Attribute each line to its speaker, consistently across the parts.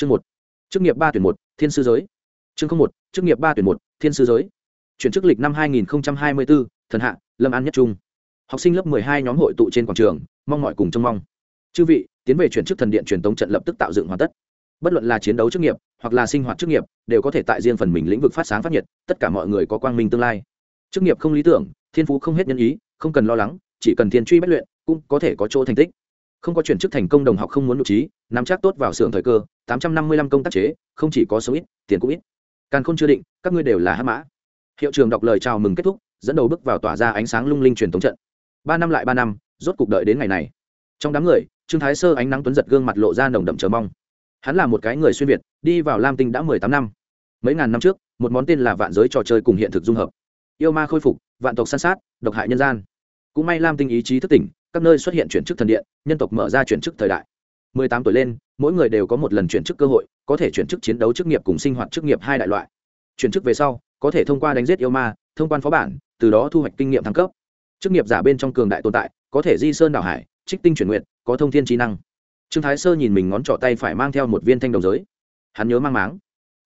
Speaker 1: chương một. Chức nghiệp ba tuyển một, thiên sư giới. Chương không một, chức nghiệp ba tuyển một, thiên sư giới. Chuyển chức lịch năm hai nghìn hai mươi bốn thần hạ, lâm an nhất trung. Học sinh lớp hai nhóm hội tụ trên quảng trường, mong mọi cùng trông mong. Chư vị, tiến về chuyển chức thần điện truyền tống trận lập tức tạo dựng hoàn tất. Bất luận là chiến đấu chức nghiệp, hoặc là sinh hoạt chức nghiệp, đều có thể tại riêng phần mình lĩnh vực phát sáng phát nhiệt, tất cả mọi người có quang minh tương lai. Chức nghiệp không lý tưởng, thiên phú không hết nhân ý, không cần lo lắng, chỉ cần thiên truy bất luyện, cũng có thể có chỗ thành tích không có chuyển chức thành công đồng học không muốn nội trí nắm chắc tốt vào xưởng thời cơ, tám trăm năm mươi lăm công tác chế, không chỉ có số ít, tiền cũng ít. Càng không chưa định, các ngươi đều là hát mã. Hiệu trường đọc lời chào mừng kết thúc, dẫn đầu bước vào tỏa ra ánh sáng lung linh truyền thống trận. Ba năm lại ba năm, rốt cuộc đợi đến ngày này. Trong đám người, trương thái sơ ánh nắng tuấn giật gương mặt lộ ra nồng đậm chờ mong. Hắn là một cái người xuyên việt, đi vào lam tinh đã mười tám năm. Mấy ngàn năm trước, một món tên là vạn giới trò chơi cùng hiện thực dung hợp. Yêu ma khôi phục, vạn tộc săn sát, độc hại nhân gian. Cũng may lam tinh ý chí thức tỉnh các nơi xuất hiện chuyển chức thần điện, nhân tộc mở ra chuyển chức thời đại. Mười tám tuổi lên, mỗi người đều có một lần chuyển chức cơ hội, có thể chuyển chức chiến đấu chức nghiệp cùng sinh hoạt chức nghiệp hai đại loại. Chuyển chức về sau, có thể thông qua đánh giết yêu ma, thông quan phó bản, từ đó thu hoạch kinh nghiệm thăng cấp. Chức nghiệp giả bên trong cường đại tồn tại, có thể di sơn đảo hải, trích tinh chuyển nguyện có thông thiên trí năng. Trương thái sơ nhìn mình ngón trỏ tay phải mang theo một viên thanh đồng giới. Hắn nhớ mang máng.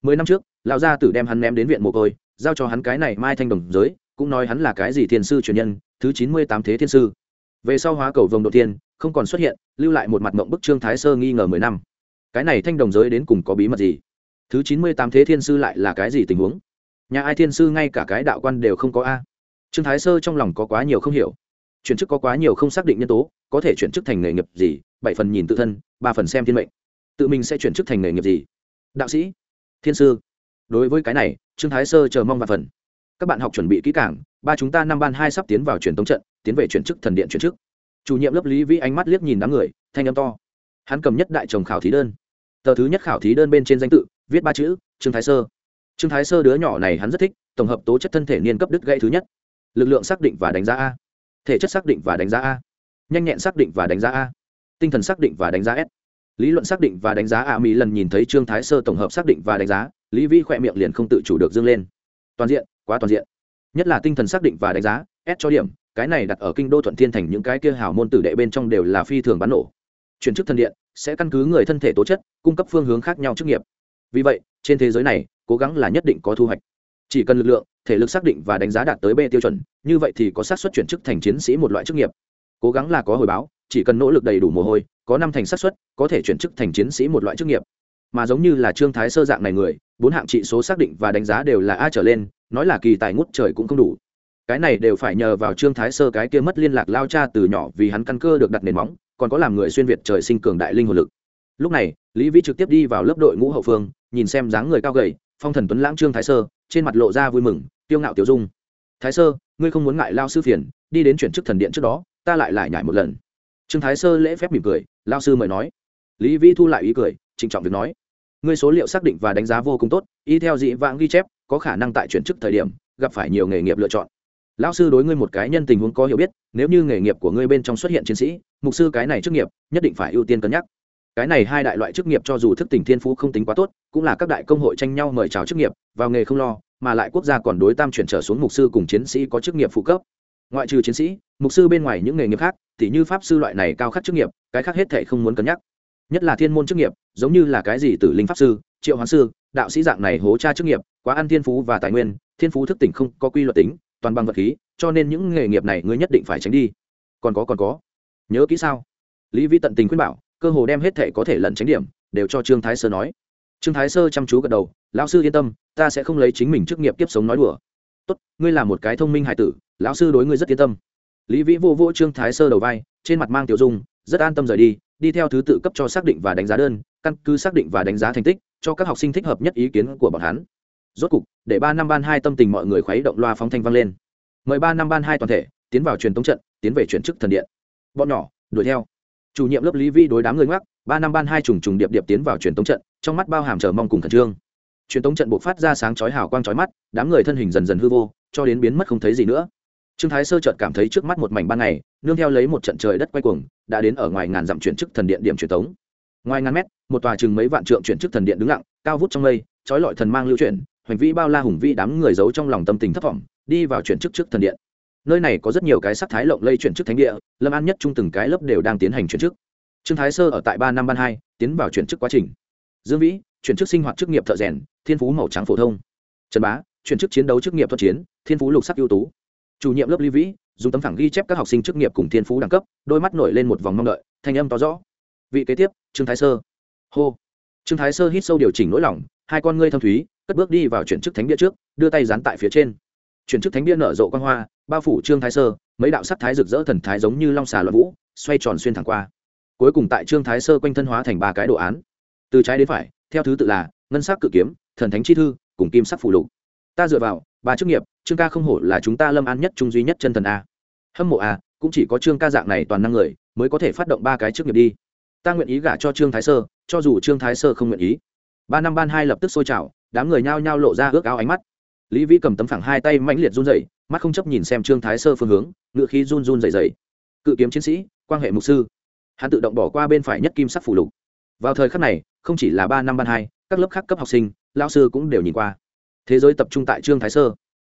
Speaker 1: Mười năm trước, lão gia tử đem hắn ném đến viện mồ côi, giao cho hắn cái này mai thanh đồng giới, cũng nói hắn là cái gì thiên sư truyền nhân, thứ chín mươi tám thế thiên sư về sau hóa cầu vồng đầu tiên không còn xuất hiện, lưu lại một mặt mộng bức trương thái sơ nghi ngờ mười năm. Cái này thanh đồng giới đến cùng có bí mật gì? Thứ chín mươi tám thế thiên sư lại là cái gì tình huống? Nhà ai thiên sư ngay cả cái đạo quan đều không có a? Trương thái sơ trong lòng có quá nhiều không hiểu. Chuyển chức có quá nhiều không xác định nhân tố, có thể chuyển chức thành nghề nghiệp gì? Bảy phần nhìn tự thân, ba phần xem thiên mệnh. Tự mình sẽ chuyển chức thành nghề nghiệp gì? Đạo sĩ, thiên sư. Đối với cái này, trương thái sơ chờ mong và phần. Các bạn học chuẩn bị kỹ càng, ba chúng ta năm ban hai sắp tiến vào truyền tống trận tiến về chuyển chức thần điện chuyển chức. Chủ nhiệm lớp lý vĩ ánh mắt liếc nhìn đám người, thanh âm to. Hắn cầm nhất đại chồng khảo thí đơn. Tờ thứ nhất khảo thí đơn bên trên danh tự, viết ba chữ, trương thái sơ. Trương thái sơ đứa nhỏ này hắn rất thích, tổng hợp tố chất thân thể niên cấp đứt gãy thứ nhất. Lực lượng xác định và đánh giá a. Thể chất xác định và đánh giá a. Nhanh nhẹn xác định và đánh giá a. Tinh thần xác định và đánh giá s. Lý luận xác định và đánh giá a mỹ lần nhìn thấy trương thái sơ tổng hợp xác định và đánh giá, lý vi khỏe miệng liền không tự chủ được dâng lên. Toàn diện, quá toàn diện. Nhất là tinh thần xác định và đánh giá s cho điểm, cái này đặt ở kinh đô thuận thiên thành những cái kia hào môn tử đệ bên trong đều là phi thường bắn nổ. Chuyển chức thân điện, sẽ căn cứ người thân thể tố chất, cung cấp phương hướng khác nhau chức nghiệp. Vì vậy, trên thế giới này, cố gắng là nhất định có thu hoạch. Chỉ cần lực lượng, thể lực xác định và đánh giá đạt tới b tiêu chuẩn, như vậy thì có xác suất chuyển chức thành chiến sĩ một loại chức nghiệp. Cố gắng là có hồi báo, chỉ cần nỗ lực đầy đủ mồ hôi, có năm thành xác suất, có thể chuyển chức thành chiến sĩ một loại chức nghiệp. Mà giống như là trương thái sơ dạng này người, bốn hạng trị số xác định và đánh giá đều là a trở lên, nói là kỳ tài ngút trời cũng không đủ cái này đều phải nhờ vào trương thái sơ cái kia mất liên lạc lao cha từ nhỏ vì hắn căn cơ được đặt nền móng, còn có làm người xuyên việt trời sinh cường đại linh hồn lực. Lúc này, lý vĩ trực tiếp đi vào lớp đội ngũ hậu phương, nhìn xem dáng người cao gầy, phong thần tuấn lãng trương thái sơ, trên mặt lộ ra vui mừng tiêu ngạo tiểu dung. Thái sơ, ngươi không muốn ngại lao sư phiền, đi đến chuyển chức thần điện trước đó, ta lại lại nhải một lần. Trương thái sơ lễ phép mỉm cười, lao sư mời nói. Lý vĩ thu lại ý cười, trịnh trọng việc nói. Ngươi số liệu xác định và đánh giá vô cùng tốt, y theo dị vãng ghi chép, có khả năng tại chuyển chức thời điểm, gặp phải nhiều nghề nghiệp lựa chọn lão sư đối ngươi một cái nhân tình huống có hiểu biết, nếu như nghề nghiệp của ngươi bên trong xuất hiện chiến sĩ, mục sư cái này chức nghiệp, nhất định phải ưu tiên cân nhắc. Cái này hai đại loại chức nghiệp cho dù thức tỉnh thiên phú không tính quá tốt, cũng là các đại công hội tranh nhau mời chào chức nghiệp, vào nghề không lo, mà lại quốc gia còn đối tam chuyển trở xuống mục sư cùng chiến sĩ có chức nghiệp phụ cấp. Ngoại trừ chiến sĩ, mục sư bên ngoài những nghề nghiệp khác, tỉ như pháp sư loại này cao khắc chức nghiệp, cái khác hết thể không muốn cân nhắc. Nhất là thiên môn chức nghiệp, giống như là cái gì tử linh pháp sư, triệu hoán sư, đạo sĩ dạng này hố tra chức nghiệp, quá ăn thiên phú và tài nguyên, thiên phú thức tỉnh không có quy luật tính toàn bằng vật khí, cho nên những nghề nghiệp này ngươi nhất định phải tránh đi. Còn có còn có. Nhớ kỹ sao? Lý vi tận tình khuyên bảo, cơ hồ đem hết thể có thể lẩn tránh điểm, đều cho trương thái sơ nói. Trương thái sơ chăm chú gật đầu, lão sư yên tâm, ta sẽ không lấy chính mình chức nghiệp kiếp sống nói đùa. Tốt, ngươi là một cái thông minh hải tử, lão sư đối ngươi rất yên tâm. Lý vĩ vô vô trương thái sơ đầu vai, trên mặt mang tiểu dung, rất an tâm rời đi đi theo thứ tự cấp cho xác định và đánh giá đơn, căn cứ xác định và đánh giá thành tích, cho các học sinh thích hợp nhất ý kiến của bọn hắn rốt cục, để ba năm ban hai tâm tình mọi người khuấy động loa phóng thanh vang lên. Mời ba năm ban hai toàn thể, tiến vào truyền tống trận, tiến về chuyển chức thần điện. Bọn nhỏ, đuổi theo. Chủ nhiệm lớp lý vi đối đám người ngoắc, ba năm ban hai trùng trùng điệp điệp tiến vào truyền tống trận, trong mắt bao hàm chờ mong cùng khẩn trương. Truyền tống trận buộc phát ra sáng chói hào quang chói mắt, đám người thân hình dần dần hư vô, cho đến biến mất không thấy gì nữa. Trương thái sơ chợt cảm thấy trước mắt một mảnh ban ngày, nương theo lấy một trận trời đất quay cuồng, đã đến ở ngoài ngàn dặm chuyển chức thần điện điểm truyền tống. Ngoài ngàn mét, một tòa chừng mấy vạn trượng chuyển chức thần điện đứng lặng, cao vút trong mây, chói lọi thần mang lưu chuyển hoành vĩ bao la hùng vĩ đám người giấu trong lòng tâm tình thất vọng, đi vào chuyển chức trước thần điện. Nơi này có rất nhiều cái sắc thái lộng lây chuyển chức thánh địa, lâm an nhất trung từng cái lớp đều đang tiến hành chuyển chức. Trương thái sơ ở tại ba năm ban hai, tiến vào chuyển chức quá trình. Dương vĩ, chuyển chức sinh hoạt chức nghiệp thợ rèn, thiên phú màu trắng phổ thông. Trần bá, chuyển chức chiến đấu chức nghiệp thuật chiến, thiên phú lục sắc ưu tú. Chủ nhiệm lớp ly vĩ, dùng tấm phẳng ghi chép các học sinh chức nghiệp cùng thiên phú đẳng cấp, đôi mắt nổi lên một vòng mong đợi, thanh âm to rõ. Vị kế tiếp, trương thái sơ. Hô. Trương thái sơ hít sâu điều chỉnh nỗi lòng, hai con ngươi thâm thúy cất bước đi vào chuyển chức thánh bia trước, đưa tay dán tại phía trên. Chuyển chức thánh bia nở rộ quan hoa, bao phủ trương thái sơ, mấy đạo sắc thái rực rỡ thần thái giống như long xà loạn vũ, xoay tròn xuyên thẳng qua. Cuối cùng tại trương thái sơ quanh thân hóa thành ba cái đồ án. Từ trái đến phải, theo thứ tự là ngân sắc cự kiếm, thần thánh chi thư, cùng kim sắc phủ lục. Ta dựa vào, ba chức nghiệp, trương ca không hổ là chúng ta lâm an nhất trung duy nhất chân thần a. Hâm mộ a, cũng chỉ có trương ca dạng này toàn năng người, mới có thể phát động ba cái chức nghiệp đi. Ta nguyện ý gả cho trương thái sơ, cho dù trương thái sơ không nguyện ý. Ba năm ban hai lập tức sôi trào đám người nhao nhao lộ ra ước ao ánh mắt. Lý vĩ cầm tấm phẳng hai tay mãnh liệt run dậy mắt không chấp nhìn xem trương thái sơ phương hướng, ngựa khí run run dậy dậy cự kiếm chiến sĩ quan hệ mục sư. Hắn tự động bỏ qua bên phải nhất kim sắc phủ lục. Vào thời khắc này, không chỉ là ba năm ban hai, các lớp khác cấp học sinh lao sư cũng đều nhìn qua. Thế giới tập trung tại trương thái sơ.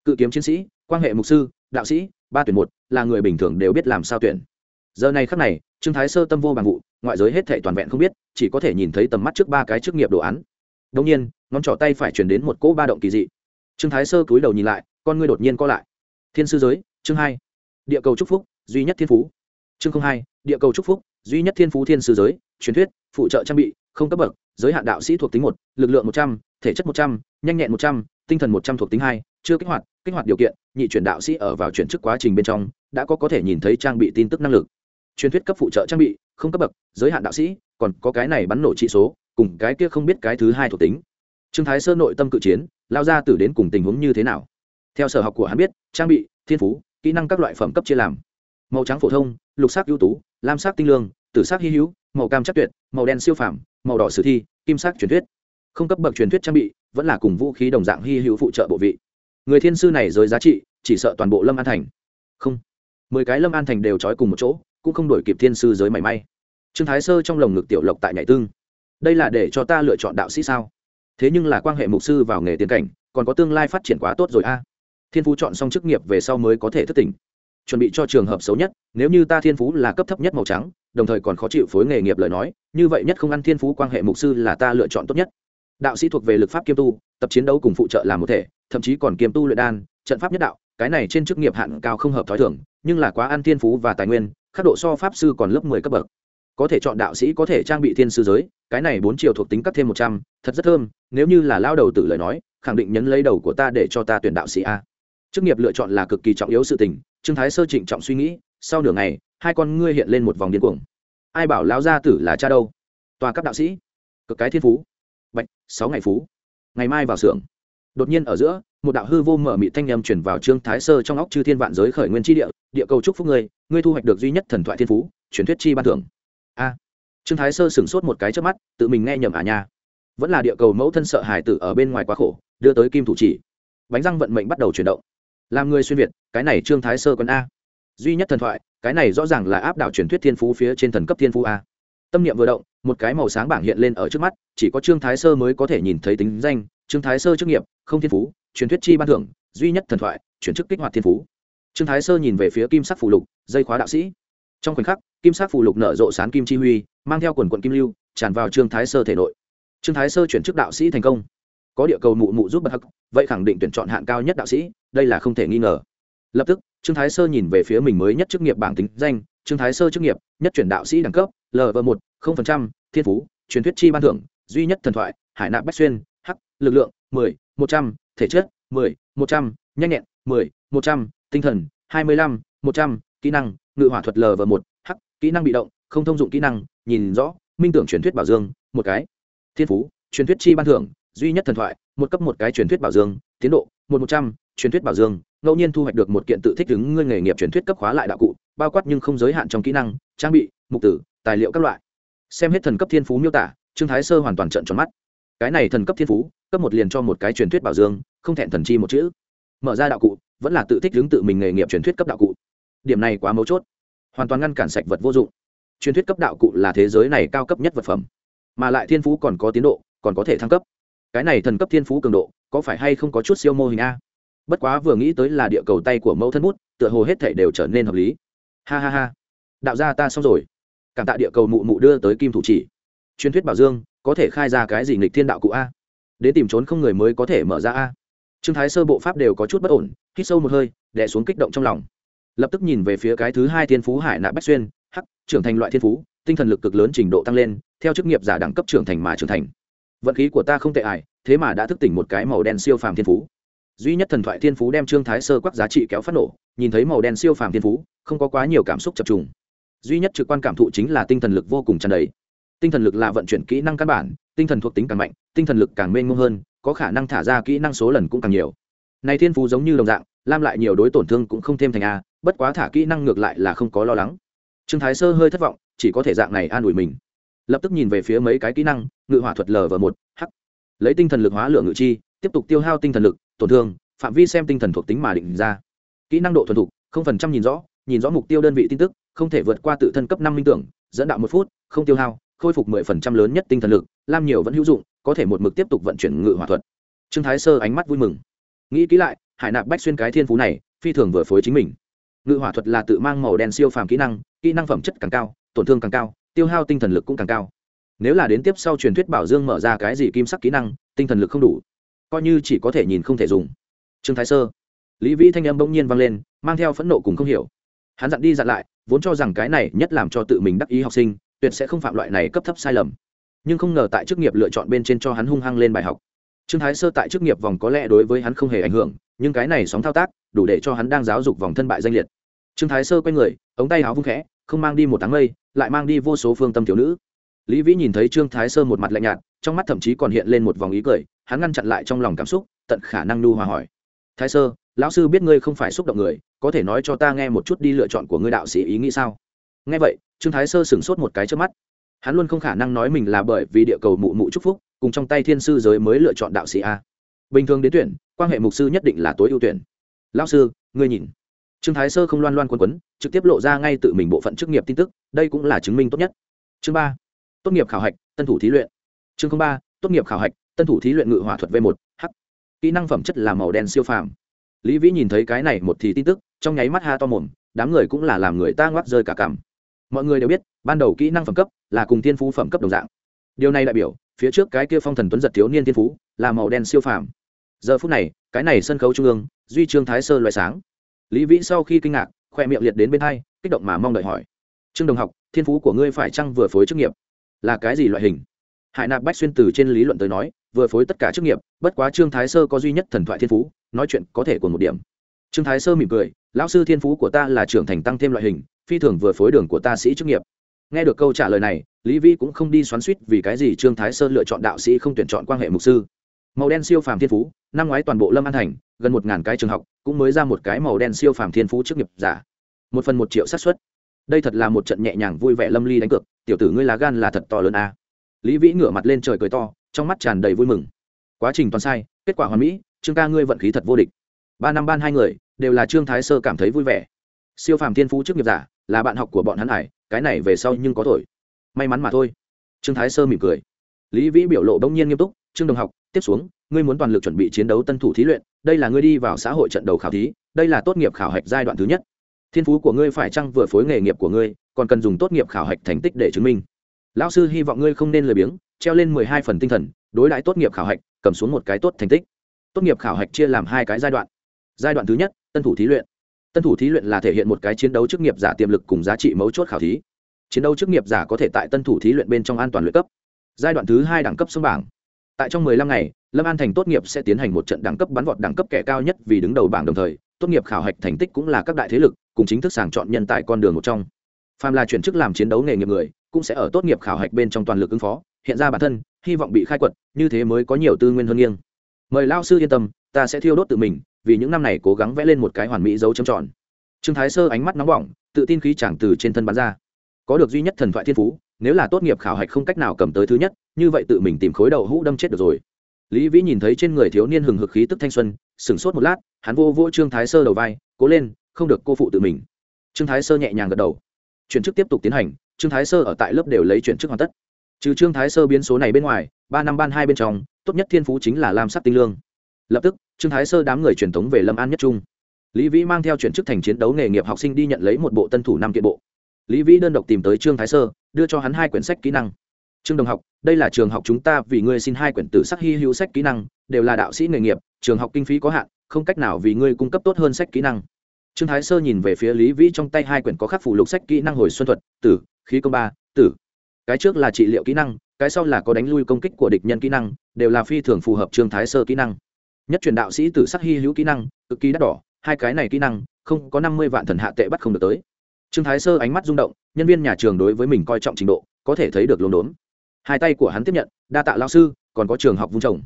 Speaker 1: Cự kiếm chiến sĩ quan hệ mục sư, đạo sĩ, ba tuyển một, là người bình thường đều biết làm sao tuyển. Giờ này khắc này, trương thái sơ tâm vô bằng vụ, ngoại giới hết thể toàn vẹn không biết, chỉ có thể nhìn thấy tầm mắt trước ba cái chức nghiệp đồ án. Đông nhiên ngón trỏ tay phải chuyển đến một cỗ ba động kỳ dị. Trương thái sơ cúi đầu nhìn lại, con ngươi đột nhiên co lại. Thiên sư giới, chương hai. Địa cầu trúc phúc, duy nhất thiên phú. Chương hai, địa cầu trúc phúc, duy nhất thiên phú thiên sư giới, truyền thuyết, phụ trợ trang bị, không cấp bậc, giới hạn đạo sĩ thuộc tính một, lực lượng một trăm, thể chất một trăm, nhanh nhẹn một trăm, tinh thần một trăm thuộc tính hai, chưa kích hoạt kích hoạt điều kiện, nhị chuyển đạo sĩ ở vào chuyển chức quá trình bên trong, đã có có thể nhìn thấy trang bị tin tức năng lực. Truyền thuyết cấp phụ trợ trang bị, không cấp bậc, giới hạn đạo sĩ, còn có cái này bắn nổ trị số, cùng cái kia không biết cái thứ hai thuộc tính trương thái sơ nội tâm cự chiến lao ra tử đến cùng tình huống như thế nào? Theo sở học của hắn biết trang bị thiên phú kỹ năng các loại phẩm cấp chia làm. Màu trắng phổ thông lục sắc ưu tú lam sắc tinh lương tử sắc hy hữu màu cam chắc tuyệt màu đen siêu phẩm, màu đỏ sử thi kim sắc truyền thuyết. Không cấp bậc truyền thuyết trang bị vẫn là cùng vũ khí đồng dạng hy hữu phụ trợ bộ vị. Người thiên sư này giới giá trị chỉ sợ toàn bộ lâm an thành. Không. Mười cái lâm an thành đều trói cùng một chỗ cũng không đổi kịp thiên sư giới mảy may. Trương thái sơ trong lồng ngực tiểu lộc tại nhảy tương đây là để cho ta lựa chọn đạo sĩ sao? Thế nhưng là quan hệ mục sư vào nghề tiến cảnh, còn có tương lai phát triển quá tốt rồi a. Thiên phú chọn xong chức nghiệp về sau mới có thể thất tình chuẩn bị cho trường hợp xấu nhất, nếu như ta thiên phú là cấp thấp nhất màu trắng, đồng thời còn khó chịu phối nghề nghiệp lời nói, như vậy nhất không ăn thiên phú quan hệ mục sư là ta lựa chọn tốt nhất. Đạo sĩ thuộc về lực pháp kiêm tu, tập chiến đấu cùng phụ trợ làm một thể, thậm chí còn kiêm tu luyện đan, trận pháp nhất đạo, cái này trên chức nghiệp hạn cao không hợp t h ó i thưởng nhưng là quá ăn thiên phú và tài nguyên, khắc độ so pháp sư còn lớp mười cấp bậc có thể chọn đạo sĩ có thể trang bị thiên sư giới, cái này bốn chiều thuộc tính cắt thêm một trăm, thật rất thơm, nếu như là lao đầu tử lời nói, khẳng định nhấn lấy đầu của ta để cho ta tuyển đạo sĩ a. Chức nghiệp lựa chọn là cực kỳ trọng yếu sự tình, trương thái sơ trịnh trọng suy nghĩ, sau nửa ngày, hai con ngươi hiện lên một vòng điên cuồng. Ai bảo lão gia tử là cha đâu? Tòa cấp đạo sĩ, cực cái thiên phú. Bạch, sáu ngày phú. Ngày mai vào xưởng. Đột nhiên ở giữa, một đạo hư vô mở mị thanh nhâm chuyển vào trương thái sơ trong óc chư thiên vạn giới khởi nguyên tri địa địa cầu chúc phúc ngươi ngươi thu hoạch được duy nhất thần thoại thiên phú, truyền thuyết chi ban thưởng trương thái sơ sửng sốt một cái trước mắt, tự mình nghe nhầm à nha. Vẫn là địa cầu mẫu thân sợ hải tử ở bên ngoài quá khổ, đưa tới kim thủ chỉ. Bánh răng vận mệnh bắt đầu chuyển động. Làm người xuyên việt, cái này trương thái sơ còn a. Duy nhất thần thoại, cái này rõ ràng là áp đảo truyền thuyết thiên phú phía trên thần cấp thiên phú a. Tâm niệm vừa động, một cái màu sáng bảng hiện lên ở trước mắt, chỉ có trương thái sơ mới có thể nhìn thấy tính danh, trương thái sơ chức nghiệp, không thiên phú, truyền thuyết chi ban thưởng, duy nhất thần thoại, chuyển chức kích hoạt thiên phú. Trương thái sơ nhìn về phía kim sắc phù lục, dây khóa đạo sĩ. Trong khoảnh khắc kim sắc phù lục nở rộ sán kim chi huy, mang theo quần quận kim lưu, tràn vào trương thái sơ thể nội. Trương thái sơ chuyển chức đạo sĩ thành công. Có địa cầu mụ mụ giúp bậc hắc, vậy khẳng định tuyển chọn hạng cao nhất đạo sĩ, đây là không thể nghi ngờ. Lập tức, trương thái sơ nhìn về phía mình mới nhất chức nghiệp bảng tính danh, trương thái sơ chức nghiệp, nhất chuyển đạo sĩ đẳng cấp lv một thiên phú, truyền thuyết chi ban thưởng, duy nhất thần thoại, hải nạp bách xuyên, hắc, lực lượng, mười, một trăm, thể chất, mười, một trăm, nhanh nhẹn, mười, một trăm, tinh thần, hai mươi lăm, một trăm, kỹ năng, ngự hỏa thuật lv một kỹ năng bị động, không thông dụng kỹ năng, nhìn rõ, minh tưởng truyền thuyết bảo dương, một cái. Thiên phú, truyền thuyết chi ban thưởng, duy nhất thần thoại, một cấp một cái truyền thuyết bảo dương, tiến độ, một một trăm, truyền thuyết bảo dương, ngẫu nhiên thu hoạch được một kiện tự thích ứng ngươi nghề nghiệp truyền thuyết cấp khóa lại đạo cụ, bao quát nhưng không giới hạn trong kỹ năng, trang bị, mục tử, tài liệu các loại. Xem hết thần cấp thiên phú miêu tả, trương thái sơ hoàn toàn trận tròn mắt. Cái này thần cấp thiên phú, cấp một liền cho một cái truyền thuyết bảo dương, không thẹn thần chi một chữ. Mở ra đạo cụ, vẫn là tự thích ứng tự mình nghề nghiệp truyền thuyết cấp đạo cụ. Điểm này quá mấu chốt hoàn toàn ngăn cản sạch vật vô dụng. Truyền thuyết cấp đạo cụ là thế giới này cao cấp nhất vật phẩm, mà lại thiên phú còn có tiến độ, còn có thể thăng cấp. Cái này thần cấp thiên phú cường độ, có phải hay không có chút siêu mô hình a? Bất quá vừa nghĩ tới là địa cầu tay của mẫu thân bút, tựa hồ hết thể đều trở nên hợp lý. Ha ha ha. Đạo gia ta xong rồi. Cảm tạ địa cầu mụ mụ đưa tới kim thủ chỉ. Truyền thuyết bảo dương, có thể khai ra cái gì nghịch thiên đạo cụ a? Đến tìm trốn không người mới có thể mở ra a. Trương thái sơ bộ pháp đều có chút bất ổn, hít sâu một hơi, đè xuống kích động trong lòng lập tức nhìn về phía cái thứ hai thiên phú hải nạ bách xuyên, hắc, trưởng thành loại thiên phú, tinh thần lực cực lớn trình độ tăng lên, theo chức nghiệp giả đẳng cấp trưởng thành mà trưởng thành. Vận khí của ta không tệ ải thế mà đã thức tỉnh một cái màu đen siêu phàm thiên phú. Duy nhất thần thoại thiên phú đem trương thái sơ quắc giá trị kéo phát nổ, nhìn thấy màu đen siêu phàm thiên phú, không có quá nhiều cảm xúc chập trùng. Duy nhất trực quan cảm thụ chính là tinh thần lực vô cùng tràn đầy. Tinh thần lực là vận chuyển kỹ năng căn bản, tinh thần thuộc tính càng mạnh, tinh thần lực càng mênh mông hơn, có khả năng thả ra kỹ năng số lần cũng càng nhiều. Này thiên phú giống như đồng dạng lam lại nhiều đối tổn thương cũng không thêm thành a, bất quá thả kỹ năng ngược lại là không có lo lắng. Trương thái sơ hơi thất vọng, chỉ có thể dạng này an ủi mình. Lập tức nhìn về phía mấy cái kỹ năng, ngự hỏa thuật l và một h lấy tinh thần lực hóa lượng ngự chi, tiếp tục tiêu hao tinh thần lực, tổn thương, phạm vi xem tinh thần thuộc tính mà định ra. Kỹ năng độ thuần thục, không phần trăm nhìn rõ nhìn rõ mục tiêu đơn vị tin tức, không thể vượt qua tự thân cấp năm minh tưởng, dẫn đạo một phút, không tiêu hao, khôi phục mười phần trăm lớn nhất tinh thần lực, lam nhiều vẫn hữu dụng, có thể một mực tiếp tục vận chuyển ngự hỏa thuật. Trương thái sơ ánh mắt vui mừng. Nghĩ kỹ lại hải nạp bách xuyên cái thiên phú này, phi thường vừa phối chính mình. Ngự hỏa thuật là tự mang màu đen siêu phàm kỹ năng kỹ năng phẩm chất càng cao, tổn thương càng cao, tiêu hao tinh thần lực cũng càng cao. Nếu là đến tiếp sau truyền thuyết bảo dương mở ra cái gì kim sắc kỹ năng, tinh thần lực không đủ, coi như chỉ có thể nhìn không thể dùng. Trương thái sơ, lý vĩ thanh âm bỗng nhiên vang lên, mang theo phẫn nộ cùng không hiểu. Hắn dặn đi dặn lại, vốn cho rằng cái này nhất làm cho tự mình đắc ý học sinh, tuyệt sẽ không phạm loại này cấp thấp sai lầm. Nhưng không ngờ tại chức nghiệp lựa chọn bên trên cho hắn hung hăng lên bài học trương thái sơ tại chức nghiệp vòng có lẽ đối với hắn không hề ảnh hưởng, nhưng cái này sóng thao tác, đủ để cho hắn đang giáo dục vòng thân bại danh liệt. Trương thái sơ quay người, ống tay áo vung khẽ, không mang đi một tháng mây, lại mang đi vô số phương tâm thiếu nữ. Lý vĩ nhìn thấy trương thái sơ một mặt lạnh nhạt, trong mắt thậm chí còn hiện lên một vòng ý cười, hắn ngăn chặn lại trong lòng cảm xúc, tận khả năng nu hòa hỏi. Thái sơ, lão sư biết ngươi không phải xúc động người, có thể nói cho ta nghe một chút đi lựa chọn của ngươi đạo sĩ ý nghĩ sao? Nghe vậy, trương thái sơ sửng sốt một cái trước mắt. Hắn luôn không khả năng nói mình là bởi vì địa cầu mụ mụ chúc phúc cùng trong tay thiên sư giới mới lựa chọn đạo sĩ a. Bình thường đến tuyển, quan hệ mục sư nhất định là tối ưu tuyển. Lão sư, ngươi nhìn. Trương thái sơ không loan loan quấn quấn, trực tiếp lộ ra ngay tự mình bộ phận chức nghiệp tin tức, đây cũng là chứng minh tốt nhất. Chương ba, tốt nghiệp khảo hạch, tân thủ thí luyện. Chương ba, tốt nghiệp khảo hạch, tân thủ thí luyện ngự hỏa thuật v một, h. Kỹ năng phẩm chất là màu đen siêu phàm. Lý vĩ nhìn thấy cái này một thì tin tức, trong nháy mắt ha to mồm, đám người cũng là làm người ta ngoắc rơi cả cảm mọi người đều biết, ban đầu kỹ năng phẩm cấp là cùng thiên phú phẩm cấp đồng dạng. Điều này đại biểu phía trước cái kia phong thần tuấn giật thiếu niên thiên phú, là màu đen siêu phàm. Giờ phút này, cái này sân khấu trung ương, duy trương thái sơ loại sáng. Lý vĩ sau khi kinh ngạc, khoe miệng liệt đến bên hai, kích động mà mong đợi hỏi. Trương đồng học, thiên phú của ngươi phải chăng vừa phối chức nghiệp? Là cái gì loại hình? Hải nạp bách xuyên từ trên lý luận tới nói, vừa phối tất cả chức nghiệp, bất quá trương thái sơ có duy nhất thần thoại thiên phú, nói chuyện có thể của một điểm. Trương thái sơ mỉm cười, lão sư, thiên phú của ta là trưởng thành tăng thêm loại hình, phi thường vừa phối đường của ta sĩ chức nghiệp nghe được câu trả lời này, lý vi cũng không đi xoắn suýt vì cái gì trương thái sơ lựa chọn đạo sĩ không tuyển chọn quan hệ mục sư. Màu đen siêu phàm thiên phú, năm ngoái toàn bộ lâm an thành, gần một ngàn cái trường học, cũng mới ra một cái màu đen siêu phàm thiên phú trước nghiệp giả. Một phần một triệu xác suất. Đây thật là một trận nhẹ nhàng vui vẻ lâm ly đánh cược, tiểu tử ngươi lá gan là thật to lớn a. À. lý vĩ ngửa mặt lên trời cười to, trong mắt tràn đầy vui mừng. Quá trình toàn sai, kết quả hoàn mỹ, trương ca ngươi vận khí thật vô địch. Ba năm ban hai người, đều là trương thái sơ cảm thấy vui vẻ. Siêu phàm thiên phú trước nghiệp giả, là bạn học của bọn hắn hải cái này về sau nhưng có thổi. May mắn mà thôi. Trương thái sơ mỉm cười. Lý vĩ biểu lộ bỗng nhiên nghiêm túc, trương đồng học, tiếp xuống, ngươi muốn toàn lực chuẩn bị chiến đấu tân thủ thí luyện, đây là ngươi đi vào xã hội trận đầu khảo thí, đây là tốt nghiệp khảo hạch giai đoạn thứ nhất. Thiên phú của ngươi phải chăng vừa phối nghề nghiệp của ngươi, còn cần dùng tốt nghiệp khảo hạch thành tích để chứng minh. Lão sư hy vọng ngươi không nên lười biếng, treo lên mười hai phần tinh thần, đối đãi tốt nghiệp khảo hạch, cầm xuống một cái tốt thành tích. Tốt nghiệp khảo hạch chia làm hai cái giai đoạn. Giai đoạn thứ nhất, tân thủ thí luyện tân thủ thí luyện là thể hiện một cái chiến đấu chức nghiệp giả tiềm lực cùng giá trị mấu chốt khảo thí. Chiến đấu chức nghiệp giả có thể tại tân thủ thí luyện bên trong an toàn luyện cấp. Giai đoạn thứ hai đẳng cấp xung bảng. Tại trong 15 ngày, lâm an thành tốt nghiệp sẽ tiến hành một trận đẳng cấp bắn vọt đẳng cấp kẻ cao nhất vì đứng đầu bảng đồng thời, tốt nghiệp khảo hạch thành tích cũng là các đại thế lực, cùng chính thức sàng chọn nhân tài con đường một trong. Phàm là chuyển chức làm chiến đấu nghề nghiệp người, cũng sẽ ở tốt nghiệp khảo hạch bên trong toàn lực ứng phó, hiện ra bản thân, hy vọng bị khai quật, như thế mới có nhiều tư nguyên hơn nghiêng. Mời lao sư yên tâm, ta sẽ thiêu đốt tự mình vì những năm này cố gắng vẽ lên một cái hoàn mỹ dấu chấm tròn. Trương thái sơ ánh mắt nóng bỏng, tự tin khí chẳng từ trên thân bắn ra. Có được duy nhất thần thoại thiên phú, nếu là tốt nghiệp khảo hạch không cách nào cầm tới thứ nhất, như vậy tự mình tìm khối đầu hũ đâm chết được rồi. Lý vĩ nhìn thấy trên người thiếu niên hừng hực khí tức thanh xuân, sửng sốt một lát, hắn vô vô trương thái sơ đầu vai, cố lên, không được cô phụ tự mình. Trương thái sơ nhẹ nhàng gật đầu. Chuyển chức tiếp tục tiến hành, trương thái sơ ở tại lớp đều lấy chuyển chức hoàn tất. Trừ trương thái sơ biến số này bên ngoài, ba năm ban hai bên trong, tốt nhất thiên phú chính là lam sắc tinh lương lập tức, trương thái sơ đám người truyền thống về lâm an nhất trung. Lý vĩ mang theo chuyển chức thành chiến đấu nghề nghiệp học sinh đi nhận lấy một bộ tân thủ năm kiện bộ. Lý vĩ đơn độc tìm tới trương thái sơ, đưa cho hắn hai quyển sách kỹ năng. Trương đồng học, đây là trường học chúng ta, vì ngươi xin hai quyển tử sắc hy hữu sách kỹ năng, đều là đạo sĩ nghề nghiệp, trường học kinh phí có hạn, không cách nào vì ngươi cung cấp tốt hơn sách kỹ năng. Trương thái sơ nhìn về phía lý vĩ trong tay hai quyển có khắc phủ lục sách kỹ năng hồi xuân thuật, tử, khí công ba, tử. Cái trước là trị liệu kỹ năng, cái sau là có đánh lui công kích của địch nhân kỹ năng, đều là phi thường phù hợp trương thái sơ kỹ năng nhất truyền đạo sĩ tử sắc hy hữu kỹ năng, cực kỳ đắt đỏ, hai cái này kỹ năng, không có năm mươi vạn thần hạ tệ bắt không được tới. Trương thái sơ ánh mắt rung động, nhân viên nhà trường đối với mình coi trọng trình độ, có thể thấy được lồn đốn. Hai tay của hắn tiếp nhận, đa tạ lao sư, còn có trường học vung trồng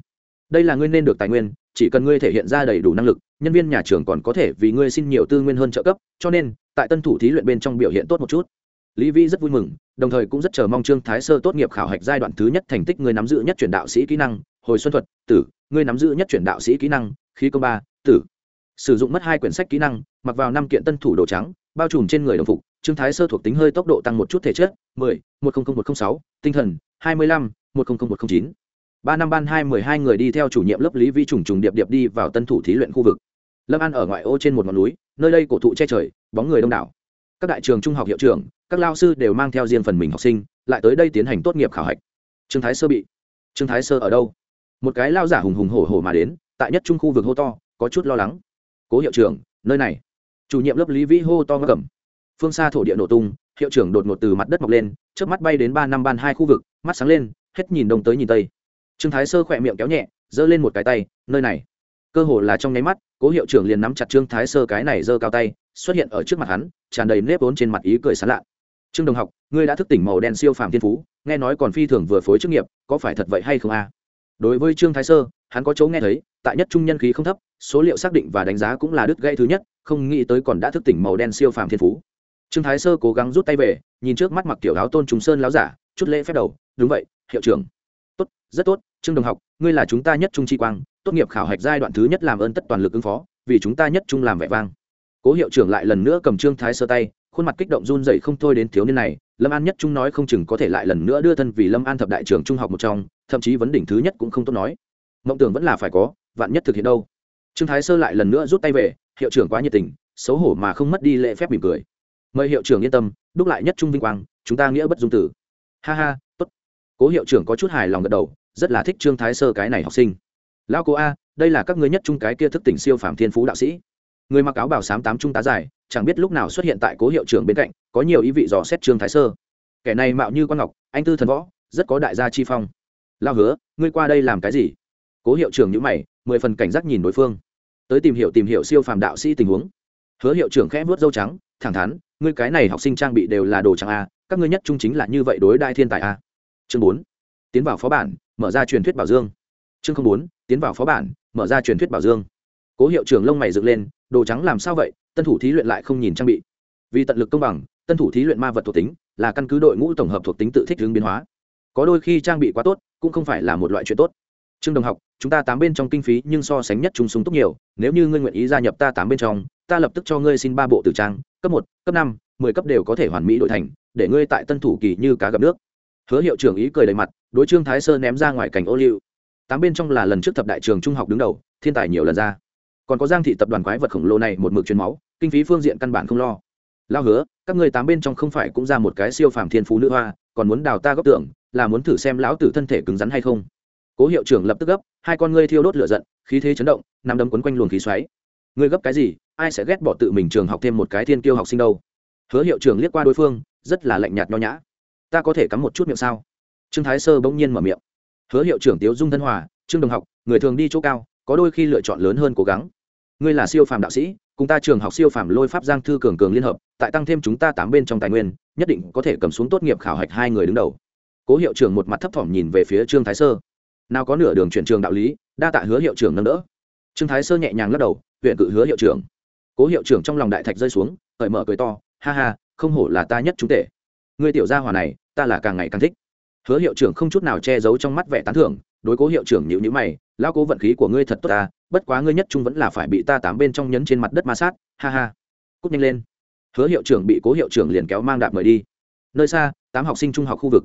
Speaker 1: đây là ngươi nên được tài nguyên, chỉ cần ngươi thể hiện ra đầy đủ năng lực, nhân viên nhà trường còn có thể vì ngươi xin nhiều tư nguyên hơn trợ cấp, cho nên, tại tân thủ thí luyện bên trong biểu hiện tốt một chút. Lý vi rất vui mừng, đồng thời cũng rất chờ mong trương thái sơ tốt nghiệp khảo hạch giai đoạn thứ nhất thành tích người nắm giữ nhất truyền đạo sĩ kỹ năng, hồi xuân thuật, tử ngươi nắm giữ nhất chuyển đạo sĩ kỹ năng, khí công ba, tử. Sử dụng mất hai quyển sách kỹ năng, mặc vào năm kiện tân thủ đồ trắng, bao trùm trên người đồng phục, trương thái sơ thuộc tính hơi tốc độ tăng một chút thể chất, mười, một nghìn một trăm sáu, tinh thần, hai mươi lăm, một nghìn một trăm chín. Ba năm ban hai, mười hai người đi theo chủ nhiệm lớp lý vi trùng trùng điệp điệp đi vào tân thủ thí luyện khu vực. Lâm an ở ngoại ô trên một ngọn núi, nơi đây cổ thụ che trời, bóng người đông đảo. Các đại trường trung học hiệu trưởng, các lao sư đều mang theo riêng phần mình học sinh, lại tới đây tiến hành tốt nghiệp khảo hạch. Trương thái sơ bị. Trương thái sơ ở đâu? Một cái lao giả hùng hùng hổ hổ mà đến, tại nhất trung khu vực hô to, có chút lo lắng. Cố hiệu trưởng, nơi này. Chủ nhiệm lớp lý vĩ hô to ngất cầm phương xa thổ địa nổ tung, hiệu trưởng đột ngột từ mặt đất mọc lên trước mắt bay đến ba năm ban hai khu vực, mắt sáng lên, hết nhìn đông tới nhìn tây. Trương thái sơ khỏe miệng kéo nhẹ, giơ lên một cái tay, nơi này. Cơ hồ là trong nháy mắt, cố hiệu trưởng liền nắm chặt trương thái sơ cái này giơ cao tay, xuất hiện ở trước mặt hắn, tràn đầy nếp vốn trên mặt ý cười sán lạ. Trương đồng học, ngươi đã thức tỉnh màu đen siêu phàm thiên phú, nghe nói còn phi thường vừa phối chức nghiệp, có phải thật vậy hay không a? Đối với trương thái sơ, hắn có chỗ nghe thấy, tại nhất trung nhân khí không thấp, số liệu xác định và đánh giá cũng là đứt gây thứ nhất, không nghĩ tới còn đã thức tỉnh màu đen siêu phàm thiên phú. Trương thái sơ cố gắng rút tay về, nhìn trước mắt mặc tiểu áo tôn trùng sơn láo giả, chút lễ phép đầu, đúng vậy, hiệu trưởng. Tốt, rất tốt, trương đồng học, ngươi là chúng ta nhất trung chi quang, tốt nghiệp khảo hạch giai đoạn thứ nhất làm ơn tất toàn lực ứng phó, vì chúng ta nhất trung làm vẻ vang. Cố hiệu trưởng lại lần nữa cầm trương thái sơ tay, khuôn mặt kích động run dậy không thôi đến thiếu niên này, lâm an nhất trung nói không chừng có thể lại lần nữa đưa thân vì lâm an thập đại trường trung học một trong thậm chí vấn đỉnh thứ nhất cũng không tốt nói. Mộng tưởng vẫn là phải có, vạn nhất thực hiện đâu. Trương thái sơ lại lần nữa rút tay về, hiệu trưởng quá nhiệt tình, xấu hổ mà không mất đi lễ phép mỉm cười. Mời hiệu trưởng yên tâm, đúc lại nhất trung vinh quang, chúng ta nghĩa bất dung tử. Ha ha, tốt. Cố hiệu trưởng có chút hài lòng gật đầu, rất là thích trương thái sơ cái này học sinh. Lão cố a, đây là các ngươi nhất trung cái kia thức tỉnh siêu phạm thiên phú đạo sĩ. Người mặc áo bảo sám tám trung tá dài, chẳng biết lúc nào xuất hiện tại cố hiệu trưởng bên cạnh, có nhiều ý vị dò xét trương thái sơ. Kẻ này mạo như quan ngọc, anh tư thần võ, rất có đại gia chi phong lao hứa, ngươi qua đây làm cái gì? Cố hiệu trưởng nhữ mày, mười phần cảnh giác nhìn đối phương. Tới tìm hiểu tìm hiểu siêu phàm đạo sĩ tình huống. Hứa hiệu trưởng khẽ vớt dâu trắng, thẳng thắn, ngươi cái này học sinh trang bị đều là đồ trắng a, các ngươi nhất trung chính là như vậy đối đại thiên tài a. Chương bốn, tiến vào phó bản, mở ra truyền thuyết bảo dương. Chương bốn, tiến vào phó bản, mở ra truyền thuyết bảo dương. Cố hiệu trưởng lông mày dựng lên, đồ trắng làm sao vậy, tân thủ thí luyện lại không nhìn trang bị. Vì tận lực công bằng, tân thủ thí luyện ma vật thuộc tính, là căn cứ đội ngũ tổng hợp thuộc tính tự thích hướng biến hóa có đôi khi trang bị quá tốt, cũng không phải là một loại chuyện tốt. Trương đồng học, chúng ta tám bên trong kinh phí nhưng so sánh nhất chúng súng túc nhiều, nếu như ngươi nguyện ý gia nhập ta tám bên trong, ta lập tức cho ngươi xin ba bộ tử trang, cấp một, cấp năm, mười cấp đều có thể hoàn mỹ đổi thành, để ngươi tại tân thủ kỳ như cá gặp nước. Hứa hiệu trưởng ý cười đầy mặt, đối trương thái sơ ném ra ngoài cảnh ô liu. Tám bên trong là lần trước thập đại trường trung học đứng đầu, thiên tài nhiều lần ra. Còn có giang thị tập đoàn quái vật khổng lồ này một mực truyền máu, kinh phí phương diện căn bản không lo. Lao hứa, các người tám bên trong không phải cũng ra một cái siêu phàm thiên phú nữ hoa, còn muốn đào ta góp tưởng là muốn thử xem lão tử thân thể cứng rắn hay không. Cố hiệu trưởng lập tức gấp, hai con ngươi thiêu đốt lửa giận, khí thế chấn động nằm đấm quấn quanh luồng khí xoáy. Ngươi gấp cái gì? Ai sẽ ghét bỏ tự mình trường học thêm một cái thiên kiêu học sinh đâu? Hứa hiệu trưởng liếc qua đối phương, rất là lạnh nhạt nho nhã. Ta có thể cắm một chút miệng sao? Trương thái sơ bỗng nhiên mở miệng. Hứa hiệu trưởng tiếu dung thân hòa, trương đồng học, người thường đi chỗ cao, có đôi khi lựa chọn lớn hơn cố gắng. Ngươi là siêu phàm đạo sĩ, cùng ta trường học siêu phàm lôi pháp giang thư cường cường liên hợp, tại tăng thêm chúng ta tám bên trong tài nguyên, nhất định có thể cầm xuống tốt nghiệp khảo hạch hai người đứng đầu cố hiệu trưởng một mặt thấp thỏm nhìn về phía trương thái sơ. Nào có nửa đường chuyển trường đạo lý, đa tạ hứa hiệu trưởng nâng đỡ. Trương thái sơ nhẹ nhàng lắc đầu, huyện cự hứa hiệu trưởng. Cố hiệu trưởng trong lòng đại thạch rơi xuống, cởi mở cười to, ha ha, không hổ là ta nhất chúng tệ người tiểu gia hòa này, ta là càng ngày càng thích. Hứa hiệu trưởng không chút nào che giấu trong mắt vẻ tán thưởng, đối cố hiệu trưởng nhịu nhữ mày lao cố vận khí của ngươi thật tốt ta, bất quá ngươi nhất trung vẫn là phải bị ta tám bên trong nhấn trên mặt đất ma sát, ha ha. Cúp nhanh lên. Hứa hiệu trưởng bị cố hiệu trưởng liền kéo mang đạp mời đi. Nơi xa, tám học sinh trung học khu vực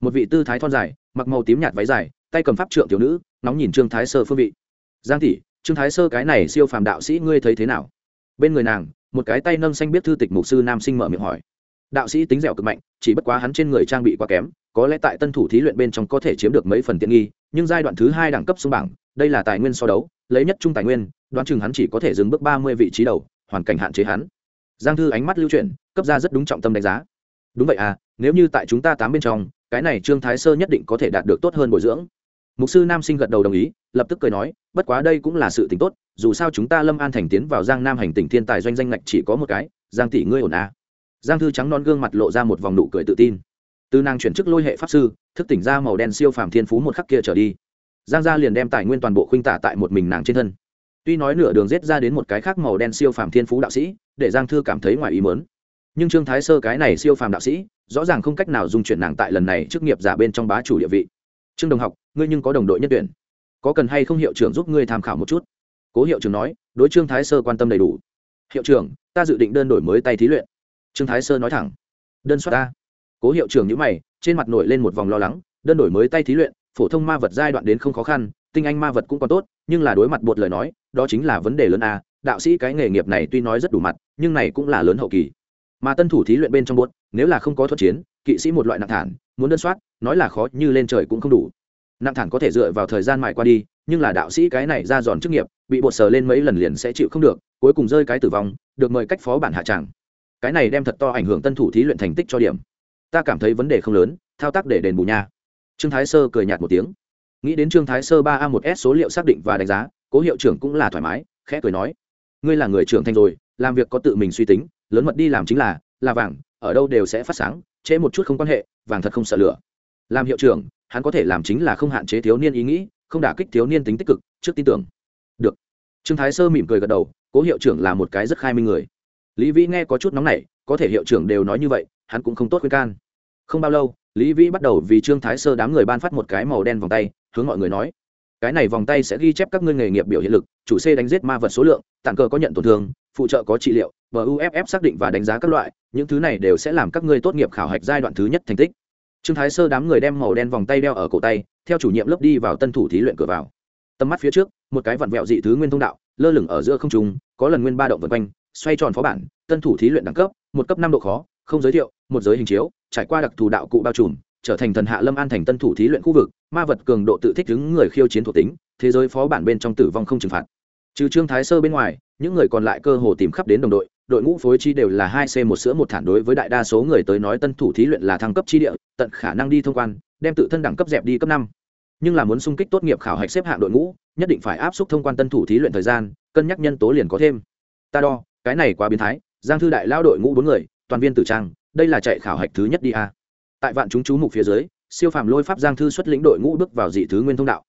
Speaker 1: một vị tư thái thon dài, mặc màu tím nhạt váy dài, tay cầm pháp trượng tiểu nữ, nóng nhìn trương thái sơ phương vị. Giang tỷ, trương thái sơ cái này siêu phàm đạo sĩ ngươi thấy thế nào? Bên người nàng, một cái tay nâng xanh biết thư tịch mục sư nam sinh mở miệng hỏi. Đạo sĩ tính dẻo cực mạnh, chỉ bất quá hắn trên người trang bị quá kém, có lẽ tại tân thủ thí luyện bên trong có thể chiếm được mấy phần tiện nghi, nhưng giai đoạn thứ hai đẳng cấp xuống bảng, đây là tài nguyên so đấu, lấy nhất trung tài nguyên, đoán chừng hắn chỉ có thể dừng bước ba mươi vị trí đầu, hoàn cảnh hạn chế hắn. Giang thư ánh mắt lưu chuyển, cấp ra rất đúng trọng tâm đánh giá. Đúng vậy à nếu như tại chúng ta tám bên trong cái này trương thái sơ nhất định có thể đạt được tốt hơn bồi dưỡng. Mục sư nam sinh gật đầu đồng ý, lập tức cười nói, bất quá đây cũng là sự t ì n h tốt, dù sao chúng ta lâm an thành tiến vào giang nam hành tỉnh thiên tài doanh danh ngạch chỉ có một cái, giang tỷ ngươi ổn à. giang thư trắng non gương mặt lộ ra một vòng nụ cười tự tin. Từ nàng chuyển chức lôi hệ pháp sư, thức tỉnh ra màu đen siêu phàm thiên phú một khắc kia trở đi. Giang gia liền đem tài nguyên toàn bộ khuynh tả tại một mình nàng trên thân. Tuy nói nửa đường rết ra đến một cái khác màu đen siêu phàm thiên phú đạo sĩ, để giang thư cảm thấy ngoài ý mớn nhưng trương thái sơ cái này siêu phàm đạo sĩ rõ ràng không cách nào dung chuyển nàng tại lần này chức nghiệp giả bên trong bá chủ địa vị trương đồng học ngươi nhưng có đồng đội nhân tuyển có cần hay không hiệu trưởng giúp ngươi tham khảo một chút cố hiệu trưởng nói đối trương thái sơ quan tâm đầy đủ hiệu trưởng ta dự định đơn đổi mới tay thí luyện trương thái sơ nói thẳng đơn soát ta cố hiệu trưởng nhữ mày trên mặt nổi lên một vòng lo lắng đơn đổi mới tay thí luyện phổ thông ma vật giai đoạn đến không khó khăn tinh anh ma vật cũng còn tốt nhưng là đối mặt bột lời nói đó chính là vấn đề lớn a đạo sĩ cái nghề nghiệp này tuy nói rất đủ mặt nhưng này cũng là lớn hậu kỳ mà tân thủ thí luyện bên trong bột nếu là không có thuận chiến, kỵ sĩ một loại nặng thản, muốn đơn soát, nói là khó như lên trời cũng không đủ. Nặng thản có thể dựa vào thời gian mãi qua đi, nhưng là đạo sĩ cái này ra giòn chức nghiệp, bị bột sờ lên mấy lần liền sẽ chịu không được, cuối cùng rơi cái tử vong, được mời cách phó bản hạ tràng. Cái này đem thật to ảnh hưởng tân thủ thí luyện thành tích cho điểm. Ta cảm thấy vấn đề không lớn, thao tác để đền bù nha. Trương thái sơ cười nhạt một tiếng. Nghĩ đến trương thái sơ ba a một s số liệu xác định và đánh giá, cố hiệu trưởng cũng là thoải mái, khẽ cười nói. Ngươi là người trưởng thành rồi, làm việc có tự mình suy tính lớn mật đi làm chính là là vàng, ở đâu đều sẽ phát sáng trễ một chút không quan hệ, vàng thật không sợ lửa. Làm hiệu trưởng, hắn có thể làm chính là không hạn chế thiếu niên ý nghĩ, không đả kích thiếu niên tính tích cực, trước tin tưởng. Được. Trương thái sơ mỉm cười gật đầu, cố hiệu trưởng là một cái rất khai minh người. Lý vĩ nghe có chút nóng nảy, có thể hiệu trưởng đều nói như vậy, hắn cũng không tốt khuyên can. Không bao lâu, lý vĩ bắt đầu vì trương thái sơ đám người ban phát một cái màu đen vòng tay, hướng mọi người nói, cái này vòng tay sẽ ghi chép các ngươi nghề nghiệp biểu hiện lực, chủ c đánh giết ma vật số lượng, tặng cờ có nhận tổn thương, phụ trợ có trị liệu và uff xác định và đánh giá các loại, những thứ này đều sẽ làm các ngươi tốt nghiệp khảo hạch giai đoạn thứ nhất thành tích. Trương thái sơ đám người đem màu đen vòng tay đeo ở cổ tay, theo chủ nhiệm lớp đi vào tân thủ thí luyện cửa vào. Tầm mắt phía trước, một cái vặn vẹo dị thứ nguyên thông đạo, lơ lửng ở giữa không trung, có lần nguyên ba động vân quanh, xoay tròn phó bản, tân thủ thí luyện đẳng cấp, một cấp năm độ khó, không giới thiệu, một giới hình chiếu, trải qua đặc thù đạo cụ bao trùm, trở thành thần hạ lâm an thành tân thủ thí luyện khu vực, ma vật cường độ tự thích ứng người khiêu chiến thuộc tính, thế giới phó bản bên trong tử vong không trừng phạt. Trừ trương thái sơ bên ngoài, những người còn lại cơ hồ tìm khắp đến đồng đội đội ngũ phối chi đều là hai c một sữa một thản đối với đại đa số người tới nói tân thủ thí luyện là thăng cấp chi địa, tận khả năng đi thông quan, đem tự thân đẳng cấp dẹp đi cấp năm. Nhưng là muốn xung kích tốt nghiệp khảo hạch xếp hạng đội ngũ, nhất định phải áp suất thông quan tân thủ thí luyện thời gian, cân nhắc nhân tố liền có thêm. Ta đo, cái này quá biến thái, giang thư đại lao đội ngũ bốn người, toàn viên tử trang, đây là chạy khảo hạch thứ nhất đi a. Tại vạn chúng chú mục phía dưới, siêu phàm lôi pháp giang thư xuất lĩnh đội ngũ bước vào dị thứ nguyên thông đạo.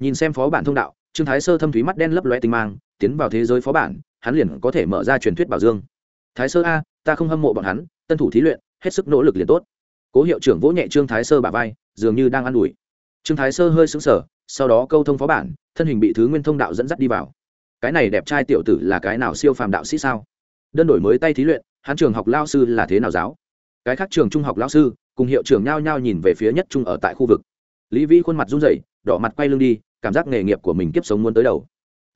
Speaker 1: Nhìn xem phó bản thông đạo, trương thái sơ thâm thúy mắt đen lấp loe tinh mang tiến vào thế giới phó bản, hắn liền có thể mở ra truyền thuyết bảo dương. Thái sơ a, ta không hâm mộ bọn hắn, tân thủ thí luyện, hết sức nỗ lực liền tốt. Cố hiệu trưởng vỗ nhẹ trương thái sơ bà vai, dường như đang ă n ủi. Trương thái sơ hơi sững sờ, sau đó câu thông phó bản, thân hình bị thứ nguyên thông đạo dẫn dắt đi vào. Cái này đẹp trai tiểu tử là cái nào siêu phàm đạo sĩ sao? Đơn đổi mới tay thí luyện, hắn trường học lao sư là thế nào giáo? Cái khác trường trung học lao sư, cùng hiệu trưởng nhao nhao nhìn về phía nhất trung ở tại khu vực. Lý vĩ khuôn mặt run rẩy, đỏ mặt quay lưng đi, cảm giác nghề nghiệp của mình kiếp sống muốn tới đầu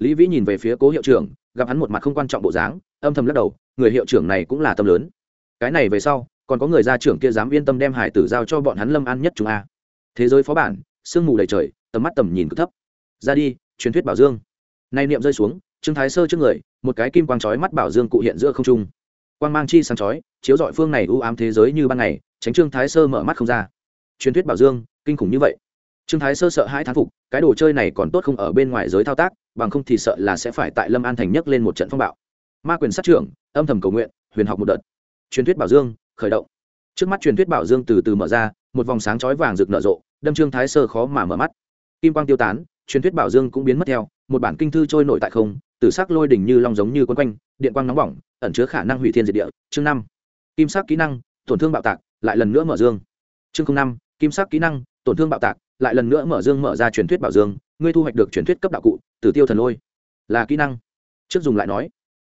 Speaker 1: lý vĩ nhìn về phía cố hiệu trưởng, gặp hắn một mặt không quan trọng bộ dáng, âm thầm lắc đầu, người hiệu trưởng này cũng là tâm lớn. Cái này về sau, còn có người gia trưởng kia dám yên tâm đem hải tử giao cho bọn hắn lâm an nhất chúng a. Thế giới phó bản, sương mù đầy trời, tầm mắt tầm nhìn cực thấp. Ra đi, truyền thuyết bảo dương. Nay niệm rơi xuống, trương thái sơ trước người, một cái kim quang chói mắt bảo dương cụ hiện giữa không trung. Quang mang chi sáng chói, chiếu dọi phương này u ám thế giới như ban ngày, tránh trương thái sơ mở mắt không ra. Truyền thuyết bảo dương, kinh khủng như vậy. Trương thái sơ sợ hai thán phục, cái đồ chơi này còn tốt không ở bên ngoài giới thao tác bằng không thì sợ là sẽ phải tại lâm an thành nhấc lên một trận phong bạo. Ma quyền sát trưởng, âm thầm cầu nguyện, huyền học một đợt. Truyền thuyết bảo dương, khởi động. Trước mắt truyền thuyết bảo dương từ từ mở ra, một vòng sáng chói vàng rực nở rộ, đâm trương thái sơ khó mà mở mắt. Kim quang tiêu tán, truyền thuyết bảo dương cũng biến mất theo, một bản kinh thư trôi nổi tại không, tử sắc lôi đỉnh như long giống như quấn quanh, điện quang nóng bỏng, ẩn chứa khả năng hủy thiên diệt địa. Chương năm. Kim sắc kỹ năng, tổn thương bạo tạc, lại lần nữa mở dương. Chương năm. Kim sắc kỹ năng, tổn thương bạo tạc lại lần nữa mở dương mở ra truyền thuyết bảo dương, ngươi thu hoạch được truyền thuyết cấp đạo cụ, tử tiêu thần lôi, là kỹ năng. Trước dùng lại nói,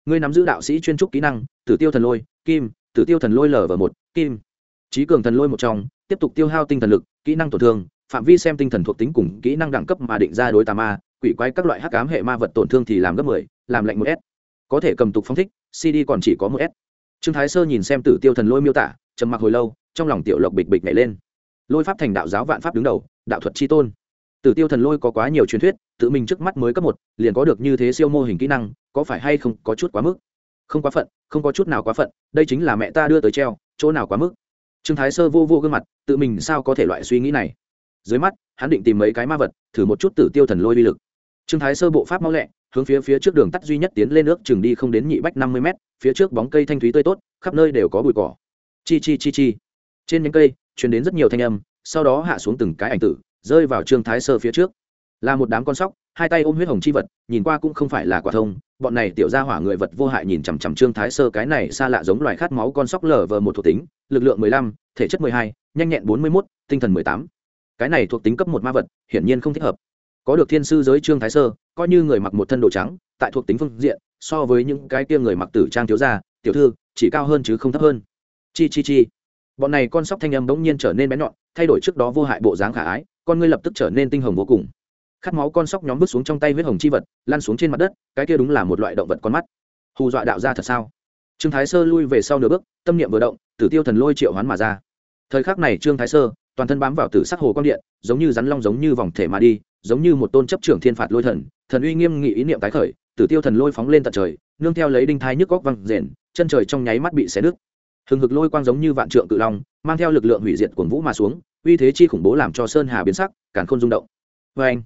Speaker 1: ngươi nắm giữ đạo sĩ chuyên trúc kỹ năng, tử tiêu thần lôi, kim, tử tiêu thần lôi lở vào một, kim. Trí cường thần lôi một trong, tiếp tục tiêu hao tinh thần lực, kỹ năng tổn thương, phạm vi xem tinh thần thuộc tính cùng kỹ năng đẳng cấp mà định ra đối tà ma, quỷ quái các loại hắc cám hệ ma vật tổn thương thì làm gấp mười, làm lạnh một s. Có thể cầm tục phong thích cd còn chỉ có một s. Trương thái sơ nhìn xem tử tiêu thần lôi miêu tả, trầm mặc hồi lâu, trong lòng tiểu lộc bịch bịch nhảy lên. Lôi pháp thành đạo giáo vạn pháp đứng đầu đạo thuật chi tôn. Tử tiêu thần lôi có quá nhiều truyền thuyết, tự mình trước mắt mới cấp một, liền có được như thế siêu mô hình kỹ năng, có phải hay không có chút quá mức? Không quá phận, không có chút nào quá phận, đây chính là mẹ ta đưa tới treo, chỗ nào quá mức? Trương thái sơ vô vô gương mặt, tự mình sao có thể loại suy nghĩ này? Dưới mắt, hắn định tìm mấy cái ma vật, thử một chút tử tiêu thần lôi vi lực. Trương thái sơ bộ pháp mau lẹ, hướng phía phía trước đường tắt duy nhất tiến lên nước chừng đi không đến nhị bách năm mươi mét, phía trước bóng cây thanh thúy tươi tốt, khắp nơi đều có bụi cỏ. Chi chi chi chi. Trên những cây chuyển đến rất nhiều thanh âm sau đó hạ xuống từng cái ảnh tử, rơi vào trương thái sơ phía trước. Là một đám con sóc, hai tay ôm huyết hồng chi vật, nhìn qua cũng không phải là quả thông, bọn này tiểu ra hỏa người vật vô hại nhìn chằm chằm trương thái sơ cái này xa lạ giống loài khát máu con sóc lở vờ một thuộc tính, lực lượng mười lăm, thể chất mười hai, nhanh nhẹn bốn mươi mốt, tinh thần mười tám. Cái này thuộc tính cấp một ma vật, hiển nhiên không thích hợp. Có được thiên sư giới trương thái sơ, coi như người mặc một thân đồ trắng, tại thuộc tính phương diện, so với những cái kia người mặc tử trang thiếu gia, tiểu thư, chỉ cao hơn chứ không thấp hơn. Chi chi chi bọn này con sóc thanh âm bỗng nhiên trở nên bén nhọn, thay đổi trước đó vô hại bộ dáng khả ái, con ngươi lập tức trở nên tinh hồng vô cùng. Khát máu con sóc nhóm vứt xuống trong tay huyết hồng chi vật lan xuống trên mặt đất, cái kia đúng là một loại động vật con mắt. Hù dọa đạo ra thật sao? Trương thái sơ lui về sau nửa bước, tâm niệm vừa động, tử tiêu thần lôi triệu hoán mà ra. Thời khắc này trương thái sơ, toàn thân bám vào tử sắc hồ quang điện, giống như rắn long giống như vòng thể mà đi, giống như một tôn chấp trưởng thiên phạt lôi thần thần uy nghiêm nghị ý niệm tái khởi, tử tiêu thần lôi phóng lên tận trời, nương theo lấy đinh thai nhức góc văng rền, chân trời trong nháy mắt bị xé nứt hừng hực lôi quang giống như vạn trượng cự long, mang theo lực lượng hủy diệt cuồng vũ mà xuống, uy thế chi khủng bố làm cho sơn hà biến sắc, càn khôn rung động. Vê anh,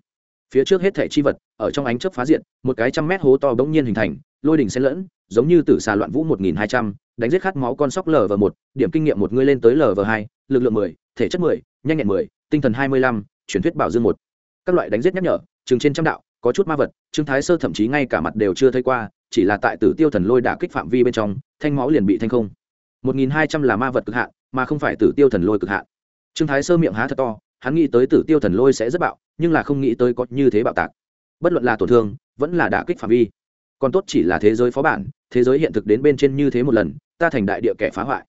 Speaker 1: phía trước hết thể chi vật, ở trong ánh chớp phá diện, một cái trăm mét hố to bỗng nhiên hình thành, lôi đỉnh xen lẫn, giống như tử xà loạn vũ một nghìn hai trăm, đánh giết khát máu con sóc lv một, điểm kinh nghiệm một ngươi lên tới lv hai, lực lượng mười, thể chất mười, nhanh nhẹn mười, tinh thần hai mươi lăm, truyền thuyết bảo dương một. Các loại đánh giết nhắc nhở, chừng trên trăm đạo, có chút ma vật, trương thái sơ thậm chí ngay cả mặt đều chưa thấy qua, chỉ là tại tử tiêu thần lôi đả kích phạm vi bên trong, thanh máu liền bị thanh không một nghìn hai trăm là ma vật cực hạn, mà không phải tử tiêu thần lôi cực hạn. Trương thái sơ miệng há thật to, hắn nghĩ tới tử tiêu thần lôi sẽ rất bạo, nhưng là không nghĩ tới có như thế bạo tạc. Bất luận là tổn thương, vẫn là đả kích phạm vi. Còn tốt chỉ là thế giới phó bản, thế giới hiện thực đến bên trên như thế một lần, ta thành đại địa kẻ phá hoại.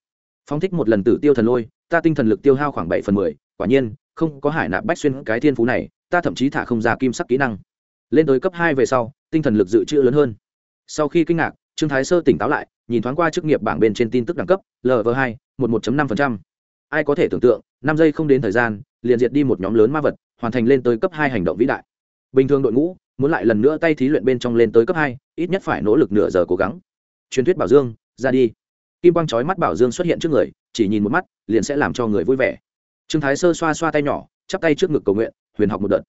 Speaker 1: Phong thích một lần tử tiêu thần lôi, ta tinh thần lực tiêu hao khoảng bảy phần mười, quả nhiên, không có hải nạp bách xuyên cái thiên phú này, ta thậm chí thả không ra kim sắc kỹ năng. Lên tới cấp hai về sau, tinh thần lực dự trữ lớn hơn. Sau khi kinh ngạc trương thái sơ tỉnh táo lại, nhìn thoáng qua chức nghiệp bảng bên trên tin tức đẳng cấp lv hai, một một năm ai có thể tưởng tượng, năm giây không đến thời gian, liền diệt đi một nhóm lớn ma vật, hoàn thành lên tới cấp hai hành động vĩ đại. Bình thường đội ngũ, muốn lại lần nữa tay thí luyện bên trong lên tới cấp hai, ít nhất phải nỗ lực nửa giờ cố gắng. Truyền thuyết bảo dương, ra đi. Kim quang trói mắt bảo dương xuất hiện trước người, chỉ nhìn một mắt, liền sẽ làm cho người vui vẻ. Trương thái sơ xoa xoa tay nhỏ, chắp tay trước ngực cầu nguyện, huyền học một đợt.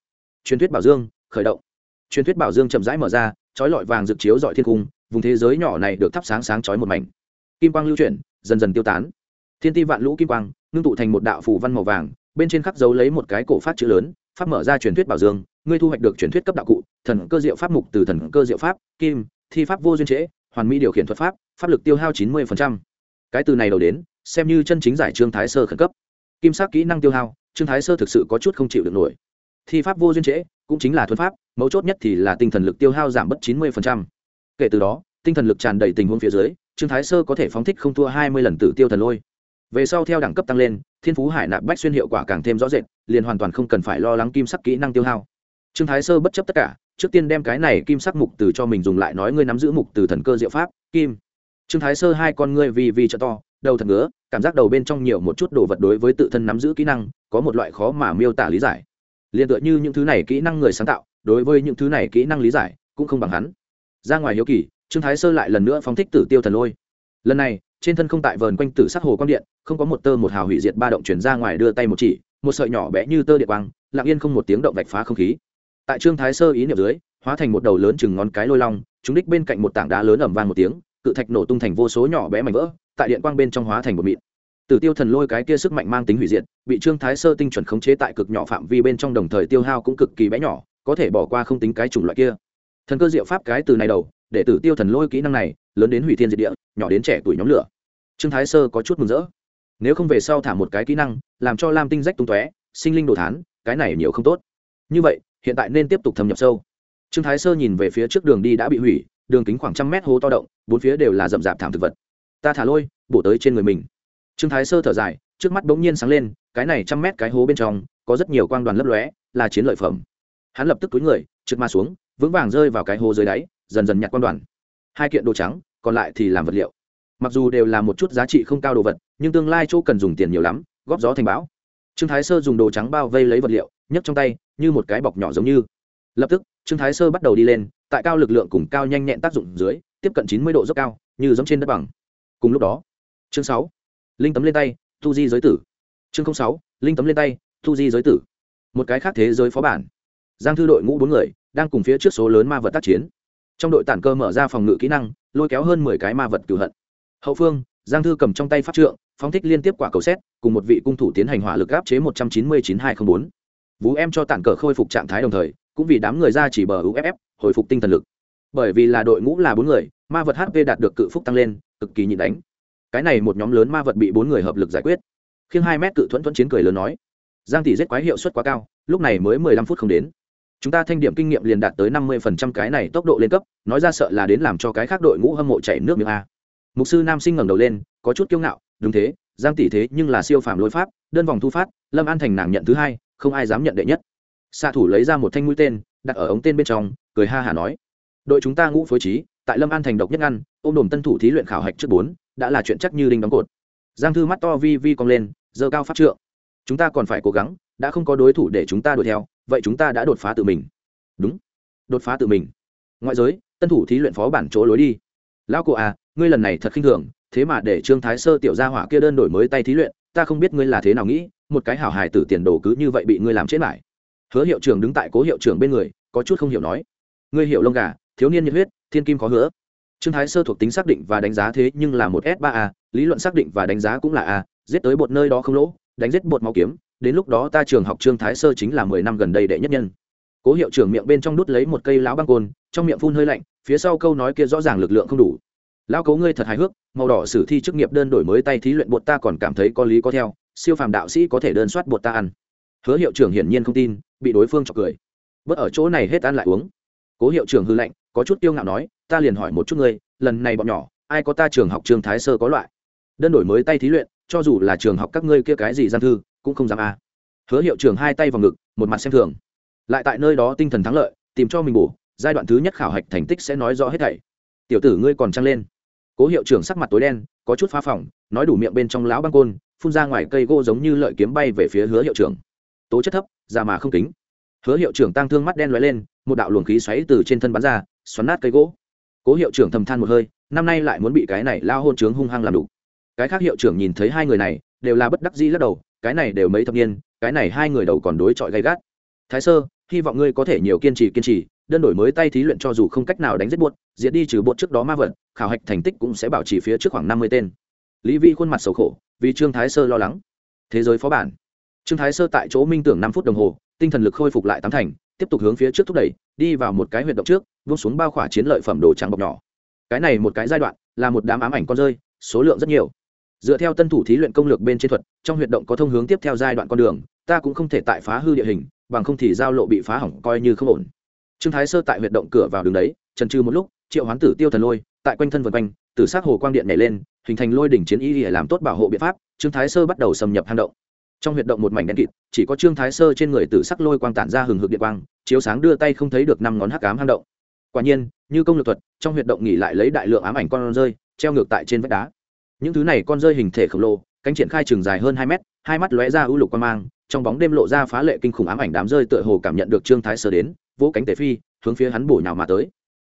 Speaker 1: Truyền thuyết bảo dương, khởi động. Truyền thuyết bảo dương chậm rãi mở ra, trói lọi vàng rực chiếu dọi thiên cung vùng thế giới nhỏ này được thắp sáng sáng chói một mảnh. Kim quang lưu chuyển, dần dần tiêu tán. Thiên ti vạn lũ kim quang, ngưng tụ thành một đạo phủ văn màu vàng, bên trên khắc dấu lấy một cái cổ phát chữ lớn, pháp mở ra truyền thuyết bảo dương, ngươi thu hoạch được truyền thuyết cấp đạo cụ, thần cơ diệu pháp mục từ thần cơ diệu pháp, kim, thi pháp vô duyên trễ, hoàn mỹ điều khiển thuật pháp pháp lực tiêu hao chín mươi cái từ này đầu đến, xem như chân chính giải trương thái sơ khẩn cấp. Kim sắc kỹ năng tiêu hao, trương thái sơ thực sự có chút không chịu được nổi. Thi pháp vô duyên trễ, cũng chính là thuần pháp, mấu chốt nhất thì là tinh thần lực tiêu hao giảm bất chín mươi kể từ đó, tinh thần lực tràn đầy tình huống phía dưới, trương thái sơ có thể phóng thích không thua hai mươi lần tử tiêu thần lôi. Về sau theo đẳng cấp tăng lên, thiên phú hải nạp bách xuyên hiệu quả càng thêm rõ rệt, liền hoàn toàn không cần phải lo lắng kim sắc kỹ năng tiêu hao. Trương thái sơ bất chấp tất cả, trước tiên đem cái này kim sắc mục từ cho mình dùng lại nói ngươi nắm giữ mục từ thần cơ diệu pháp, kim. Trương thái sơ hai con ngươi vì vì cho to, đầu thật ngứa, cảm giác đầu bên trong nhiều một chút đồ vật đối với tự thân nắm giữ kỹ năng, có một loại khó mà miêu tả lý giải. Liền tựa như những thứ này kỹ năng người sáng tạo, đối với những thứ này kỹ năng lý giải, cũng không bằng hắn ra ngoài hiếu kỳ, trương thái sơ lại lần nữa phóng thích tử tiêu thần lôi. Lần này, trên thân không tại vờn quanh tử sắc hồ quang điện, không có một tơ một hào hủy diệt ba động chuyển ra ngoài đưa tay một chỉ, một sợi nhỏ bé như tơ điện quang, lặng yên không một tiếng động vạch phá không khí. Tại trương thái sơ ý niệm dưới, hóa thành một đầu lớn chừng ngón cái lôi long, chúng đích bên cạnh một tảng đá lớn ẩm vang một tiếng, cự thạch nổ tung thành vô số nhỏ bé mảnh vỡ, tại điện quang bên trong hóa thành một mịn. Tử tiêu thần lôi cái kia sức mạnh mang tính hủy diệt, bị trương thái sơ tinh chuẩn khống chế tại cực nhỏ phạm vi bên trong đồng thời tiêu hao cũng cực kỳ bé nhỏ, có thể bỏ qua không tính cái chủng loại kia thần cơ diệu pháp cái từ này đầu, để tử tiêu thần lôi kỹ năng này, lớn đến hủy thiên diệt địa, nhỏ đến trẻ tuổi nhóm lửa. Trương thái sơ có chút mừng rỡ. Nếu không về sau thả một cái kỹ năng, làm cho lam tinh rách tung tóe, sinh linh đồ thán, cái này nhiều không tốt. Như vậy, hiện tại nên tiếp tục thâm nhập sâu. Trương thái sơ nhìn về phía trước đường đi đã bị hủy, đường kính khoảng trăm mét hố to động, bốn phía đều là rậm rạp thảm thực vật. Ta thả lôi, bổ tới trên người mình. Trương thái sơ thở dài, trước mắt bỗng nhiên sáng lên, cái này trăm mét cái hố bên trong, có rất nhiều quang đoàn lấp lóe, là chiến lợi phẩm. Hắn lập tức túi người, trượt ma xuống vững vàng rơi vào cái hố dưới đáy, dần dần nhặt quan đoàn. Hai kiện đồ trắng, còn lại thì làm vật liệu. Mặc dù đều là một chút giá trị không cao đồ vật, nhưng tương lai chỗ cần dùng tiền nhiều lắm, góp gió thành bão. Trương thái sơ dùng đồ trắng bao vây lấy vật liệu, nhấc trong tay, như một cái bọc nhỏ giống như. Lập tức, trương thái sơ bắt đầu đi lên, tại cao lực lượng cùng cao nhanh nhẹn tác dụng dưới, tiếp cận chín mươi độ dốc cao, như giống trên đất bằng. Cùng lúc đó, chương sáu, linh tấm lên tay tu di giới tử. Chương sáu, linh tấm lên tay tu di giới tử. Một cái khác thế giới phó bản. Giang thư đội ngũ bốn người đang cùng phía trước số lớn ma vật tác chiến. Trong đội tản cơ mở ra phòng ngự kỹ năng, lôi kéo hơn mười cái ma vật cửu hận. Hậu phương, giang thư cầm trong tay pháp trượng, phóng thích liên tiếp quả cầu xét, cùng một vị cung thủ tiến hành hỏa lực áp chế một trăm chín mươi chín hai trăm linh bốn. Vú em cho tản cờ khôi phục trạng thái đồng thời, cũng vì đám người ra chỉ bờ uff hồi phục tinh thần lực. Bởi vì là đội ngũ là bốn người, ma vật hp đạt được cự phúc tăng lên, cực kỳ nhịn đánh. Cái này một nhóm lớn ma vật bị bốn người hợp lực giải quyết. Khiêng hai mét cự thuẫn thuẫn chiến cười lớn nói, giang tỷ giết quái hiệu suất quá cao, lúc này mới mười lăm phút không đến chúng ta thanh điểm kinh nghiệm liền đạt tới năm mươi phần trăm cái này tốc độ lên cấp, nói ra sợ là đến làm cho cái khác đội ngũ hâm mộ chảy nước miếng a. Mục sư nam sinh ngẩng đầu lên, có chút kiêu ngạo, đúng thế, giang tỷ thế nhưng là siêu phàm lối pháp, đơn vòng thu phát, lâm an thành nàng nhận thứ hai, không ai dám nhận đệ nhất. Xạ thủ lấy ra một thanh mũi tên, đặt ở ống tên bên trong, cười ha hả nói. Đội chúng ta ngũ phối trí, tại lâm an thành độc nhất ngăn, ôm đồm tân thủ thí luyện khảo hạch trước bốn, đã là chuyện chắc như đinh đóng cột. Giang thư mắt to vi vi cong lên dơ cao phát trượng. Chúng ta còn phải cố gắng, đã không có đối thủ để chúng ta đuổi theo vậy chúng ta đã đột phá tự mình. Đúng. Đột phá tự mình. Ngoại giới, tân thủ thí luyện phó bản chỗ lối đi. Lão cụ à ngươi lần này thật khinh thường, thế mà để trương thái sơ tiểu gia hỏa kia đơn đổi mới tay thí luyện, ta không biết ngươi là thế nào nghĩ, một cái hảo hài tử tiền đồ cứ như vậy bị ngươi làm chết lại. Hứa hiệu trưởng đứng tại cố hiệu trưởng bên người, có chút không hiểu nói. Ngươi hiểu lông gà, thiếu niên nhiệt huyết, thiên kim có hứa. Trương thái sơ thuộc tính xác định và đánh giá thế nhưng là một s ba a, lý luận xác định và đánh giá cũng là a, giết tới một nơi đó không lỗ đánh giết bột máu kiếm, đến lúc đó ta trường học trương thái sơ chính là mười năm gần đây đệ nhất nhân. Cố hiệu trưởng miệng bên trong đút lấy một cây lão băng côn, trong miệng phun hơi lạnh, phía sau câu nói kia rõ ràng lực lượng không đủ. Lão cố ngươi thật hài hước, màu đỏ sử thi chức nghiệp đơn đổi mới tay thí luyện bột ta còn cảm thấy có lý có theo, siêu phàm đạo sĩ có thể đơn soát bột ta ăn. Hứa hiệu trưởng hiển nhiên không tin, bị đối phương chọc cười. Bớt ở chỗ này hết ăn lại uống. Cố hiệu trưởng hư lạnh, có chút tiêu ngạo nói, ta liền hỏi một chút ngươi, lần này bọn nhỏ, ai có ta trường học trường thái sơ có loại? Đơn đổi mới tay thí luyện cho dù là trường học các ngươi kia cái gì gian thư, cũng không dám a. À. hứa hiệu trưởng hai tay vào ngực, một mặt xem thường. Lại tại nơi đó tinh thần thắng lợi, tìm cho mình bổ, giai đoạn thứ nhất khảo hạch thành tích sẽ nói rõ hết thảy. Tiểu tử ngươi còn trăng lên. Cố hiệu trưởng sắc mặt tối đen, có chút phá phỏng, nói đủ miệng bên trong lão băng côn, phun ra ngoài cây gỗ giống như lợi kiếm bay về phía hứa hiệu trưởng. Tố chất thấp, già mà không kính. Hứa hiệu trưởng tăng thương mắt đen lóe lên, một đạo luồng khí xoáy từ trên thân bắn ra, xoắn nát cây gỗ. Cố hiệu trưởng thầm than một hơi, năm nay lại muốn bị cái này lao hôn trướng hung hăng làm đủ cái khác hiệu trưởng nhìn thấy hai người này, đều là bất đắc dĩ lắc đầu, cái này đều mấy thập niên, cái này hai người đầu còn đối chọi gay gắt. Thái sơ, hy vọng ngươi có thể nhiều kiên trì kiên trì, đơn đổi mới tay thí luyện cho dù không cách nào đánh giết buốt diệt đi trừ buốt trước đó ma vật, khảo hạch thành tích cũng sẽ bảo trì phía trước khoảng năm mươi tên. Lý vi khuôn mặt sầu khổ, vì trương thái sơ lo lắng. Thế giới phó bản. Trương thái sơ tại chỗ minh tưởng năm phút đồng hồ, tinh thần lực khôi phục lại tám thành, tiếp tục hướng phía trước thúc đẩy, đi vào một cái huyệt động trước, vung xuống bao khỏa chiến lợi phẩm đồ trắng bọc nhỏ. Cái này một cái giai đoạn, là một đám ám ảnh con rơi, số lượng rất nhiều dựa theo tân thủ thí luyện công lược bên trên thuật, trong huyệt động có thông hướng tiếp theo giai đoạn con đường, ta cũng không thể tại phá hư địa hình, bằng không thì giao lộ bị phá hỏng coi như không ổn. Trương thái sơ tại huyệt động cửa vào đường đấy, trần trừ một lúc, triệu hoán tử tiêu thần lôi, tại quanh thân vần quanh từ sát hồ quang điện nhảy lên, hình thành lôi đỉnh chiến y để làm tốt bảo hộ biện pháp, trương thái sơ bắt đầu xâm nhập hang động. Trong huyệt động một mảnh đen kịt, chỉ có trương thái sơ trên người tử sắc lôi quang tản ra hừng hực điện quang, chiếu sáng đưa tay không thấy được năm ngón hắc ám hang động. Quả nhiên, như công lược thuật, trong huyệt động nghỉ lại lấy đại lượng ám ảnh con rơi, treo ngược tại trên vách đá những thứ này con rơi hình thể khổng lồ, cánh triển khai trường dài hơn hai mét, hai mắt lóe ra ưu lục quan mang, trong bóng đêm lộ ra phá lệ kinh khủng ám ảnh đám rơi tựa hồ cảm nhận được trương thái sơ đến, vỗ cánh tề phi, hướng phía hắn bổ nhào mà tới.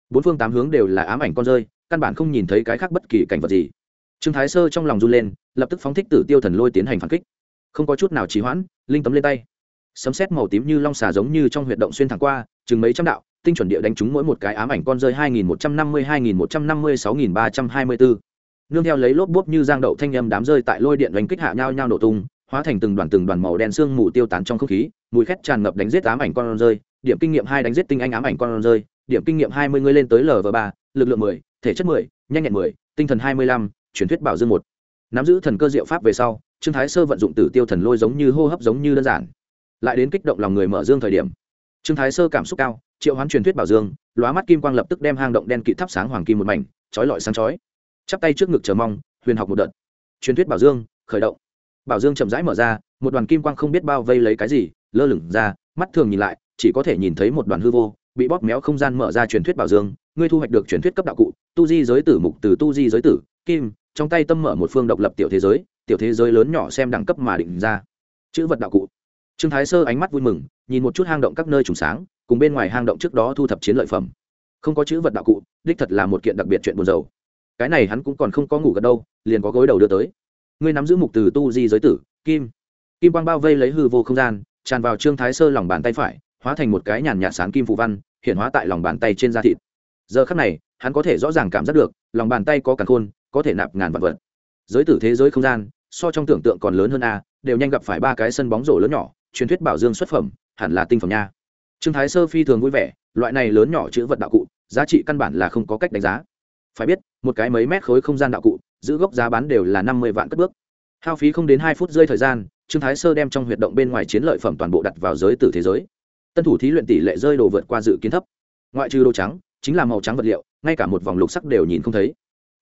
Speaker 1: Bốn phương tám hướng đều là ám ảnh con rơi, căn bản không nhìn thấy cái khác bất kỳ cảnh vật gì. Trương thái sơ trong lòng run lên, lập tức phóng thích tử tiêu thần lôi tiến hành phản kích. Không có chút nào trì hoãn, linh tấm lên tay. Sấm xét màu tím như long xà giống như trong huyệt động xuyên thẳng qua, chừng mấy trăm đạo, tinh chuẩn địa đánh trúng mỗi một cái ám ảnh con rơi hai nghìn một trăm năm mươi, hai nghìn một trăm năm mươi, sáu nghìn ba trăm hai mươi bốn nương theo lấy lốp bốp như giang đậu thanh âm đám rơi tại lôi điện đánh kích hạ nhau nhau nổ tung, hóa thành từng đoàn từng đoàn màu đen sương mù tiêu tán trong không khí, mùi khét tràn ngập đánh giết ám ảnh con rơi, điểm kinh nghiệm hai đánh giết tinh anh ám ảnh con rơi, điểm kinh nghiệm hai mươi ngươi lên tới lv ba, lực lượng mười, thể chất mười, nhanh nhẹn mười, tinh thần hai mươi lăm, truyền thuyết bảo dương một. Nắm giữ thần cơ diệu pháp về sau, trương thái sơ vận dụng tử tiêu thần lôi giống như hô hấp giống như đơn giản. Lại đến kích động lòng người mở dương thời điểm, trương thái sơ cảm xúc cao, triệu hoán truyền thuyết bảo dương, lóa mắt kim quang lập tức đem hang động đen kỵ thắp sáng hoàng kim một mảnh trói lọi sáng chói chắp tay trước ngực chờ mong, huyền học một đợt. Truyền thuyết bảo dương, khởi động. Bảo dương chậm rãi mở ra, một đoàn kim quang không biết bao vây lấy cái gì, lơ lửng ra, mắt thường nhìn lại, chỉ có thể nhìn thấy một đoàn hư vô, bị bóp méo không gian mở ra truyền thuyết bảo dương. Ngươi thu hoạch được truyền thuyết cấp đạo cụ, tu di giới tử mục từ tu di giới tử, kim, trong tay tâm mở một phương độc lập tiểu thế giới, tiểu thế giới lớn nhỏ xem đẳng cấp mà định ra. Chữ vật đạo cụ. Trương thái sơ ánh mắt vui mừng, nhìn một chút hang động các nơi trùng sáng, cùng bên ngoài hang động trước đó thu thập chiến lợi phẩm. Không có chữ vật đạo cụ, đích thật là một kiện đặc biệt chuyện buồn rầu cái này hắn cũng còn không có ngủ gật đâu, liền có gối đầu đưa tới. Ngươi nắm giữ mục từ tu di giới tử, kim. Kim quang bao vây lấy hư vô không gian, tràn vào trương thái sơ lòng bàn tay phải, hóa thành một cái nhàn nhạt sáng kim phù văn, hiện hóa tại lòng bàn tay trên da thịt. Giờ khắc này, hắn có thể rõ ràng cảm giác được, lòng bàn tay có càn khôn, có thể nạp ngàn vật vật. Giới tử thế giới không gian, so trong tưởng tượng còn lớn hơn a, đều nhanh gặp phải ba cái sân bóng rổ lớn nhỏ, truyền thuyết bảo dương xuất phẩm, hẳn là tinh phẩm nha. Trương thái sơ phi thường vui vẻ, loại này lớn nhỏ chữ vật đạo cụ, giá trị căn bản là không có cách đánh giá. Phải biết một cái mấy mét khối không gian đạo cụ, giữ gốc giá bán đều là năm mươi vạn cất bước. Hao phí không đến hai phút rơi thời gian, trương thái sơ đem trong huyệt động bên ngoài chiến lợi phẩm toàn bộ đặt vào giới tử thế giới. Tân thủ thí luyện tỷ lệ rơi đồ vượt qua dự kiến thấp. Ngoại trừ đồ trắng, chính là màu trắng vật liệu, ngay cả một vòng lục sắc đều nhìn không thấy.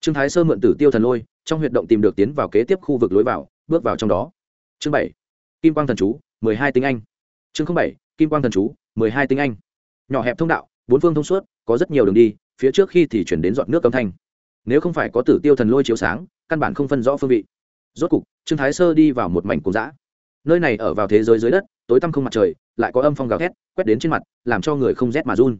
Speaker 1: Trương thái sơ mượn tử tiêu thần lôi, trong huyệt động tìm được tiến vào kế tiếp khu vực lối vào, bước vào trong đó. Chương bảy, kim quang thần chú, mười hai tiếng anh. Chương bảy, kim quang thần chú, mười hai tiếng anh. Nhỏ hẹp thông đạo, bốn phương thông suốt, có rất nhiều đường đi, phía trước khi thì chuyển đến dọn nước âm thanh nếu không phải có tử tiêu thần lôi chiếu sáng, căn bản không phân rõ phương vị. Rốt cục, trương thái sơ đi vào một mảnh cuồng dã. Nơi này ở vào thế giới dưới đất, tối tăm không mặt trời, lại có âm phong gào thét, quét đến trên mặt, làm cho người không rét mà run.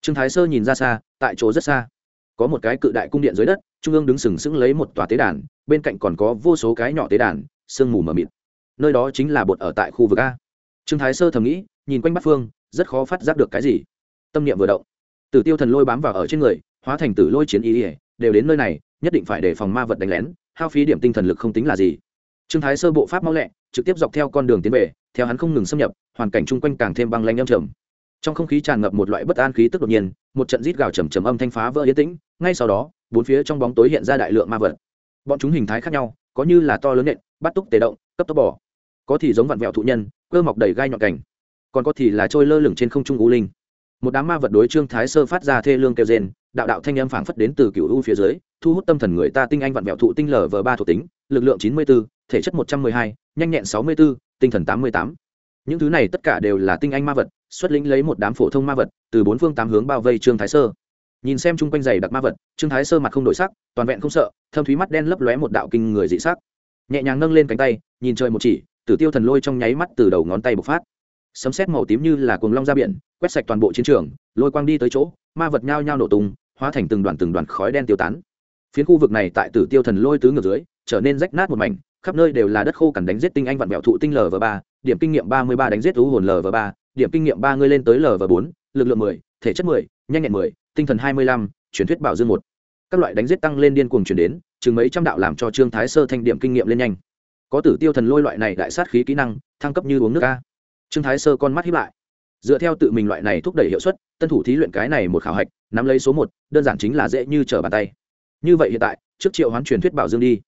Speaker 1: Trương thái sơ nhìn ra xa, tại chỗ rất xa. Có một cái cự đại cung điện dưới đất, trung ương đứng sừng sững lấy một tòa tế đàn, bên cạnh còn có vô số cái nhỏ tế đàn, sương mù mờ mịt. Nơi đó chính là bột ở tại khu vực a. Trương thái sơ thầm nghĩ, nhìn quanh bắt phương, rất khó phát giác được cái gì. Tâm niệm vừa động. Tử tiêu thần lôi bám vào ở trên người, hóa thành tử lôi chiến ý ỉa đều đến nơi này, nhất định phải đề phòng ma vật đánh lén, hao phí điểm tinh thần lực không tính là gì. Trương thái sơ bộ pháp mau lẹ, trực tiếp dọc theo con đường tiến về, theo hắn không ngừng xâm nhập, hoàn cảnh chung quanh càng thêm băng lanh âm trầm. Trong không khí tràn ngập một loại bất an khí tức đột nhiên, một trận rít gào trầm trầm âm thanh phá vỡ yên tĩnh, ngay sau đó, bốn phía trong bóng tối hiện ra đại lượng ma vật. Bọn chúng hình thái khác nhau, có như là to lớn nện, bắt túc tề động, cấp tốc bỏ có thì giống vặn vẹo thụ nhân, cơ mọc đầy gai nhọn cảnh còn có thì là trôi lơ lửng trên không trung u linh. Một đám ma vật đối trương thái sơ phát ra thê lương kêu rên đạo đạo thanh âm phảng phất đến từ cựu u phía dưới thu hút tâm thần người ta tinh anh vặn vẹo thụ tinh lở vờ ba thuộc tính lực lượng chín mươi 94, thể chất một trăm mười hai nhanh nhẹn sáu mươi 64, tinh thần tám mươi tám. Những thứ này tất cả đều là tinh anh ma vật xuất lĩnh lấy một đám phổ thông ma vật từ bốn phương tám hướng bao vây trương thái sơ. Nhìn xem chung quanh giày đặc ma vật trương thái sơ mặt không đổi sắc toàn vẹn không sợ thâm thúy mắt đen lấp lóe một đạo kinh người dị sắc. Nhẹ nhàng nâng lên cánh tay nhìn trời một chỉ tử tiêu thần lôi trong nháy mắt từ đầu ngón tay bộc phát. Sấm xét màu tím như là cuồng long ra biển quét sạch toàn bộ chiến trường lôi quang đi tới chỗ ma vật nhao nhao nổ tung hóa thành từng đoàn từng đoàn khói đen tiêu tán. Phiến khu vực này tại tử tiêu thần lôi tứ ngược dưới, trở nên rách nát một mảnh, khắp nơi đều là đất khô cằn đánh giết tinh anh vạn mẹo thụ tinh lv ba, điểm kinh nghiệm ba mươi ba đánh giết thú hồn lv ba, điểm kinh nghiệm ba ngươi lên tới lv bốn, lực lượng mười, thể chất mười, nhanh nhẹn mười, tinh thần hai mươi lăm, truyền thuyết bảo dương một. Các loại đánh giết tăng lên điên cuồng chuyển đến, chừng mấy trăm đạo làm cho trương thái sơ thanh điểm kinh nghiệm lên nhanh. Có tử tiêu thần lôi loại này đại sát khí kỹ năng, thăng cấp như uống nước ca trương thái sơ con mắt hiếp lại dựa theo tự mình loại này thúc đẩy hiệu suất, tân thủ thí luyện cái này một khảo hạch, nắm lấy số một, đơn giản chính là dễ như trở bàn tay. Như vậy hiện tại, trước triệu hoán truyền thuyết bảo dương đi.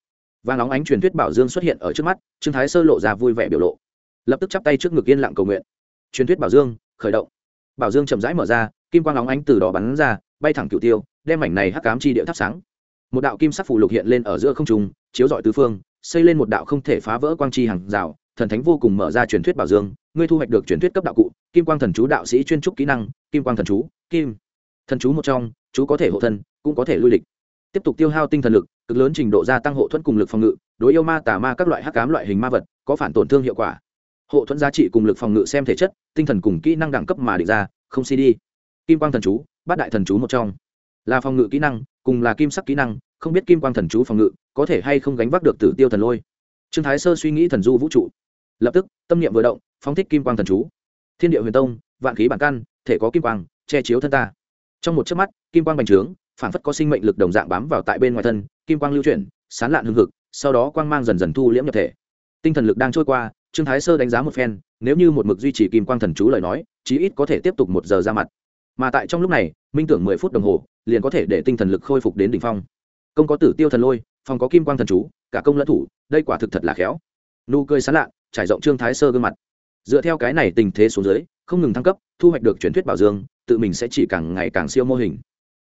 Speaker 1: Và nóng ánh truyền thuyết bảo dương xuất hiện ở trước mắt, trương thái sơ lộ ra vui vẻ biểu lộ. Lập tức chắp tay trước ngực yên lặng cầu nguyện. Truyền thuyết bảo dương, khởi động. Bảo dương chậm rãi mở ra, kim quang nóng ánh từ đó bắn ra, bay thẳng cựu tiêu, đem mảnh này hắc cám chi địa thắp sáng. Một đạo kim sắc phù lục hiện lên ở giữa không trung, chiếu rọi tứ phương, xây lên một đạo không thể phá vỡ quang chi hàng rào thần thánh vô cùng mở ra truyền thuyết bảo dương, ngươi thu hoạch được truyền thuyết cấp đạo cụ, kim quang thần chú đạo sĩ chuyên trúc kỹ năng, kim quang thần chú, kim thần chú một trong, chú có thể hộ thân, cũng có thể lui lịch. tiếp tục tiêu hao tinh thần lực, cực lớn trình độ gia tăng hộ thuẫn cùng lực phòng ngự, đối yêu ma, tà ma các loại hắc cám loại hình ma vật, có phản tổn thương hiệu quả. Hộ thuẫn giá trị cùng lực phòng ngự xem thể chất, tinh thần cùng kỹ năng đẳng cấp mà định ra, không cd kim quang thần chú, bát đại thần chú một trong. Là phòng ngự kỹ năng, cùng là kim sắc kỹ năng, không biết kim quang thần chú phòng ngự có thể hay không gánh vác được tử tiêu thần lôi. Trương thái sơ suy nghĩ thần du vũ trụ lập tức, tâm niệm vừa động, phóng thích kim quang thần chú. Thiên địa huyền tông, vạn khí bản căn, thể có kim quang, che chiếu thân ta. Trong một chớp mắt, kim quang bành trướng, phản phất có sinh mệnh lực đồng dạng bám vào tại bên ngoài thân, kim quang lưu chuyển, sán lạn hương hực, sau đó quang mang dần dần thu liễm nhập thể. Tinh thần lực đang trôi qua, trương thái sơ đánh giá một phen, nếu như một mực duy trì kim quang thần chú lời nói, chí ít có thể tiếp tục một giờ ra mặt. Mà tại trong lúc này, minh tưởng mười phút đồng hồ, liền có thể để tinh thần lực khôi phục đến đỉnh phong. Công có tử tiêu thần lôi, phòng có kim quang thần chú, cả công lẫn thủ, đây quả thực thật là khéo. Nụ cười sán lạ trải rộng trương thái sơ gương mặt. Dựa theo cái này tình thế xuống dưới, không ngừng thăng cấp, thu hoạch được truyền thuyết bảo dương, tự mình sẽ chỉ càng ngày càng siêu mô hình.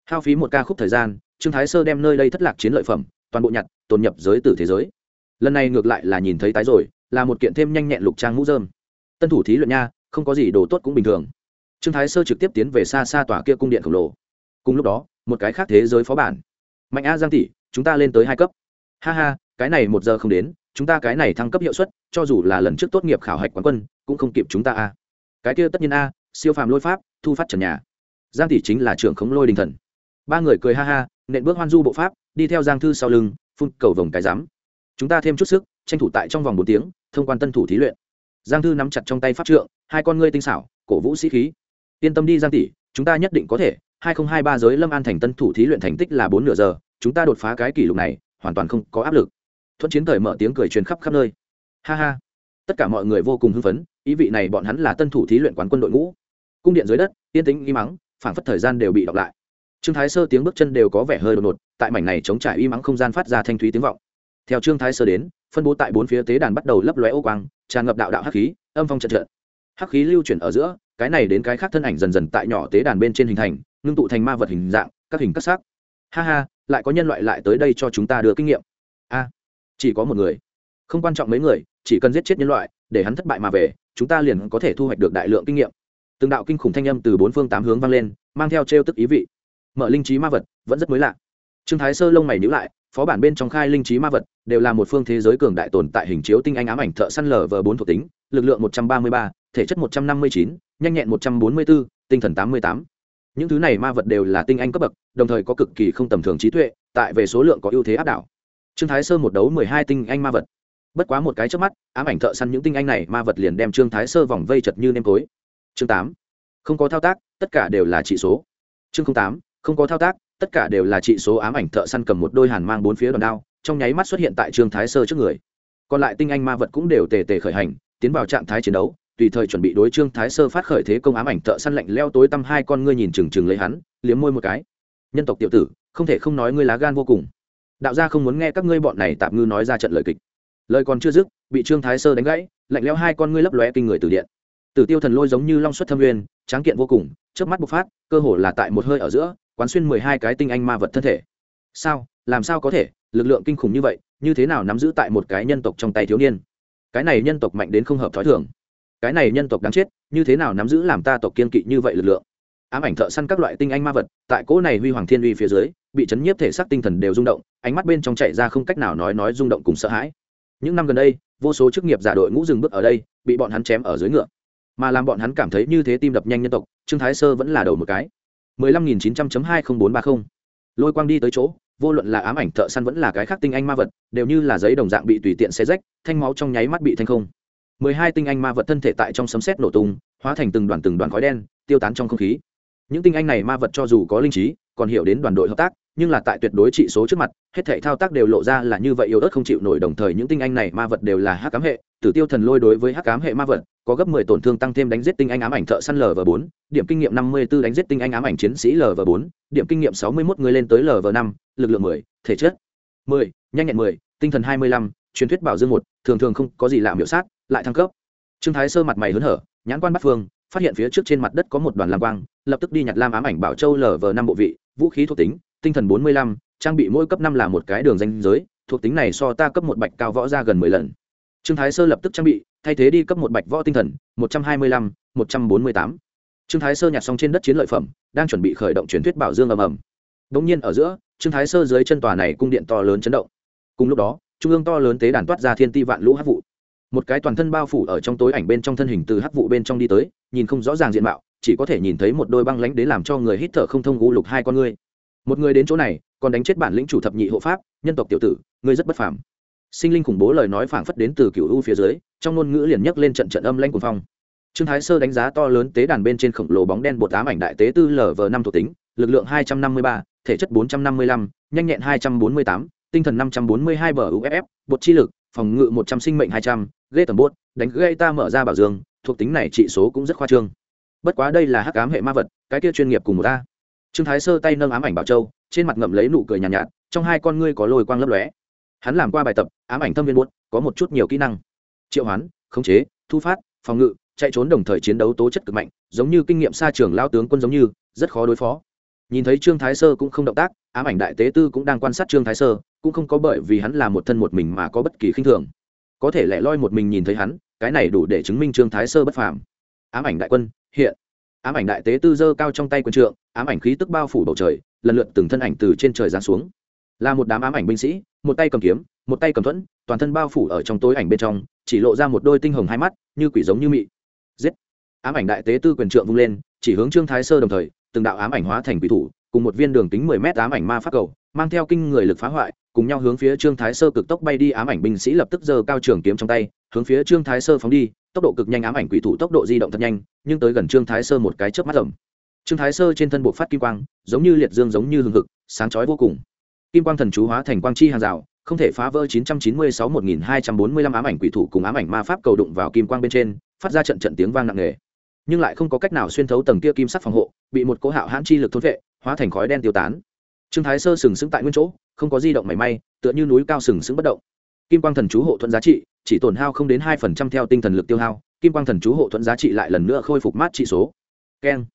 Speaker 1: Hao phí một ca khúc thời gian, trương thái sơ đem nơi đây thất lạc chiến lợi phẩm, toàn bộ nhặt, tồn nhập giới tử thế giới. Lần này ngược lại là nhìn thấy tái rồi, là một kiện thêm nhanh nhẹn lục trang mũ dơm tân thủ thí luyện nha, không có gì đồ tốt cũng bình thường. Trương thái sơ trực tiếp tiến về xa xa tòa kia cung điện khổng lồ. Cùng lúc đó, một cái khác thế giới phó bản. Mạnh a giang tỷ, chúng ta lên tới hai cấp. Ha ha, cái này một giờ không đến chúng ta cái này thăng cấp hiệu suất, cho dù là lần trước tốt nghiệp khảo hạch quán quân, cũng không kịp chúng ta a. Cái kia tất nhiên a, siêu phàm lôi pháp, thu phát trần nhà. Giang tỷ chính là trưởng khống lôi đình thần. Ba người cười ha ha, nện bước hoan du bộ pháp, đi theo giang thư sau lưng, phun cầu vồng cái giám. Chúng ta thêm chút sức, tranh thủ tại trong vòng bốn tiếng, thông quan tân thủ thí luyện. Giang thư nắm chặt trong tay pháp trượng, hai con ngươi tinh xảo, cổ vũ sĩ khí. Yên tâm đi giang tỷ, chúng ta nhất định có thể. hai nghìn hai ba giới lâm an thành tân thủ thí luyện thành tích là bốn nửa giờ, chúng ta đột phá cái kỷ lục này, hoàn toàn không có áp lực thuận chiến thời mở tiếng cười truyền khắp khắp nơi. Ha ha. Tất cả mọi người vô cùng hưng phấn, ý vị này bọn hắn là tân thủ thí luyện quán quân đội ngũ. Cung điện dưới đất, yên tĩnh y mắng, phảng phất thời gian đều bị đọc lại. Trương thái sơ tiếng bước chân đều có vẻ hơi đột ngột, tại mảnh này chống trải y mắng không gian phát ra thanh thúy tiếng vọng. Theo trương thái sơ đến, phân bố tại bốn phía tế đàn bắt đầu lấp lóe ô quang, tràn ngập đạo đạo hắc khí, âm phong trận trận hắc khí lưu chuyển ở giữa, cái này đến cái khác thân ảnh dần dần tại nhỏ tế đàn bên trên hình thành, ngưng tụ thành ma vật hình dạng, các hình các sắc ha ha, lại có nhân loại lại tới đây cho chúng ta đưa kinh nghiệm chỉ có một người. Không quan trọng mấy người, chỉ cần giết chết nhân loại, để hắn thất bại mà về, chúng ta liền có thể thu hoạch được đại lượng kinh nghiệm. Từng đạo kinh khủng thanh âm từ bốn phương tám hướng vang lên, mang theo trêu tức ý vị. Mở linh trí ma vật, vẫn rất mới lạ. Trương thái sơ lông mày nhữ lại, phó bản bên trong khai linh trí ma vật, đều là một phương thế giới cường đại tồn tại hình chiếu tinh anh ám ảnh thợ săn lở vờ bốn thuộc tính, lực lượng một trăm ba mươi ba, thể chất một trăm năm mươi chín, nhanh nhẹn một trăm bốn mươi bốn tinh thần tám mươi tám. Những thứ này ma vật đều là tinh anh cấp bậc, đồng thời có cực kỳ không tầm thường trí tuệ, tại về số lượng có ưu thế áp đảo trương thái sơ một đấu mười hai tinh anh ma vật. Bất quá một cái trước mắt, ám ảnh thợ săn những tinh anh này ma vật liền đem trương thái sơ vòng vây chật như nêm tối. Chương tám, không có thao tác, tất cả đều là trị số. Chương tám, không có thao tác, tất cả đều là trị số ám ảnh thợ săn cầm một đôi hàn mang bốn phía đòn đao, trong nháy mắt xuất hiện tại trương thái sơ trước người. Còn lại tinh anh ma vật cũng đều tề tề khởi hành, tiến vào trạng thái chiến đấu, tùy thời chuẩn bị đối trương thái sơ phát khởi thế công ám ảnh thợ săn lạnh leo tối tăm hai con ngươi nhìn trừng trừng lấy hắn, liếm môi một cái. Nhân tộc tiểu tử, không thể không nói ngươi lá gan vô cùng đạo gia không muốn nghe các ngươi bọn này tạm ngư nói ra trận lời kịch. Lời còn chưa dứt, bị trương thái sơ đánh gãy, lạnh leo hai con ngươi lấp lóe kinh người từ điện. Tử tiêu thần lôi giống như long xuất thâm uyên tráng kiện vô cùng trước mắt bộc phát, cơ hồ là tại một hơi ở giữa, quán xuyên mười hai cái tinh anh ma vật thân thể. Sao? Làm sao có thể? Lực lượng kinh khủng như vậy, như thế nào nắm giữ tại một cái nhân tộc trong tay thiếu niên? Cái này nhân tộc mạnh đến không hợp thói thường. Cái này nhân tộc đáng chết, như thế nào nắm giữ làm ta tộc kiên kỵ như vậy lực lượng? Ám ảnh thợ săn các loại tinh anh ma vật, tại cỗ này huy hoàng thiên uy phía dưới bị chấn nhiếp thể xác tinh thần đều rung động, ánh mắt bên trong chạy ra không cách nào nói nói rung động cùng sợ hãi. Những năm gần đây, vô số chức nghiệp giả đội ngũ dừng bước ở đây, bị bọn hắn chém ở dưới ngựa. Mà làm bọn hắn cảm thấy như thế tim đập nhanh nhân tộc, trương thái sơ vẫn là đầu một cái. 15.900.20430 lôi quang đi tới chỗ, vô luận là ám ảnh thợ săn vẫn là cái khác tinh anh ma vật, đều như là giấy đồng dạng bị tùy tiện xé rách, thanh máu trong nháy mắt bị thanh không. mười hai tinh anh ma vật thân thể tại trong sấm sét nổ tung, hóa thành từng đoàn từng đoàn khói đen, tiêu tán trong không khí. Những tinh anh này ma vật cho dù có linh trí, còn hiểu đến đoàn đội hợp tác nhưng là tại tuyệt đối trị số trước mặt, hết thể thao tác đều lộ ra là như vậy yếu ớt không chịu nổi. Đồng thời những tinh anh này ma vật đều là hắc cám hệ, tử tiêu thần lôi đối với hắc cám hệ ma vật, có gấp mười tổn thương tăng thêm đánh giết tinh anh ám ảnh thợ săn lv bốn, điểm kinh nghiệm năm mươi 54 đánh giết tinh anh ám ảnh chiến sĩ lv bốn, điểm kinh nghiệm sáu mươi 61 người lên tới lv năm, lực lượng mười, thể chất mười, nhanh nhẹn mười, tinh thần hai mươi lăm, truyền thuyết bảo dương một, thường thường không có gì làm biểu sát, lại thăng cấp. Trương thái sơ mặt mày hớn hở, nhãn quan bắt phương, phát hiện phía trước trên mặt đất có một đoàn lam quang, lập tức đi nhặt lam ám ảnh bảo châu lv năm bộ vị, vũ khí thuộc tính tinh thần bốn mươi lăm, trang bị mỗi cấp năm là một cái đường danh giới, thuộc tính này so ta cấp một bạch cao võ ra gần mười lần. Trương thái sơ lập tức trang bị, thay thế đi cấp một bạch võ tinh thần, một trăm hai mươi lăm, một trăm bốn mươi tám. Trương thái sơ nhặt xong trên đất chiến lợi phẩm, đang chuẩn bị khởi động truyền thuyết bảo dương ầm ầm. Đ ỗ n g nhiên ở giữa, trương thái sơ dưới chân tòa này cung điện to lớn chấn động. Cùng lúc đó, trung ương to lớn tế đàn toát ra thiên ti vạn lũ hát vụ. Một cái toàn thân bao phủ ở trong tối ảnh bên trong thân hình từ hắc vụ bên trong đi tới, nhìn không rõ ràng diện mạo, chỉ có thể nhìn thấy một đôi băng lánh đến làm cho người hít thở không thông u lục hai con ngươi một người đến chỗ này, còn đánh chết bản lĩnh chủ thập nhị hộ pháp, nhân tộc tiểu tử, ngươi rất bất phàm. Sinh linh khủng bố lời nói phảng phất đến từ cựu u phía dưới, trong ngôn ngữ liền nhấc lên trận trận âm lanh cuồng phong. Trương thái sơ đánh giá to lớn tế đàn bên trên khổng lồ bóng đen bột ám ảnh đại tế tư lv năm thuộc tính, lực lượng hai trăm năm mươi ba, thể chất bốn trăm năm mươi lăm, nhanh nhẹn hai trăm bốn mươi tám, tinh thần năm trăm bốn mươi hai bờ uff bột chi lực, phòng ngự một trăm, sinh mệnh hai trăm, ghê tầm bốt đánh gây ta mở ra bảo dương, thuộc tính này trị số cũng rất khoa trương. Bất quá đây là hắc ám hệ ma vật, cái kia chuyên nghiệp cùng một ta trương thái sơ tay nâng ám ảnh bảo châu trên mặt ngậm lấy nụ cười nhàn nhạt, nhạt trong hai con ngươi có lồi quang lấp lóe. Hắn làm qua bài tập ám ảnh thâm viên buốt có một chút nhiều kỹ năng. Triệu hoán khống chế thu phát phòng ngự chạy trốn đồng thời chiến đấu tố chất cực mạnh giống như kinh nghiệm xa trường lao tướng quân giống như rất khó đối phó. Nhìn thấy trương thái sơ cũng không động tác ám ảnh đại tế tư cũng đang quan sát trương thái sơ cũng không có bởi vì hắn là một thân một mình mà có bất kỳ khinh thường. Có thể lẻ loi một mình nhìn thấy hắn cái này đủ để chứng minh trương thái sơ bất phàm. Ám ảnh đại quân hiện. Ám ảnh đại tế tư dơ cao trong tay quân trượng ám ảnh khí tức bao phủ bầu trời, lần lượt từng thân ảnh từ trên trời giáng xuống. Là một đám ám ảnh binh sĩ, một tay cầm kiếm, một tay cầm thuẫn, toàn thân bao phủ ở trong tối ảnh bên trong, chỉ lộ ra một đôi tinh hồng hai mắt, như quỷ giống như mị. Giết! Ám ảnh đại tế tư quyền trượng vung lên, chỉ hướng trương thái sơ đồng thời, từng đạo ám ảnh hóa thành quỷ thủ, cùng một viên đường kính mười mét ám ảnh ma phát cầu, mang theo kinh người lực phá hoại, cùng nhau hướng phía trương thái sơ cực tốc bay đi, ám ảnh binh sĩ lập tức giơ cao trường kiếm trong tay, hướng phía trương thái sơ phóng đi, tốc độ cực nhanh ám ảnh quỷ thủ tốc độ di động thật nhanh, nhưng tới gần trương thái sơ một cái chớp mắt rồng trương thái sơ trên thân bộ phát kim quang, giống như liệt dương giống như hừng hực, sáng chói vô cùng. Kim quang thần chú hóa thành quang chi hàng rào, không thể phá vỡ 996-1245 ám ảnh quỷ thủ cùng ám ảnh ma pháp cầu đụng vào kim quang bên trên, phát ra trận trận tiếng vang nặng nề. Nhưng lại không có cách nào xuyên thấu tầng kia kim sắc phòng hộ, bị một cỗ hạo hãn chi lực thôn vệ, hóa thành khói đen tiêu tán. Trương thái sơ sừng sững tại nguyên chỗ, không có di động mảy may, tựa như núi cao sừng sững bất động. Kim quang thần chú hộ thuận giá trị, chỉ tổn hao không đến hai phần trăm theo tinh thần lực tiêu hao, kim quang thần chú hộ thuận giá trị lại lần nữa khôi phục mát trị số. Keng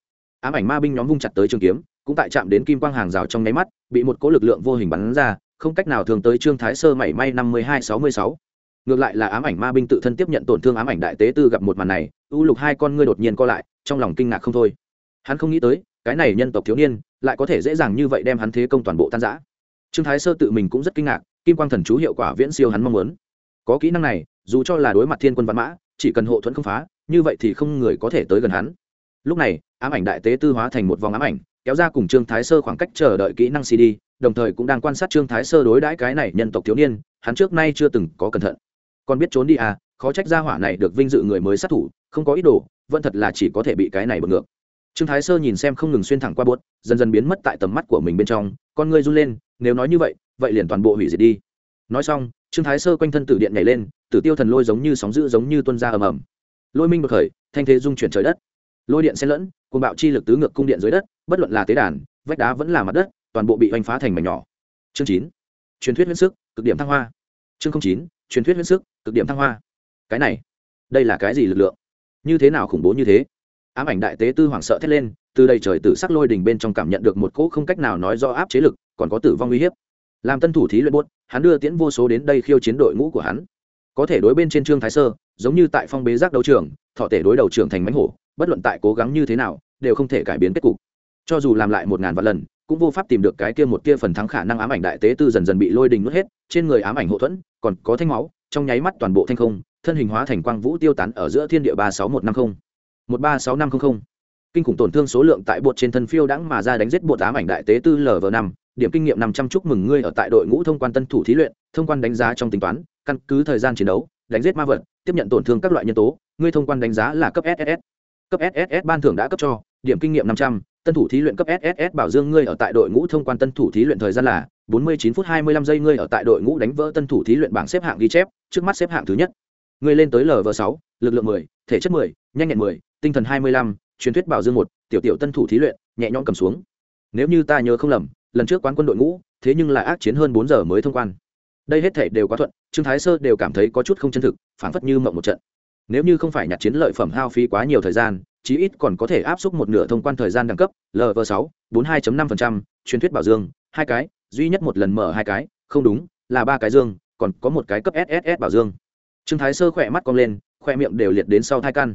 Speaker 1: ám ảnh ma binh nhóm vung chặt tới trường kiếm, cũng tại chạm đến kim quang hàng rào trong nháy mắt, bị một cỗ lực lượng vô hình bắn ra, không cách nào thường tới trương thái sơ mảy may năm mươi hai sáu mươi sáu. Ngược lại là ám ảnh ma binh tự thân tiếp nhận tổn thương ám ảnh đại tế tư gặp một màn này, u lục hai con ngươi đột nhiên co lại, trong lòng kinh ngạc không thôi. Hắn không nghĩ tới, cái này nhân tộc thiếu niên, lại có thể dễ dàng như vậy đem hắn thế công toàn bộ tan giã trương thái sơ tự mình cũng rất kinh ngạc, kim quang thần chú hiệu quả viễn siêu hắn mong muốn. Có kỹ năng này, dù cho là đối mặt thiên quân văn mã, chỉ cần hộ thuẫn không phá, như vậy thì không người có thể tới gần hắn lúc này, ám ảnh đại tế tư hóa thành một vòng ám ảnh, kéo ra cùng trương thái sơ khoảng cách chờ đợi kỹ năng cd đồng thời cũng đang quan sát trương thái sơ đối đãi cái này nhân tộc thiếu niên, hắn trước nay chưa từng có cẩn thận. Còn biết trốn đi à khó trách gia hỏa này được vinh dự người mới sát thủ, không có ý đồ, vẫn thật là chỉ có thể bị cái này bật ngược. Trương thái sơ nhìn xem không ngừng xuyên thẳng qua bốt, dần dần biến mất tại tầm mắt của mình bên trong, con ngươi run lên, nếu nói như vậy vậy liền toàn bộ hủy diệt đi. Nói xong, trương thái sơ quanh thân tử điện nhảy lên, tử tiêu thần lôi giống như sóng dữ giống như tuân ra ầm ầm. Lôi minh bậc khởi, thanh thế dung chuyển trời đất lôi điện xen lẫn cùng bạo chi lực tứ ngược cung điện dưới đất, bất luận là tế đàn, vách đá vẫn là mặt đất, toàn bộ bị oanh phá thành mảnh nhỏ. Chương chín, truyền thuyết huyễn sức, cực điểm thăng hoa. Chương chín, truyền thuyết huyễn sức, cực điểm thăng hoa. Cái này, đây là cái gì lực lượng? Như thế nào khủng bố như thế? Ám ảnh đại tế tư hoảng sợ thét lên, từ đây trời tử sắc lôi đỉnh bên trong cảm nhận được một cỗ không cách nào nói do áp chế lực, còn có tử vong uy hiếp. Làm tân thủ thí luyện buốt, hắn đưa tiễn vô số đến đây khiêu chiến đội ngũ của hắn. Có thể đối bên trên trương thái sơ, giống như tại phong bế giác đấu trường, thọ tể đối đầu trường thành mánh hổ bất luận tại cố gắng như thế nào, đều không thể cải biến kết cục. Cho dù làm lại một ngàn vạn lần, cũng vô pháp tìm được cái kia một kia phần thắng khả năng ám ảnh đại tế tư dần dần bị lôi đình nuốt hết, trên người ám ảnh hậu thuẫn, còn có thanh máu, trong nháy mắt toàn bộ thanh không, thân hình hóa thành quang vũ tiêu tán ở giữa thiên địa ba sáu một năm không. Một ba sáu năm không không. Kinh khủng tổn thương số lượng tại bột trên thân phiêu đãng mà ra đánh giết bột ám ảnh đại tế tư lv năm, điểm kinh nghiệm năm trăm chúc mừng ngươi ở tại đội ngũ thông quan tân thủ thí luyện, thông quan đánh giá trong tính toán, căn cứ thời gian chiến đấu, đánh giết ma vật, tiếp nhận tổn thương các loại nhân tố, ngươi thông quan đánh giá là cấp ss cấp SSS ban thưởng đã cấp cho, điểm kinh nghiệm năm trăm, tân thủ thí luyện cấp SSS bảo dương ngươi ở tại đội ngũ thông quan tân thủ thí luyện thời gian là bốn mươi chín phút hai mươi lăm giây ngươi ở tại đội ngũ đánh vỡ tân thủ thí luyện bảng xếp hạng ghi chép, trước mắt xếp hạng thứ nhất. Ngươi lên tới lv sáu, lực lượng mười, thể chất mười, nhanh nhẹn mười, tinh thần hai mươi lăm, truyền thuyết bảo dương một, tiểu tiểu tân thủ thí luyện, nhẹ nhõm cầm xuống. Nếu như ta nhớ không lầm, lần trước quán quân đội ngũ, thế nhưng lại ác chiến hơn bốn giờ mới thông quan. Đây hết thể đều quá thuận, trương thái sơ đều cảm thấy có chút không chân thực, phảng phất như mộng một trận nếu như không phải nhặt chiến lợi phẩm hao phí quá nhiều thời gian, chí ít còn có thể áp suất một nửa thông quan thời gian đẳng cấp lv sáu, bốn hai năm truyền thuyết bảo dương, hai cái, duy nhất một lần mở hai cái, không đúng, là ba cái dương, còn có một cái cấp sss bảo dương. Trương thái sơ khỏe mắt cong lên khoe miệng đều liệt đến sau thai căn.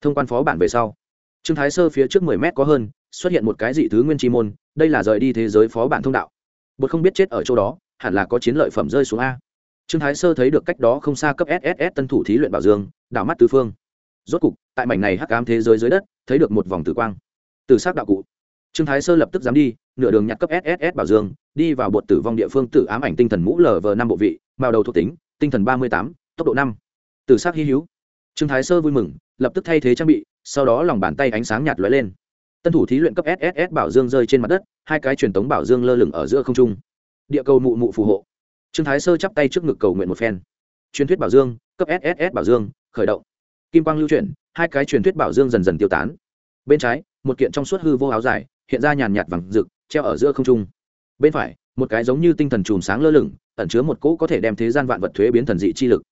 Speaker 1: Thông quan phó bản về sau. Trương thái sơ phía trước mười mét có hơn, xuất hiện một cái dị thứ nguyên chi môn, đây là rời đi thế giới phó bản thông đạo. Bột không biết chết ở chỗ đó, hẳn là có chiến lợi phẩm rơi xuống a trương thái sơ thấy được cách đó không xa cấp sss tân thủ thí luyện bảo dương, đảo mắt tứ phương. Rốt cục, tại mảnh này hắc ám thế giới dưới đất, thấy được một vòng tử quang. Từ s đạo cụ. Trương thái sơ lập tức dám đi, nửa đường nhặt cấp sss bảo dương, đi vào bột tử vong địa phương tự ám ảnh tinh thần mũ lv năm bộ vị, màu đầu thuộc tính, tinh thần ba mươi tám, tốc độ năm. Từ s hy hữu. Trương thái sơ vui mừng, lập tức thay thế trang bị, sau đó lòng bàn tay ánh sáng nhạt lóe lên. Tân thủ thí luyện cấp sss bảo dương rơi trên mặt đất, hai cái truyền tống bảo dương lơ lửng ở giữa không trung. Địa cầu mụ mụ phù hộ trương thái sơ chắp tay trước ngực cầu nguyện một phen. Truyền thuyết bảo dương, cấp sss bảo dương, khởi động. Kim quang lưu chuyển, hai cái truyền thuyết bảo dương dần dần tiêu tán. Bên trái, một kiện trong suốt hư vô áo dài, hiện ra nhàn nhạt vàng rực, treo ở giữa không trung. Bên phải, một cái giống như tinh thần chùm sáng lơ lửng, ẩn chứa một cỗ có thể đem thế gian vạn vật thuế biến thần dị chi lực.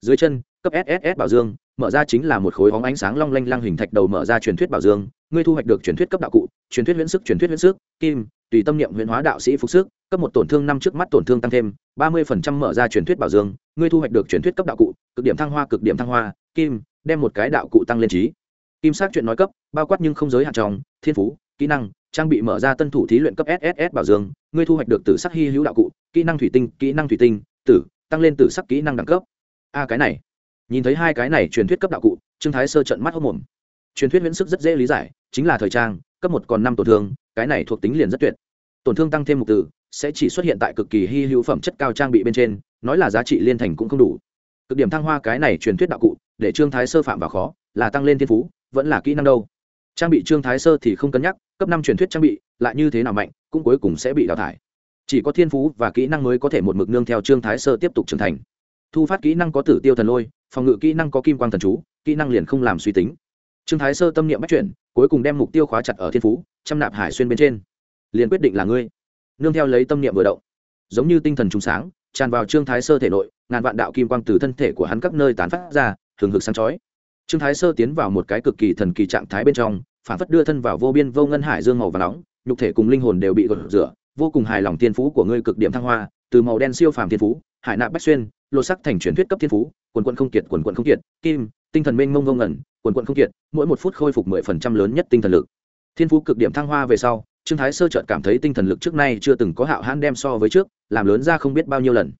Speaker 1: Dưới chân, cấp sss bảo dương, mở ra chính là một khối hóng ánh sáng long lanh lăng hình thạch đầu mở ra truyền thuyết bảo dương. Ngươi thu hoạch được truyền thuyết cấp đạo cụ, truyền thuyết huyễn sức, truyền thuyết huyễn sức, kim tùy tâm niệm huyền hóa đạo sĩ phục sức, cấp một tổn thương năm trước mắt tổn thương tăng thêm, ba mươi phần trăm mở ra truyền thuyết bảo dương, ngươi thu hoạch được truyền thuyết cấp đạo cụ, cực điểm thăng hoa, cực điểm thăng hoa, kim, đem một cái đạo cụ tăng lên trí. Kim sát chuyện nói cấp, bao quát nhưng không giới hạn trong, thiên phú, kỹ năng, trang bị mở ra tân thủ thí luyện cấp sss bảo dương, ngươi thu hoạch được tử sắc hy hữu đạo cụ, kỹ năng thủy tinh, kỹ năng thủy tinh, tử, tăng lên tử sắc kỹ năng đẳng cấp. A, cái này. Nhìn thấy hai cái này truyền thuyết cấp đạo cụ, trương thái sơ trận mắt hốc mồm. Truyền thuyết viễn sức rất dễ lý giải, chính là thời trang cấp một còn năm tổn thương, cái này thuộc tính liền rất tuyệt. Tổn thương tăng thêm một từ sẽ chỉ xuất hiện tại cực kỳ hy hữu phẩm chất cao trang bị bên trên, nói là giá trị liên thành cũng không đủ. Cực điểm thăng hoa cái này truyền thuyết đạo cụ, để trương thái sơ phạm vào khó, là tăng lên thiên phú, vẫn là kỹ năng đâu. Trang bị trương thái sơ thì không cân nhắc, cấp năm truyền thuyết trang bị, lại như thế nào mạnh, cũng cuối cùng sẽ bị đào thải. Chỉ có thiên phú và kỹ năng mới có thể một mực nương theo trương thái sơ tiếp tục trưởng thành. Thu phát kỹ năng có tử tiêu thần lôi, phòng ngự kỹ năng có kim quang thần chú, kỹ năng liền không làm suy tính trương thái sơ tâm niệm bắt chuyển, cuối cùng đem mục tiêu khóa chặt ở thiên phú trăm nạp hải xuyên bên trên. Liền quyết định là ngươi. Nương theo lấy tâm niệm vừa động, giống như tinh thần trùng sáng, tràn vào trương thái sơ thể nội, ngàn vạn đạo kim quang từ thân thể của hắn các nơi tán phát ra thường hực sáng chói. Trương thái sơ tiến vào một cái cực kỳ thần kỳ trạng thái bên trong, phản phất đưa thân vào vô biên, vô ngân hải dương màu và nóng, nhục thể cùng linh hồn đều bị gột rửa, vô cùng hài lòng thiên phú của ngươi cực điểm thăng hoa, từ màu đen siêu phàm thiên phú, hải nạp bách xuyên, lột sắc thành truyền thuyết cấp thiên phú, quần quận không kiệt, quần quận không kiệt, kim, tinh thần mênh mông vô ngẩn quần quận không kiệt, mỗi một phút khôi phục mười phần trăm lớn nhất tinh thần lực. Thiên phú cực điểm thăng hoa về sau, trương thái sơ chợt cảm thấy tinh thần lực trước nay chưa từng có hạo hãn đem so với trước, làm lớn ra không biết bao nhiêu lần.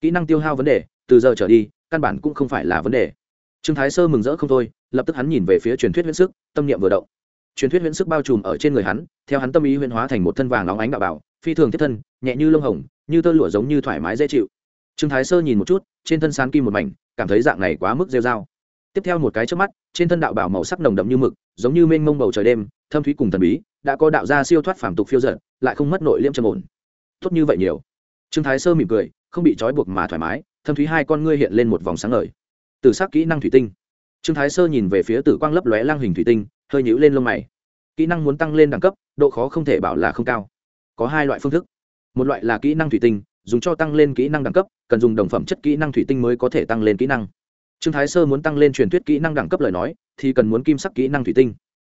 Speaker 1: Kỹ năng tiêu hao vấn đề, từ giờ trở đi, căn bản cũng không phải là vấn đề. Trương thái sơ mừng rỡ không thôi, lập tức hắn nhìn về phía truyền thuyết huyễn sức, tâm niệm vừa động. Truyền thuyết huyễn sức bao trùm ở trên người hắn, theo hắn tâm ý huyễn hóa thành một thân vàng óng ánh đạo bảo, phi thường thiết thân, nhẹ như lông hồng, như tơ lụa giống như thoải mái dễ chịu. Trương thái sơ nhìn một chút, trên thân sán kim một mảnh, cảm thấy dạng này quá mức rêu dao tiếp theo một cái trước mắt, trên thân đạo bảo màu sắc nồng đậm như mực, giống như mênh mông bầu trời đêm, thâm thúy cùng thần bí, đã có đạo gia siêu thoát phản tục phiêu giận lại không mất nội liêm trầm ổn. Tốt như vậy nhiều. Trương thái sơ mỉm cười, không bị trói buộc mà thoải mái, thâm thúy hai con ngươi hiện lên một vòng sáng ngời. Từ sắc kỹ năng thủy tinh. Trương thái sơ nhìn về phía tử quang lấp lóe lang hình thủy tinh, hơi nhíu lên lông mày. Kỹ năng muốn tăng lên đẳng cấp, độ khó không thể bảo là không cao. Có hai loại phương thức. Một loại là kỹ năng thủy tinh, dùng cho tăng lên kỹ năng đẳng cấp, cần dùng đồng phẩm chất kỹ năng thủy tinh mới có thể tăng lên kỹ năng trương thái sơ muốn tăng lên truyền thuyết kỹ năng đẳng cấp lời nói, thì cần muốn kim sắc kỹ năng thủy tinh.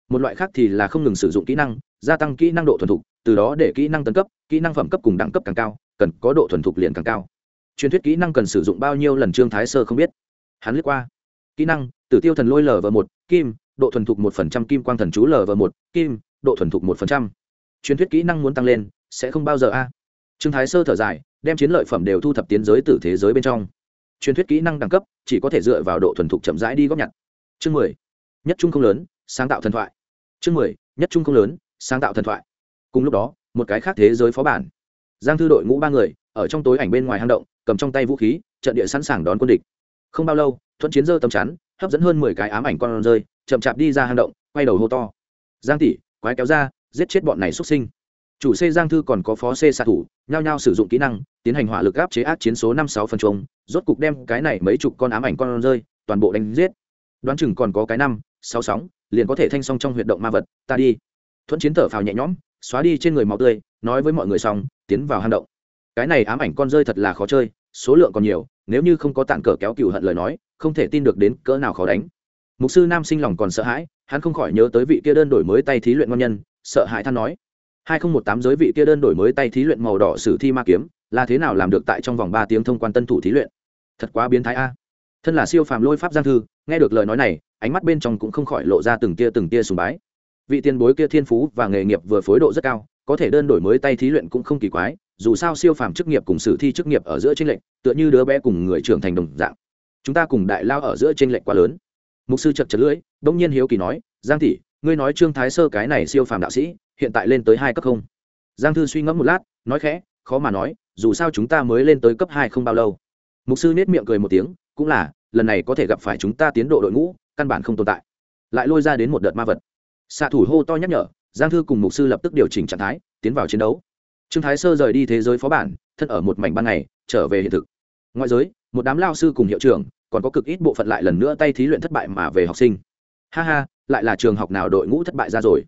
Speaker 1: Một loại khác thì là không ngừng sử dụng kỹ năng, gia tăng kỹ năng độ thuần thục, từ đó để kỹ năng tấn cấp, kỹ năng phẩm cấp cùng đẳng cấp càng cao, cần có độ thuần thục liền càng cao. Truyền thuyết kỹ năng cần sử dụng bao nhiêu lần trương thái sơ không biết. Hắn lướt qua. Kỹ năng, tử tiêu thần lôi lv một, kim, độ thuần thục một phần trăm, kim quang thần chú lv một, kim, độ thuần thục một phần trăm. Truyền thuyết kỹ năng muốn tăng lên, sẽ không bao giờ a. Trương thái sơ thở dài, đem chiến lợi phẩm đều thu thập tiến giới từ thế giới bên trong truyền thuyết kỹ năng đẳng cấp chỉ có thể dựa vào độ thuần thục chậm rãi đi góp nhặt. Chương mười, nhất trung không lớn, sáng tạo thần thoại. Chương mười, nhất trung không lớn, sáng tạo thần thoại. Cùng lúc đó, một cái khác thế giới phó bản. Giang thư đội ngũ ba người, ở trong tối ảnh bên ngoài hang động, cầm trong tay vũ khí, trận địa sẵn sàng đón quân địch. Không bao lâu, thuận chiến dơ tầm chắn, hấp dẫn hơn mười cái ám ảnh con rơi, chậm chạp đi ra hang động, quay đầu hô to. Giang tỷ, quái kéo ra, giết chết bọn này xuất sinh chủ c giang thư còn có phó c xạ thủ, nhao nhao sử dụng kỹ năng, tiến hành hỏa lực áp chế ác chiến số năm sáu phần trống rốt cục đem cái này mấy chục con ám ảnh con rơi, toàn bộ đánh giết. Đoán chừng còn có cái năm, sáu sóng, liền có thể thanh xong trong huyệt động ma vật, ta đi. Thuận chiến thở phào nhẹ nhõm, xóa đi trên người máu tươi, nói với mọi người xong, tiến vào hang động. Cái này ám ảnh con rơi thật là khó chơi, số lượng còn nhiều, nếu như không có tản cờ kéo cựu hận lời nói, không thể tin được đến cỡ nào khó đánh. Mục sư nam sinh lòng còn sợ hãi, hắn không khỏi nhớ tới vị kia đơn đổi mới tay thí luyện ngon nhân, sợ hãi than nói hai nghìn một tám giới vị kia đơn đổi mới tay thí luyện màu đỏ sử thi ma kiếm, là thế nào làm được tại trong vòng ba tiếng thông quan tân thủ thí luyện? Thật quá biến thái a. Thân là siêu phàm lôi pháp giang thư, nghe được lời nói này, ánh mắt bên trong cũng không khỏi lộ ra từng tia từng tia sùng bái. Vị tiền bối kia thiên phú và nghề nghiệp vừa phối độ rất cao, có thể đơn đổi mới tay thí luyện cũng không kỳ quái, dù sao siêu phàm chức nghiệp cùng sử thi chức nghiệp ở giữa chênh lệch, tựa như đứa bé cùng người trưởng thành đồng dạng. Chúng ta cùng đại lao ở giữa chênh lệch quá lớn. Mục sư chậc chậc lưỡi bỗng nhiên hiếu kỳ nói, giang tỷ, ngươi nói trương thái sơ cái này siêu phàm đạo sĩ hiện tại lên tới hai cấp không? Giang thư suy ngẫm một lát, nói khẽ, khó mà nói, dù sao chúng ta mới lên tới cấp hai không bao lâu. Mục sư nết miệng cười một tiếng, cũng là, lần này có thể gặp phải chúng ta tiến độ đội ngũ, căn bản không tồn tại. Lại lôi ra đến một đợt ma vật. Xạ thủ hô to nhắc nhở, giang thư cùng mục sư lập tức điều chỉnh trạng thái, tiến vào chiến đấu. Trương thái sơ rời đi thế giới phó bản, thân ở một mảnh ban ngày, trở về hiện thực. Ngoại giới, một đám lao sư cùng hiệu trưởng, còn có cực ít bộ phận lại lần nữa tay thí luyện thất bại mà về học sinh. Ha ha, lại là trường học nào đội ngũ thất bại ra rồi?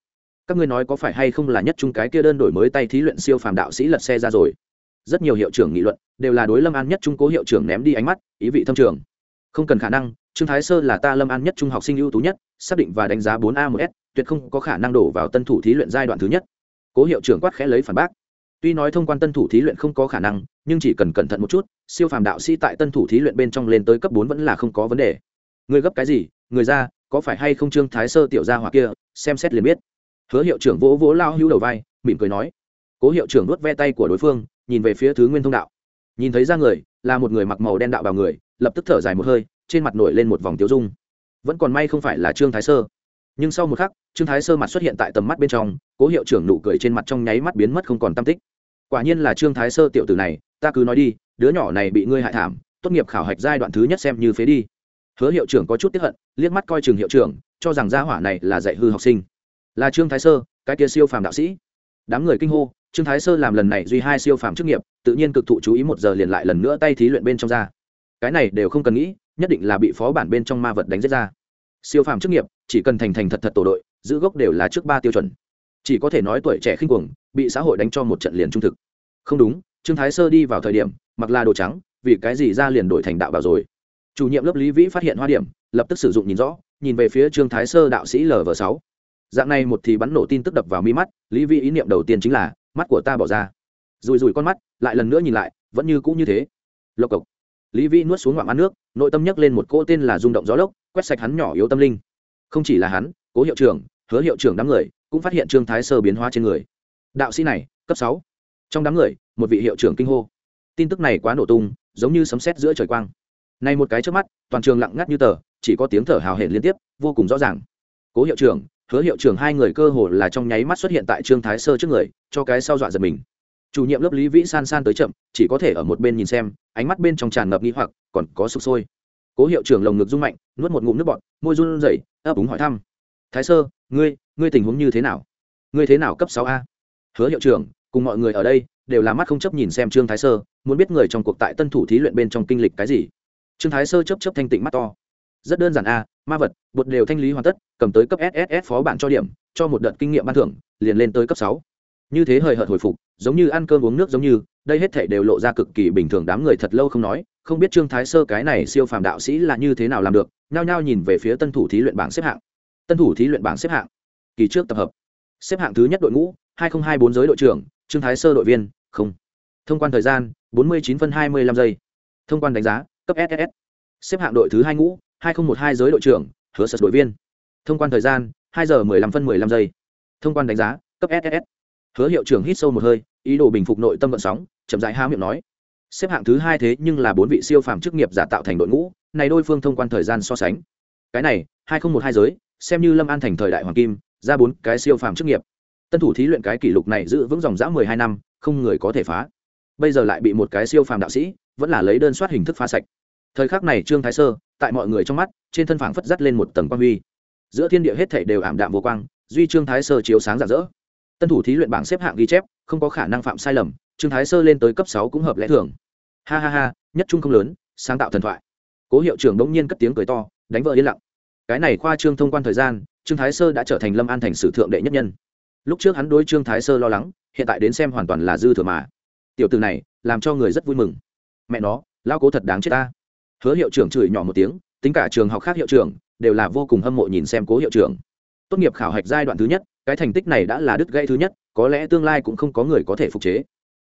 Speaker 1: Các ngươi nói có phải hay không là nhất trung cái kia đơn đổi mới tay thí luyện siêu phàm đạo sĩ lật xe ra rồi? Rất nhiều hiệu trưởng nghị luận đều là đối lâm an nhất trung cố hiệu trưởng ném đi ánh mắt, ý vị thâm trường. Không cần khả năng, trương thái sơ là ta lâm an nhất trung học sinh ưu tú nhất, xác định và đánh giá bốn a một s, tuyệt không có khả năng đổ vào tân thủ thí luyện giai đoạn thứ nhất. Cố hiệu trưởng quát khẽ lấy phản bác. Tuy nói thông quan tân thủ thí luyện không có khả năng, nhưng chỉ cần cẩn thận một chút, siêu phàm đạo sĩ tại tân thủ thí luyện bên trong lên tới cấp bốn vẫn là không có vấn đề. Người gấp cái gì? Người ra, có phải hay không trương thái sơ tiểu gia hoặc kia? Xem xét liền biết hứa hiệu trưởng vỗ vỗ lao hữu đầu vai, mỉm cười nói. Cố hiệu trưởng nuốt ve tay của đối phương, nhìn về phía thứ nguyên thông đạo. Nhìn thấy ra người, là một người mặc màu đen đạo bào người, lập tức thở dài một hơi, trên mặt nổi lên một vòng tiêu dung. Vẫn còn may không phải là trương thái sơ. Nhưng sau một khắc, trương thái sơ mặt xuất hiện tại tầm mắt bên trong, cố hiệu trưởng nụ cười trên mặt trong nháy mắt biến mất không còn tam tích. Quả nhiên là trương thái sơ tiểu tử này, ta cứ nói đi, đứa nhỏ này bị ngươi hại thảm, tốt nghiệp khảo hạch giai đoạn thứ nhất xem như phế đi. Hứa hiệu trưởng có chút tiếp hận, liếc mắt coi trường hiệu trưởng, cho rằng gia hỏa này là dạy hư học sinh là trương thái sơ, cái kia siêu phàm đạo sĩ. Đám người kinh hô, trương thái sơ làm lần này duy hai siêu phàm chức nghiệp, tự nhiên cực thụ chú ý một giờ liền lại lần nữa tay thí luyện bên trong ra. Cái này đều không cần nghĩ, nhất định là bị phó bản bên trong ma vật đánh giết ra. Siêu phàm chức nghiệp, chỉ cần thành thành thật thật tổ đội, giữ gốc đều là trước ba tiêu chuẩn. Chỉ có thể nói tuổi trẻ khinh cuồng, bị xã hội đánh cho một trận liền trung thực. Không đúng, trương thái sơ đi vào thời điểm, mặc là đồ trắng, vì cái gì ra liền đổi thành đạo bảo rồi. Chủ nhiệm lớp lý vĩ phát hiện hoa điểm, lập tức sử dụng nhìn rõ, nhìn về phía trương thái sơ đạo sĩ lv sáu dạng này một thì bắn nổ tin tức đập vào mi mắt, lý vi ý niệm đầu tiên chính là, mắt của ta bỏ ra. Rùi rùi con mắt, lại lần nữa nhìn lại, vẫn như cũ như thế. Lộc cộc. Lý vi nuốt xuống ngoạm ăn nước, nội tâm nhấc lên một cỗ tên là rung động gió lốc, quét sạch hắn nhỏ yếu tâm linh. Không chỉ là hắn, cố hiệu trưởng, hứa hiệu trưởng đám người, cũng phát hiện trương thái sơ biến hóa trên người. Đạo sĩ này, cấp sáu. Trong đám người, một vị hiệu trưởng kinh hô. Tin tức này quá nổ tung, giống như sấm sét giữa trời quang. Nay một cái trước mắt, toàn trường lặng ngắt như tờ, chỉ có tiếng thở hào hển liên tiếp, vô cùng rõ ràng. Cố hiệu trưởng hứa hiệu trưởng hai người cơ hồ là trong nháy mắt xuất hiện tại trương thái sơ trước người, cho cái sau dọa giật mình. Chủ nhiệm lớp lý vĩ san san tới chậm, chỉ có thể ở một bên nhìn xem, ánh mắt bên trong tràn ngập nghi hoặc, còn có sụp sôi. Cố hiệu trưởng lồng ngực rung mạnh, nuốt một ngụm nước bọt, môi run rẩy, ấp úng hỏi thăm. Thái sơ, ngươi ngươi tình huống như thế nào? Ngươi thế nào cấp sáu a? Hứa hiệu trưởng, cùng mọi người ở đây, đều là mắt không chấp nhìn xem trương thái sơ, muốn biết người trong cuộc tại tân thủ thí luyện bên trong kinh lịch cái gì. Trương thái sơ chấp chấp thanh tịnh mắt to rất đơn giản a, ma vật, bột đều thanh lý hoàn tất, cầm tới cấp sss phó bạn cho điểm, cho một đợt kinh nghiệm ban thưởng, liền lên tới cấp sáu. Như thế hời hợt hồi phục, giống như ăn cơm uống nước giống như, đây hết thể đều lộ ra cực kỳ bình thường đám người thật lâu không nói, không biết trương thái sơ cái này siêu phàm đạo sĩ là như thế nào làm được, nhao nhao nhìn về phía tân thủ thí luyện bảng xếp hạng. Tân thủ thí luyện bảng xếp hạng. Kỳ trước tập hợp. Xếp hạng thứ nhất đội ngũ, hai nghìn hai bốn giới đội trưởng, trương thái sơ đội viên, không. Thông quan thời gian, bốn mươi chín phân hai mươi lăm giây. Thông quan đánh giá, cấp ss xếp hạng đội thứ hai ngũ hai nghìn một hai giới đội trưởng, hứa sật đội viên. Thông quan thời gian 2 giờ mười lăm phân mười lăm giây. Thông quan đánh giá, cấp ss hứa hiệu trưởng hít sâu một hơi, ý đồ bình phục nội tâm vận sóng, chậm rãi há miệng nói. Xếp hạng thứ hai thế nhưng là bốn vị siêu phàm chức nghiệp giả tạo thành đội ngũ, này đôi phương thông quan thời gian so sánh. Cái này, hai nghìn một hai giới, xem như lâm an thành thời đại hoàng kim, ra bốn cái siêu phàm chức nghiệp. Tân thủ thí luyện cái kỷ lục này giữ vững dòng dã mười hai năm, không người có thể phá. Bây giờ lại bị một cái siêu phàm đạo sĩ, vẫn là lấy đơn soát hình thức phá sạch. Thời khắc này trương thái sơ tại mọi người trong mắt, trên thân phảng phất dắt lên một tầng quang huy. Giữa thiên địa hết thảy đều ảm đạm vô quang, duy trương thái sơ chiếu sáng rạng rỡ. Tân thủ thí luyện bảng xếp hạng ghi chép, không có khả năng phạm sai lầm, trương thái sơ lên tới cấp sáu cũng hợp lẽ thường. Ha ha ha, nhất trung không lớn, sáng tạo thần thoại. Cố hiệu trưởng đống nhiên cất tiếng cười to, đánh vợ yên lặng. Cái này khoa trương thông quan thời gian, trương thái sơ đã trở thành lâm an thành sử thượng đệ nhất nhân. Lúc trước hắn đối trương thái sơ lo lắng, hiện tại đến xem hoàn toàn là dư thừa mà. Tiểu từ này, làm cho người rất vui mừng. Mẹ nó lao cố thật đáng chết ta hứa hiệu trưởng chửi nhỏ một tiếng, tính cả trường học khác hiệu trưởng đều là vô cùng hâm mộ nhìn xem cố hiệu trưởng. Tốt nghiệp khảo hạch giai đoạn thứ nhất, cái thành tích này đã là đứt gãy thứ nhất, có lẽ tương lai cũng không có người có thể phục chế.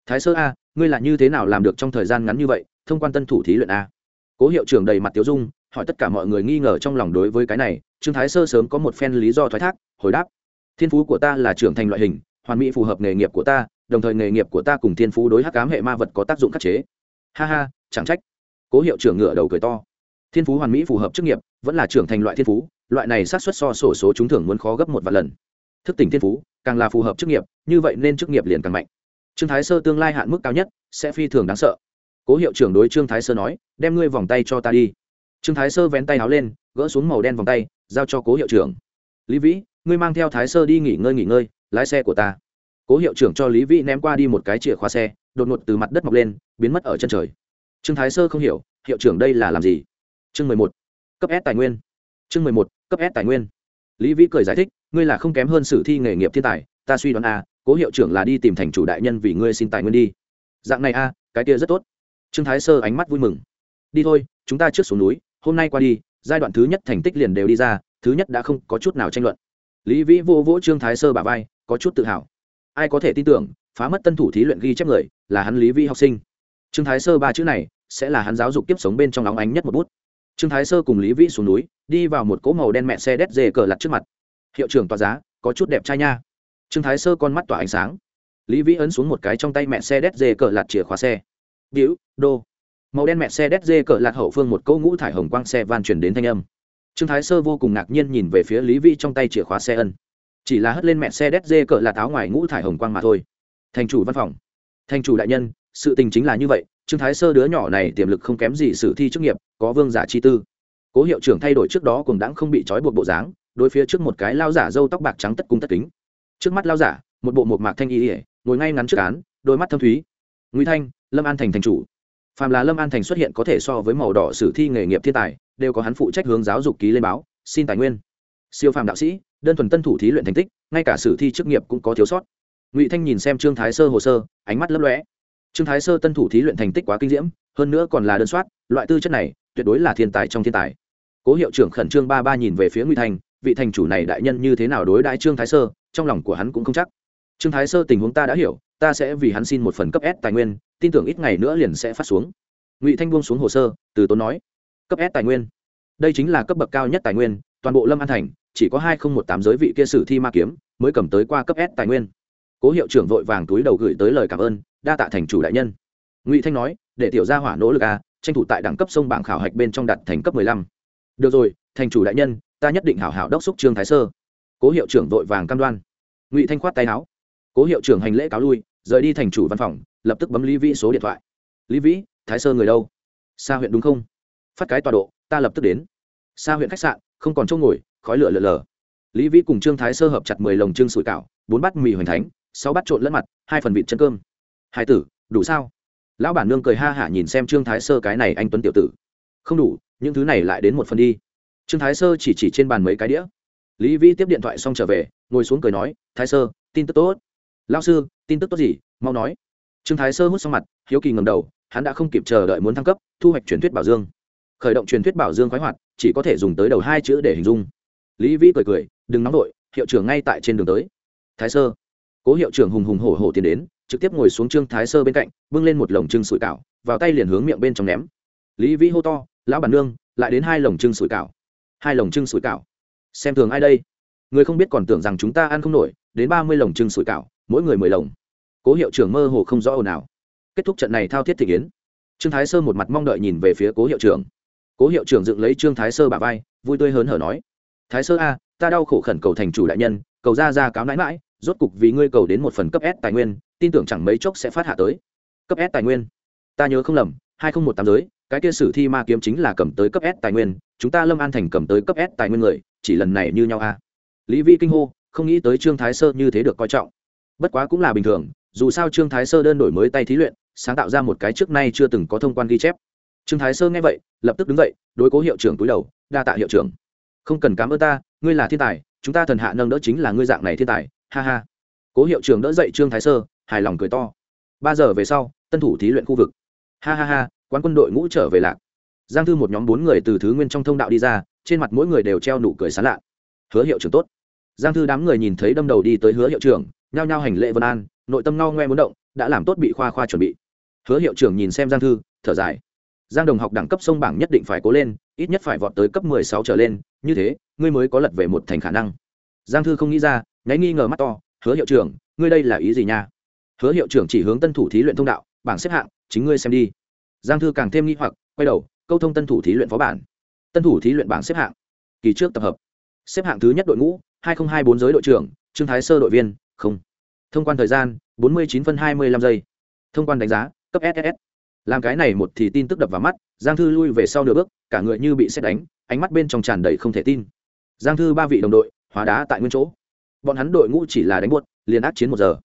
Speaker 1: Thái sơ a, ngươi là như thế nào làm được trong thời gian ngắn như vậy, thông quan tân thủ thí luyện a? Cố hiệu trưởng đầy mặt tiếu dung, hỏi tất cả mọi người nghi ngờ trong lòng đối với cái này, trương thái sơ sớm có một phen lý do thoái thác, hồi đáp, thiên phú của ta là trưởng thành loại hình, hoàn mỹ phù hợp nghề nghiệp của ta, đồng thời nghề nghiệp của ta cùng thiên phú đối hắc cám hệ ma vật có tác dụng khắc chế. Ha ha, chẳng trách cố hiệu trưởng ngựa đầu cười to. Thiên phú hoàn mỹ phù hợp chức nghiệp, vẫn là trưởng thành loại thiên phú, loại này sát xuất so sổ số trúng thưởng muốn khó gấp một vài lần. Thức tỉnh thiên phú, càng là phù hợp chức nghiệp, như vậy nên chức nghiệp liền càng mạnh. Trương thái sơ tương lai hạn mức cao nhất, sẽ phi thường đáng sợ. Cố hiệu trưởng đối trương thái sơ nói, đem ngươi vòng tay cho ta đi. Trương thái sơ vén tay áo lên, gỡ xuống màu đen vòng tay, giao cho cố hiệu trưởng. Lý vĩ, ngươi mang theo thái sơ đi nghỉ ngơi nghỉ ngơi, lái xe của ta. Cố hiệu trưởng cho lý vĩ ném qua đi một cái chìa khóa xe, đột ngột từ mặt đất mọc lên, biến mất ở chân trời trương thái sơ không hiểu, hiệu trưởng đây là làm gì? Chương mười một, cấp s tài nguyên. Chương mười một, cấp s tài nguyên. Lý vĩ cười giải thích, ngươi là không kém hơn sử thi nghề nghiệp thiên tài, ta suy đoán a cố hiệu trưởng là đi tìm thành chủ đại nhân vì ngươi xin tài nguyên đi. Dạng này a cái kia rất tốt. Trương thái sơ ánh mắt vui mừng. Đi thôi, chúng ta trước xuống núi, hôm nay qua đi, giai đoạn thứ nhất thành tích liền đều đi ra, thứ nhất đã không có chút nào tranh luận. Lý vĩ vô vỗ trương thái sơ bà vai, có chút tự hào. Ai có thể tin tưởng, phá mất tân thủ thí luyện ghi chép người, là hắn lý vĩ học sinh trương thái sơ ba chữ này sẽ là hắn giáo dục tiếp sống bên trong óng ánh nhất một bút. Trương thái sơ cùng lý vĩ xuống núi, đi vào một cỗ màu đen mẹ xe đét dê cờ lặt trước mặt. Hiệu trưởng tòa giá, có chút đẹp trai nha. Trương thái sơ con mắt tỏa ánh sáng. Lý vĩ ấn xuống một cái trong tay mẹ xe đét dê cờ lặt chìa khóa xe. Biểu, đô. Màu đen mẹ xe đét dê cờ lạc hậu phương một cỗ ngũ thải hồng quang xe van chuyển đến thanh âm. Trương thái sơ vô cùng ngạc nhiên nhìn về phía lý Vĩ trong tay chìa khóa xe ân. Chỉ là hất lên mẹ xe đét dê cờ lạt áo ngoài ngũ thải hồng quang mà thôi. Thành chủ văn phòng. Thành chủ đại nhân sự tình chính là như vậy, trương thái sơ đứa nhỏ này tiềm lực không kém gì sử thi chức nghiệp, có vương giả chi tư. Cố hiệu trưởng thay đổi trước đó cùng đãng không bị trói buộc bộ dáng, đối phía trước một cái lao giả râu tóc bạc trắng tất cung tất kính. Trước mắt lao giả, một bộ một mạc thanh y ỉa ngồi ngay ngắn trước án, đôi mắt thâm thúy. Nguy thanh, lâm an thành thành chủ. Phàm là lâm an thành xuất hiện có thể so với màu đỏ sử thi nghề nghiệp thiên tài, đều có hắn phụ trách hướng giáo dục ký lên báo, xin tài nguyên. Siêu phàm đạo sĩ, đơn thuần tân thủ thí luyện thành tích, ngay cả sử thi chức nghiệp cũng có thiếu sót. Ngụy thanh nhìn xem trương thái sơ hồ sơ, ánh mắt lấp lóe trương thái sơ tân thủ thí luyện thành tích quá kinh diễm hơn nữa còn là đơn soát loại tư chất này tuyệt đối là thiên tài trong thiên tài. Cố hiệu trưởng khẩn trương ba ba nhìn về phía ngụy Thành, vị thành chủ này đại nhân như thế nào đối đãi trương thái sơ trong lòng của hắn cũng không chắc. Trương thái sơ tình huống ta đã hiểu ta sẽ vì hắn xin một phần cấp s tài nguyên tin tưởng ít ngày nữa liền sẽ phát xuống. Ngụy thanh buông xuống hồ sơ từ tốn nói cấp s tài nguyên? Đây chính là cấp bậc cao nhất tài nguyên toàn bộ lâm an thành chỉ có hai nghìn một tám giới vị kia sử thi ma kiếm mới cầm tới qua cấp s tài nguyên. Cố hiệu trưởng vội vàng túi đầu gửi tới lời cảm ơn đa tạ thành chủ đại nhân. Ngụy thanh nói, để tiểu gia hỏa nỗ lực a, tranh thủ tại đẳng cấp sông bảng khảo hạch bên trong đặt thành cấp mười lăm. Được rồi, thành chủ đại nhân, ta nhất định hảo hảo đốc xúc trương thái sơ. Cố hiệu trưởng vội vàng cam đoan. Ngụy thanh khoát tay áo. Cố hiệu trưởng hành lễ cáo lui, rời đi thành chủ văn phòng, lập tức bấm lý vĩ số điện thoại. Lý vĩ, thái sơ người đâu? Xa huyện đúng không? Phát cái tọa độ, ta lập tức đến. Xa huyện khách sạn, không còn chỗ ngồi, khói lửa lở lở. Lý vĩ cùng trương thái sơ hợp chặt mười lồng trương sủi cảo, bốn bát mì hoành thánh, sáu bát trộn lẫn mặt, hai phần vịt chân cơm hai tử, đủ sao? Lão bản nương cười ha hả nhìn xem trương thái sơ cái này anh tuấn tiểu tử. Không đủ, những thứ này lại đến một phần đi. Trương thái sơ chỉ chỉ trên bàn mấy cái đĩa. Lý vĩ tiếp điện thoại xong trở về, ngồi xuống cười nói, thái sơ, tin tức tốt. Lao sư, tin tức tốt gì? Mau nói. Trương thái sơ hút xong mặt, hiếu kỳ ngầm đầu, hắn đã không kịp chờ đợi muốn thăng cấp, thu hoạch truyền thuyết bảo dương. Khởi động truyền thuyết bảo dương khoái hoạt, chỉ có thể dùng tới đầu hai chữ để hình dung. Lý vĩ cười cười, đừng nóng vội, hiệu trưởng ngay tại trên đường tới. Thái sơ. Cố hiệu trưởng hùng hùng hổ hổ tiến đến trực tiếp ngồi xuống trương thái sơ bên cạnh, bưng lên một lồng trưng sủi cảo, vào tay liền hướng miệng bên trong ném. Lý vĩ hô to, lão bản nương, lại đến hai lồng trưng sủi cảo. Hai lồng trưng sủi cảo? Xem thường ai đây? Người không biết còn tưởng rằng chúng ta ăn không nổi, đến ba mươi lồng trưng sủi cảo, mỗi người mười lồng. Cố hiệu trưởng mơ hồ không rõ ồn ào. Kết thúc trận này thao thiết thị kiến. Trương thái sơ một mặt mong đợi nhìn về phía cố hiệu trưởng. Cố hiệu trưởng dựng lấy trương thái sơ bà vai, vui tươi hớn hở nói, thái sơ a, ta đau khổ khẩn cầu thành chủ đại nhân, cầu ra ra cáo nãi mãi, rốt cục vì ngươi cầu đến một phần cấp s tài nguyên tin tưởng chẳng mấy chốc sẽ phát hạ tới. Cấp s tài nguyên. Ta nhớ không lầm, hai nghìn một tám giới, cái kia sử thi ma kiếm chính là cầm tới cấp s tài nguyên, chúng ta lâm an thành cầm tới cấp s tài nguyên người, chỉ lần này như nhau a lý vi kinh hô, không nghĩ tới trương thái sơ như thế được coi trọng. Bất quá cũng là bình thường, dù sao trương thái sơ đơn đổi mới tay thí luyện, sáng tạo ra một cái trước nay chưa từng có thông quan ghi chép. Trương thái sơ nghe vậy, lập tức đứng dậy, đối cố hiệu trưởng túi đầu, đa tạ hiệu trưởng. Không cần cám ơn ta, ngươi là thiên tài, chúng ta thần hạ nâng đỡ chính là ngươi dạng này thiên tài, ha ha. Cố hiệu trưởng đỡ dậy trương thái sơ hài lòng cười to. Ba giờ về sau, tân thủ thí luyện khu vực. Ha ha ha, quán quân đội ngũ trở về lạc. Giang thư một nhóm bốn người từ thứ nguyên trong thông đạo đi ra, trên mặt mỗi người đều treo nụ cười sán lạ. Hứa hiệu trưởng tốt. Giang thư đám người nhìn thấy đâm đầu đi tới hứa hiệu trưởng, nhao nhao hành lễ vân an, nội tâm no ngoe muốn động, đã làm tốt bị khoa khoa chuẩn bị. Hứa hiệu trưởng nhìn xem giang thư, thở dài. Giang đồng học đẳng cấp sông bảng nhất định phải cố lên, ít nhất phải vọt tới cấp mười sáu trở lên, như thế, ngươi mới có lật về một thành khả năng. Giang thư không nghĩ ra, nháy nghi ngờ mắt to, hứa hiệu trưởng, ngươi đây là ý gì nha? Hứa hiệu trưởng chỉ hướng tân thủ thí luyện thông đạo, bảng xếp hạng, chính ngươi xem đi. Giang thư càng thêm nghi hoặc, quay đầu, câu thông tân thủ thí luyện phó bản. Tân thủ thí luyện bảng xếp hạng. Kỳ trước tập hợp. Xếp hạng thứ nhất đội ngũ, hai nghìn hai bốn giới đội trưởng, trương thái sơ đội viên, không. Thông quan thời gian, bốn mươi chín phân hai mươi lăm giây. Thông quan đánh giá, cấp ss làm cái này một thì tin tức đập vào mắt, giang thư lui về sau nửa bước, cả người như bị xét đánh, ánh mắt bên trong tràn đầy không thể tin. Giang thư ba vị đồng đội, hóa đá tại nguyên chỗ. Bọn hắn đội ngũ chỉ là đánh buốt, liền át chiến một giờ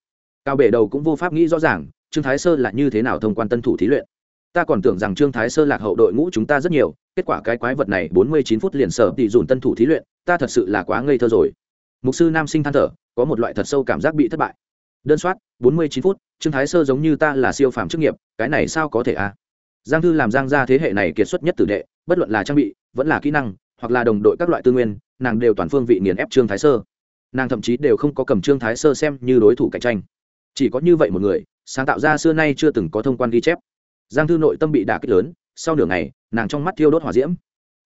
Speaker 1: cao bể đầu cũng vô pháp nghĩ rõ ràng, trương thái sơ là như thế nào thông quan tân thủ thí luyện. Ta còn tưởng rằng trương thái sơ lạc hậu đội ngũ chúng ta rất nhiều, kết quả cái quái vật này bốn mươi chín phút liền sở tỷ dùn tân thủ thí luyện, ta thật sự là quá ngây thơ rồi. Mục sư nam sinh than thở, có một loại thật sâu cảm giác bị thất bại. Đơn soát, bốn mươi chín phút, trương thái sơ giống như ta là siêu phàm chức nghiệp, cái này sao có thể à? giang thư làm giang gia thế hệ này kiệt xuất nhất tử đệ, bất luận là trang bị, vẫn là kỹ năng, hoặc là đồng đội các loại tư nguyên, nàng đều toàn phương vị nghiền ép trương thái sơ. Nàng thậm chí đều không có cầm trương thái sơ xem như đối thủ cạnh tranh chỉ có như vậy một người, sáng tạo ra xưa nay chưa từng có thông quan ghi chép. Giang thư nội tâm bị đả kích lớn, sau nửa ngày, nàng trong mắt thiêu đốt hỏa diễm.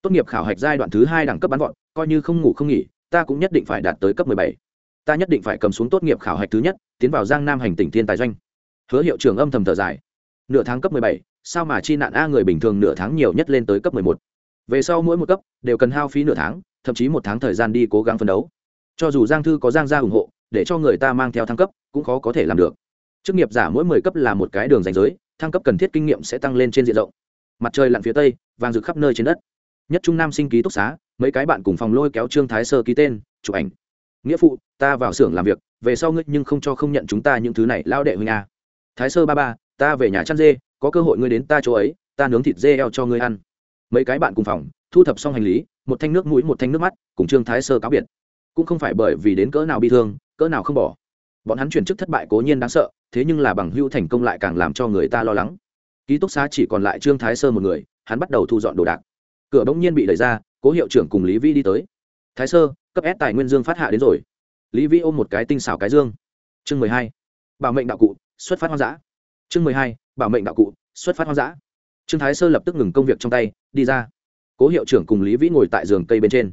Speaker 1: Tốt nghiệp khảo hạch giai đoạn thứ hai đẳng cấp bắn vọt, coi như không ngủ không nghỉ, ta cũng nhất định phải đạt tới cấp mười bảy. Ta nhất định phải cầm xuống tốt nghiệp khảo hạch thứ nhất, tiến vào giang nam hành tỉnh thiên tài doanh. Hứa hiệu trưởng âm thầm thở dài. Nửa tháng cấp mười bảy, sao mà chi nạn a người bình thường nửa tháng nhiều nhất lên tới cấp mười một? Về sau mỗi một cấp, đều cần hao phí nửa tháng, thậm chí một tháng thời gian đi cố gắng phấn đấu. Cho dù giang thư có giang gia ủng hộ để cho người ta mang theo thăng cấp, cũng khó có thể làm được. Chức nghiệp giả mỗi mười cấp là một cái đường ranh giới, thăng cấp cần thiết kinh nghiệm sẽ tăng lên trên diện rộng. Mặt trời lặn phía tây, vàng rực khắp nơi trên đất. Nhất trung nam sinh ký túc xá, mấy cái bạn cùng phòng lôi kéo trương thái sơ ký tên, chụp ảnh. Nghĩa phụ, ta vào xưởng làm việc, về sau ngươi nhưng không cho không nhận chúng ta những thứ này, lao đệ huynh nhà. thái sơ ba ba, ta về nhà chăn dê, có cơ hội ngươi đến ta chỗ ấy, ta nướng thịt dê eo cho ngươi ăn. Mấy cái bạn cùng phòng, thu thập xong hành lý, một thanh nước mũi, một thanh nước mắt, cùng trương thái sơ cáo biệt. Cũng không phải bởi vì đến cỡ nào bị thương cỡ nào không bỏ. Bọn hắn chuyển chức thất bại cố nhiên đáng sợ, thế nhưng là bằng hưu thành công lại càng làm cho người ta lo lắng. Ký túc xá chỉ còn lại trương thái sơ một người, hắn bắt đầu thu dọn đồ đạc. Cửa bỗng nhiên bị đẩy ra, cố hiệu trưởng cùng lý vĩ đi tới. Thái sơ, cấp s tài nguyên dương phát hạ đến rồi. Lý vĩ ôm một cái tinh xảo cái dương. Chương mười hai, bảo mệnh đạo cụ, xuất phát hoang dã. Chương mười hai, bảo mệnh đạo cụ, xuất phát hoang dã. Trương thái sơ lập tức ngừng công việc trong tay, đi ra. Cố hiệu trưởng cùng lý vĩ ngồi tại giường cây bên trên.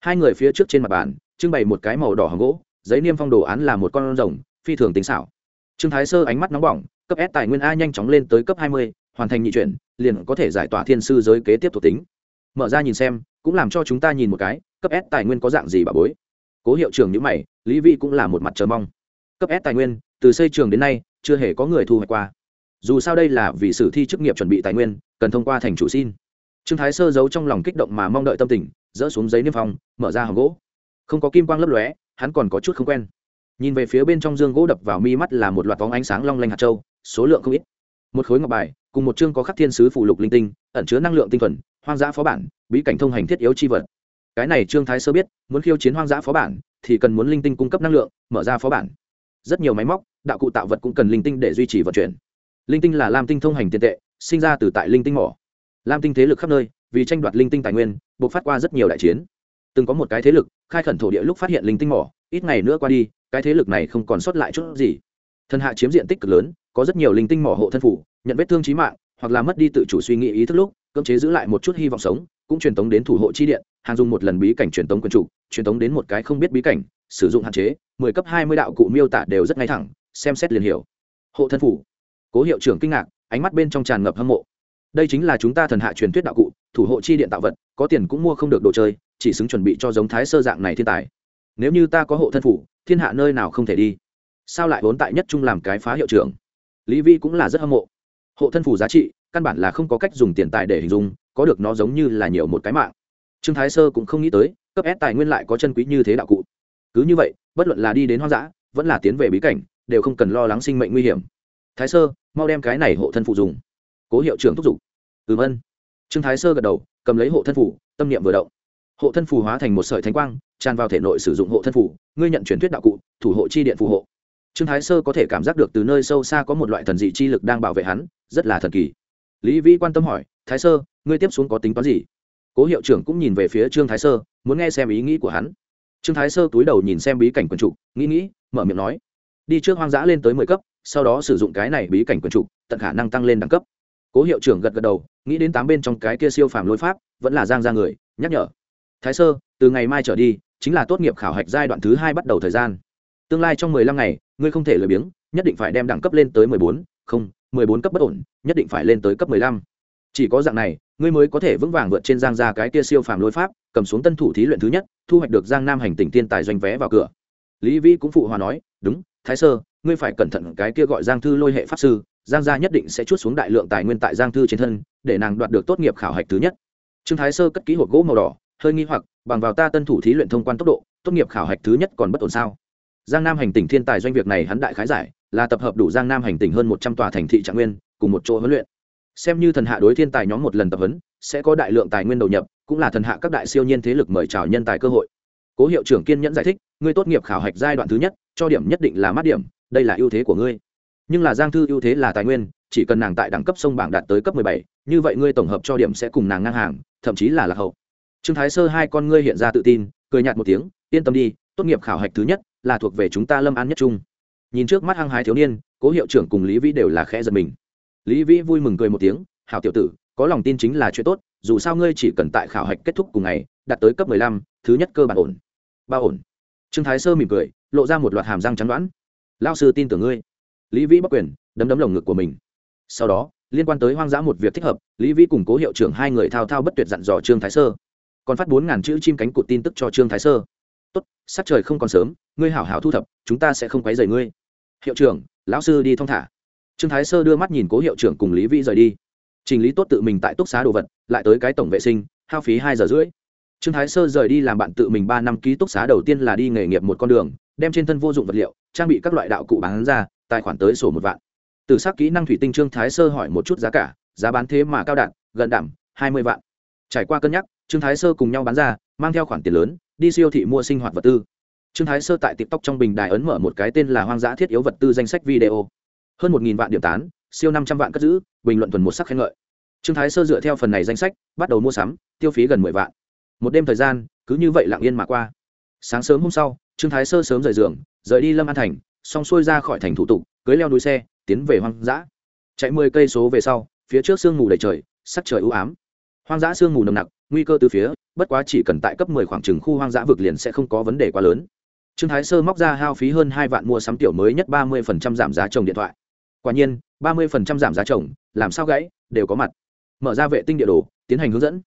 Speaker 1: Hai người phía trước trên mặt bàn, trưng bày một cái màu đỏ hồng gỗ giấy niêm phong đồ án là một con rồng, phi thường tính xảo. Trương thái sơ ánh mắt nóng bỏng, cấp s tài nguyên a nhanh chóng lên tới cấp hai mươi, hoàn thành nhị chuyển, liền có thể giải tỏa thiên sư giới kế tiếp thuộc tính. Mở ra nhìn xem, cũng làm cho chúng ta nhìn một cái, cấp s tài nguyên có dạng gì bà bối. Cố hiệu trưởng nhữ mày, lý vị cũng là một mặt chờ mong. Cấp s tài nguyên, từ xây trường đến nay, chưa hề có người thu hoạch qua. Dù sao đây là vì sử thi chức nghiệp chuẩn bị tài nguyên, cần thông qua thành chủ xin. Trương thái sơ giấu trong lòng kích động mà mong đợi tâm tình, dỡ xuống giấy niêm phong, mở ra hòm gỗ. Không có kim quang lấp lóe hắn còn có chút không quen. Nhìn về phía bên trong dương gỗ đập vào mi mắt là một loạt vóng ánh sáng long lanh hạt châu, số lượng không ít. Một khối ngọc bài, cùng một chương có khắc thiên sứ phụ lục linh tinh, ẩn chứa năng lượng tinh thuần, hoang dã phó bản, bí cảnh thông hành thiết yếu chi vật. Cái này trương thái sơ biết, muốn khiêu chiến hoang dã phó bản, thì cần muốn linh tinh cung cấp năng lượng, mở ra phó bản. Rất nhiều máy móc, đạo cụ tạo vật cũng cần linh tinh để duy trì vận chuyển. Linh tinh là lam tinh thông hành tiền tệ, sinh ra từ tại linh tinh mỏ. Lam tinh thế lực khắp nơi, vì tranh đoạt linh tinh tài nguyên buộc phát qua rất nhiều đại chiến từng có một cái thế lực, khai khẩn thổ địa lúc phát hiện linh tinh mỏ, ít ngày nữa qua đi, cái thế lực này không còn sót lại chút gì. Thần hạ chiếm diện tích cực lớn, có rất nhiều linh tinh mỏ hộ thân phủ, nhận vết thương trí mạng, hoặc là mất đi tự chủ suy nghĩ ý thức lúc, cưỡng chế giữ lại một chút hy vọng sống, cũng truyền tống đến thủ hộ chi điện, hàng dùng một lần bí cảnh truyền tống quân chủ, truyền tống đến một cái không biết bí cảnh, sử dụng hạn chế, mười cấp hai mươi đạo cụ miêu tả đều rất ngay thẳng, xem xét liền hiểu. Hộ thân phủ. Cố hiệu trưởng kinh ngạc, ánh mắt bên trong tràn ngập hâm mộ. Đây chính là chúng ta thần hạ truyền thuyết đạo cụ, thủ hộ chi điện tạo vật, có tiền cũng mua không được đồ chơi chỉ xứng chuẩn bị cho giống thái sơ dạng này thiên tài. Nếu như ta có hộ thân phủ, thiên hạ nơi nào không thể đi? Sao lại vốn tại nhất trung làm cái phá hiệu trưởng? Lý vi cũng là rất hâm mộ. Hộ thân phủ giá trị, căn bản là không có cách dùng tiền tài để hình dung, có được nó giống như là nhiều một cái mạng. Trương thái sơ cũng không nghĩ tới, cấp s tài nguyên lại có chân quý như thế đạo cụ. Cứ như vậy, bất luận là đi đến hoang dã, vẫn là tiến về bí cảnh, đều không cần lo lắng sinh mệnh nguy hiểm. Thái sơ, mau đem cái này hộ thân phụ dùng. Cố hiệu trưởng thúc giục. Ừm ân trương thái sơ gật đầu, cầm lấy hộ thân phủ, tâm niệm vừa động hộ thân phù hóa thành một sợi thánh quang, tràn vào thể nội sử dụng hộ thân phù. ngươi nhận truyền thuyết đạo cụ, thủ hộ chi điện phù hộ. Trương thái sơ có thể cảm giác được từ nơi sâu xa có một loại thần dị chi lực đang bảo vệ hắn, rất là thần kỳ. Lý vĩ quan tâm hỏi, thái sơ, ngươi tiếp xuống có tính toán gì? Cố hiệu trưởng cũng nhìn về phía trương thái sơ, muốn nghe xem ý nghĩ của hắn. Trương thái sơ túi đầu nhìn xem bí cảnh quần trục nghĩ nghĩ, mở miệng nói, đi trước hoang dã lên tới mười cấp, sau đó sử dụng cái này bí cảnh quần trục tận khả năng tăng lên đẳng cấp. Cố hiệu trưởng gật gật đầu, nghĩ đến tám bên trong cái kia siêu phàm lối pháp, vẫn là giang ra người, nhắc nhở thái sơ, từ ngày mai trở đi, chính là tốt nghiệp khảo hạch giai đoạn thứ hai bắt đầu thời gian. Tương lai trong mười lăm ngày, ngươi không thể lười biếng, nhất định phải đem đẳng cấp lên tới mười bốn, không, mười bốn cấp bất ổn, nhất định phải lên tới cấp mười lăm. Chỉ có dạng này, ngươi mới có thể vững vàng vượt trên giang ra cái kia siêu phàm lôi pháp, cầm xuống tân thủ thí luyện thứ nhất, thu hoạch được giang nam hành tỉnh tiên tài doanh vé vào cửa. Lý vĩ cũng phụ hòa nói, đúng, thái sơ, ngươi phải cẩn thận cái kia gọi giang thư lôi hệ pháp sư, giang gia nhất định sẽ chút xuống đại lượng tài nguyên tại giang thư trên thân, để nàng đoạt được tốt nghiệp khảo hạch thứ nhất. Trương thái sơ cất ký hộp gỗ màu đỏ hơi nghi hoặc bằng vào ta tân thủ thí luyện thông quan tốc độ tốt nghiệp khảo hạch thứ nhất còn bất ổn sao? Giang nam hành tỉnh thiên tài doanh việc này hắn đại khái giải là tập hợp đủ giang nam hành tỉnh hơn một trăm tòa thành thị trạng nguyên cùng một chỗ huấn luyện. Xem như thần hạ đối thiên tài nhóm một lần tập huấn sẽ có đại lượng tài nguyên đầu nhập cũng là thần hạ các đại siêu nhiên thế lực mời chào nhân tài cơ hội. Cố hiệu trưởng kiên nhẫn giải thích ngươi tốt nghiệp khảo hạch giai đoạn thứ nhất cho điểm nhất định là mát điểm đây là ưu thế của ngươi. Nhưng là giang thư ưu thế là tài nguyên chỉ cần nàng tại đẳng cấp sông bảng đạt tới cấp bảy, như vậy ngươi tổng hợp cho điểm sẽ cùng nàng ngang hàng thậm chí là lạc hậu trương thái sơ hai con ngươi hiện ra tự tin, cười nhạt một tiếng, yên tâm đi, tốt nghiệp khảo hạch thứ nhất là thuộc về chúng ta lâm an nhất trung. Nhìn trước mắt hăng hái thiếu niên, cố hiệu trưởng cùng lý vĩ đều là khẽ giật mình. Lý vĩ vui mừng cười một tiếng, hảo tiểu tử, có lòng tin chính là chuyện tốt, dù sao ngươi chỉ cần tại khảo hạch kết thúc cùng ngày, đạt tới cấp mười lăm, thứ nhất cơ bản ổn. Ba ổn. Trương thái sơ mỉm cười, lộ ra một loạt hàm răng chắn đoán. Lao sư tin tưởng ngươi. Lý vĩ bắc quyền, đấm đấm lồng ngực của mình. Sau đó, liên quan tới hoang dã một việc thích hợp, lý vĩ cùng cố hiệu trưởng hai người thao thao bất tuyệt dặn dò trương thái sơ còn phát bốn ngàn chữ chim cánh cụt tin tức cho trương thái sơ. Tốt sắc trời không còn sớm, ngươi hảo hảo thu thập, chúng ta sẽ không quấy rầy ngươi. Hiệu trưởng, lão sư đi thong thả. Trương thái sơ đưa mắt nhìn cố hiệu trưởng cùng lý vĩ rời đi. Trình lý tốt tự mình tại túc xá đồ vật, lại tới cái tổng vệ sinh, hao phí hai giờ rưỡi. Trương thái sơ rời đi làm bạn tự mình ba năm ký túc xá đầu tiên là đi nghề nghiệp một con đường, đem trên thân vô dụng vật liệu, trang bị các loại đạo cụ bán ra, tài khoản tới sổ một vạn. Từ sắc kỹ năng thủy tinh trương thái sơ hỏi một chút giá cả, giá bán thế mà cao đạn, gần đảm, hai mươi vạn. Trải qua cân nhắc trương thái sơ cùng nhau bán ra, mang theo khoản tiền lớn, đi siêu thị mua sinh hoạt vật tư. Trương thái sơ tại tiktok trong bình đài ấn mở một cái tên là hoang dã thiết yếu vật tư danh sách video. Hơn một vạn điểm tán, siêu năm trăm vạn cất giữ, bình luận tuần một sắc khen ngợi. Trương thái sơ dựa theo phần này danh sách, bắt đầu mua sắm, tiêu phí gần mười vạn. Một đêm thời gian, cứ như vậy lặng yên mà qua. Sáng sớm hôm sau, trương thái sơ sớm rời giường, rời đi lâm an thành, xong xuôi ra khỏi thành thủ tục, cưới leo núi xe, tiến về hoang dã. Chạy mười cây số về sau, phía trước sương mù đầy trời, sắc trời ưu ám. Hoang dã sương mù nồng nặc nguy cơ từ phía bất quá chỉ cần tại cấp mười khoảng trừng khu hoang dã vực liền sẽ không có vấn đề quá lớn trương thái sơ móc ra hao phí hơn hai vạn mua sắm tiểu mới nhất ba mươi giảm giá trồng điện thoại quả nhiên ba mươi giảm giá trồng làm sao gãy đều có mặt mở ra vệ tinh địa đồ tiến hành hướng dẫn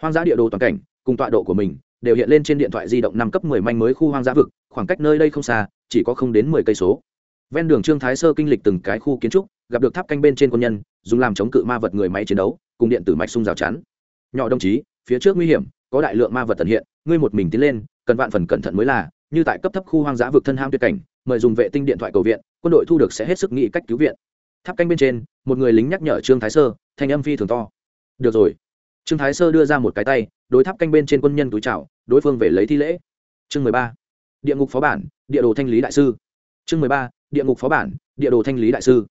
Speaker 1: hoang dã địa đồ toàn cảnh cùng tọa độ của mình đều hiện lên trên điện thoại di động năm cấp 10 manh mới khu hoang dã vực, khoảng cách nơi đây không xa, chỉ có không đến 10 cây số. Ven đường Trương Thái Sơ kinh lịch từng cái khu kiến trúc, gặp được tháp canh bên trên quân nhân, dùng làm chống cự ma vật người máy chiến đấu, cùng điện tử mạch sung rào chắn. Nhỏ đồng chí, phía trước nguy hiểm, có đại lượng ma vật tận hiện, ngươi một mình tiến lên, cần vạn phần cẩn thận mới là, như tại cấp thấp khu hoang dã vực thân ham tuyệt cảnh, mời dùng vệ tinh điện thoại cầu viện, quân đội thu được sẽ hết sức nghĩ cách cứu viện. Tháp canh bên trên, một người lính nhắc nhở Trương Thái Sơ, thanh âm phi thường to. Được rồi. Trương Thái Sơ đưa ra một cái tay, đối tháp canh bên trên quân nhân túi chào đối phương về lấy thi lễ chương mười ba địa ngục phó bản địa đồ thanh lý đại sư chương mười ba địa ngục phó bản địa đồ thanh lý đại sư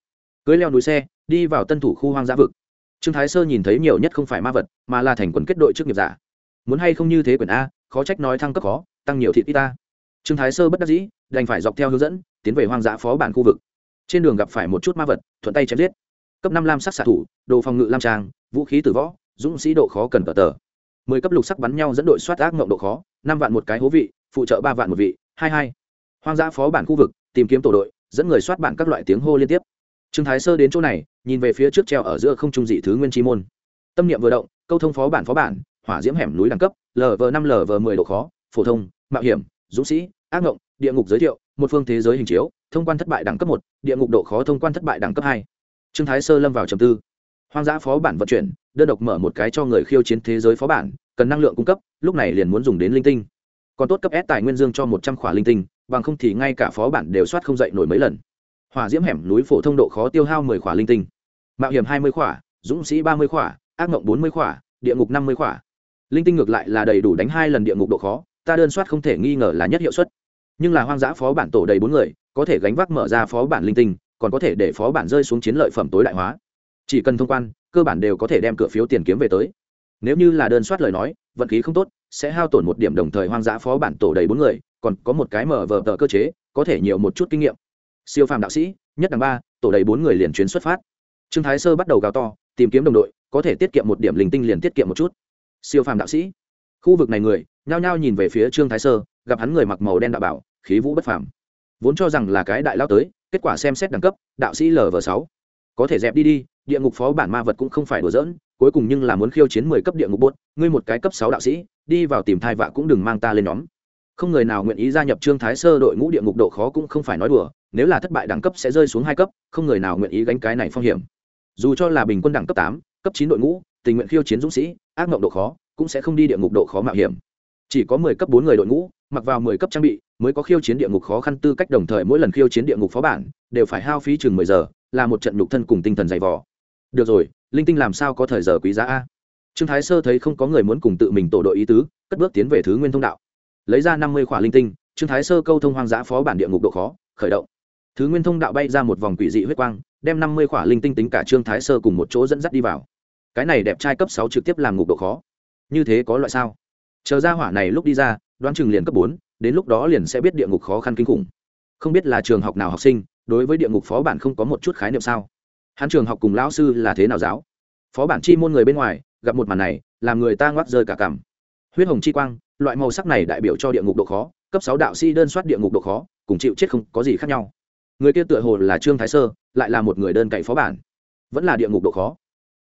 Speaker 1: cưới leo núi xe đi vào tân thủ khu hoang dã vực trương thái sơ nhìn thấy nhiều nhất không phải ma vật, mà là thành quần kết đội trước nghiệp giả. Muốn hay không như thế quyển a, khó trách nói thăng cấp khó, tăng nhiều thịt ít ta. Trương thái sơ bất đắc dĩ, đành phải dọc theo hướng dẫn, tiến về hoang dã phó bản khu vực. Trên đường gặp phải một chút ma vật, thuận tay chém giết. Cấp năm lam sắc xạ thủ, đồ phòng ngự lam trang, vũ khí tử võ, dũng sĩ độ khó cần tờ tờ. Mười cấp lục sắc bắn nhau dẫn đội soát ác mộng độ khó, năm vạn một cái hố vị, phụ trợ ba vạn một vị, hai hai. Hoang dã phó bản khu vực, tìm kiếm tổ đội, dẫn người soát bản các loại tiếng hô liên tiếp trương thái sơ đến chỗ này, nhìn về phía trước treo ở giữa không trung dị thứ nguyên chi môn. Tâm niệm vừa động, câu thông phó bản phó bản, hỏa diễm hẻm núi đẳng cấp lv năm lv mười độ khó, phổ thông, mạo hiểm, dũng sĩ, ác ngộng, địa ngục giới thiệu, một phương thế giới hình chiếu, thông quan thất bại đẳng cấp một, địa ngục độ khó thông quan thất bại đẳng cấp hai. Trương thái sơ lâm vào trầm tư. Hoang dã phó bản vận chuyển, đơn độc mở một cái cho người khiêu chiến thế giới phó bản, cần năng lượng cung cấp, lúc này liền muốn dùng đến linh tinh. Còn tốt cấp s tài nguyên dương cho một trăm khỏa linh tinh, bằng không thì ngay cả phó bản đều soát không dậy nổi mấy lần hỏa diễm hẻm núi phổ thông độ khó tiêu hao mười khỏa linh tinh. Mạo hiểm hai mươi khỏa, dũng sĩ ba mươi khỏa, ác mộng bốn mươi khỏa, địa ngục năm mươi khỏa. Linh tinh ngược lại là đầy đủ đánh hai lần địa ngục độ khó, ta đơn soát không thể nghi ngờ là nhất hiệu suất. Nhưng là hoang dã phó bản tổ đầy bốn người, có thể gánh vác mở ra phó bản linh tinh, còn có thể để phó bản rơi xuống chiến lợi phẩm tối đại hóa. Chỉ cần thông quan, cơ bản đều có thể đem cửa phiếu tiền kiếm về tới. Nếu như là đơn soát lời nói, vận khí không tốt, sẽ hao tổn một điểm đồng thời hoang dã phó bản tổ đầy bốn người, còn có một cái mở vờ tờ cơ chế, có thể nhiều một chút kinh nghiệm siêu phàm đạo sĩ, nhất đằng ba, tổ đầy bốn người liền chuyến xuất phát. Trương thái sơ bắt đầu gào to, tìm kiếm đồng đội, có thể tiết kiệm một điểm linh tinh liền tiết kiệm một chút. Siêu phàm đạo sĩ. Khu vực này người, nhao nhao nhìn về phía trương thái sơ, gặp hắn người mặc màu đen đạo bảo, khí vũ bất phàm. Vốn cho rằng là cái đại lao tới, kết quả xem xét đẳng cấp, đạo sĩ lv sáu. Có thể dẹp đi đi, địa ngục phó bản ma vật cũng không phải đùa giỡn, cuối cùng nhưng là muốn khiêu chiến mười cấp địa ngục bốt ngươi một cái cấp sáu đạo sĩ, đi vào tìm thai vạ cũng đừng mang ta lên nhóm không người nào nguyện ý gia nhập trương thái sơ đội ngũ địa ngục độ khó cũng không phải nói đùa, nếu là thất bại đẳng cấp sẽ rơi xuống hai cấp, không người nào nguyện ý gánh cái này phong hiểm. Dù cho là bình quân đẳng cấp tám, cấp chín đội ngũ, tình nguyện khiêu chiến dũng sĩ, ác mộng độ khó, cũng sẽ không đi địa ngục độ khó mạo hiểm. Chỉ có mười cấp bốn người đội ngũ, mặc vào mười cấp trang bị, mới có khiêu chiến địa ngục khó khăn tư cách đồng thời mỗi lần khiêu chiến địa ngục phó bản, đều phải hao phí chừng mười giờ, là một trận nhục thân cùng tinh thần dày vò. Được rồi, linh tinh làm sao có thời giờ quý giá a? Trương thái sơ thấy không có người muốn cùng tự mình tổ đội ý tứ, cất bước tiến về thứ nguyên thông đạo lấy ra năm mươi khỏa linh tinh, trương thái sơ câu thông hoang dã phó bản địa ngục độ khó, khởi động. Thứ nguyên thông đạo bay ra một vòng quỷ dị huyết quang, đem năm mươi khỏa linh tinh tính cả trương thái sơ cùng một chỗ dẫn dắt đi vào. Cái này đẹp trai cấp sáu trực tiếp làm ngục độ khó. Như thế có loại sao? Chờ ra hỏa này lúc đi ra, đoán chừng liền cấp bốn, đến lúc đó liền sẽ biết địa ngục khó khăn kinh khủng. Không biết là trường học nào học sinh, đối với địa ngục phó bản không có một chút khái niệm sao? Hắn trường học cùng lão sư là thế nào giáo? Phó bản chi môn người bên ngoài, gặp một màn này, làm người ta ngoắc rơi cả cằm huyết hồng chi quang, loại màu sắc này đại biểu cho địa ngục độ khó, cấp sáu đạo sĩ đơn soát địa ngục độ khó, cùng chịu chết không có gì khác nhau. Người kia tựa hồ là trương thái sơ, lại là một người đơn cậy phó bản. Vẫn là địa ngục độ khó.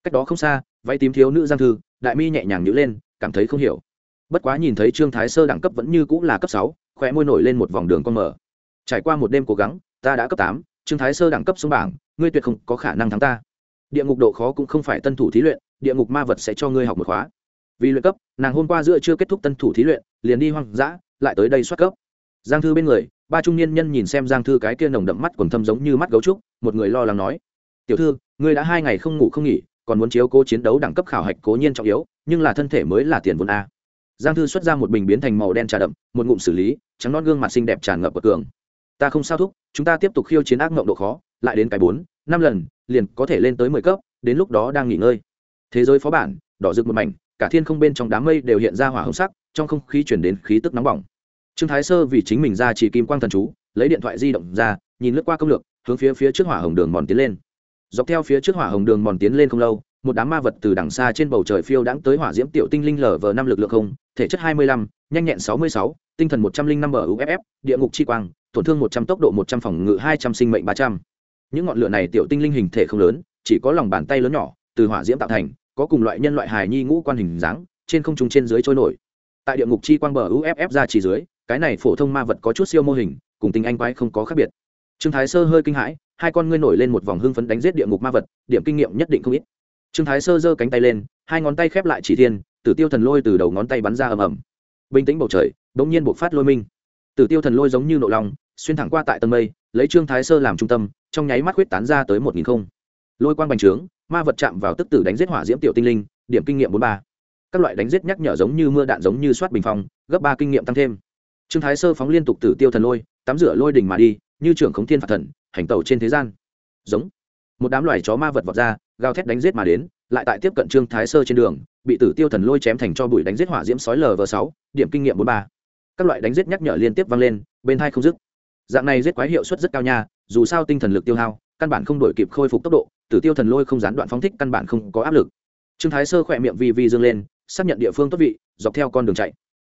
Speaker 1: Cách đó không xa, váy tím thiếu nữ giang thư, đại mi nhẹ nhàng nhữ lên, cảm thấy không hiểu. Bất quá nhìn thấy trương thái sơ đẳng cấp vẫn như cũng là cấp sáu khỏe môi nổi lên một vòng đường con mở. Trải qua một đêm cố gắng, ta đã cấp tám, trương thái sơ đẳng cấp xuống bảng, ngươi tuyệt không có khả năng thắng ta. Địa ngục độ khó cũng không phải tân thủ thí luyện, địa ngục ma vật sẽ cho ngươi học một khóa vì luyện cấp, nàng hôm qua giữa chưa kết thúc tân thủ thí luyện, liền đi hoang dã, lại tới đây xuất cấp. Giang thư bên người, ba trung niên nhân nhìn xem giang thư cái kia nồng đậm mắt còn thâm giống như mắt gấu trúc, một người lo lắng nói, tiểu thư, ngươi đã hai ngày không ngủ không nghỉ, còn muốn chiếu cố chiến đấu đẳng cấp khảo hạch cố nhiên trọng yếu, nhưng là thân thể mới là tiền vốn a. Giang thư xuất ra một bình biến thành màu đen trà đậm, một ngụm xử lý, trắng non gương mặt xinh đẹp tràn ngập bậc cường. Ta không sao thúc, chúng ta tiếp tục khiêu chiến ác mộng độ khó, lại đến cái bốn, năm lần, liền có thể lên tới mười cấp, đến lúc đó đang nghỉ ngơi. Thế giới phó bản, đỏ rực một mảnh cả thiên không bên trong đám mây đều hiện ra hỏa hồng sắc, trong không khí chuyển đến khí tức nóng bỏng. Trương thái sơ vì chính mình ra chỉ kim quang thần chú, lấy điện thoại di động ra, nhìn lướt qua công lược, hướng phía phía trước hỏa hồng đường mòn tiến lên. Dọc theo phía trước hỏa hồng đường mòn tiến lên không lâu, một đám ma vật từ đằng xa trên bầu trời phiêu đãng tới hỏa diễm tiểu tinh linh lở vờ năm lực lượng không, thể chất hai mươi lăm, nhanh nhẹn sáu mươi sáu, tinh thần một trăm linh năm bờ uff địa ngục chi quang, tổn thương một trăm, tốc độ một trăm, phòng ngự hai trăm, sinh mệnh ba trăm. Những ngọn lửa này tiểu tinh linh hình thể không lớn, chỉ có lòng bàn tay lớn nhỏ, từ hỏa diễm tạo thành có cùng loại nhân loại hài nhi ngũ quan hình dáng, trên không trung trên dưới trôi nổi. Tại địa ngục chi quang bờ uff ra chỉ dưới, cái này phổ thông ma vật có chút siêu mô hình, cùng tinh anh quái không có khác biệt. Trương thái sơ hơi kinh hãi, hai con ngươi nổi lên một vòng hưng phấn đánh giết địa ngục ma vật, điểm kinh nghiệm nhất định không ít. Trương thái sơ giơ cánh tay lên, hai ngón tay khép lại chỉ thiên, tử tiêu thần lôi từ đầu ngón tay bắn ra ầm ầm. Bình tĩnh bầu trời bỗng nhiên bộc phát lôi minh. Tử tiêu thần lôi giống như nộ lòng xuyên thẳng qua tại tầng mây, lấy trương thái sơ làm trung tâm, trong nháy mắt huyết tán ra tới một nghìn không lôi quang bành trướng, ma vật chạm vào tức tử đánh giết hỏa diễm tiểu tinh linh, điểm kinh nghiệm bốn ba. Các loại đánh giết nhắc nhở giống như mưa đạn giống như soát bình phong, gấp ba kinh nghiệm tăng thêm. Trương thái sơ phóng liên tục tử tiêu thần lôi, tắm rửa lôi đỉnh mà đi, như trưởng khống thiên phạt thần, hành tẩu trên thế gian. Giống. Một đám loài chó ma vật vọt ra, gào thét đánh giết mà đến, lại tại tiếp cận trương thái sơ trên đường, bị tử tiêu thần lôi chém thành cho bụi đánh giết hỏa diễm sói lv sáu, điểm kinh nghiệm bốn ba. Các loại đánh giết nhắc nhở liên tiếp vang lên, bên hai không dứt. Dạng này giết quái hiệu suất rất cao nha, dù sao tinh thần lực tiêu hao, căn bản không đổi kịp khôi phục tốc độ tử tiêu thần lôi không gián đoạn phóng thích căn bản không có áp lực. Trương thái sơ khỏe miệng vi vi dương lên, xác nhận địa phương tốt vị, dọc theo con đường chạy.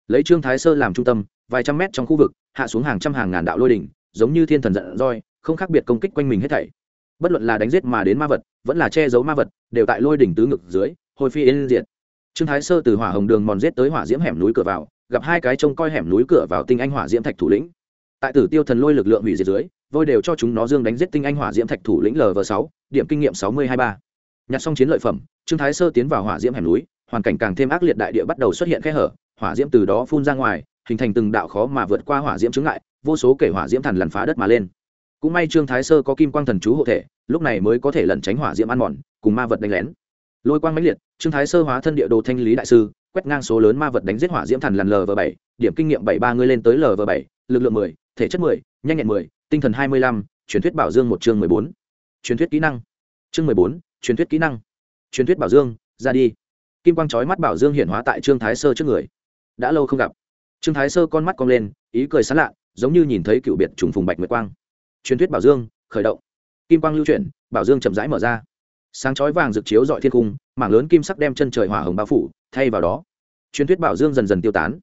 Speaker 1: Lấy trương thái sơ làm trung tâm, vài trăm mét trong khu vực, hạ xuống hàng trăm hàng ngàn đạo lôi đỉnh, giống như thiên thần giận roi không khác biệt công kích quanh mình hết thảy. Bất luận là đánh giết mà đến ma vật, vẫn là che giấu ma vật, đều tại lôi đỉnh tứ ngực dưới, hồi phi yên diệt. Trương thái sơ từ hỏa hồng đường mòn giết tới hỏa diễm hẻm núi cửa vào, gặp hai cái trông coi hẻm núi cửa vào tinh anh hỏa diễm thạch thủ lĩnh. Tại tử tiêu thần lôi lực lượng hủy diệt dưới vôi đều cho chúng nó dương đánh giết tinh anh hỏa diễm thạch thủ lĩnh lv sáu, điểm kinh nghiệm sáu mươi hai ba. Nhặt xong chiến lợi phẩm, trương thái sơ tiến vào hỏa diễm hẻm núi, hoàn cảnh càng thêm ác liệt đại địa bắt đầu xuất hiện khe hở, hỏa diễm từ đó phun ra ngoài, hình thành từng đạo khó mà vượt qua hỏa diễm chứng lại vô số kể hỏa diễm thần lằn phá đất mà lên. Cũng may trương thái sơ có kim quang thần chú hộ thể, lúc này mới có thể lẩn tránh hỏa diễm ăn mòn, cùng ma vật đánh lén. Lôi quang mãnh liệt, trương thái sơ hóa thân địa đồ thanh lý đại sư, quét ngang số lớn ma vật đánh giết hỏa diễm thần lằn lv bảy, điểm kinh nghiệm bảy ba ngươi lên tới lv bảy, lực lượng mười, thể chất mười, nhanh nhẹn mười tinh thần hai mươi lăm, truyền thuyết bảo dương một chương mười bốn. Truyền thuyết kỹ năng. Chương mười bốn, truyền thuyết kỹ năng. Truyền thuyết bảo dương, ra đi. Kim quang trói mắt bảo dương hiện hóa tại trương thái sơ trước người. Đã lâu không gặp. Trương thái sơ con mắt cong lên, ý cười sán lạ, giống như nhìn thấy cựu biệt trùng phùng bạch nguyệt quang. Truyền thuyết bảo dương, khởi động. Kim quang lưu chuyển, bảo dương chậm rãi mở ra. Sáng chói vàng rực chiếu dọi thiên cung, mảng lớn kim sắc đem chân trời hỏa hồng bao phủ, thay vào đó, truyền thuyết bảo dương dần dần tiêu tán.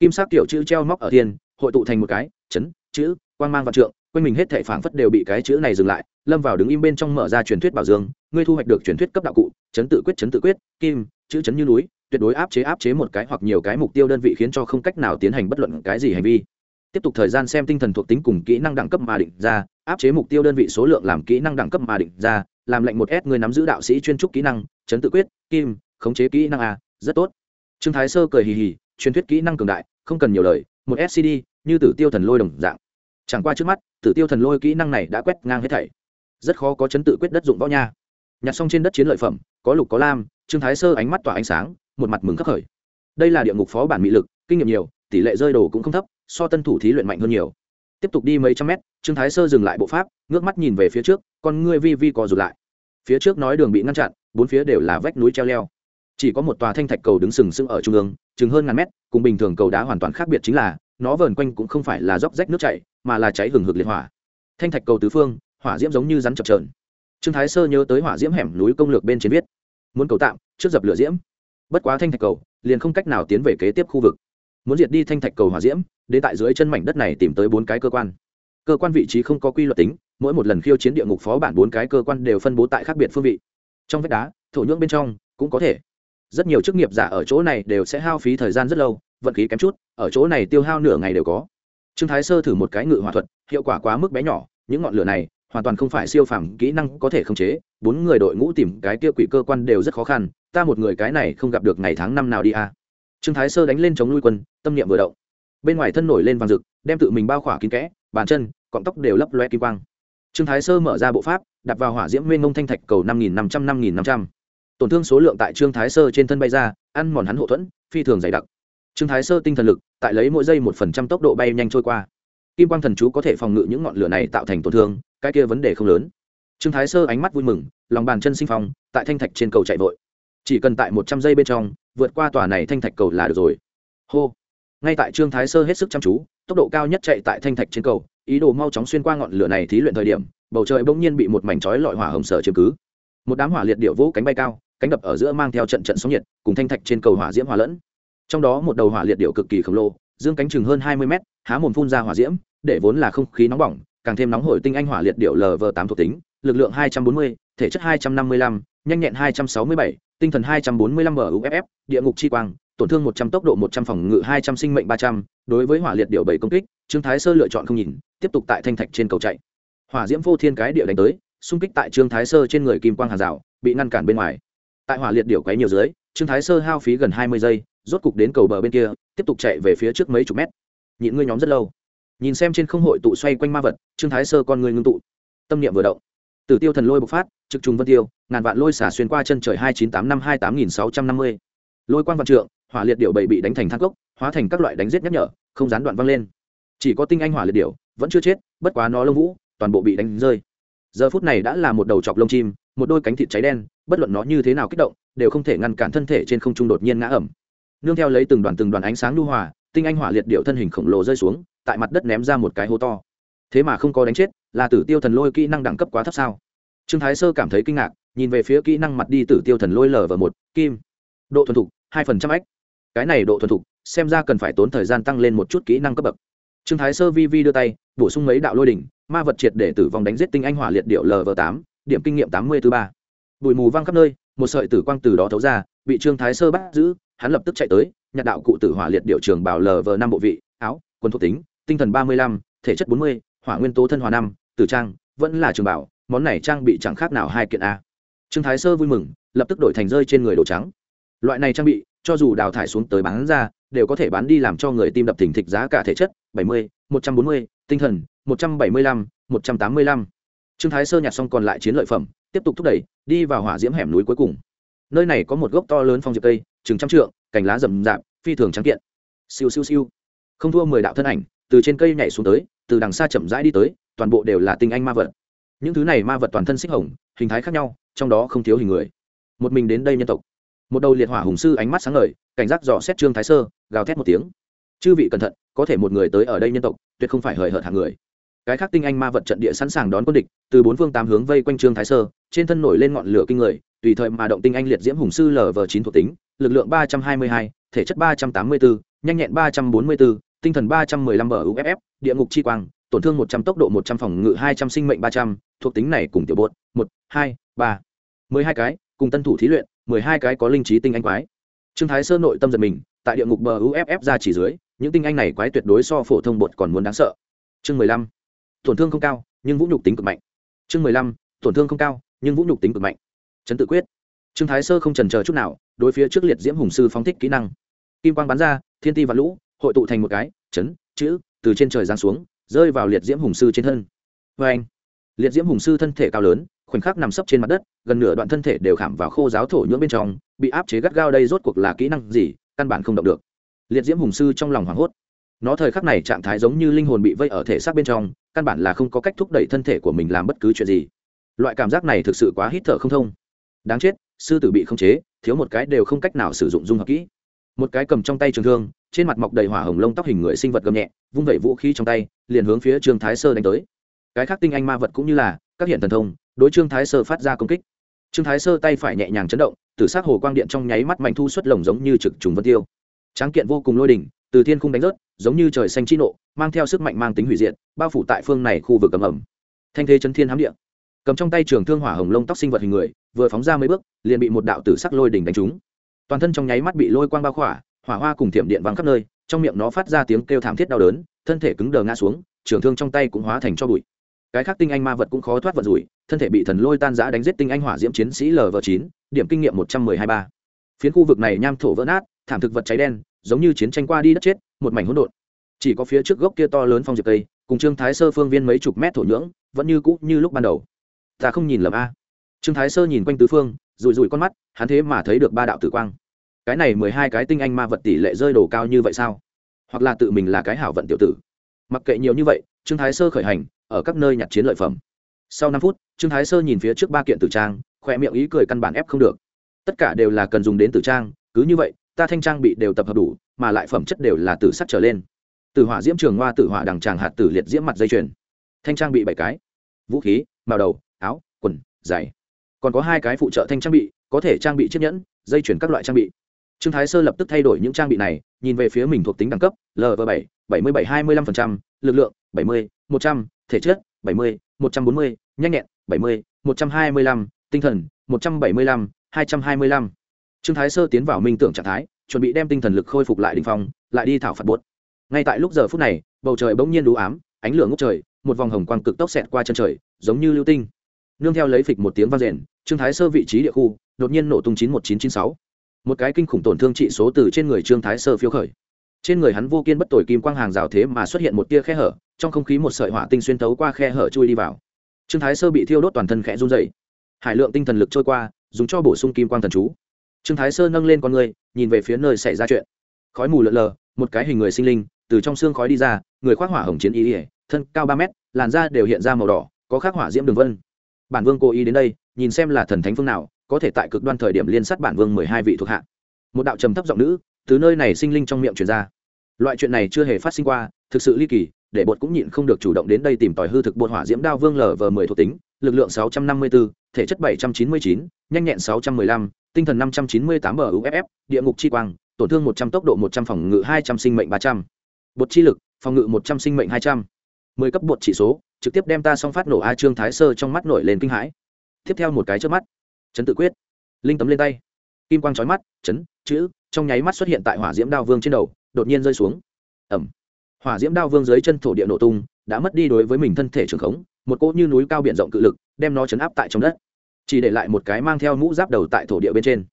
Speaker 1: Kim sắc kiểu chữ treo móc ở thiên, hội tụ thành một cái, chấn, chữ, quang mang vạn trượng quanh mình hết thảy phảng phất đều bị cái chữ này dừng lại, lâm vào đứng im bên trong mở ra truyền thuyết bảo dương, ngươi thu hoạch được truyền thuyết cấp đạo cụ, chấn tự quyết, chấn tự quyết, kim, chữ chấn như núi, tuyệt đối áp chế áp chế một cái hoặc nhiều cái mục tiêu đơn vị khiến cho không cách nào tiến hành bất luận cái gì hành vi. Tiếp tục thời gian xem tinh thần thuộc tính cùng kỹ năng đẳng cấp mà định ra, áp chế mục tiêu đơn vị số lượng làm kỹ năng đẳng cấp mà định ra, làm lệnh một s người nắm giữ đạo sĩ chuyên trúc kỹ năng, chấn tự quyết, kim, khống chế kỹ năng a, rất tốt. Trương thái sơ cười hì hì, truyền thuyết kỹ năng cường đại, không cần nhiều lời, một scd như tử tiêu thần lôi đồng dạng chẳng qua trước mắt, tử tiêu thần lôi kỹ năng này đã quét ngang hết thảy. Rất khó có chấn tự quyết đất dụng võ nha. Nhặt xong trên đất chiến lợi phẩm, có lục, có lam, trương thái sơ ánh mắt tỏa ánh sáng, một mặt mừng khắc khởi. Đây là địa ngục phó bản mỹ lực, kinh nghiệm nhiều, tỷ lệ rơi đồ cũng không thấp, so tân thủ thí luyện mạnh hơn nhiều. Tiếp tục đi mấy trăm mét, trương thái sơ dừng lại bộ pháp, ngước mắt nhìn về phía trước, con ngươi vi vi cò rụt lại. Phía trước nói đường bị ngăn chặn, bốn phía đều là vách núi treo leo. Chỉ có một tòa thanh thạch cầu đứng sừng sững ở trung ương, chừng hơn ngàn mét, cùng bình thường cầu đá hoàn toàn khác biệt chính là nó vờn quanh cũng không phải là róc rách nước chảy, mà là cháy hừng hực liệt hỏa. Thanh thạch cầu tứ phương, hỏa diễm giống như rắn chập trờn trương thái sơ nhớ tới hỏa diễm hẻm núi công lược bên trên viết, muốn cầu tạm, trước dập lửa diễm. Bất quá thanh thạch cầu, liền không cách nào tiến về kế tiếp khu vực. Muốn diệt đi thanh thạch cầu hỏa diễm, đến tại dưới chân mảnh đất này tìm tới bốn cái cơ quan. Cơ quan vị trí không có quy luật tính, mỗi một lần khiêu chiến địa ngục phó bản bốn cái cơ quan đều phân bố tại khác biệt phương vị. Trong vách đá, thổ nhưỡng bên trong cũng có thể. Rất nhiều chức nghiệp giả ở chỗ này đều sẽ hao phí thời gian rất lâu vận khí kém chút, ở chỗ này tiêu hao nửa ngày đều có. Trương thái sơ thử một cái ngự hỏa thuật, hiệu quả quá mức bé nhỏ, những ngọn lửa này hoàn toàn không phải siêu phàm kỹ năng có thể khống chế, bốn người đội ngũ tìm cái kia quỷ cơ quan đều rất khó khăn, ta một người cái này không gặp được ngày tháng năm nào đi à. trương thái sơ đánh lên chống nuôi quân, tâm niệm vừa động. Bên ngoài thân nổi lên vàng rực, đem tự mình bao khỏa kín kẽ, bàn chân, cọng tóc đều lấp loe kim quang. Trương thái sơ mở ra bộ pháp, đặt vào hỏa diễm nguyên mông thanh thạch cầu năm nghìn năm trăm, năm nghìn năm trăm. Tổn thương số lượng tại trương thái sơ trên thân bay ra, ăn mòn hắn hậu thuẫn, phi thường dày đặc trương thái sơ tinh thần lực, tại lấy mỗi giây một phần trăm tốc độ bay nhanh trôi qua. Kim quang thần chú có thể phòng ngự những ngọn lửa này tạo thành tổn thương, cái kia vấn đề không lớn. Trương thái sơ ánh mắt vui mừng, lòng bàn chân sinh phong, tại thanh thạch trên cầu chạy vội. Chỉ cần tại một trăm giây bên trong, vượt qua tòa này thanh thạch cầu là được rồi. Hô. Ngay tại trương thái sơ hết sức chăm chú, tốc độ cao nhất chạy tại thanh thạch trên cầu, ý đồ mau chóng xuyên qua ngọn lửa này thí luyện thời điểm, bầu trời bỗng nhiên bị một mảnh chói lọi hỏa hồng sở chiếm cứ. Một đám hỏa liệt điệu vỗ cánh bay cao, cánh đập ở giữa mang theo trận trận sóng nhiệt, cùng thanh thạch trên cầu hỏa diễm hòa lẫn trong đó một đầu hỏa liệt điệu cực kỳ khổng lồ, dương cánh chừng hơn hai mươi mét, há mồm phun ra hỏa diễm, để vốn là không khí nóng bỏng, càng thêm nóng hổi tinh anh hỏa liệt điệu lv tám thuộc tính, lực lượng hai trăm bốn mươi, thể chất hai trăm năm mươi lăm, nhanh nhẹn hai trăm sáu mươi bảy, tinh thần hai trăm bốn mươi lăm muff địa ngục chi quang, tổn thương một trăm, tốc độ một trăm, phòng ngự hai trăm, sinh mệnh ba trăm. Đối với hỏa liệt điệu bảy công kích, trương thái sơ lựa chọn không nhìn, tiếp tục tại thanh thạch trên cầu chạy. Hỏa diễm vô thiên cái địa đánh tới, xung kích tại trương thái sơ trên người kim quang hàng rào, bị ngăn cản bên ngoài. Tại hỏa liệt điệu quấy nhiều dưới, trương thái sơ hao phí gần hai mươi giây rốt cục đến cầu bờ bên kia, tiếp tục chạy về phía trước mấy chục mét. Nhịn ngươi nhóm rất lâu. Nhìn xem trên không hội tụ xoay quanh ma vật, trương thái sơ con người ngưng tụ. Tâm niệm vừa động. Tử tiêu thần lôi bộc phát, trực trùng vân tiêu, ngàn vạn lôi xả xuyên qua chân trời hai chín tám năm hai tám nghìn sáu trăm năm mươi. Lôi quan vạn trượng, hỏa liệt điệu bảy bị đánh thành thác gốc hóa thành các loại đánh giết nhắc nhở, không gián đoạn văng lên. Chỉ có tinh anh hỏa liệt điệu vẫn chưa chết, bất quá nó lông vũ, toàn bộ bị đánh rơi. Giờ phút này đã là một đầu chọc lông chim, một đôi cánh thịt cháy đen, bất luận nó như thế nào kích động, đều không thể ngăn cản thân thể trên không trung đột nhiên ngã ẩm nương theo lấy từng đoàn từng đoàn ánh sáng lưu hòa, tinh anh hỏa liệt điệu thân hình khổng lồ rơi xuống, tại mặt đất ném ra một cái hố to. Thế mà không có đánh chết, là tử tiêu thần lôi kỹ năng đẳng cấp quá thấp sao? Trương thái sơ cảm thấy kinh ngạc, nhìn về phía kỹ năng mặt đi tử tiêu thần lôi lở vào một, kim, độ thuần thục, hai phần trăm ếch cái này độ thuần thục, xem ra cần phải tốn thời gian tăng lên một chút kỹ năng cấp bậc. Trương thái sơ vi vi đưa tay, bổ sung mấy đạo lôi đỉnh, ma vật triệt để tử vong đánh giết tinh anh hỏa liệt điệu lv tám, điểm kinh nghiệm tám mươi thứ ba. Bụi mù văng khắp nơi, một sợi tử quang từ đó thấu ra, bị trương thái sơ bắt giữ hắn lập tức chạy tới nhặt đạo cụ tử hỏa liệt điệu trường bảo lờ vờ năm bộ vị, áo, quần thuộc tính, tinh thần ba mươi lăm, thể chất bốn mươi, hỏa nguyên tố thân hòa năm, tử trang, vẫn là trường bảo, món này trang bị chẳng khác nào hai kiện a. Trương thái sơ vui mừng, lập tức đổi thành rơi trên người đồ trắng. Loại này trang bị, cho dù đào thải xuống tới bán ra, đều có thể bán đi làm cho người tim đập thình thịch giá cả thể chất, bảy mươi, một trăm bốn mươi, tinh thần, một trăm bảy mươi lăm, một trăm tám mươi lăm. Trương thái sơ nhặt xong còn lại chiến lợi phẩm, tiếp tục thúc đẩy, đi vào hỏa diễm hẻm núi cuối cùng nơi này có một gốc to lớn phong diệp cây, chừng trăm trượng, cành lá rậm rạp, phi thường trắng kiện. Siêu siêu siêu. Không thua mười đạo thân ảnh, từ trên cây nhảy xuống tới, từ đằng xa chậm rãi đi tới, toàn bộ đều là tinh anh ma vật. Những thứ này ma vật toàn thân xích hồng, hình thái khác nhau, trong đó không thiếu hình người. Một mình đến đây nhân tộc. Một đầu liệt hỏa hùng sư ánh mắt sáng ngời, cảnh giác dò xét trương thái sơ, gào thét một tiếng. Chư vị cẩn thận, có thể một người tới ở đây nhân tộc, tuyệt không phải hời hợt hàng người. Cái khác tinh anh ma vật trận địa sẵn sàng đón quân địch, từ bốn phương tám hướng vây quanh trương thái sơ, trên thân nổi lên ngọn lửa kinh người tùy thời mà động tinh anh liệt diễm hùng sư lv chín thuộc tính, lực lượng ba trăm hai mươi hai, thể chất ba trăm tám mươi bốn nhanh nhẹn ba trăm bốn mươi bốn tinh thần ba trăm mười lăm bờ địa ngục chi quang, tổn thương một trăm tốc độ một trăm phòng ngự hai trăm, sinh mệnh ba trăm, thuộc tính này cùng tiểu bột, một, hai, ba. mười hai cái, cùng tân thủ thí luyện, mười hai cái có linh trí tinh anh quái. Trương thái sơ nội tâm giật mình, tại địa ngục bờ uff ra chỉ dưới, những tinh anh này quái tuyệt đối so phổ thông bột còn muốn đáng sợ. Chương mười lăm, tổn thương không cao, nhưng vũ nhục tính cực mạnh. Chương mười lăm, tổn thương không cao, nhưng vũ nhục tính cực mạnh chấn tự quyết. Trương thái sơ không trần chờ chút nào, đối phía trước liệt diễm hùng sư phóng thích kỹ năng. Kim quang bắn ra, thiên ti và lũ, hội tụ thành một cái, chấn, chữ, từ trên trời giáng xuống, rơi vào liệt diễm hùng sư trên thân. Vê anh, liệt diễm hùng sư thân thể cao lớn, khoảnh khắc nằm sấp trên mặt đất, gần nửa đoạn thân thể đều khảm vào khô giáo thổ nhưỡng bên trong, bị áp chế gắt gao đây rốt cuộc là kỹ năng gì, căn bản không động được. Liệt diễm hùng sư trong lòng hoảng hốt. Nó thời khắc này trạng thái giống như linh hồn bị vây ở thể xác bên trong, căn bản là không có cách thúc đẩy thân thể của mình làm bất cứ chuyện gì. Loại cảm giác này thực sự quá hít thở không thông đáng chết, sư tử bị khống chế, thiếu một cái đều không cách nào sử dụng dung hợp kỹ. Một cái cầm trong tay trường thương, trên mặt mọc đầy hỏa hồng lông tóc hình người sinh vật gầm nhẹ, vung vẩy vũ khí trong tay, liền hướng phía trương thái sơ đánh tới. Cái khác tinh anh ma vật cũng như là, các hiện thần thông, đối trương thái sơ phát ra công kích. Trương thái sơ tay phải nhẹ nhàng chấn động từ s hồ quang điện trong nháy mắt mạnh thu xuất lồng giống như trực trùng vân tiêu. Tráng kiện vô cùng lôi đỉnh, từ thiên khung đánh rớt, giống như trời xanh chi nộ, mang theo sức mạnh mang tính hủy diệt, bao phủ tại phương này khu vực cầm ẩm thanh thế chấn thiên hám địa cầm trong tay trường thương hỏa hồng lông tóc sinh vật hình người, vừa phóng ra mấy bước, liền bị một đạo tử sắc lôi đỉnh đánh trúng. Toàn thân trong nháy mắt bị lôi quang bao khỏa, hỏa hoa cùng thiểm điện văng khắp nơi, trong miệng nó phát ra tiếng kêu thảm thiết đau đớn, thân thể cứng đờ ngã xuống, trường thương trong tay cũng hóa thành cho bụi. Cái khác tinh anh ma vật cũng khó thoát vật rủi, thân thể bị thần lôi tan giã đánh giết tinh anh hỏa diễm chiến sĩ lv chín, điểm kinh nghiệm một trăm mười hai ba. Phiến khu vực này nham thổ vỡ nát, thảm thực vật cháy đen, giống như chiến tranh qua đi đất chết, một mảnh hỗn độn. Chỉ có phía trước gốc kia to lớn phong diệp cây, cùng trương thái sơ phương viên mấy chục mét thổ nhưỡng, vẫn như cũ như lúc ban đầu ta không nhìn lầm a. Trương thái sơ nhìn quanh tứ phương, rụi rụi con mắt, hắn thế mà thấy được ba đạo tử quang. Cái này mười hai cái tinh anh ma vật tỷ lệ rơi đồ cao như vậy sao? Hoặc là tự mình là cái hảo vận tiểu tử. Mặc kệ nhiều như vậy, trương thái sơ khởi hành, ở các nơi nhặt chiến lợi phẩm. Sau năm phút, trương thái sơ nhìn phía trước ba kiện tử trang khoe miệng ý cười căn bản ép không được. Tất cả đều là cần dùng đến tử trang, cứ như vậy, ta thanh trang bị đều tập hợp đủ, mà lại phẩm chất đều là tử sắc trở lên. Tử hỏa diễm trường hoa, tử hỏa đằng tràng hạt, tử liệt diễm mặt dây chuyền. Thanh trang bị bảy cái vũ khí màu đầu, áo, quần, giày. Còn có hai cái phụ trợ thanh trang bị, có thể trang bị chiếc nhẫn, dây chuyển các loại trang bị. Trương thái sơ lập tức thay đổi những trang bị này, nhìn về phía mình thuộc tính đẳng cấp lv bảy bảy mươi bảy, hai mươi năm lực lượng, bảy mươi, một trăm, thể chất, bảy mươi, một trăm bốn mươi, nhanh nhẹn, bảy mươi, một trăm hai mươi lăm, tinh thần, một trăm bảy mươi lăm, hai trăm hai mươi lăm. Trương thái sơ tiến vào minh tưởng trạng thái, chuẩn bị đem tinh thần lực khôi phục lại đ ỉ n h phong, lại đi thảo phạt bột. Ngay tại lúc giờ phút này, bầu trời bỗng nhiên đủ ám, ánh lửa ngốc trời một vòng hồng quang cực tốc xẹt qua chân trời, giống như lưu tinh. Nương theo lấy phịch một tiếng vang rền, trương thái sơ vị trí địa khu, đột nhiên nổ tung chín một chín chín sáu. Một cái kinh khủng tổn thương trị số từ trên người trương thái sơ phiêu khởi. Trên người hắn vô kiên bất tồi kim quang hàng rào thế mà xuất hiện một tia khe hở, trong không khí một sợi hỏa tinh xuyên thấu qua khe hở chui đi vào. Trương thái sơ bị thiêu đốt toàn thân khẽ run dày hải lượng tinh thần lực trôi qua, dùng cho bổ sung kim quang thần chú. Trương thái sơ nâng lên con người, nhìn về phía nơi xảy ra chuyện. Khói mù lợn lờ, một cái hình người sinh linh, từ trong xương khói đi ra, người khoác hỏa hồng chiến ý ỉa thân cao ba mét làn da đều hiện ra màu đỏ, có khắc hỏa diễm đường vân. Bản vương cố ý đến đây, nhìn xem là thần thánh phương nào, có thể tại cực đoan thời điểm liên sát bản vương mười hai vị thuộc hạ. Một đạo trầm thấp giọng nữ, từ nơi này sinh linh trong miệng truyền ra. Loại chuyện này chưa hề phát sinh qua, thực sự ly kỳ, để bột cũng nhịn không được chủ động đến đây tìm tòi hư thực bột hỏa diễm đao vương lv mười thuộc tính, lực lượng sáu trăm năm mươi bốn thể chất bảy trăm chín mươi chín, nhanh nhẹn sáu trăm mười lăm, tinh thần năm trăm chín mươi tám bờ uff địa ngục chi quang, tổn thương một trăm tốc độ một trăm, phòng ngự hai trăm, sinh mệnh ba trăm. Bột chi lực, phòng ngự một trăm, sinh mệnh hai trăm mười cấp bột chỉ số, trực tiếp đem ta xong phát nổ a trương thái sơ trong mắt nổi lên kinh hãi. Tiếp theo một cái trước mắt. Chấn tự quyết. Linh tấm lên tay. Kim quang trói mắt, chấn, chữ, trong nháy mắt xuất hiện tại hỏa diễm đao vương trên đầu, đột nhiên rơi xuống. Ẩm. Hỏa diễm đao vương dưới chân thổ địa nổ tung, đã mất đi đối với mình thân thể trường khống, một cỗ như núi cao biển rộng cự lực, đem nó chấn áp tại trong đất. Chỉ để lại một cái mang theo mũ giáp đầu tại thổ địa bên trên.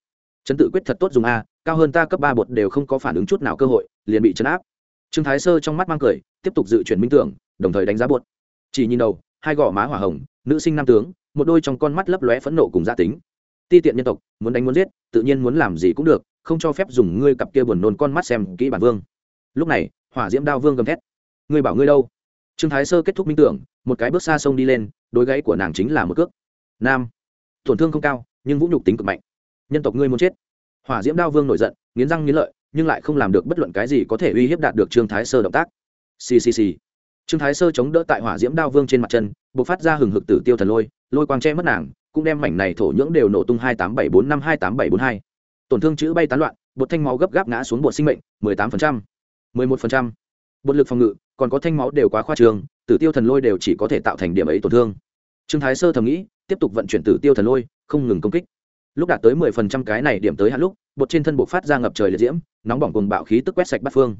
Speaker 1: Chấn tự quyết thật tốt dùng a, cao hơn ta cấp ba bột đều không có phản ứng chút nào cơ hội, liền bị chấn áp. Trương thái sơ trong mắt mang cười, tiếp tục dự chuyển minh tưởng đồng thời đánh giá buột, chỉ nhìn đầu hai gò má hỏa hồng nữ sinh nam tướng một đôi trong con mắt lấp lóe phẫn nộ cùng gia tính. Ti tiện nhân tộc muốn đánh muốn giết tự nhiên muốn làm gì cũng được không cho phép dùng ngươi cặp kia buồn nôn con mắt xem kỹ bản vương. Lúc này hỏa diễm đao vương gầm thét. Ngươi bảo ngươi đâu? Trương thái sơ kết thúc minh tưởng một cái bước xa sông đi lên đối gãy của nàng chính là một cước. Nam. Tổn thương không cao nhưng vũ nhục tính cực mạnh. Nhân tộc ngươi muốn chết. Hỏa diễm đao vương nổi giận nghiến răng nghiến lợi nhưng lại không làm được bất luận cái gì có thể uy hiếp đạt được trương thái sơ động tác. Ccc trương thái sơ chống đỡ tại hỏa diễm đao vương trên mặt chân b ộ c phát ra hừng hực tử tiêu thần lôi lôi quang che mất nàng, cũng đem mảnh này thổ nhưỡng đều nổ tung hai tám bảy bốn năm hai tám bảy bốn hai. Tổn thương chữ bay tán loạn, bột thanh máu gấp gáp ngã xuống bột sinh mệnh, mười tám phần trăm, mười một phần trăm. Bột lực phòng ngự, còn có thanh máu đều quá khoa trường, tử tiêu thần lôi đều chỉ có thể tạo thành điểm ấy tổn thương. Trương thái sơ thầm nghĩ, tiếp tục vận chuyển tử tiêu thần lôi, không ngừng công kích. Lúc đạt tới mười phần trăm cái này điểm tới hạn lúc, bột trên thân bột phát ra ngập trời liệt diễm, nóng bỏng cùng bạo khí tức quét sạch bắt phương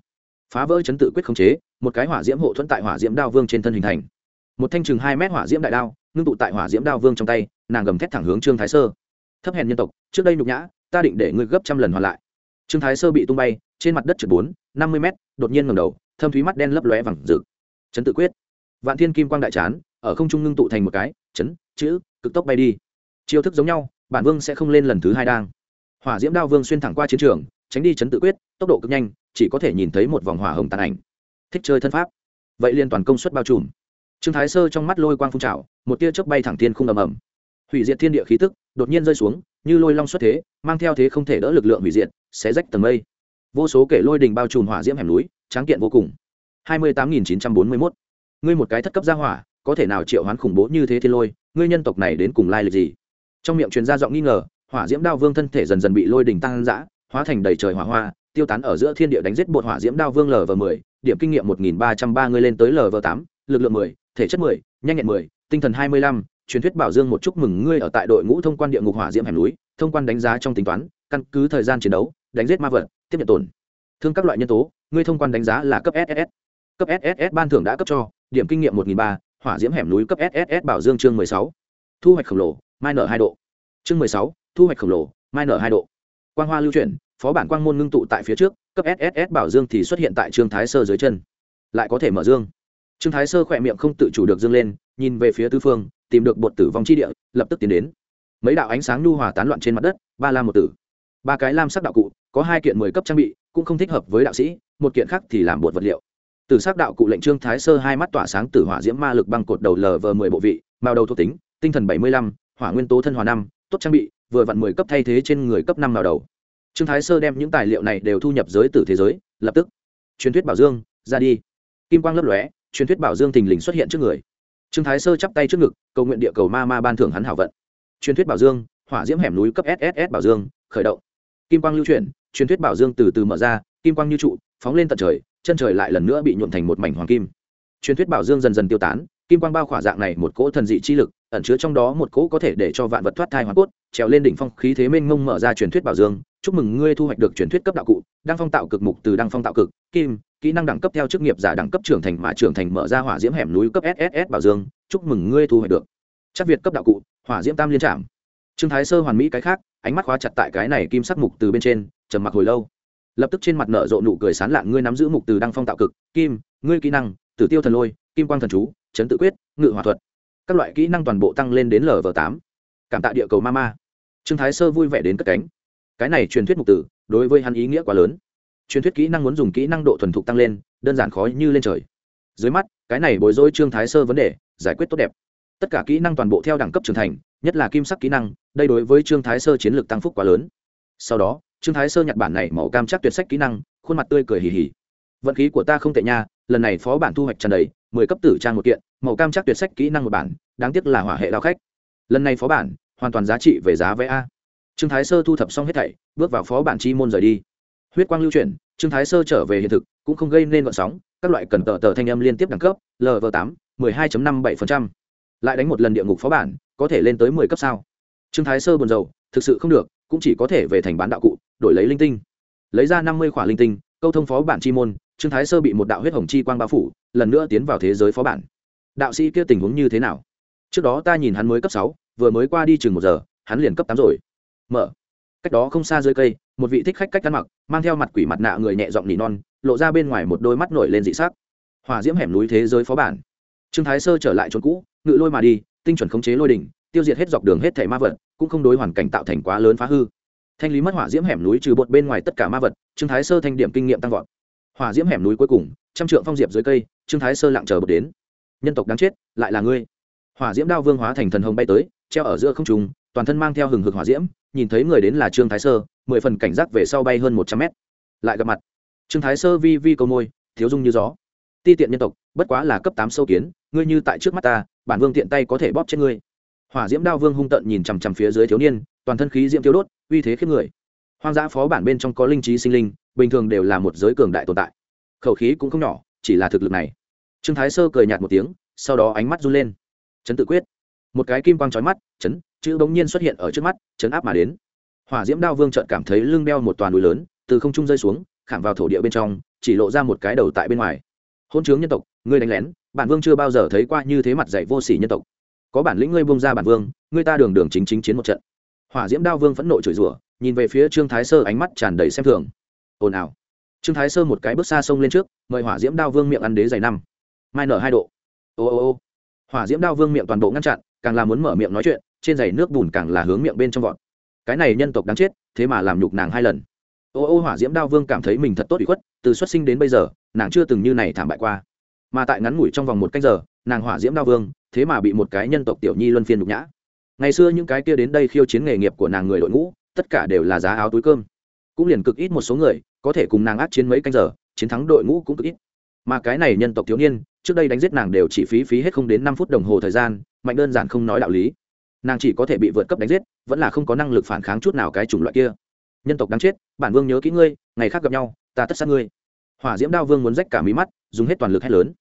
Speaker 1: phá vỡ chấn tự quyết khống chế, một cái hỏa diễm hộ thuẫn tại hỏa diễm đao vương trên thân hình thành. Một thanh chừng hai mét hỏa diễm đại đao, ngưng tụ tại hỏa diễm đao vương trong tay, nàng gầm thét thẳng hướng trương thái sơ. Thấp hèn nhân tộc, trước đây nhục nhã, ta định để ngươi gấp trăm lần hoàn lại. Trương thái sơ bị tung bay, trên mặt đất trượt bốn, năm mươi mét, đột nhiên ngầm đầu, thâm thúy mắt đen lấp lóe vẳng rực. Chấn tự quyết. Vạn thiên kim quang đại chán, ở không trung ngưng tụ thành một cái, chấn, chữ, cực tốc bay đi. Chiêu thức giống nhau, bản vương sẽ không lên lần thứ hai đang. Hỏa diễm đao vương xuyên thẳng qua chiến trường, tránh đi chấn tự quyết, tốc độ cực nhanh chỉ có thể nhìn thấy một vòng hỏa hồng tàn ảnh. Thích chơi thân pháp. Vậy liên toàn công suất bao trùm. Trương thái sơ trong mắt lôi quang phun trào, một tia chớp bay thẳng thiên không ầm ầm. Hủy diệt thiên địa khí tức đột nhiên rơi xuống, như lôi long xuất thế, mang theo thế không thể đỡ lực lượng hủy diệt sẽ rách tầng mây. Vô số kể lôi đình bao trùm hỏa diễm hẻm núi, tráng kiện vô cùng. Hai mươi tám nghìn chín trăm bốn mươi mốt. Ngươi một cái thất cấp gia hỏa, có thể nào triệu hoán khủng bố như thế thiên lôi, ngươi nhân tộc này đến cùng lai lịch gì? Trong miệng truyền ra giọng nghi ngờ, hỏa diễm đao vương thân thể dần dần bị lôi đình tăng dã, hóa thành đầy trời hỏa hoa tiêu tán ở giữa thiên địa đánh giết bột hỏa diễm đao vương lv mười, điểm kinh nghiệm một nghìn ba trăm ba ngươi lên tới lv tám, lực lượng mười, thể chất mười, nhanh nhẹn mười, tinh thần hai mươi lăm, truyền thuyết bảo dương một chúc mừng ngươi ở tại đội ngũ thông quan địa ngục hỏa diễm hẻm núi, thông quan đánh giá trong tính toán, căn cứ thời gian chiến đấu, đánh giết ma vật, tiếp nhận tổn thương các loại nhân tố, ngươi thông quan đánh giá là cấp sss cấp sss ban thưởng đã cấp cho, điểm kinh nghiệm một nghìn ba, hỏa diễm hẻm núi cấp sss bảo dương chương mười sáu, thu hoạch khổng lồ, mai nở hai độ. Chương mười sáu, thu hoạch khổng lồ, mai nở hai độ. Quang hoa lưu chuyển phó bản quang môn ngưng tụ tại phía trước, cấp sss bảo dương thì xuất hiện tại trương thái sơ dưới chân. Lại có thể mở dương. Trương thái sơ khỏe miệng không tự chủ được dương lên, nhìn về phía tư phương, tìm được bột tử vong chi địa, lập tức tiến đến. Mấy đạo ánh sáng nhu hòa tán loạn trên mặt đất, ba lam một tử. Ba cái lam sắc đạo cụ, có hai kiện mười cấp trang bị, cũng không thích hợp với đạo sĩ, một kiện khác thì làm bột vật liệu. Từ sắc đạo cụ lệnh trương thái sơ hai mắt tỏa sáng tử hỏa diễm ma lực băng cột đầu lv mười bộ vị mao đầu thuộc tính, tinh thần bảy mươi lăm, hỏa nguyên tố thân hòa năm, tốt trang bị, vừa vặn mười cấp thay thế trên người cấp năm màu đầu trương thái sơ đem những tài liệu này đều thu nhập giới tử thế giới, lập tức, truyền thuyết bảo dương, ra đi. Kim quang lấp lóe, truyền thuyết bảo dương thình lình xuất hiện trước người. Trương thái sơ chắp tay trước ngực, cầu nguyện địa cầu ma ma ban thưởng hắn hảo vận. Truyền thuyết bảo dương, hỏa diễm hẻm núi cấp sss bảo dương, khởi động. Kim quang lưu chuyển, truyền thuyết bảo dương từ từ mở ra, kim quang như trụ, phóng lên tận trời, chân trời lại lần nữa bị nhuộn thành một mảnh hoàng kim. Truyền thuyết bảo dương dần dần tiêu tán, kim quang bao khỏa dạng này một cỗ thần dị chi lực, ẩn chứa trong đó một cỗ có thể để cho vạn vật thoát thai hoàn cốt, trèo lên đỉnh phong khí thế mênh mông mở ra truyền thuyết bảo dương chúc mừng ngươi thu hoạch được truyền thuyết cấp đạo cụ đăng phong tạo cực mục từ đăng phong tạo cực, kim, kỹ năng đẳng cấp theo chức nghiệp giả đẳng cấp trưởng thành mà trưởng thành mở ra hỏa diễm hẻm núi cấp sss bảo dương, chúc mừng ngươi thu hoạch được. Chắc việt cấp đạo cụ, hỏa diễm tam liên trạm trương thái sơ hoàn mỹ cái khác, ánh mắt khóa chặt tại cái này kim sắc mục từ bên trên, trầm mặc hồi lâu. Lập tức trên mặt nở rộ nụ cười sán lạng ngươi nắm giữ mục từ đăng phong tạo cực, kim, ngươi kỹ năng, tử tiêu thần lôi, kim quang thần chú, chấn tự quyết, ngự hỏa thuật. Các loại kỹ năng toàn bộ tăng lên đến lv tám. Cảm tạ địa cầu ma ma. Trương thái sơ vui vẻ đến cất cánh cái này truyền thuyết mục tử, đối với hắn ý nghĩa quá lớn. Truyền thuyết kỹ năng muốn dùng kỹ năng độ thuần thục tăng lên, đơn giản khó như lên trời. Dưới mắt, cái này bối rối trương thái sơ vấn đề, giải quyết tốt đẹp. Tất cả kỹ năng toàn bộ theo đẳng cấp trưởng thành, nhất là kim sắc kỹ năng, đây đối với trương thái sơ chiến lược tăng phúc quá lớn. Sau đó, trương thái sơ nhặt bản này màu cam chắc tuyệt sách kỹ năng, khuôn mặt tươi cười hì hì. Vận khí của ta không tệ nha, lần này phó bản thu hoạch tràn đầy, mười cấp tử trang một kiện, màu cam chắc tuyệt sách kỹ năng một bản, đáng tiếc là hỏa hệ đao khách. Lần này phó bản, hoàn toàn giá trị về giá vé a trương thái sơ thu thập xong hết thảy, bước vào phó bản chi môn rời đi. Huyết quang lưu chuyển, trương thái sơ trở về hiện thực, cũng không gây nên vận sóng, các loại cần tờ tờ thanh âm liên tiếp đẳng cấp lv tám, mười hai năm bảy lại đánh một lần địa ngục phó bản, có thể lên tới mười cấp sao? Trương thái sơ buồn rầu, thực sự không được, cũng chỉ có thể về thành bán đạo cụ, đổi lấy linh tinh. Lấy ra năm mươi khỏa linh tinh, câu thông phó bản chi môn, trương thái sơ bị một đạo huyết hồng chi quang bao phủ, lần nữa tiến vào thế giới phó bản. Đạo sĩ kia tình huống như thế nào? Trước đó ta nhìn hắn mới cấp sáu, vừa mới qua đi chừng một giờ, hắn liền cấp tám rồi mở. Cách đó không xa dưới cây, một vị thích khách cách ăn mặc, mang theo mặt quỷ mặt nạ người nhẹ giọng nỉ non, lộ ra bên ngoài một đôi mắt nổi lên dị sắc. Hòa diễm hẻm núi thế giới phó bản. Trương thái sơ trở lại chốn cũ, ngự lôi mà đi, tinh chuẩn khống chế lôi đỉnh, tiêu diệt hết dọc đường hết thẻ ma vật, cũng không đối hoàn cảnh tạo thành quá lớn phá hư. Thanh lý mất hỏa diễm hẻm núi trừ bột bên ngoài tất cả ma vật, trương thái sơ thanh điểm kinh nghiệm tăng vọt. Hỏa diễm hẻm núi cuối cùng, trăm trượng phong diệp dưới cây, trương thái sơ lặng chờ bột đến. Nhân tộc đáng chết, lại là ngươi. Hỏa diễm đao vương hóa thành thần hồng bay tới, treo ở giữa không trùng toàn thân mang theo hừng hực hỏa diễm, nhìn thấy người đến là trương thái sơ, mười phần cảnh giác về sau bay hơn một trăm mét. Lại gặp mặt. Trương thái sơ vi vi câu môi, thiếu dung như gió. Ti tiện nhân tộc, bất quá là cấp tám sâu kiến, ngươi như tại trước mắt ta, bản vương tiện tay có thể bóp chết ngươi. Hỏa diễm đao vương hung tận nhìn chằm chằm phía dưới thiếu niên, toàn thân khí diễm thiếu đốt, uy thế khiếp người. Hoang dã phó bản bên trong có linh trí sinh linh, bình thường đều là một giới cường đại tồn tại. Khẩu khí cũng không nhỏ, chỉ là thực lực này. Trương thái sơ cười nhạt một tiếng, sau đó ánh mắt run lên. Chấn tự quyết một cái kim quang trói mắt, chấn, chữ bỗng nhiên xuất hiện ở trước mắt, chấn áp mà đến. Hỏa diễm đao vương trợn cảm thấy lưng đeo một toàn núi lớn, từ không trung rơi xuống, khảm vào thổ địa bên trong, chỉ lộ ra một cái đầu tại bên ngoài. Hôn chướng nhân tộc, ngươi đánh lén, bản vương chưa bao giờ thấy qua như thế mặt dạy vô sỉ nhân tộc. Có bản lĩnh ngươi bông ra bản vương, ngươi ta đường đường chính chính chiến một trận. Hỏa diễm đao vương phẫn nộ chửi rủa, nhìn về phía trương thái sơ ánh mắt tràn đầy xem thường. Ồn ào. Trương thái sơ một cái bước xa sông lên trước, mời hỏa diễm đao vương miệng ăn đế dày năm. Mai nở hai độ. Ô ô ô. Hỏa diễm đao vương miệng toàn bộ ngăn chặn càng là muốn mở miệng nói chuyện, trên giày nước bùn càng là hướng miệng bên trong vọt. Cái này nhân tộc đáng chết, thế mà làm nhục nàng hai lần. Ô ô hỏa diễm đao vương cảm thấy mình thật tốt bị khuất, từ xuất sinh đến bây giờ, nàng chưa từng như này thảm bại qua. Mà tại ngắn ngủi trong vòng một canh giờ, nàng hỏa diễm đao vương, thế mà bị một cái nhân tộc tiểu nhi luân phiên nhục nhã. Ngày xưa những cái kia đến đây khiêu chiến nghề nghiệp của nàng người đội ngũ, tất cả đều là giá áo túi cơm. Cũng liền cực ít một số người, có thể cùng nàng át chiến mấy canh giờ, chiến thắng đội ngũ cũng cực ít. Mà cái này nhân tộc thiếu niên, trước đây đánh giết nàng đều chỉ phí phí hết không đến năm phút đồng hồ thời gian mạnh đơn giản không nói đạo lý. Nàng chỉ có thể bị vượt cấp đánh giết, vẫn là không có năng lực phản kháng chút nào cái chủng loại kia. Nhân tộc đáng chết, bản vương nhớ kỹ ngươi, ngày khác gặp nhau, ta tất sát ngươi. Hỏa diễm đao vương muốn rách cả mí mắt, dùng hết toàn lực hét lớn.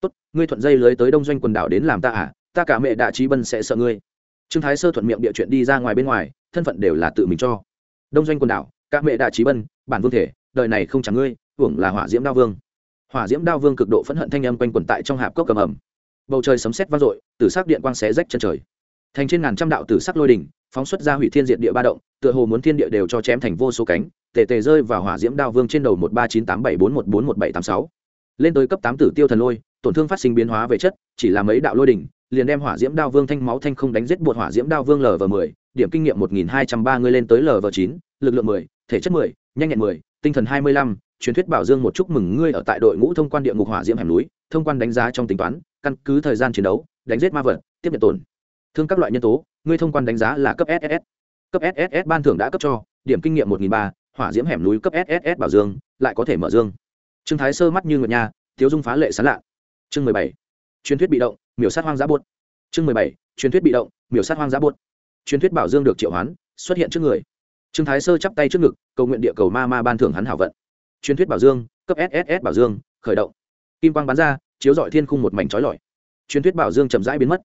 Speaker 1: Tốt, ngươi thuận dây lưới tới đông doanh quần đảo đến làm ta à ta cả mẹ đạ trí bân sẽ sợ ngươi. Trương thái sơ thuận miệng địa chuyện đi ra ngoài bên ngoài, thân phận đều là tự mình cho. Đông doanh quần đảo các mẹ đạ trí bân, bản vương thể, đời này không chẳng ngươi, hưởng là hỏa diễm đao vương. Hỏa diễm đao vương cực độ phẫn hận thanh âm quanh quần tại trong hạp cốc cầm ẩm bầu trời sấm sét vang dội, tử sắc điện quang xé rách chân trời. Thành trên ngàn trăm đạo tử sắc lôi đỉnh, phóng xuất ra hủy thiên diệt địa ba động, tựa hồ muốn thiên địa đều cho chém thành vô số cánh, tề tề rơi vào hỏa diễm đao vương trên đầu một ba chín tám bảy bốn một bốn một bảy tám sáu. Lên tới cấp tám tử tiêu thần lôi, tổn thương phát sinh biến hóa về chất, chỉ là mấy đạo lôi đỉnh, liền đem hỏa diễm đao vương thanh máu thanh không đánh giết bột hỏa diễm đao vương lv mười, điểm kinh nghiệm một nghìn hai trăm ba mươi lên tới lv chín, lực lượng mười, thể chất mười, nhanh nhẹn mười, tinh thần hai mươi lăm, truyền thuyết bảo dương một chúc mừng ngươi ở tại đội ngũ thông quan địa ngục hỏa diễm hẻm núi, thông quan đánh giá trong tính toán căn cứ thời gian chiến đấu, đánh giết ma vật, tiếp nhận tổn thương các loại nhân tố, ngươi thông quan đánh giá là cấp ss cấp ss ban thưởng đã cấp cho, điểm kinh nghiệm một nghìn ba, hỏa diễm hẻm núi cấp ss bảo dương, lại có thể mở dương. Trương thái sơ mắt như ngựa nha, thiếu dung phá lệ sán lạ. Chương mười bảy, truyền thuyết bị động, miểu sát hoang dã buốt chương mười bảy, truyền thuyết bị động, miểu sát hoang dã buốt truyền thuyết bảo dương được triệu hoán, xuất hiện trước người. Trương thái sơ chắp tay trước ngực, cầu nguyện địa cầu ma ma ban thưởng hắn hảo vận. Truyền thuyết bảo dương, cấp sss bảo dương, khởi động. Kim quang bắn ra chiếu dọi thiên khung một mảnh trói lọi. Truyền thuyết bảo dương chậm rãi biến mất.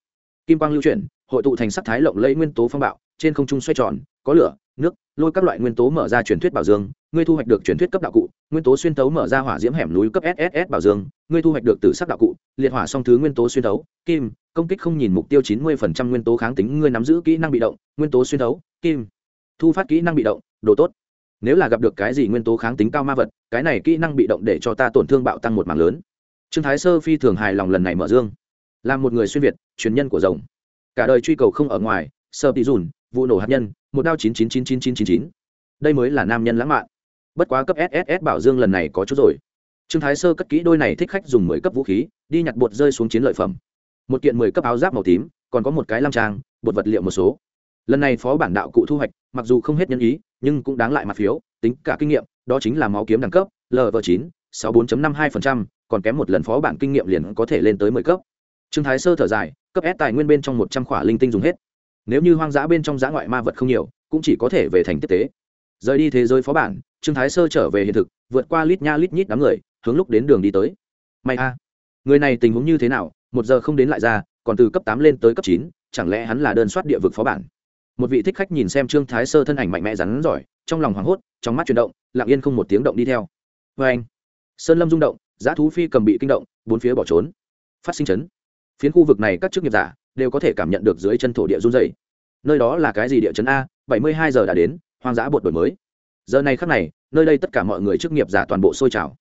Speaker 1: Kim quang lưu chuyển, hội tụ thành sắc thái lộng lẫy nguyên tố phong bạo, trên không trung xoay tròn, có lửa, nước, lôi các loại nguyên tố mở ra truyền thuyết bảo dương, ngươi thu hoạch được truyền thuyết cấp đạo cụ, nguyên tố xuyên tấu mở ra hỏa diễm hẻm núi cấp sss bảo dương, ngươi thu hoạch được từ sắc đạo cụ, liệt hỏa song thứ nguyên tố xuyên tấu kim, công kích không nhìn mục tiêu chín mươi phần trăm nguyên tố kháng tính, ngươi nắm giữ kỹ năng bị động, nguyên tố xuyên tấu kim, thu phát kỹ năng bị động, đồ tốt. Nếu là gặp được cái gì nguyên tố kháng tính cao ma vật, cái này kỹ năng bị động để cho ta tổn thương bạo tăng một mảng lớn trương thái sơ phi thường hài lòng lần này mở dương. Là một người xuyên việt, truyền nhân của rồng. Cả đời truy cầu không ở ngoài, sơ tỷ dùn vụ nổ hạt nhân, một đao chín chín chín chín chín chín chín đây mới là nam nhân lãng mạn. Bất quá cấp sss bảo dương lần này có chút rồi. Trương thái sơ cất kỹ đôi này thích khách dùng mười cấp vũ khí, đi nhặt bột rơi xuống chiến lợi phẩm. Một kiện mười cấp áo giáp màu tím, còn có một cái lam trang, bột vật liệu một số. Lần này phó bản đạo cụ thu hoạch, mặc dù không hết nhân ý, nhưng cũng đáng lại mặt phiếu, tính cả kinh nghiệm, đó chính là máu kiếm đẳng cấp lv chín, sáu bốn năm hai còn kém một lần phó bản kinh nghiệm liền có thể lên tới mười cấp. Trương thái sơ thở dài, cấp s tài nguyên bên trong một trăm khỏa linh tinh dùng hết. Nếu như hoang dã bên trong dã ngoại ma vật không nhiều, cũng chỉ có thể về thành tiếp tế. Rời đi thế giới phó bản, trương thái sơ trở về hiện thực, vượt qua lít nha lít nhít đám người, hướng lúc đến đường đi tới. May a, người này tình huống như thế nào, một giờ không đến lại ra, còn từ cấp tám lên tới cấp chín, chẳng lẽ hắn là đơn soát địa vực phó bản? Một vị thích khách nhìn xem trương thái sơ thân ảnh mạnh mẽ rắn giỏi trong lòng hoảng hốt, trong mắt chuyển động, lặng yên không một tiếng động đi theo. Vê anh sơn lâm rung động giá thú phi cầm bị kinh động, bốn phía bỏ trốn. Phát sinh chấn. Phiến khu vực này các chức nghiệp giả đều có thể cảm nhận được dưới chân thổ địa run dày nơi đó là cái gì địa chấn a? Bảy mươi hai giờ đã đến, hoang dã bột đổi mới. Giờ này khắc này, nơi đây tất cả mọi người chức nghiệp giả toàn bộ sôi trào.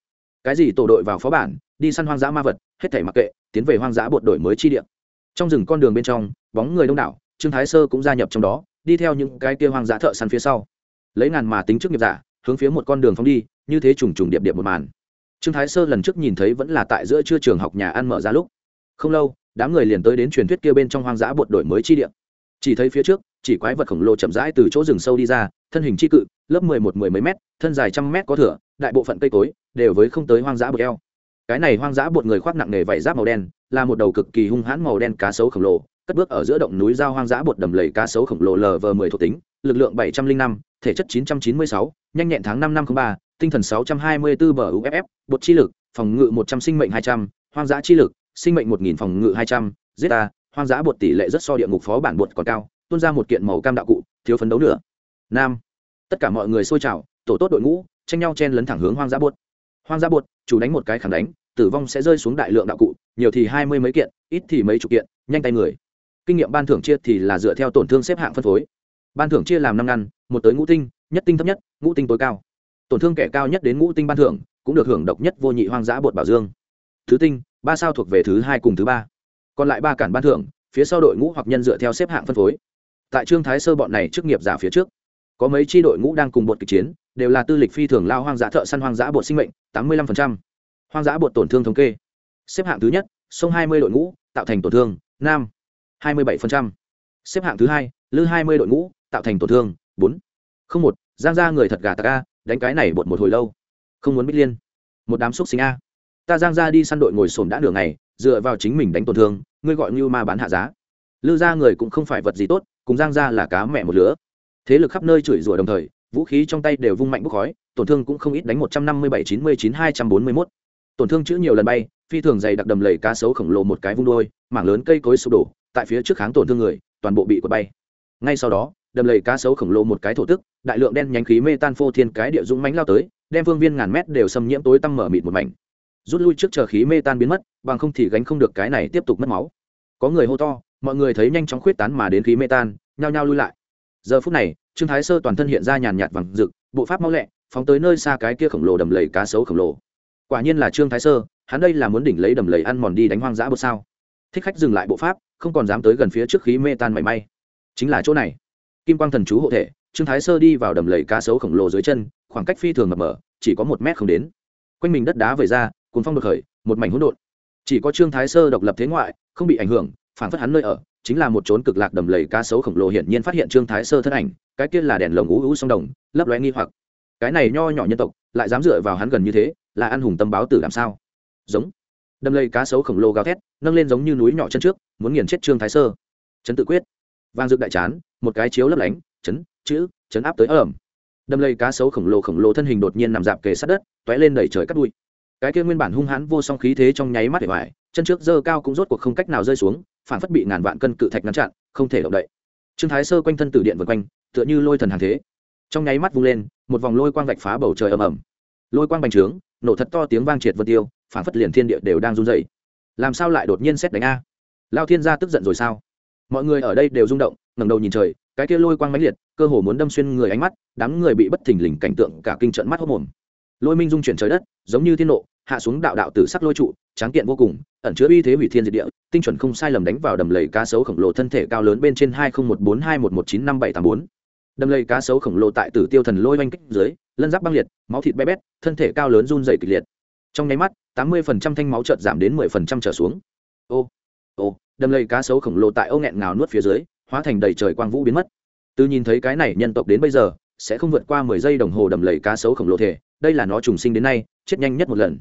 Speaker 1: Cái gì tổ đội vào phó bản, đi săn hoang dã ma vật, hết thảy mặc kệ, tiến về hoang dã bột đổi mới chi địa. Trong rừng con đường bên trong, bóng người đông đảo, trương thái sơ cũng gia nhập trong đó, đi theo những cái kia hoang dã thợ săn phía sau. Lấy ngàn mà tính chức nghiệp giả, hướng phía một con đường phóng đi, như thế trùng trùng điệp điệp một màn trương thái sơ lần trước nhìn thấy vẫn là tại giữa trưa trường học nhà ăn mở ra lúc. Không lâu, đám người liền tới đến truyền thuyết kia bên trong hoang dã bột đổi mới chi địa. Chỉ thấy phía trước, chỉ quái vật khổng lồ chậm rãi từ chỗ rừng sâu đi ra, thân hình chi cự, lớp mười một mười mấy mét, thân dài trăm mét có thửa, đại bộ phận cây cối đều với không tới hoang dã bột eo. Cái này hoang dã bột người khoác nặng nề vải giáp màu đen, là một đầu cực kỳ hung hãn màu đen cá sấu khổng lồ, cất bước ở giữa động núi giao hoang dã bột đầm lầy cá sấu khổng lồ lv mười thuộc tính, lực lượng bảy trăm linh năm, thể chất chín trăm chín mươi sáu, nhanh nhẹn tháng năm năm ba tinh thần sáu trăm hai mươi bốn bờ uff bột chi lực, phòng ngự một trăm, sinh mệnh hai trăm, hoang dã chi lực, sinh mệnh một nghìn, phòng ngự hai trăm zeta hoang dã bột tỷ lệ rất so địa ngục phó bản bột còn cao, tuôn ra một kiện màu cam đạo cụ, thiếu phấn đấu nữa nam. Tất cả mọi người xôi trào, tổ tốt đội ngũ, tranh nhau chen lấn thẳng hướng hoang dã bột. Hoang dã bột, chủ đánh một cái khẳng đánh, tử vong sẽ rơi xuống đại lượng đạo cụ, nhiều thì hai mươi mấy kiện, ít thì mấy chục kiện, nhanh tay người. Kinh nghiệm ban thưởng chia thì là dựa theo tổn thương xếp hạng phân phối. Ban thưởng chia làm năm ngăn, một tới ngũ tinh, nhất tinh thấp nhất, ngũ tinh tối cao tổn thương kẻ cao nhất đến ngũ tinh ban thưởng, cũng được hưởng độc nhất vô nhị hoang dã bột bảo dương. Thứ tinh, ba sao thuộc về thứ hai cùng thứ ba. Còn lại ba cản ban thưởng, phía sau đội ngũ hoặc nhân dựa theo xếp hạng phân phối. Tại trương thái sơ bọn này chức nghiệp giả phía trước, có mấy tri đội ngũ đang cùng bột kịch chiến, đều là tư lịch phi thường lao hoang dã thợ săn hoang dã bột sinh mệnh, tám mươi lăm hoang dã bột tổn thương thống kê. Xếp hạng thứ nhất, sông hai mươi đội ngũ, tạo thành tổn thương, nam, hai mươi bảy xếp hạng thứ hai, lư hai mươi đội ngũ, tạo thành tổn thương, bốn. Không một, giang ra người thật gà tạc a đánh cái này bột một hồi lâu. Không muốn bích liên. Một đám xúc sinh a. Ta giang ra đi săn đội ngồi sồn đã nửa ngày, dựa vào chính mình đánh tổn thương, ngươi gọi như ma bán hạ giá. Lư ra người cũng không phải vật gì tốt, cùng giang ra là cá mẹ một lứa. Thế lực khắp nơi chửi rủa đồng thời, vũ khí trong tay đều vung mạnh bốc khói, tổn thương cũng không ít đánh một trăm năm mươi bảy, chín mươi chín, hai trăm bốn mươi mốt. Tổn thương chữ nhiều lần bay, phi thường dày đặc đầm lầy cá sấu khổng lồ một cái vung đôi, mảng lớn cây cối sụp đổ, tại phía trước kháng tổn thương người, toàn bộ bị quật bay. Ngay sau đó đầm lầy cá sấu khổng lồ một cái thổ tức, đại lượng đen nhánh khí mê tan phô thiên cái địa dũng mánh lao tới, đem phương viên ngàn mét đều xâm nhiễm tối tăm mở mịt một mảnh. Rút lui trước chờ khí mê tan biến mất, bằng không thì gánh không được cái này tiếp tục mất máu. Có người hô to, mọi người thấy nhanh chóng khuyết tán mà đến khí mê tan, nhao nhao lui lại. Giờ phút này, trương thái sơ toàn thân hiện ra nhàn nhạt vàng rực, bộ pháp mau lẹ, phóng tới nơi xa cái kia khổng lồ đầm lầy cá sấu khổng lồ. Quả nhiên là trương thái sơ, hắn đây là muốn đỉnh lấy đầm lầy ăn mòn đi đánh hoang dã bột sao. Thích khách dừng lại bộ pháp, không còn dám tới gần phía trước khí mê tan mảy may. Chính là chỗ này kim quang thần chú hộ thể, trương thái sơ đi vào đầm lầy cá sấu khổng lồ dưới chân, khoảng cách phi thường mập mờ, chỉ có một mét không đến. Quanh mình đất đá vẩy ra cuốn phong đột khởi, một mảnh hỗn độn. Chỉ có trương thái sơ độc lập thế ngoại, không bị ảnh hưởng, phản phất hắn nơi ở, chính là một trốn cực lạc đầm lầy cá sấu khổng lồ hiển nhiên phát hiện trương thái sơ thân ảnh, cái kia là đèn lồng ú ú sông đồng, lấp lóe nghi hoặc. Cái này nho nhỏ nhân tộc, lại dám dựa vào hắn gần như thế, là ăn hùng tâm báo tử làm sao? Giống. Đầm lầy cá sấu khổng lồ gào thét, nâng lên giống như núi nhỏ chân trước, muốn nghiền chết trương thái sơ. Chấn tự quyết. Vang dựng đại chán một cái chiếu lấp lánh, chấn, chữ, chấn áp tới ẩm. Đâm lây cá sấu khổng lồ khổng lồ thân hình đột nhiên nằm dạp kề sát đất t ó é lên đẩy trời cắt đuôi cái kia nguyên bản hung hãn vô song khí thế trong nháy mắt để hoài, chân trước dơ cao cũng rốt cuộc không cách nào rơi xuống, phản phất bị ngàn vạn cân cự thạch ngăn chặn, không thể động đậy. Trương thái sơ quanh thân tử điện vượt quanh, tựa như lôi thần hàng thế. Trong nháy mắt vung lên, một vòng lôi quang vạch phá bầu trời ầm ầm. Lôi quang bành trướng, nổ thật to tiếng vang triệt vân tiêu, phản phất liền thiên địa đều đang run dậy làm sao lại đột nhiên xét đánh a? Lao thiên gia tức giận rồi sao? Mọi người ở đây đều rung động ngẩng đầu nhìn trời, cái kia lôi quang mãnh liệt, cơ hồ muốn đâm xuyên người ánh mắt, đám người bị bất thình lình cảnh tượng cả kinh trận mắt hốt mồm. Lôi minh dung chuyển trời đất, giống như thiên nộ, hạ xuống đạo đạo tử sắc lôi trụ, tráng kiện vô cùng, ẩn chứa uy thế hủy thiên diệt địa, tinh chuẩn không sai lầm đánh vào đầm lầy cá sấu khổng lồ thân thể cao lớn bên trên hai nghìn một bốn hai một một chín năm bảy tám bốn. Đầm lầy cá sấu khổng lồ tại tử tiêu thần lôi oanh kích dưới, lân giáp băng liệt, máu thịt bé bét, thân thể cao lớn run dày kịch liệt. Trong nháy mắt, tám mươi phần trăm thanh máu trợt giảm đến mười phần trăm trở xuống. Ô ô, đầm lầy cá sấu khổng lồ tại ô nghẹn ngào nuốt phía dưới hóa thành đầy trời quang vũ biến mất. Từ nhìn thấy cái này nhân tộc đến bây giờ, sẽ không vượt qua mười giây đồng hồ đầm lầy cá sấu khổng lồ thể, đây là nó trùng sinh đến nay, chết nhanh nhất một lần.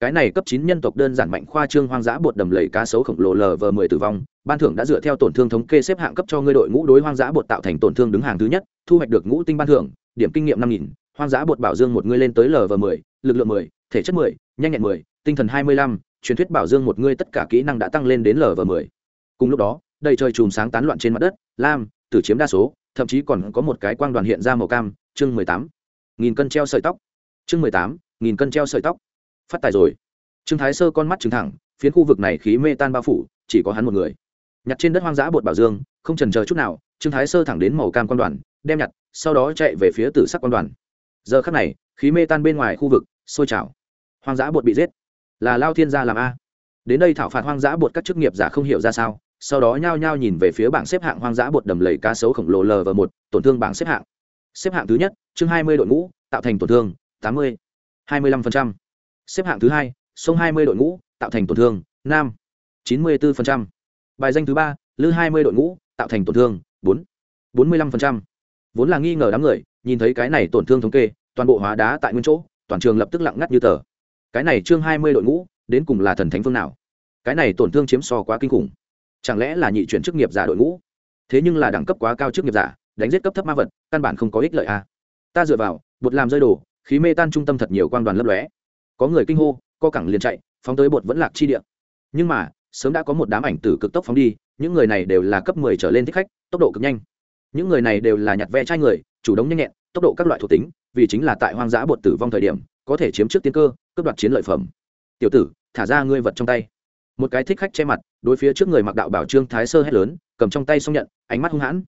Speaker 1: Cái này cấp chín nhân tộc đơn giản mạnh khoa trương hoang dã bột đầm lầy cá sấu khổng lồ lv mười tử vong, ban thưởng đã dựa theo tổn thương thống kê xếp hạng cấp cho ngươi đội ngũ đối hoang dã bột tạo thành tổn thương đứng hàng thứ nhất, thu hoạch được ngũ tinh ban thưởng, điểm kinh nghiệm năm nghìn, hoang dã bột bảo dương một ngươi lên tới lv mười, lực lượng mười, thể chất mười, nhanh nhẹn mười, tinh thần hai mươi lăm, truyền thuyết bảo dương một ngươi tất cả kỹ năng đã tăng lên đến lv mười. Cùng lúc đó đầy trời chùm sáng tán loạn trên mặt đất, lam, tử chiếm đa số, thậm chí còn có một cái quang đoàn hiện ra màu cam, chương mười tám. Nghìn cân treo sợi tóc. Chương mười tám, nghìn cân treo sợi tóc. Phát tài rồi. Trương thái sơ con mắt trừng thẳng, phiến khu vực này khí mê tan bao phủ, chỉ có hắn một người. Nhặt trên đất hoang dã bột bảo dương, không trần chờ chút nào, trương thái sơ thẳng đến màu cam quan đoàn, đem nhặt, sau đó chạy về phía tử sắc quan đoàn. Giờ khắc này, khí mê tan bên ngoài khu vực, sôi trào. Hoang dã bột bị giết. Là lao thiên gia làm a. Đến đây thảo phạt hoang dã bột các chức nghiệp giả không hiểu ra sao sau đó nhao nhao nhìn về phía bảng xếp hạng hoang dã bột đầm lầy cá sấu khổng lồ l và một, tổn thương bảng xếp hạng. Xếp hạng thứ nhất, chương hai mươi đội ngũ, tạo thành tổn thương, tám mươi, hai mươi lăm xếp hạng thứ hai, sông hai mươi đội ngũ, tạo thành tổn thương, nam, chín mươi bốn bài danh thứ ba, lư hai mươi đội ngũ, tạo thành tổn thương, bốn bốn mươi lăm vốn là nghi ngờ đám người, nhìn thấy cái này tổn thương thống kê, toàn bộ hóa đá tại nguyên chỗ, toàn trường lập tức lặng ngắt như tờ. Cái này chương hai mươi đội ngũ, đến cùng là thần thánh phương nào? Cái này tổn thương chiếm so quá kinh khủng chẳng lẽ là nhị chuyển chức nghiệp giả đội ngũ? Thế nhưng là đẳng cấp quá cao chức nghiệp giả, đánh giết cấp thấp ma vật, căn bản không có ích lợi a. À. ta dựa vào, bột làm rơi đồ, khí mê tan trung tâm thật nhiều quan đoàn lấp lóe. Có người kinh hô, co cẳng liền chạy, phóng tới bột vẫn lạc chi địa. Nhưng mà, sớm đã có một đám ảnh tử cực tốc phóng đi, những người này đều là cấp mười trở lên thích khách, tốc độ cực nhanh. Những người này đều là nhặt ve chai người, chủ động nhanh nhẹn, tốc độ các loại thuộc tính, vì chính là tại hoang dã bột tử vong thời điểm, có thể chiếm trước tiên cơ, cướp đoạt chiến lợi phẩm. Tiểu tử, thả ra ngươi vật trong tay một cái thích khách che mặt, đối phía trước người mặc đạo bảo trương thái sơ hét lớn, cầm trong tay xong nhận, ánh mắt hung hãn.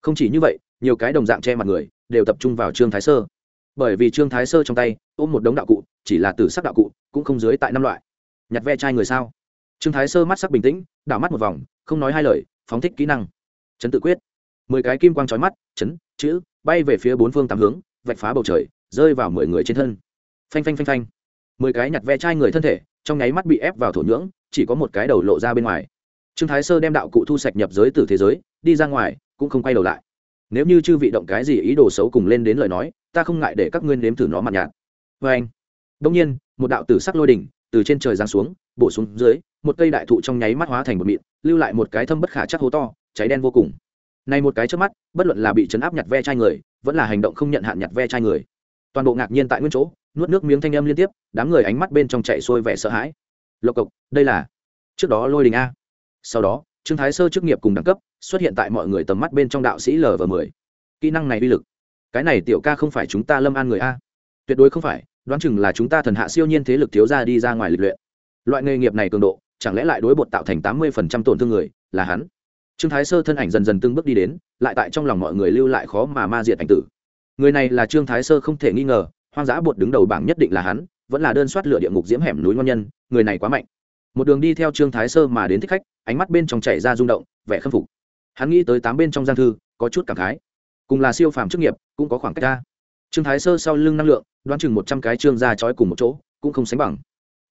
Speaker 1: Không chỉ như vậy, nhiều cái đồng dạng che mặt người, đều tập trung vào trương thái sơ. Bởi vì trương thái sơ trong tay, ôm một đống đạo cụ, chỉ là từ sắc đạo cụ, cũng không dưới tại năm loại. Nhặt ve chai người sao? Trương thái sơ mắt sắc bình tĩnh, đảo mắt một vòng, không nói hai lời, phóng thích kỹ năng. Chấn tự quyết. Mười cái kim quang trói mắt, chấn, chữ, bay về phía bốn phương tám hướng, vạch phá bầu trời, rơi vào mười người trên thân. Phanh phanh phanh phanh. Mười cái nhặt ve chai người thân thể, trong nháy mắt bị ép vào thổ nhưỡng chỉ có một cái đầu lộ ra bên ngoài. Trương thái sơ đem đạo cụ thu sạch nhập giới từ thế giới, đi ra ngoài, cũng không quay đầu lại. Nếu như chư vị động cái gì ý đồ xấu cùng lên đến lời nói, ta không ngại để các ngươi nếm thử nó mặt nhạt. Vê anh đông nhiên, một đạo tử sắc lôi đỉnh từ trên trời giáng xuống, bổ xuống dưới, một cây đại thụ trong nháy mắt hóa thành một mịn, lưu lại một cái thâm bất khả chắc hố to, cháy đen vô cùng. Này một cái trước mắt, bất luận là bị chấn áp nhặt ve chai người, vẫn là hành động không nhận hạn nhặt ve chai người. Toàn bộ ngạc nhiên tại nguyên chỗ, nuốt nước miếng thanh âm liên tiếp, đám người ánh mắt bên trong chạy xuôi vẻ sợ hãi lộc cộc, đây là trước đó lôi đình a. Sau đó, trương thái sơ chức nghiệp cùng đẳng cấp xuất hiện tại mọi người tầm mắt bên trong đạo sĩ l và mười. Kỹ năng này uy lực. Cái này tiểu ca không phải chúng ta lâm an người a. Tuyệt đối không phải, đoán chừng là chúng ta thần hạ siêu nhiên thế lực thiếu ra đi ra ngoài lịch luyện. Loại nghề nghiệp này cường độ, chẳng lẽ lại đối bột tạo thành tám mươi phần trăm tổn thương người, là hắn? Trương thái sơ thân ảnh dần dần từng bước đi đến, lại tại trong lòng mọi người lưu lại khó mà ma diệt ảnh tử. Người này là trương thái sơ không thể nghi ngờ, hoang dã bột đứng đầu bảng nhất định là hắn vẫn là đơn soát lửa địa ngục diễm hẻm núi ngon nhân, người này quá mạnh. Một đường đi theo trương thái sơ mà đến thích khách, ánh mắt bên trong chảy ra rung động, vẻ khâm phục. Hắn nghĩ tới tám bên trong giang thư, có chút cảm khái. Cùng là siêu phàm chức nghiệp, cũng có khoảng cách ra. Trương thái sơ sau lưng năng lượng, đoán chừng một trăm cái trương ra trói cùng một chỗ, cũng không sánh bằng.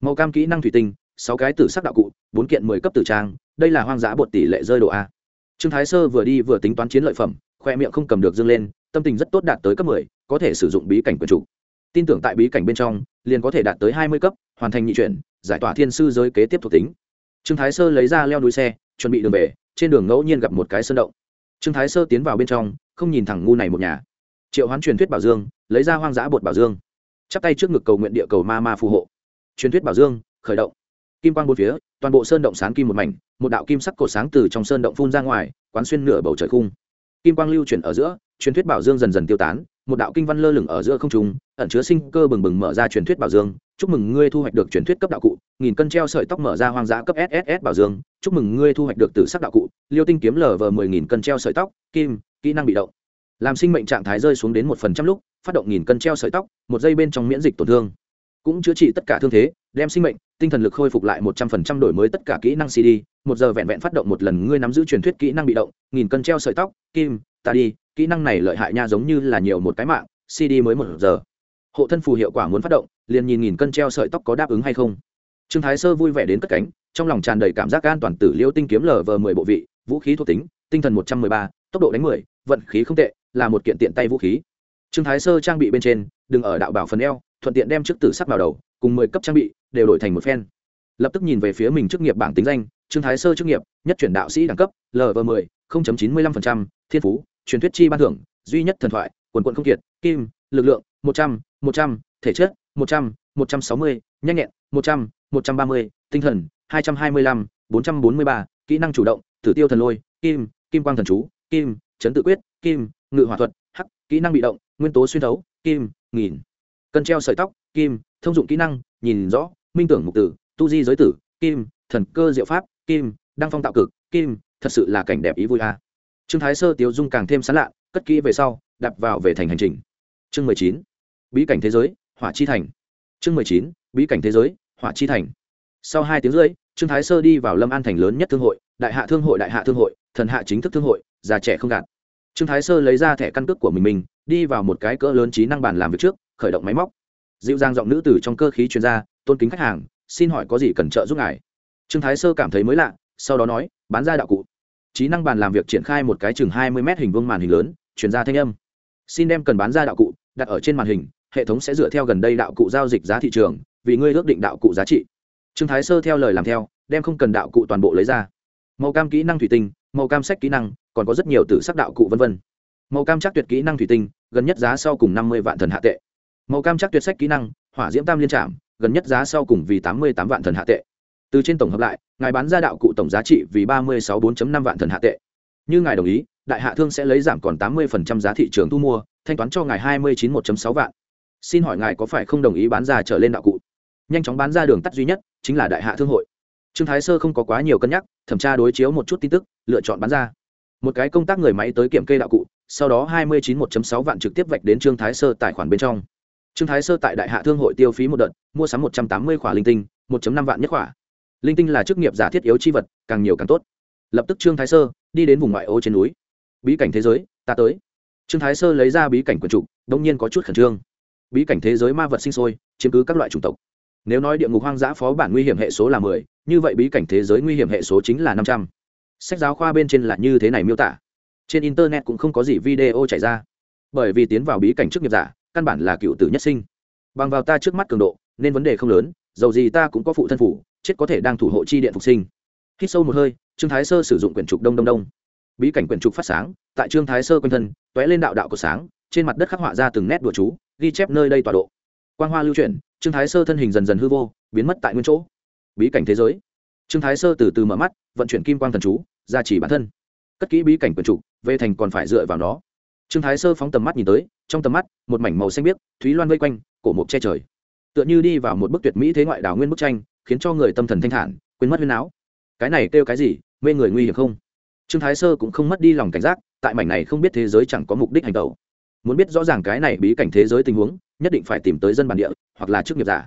Speaker 1: Màu cam kỹ năng thủy tinh, sáu cái tử sắc đạo cụ, bốn kiện mười cấp tử trang, đây là hoang dã bột tỷ lệ rơi độ a. Trương thái sơ vừa đi vừa tính toán chiến lợi phẩm, khoe miệng không cầm được dâng lên, tâm tình rất tốt đạt tới cấp mười, có thể sử dụng bí cảnh quần chủ tin tưởng tại bí cảnh bên trong, liền có thể đạt tới hai mươi cấp, hoàn thành nhị chuyển, giải tỏa thiên sư giới kế tiếp thuộc tính. Trương thái sơ lấy ra leo núi xe, chuẩn bị đường về, trên đường ngẫu nhiên gặp một cái sơn động. Trương thái sơ tiến vào bên trong, không nhìn thẳng ngu này một nhà. Triệu hoán truyền thuyết bảo dương, lấy ra hoang dã bột bảo dương. Chắp tay trước ngực cầu nguyện địa cầu ma ma phù hộ. Truyền thuyết bảo dương, khởi động. Kim quang bốn phía, toàn bộ sơn động sáng kim một mảnh, một đạo kim sắc cổ sáng từ trong sơn động phun ra ngoài, quán xuyên nửa bầu trời khung. Kim quang lưu chuyển ở giữa, truyền thuyết bảo dương dần dần tiêu tán một đạo kinh văn lơ lửng ở giữa không trung, ẩn chứa sinh cơ bừng bừng mở ra truyền thuyết bảo dương. Chúc mừng ngươi thu hoạch được truyền thuyết cấp đạo cụ, nghìn cân treo sợi tóc mở ra hoang dã cấp sss bảo dương. Chúc mừng ngươi thu hoạch được tử sắc đạo cụ, liêu tinh kiếm lờ vờ mười nghìn cân treo sợi tóc, kim, kỹ năng bị động. Làm sinh mệnh trạng thái rơi xuống đến một phần trăm lúc, phát động nghìn cân treo sợi tóc, một giây bên trong miễn dịch tổn thương. Cũng chữa trị tất cả thương thế, đem sinh mệnh, tinh thần lực khôi phục lại một trăm phần trăm đổi mới tất cả kỹ năng cd một giờ vẹn vẹn phát động một lần ngươi nắm giữ truyền thuyết kỹ năng bị động, nghìn cân treo sợi tóc, kim, ta đi kỹ năng này lợi hại nha giống như là nhiều một cái mạng, cd mới một giờ. Hộ thân phù hiệu quả muốn phát động, liền nhìn nghìn cân treo sợi tóc có đáp ứng hay không. Trương thái sơ vui vẻ đến cất cánh, trong lòng tràn đầy cảm giác an toàn tử liêu tinh kiếm lờ vờ mười bộ vị, vũ khí thuộc tính, tinh thần một trăm mười ba, tốc độ đánh mười, vận khí không tệ, là một kiện tiện tay vũ khí. Trương thái sơ trang bị bên trên, đừng ở đạo bảo phần eo, thuận tiện đem trước tử sắc vào đầu, cùng mười cấp trang bị, đều đổi thành một phen. Lập tức nhìn về phía mình chức nghiệp bảng tính danh, trương thái sơ chức nghiệp, nhất chuyển đạo sĩ đẳng cấp lv mười chín mươi lăm thiên phú truyền thuyết chi ban thưởng, duy nhất thần thoại, quần quận không kiệt, kim, lực lượng, một trăm một trăm, thể chất, một trăm một trăm sáu mươi, nhanh nhẹn, một trăm một trăm ba mươi, tinh thần, hai trăm hai mươi lăm, bốn trăm bốn mươi ba, kỹ năng chủ động, tử tiêu thần lôi, kim kim quang thần chú, kim, chấn tự quyết, kim, ngự hỏa thuật, hắc, kỹ năng bị động, nguyên tố xuyên thấu, kim, nghìn. Cân treo sợi tóc, kim, thông dụng kỹ năng, nhìn rõ, minh tưởng mục tử, tu di giới tử, kim, thần cơ diệu pháp, kim, đăng phong tạo cực, kim, thật sự là cảnh đẹp ý vui a trương thái sơ, tiếu dung càng thêm sán lạ, cất kỹ về sau, đạp vào về thành hành trình. Chương mười chín, bí cảnh thế giới, hỏa chi thành. Chương mười chín, bí cảnh thế giới, hỏa chi thành. Sau hai tiếng rưỡi, trương thái sơ đi vào lâm an thành lớn nhất thương hội, đại hạ thương hội, đại hạ thương hội, thần hạ chính thức thương hội, già trẻ không gạt. Trương thái sơ lấy ra thẻ căn cước của mình mình, đi vào một cái cỡ lớn trí năng bàn làm việc trước, khởi động máy móc. Dịu dàng giọng nữ từ trong cơ khí chuyên gia tôn kính khách hàng, xin hỏi có gì cần trợ giúp ngài? Trương thái sơ cảm thấy mới lạ, sau đó nói, bán ra đạo cụ trí năng bàn làm việc triển khai một cái chừng hai mươi mét hình vuông màn hình lớn chuyển ra thanh âm. Xin đem cần bán ra đạo cụ, đặt ở trên màn hình, hệ thống sẽ dựa theo gần đây đạo cụ giao dịch giá thị trường, vì ngươi ước định đạo cụ giá trị. Trương thái sơ theo lời làm theo, đem không cần đạo cụ toàn bộ lấy ra. Màu cam kỹ năng thủy tinh, màu cam sách kỹ năng, còn có rất nhiều từ sắc đạo cụ v v màu cam chắc tuyệt kỹ năng thủy tinh, gần nhất giá sau cùng năm mươi vạn thần hạ tệ. Màu cam chắc tuyệt sách kỹ năng, hỏa diễm tam liên trạm gần nhất giá sau cùng vì tám mươi tám vạn thần hạ tệ từ trên tổng hợp lại, ngài bán ra đạo cụ tổng giá trị vì ba mươi sáu bốn năm vạn thần hạ tệ. Như ngài đồng ý, đại hạ thương sẽ lấy giảm còn tám mươi giá thị trường thu mua, thanh toán cho ngài hai mươi chín một sáu vạn. Xin hỏi ngài có phải không đồng ý bán ra trở lên đạo cụ? Nhanh chóng bán ra đường tắt duy nhất, chính là đại hạ thương hội. Trương thái sơ không có quá nhiều cân nhắc, thẩm tra đối chiếu một chút tin tức, lựa chọn bán ra. Một cái công tác người máy tới kiểm kê đạo cụ, sau đó hai mươi chín một sáu vạn trực tiếp vạch đến trương thái sơ tài khoản bên trong. Trương thái sơ tại đại hạ thương hội tiêu phí một đợt, mua sắm một trăm tám mươi khỏa linh tinh, một năm vạn nhất khỏa linh tinh là chức nghiệp giả thiết yếu chi vật, càng nhiều càng tốt. Lập tức trương thái sơ đi đến vùng ngoại ô trên núi. Bí cảnh thế giới, ta tới. Trương thái sơ lấy ra bí cảnh quần trục, đông nhiên có chút khẩn trương. Bí cảnh thế giới ma vật sinh sôi, chiếm cứ các loại chủng tộc. Nếu nói địa ngục hoang dã phó bản nguy hiểm hệ số là mười, như vậy bí cảnh thế giới nguy hiểm hệ số chính là năm trăm. Sách giáo khoa bên trên là như thế này miêu tả. Trên internet cũng không có gì video chạy ra. Bởi vì tiến vào bí cảnh chức nghiệp giả, căn bản là cựu tử nhất sinh. Bằng vào ta trước mắt cường độ, nên vấn đề không lớn, dầu gì ta cũng có phụ thân phủ chết có thể đang thủ hộ chi điện phục sinh. Hít sâu một hơi, trương thái sơ sử dụng quyển trục đông đông đông. Bí cảnh quyển trục phát sáng, tại trương thái sơ quanh thân t ó é lên đạo đạo của sáng, trên mặt đất khắc họa ra từng nét đùa chú, ghi chép nơi đây tọa độ. Quan hoa lưu chuyển, trương thái sơ thân hình dần dần hư vô, biến mất tại nguyên chỗ. Bí cảnh thế giới. Trương thái sơ từ từ mở mắt, vận chuyển kim quang thần chú, gia trì bản thân. Cất kỹ bí cảnh quyển trục, về thành còn phải dựa vào nó. Trương thái sơ phóng tầm mắt nhìn tới, trong tầm mắt, một mảnh màu xanh biếc, thúy loan vây quanh, cổ mộc che trời. Tựa như đi vào một bức tuyệt mỹ thế ngoại đảo nguyên bức tranh khiến cho người tâm thần thanh thản, quên mất huyên áo cái này kêu cái gì, mê người nguy hiểm không? Trương thái sơ cũng không mất đi lòng cảnh giác, tại mảnh này không biết thế giới chẳng có mục đích hành tẩu muốn biết rõ ràng cái này bí cảnh thế giới tình huống, nhất định phải tìm tới dân bản địa, hoặc là chức nghiệp giả.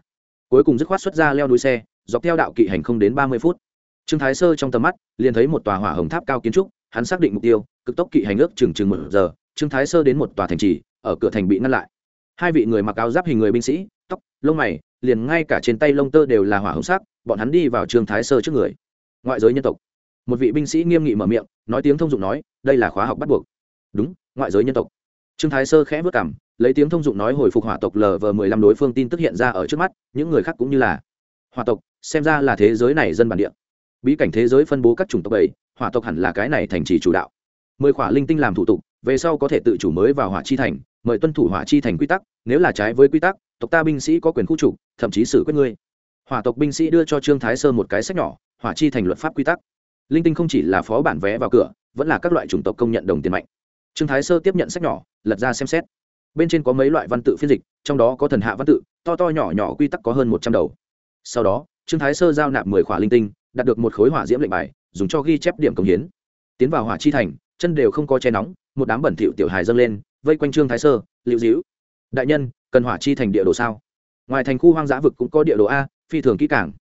Speaker 1: Cuối cùng dứt khoát xuất ra leo núi xe, dọc theo đạo kỵ hành không đến ba mươi phút. Trương thái sơ trong tầm mắt, liền thấy một tòa hỏa hồng tháp cao kiến trúc, hắn xác định mục tiêu, cực tốc kỵ hành ước chừng chừng một giờ, trương thái sơ đến một tòa thành trì, ở cửa thành bị ngăn lại. Hai vị người mặc áo giáp hình người binh sĩ, tóc, lông mày liền ngay cả trên tay lông tơ đều là hỏa hồng sắc, bọn hắn đi vào trương thái sơ trước người. Ngoại giới nhân tộc. Một vị binh sĩ nghiêm nghị mở miệng, nói tiếng thông dụng nói, đây là khóa học bắt buộc. Đúng, ngoại giới nhân tộc. Trương thái sơ khẽ vất cảm, lấy tiếng thông dụng nói hồi phục hỏa tộc lv mười lăm đối phương tin tức hiện ra ở trước mắt, những người khác cũng như là, hỏa tộc, xem ra là thế giới này dân bản địa. Bí cảnh thế giới phân bố các chủng tộc bảy, hỏa tộc hẳn là cái này thành trì chủ đạo. Mười khỏa linh tinh làm thủ tục, về sau có thể tự chủ mới vào hỏa chi thành, mời tuân thủ hỏa chi thành quy tắc, nếu là trái với quy tắc tộc ta binh sĩ có quyền khu trục, thậm chí xử quyết ngươi. Hỏa tộc binh sĩ đưa cho trương thái sơ một cái sách nhỏ, hỏa chi thành luật pháp quy tắc. Linh tinh không chỉ là phó bản vé vào cửa, vẫn là các loại chủng tộc công nhận đồng tiền mạnh. Trương thái sơ tiếp nhận sách nhỏ, lật ra xem xét. Bên trên có mấy loại văn tự phiên dịch, trong đó có thần hạ văn tự, to to nhỏ nhỏ quy tắc có hơn một trăm đầu. Sau đó, trương thái sơ giao nạp mười khỏa linh tinh, đạt được một khối hỏa diễm lệnh bài, dùng cho ghi chép điểm công hiến. Tiến vào hỏa chi thành, chân đều không có che nóng, một đám bẩn thịu tiểu hài dâng lên, vây quanh trương thái sơ, liễu dĩu đại nhân cần hỏa chi thành địa đồ sao? Ngoài thành khu hoang dã vực cũng có địa đồ a, phi thường kỹ cảng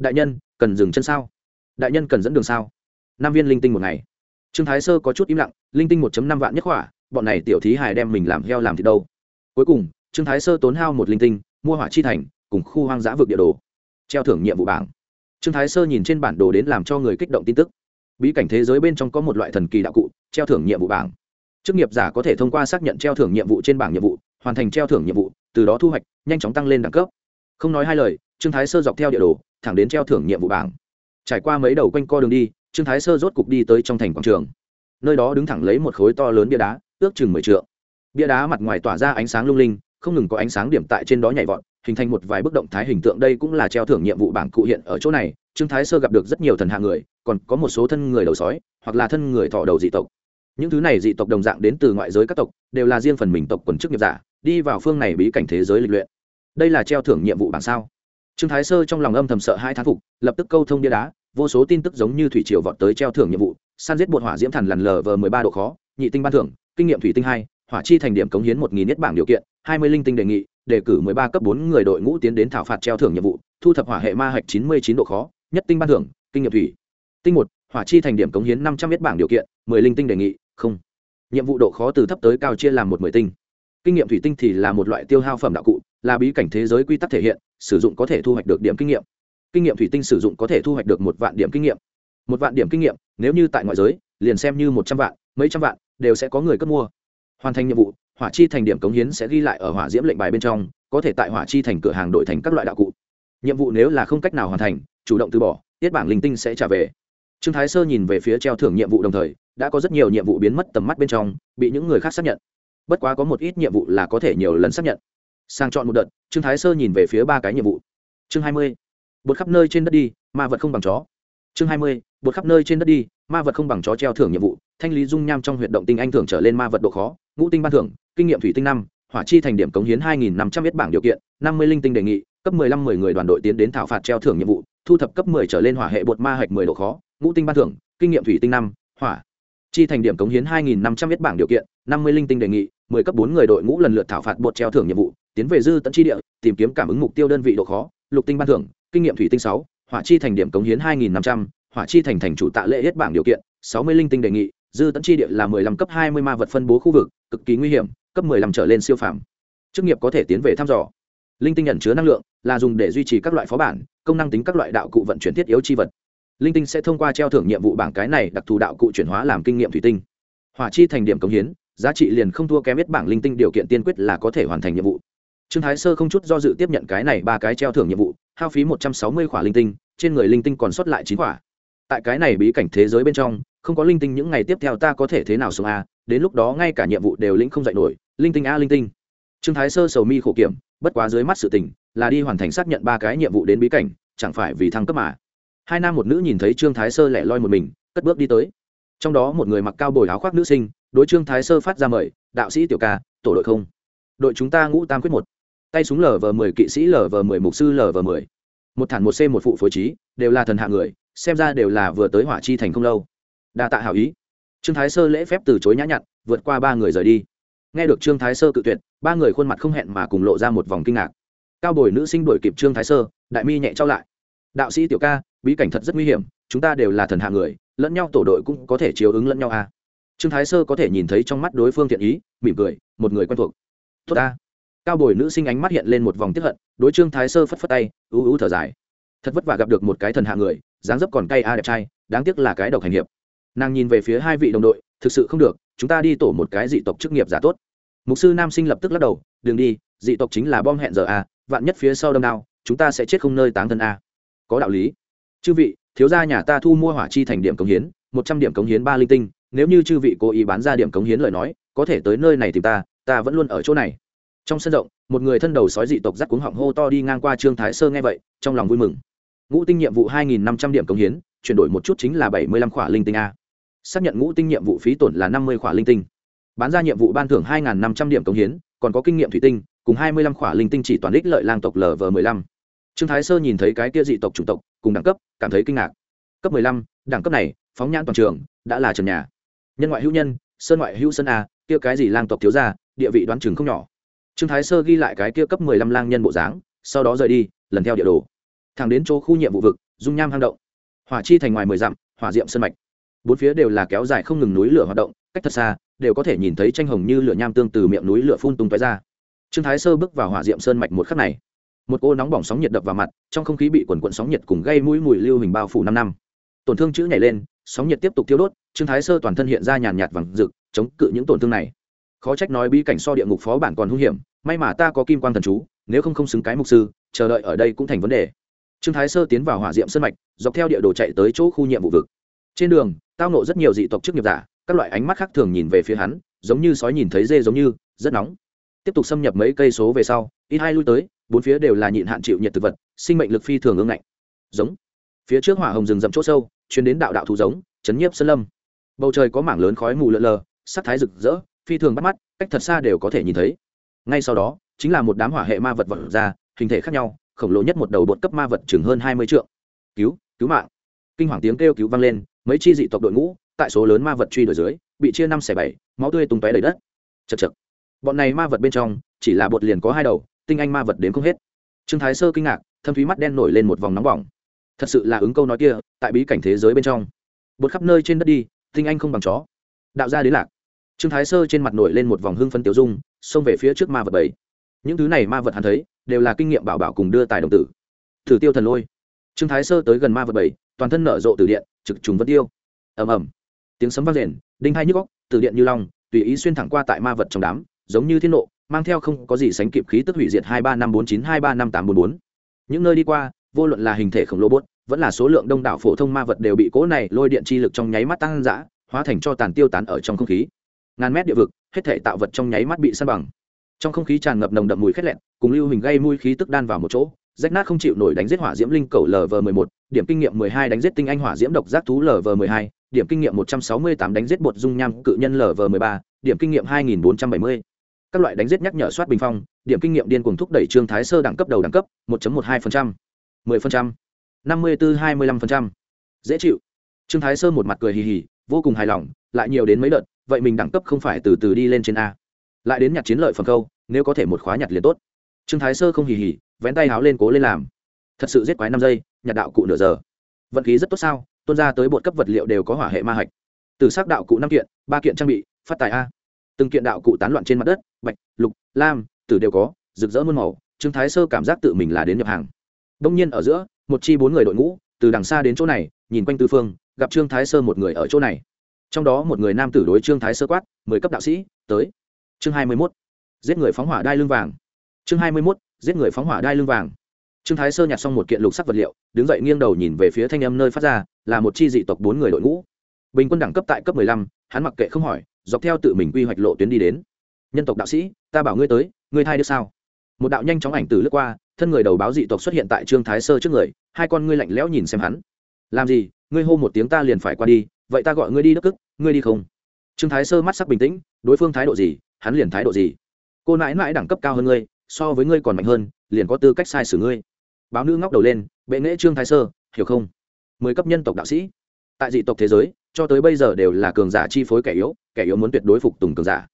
Speaker 1: đại nhân, cần dừng chân sao? Đại nhân cần dẫn đường sao? Năm viên linh tinh một ngày. Trương thái sơ có chút im lặng, linh tinh một năm vạn nhất khỏa bọn này tiểu thí hài đem mình làm heo làm thì đâu. Cuối cùng, trương thái sơ tốn hao một linh tinh, mua hỏa chi thành, cùng khu hoang dã vực địa đồ. Treo thưởng nhiệm vụ bảng. Trương thái sơ nhìn trên bản đồ đến làm cho người kích động tin tức. Bí cảnh thế giới bên trong có một loại thần kỳ đạo cụ, treo thưởng nhiệm vụ bảng. Chức nghiệp giả có thể thông qua xác nhận treo thưởng nhiệm vụ trên bảng nhiệm vụ hoàn thành treo thưởng nhiệm vụ, từ đó thu hoạch, nhanh chóng tăng lên đẳng cấp. Không nói hai lời, trương thái sơ dọc theo địa đồ, thẳng đến treo thưởng nhiệm vụ bảng. Trải qua mấy đầu quanh co đường đi, trương thái sơ rốt cục đi tới trong thành quảng trường. Nơi đó đứng thẳng lấy một khối to lớn bia đá, ước chừng mười t bia đá mặt ngoài tỏa ra ánh sáng lung linh, không ngừng có ánh sáng điểm tại trên đó nhảy vọt, hình thành một vài bức động thái hình tượng. Đây cũng là treo thưởng nhiệm vụ bảng cụ hiện ở chỗ này, trương thái sơ gặp được rất nhiều thần hạ người, còn có một số thân người đầu sói, hoặc là thân người thọ đầu dị tộc. Những thứ này dị tộc đồng dạng đến từ ngoại giới các tộc, đều là riêng phần mình tộc quần chức nghiệp giả đi vào phương này bí cảnh thế giới lịch luyện. Đây là treo thưởng nhiệm vụ bảng sao? Trương thái sơ trong lòng âm thầm sợ hai thán phục, lập tức câu thông bia đá, vô số tin tức giống như thủy triều vọt tới treo thưởng nhiệm vụ, san giết bột hỏa diễm thần lần lv mười ba độ khó, nhị tinh ban thưởng, kinh nghiệm thủy tinh hai, hỏa chi thành điểm cống hiến một nghìn nhất bảng điều kiện, hai mươi linh tinh đề nghị, đề cử mười ba cấp bốn người đội ngũ tiến đến thảo phạt treo thưởng nhiệm vụ, thu thập hỏa hệ ma hạch chín mươi chín độ khó, nhất tinh ban thưởng, kinh nghiệm thủy. Tinh một, hỏa chi thành điểm cống hiến năm trăm nhất bảng điều kiện, mười linh tinh đề nghị, không. Nhiệm vụ độ khó từ thấp tới cao chia làm một mười tinh kinh nghiệm thủy tinh thì là một loại tiêu hao phẩm đạo cụ, là bí cảnh thế giới quy tắc thể hiện, sử dụng có thể thu hoạch được điểm kinh nghiệm. Kinh nghiệm thủy tinh sử dụng có thể thu hoạch được một vạn điểm kinh nghiệm. Một vạn điểm kinh nghiệm, nếu như tại ngoại giới, liền xem như một trăm vạn, mấy trăm vạn, đều sẽ có người cất mua. Hoàn thành nhiệm vụ, hỏa chi thành điểm cống hiến sẽ ghi lại ở hỏa diễm lệnh bài bên trong, có thể tại hỏa chi thành cửa hàng đổi thành các loại đạo cụ. Nhiệm vụ nếu là không cách nào hoàn thành, chủ động từ bỏ, tiết bảng linh tinh sẽ trả về. Trương thái sơ nhìn về phía treo thưởng nhiệm vụ đồng thời, đã có rất nhiều nhiệm vụ biến mất tầm mắt bên trong, bị những người khác xác nhận bất quá có một ít nhiệm vụ là có thể nhiều lần xác nhận. Sang chọn một đợt, trương thái sơ nhìn về phía ba cái nhiệm vụ. Chương hai mươi, bột khắp nơi trên đất đi, ma vật không bằng chó. Chương hai mươi, bột khắp nơi trên đất đi, ma vật không bằng chó treo thưởng nhiệm vụ. Thanh lý dung nham trong huyện động tinh anh thưởng trở lên ma vật độ khó, ngũ tinh ban thưởng, kinh nghiệm thủy tinh năm, hỏa chi thành điểm cống hiến hai nghìn năm trăm biết bảng điều kiện, năm mươi linh tinh đề nghị, cấp mười lăm mười người đoàn đội tiến đến thảo phạt treo thưởng nhiệm vụ, thu thập cấp mười trở lên hỏa hệ bột ma hạch mười độ khó, ngũ tinh ban thưởng, kinh nghiệm thủy tinh năm, hỏa chi thành điểm cống hiến hai nghìn năm bảng điều kiện, năm mươi linh tinh đề nghị, mười cấp 4 người đội ngũ lần lượt thảo phạt bột treo thưởng nhiệm vụ, tiến về dư tận chi địa, tìm kiếm cảm ứng mục tiêu đơn vị độ khó, lục tinh ban thưởng, kinh nghiệm thủy tinh 6 hỏa chi thành điểm cống hiến hai nghìn năm trăm, hỏa chi thành thành chủ tạ lệ hết bảng điều kiện, sáu mươi linh tinh đề nghị, dư tận chi địa là mười lăm cấp hai mươi ma vật phân bố khu vực, cực kỳ nguy hiểm, cấp mười lăm trở lên siêu phàm. Chức nghiệp có thể tiến về thăm dò. Linh tinh nhận chứa năng lượng, là dùng để duy trì các loại phó bản, công năng tính các loại đạo cụ vận chuyển thiết yếu chi vật linh tinh sẽ thông qua treo thưởng nhiệm vụ bảng cái này đặc thù đạo cụ chuyển hóa làm kinh nghiệm thủy tinh. Hỏa chi thành điểm cống hiến, giá trị liền không thua kém biết bảng linh tinh điều kiện tiên quyết là có thể hoàn thành nhiệm vụ. Trương thái sơ không chút do dự tiếp nhận cái này ba cái treo thưởng nhiệm vụ, hao phí một trăm sáu mươi khỏa linh tinh, trên người linh tinh còn sót lại chín khỏa. Tại cái này bí cảnh thế giới bên trong, không có linh tinh những ngày tiếp theo ta có thể thế nào sống a? Đến lúc đó ngay cả nhiệm vụ đều lĩnh không dạy nổi, linh tinh a linh tinh. Trương thái sơ sầu mi khổ kiểm, bất quá dưới mắt sự tình, là đi hoàn thành xác nhận ba cái nhiệm vụ đến bí cảnh, chẳng phải vì thăng cấp mà hai nam một nữ nhìn thấy trương thái sơ lẻ loi một mình, cất bước đi tới. Trong đó một người mặc cao bồi áo khoác nữ sinh, đối trương thái sơ phát ra mời, đạo sĩ tiểu ca, tổ đội không? Đội chúng ta ngũ tam quyết một. Tay súng lv mười, kỵ sĩ lv mười, mục sư lv mười. Một thản một c một phụ phối trí, đều là thần hạ người, xem ra đều là vừa tới hỏa chi thành không lâu. Đa tạ hảo ý. Trương thái sơ lễ phép từ chối nhã nhặn, vượt qua ba người rời đi. Nghe được trương thái sơ cự tuyệt, ba người khuôn mặt không hẹn mà cùng lộ ra một vòng kinh ngạc. Cao bồi nữ sinh đổi kịp trương thái sơ, đại mi nhẹ trao lại. Đạo sĩ tiểu ca bí cảnh thật rất nguy hiểm, chúng ta đều là thần hạ người, lẫn nhau tổ đội cũng có thể chiếu ứng lẫn nhau à. trương thái sơ có thể nhìn thấy trong mắt đối phương thiện ý, mỉm cười, một người quen thuộc. Tốt ta. Cao bồi nữ sinh ánh mắt hiện lên một vòng tiếp hận, đối trương thái sơ phất phất tay ưu ưu thở dài. Thật vất vả gặp được một cái thần hạ người, dáng dấp còn cay a đẹp trai, đáng tiếc là cái độc hành hiệp. Nàng nhìn về phía hai vị đồng đội, thực sự không được, chúng ta đi tổ một cái dị tộc chức nghiệp giả tốt. Mục sư nam sinh lập tức lắc đầu đ ừ n g đi, dị tộc chính là bom hẹn giờ a, vạn nhất phía sau đâm nào chúng ta sẽ chết không nơi táng thân a. Có đạo lý chư vị, thiếu gia nhà ta thu mua hỏa chi thành điểm cống hiến, một trăm điểm cống hiến ba linh tinh, nếu như chư vị cố ý bán ra điểm cống hiến lời nói, có thể tới nơi này tìm ta ta vẫn luôn ở chỗ này. Trong sân rộng, một người thân đầu sói dị tộc dắt cuống họng hô to đi ngang qua trương thái sơ nghe vậy, trong lòng vui mừng. Ngũ tinh nhiệm vụ hai nghìn năm trăm điểm cống hiến, chuyển đổi một chút chính là bảy mươi lăm khỏa linh tinh a. Xác nhận ngũ tinh nhiệm vụ phí tổn là năm mươi khỏa linh tinh. Bán ra nhiệm vụ ban thưởng hai năm trăm điểm cống hiến, còn có kinh nghiệm thủy tinh, cùng hai mươi lăm khỏa linh tinh chỉ toàn đích lợi lang tộc lv m ộ ư năm trương thái sơ nhìn thấy cái kia dị tộc chủng tộc, cùng đẳng cấp, cảm thấy kinh ngạc. Cấp mười lăm, đẳng cấp này, phóng nhãn toàn trường, đã là trần nhà. Nhân ngoại hữu nhân, sơn ngoại hữu sơn a, kia cái gì lang tộc thiếu ra địa vị đoán chừng không nhỏ. Trương thái sơ ghi lại cái kia cấp mười lăm lang nhân bộ dáng, sau đó rời đi, lần theo địa đồ. Thẳng đến chỗ khu nhiệm vụ vực, dung nham hang động. Hỏa chi thành ngoài mười dặm, hỏa diệm sân mạch. Bốn phía đều là kéo dài không ngừng núi lửa hoạt động, cách thật xa, đều có thể nhìn thấy tranh hồng như lửa nham tương từ miệng núi lửa phun tung tóe ra. Trương thái sơ bước vào hỏa diệm sơn mạch một khắc này một cô nóng bỏng sóng nhiệt đập vào mặt, trong không khí bị quần quận sóng nhiệt cùng gây mũi mùi lưu hình bao phủ năm năm. Tổn thương chữ nhảy lên, sóng nhiệt tiếp tục tiêu đốt, trương thái sơ toàn thân hiện ra nhàn nhạt vàng rực, chống cự những tổn thương này. Khó trách nói bí cảnh so địa ngục phó bản còn hung hiểm, may mà ta có kim quan thần chú, nếu không không xứng cái mục sư, chờ đợi ở đây cũng thành vấn đề. Trương thái sơ tiến vào hỏa diệm sân mạch, dọc theo địa đồ chạy tới chỗ khu nhiệm vụ vực. Trên đường, tao nộ rất nhiều dị tộc chức nghiệp giả, các loại ánh mắt khác thường nhìn về phía hắn, giống như sói nhìn thấy dê giống như, rất nóng. Tiếp tục xâm nhập mấy cây số về sau ít hai lui tới, bốn phía đều là nhịn hạn chịu nhiệt thực vật, sinh mệnh lực phi thường ương ngạnh. Giống. Phía trước hỏa hồng rừng rậm chỗ sâu chuyến đến đạo đạo thú giống, chấn nhiếp sơn lâm. Bầu trời có mảng lớn khói mù lợn lờ, sắc thái rực rỡ, phi thường bắt mắt, cách thật xa đều có thể nhìn thấy. Ngay sau đó, chính là một đám hỏa hệ ma vật vật ra, hình thể khác nhau, khổng lồ nhất một đầu bột cấp ma vật chừng hơn hai mươi triệu cứu cứu mạng. Kinh hoàng tiếng kêu cứu vang lên, mấy chi dị tộc đội ngũ, tại số lớn ma vật truy đuổi dưới, bị chia năm xẻ bảy, máu tươi tung tóe đầy đất. Chật chật bọn này ma vật bên trong, chỉ là bột liền có hai đầu tinh anh ma vật đến không hết. Trương thái sơ kinh ngạc, thâm thúy mắt đen nổi lên một vòng nóng bỏng. Thật sự là ứng câu nói kia, tại bí cảnh thế giới bên trong. Bột khắp nơi trên đất đi, tinh anh không bằng chó. Đạo ra đến lạc. Trương thái sơ trên mặt nổi lên một vòng hưng phân tiểu dung, xông về phía trước ma vật bảy. Những thứ này ma vật hắn thấy, đều là kinh nghiệm bảo bảo cùng đưa tài đồng tử. Thử tiêu thần lôi. Trương thái sơ tới gần ma vật bảy, toàn thân nở rộ từ điện, trực trùng vân tiêu. Ầm ầm. Tiếng sấm vang rền, đinh hai nhức góc từ điện như long, tùy ý xuyên thẳng qua tại ma vật trong đám, giống như thiên nộ mang theo không có gì sánh kịp khí tức hủy diệt hai ba năm bốn chín, hai ba năm tám bốn bốn. Những nơi đi qua, vô luận là hình thể khổng lồ bốt, vẫn là số lượng đông đảo phổ thông ma vật đều bị cố này lôi điện chi lực trong nháy mắt tăng dã, hóa thành cho tàn tiêu tán ở trong không khí. Ngàn mét địa vực, hết thể tạo vật trong nháy mắt bị săn bằng. Trong không khí tràn ngập nồng đậm mùi khét lẹn, cùng lưu hình gây mùi khí tức đan vào một chỗ, rách nát không chịu nổi đánh giết hỏa diễm linh cầu lv một, điểm kinh nghiệm mười hai đánh giết tinh anh hỏa diễm độc giác thú lv hai, điểm kinh nghiệm một trăm sáu mươi tám đánh giết bột dung nham cự nhân lv ba, điểm kinh nghiệm hai nghìn bốn trăm bảy mươi các loại đánh giết nhắc nhở soát bình phong, điểm kinh nghiệm điên cuồng thúc đẩy trương thái sơ đẳng cấp đầu đẳng cấp, một một hai phần trăm, mười phần trăm, năm mươi bốn hai mươi lăm phần trăm. Dễ chịu. Trương thái sơ một mặt cười hì hì, vô cùng hài lòng, lại nhiều đến mấy đợt, vậy mình đẳng cấp không phải từ từ đi lên trên a. Lại đến nhặt chiến lợi phần câu, nếu có thể một khóa nhặt liền tốt. Trương thái sơ không hì hì, vén tay háo lên cố lên làm. Thật sự giết quái năm giây, nhặt đạo cụ nửa giờ. Vận khí rất tốt sao, tuôn ra tới bột cấp vật liệu đều có hỏa hệ ma hạch. Từ xác đạo cụ năm kiện, ba kiện trang bị, phát tài a từng kiện đạo cụ tán loạn trên mặt đất, bạch, lục, lam, tử đều có, rực rỡ muôn màu, trương thái sơ cảm giác tự mình là đến nhập hàng. Đông nhiên ở giữa, một chi bốn người đội ngũ, từ đằng xa đến chỗ này, nhìn quanh tư phương, gặp trương thái sơ một người ở chỗ này. Trong đó một người nam tử đối trương thái sơ quát, mười cấp đạo sĩ, tới. Chương hai mươi mốt, giết người phóng hỏa đai lưng vàng. Chương hai mươi mốt, giết người phóng hỏa đai lưng vàng. Trương thái sơ nhặt xong một kiện lục sắc vật liệu, đứng dậy nghiêng đầu nhìn về phía thanh âm nơi phát ra, là một chi dị tộc bốn người đội ngũ. Bình quân đẳng cấp tại cấp mười lăm, hắn mặc kệ không hỏi dọc theo tự mình quy hoạch lộ tuyến đi đến. Nhân tộc đạo sĩ, ta bảo ngươi tới, ngươi thay được sao? Một đạo nhanh chóng ảnh từ lướt qua, thân người đầu báo dị tộc xuất hiện tại trương thái sơ trước người, hai con ngươi lạnh lẽo nhìn xem hắn. Làm gì, ngươi hô một tiếng ta liền phải qua đi, vậy ta gọi ngươi đi đức cức, ngươi đi không? Trương thái sơ mắt sắc bình tĩnh, đối phương thái độ gì, hắn liền thái độ gì? Cô nãi nãi đẳng cấp cao hơn ngươi, so với ngươi còn mạnh hơn, liền có tư cách sai xử ngươi. Báo nữ ngóc đầu lên, bệ nghệ trương thái sơ, hiểu không? Mười cấp nhân tộc đạo sĩ. Tại dị tộc thế giới cho tới bây giờ đều là cường giả chi phối kẻ yếu kẻ yếu muốn tuyệt đối phục tùng cường giả.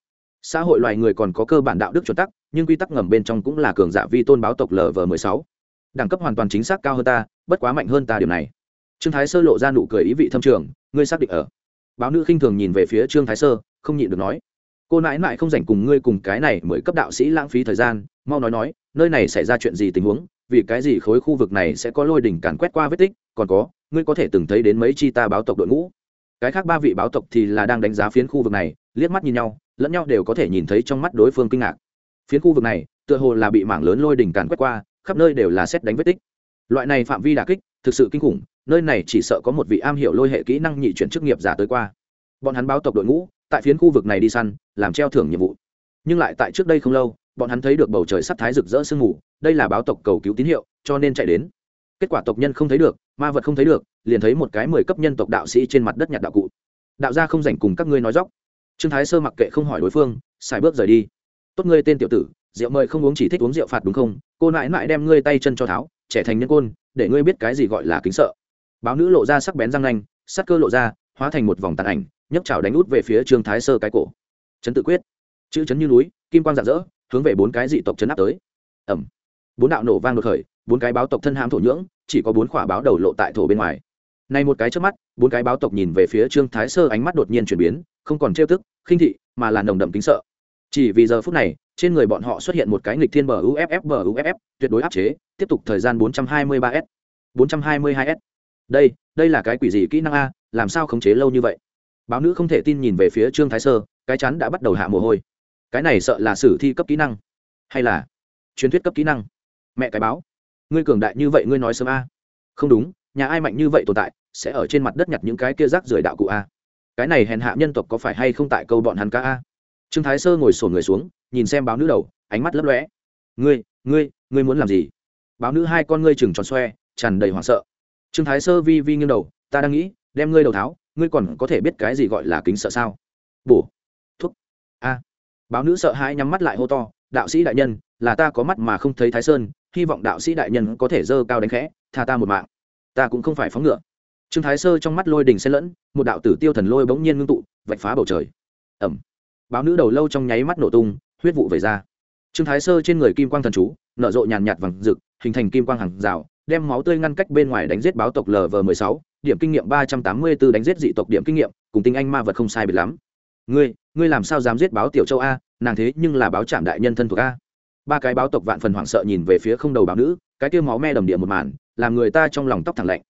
Speaker 1: Xã hội loài người còn có cơ bản đạo đức chuẩn tắc, nhưng quy tắc ngầm bên trong cũng là cường giả vi tôn báo tộc lv m ộ sáu. Đẳng cấp hoàn toàn chính xác cao hơn ta, bất quá mạnh hơn ta điều này. Trương thái sơ lộ ra nụ cười ý vị thâm trường, ngươi xác định ở. Báo nữ khinh thường nhìn về phía trương thái sơ, không nhịn được nói. Cô nãi nãi không dành cùng ngươi cùng cái này mới cấp đạo sĩ lãng phí thời gian, mau nói nói, nơi này xảy ra chuyện gì tình huống, vì cái gì khối khu vực này sẽ có lôi đỉnh càn quét qua vết tích, còn có, ngươi có thể từng thấy đến mấy chi ta báo tộc đội ngũ? Cái khác ba vị báo tộc thì là đang đánh giá phiến khu vực này, liếc mắt nhìn nhau, lẫn nhau đều có thể nhìn thấy trong mắt đối phương kinh ngạc. Phiến khu vực này, tựa hồ là bị mảng lớn lôi đỉnh càn quét qua, khắp nơi đều là xét đánh vết tích. Loại này phạm vi đà kích, thực sự kinh khủng, nơi này chỉ sợ có một vị am hiểu lôi hệ kỹ năng nhị chuyển chức nghiệp giả tới qua. Bọn hắn báo tộc đội ngũ, tại phiến khu vực này đi săn, làm treo thưởng nhiệm vụ. Nhưng lại tại trước đây không lâu, bọn hắn thấy được bầu trời sắc thái rực rỡ sương mù, đây là báo tộc cầu cứu tín hiệu, cho nên chạy đến. Kết quả tộc nhân không thấy được, ma vật không thấy được liền thấy một cái mười cấp nhân tộc đạo sĩ trên mặt đất nhặt đạo cụ. Đạo gia không dành cùng các ngươi nói dóc. Trương thái sơ mặc kệ không hỏi đối phương, xài bước rời đi. Tốt ngươi tên tiểu tử, rượu mời không uống chỉ thích uống rượu phạt đúng không? Cô nãi nãi đem ngươi tay chân cho tháo, trẻ thành nhân côn, để ngươi biết cái gì gọi là kính sợ. Báo nữ lộ ra sắc bén răng nanh sắc cơ lộ ra, hóa thành một vòng tàn ảnh, nhấc chảo đánh út về phía trương thái sơ cái cổ. Trấn tự quyết. Chữ chấn như núi, kim quang rạng rỡ, hướng về bốn cái dị tộc chấn áp tới. Ẩm bốn đạo nổ vang đột khởi, bốn cái báo tộc thân hãm thổ nhưỡng, chỉ có bốn khỏa báo đầu lộ tại thổ bên ngoài này một cái trước mắt, bốn cái báo tộc nhìn về phía trương thái sơ ánh mắt đột nhiên chuyển biến, không còn trêu tức, khinh thị, mà là nồng đậm kính sợ. Chỉ vì giờ phút này, trên người bọn họ xuất hiện một cái nghịch thiên bờ uff bờ uff tuyệt đối áp chế, tiếp tục thời gian 423 s. 422 s. Đây đây là cái quỷ gì kỹ năng a, làm sao khống chế lâu như vậy? Báo nữ không thể tin nhìn về phía trương thái sơ, cái chắn đã bắt đầu hạ mồ hôi. Cái này sợ là sử thi cấp kỹ năng. Hay là truyền thuyết cấp kỹ năng? Mẹ cái báo. Ngươi cường đại như vậy ngươi nói sớm a. Không đúng nhà ai mạnh như vậy tồn tại, sẽ ở trên mặt đất nhặt những cái kia rác rưởi đạo cụ a. Cái này hèn hạ nhân tộc có phải hay không tại câu bọn hắn ca a? Trương thái sơ ngồi sổn người xuống, nhìn xem báo nữ đầu, ánh mắt lấp lóe. Ngươi ngươi ngươi muốn làm gì? Báo nữ hai con ngươi chừng tròn xoe, tràn đầy hoảng sợ. Trương thái sơ vi vi nghiêng đầu, ta đang nghĩ, đem ngươi đầu tháo, ngươi còn có thể biết cái gì gọi là kính sợ sao? Bổ. Thuốc a. Báo nữ sợ hãi nhắm mắt lại hô to, đạo sĩ đại nhân, là ta có mắt mà không thấy thái sơn, hy vọng đạo sĩ đại nhân có thể dơ cao đánh khẽ, tha ta một mạng ta cũng không phải phóng ngựa. Trương thái sơ trong mắt lôi đình xen lẫn, một đạo tử tiêu thần lôi bỗng nhiên ngưng tụ, vạch phá bầu trời. Ẩm. Báo nữ đầu lâu trong nháy mắt nổ tung, huyết vụ về ra. Trương thái sơ trên người kim quang thần chú, nở rộ nhàn nhạt vàng rực, hình thành kim quang hàng rào, đem máu tươi ngăn cách bên ngoài đánh giết báo tộc lv m sáu, điểm kinh nghiệm ba trăm tám mươi b ố đánh giết dị tộc điểm kinh nghiệm, cùng tinh anh ma vật không sai biệt lắm. Ngươi ngươi làm sao dám giết báo tiểu châu a, nàng thế nhưng là báo trạm đại nhân thân thuộc a. Ba cái báo tộc vạn phần hoảng sợ nhìn về phía không đầu báo nữ, cái tiêu máu me đầm địa một màn làm người ta trong lòng tóc thẳng lạnh.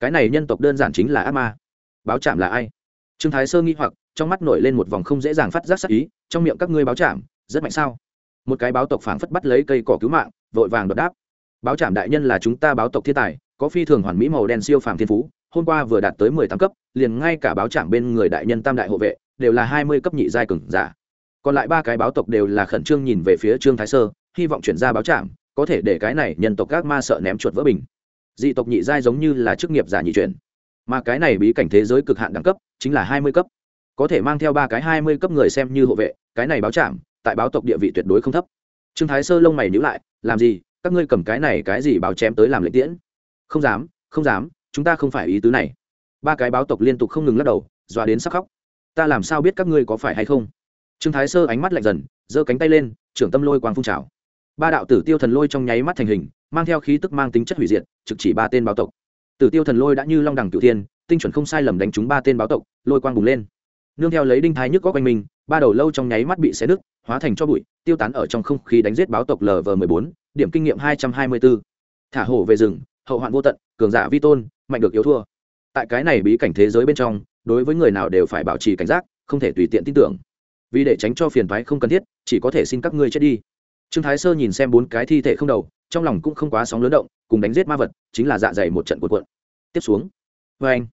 Speaker 1: Cái này nhân tộc đơn giản chính là ác ma. Báo trạm là ai? Trương thái sơ nghi hoặc, trong mắt nổi lên một vòng không dễ dàng phát giác sắc ý, trong miệng các ngươi báo trạm rất mạnh sao? Một cái báo tộc phảng phất bắt lấy cây cỏ cứu mạng, vội vàng đột đáp. Báo trạm đại nhân là chúng ta báo tộc thiên tài, có phi thường hoàn mỹ màu đen siêu phàm thiên phú, hôm qua vừa đạt tới mười tám cấp, liền ngay cả báo trạm bên người đại nhân tam đại hộ vệ, đều là hai mươi cấp nhị giai cường giả. Còn lại ba cái báo tộc đều là khẩn trương nhìn về phía trương thái sơ, hy vọng chuyển ra báo trạm có thể để cái này nhân tộc các ma sợ ném chuột vỡ bình dị tộc nhị giai giống như là chức nghiệp giả nhị chuyển. Mà cái này bí cảnh thế giới cực hạn đẳng cấp chính là hai mươi cấp. Có thể mang theo ba cái hai mươi cấp người xem như hộ vệ cái này báo chạm, tại báo tộc địa vị tuyệt đối không thấp. Trương thái sơ lông mày nhữ lại làm gì? Các ngươi cầm cái này cái gì báo chém tới làm lễ tiễn? Không dám không dám chúng ta không phải ý tứ này. Ba cái báo tộc liên tục không ngừng lắc đầu dọa đến sắc khóc. Ta làm sao biết các ngươi có phải hay không? Trương thái sơ ánh mắt lạnh dần giơ cánh tay lên trưởng tâm lôi quang phun trào ba đạo tử tiêu thần lôi trong nháy mắt thành hình, mang theo khí tức mang tính chất hủy diệt, trực chỉ ba tên báo tộc. Tử tiêu thần lôi đã như long đẳng cửu thiên, tinh chuẩn không sai lầm đánh trúng ba tên báo tộc, lôi quang bùng lên. Nương theo lấy đinh thái nhức có quanh mình, ba đầu lâu trong nháy mắt bị xé nứt, hóa thành cho bụi, tiêu tán ở trong không khí đánh giết báo tộc lv m bốn, điểm kinh nghiệm hai trăm hai mươi b thả hổ về rừng, hậu hoạn vô tận, cường giả vi tôn, mạnh được yếu thua. Tại cái này bí cảnh thế giới bên trong, đối với người nào đều phải bảo trì cảnh giác, không thể tùy tiện tin tưởng. Vì để tránh cho phiền thoái không cần thiết, chỉ có thể xin các ngươi chết đi trương thái sơ nhìn xem bốn cái thi thể không đầu, trong lòng cũng không quá sóng lớn động, cùng đánh giết ma vật, chính là dạ dày một trận cuộn cuộn. Tiếp xuống. Vê anh,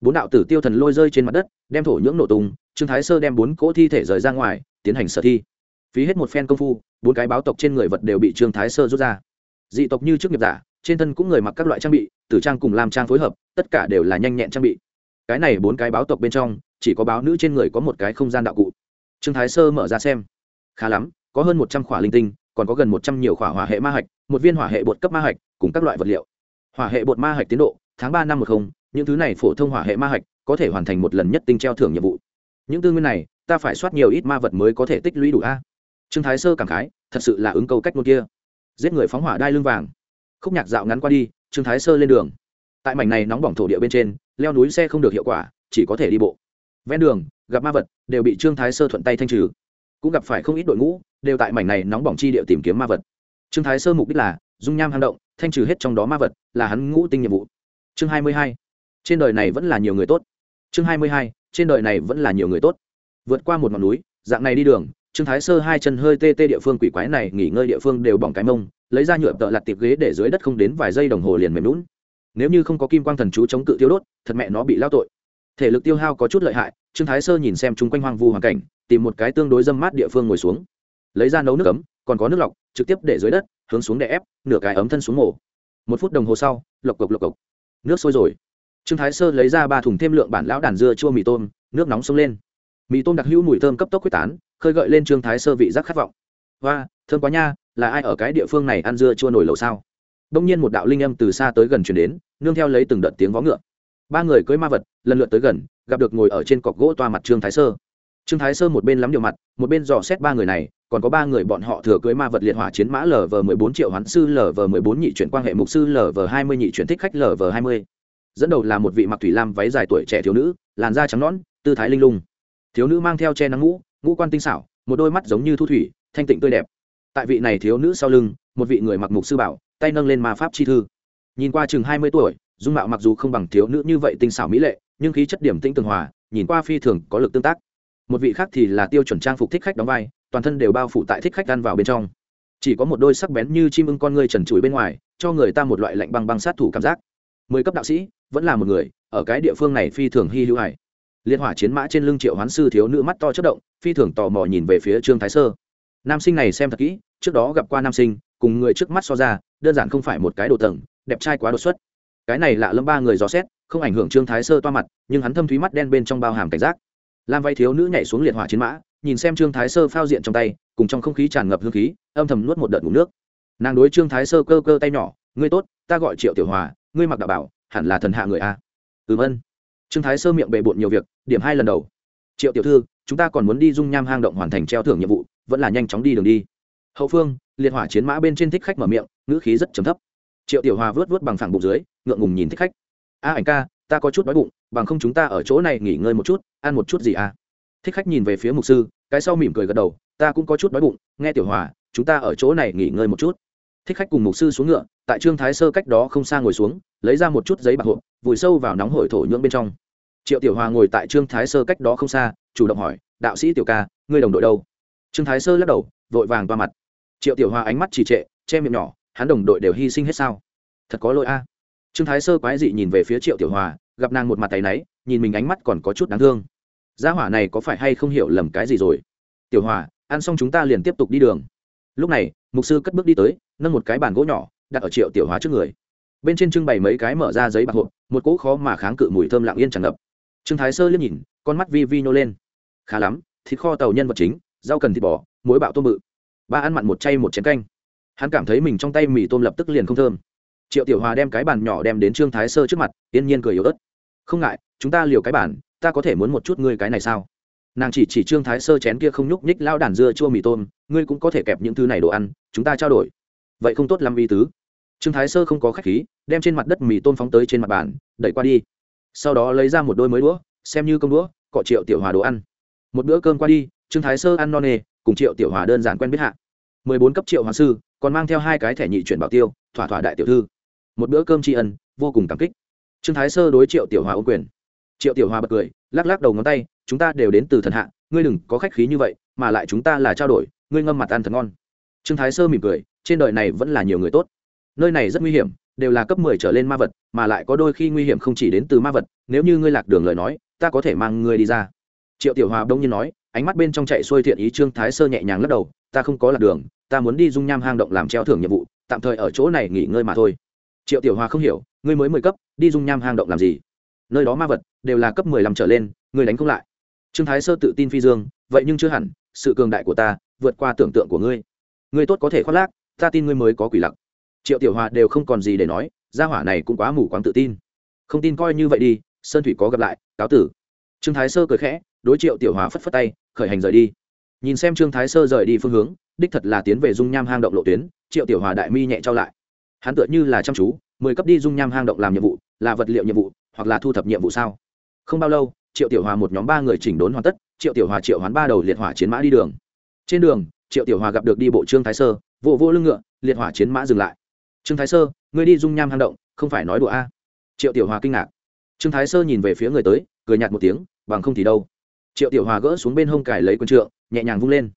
Speaker 1: bốn đạo tử tiêu thần lôi rơi trên mặt đất, đem thổ nhưỡng nổ tung, trương thái sơ đem bốn cỗ thi thể rời ra ngoài, tiến hành sở thi. Phí hết một phen công phu, bốn cái báo tộc trên người vật đều bị trương thái sơ rút ra. Dị tộc như trước nghiệp giả, trên thân cũng người mặc các loại trang bị, tử trang cùng làm trang phối hợp, tất cả đều là nhanh nhẹn trang bị. Cái này bốn cái báo tộc bên trong, chỉ có báo nữ trên người có một cái không gian đạo cụ. Trương thái sơ mở ra xem. Khá lắm, có hơn một trăm khỏa linh tinh còn có gần một trăm nhiều khỏa hỏa hệ ma hạch, một viên hỏa hệ bột cấp ma hạch, cùng các loại vật liệu. Hỏa hệ bột ma hạch tiến độ, tháng ba năm một không, những thứ này phổ thông hỏa hệ ma hạch có thể hoàn thành một lần nhất tinh treo thưởng nhiệm vụ. Những tư nguyên này, ta phải soát nhiều ít ma vật mới có thể tích lũy đủ a. Trương thái sơ cảm khái, thật sự là ứng câu cách ngôn kia. Giết người phóng hỏa đai lưng vàng. Khúc nhạc dạo ngắn qua đi, trương thái sơ lên đường. Tại mảnh này nóng bỏng thổ địa bên trên, leo núi xe không được hiệu quả, chỉ có thể đi bộ. Ven đường, gặp ma vật, đều bị trương thái sơ thuận tay thanh trừ. Cũng gặp phải không ít đội ngũ đều tại mảnh này nóng bỏng chi địa tìm kiếm ma vật. Trương thái sơ mục đích là, dung nham hang động, thanh trừ hết trong đó ma vật, là hắn ngũ tinh nhiệm vụ. Chương hai mươi hai, trên đời này vẫn là nhiều người tốt. Chương hai mươi hai, trên đời này vẫn là nhiều người tốt. Vượt qua một ngọn núi, dạng này đi đường, trương thái sơ hai chân hơi tê tê địa phương quỷ quái này nghỉ ngơi địa phương đều bỏng cái mông, lấy ra nhựa tợ lặt tiệp ghế để dưới đất không đến vài giây đồng hồ liền mềm lún nếu như không có kim quang thần chú chống cự tiêu đốt, thật mẹ nó bị lao tội. Thể lực tiêu hao có chút lợi hại, trương thái sơ nhìn xem chung quanh hoang vu hoàn cảnh, tìm một cái tương đối dâm mát địa phương ngồi xuống lấy ra nấu nước ấm, còn có nước lọc, trực tiếp để dưới đất, hướng xuống để ép, nửa cái ấm thân xuống mổ. Một phút đồng hồ sau, lộc cộc lộc cộc. Nước sôi rồi. Trương thái sơ lấy ra ba thùng thêm lượng bản lão đàn dưa chua mì tôm, nước nóng sông lên. Mì tôm đặc hữu mùi thơm cấp tốc quyết tán, khơi gợi lên trương thái sơ vị giác khát vọng. Hoa thơm quá nha, là ai ở cái địa phương này ăn dưa chua nổi lẩu sao? Đông nhiên một đạo linh âm từ xa tới gần chuyển đến, nương theo lấy từng đợt tiếng vó ngựa. Ba người cưới ma vật, lần lượt tới gần, gặp được ngồi ở trên cọc gỗ toa mặt trương thái sơ. Trương thái sơ một bên lắm điều mặt, một bên dò xét ba người này còn có ba người bọn họ thừa cưới ma vật liệt hỏa chiến mã lv mười bốn triệu hoán sư lv mười bốn nhị chuyển quan hệ mục sư lv hai mươi nhị chuyển thích khách lv hai mươi. Dẫn đầu là một vị mặc thủy lam váy dài tuổi trẻ thiếu nữ, làn da trắng nõn, tư thái linh lung. Thiếu nữ mang theo che nắng ngũ ngũ quan tinh xảo, một đôi mắt giống như thu thủy, thanh tịnh tươi đẹp. Tại vị này thiếu nữ sau lưng, một vị người mặc mục sư bảo, tay nâng lên ma pháp chi thư. Nhìn qua chừng hai mươi tuổi, dung mạo mặc dù không bằng thiếu nữ như vậy tinh xảo mỹ lệ, nhưng khí chất điểm tĩnh tường hòa, nhìn qua phi thường có lực tương tác. Một vị khác thì là tiêu chuẩn trang phục thích khách đóng vai toàn thân đều bao phủ tại thích khách ăn vào bên trong. Chỉ có một đôi sắc bén như chim ưng con ngươi trần trụi bên ngoài, cho người ta một loại lạnh băng băng sát thủ cảm giác. Mười cấp đạo sĩ, vẫn là một người, ở cái địa phương này phi thường hy hữu hải liên hỏa chiến mã trên lưng triệu hoán sư thiếu nữ mắt to chất động, phi thường tò mò nhìn về phía trương thái sơ. Nam sinh này xem thật kỹ, trước đó gặp qua nam sinh, cùng người trước mắt so ra, đơn giản không phải một cái đồ tầng, đẹp trai quá đột xuất. Cái này lạ lâm ba người dò xét, không ảnh hưởng trương thái sơ toa mặt, nhưng hắn thâm thúy mắt đen bên trong bao hàm cảnh giác. Lam vay thiếu nữ nhảy xuống liệt hỏa chiến mã nhìn xem trương thái sơ phao diện trong tay, cùng trong không khí tràn ngập hương khí, âm thầm nuốt một đợt ngủ nước. Nàng đối trương thái sơ cơ cơ tay nhỏ, ngươi tốt, ta gọi triệu tiểu hòa, ngươi mặc đạo bảo, hẳn là thần hạ người a. Ừm ân. Trương thái sơ miệng bề bộn nhiều việc, điểm hai lần đầu. Triệu tiểu thư, chúng ta còn muốn đi dung nham hang động hoàn thành treo thưởng nhiệm vụ, vẫn là nhanh chóng đi đường đi. Hậu phương, liệt hỏa chiến mã bên trên thích khách mở miệng, ngữ khí rất trầm thấp. Triệu tiểu hòa vớt vớt bằng phẳng bụng dưới, ngượng ngùng nhìn thích khách. A ảnh ca, ta có chút đói bụng, bằng không chúng ta ở chỗ này nghỉ ngơi một chút, ăn một chút gì à? Thích khách nhìn về phía mục sư, cái sau mỉm cười gật đầu, ta cũng có chút đói bụng, nghe tiểu hòa, chúng ta ở chỗ này nghỉ ngơi một chút. Thích khách cùng mục sư xuống ngựa, tại trương thái sơ cách đó không xa ngồi xuống, lấy ra một chút giấy bạc hộp, vùi sâu vào nóng hổi thổ nhưỡng bên trong. Triệu tiểu hòa ngồi tại trương thái sơ cách đó không xa, chủ động hỏi, đạo sĩ tiểu ca, ngươi đồng đội đâu? Trương thái sơ lắc đầu, vội vàng qua mặt. Triệu tiểu hòa ánh mắt trì trệ, che miệng nhỏ, hắn đồng đội đều hy sinh hết sao? Thật có lỗi a. Trương thái sơ quái dị nhìn về phía triệu tiểu hòa, gặp nàng một mặt tay náy, nhìn mình ánh mắt còn có chút đáng thương gia hỏa này có phải hay không hiểu lầm cái gì rồi? Tiểu hòa, ăn xong chúng ta liền tiếp tục đi đường. Lúc này, mục sư cất bước đi tới, nâng một cái bàn gỗ nhỏ, đặt ở triệu tiểu hòa trước người. Bên trên trưng bày mấy cái mở ra giấy bạc hộp, một cỗ khó mà kháng cự mùi thơm lặng yên tràn ngập. Trương thái sơ liếc nhìn, con mắt vi vi nô lên. Khá lắm, thịt kho tàu nhân vật chính, rau cần thịt bò, muối bạo tôm bự. Ba ăn mặn một chay một chén canh. Hắn cảm thấy mình trong tay mì tôm lập tức liền không thơm. Triệu tiểu hòa đem cái bàn nhỏ đem đến trương thái sơ trước mặt, yên nhiên cười yếu ớt. Không ngại, chúng ta liều cái bản ta có thể muốn một chút ngươi cái này sao? Nàng chỉ chỉ trương thái sơ chén kia không nhúc nhích lao đàn dưa chua mì tôm ngươi cũng có thể kẹp những thứ này đồ ăn chúng ta trao đổi. Vậy không tốt lắm ý tứ. Trương thái sơ không có khách khí đem trên mặt đất mì tôm phóng tới trên mặt bàn đẩy qua đi. Sau đó lấy ra một đôi mới đũa xem như công đũa cọ triệu tiểu hòa đồ ăn. Một bữa cơm qua đi trương thái sơ ăn no nề, cùng triệu tiểu hòa đơn giản quen biết hạ. Mười bốn cấp triệu hòa sư còn mang theo hai cái thẻ nhị chuyển bảo tiêu thỏa thỏa đại tiểu thư. Một bữa cơm tri ân vô cùng cảm kích. Trương thái sơ đối triệu tiểu hòa ô quyền triệu tiểu hòa bật cười, lắc lắc đầu ngón tay, chúng ta đều đến từ thần hạ, ngươi đừng có khách khí như vậy, mà lại chúng ta là trao đổi, ngươi ngâm mặt ăn thật ngon. Trương thái sơ mỉm cười, trên đời này vẫn là nhiều người tốt. Nơi này rất nguy hiểm, đều là cấp mười trở lên ma vật, mà lại có đôi khi nguy hiểm không chỉ đến từ ma vật, nếu như ngươi lạc đường lời nói, ta có thể mang ngươi đi ra. Triệu tiểu hòa đông nhiên nói, ánh mắt bên trong chạy xuôi thiện ý trương thái sơ nhẹ nhàng lắc đầu, ta không có lạc đường, ta muốn đi dung nham hang động làm treo thưởng nhiệm vụ, tạm thời ở chỗ này nghỉ ngơi mà thôi. Triệu tiểu hòa không hiểu, ngươi mới mười cấp, đi dung nham hang động làm gì? Nơi đó ma vật đều là cấp mười lăm trở lên, người đánh không lại. Trương thái sơ tự tin phi dương, vậy nhưng chưa hẳn, sự cường đại của ta vượt qua tưởng tượng của ngươi. Ngươi tốt có thể khoác lác, ta tin ngươi mới có quỷ lặc. Triệu tiểu hòa đều không còn gì để nói, gia hỏa này cũng quá mù quáng tự tin. Không tin coi như vậy đi, sơn thủy có gặp lại, cáo tử. Trương thái sơ cười khẽ, đối triệu tiểu hòa phất phất tay, khởi hành rời đi. Nhìn xem trương thái sơ rời đi phương hướng, đích thật là tiến về dung nham hang động lộ tuyến, triệu tiểu hòa đại mi nhẹ trao lại. Hắn tựa như là chăm chú, mười cấp đi dung nham hang động làm nhiệm vụ là vật liệu nhiệm vụ, hoặc là thu thập nhiệm vụ sao? Không bao lâu, triệu tiểu hòa một nhóm ba người chỉnh đốn hoàn tất, triệu tiểu hòa triệu hoán ba đầu liệt hỏa chiến mã đi đường. Trên đường, triệu tiểu hòa gặp được đi bộ trương thái sơ vụ vô lưng ngựa, liệt hỏa chiến mã dừng lại. Trương thái sơ, ngươi đi dung nham hang động, không phải nói đùa a? Triệu tiểu hòa kinh ngạc. Trương thái sơ nhìn về phía người tới, cười nhạt một tiếng, bằng không thì đâu. Triệu tiểu hòa gỡ xuống bên hông cải lấy quân trượng, nhẹ nhàng vung lên.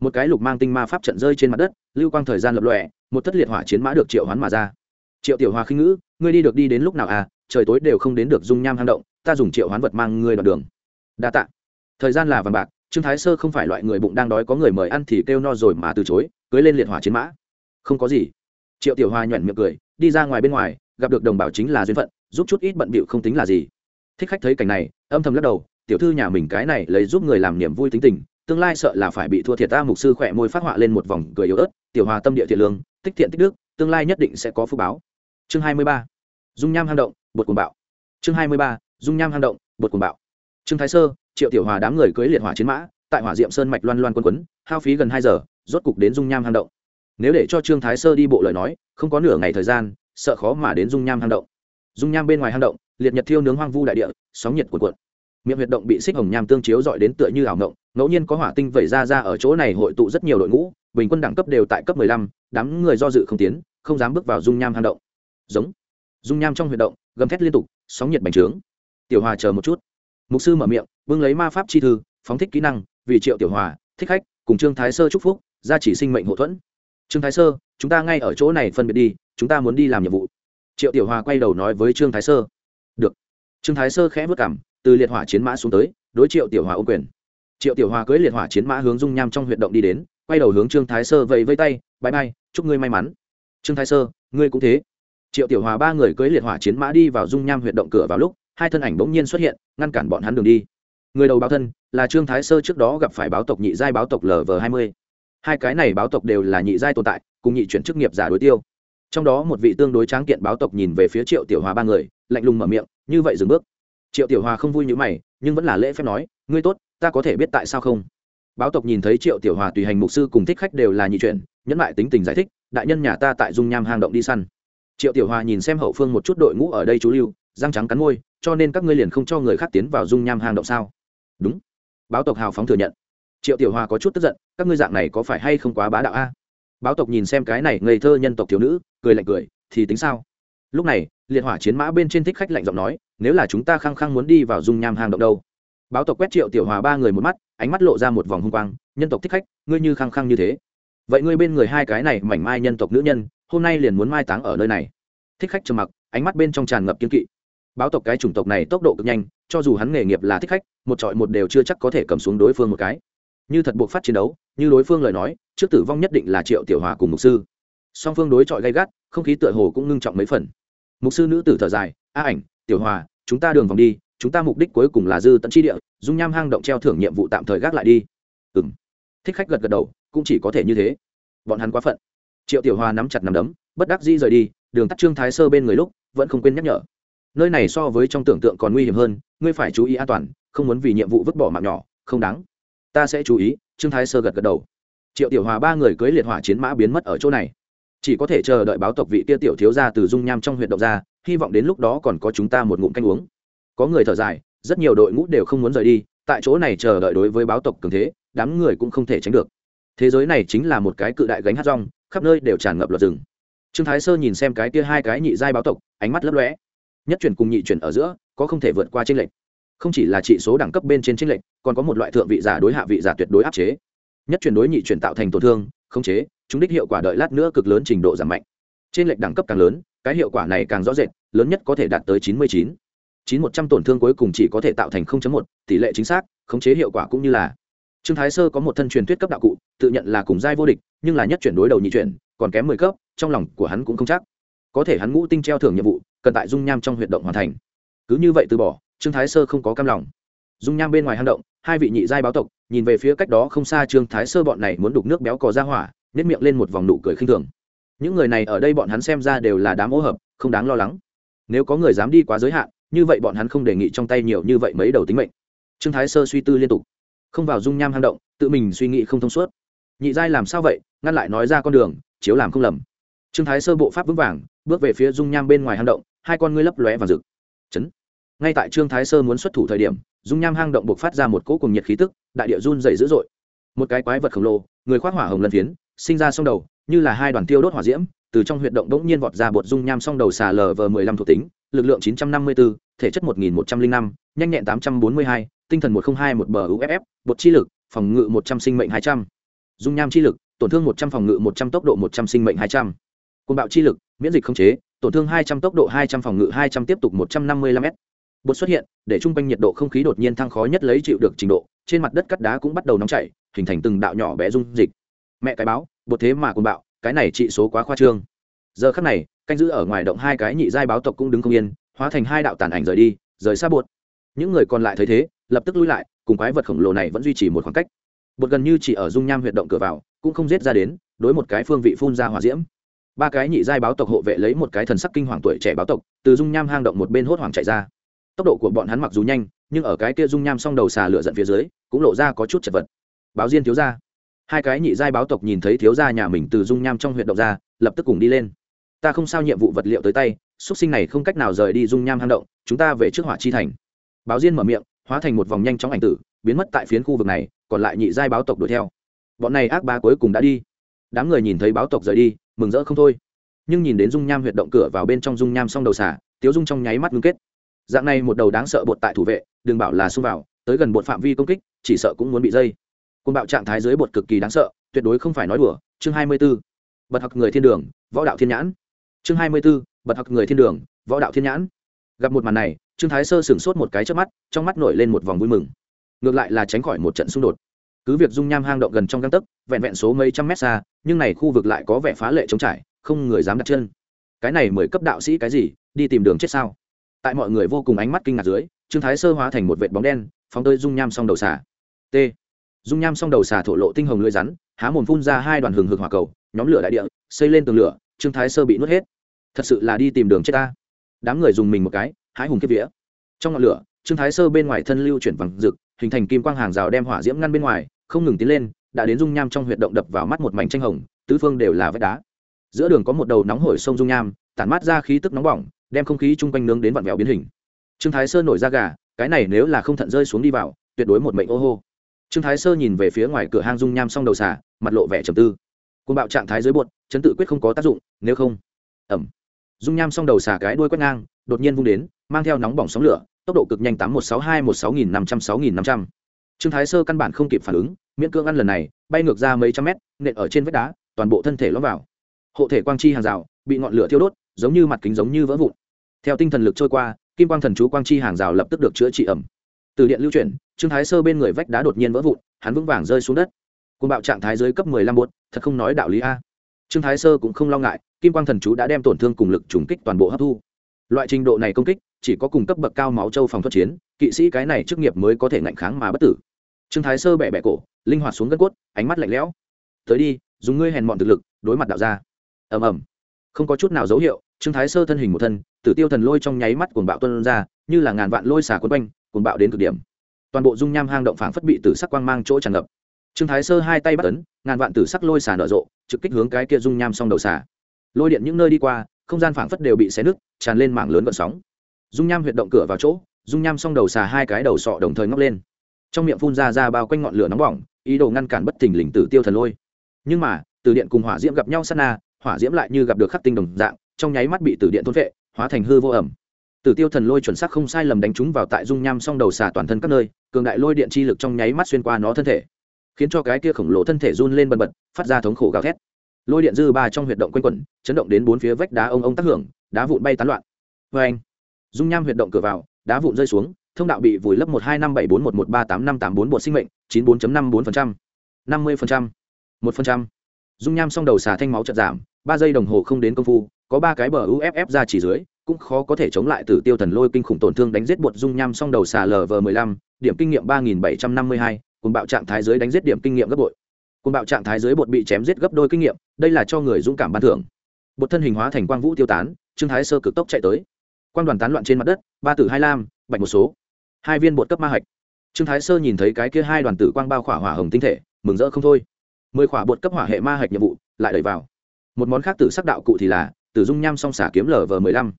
Speaker 1: Một cái lục mang tinh ma pháp trận rơi trên mặt đất, lưu quang thời gian lập lọe một thất liệt hỏa chiến mã được triệu hoán mà ra triệu tiểu hòa khinh ngữ, ngươi đi được đi đến lúc nào à? Trời tối đều không đến được dung nham hang động, ta dùng triệu hoán vật mang ngươi đoạn đường. Đa tạ. Thời gian là vàng bạc, trương thái sơ không phải loại người bụng đang đói có người mời ăn thì kêu no rồi mà từ chối, cưới lên liệt hỏa chiến mã. Không có gì. Triệu tiểu hòa nhoẻn miệng cười, đi ra ngoài bên ngoài, gặp được đồng bào chính là duyên phận, giúp chút ít bận bịu không tính là gì. Thích khách thấy cảnh này, âm thầm lắc đầu, tiểu thư nhà mình cái này lấy giúp người làm niềm vui tính tình, tương lai sợ là phải bị thua thiệt ta mục sư khỏe môi phát họa lên một vòng cười yếu ớt, tiểu hòa tâm địa thiện lương, tích thiện tích đức, tương lai nhất định sẽ có phúc báo chương hai mươi ba, dung nham hang động, bột cuồng bạo. Chương hai mươi ba, dung nham hang động, bột cuồng bạo. Trương thái sơ, triệu tiểu hòa đám người cưới liệt hỏa chiến mã, tại hỏa diệm sơn mạch loan loan quân quấn, hao phí gần hai giờ, rốt cục đến dung nham hang động. Nếu để cho trương thái sơ đi bộ lời nói, không có nửa ngày thời gian, sợ khó mà đến dung nham hang động. Dung nham bên ngoài hang động, liệt nhật thiêu nướng hoang vu đại địa, sóng nhiệt cuộn cuộn. Miệng huyệt động bị xích hồng nham tương chiếu dọi đến tựa như ảo ngộng, ngẫu nhiên có hỏa tinh vẩy ra ra ở chỗ này hội tụ rất nhiều đội ngũ, bình quân đẳng cấp đều tại cấp mười lăm, đám người do dự không tiến, không dám bước vào dung nham hang động giống. Dung nham trong huyệt động, gầm thét liên tục, sóng nhiệt bành trướng. Tiểu hòa chờ một chút. Mục sư mở miệng vương lấy ma pháp chi thư, phóng thích kỹ năng, vì triệu tiểu hòa, thích khách, cùng trương thái sơ chúc phúc, gia chỉ sinh mệnh hậu thuẫn. Trương thái sơ, chúng ta ngay ở chỗ này phân biệt đi, chúng ta muốn đi làm nhiệm vụ. Triệu tiểu hòa quay đầu nói với trương thái sơ. Được. Trương thái sơ khẽ vất cảm, từ liệt hỏa chiến mã xuống tới, đối triệu tiểu hòa ô quyền. Triệu tiểu hòa cưới liệt hỏa chiến mã hướng dung nham trong huyệt động đi đến, quay đầu hướng trương thái sơ vẫy vây tay bãi bay chúc ngươi may mắn. Trương thái sơ, ngươi cũng thế triệu tiểu hòa ba người cưới liệt hỏa chiến mã đi vào dung nham huyệt động cửa vào lúc, hai thân ảnh bỗng nhiên xuất hiện, ngăn cản bọn hắn đường đi. Người đầu báo thân, là trương thái sơ trước đó gặp phải báo tộc nhị giai báo tộc lv hai mươi. Hai cái này báo tộc đều là nhị giai tồn tại, cùng nhị chuyển chức nghiệp giả đối tiêu. Trong đó một vị tương đối tráng kiện báo tộc nhìn về phía triệu tiểu hòa ba người, lạnh lùng mở miệng, như vậy dừng bước. Triệu tiểu hòa không vui như mày, nhưng vẫn là lễ phép nói, ngươi tốt, ta có thể biết tại sao không? Báo tộc nhìn thấy triệu tiểu hòa tùy hành mục sư cùng thích khách đều là nhị chuyển, nhẫn lại tính tình giải thích, đại nhân nhà ta tại dung nham hang động đi săn triệu tiểu hòa nhìn xem hậu phương một chút đội ngũ ở đây chú lưu, răng trắng cắn môi, cho nên các ngươi liền không cho người khác tiến vào dung nham hang động sao? Đúng. Báo tộc hào phóng thừa nhận. Triệu tiểu hòa có chút tức giận, các ngươi dạng này có phải hay không quá bá đạo a? Báo tộc nhìn xem cái này ngây thơ nhân tộc thiếu nữ, cười lạnh cười, thì tính sao? Lúc này, liệt hỏa chiến mã bên trên thích khách lạnh giọng nói, nếu là chúng ta khăng khăng muốn đi vào dung nham hang động đâu? Báo tộc quét triệu tiểu hòa ba người một mắt, ánh mắt lộ ra một vòng hung quang, nhân tộc thích khách, ngươi như khăng khăng như thế. Vậy ngươi bên người hai cái này mảnh mai nhân tộc nữ nhân hôm nay liền muốn mai táng ở nơi này. Thích khách trầm mặc, ánh mắt bên trong tràn ngập kiên kỵ. Báo tộc cái chủng tộc này tốc độ cực nhanh, cho dù hắn nghề nghiệp là thích khách, một trọi một đều chưa chắc có thể cầm xuống đối phương một cái. Như thật buộc phát chiến đấu, như đối phương lời nói, trước tử vong nhất định là triệu tiểu hòa cùng mục sư. Song phương đối chọi gay gắt, không khí tựa hồ cũng ngưng trọng mấy phần. Mục sư nữ tử thở dài, a ảnh, tiểu hòa, chúng ta đường vòng đi, chúng ta mục đích cuối cùng là dư tận chi địa, dung nham hang động treo thưởng nhiệm vụ tạm thời gác lại đi. Ừ m thích khách gật gật đầu, cũng chỉ có thể như thế. Bọn hắn quá phận triệu tiểu hòa nắm chặt nằm đấm, bất đắc di rời đi, đường tắt trương thái sơ bên người lúc, vẫn không quên nhắc nhở. Nơi này so với trong tưởng tượng còn nguy hiểm hơn, ngươi phải chú ý an toàn, không muốn vì nhiệm vụ vứt bỏ mạng nhỏ, không đáng. Ta sẽ chú ý, trương thái sơ gật gật đầu. Triệu tiểu hòa ba người cưới liệt hỏa chiến mã biến mất ở chỗ này. Chỉ có thể chờ đợi báo tộc vị kia tiểu thiếu ra từ dung nham trong huyện động ra, hy vọng đến lúc đó còn có chúng ta một ngụm canh uống. Có người thở dài, rất nhiều đội ngũ đều không muốn rời đi, tại chỗ này chờ đợi đối với báo tộc cường thế, đám người cũng không thể tránh được. Thế giới này chính là một cái cự đại gánh hát rong khắp nơi đều tràn ngập luật rừng. Trương thái sơ nhìn xem cái kia hai cái nhị giai báo tộc, ánh mắt lấp lóe. Nhất chuyển cùng nhị chuyển ở giữa, có không thể vượt qua tranh lệch. Không chỉ là trị số đẳng cấp bên trên tranh lệch, còn có một loại thượng vị giả đối hạ vị giả tuyệt đối áp chế. Nhất chuyển đối nhị chuyển tạo thành tổn thương, khống chế, chúng đích hiệu quả đợi lát nữa cực lớn trình độ giảm mạnh. Trên lệch đẳng cấp càng lớn, cái hiệu quả này càng rõ rệt, lớn nhất có thể đạt tới chín mươi chín. Chín một trăm tổn thương cuối cùng chỉ có thể tạo thành một, tỷ lệ chính xác, khống chế hiệu quả cũng như là trương thái sơ có một thân truyền thuyết cấp đạo cụ, tự nhận là cùng giai vô địch, nhưng là nhất chuyển đối đầu nhị chuyển, còn kém mười cấp, trong lòng của hắn cũng không chắc. Có thể hắn ngũ tinh treo thưởng nhiệm vụ, cần tại dung nham trong huyệt động hoàn thành. Cứ như vậy từ bỏ, trương thái sơ không có cam lòng. Dung nham bên ngoài hang động, hai vị nhị giai báo tộc, nhìn về phía cách đó không xa trương thái sơ bọn này muốn đục nước béo cò ra hỏa nếp miệng lên một vòng nụ cười khinh thường. Những người này ở đây bọn hắn xem ra đều là đám ô hợp, không đáng lo lắng. Nếu có người dám đi quá giới hạn, như vậy bọn hắn không đề nghị trong tay nhiều như vậy mấy đầu tính mệnh. Trương thái sơ suy tư liên tục không vào dung nham hang động, tự mình suy nghĩ không thông suốt. Nhị giai làm sao vậy? Ngăn lại nói ra con đường, chiếu làm không lầm. Trương thái sơ bộ pháp vững vàng, bước về phía dung nham bên ngoài hang động, hai con ngươi lấp lóe và rực. Chấn. Ngay tại trương thái sơ muốn xuất thủ thời điểm, dung nham hang động buộc phát ra một cỗ cùng nhiệt khí tức, đại địa run dày dữ dội. Một cái quái vật khổng lồ, người khoác hỏa hồng lân phiến, sinh ra song đầu, như là hai đoàn tiêu đốt hỏa diễm, từ trong huyệt động đống nhiên vọt ra bột dung nham song đầu xà lv mười lăm thuộc tính, lực lượng chín trăm năm mươi bốn thể chất một nghìn một trăm linh năm, nhanh nhẹn tám trăm bốn mươi hai tinh thần một trăm hai một bờ uff bột chi lực, phòng ngự một trăm sinh mệnh hai trăm. Dung nham chi lực, tổn thương một trăm, phòng ngự một trăm, tốc độ một trăm sinh mệnh hai trăm. Côn bạo chi lực, miễn dịch không chế, tổn thương hai trăm, tốc độ hai trăm, phòng ngự hai trăm, tiếp tục một trăm năm mươi lăm m bột xuất hiện, để trung quanh nhiệt độ không khí đột nhiên thăng khó nhất lấy chịu được trình độ, trên mặt đất cắt đá cũng bắt đầu nóng chảy, hình thành từng đạo nhỏ bé dung dịch. Mẹ cái báo, bột thế mà côn bạo, cái này trị số quá khoa trương. Giờ khắc này, canh giữ ở ngoài động hai cái nhị giai báo tộc cũng đứng không yên, hóa thành hai đạo tàn ảnh rời đi, rời xa bột. Những người còn lại thấy thế lập tức lui lại, cùng quái vật khổng lồ này vẫn duy trì một khoảng cách. Bột gần như chỉ ở dung nham huyệt động cửa vào, cũng không giết ra đến, đối một cái phương vị phun ra hỏa diễm. Ba cái nhị giai báo tộc hộ vệ lấy một cái thần sắc kinh hoàng tuổi trẻ báo tộc, từ dung nham hang động một bên hốt hoảng chạy ra. Tốc độ của bọn hắn mặc dù nhanh, nhưng ở cái kia dung nham xong đầu xà lửa giận phía dưới, cũng lộ ra có chút chật vật. Báo diên thiếu gia. Hai cái nhị giai báo tộc nhìn thấy thiếu gia nhà mình từ dung nham trong huyện động ra, lập tức cùng đi lên. Ta không sao nhiệm vụ vật liệu tới tay, xuất sinh này không cách nào rời đi dung nham hang động, chúng ta về trước hỏa chi thành. Báo diên mở miệng hóa thành một vòng nhanh chóng ảnh tử, biến mất tại phiến khu vực này, còn lại nhị giai báo tộc đuổi theo. Bọn này ác ba cuối cùng đã đi. Đám người nhìn thấy báo tộc rời đi, mừng rỡ không thôi. Nhưng nhìn đến dung nham huyệt động cửa vào bên trong dung nham xong đầu xả tiếu dung trong nháy mắt ngưng kết. Dạng này một đầu đáng sợ bột tại thủ vệ, đừng bảo là xung vào, tới gần bột phạm vi công kích, chỉ sợ cũng muốn bị dây. Côn bạo trạng thái dưới bột cực kỳ đáng sợ, tuyệt đối không phải nói đùa. Chương hai mươi 24. bật học người thiên đường, võ đạo thiên nhãn. Chương hai mươi 24. bật học người thiên đường, võ đạo thiên nhãn gặp một màn này, trương thái sơ sửng sốt một cái trước mắt, trong mắt nổi lên một vòng vui mừng. Ngược lại là tránh khỏi một trận xung đột. Cứ việc dung nham hang động gần trong găng tấc, vẹn vẹn số mấy trăm mét xa, nhưng này khu vực lại có vẻ phá lệ trống trải, không người dám đặt chân. Cái này mười cấp đạo sĩ cái gì, đi tìm đường chết sao? Tại mọi người vô cùng ánh mắt kinh ngạc dưới, trương thái sơ hóa thành một vệt bóng đen, phóng tới dung nham song đầu xà. T. Dung nham song đầu xà thổ lộ tinh hồng lưỡi rắn, há mồm phun ra hai đoàn hừng hực hỏa cầu, nhóm lửa đại địa, xây lên tường lửa, trương thái sơ bị nuốt hết. Thật sự là đi tìm đường chết ta đám người dùng mình một cái, hái hùng kiếp vía. Trong ngọn lửa, trương thái sơ bên ngoài thân lưu chuyển vàng rực, hình thành kim quang hàng rào đem hỏa diễm ngăn bên ngoài, không ngừng tiến lên, đã đến dung nham trong huyệt động đập vào mắt một mảnh tranh hồng, tứ phương đều là vách đá. Giữa đường có một đầu nóng hổi sông dung nham, tản mát ra khí tức nóng bỏng, đem không khí chung quanh nướng đến vặn vẹo biến hình. Trương thái sơ nổi ra gà, cái này nếu là không thận rơi xuống đi vào, tuyệt đối một mệnh ô hô. Trương thái sơ nhìn về phía ngoài cửa hang dung nham xong đầu xả mặt lộ vẻ trầm tư. Côn bạo trạng thái dưới bột, chấn tự quyết không có tác dụng, nếu không ẩm dung nham xong đầu xả cái đuôi quét ngang, đột nhiên vung đến, mang theo nóng bỏng sóng lửa, tốc độ cực nhanh tám một sáu hai một sáu nghìn năm trăm sáu nghìn năm trăm. Trương thái sơ căn bản không kịp phản ứng, miễn cưỡng ăn lần này, bay ngược ra mấy trăm mét, nện ở trên vách đá, toàn bộ thân thể lõm vào. Hộ thể quang chi hàng rào, bị ngọn lửa thiêu đốt, giống như mặt kính giống như vỡ vụn. Theo tinh thần lực trôi qua, kim quang thần chú quang chi hàng rào lập tức được chữa trị ẩm. Từ điện lưu chuyển, trương thái sơ bên người vách đá đột nhiên vỡ vụn, hắn vững vàng rơi xuống đất. Côn bạo trạng thái dưới cấp mười lăm bột thật không nói đạo lý a trương thái sơ cũng không lo ngại, kim quang thần chú đã đem tổn thương cùng lực trùng kích toàn bộ hấp thu. Loại trình độ này công kích, chỉ có cùng cấp bậc cao máu châu phòng thuật chiến, kỵ sĩ cái này chức nghiệp mới có thể ngạnh kháng mà bất tử. Trương thái sơ bẻ bẻ cổ, linh hoạt xuống gân cốt, ánh mắt lạnh lẽo. Tới đi, dùng ngươi hèn mọn thực lực, đối mặt đạo ra ầm ầm. Không có chút nào dấu hiệu, trương thái sơ thân hình một thân, tử tiêu thần lôi trong nháy mắt cuồng bạo tuân ra, như là ngàn vạn lôi xả quấn quanh, cuồng bạo đến cực điểm. Toàn bộ dung nham hang động phảng phất bị tử sắc quang mang chỗ tràn ngập. Trương thái sơ hai tay bắt ấn, ngàn vạn tử sắc lôi xả nở rộ trực kích hướng cái kia dung nham song đầu xả lôi điện những nơi đi qua, không gian phảng phất đều bị xé nứt, tràn lên mảng lớn vận sóng. Dung nham huyệt động cửa vào chỗ, dung nham song đầu xà hai cái đầu sọ đồng thời ngóc lên. Trong miệng phun ra ra bao quanh ngọn lửa nóng bỏng, ý đồ ngăn cản bất thình lình tử tiêu thần lôi. Nhưng mà từ điện cùng hỏa diễm gặp nhau sát na, hỏa diễm lại như gặp được khắc tinh đồng dạng, trong nháy mắt bị tử điện thôn vệ hóa thành hư vô ẩm. Tử tiêu thần lôi chuẩn xác không sai lầm đánh trúng vào tại dung nham song đầu xà toàn thân các nơi, cường đại lôi điện chi lực trong nháy mắt xuyên qua nó thân thể khiến cho cái kia khổng lồ thân thể run lên bần bật, phát ra thống khổ gào thét. Lôi điện dư ba trong huyệt động quanh quẩn, chấn động đến bốn phía vách đá ông ông tác hưởng, đá vụn bay tán loạn. Vê anh dung nham huyệt động cửa vào, đá vụn rơi xuống, thông đạo bị vùi lấp một hai năm bảy bốn một một ba tám năm tám bốn bộ sinh mệnh, chín bốn năm bốn năm mươi một dung nham song đầu xà thanh máu chật giảm, ba giây đồng hồ không đến công phu, có ba cái bờ uff ra chỉ dưới, cũng khó có thể chống lại từ tiêu thần lôi kinh khủng tổn thương đánh giết bột dung nham song đầu xà lv mười lăm, điểm kinh nghiệm ba nghìn bảy trăm năm mươi hai cùng bạo trạng thái giới đánh giết điểm kinh nghiệm gấp bội. Cùng bạo trạng thái giới bột bị chém giết gấp đôi kinh nghiệm, đây là cho người dũng cảm ban thưởng. Bột thân hình hóa thành quang vũ tiêu tán, trương thái sơ cực tốc chạy tới. Quan đoàn tán loạn trên mặt đất, ba tử hai lam, bạch một số. Hai viên bột cấp ma hạch. Trương thái sơ nhìn thấy cái kia hai đoàn tử quang bao khỏa hỏa hồng tinh thể, mừng rỡ không thôi. Mười khỏa bột cấp hỏa hệ ma hạch nhiệm vụ, lại đẩy vào. Một món khác tử sắc đạo cụ thì là, tử dung nham song xả kiếm lở vờ mười lăm.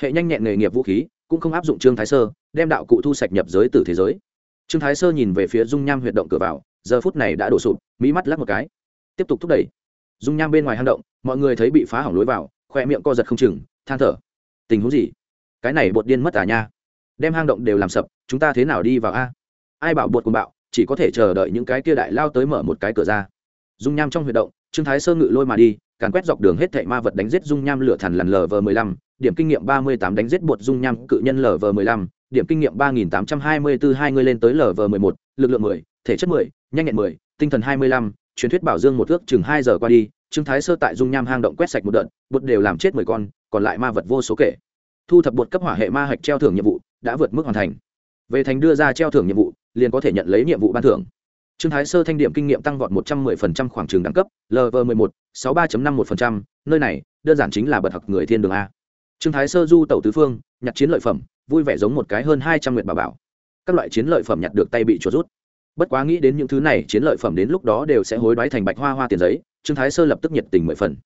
Speaker 1: Hệ nhanh nhẹn nghề nghiệp vũ khí, cũng không áp dụng trương thái sơ, đem đạo cụ thu sạch nhập giới từ thế giới trương thái sơ nhìn về phía dung nham huyệt động cửa vào, giờ phút này đã đổ sụp mỹ mắt lắc một cái. Tiếp tục thúc đẩy. Dung nham bên ngoài hang động, mọi người thấy bị phá hỏng lối vào khoe miệng co giật không chừng, than thở. Tình huống gì? Cái này bột điên mất à nha. Đem hang động đều làm sập, chúng ta thế nào đi vào a? Ai bảo bột cùng bạo, chỉ có thể chờ đợi những cái kia đại lao tới mở một cái cửa ra. Dung nham trong huyệt động, trương thái sơ ngự lôi mà đi, càn quét dọc đường hết thệ ma vật đánh giết dung nham lửa thần lần lv mười lăm, điểm kinh nghiệm ba mươi tám đánh giết bột dung nham cự nhân lv mười lăm điểm kinh nghiệm ba nghìn tám trăm hai mươi bốn hai người lên tới lv mười một, lực lượng mười, thể chất mười, nhanh nhẹn mười, tinh thần hai mươi lăm, truyền thuyết bảo dương một ước chừng hai giờ qua đi, trương thái sơ tại dung nham hang động quét sạch một đợt, bột đều làm chết mười con, còn lại ma vật vô số kể. Thu thập bột cấp hỏa hệ ma hạch treo thưởng nhiệm vụ đã vượt mức hoàn thành. Về thành đưa ra treo thưởng nhiệm vụ, liền có thể nhận lấy nhiệm vụ ban thưởng. Trương thái sơ thanh điểm kinh nghiệm tăng vọt một trăm mười phần trăm khoảng trường đẳng cấp lv mười một, sáu ba năm một phần trăm, nơi này, đơn giản chính là bật học người thiên đường a. Trương thái sơ du tẩu tứ phương, nhặt chiến lợi phẩm vui vẻ giống một cái hơn hai trăm nguyện bà bảo. Các loại chiến lợi phẩm nhặt được tay bị chuột rút. Bất quá nghĩ đến những thứ này, chiến lợi phẩm đến lúc đó đều sẽ hối đoái thành bạch hoa hoa tiền giấy, trương thái sơ lập tức nhiệt tình mười phần.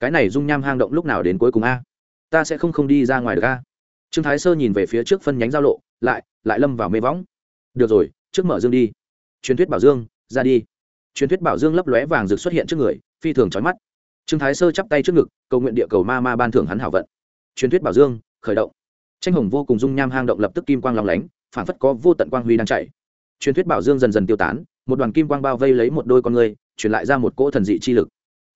Speaker 1: Cái này dung nham hang động lúc nào đến cuối cùng a? Ta sẽ không không đi ra ngoài được a? Trương thái sơ nhìn về phía trước phân nhánh giao lộ, lại lại lâm vào mê võng. Được rồi, trước mở dương đi. Truyền thuyết bảo dương, ra đi. Truyền thuyết bảo dương lấp lóe vàng rực xuất hiện trước người, phi thường trói mắt. Trương thái sơ chắp tay trước ngực, cầu nguyện địa cầu ma ma ban thưởng hắn hảo vận. Truyền thuyết bảo dương, khởi động tranh hồng vô cùng dung nham hang động lập tức kim quang lòng lánh phản phất có vô tận quang huy đang chạy. Truyền thuyết bảo dương dần dần tiêu tán, một đoàn kim quang bao vây lấy một đôi con người, truyền lại ra một cỗ thần dị chi lực.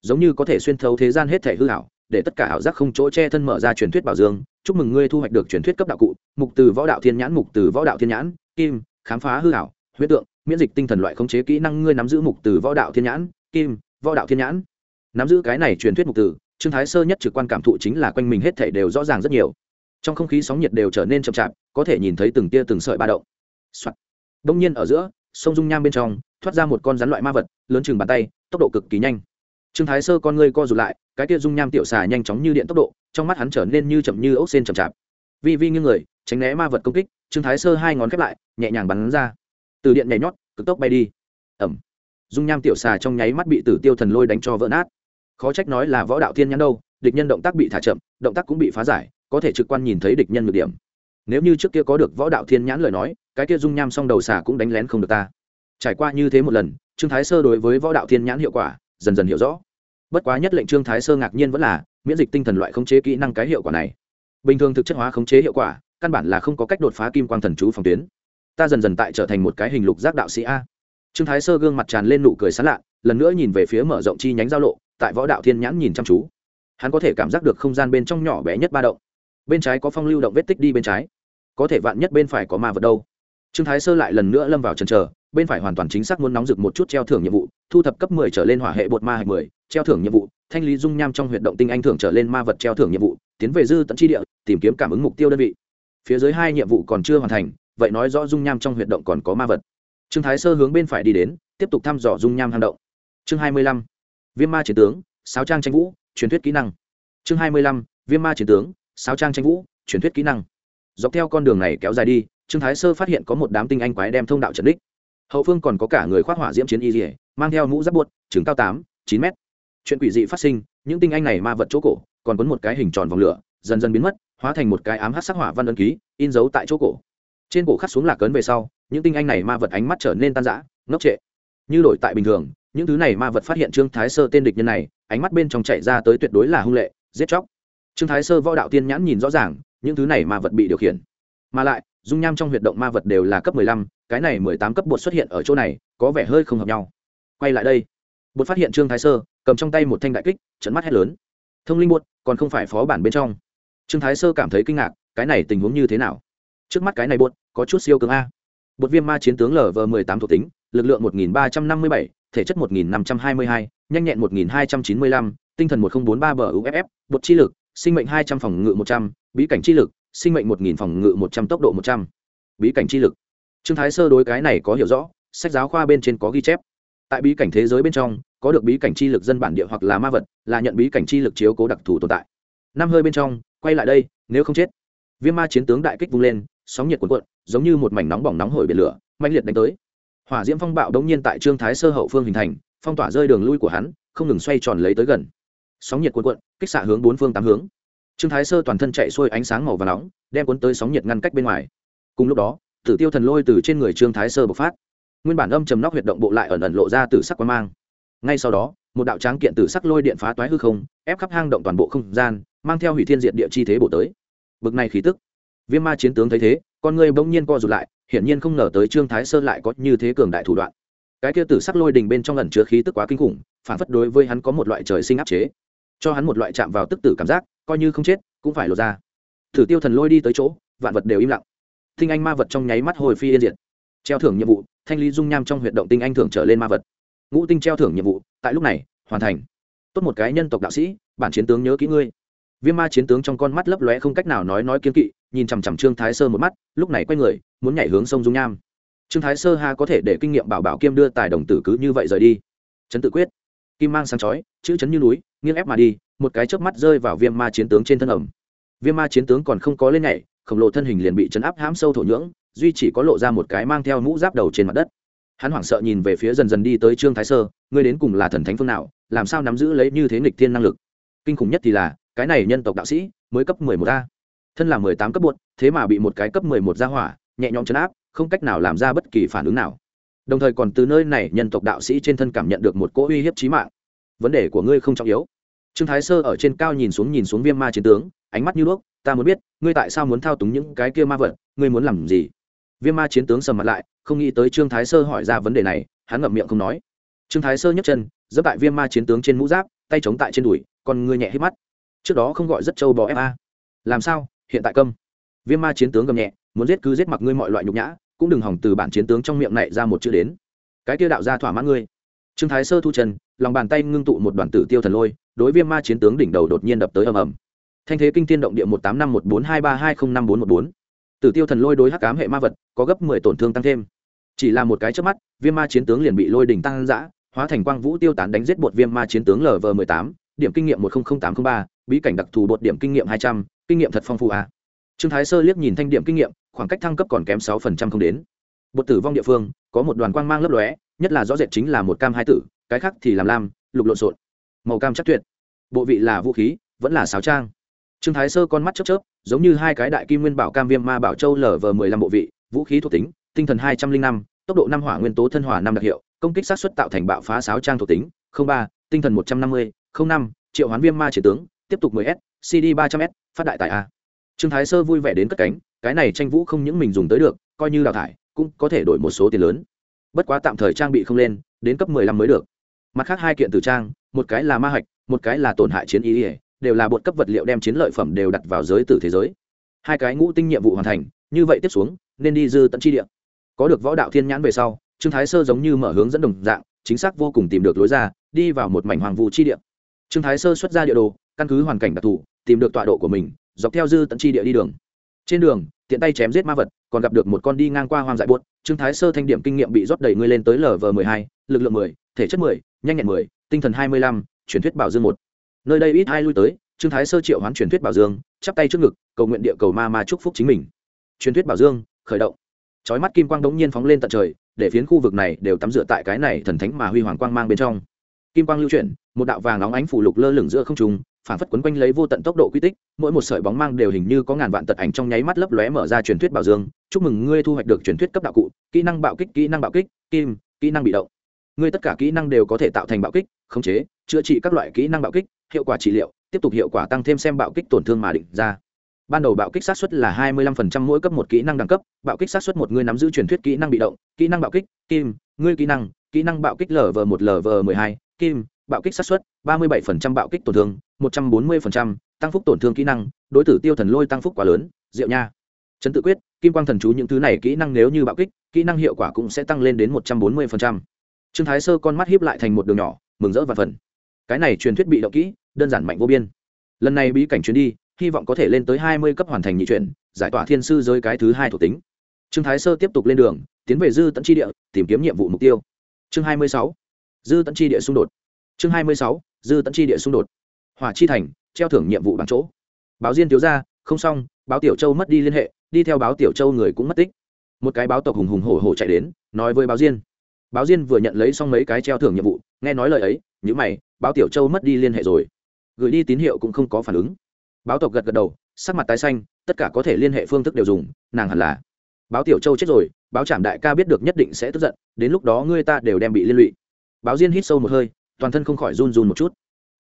Speaker 1: Giống như có thể xuyên thấu thế gian hết thể hư hảo để tất cả ảo giác không chỗ che thân mở ra truyền thuyết bảo dương. Chúc mừng ngươi thu hoạch được truyền thuyết cấp đạo cụ, mục từ võ đạo thiên nhãn, mục từ võ đạo thiên nhãn, kim, khám phá hư hảo huyết tượng, miễn dịch tinh thần loại khống chế kỹ năng ngươi nắm giữ mục từ võ đạo thiên nhãn, kim, võ đạo thiên nhãn. Nắm giữ cái này truyền thuyết mục từ, trương thái sơ nhất trực quan cảm thụ chính là quanh mình hết thể đều rõ ràng rất nhiều trong không khí sóng nhiệt đều trở nên chậm chạp, có thể nhìn thấy từng tia từng sợi ba động、Soạn. đông nhiên ở giữa, sông dung nham bên trong, thoát ra một con rắn loại ma vật, lớn chừng bàn tay, tốc độ cực kỳ nhanh. Trương thái sơ con ngươi co rụt lại, cái tia dung nham tiểu xà nhanh chóng như điện tốc độ, trong mắt hắn trở nên như chậm như ốc xên chậm chạp. Vi vi như người, tránh né ma vật công kích, trương thái sơ hai ngón khép lại, nhẹ nhàng bắn ra. Từ điện nhảy nhót, cực tốc bay đi. Ẩm dung nham tiểu xà trong nháy mắt bị tử tiêu thần lôi đánh cho vỡ nát. Khó trách nói là võ đạo thiên nhãn đâu, địch nhân động tác bị thả chậm, động tác cũng bị phá giải có thể trực quan nhìn thấy địch nhân ngược điểm. Nếu như trước kia có được võ đạo thiên nhãn lời nói, cái kia dung nham song đầu xà cũng đánh lén không được ta. Trải qua như thế một lần, trương thái sơ đối với võ đạo thiên nhãn hiệu quả, dần dần hiểu rõ. Bất quá nhất lệnh trương thái sơ ngạc nhiên vẫn là, miễn dịch tinh thần loại khống chế kỹ năng cái hiệu quả này. Bình thường thực chất hóa khống chế hiệu quả, căn bản là không có cách đột phá kim quang thần chú phòng tuyến. Ta dần dần tại trở thành một cái hình lục giác đạo sĩ a. Trương thái sơ gương mặt tràn lên nụ cười sán lạ, lần nữa nhìn về phía mở rộng chi nhánh giao lộ, tại võ đạo thiên nhãn nhìn chăm chú. Hắn có thể cảm giác được không gian bên trong nhỏ bé nhất ba động bên trái có phong lưu động vết tích đi bên trái. Có thể vạn nhất bên phải có ma vật đâu. Trương thái sơ lại lần nữa lâm vào trần trờ, bên phải hoàn toàn chính xác muốn nóng rực một chút treo thưởng nhiệm vụ, thu thập cấp mười trở lên hỏa hệ bột ma hạch mười, treo thưởng nhiệm vụ, thanh lý dung nham trong huyệt động tinh anh thưởng trở lên ma vật treo thưởng nhiệm vụ, tiến về dư tận chi địa, tìm kiếm cảm ứng mục tiêu đơn vị. Phía dưới hai nhiệm vụ còn chưa hoàn thành, vậy nói rõ dung nham trong huyệt động còn có ma vật. Trương thái sơ hướng bên phải đi đến, tiếp tục thăm dò dung nham hang động. Chương hai mươi lăm, viêm ma chiến tướng, sáo trang tranh vũ, truyền thuyết kỹ năng. Chương hai mươi lăm, viêm ma chiến tướng sáo trang tranh vũ, truyền thuyết kỹ năng. Dọc theo con đường này kéo dài đi, trương thái sơ phát hiện có một đám tinh anh quái đem thông đạo trần đích hậu phương còn có cả người khoác hỏa diễm chiến y dỉa mang theo mũ giáp buốt chừng cao tám, chín mét. Chuyện quỷ dị phát sinh, những tinh anh này ma vật chỗ cổ, còn quấn một cái hình tròn vòng lửa, dần dần biến mất, hóa thành một cái ám hát sắc hỏa văn ân ký, in dấu tại chỗ cổ. Trên cổ khắc xuống lạc cấn về sau, những tinh anh này ma vật ánh mắt trở nên tan rã, ngốc trệ. Như đổi tại bình thường, những thứ này ma vật phát hiện trương thái sơ tên địch nhân này, ánh mắt bên trong chạy ra tới tuyệt đối là hung lệ, giết chóc trương thái sơ võ đạo tiên nhãn nhìn rõ ràng, những thứ này ma vật bị điều khiển. Mà lại, dung nham trong huyệt động ma vật đều là cấp mười lăm, cái này mười tám cấp bột xuất hiện ở chỗ này, có vẻ hơi không hợp nhau. Quay lại đây, bột phát hiện trương thái sơ, cầm trong tay một thanh đại kích, trận mắt hét lớn. Thông linh bột, còn không phải phó bản bên trong. Trương thái sơ cảm thấy kinh ngạc, cái này tình huống như thế nào? Trước mắt cái này bột, có chút siêu cường a. Bột viêm ma chiến tướng lv mười tám thuộc tính, lực lượng một nghìn ba trăm năm mươi bảy, thể chất một nghìn năm trăm hai mươi hai, nhanh nhẹn một nghìn hai trăm chín mươi lăm, tinh thần một nghìn bốn ba bờ uff bột chi lực sinh mệnh hai trăm phòng ngự một trăm, bí cảnh chi lực, sinh mệnh một nghìn phòng ngự một trăm, tốc độ một trăm. Bí cảnh chi lực. Trương thái sơ đối cái này có hiểu rõ, sách giáo khoa bên trên có ghi chép. Tại bí cảnh thế giới bên trong, có được bí cảnh chi lực dân bản địa hoặc là ma vật, là nhận bí cảnh chi lực chiếu cố đặc thù tồn tại. Năm hơi bên trong, quay lại đây, nếu không chết. Viêm ma chiến tướng đại kích vung lên, sóng nhiệt cuộn cuộn, giống như một mảnh nóng bỏng nóng hổi biển lửa mạnh liệt đánh tới. Hỏa diễm phong bạo đống nhiên tại trương thái sơ hậu phương hình thành, phong tỏa rơi đường lui của hắn, không ngừng xoay tròn lấy tới gần sóng nhiệt cuộn cuộn, kích xạ hướng bốn phương tám hướng. Trương thái sơ toàn thân chạy xuôi ánh sáng màu và nóng, đem cuốn tới sóng nhiệt ngăn cách bên ngoài. Cùng lúc đó, tử tiêu thần lôi từ trên người trương thái sơ bộc phát. Nguyên bản âm trầm nóc huyệt động bộ lại ẩn ẩn lộ ra từ sắc quan mang. Ngay sau đó, một đạo tráng kiện từ sắc lôi điện phá toái hư không, ép khắp hang động toàn bộ không gian, mang theo hủy thiên diện địa chi thế bổ tới. Bực này khí tức. Viêm ma chiến tướng thấy thế, con người bỗng nhiên co rụt lại, hiển nhiên không ngờ tới trương thái sơ lại có như thế cường đại thủ đoạn. Cái kia tử sắc lôi đình bên trong ẩn chứa khí tức quá kinh khủng, phản phất đối với hắn có một loại trời sinh áp chế cho hắn một loại chạm vào tức tử cảm giác, coi như không chết, cũng phải lột ra. Thử tiêu thần lôi đi tới chỗ, vạn vật đều im lặng. Tinh anh ma vật trong nháy mắt hồi phi yên diệt. Treo thưởng nhiệm vụ, thanh lý dung nham trong huyệt động tinh anh thưởng trở lên ma vật. Ngũ tinh treo thưởng nhiệm vụ, tại lúc này, hoàn thành. Tốt một cái nhân tộc đạo sĩ, bản chiến tướng nhớ kỹ ngươi. Viêm ma chiến tướng trong con mắt lấp lóe không cách nào nói nói kiên kỵ, nhìn chằm chằm trương thái sơ một mắt, lúc này quay người, muốn nhảy hướng sông dung nham. Trương thái sơ ha có thể để kinh nghiệm bảo bảo kiêm đưa tài đồng tử cứ như vậy rời đi. Trấn tự quyết kim mang sáng chói, chữ chấn như núi, nghiêng ép mà đi, một cái chớp mắt rơi vào viêm ma chiến tướng trên thân ẩm. Viêm ma chiến tướng còn không có lên nhảy, khổng lồ thân hình liền bị chấn áp hãm sâu thổ nhưỡng, duy chỉ có lộ ra một cái mang theo mũ giáp đầu trên mặt đất. Hắn hoảng sợ nhìn về phía dần dần đi tới trương thái sơ, ngươi đến cùng là thần thánh phương nào, làm sao nắm giữ lấy như thế nghịch thiên năng lực? Kinh khủng nhất thì là, cái này nhân tộc đạo sĩ mới cấp mười một a. Thân là mười tám cấp bột thế mà bị một cái cấp mười một ra hỏa, nhẹ nhõm chấn áp, không cách nào làm ra bất kỳ phản ứng nào đồng thời còn từ nơi này nhân tộc đạo sĩ trên thân cảm nhận được một cỗ uy hiếp chí mạng. Vấn đề của ngươi không trọng yếu. Trương thái sơ ở trên cao nhìn xuống nhìn xuống viêm ma chiến tướng, ánh mắt như đuốc, ta muốn biết, ngươi tại sao muốn thao túng những cái kia ma vật, ngươi muốn làm gì? Viêm ma chiến tướng sầm mặt lại, không nghĩ tới trương thái sơ hỏi ra vấn đề này, hắn ngậm miệng không nói. Trương thái sơ nhấc chân dẫm tại viêm ma chiến tướng trên mũ giáp, tay chống tại trên đùi còn ngươi nhẹ hít mắt. Trước đó không gọi rất trâu bò fa làm sao? Hiện tại câm. Viêm ma chiến tướng gầm nhẹ, muốn giết cứ giết mặc ngươi mọi loại nhục nhã cũng đừng hỏng từ bản chiến tướng trong miệng này ra một chữ đến. Cái kia đạo ra thỏa mãn ngươi. Trương thái sơ thu chân, lòng bàn tay ngưng tụ một đoàn tử tiêu thần lôi, đối viêm ma chiến tướng đỉnh đầu đột nhiên đập tới ầm ầm. Thanh thế kinh thiên động địa một tám năm một bốn hai ba hai không năm bốn một bốn. Tử tiêu thần lôi đối hắc cám hệ ma vật, có gấp mười tổn thương tăng thêm. Chỉ là một cái trước mắt, viêm ma chiến tướng liền bị lôi đỉnh tăng giã hóa thành quang vũ tiêu tán đánh giết bột viêm ma chiến tướng lv mười tám, điểm kinh nghiệm một trăm linh tám t r ă ba, bí cảnh đặc thù bột điểm kinh nghiệm hai trăm, kinh nghiệm thật phong phú a trương thái sơ liếc nhìn thanh điểm kinh nghiệm khoảng cách thăng cấp còn kém sáu phần trăm không đến. Bột tử vong địa phương, có một đoàn quang mang lấp lóe, nhất là rõ rệt chính là một cam hai tử, cái khác thì làm lam, lục lộn xộn. Màu cam chắc tuyệt. Bộ vị là vũ khí, vẫn là sáo trang. Trương thái sơ con mắt chớp chớp, giống như hai cái đại kim nguyên bảo cam viêm ma bảo châu lv mười lăm bộ vị, vũ khí thuộc tính, tinh thần hai trăm linh năm, tốc độ năm hỏa nguyên tố thân hỏa năm đặc hiệu, công kích sát xuất tạo thành bạo phá sáo trang thuộc tính ba, tinh thần một trăm năm mươi năm, triệu hoán viêm ma chiến tướng, tiếp tục 10 s cd ba trăm s, phát đại tại a trương thái sơ vui vẻ đến cất cánh, cái này tranh vũ không những mình dùng tới được, coi như đào thải, cũng có thể đổi một số tiền lớn. Bất quá tạm thời trang bị không lên, đến cấp 15 mới được. Mặt khác hai kiện tử trang, một cái là ma hạch, một cái là tổn hại chiến ý ỉa đều là bột cấp vật liệu đem chiến lợi phẩm đều đặt vào giới tử thế giới. Hai cái ngũ tinh nhiệm vụ hoàn thành, như vậy tiếp xuống, nên đi dư tận chi địa. Có được võ đạo thiên nhãn về sau, trương thái sơ giống như mở hướng dẫn đồng dạng, chính xác vô cùng tìm được lối ra, đi vào một mảnh hoàng vụ chi địa. Trương thái sơ xuất ra địa đồ, căn cứ hoàn cảnh đặc thù, tìm được tọa độ của mình dọc theo dư tận chi địa đi đường. Trên đường, tiện tay chém giết ma vật, còn gặp được một con đi ngang qua hoang dại buốt, trương thái sơ thanh điểm kinh nghiệm bị rót đẩy ngươi lên tới lv mười hai, lực lượng mười, thể chất mười, nhanh nhẹn mười, tinh thần hai mươi lăm, truyền thuyết bảo dương một. Nơi đây ít ai lui tới, trương thái sơ triệu hoán truyền thuyết bảo dương, chắp tay trước ngực, cầu nguyện địa cầu ma ma chúc phúc chính mình. Truyền thuyết bảo dương, khởi động. Chói mắt kim quang đống nhiên phóng lên tận trời, để phiến khu vực này đều tắm rửa tại cái này thần thánh mà huy hoàng quang mang bên trong kim quang lưu chuyển, một đạo vàng óng ánh phủ lục lơ lửng giữa không trung, phản phất quấn quanh lấy vô tận tốc độ quy tích, mỗi một sợi bóng mang đều hình như có ngàn vạn tật ảnh trong nháy mắt lấp lóe mở ra truyền thuyết bảo dương. Chúc mừng ngươi thu hoạch được truyền thuyết cấp đạo cụ, kỹ năng bạo kích, kỹ năng bạo kích, kim, kỹ năng bị động. Ngươi tất cả kỹ năng đều có thể tạo thành bạo kích, khống chế, chữa trị các loại kỹ năng bạo kích, hiệu quả trị liệu, tiếp tục hiệu quả tăng thêm xem bạo kích tổn thương mà định ra. Ban đầu bạo kích sát xuất là 25% mỗi cấp một kỹ năng đẳng cấp, bạo kích sát xuất một ngươi nắm giữ truyền thuyết kỹ năng bị động, kỹ năng bạo kích, kim, ngươi kỹ năng kỹ năng bạo kích lv một lv 12 kim bạo kích sát xuất 37% bạo kích tổn thương 140%, tăng phúc tổn thương kỹ năng đối tử tiêu thần lôi tăng phúc quá lớn diệu nha. Chấn tự quyết kim quang thần chú những thứ này kỹ năng nếu như bạo kích kỹ năng hiệu quả cũng sẽ tăng lên đến 140%. trương thái sơ con mắt hiếp lại thành một đường nhỏ mừng rỡ và phần cái này truyền thuyết bị động kỹ đơn giản mạnh vô biên. Lần này bí cảnh chuyến đi hy vọng có thể lên tới hai mươi cấp hoàn thành nhị chuyển giải tỏa thiên sư giới cái thứ hai thuộc tính. Trương thái sơ tiếp tục lên đường tiến về dư tận tri địa tìm kiếm nhiệm vụ mục tiêu. Chương hai mươi sáu dư tận Chi địa xung đột. Chương hai mươi sáu, dư tận Chi địa xung đột. Hỏa chi thành, treo thưởng nhiệm vụ bằng chỗ. Báo diên thiếu ra không xong, báo tiểu châu mất đi liên hệ, đi theo báo tiểu châu người cũng mất tích. Một cái báo tộc hùng hùng hổ hổ chạy đến, nói với báo diên. Báo diên vừa nhận lấy xong mấy cái treo thưởng nhiệm vụ, nghe nói lời ấy nhữ mày, báo tiểu châu mất đi liên hệ rồi. Gửi đi tín hiệu cũng không có phản ứng. Báo tộc gật gật đầu, sắc mặt tái xanh, tất cả có thể liên hệ phương thức đều dùng, nàng hẳn là, báo tiểu châu chết rồi, báo trảm đại ca biết được nhất định sẽ tức giận, đến lúc đó ngươi ta đều đem bị liên lụy báo diên hít sâu một hơi, toàn thân không khỏi run run một chút.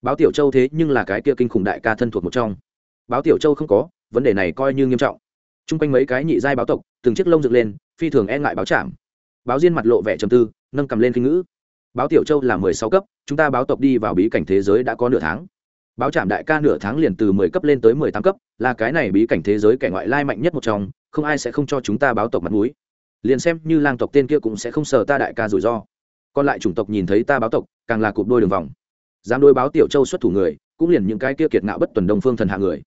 Speaker 1: Báo tiểu châu thế nhưng là cái kia kinh khủng đại ca thân thuộc một trong. Báo tiểu châu không có, vấn đề này coi như nghiêm trọng. T r u n g quanh mấy cái nhị giai báo tộc, từng chiếc lông dựng lên, phi thường e ngại báo chạm. báo diên mặt lộ vẻ trầm tư, nâng cầm lên kinh ngữ. Báo tiểu châu là mười sáu cấp, chúng ta báo tộc đi vào bí cảnh thế giới đã có nửa tháng. Báo chạm đại ca nửa tháng liền từ mười cấp lên tới mười tám cấp, là cái này bí cảnh thế giới kẻ ngoại lai mạnh nhất một trong, không ai sẽ không cho chúng ta báo tộc mặt m ũ i liền xem như lang tộc tên kia cũng sẽ không sờ ta đại ca rủi ro còn lại chủng tộc nhìn thấy ta báo tộc, càng là cụp đôi đường vòng. Dám đối báo tiểu châu xuất thủ người, cũng liền những cái kia kiệt ngạo bất tuần đông phương thần hạ người.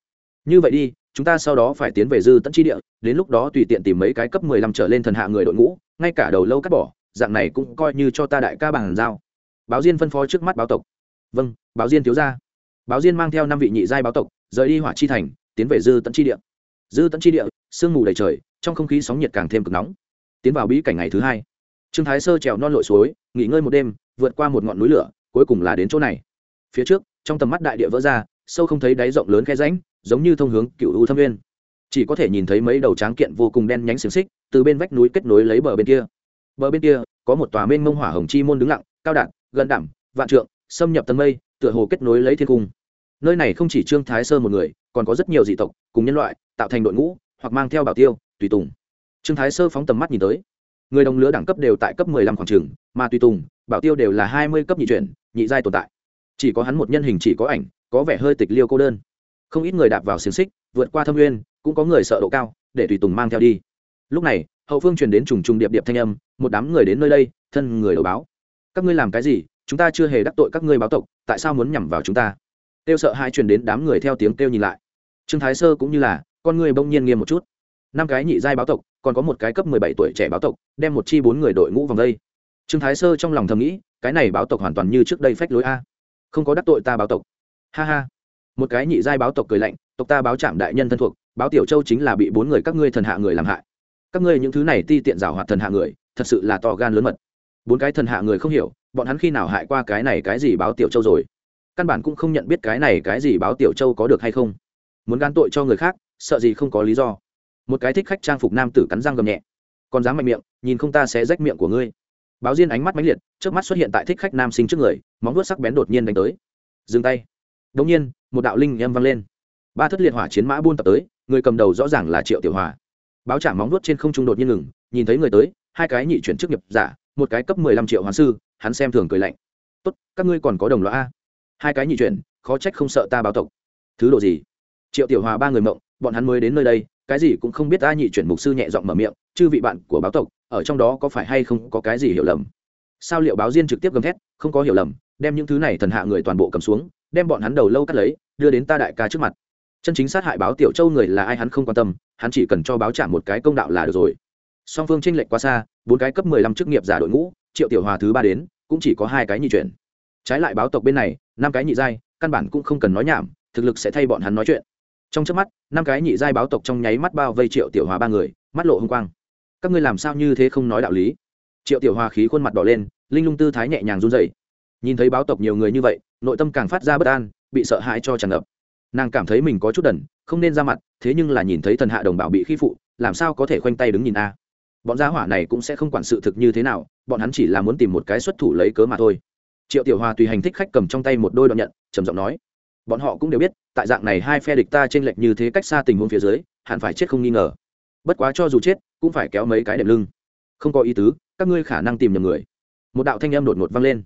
Speaker 1: Như vậy đi, chúng ta sau đó phải tiến về dư tận chi địa, đến lúc đó tùy tiện tìm mấy cái cấp mười lăm trở lên thần hạ người đội ngũ, ngay cả đầu lâu cắt bỏ, dạng này cũng coi như cho ta đại ca bằng giao. Báo diên phân phó trước mắt báo tộc. Vâng báo diên thiếu ra báo diên mang theo năm vị nhị giai báo tộc, rời đi hỏa chi thành, tiến về dư tận chi địa. Dư tận chi địa, sương mù đầy trời, trong không khí sóng nhiệt càng thêm cực nóng. Tiến vào bí cảnh ngày thứ hai trương thái sơ trèo non lội suối, nghỉ ngơi một đêm, vượt qua một ngọn núi lửa, cuối cùng là đến chỗ này. Phía trước, trong tầm mắt đại địa vỡ ra, sâu không thấy đáy rộng lớn khe ránh giống như thông hướng cựu u thâm nguyên. chỉ có thể nhìn thấy mấy đầu tráng kiện vô cùng đen nhánh xiềng xích, từ bên vách núi kết nối lấy bờ bên kia. Bờ bên kia, có một tòa mênh mông hỏa hồng chi môn đứng lặng, cao đạn, gần đảm vạn trượng, xâm nhập tầng mây, tựa hồ kết nối lấy thiên cung. Nơi này không chỉ trương thái sơ một người, còn có rất nhiều dị tộc, cùng nhân loại, tạo thành đội ngũ, hoặc mang theo bảo tiêu, tùy tùng. Trương thái sơ phóng tầm mắt nhìn tới người đồng lứa đẳng cấp đều tại cấp mười lăm khoảng trường, mà tùy tùng, bảo tiêu đều là hai mươi cấp nhị chuyển, nhị giai tồn tại. Chỉ có hắn một nhân hình chỉ có ảnh, có vẻ hơi tịch liêu cô đơn. Không ít người đạp vào xiềng xích, vượt qua thâm nguyên, cũng có người sợ độ cao, để tùy tùng mang theo đi. Lúc này, hậu phương truyền đến trùng trùng điệp điệp thanh âm, một đám người đến nơi đây, thân người đầu báo. Các ngươi làm cái gì? Chúng ta chưa hề đắc tội các ngươi báo tộc, tại sao muốn nhằm vào chúng ta? Kêu sợ hai truyền đến đám người theo tiếng kêu nhìn lại. Trương thái sơ cũng như là, con người bỗng nhiên nghiêm một chút. Năm cái nhị giai báo tộc còn có một cái cấp mười bảy tuổi trẻ báo tộc, đem một chi bốn người đội ngũ vòng đây. Trương thái sơ trong lòng thầm nghĩ, cái này báo tộc hoàn toàn như trước đây phách lối a. Không có đắc tội ta báo tộc. Ha ha. Một cái nhị giai báo tộc cười lạnh, tộc ta báo trạm đại nhân thân thuộc, báo tiểu châu chính là bị bốn người các ngươi thần hạ người làm hại. Các ngươi những thứ này ti tiện rào hoạt thần hạ người, thật sự là to gan lớn mật. Bốn cái thần hạ người không hiểu, bọn hắn khi nào hại qua cái này cái gì báo tiểu châu rồi? Căn bản cũng không nhận biết cái này cái gì báo tiểu châu có được hay không. Muốn gan tội cho người khác, sợ gì không có lý do một cái thích khách trang phục nam tử cắn răng gầm nhẹ. Còn dám mạnh miệng, nhìn không ta sẽ rách miệng của ngươi. Báo diên ánh mắt mãnh liệt trước mắt xuất hiện tại thích khách nam sinh trước người, móng vuốt sắc bén đột nhiên đánh tới. Dừng tay. Đột nhiên, một đạo linh em vang lên. Ba thất liệt hỏa chiến mã buôn tập tới, người cầm đầu rõ ràng là triệu tiểu hòa. Báo trả móng vuốt trên không trung đột nhiên ngừng, nhìn thấy người tới, hai cái nhị chuyển chức nghiệp giả, một cái cấp mười lăm triệu hoàn sư, hắn xem thường cười lạnh. Tốt, các ngươi còn có đồng loại a? Hai cái nhị chuyển, khó trách không sợ ta báo tộc. Thứ độ gì? Triệu tiểu hòa ba người mộng, bọn hắn mới đến nơi đây cái gì cũng không biết ta nhị chuyển mục sư nhẹ giọng mở miệng, chư vị bạn của báo tộc, ở trong đó có phải hay không có cái gì hiểu lầm? Sao liệu báo diên trực tiếp gầm thét, không có hiểu lầm, đem những thứ này thần hạ người toàn bộ cầm xuống, đem bọn hắn đầu lâu cắt lấy, đưa đến ta đại ca trước mặt. Chân chính sát hại báo tiểu châu người là ai hắn không quan tâm, hắn chỉ cần cho báo trả một cái công đạo là được rồi. Song phương tranh lệch quá xa, bốn cái cấp mười lăm chức nghiệp giả đội ngũ, triệu tiểu hòa thứ ba đến, cũng chỉ có hai cái nhị chuyển. Trái lại báo tộc bên này, năm cái nhị giai, căn bản cũng không cần nói nhảm, thực lực sẽ thay bọn hắn nói chuyện trong trước mắt, năm cái nhị giai báo tộc trong nháy mắt bao vây triệu tiểu hòa ba người, mắt lộ h ư n g quang. Các ngươi làm sao như thế không nói đạo lý? Triệu tiểu hòa khí khuôn mặt đỏ lên, linh lung tư thái nhẹ nhàng run dậy nhìn thấy báo tộc nhiều người như vậy, nội tâm càng phát ra bất an, bị sợ hãi cho tràn ngập. Nàng cảm thấy mình có chút đần, không nên ra mặt, thế nhưng là nhìn thấy thần hạ đồng bào bị khi phụ, làm sao có thể khoanh tay đứng nhìn a? À? Bọn gia hỏa này cũng sẽ không quản sự thực như thế nào, bọn hắn chỉ là muốn tìm một cái xuất thủ lấy cớ mà thôi. Triệu tiểu hòa tùy hành thích khách cầm trong tay một đôi đoạn nhận, trầm giọng nói bọn họ cũng đều biết, tại dạng này hai phe địch ta trên lệch như thế cách xa tình huống phía dưới, hẳn phải chết không nghi ngờ. Bất quá cho dù chết, cũng phải kéo mấy cái đệm lưng. Không có ý tứ, các ngươi khả năng tìm nhầm người. Một đạo thanh âm đột ngột vang lên.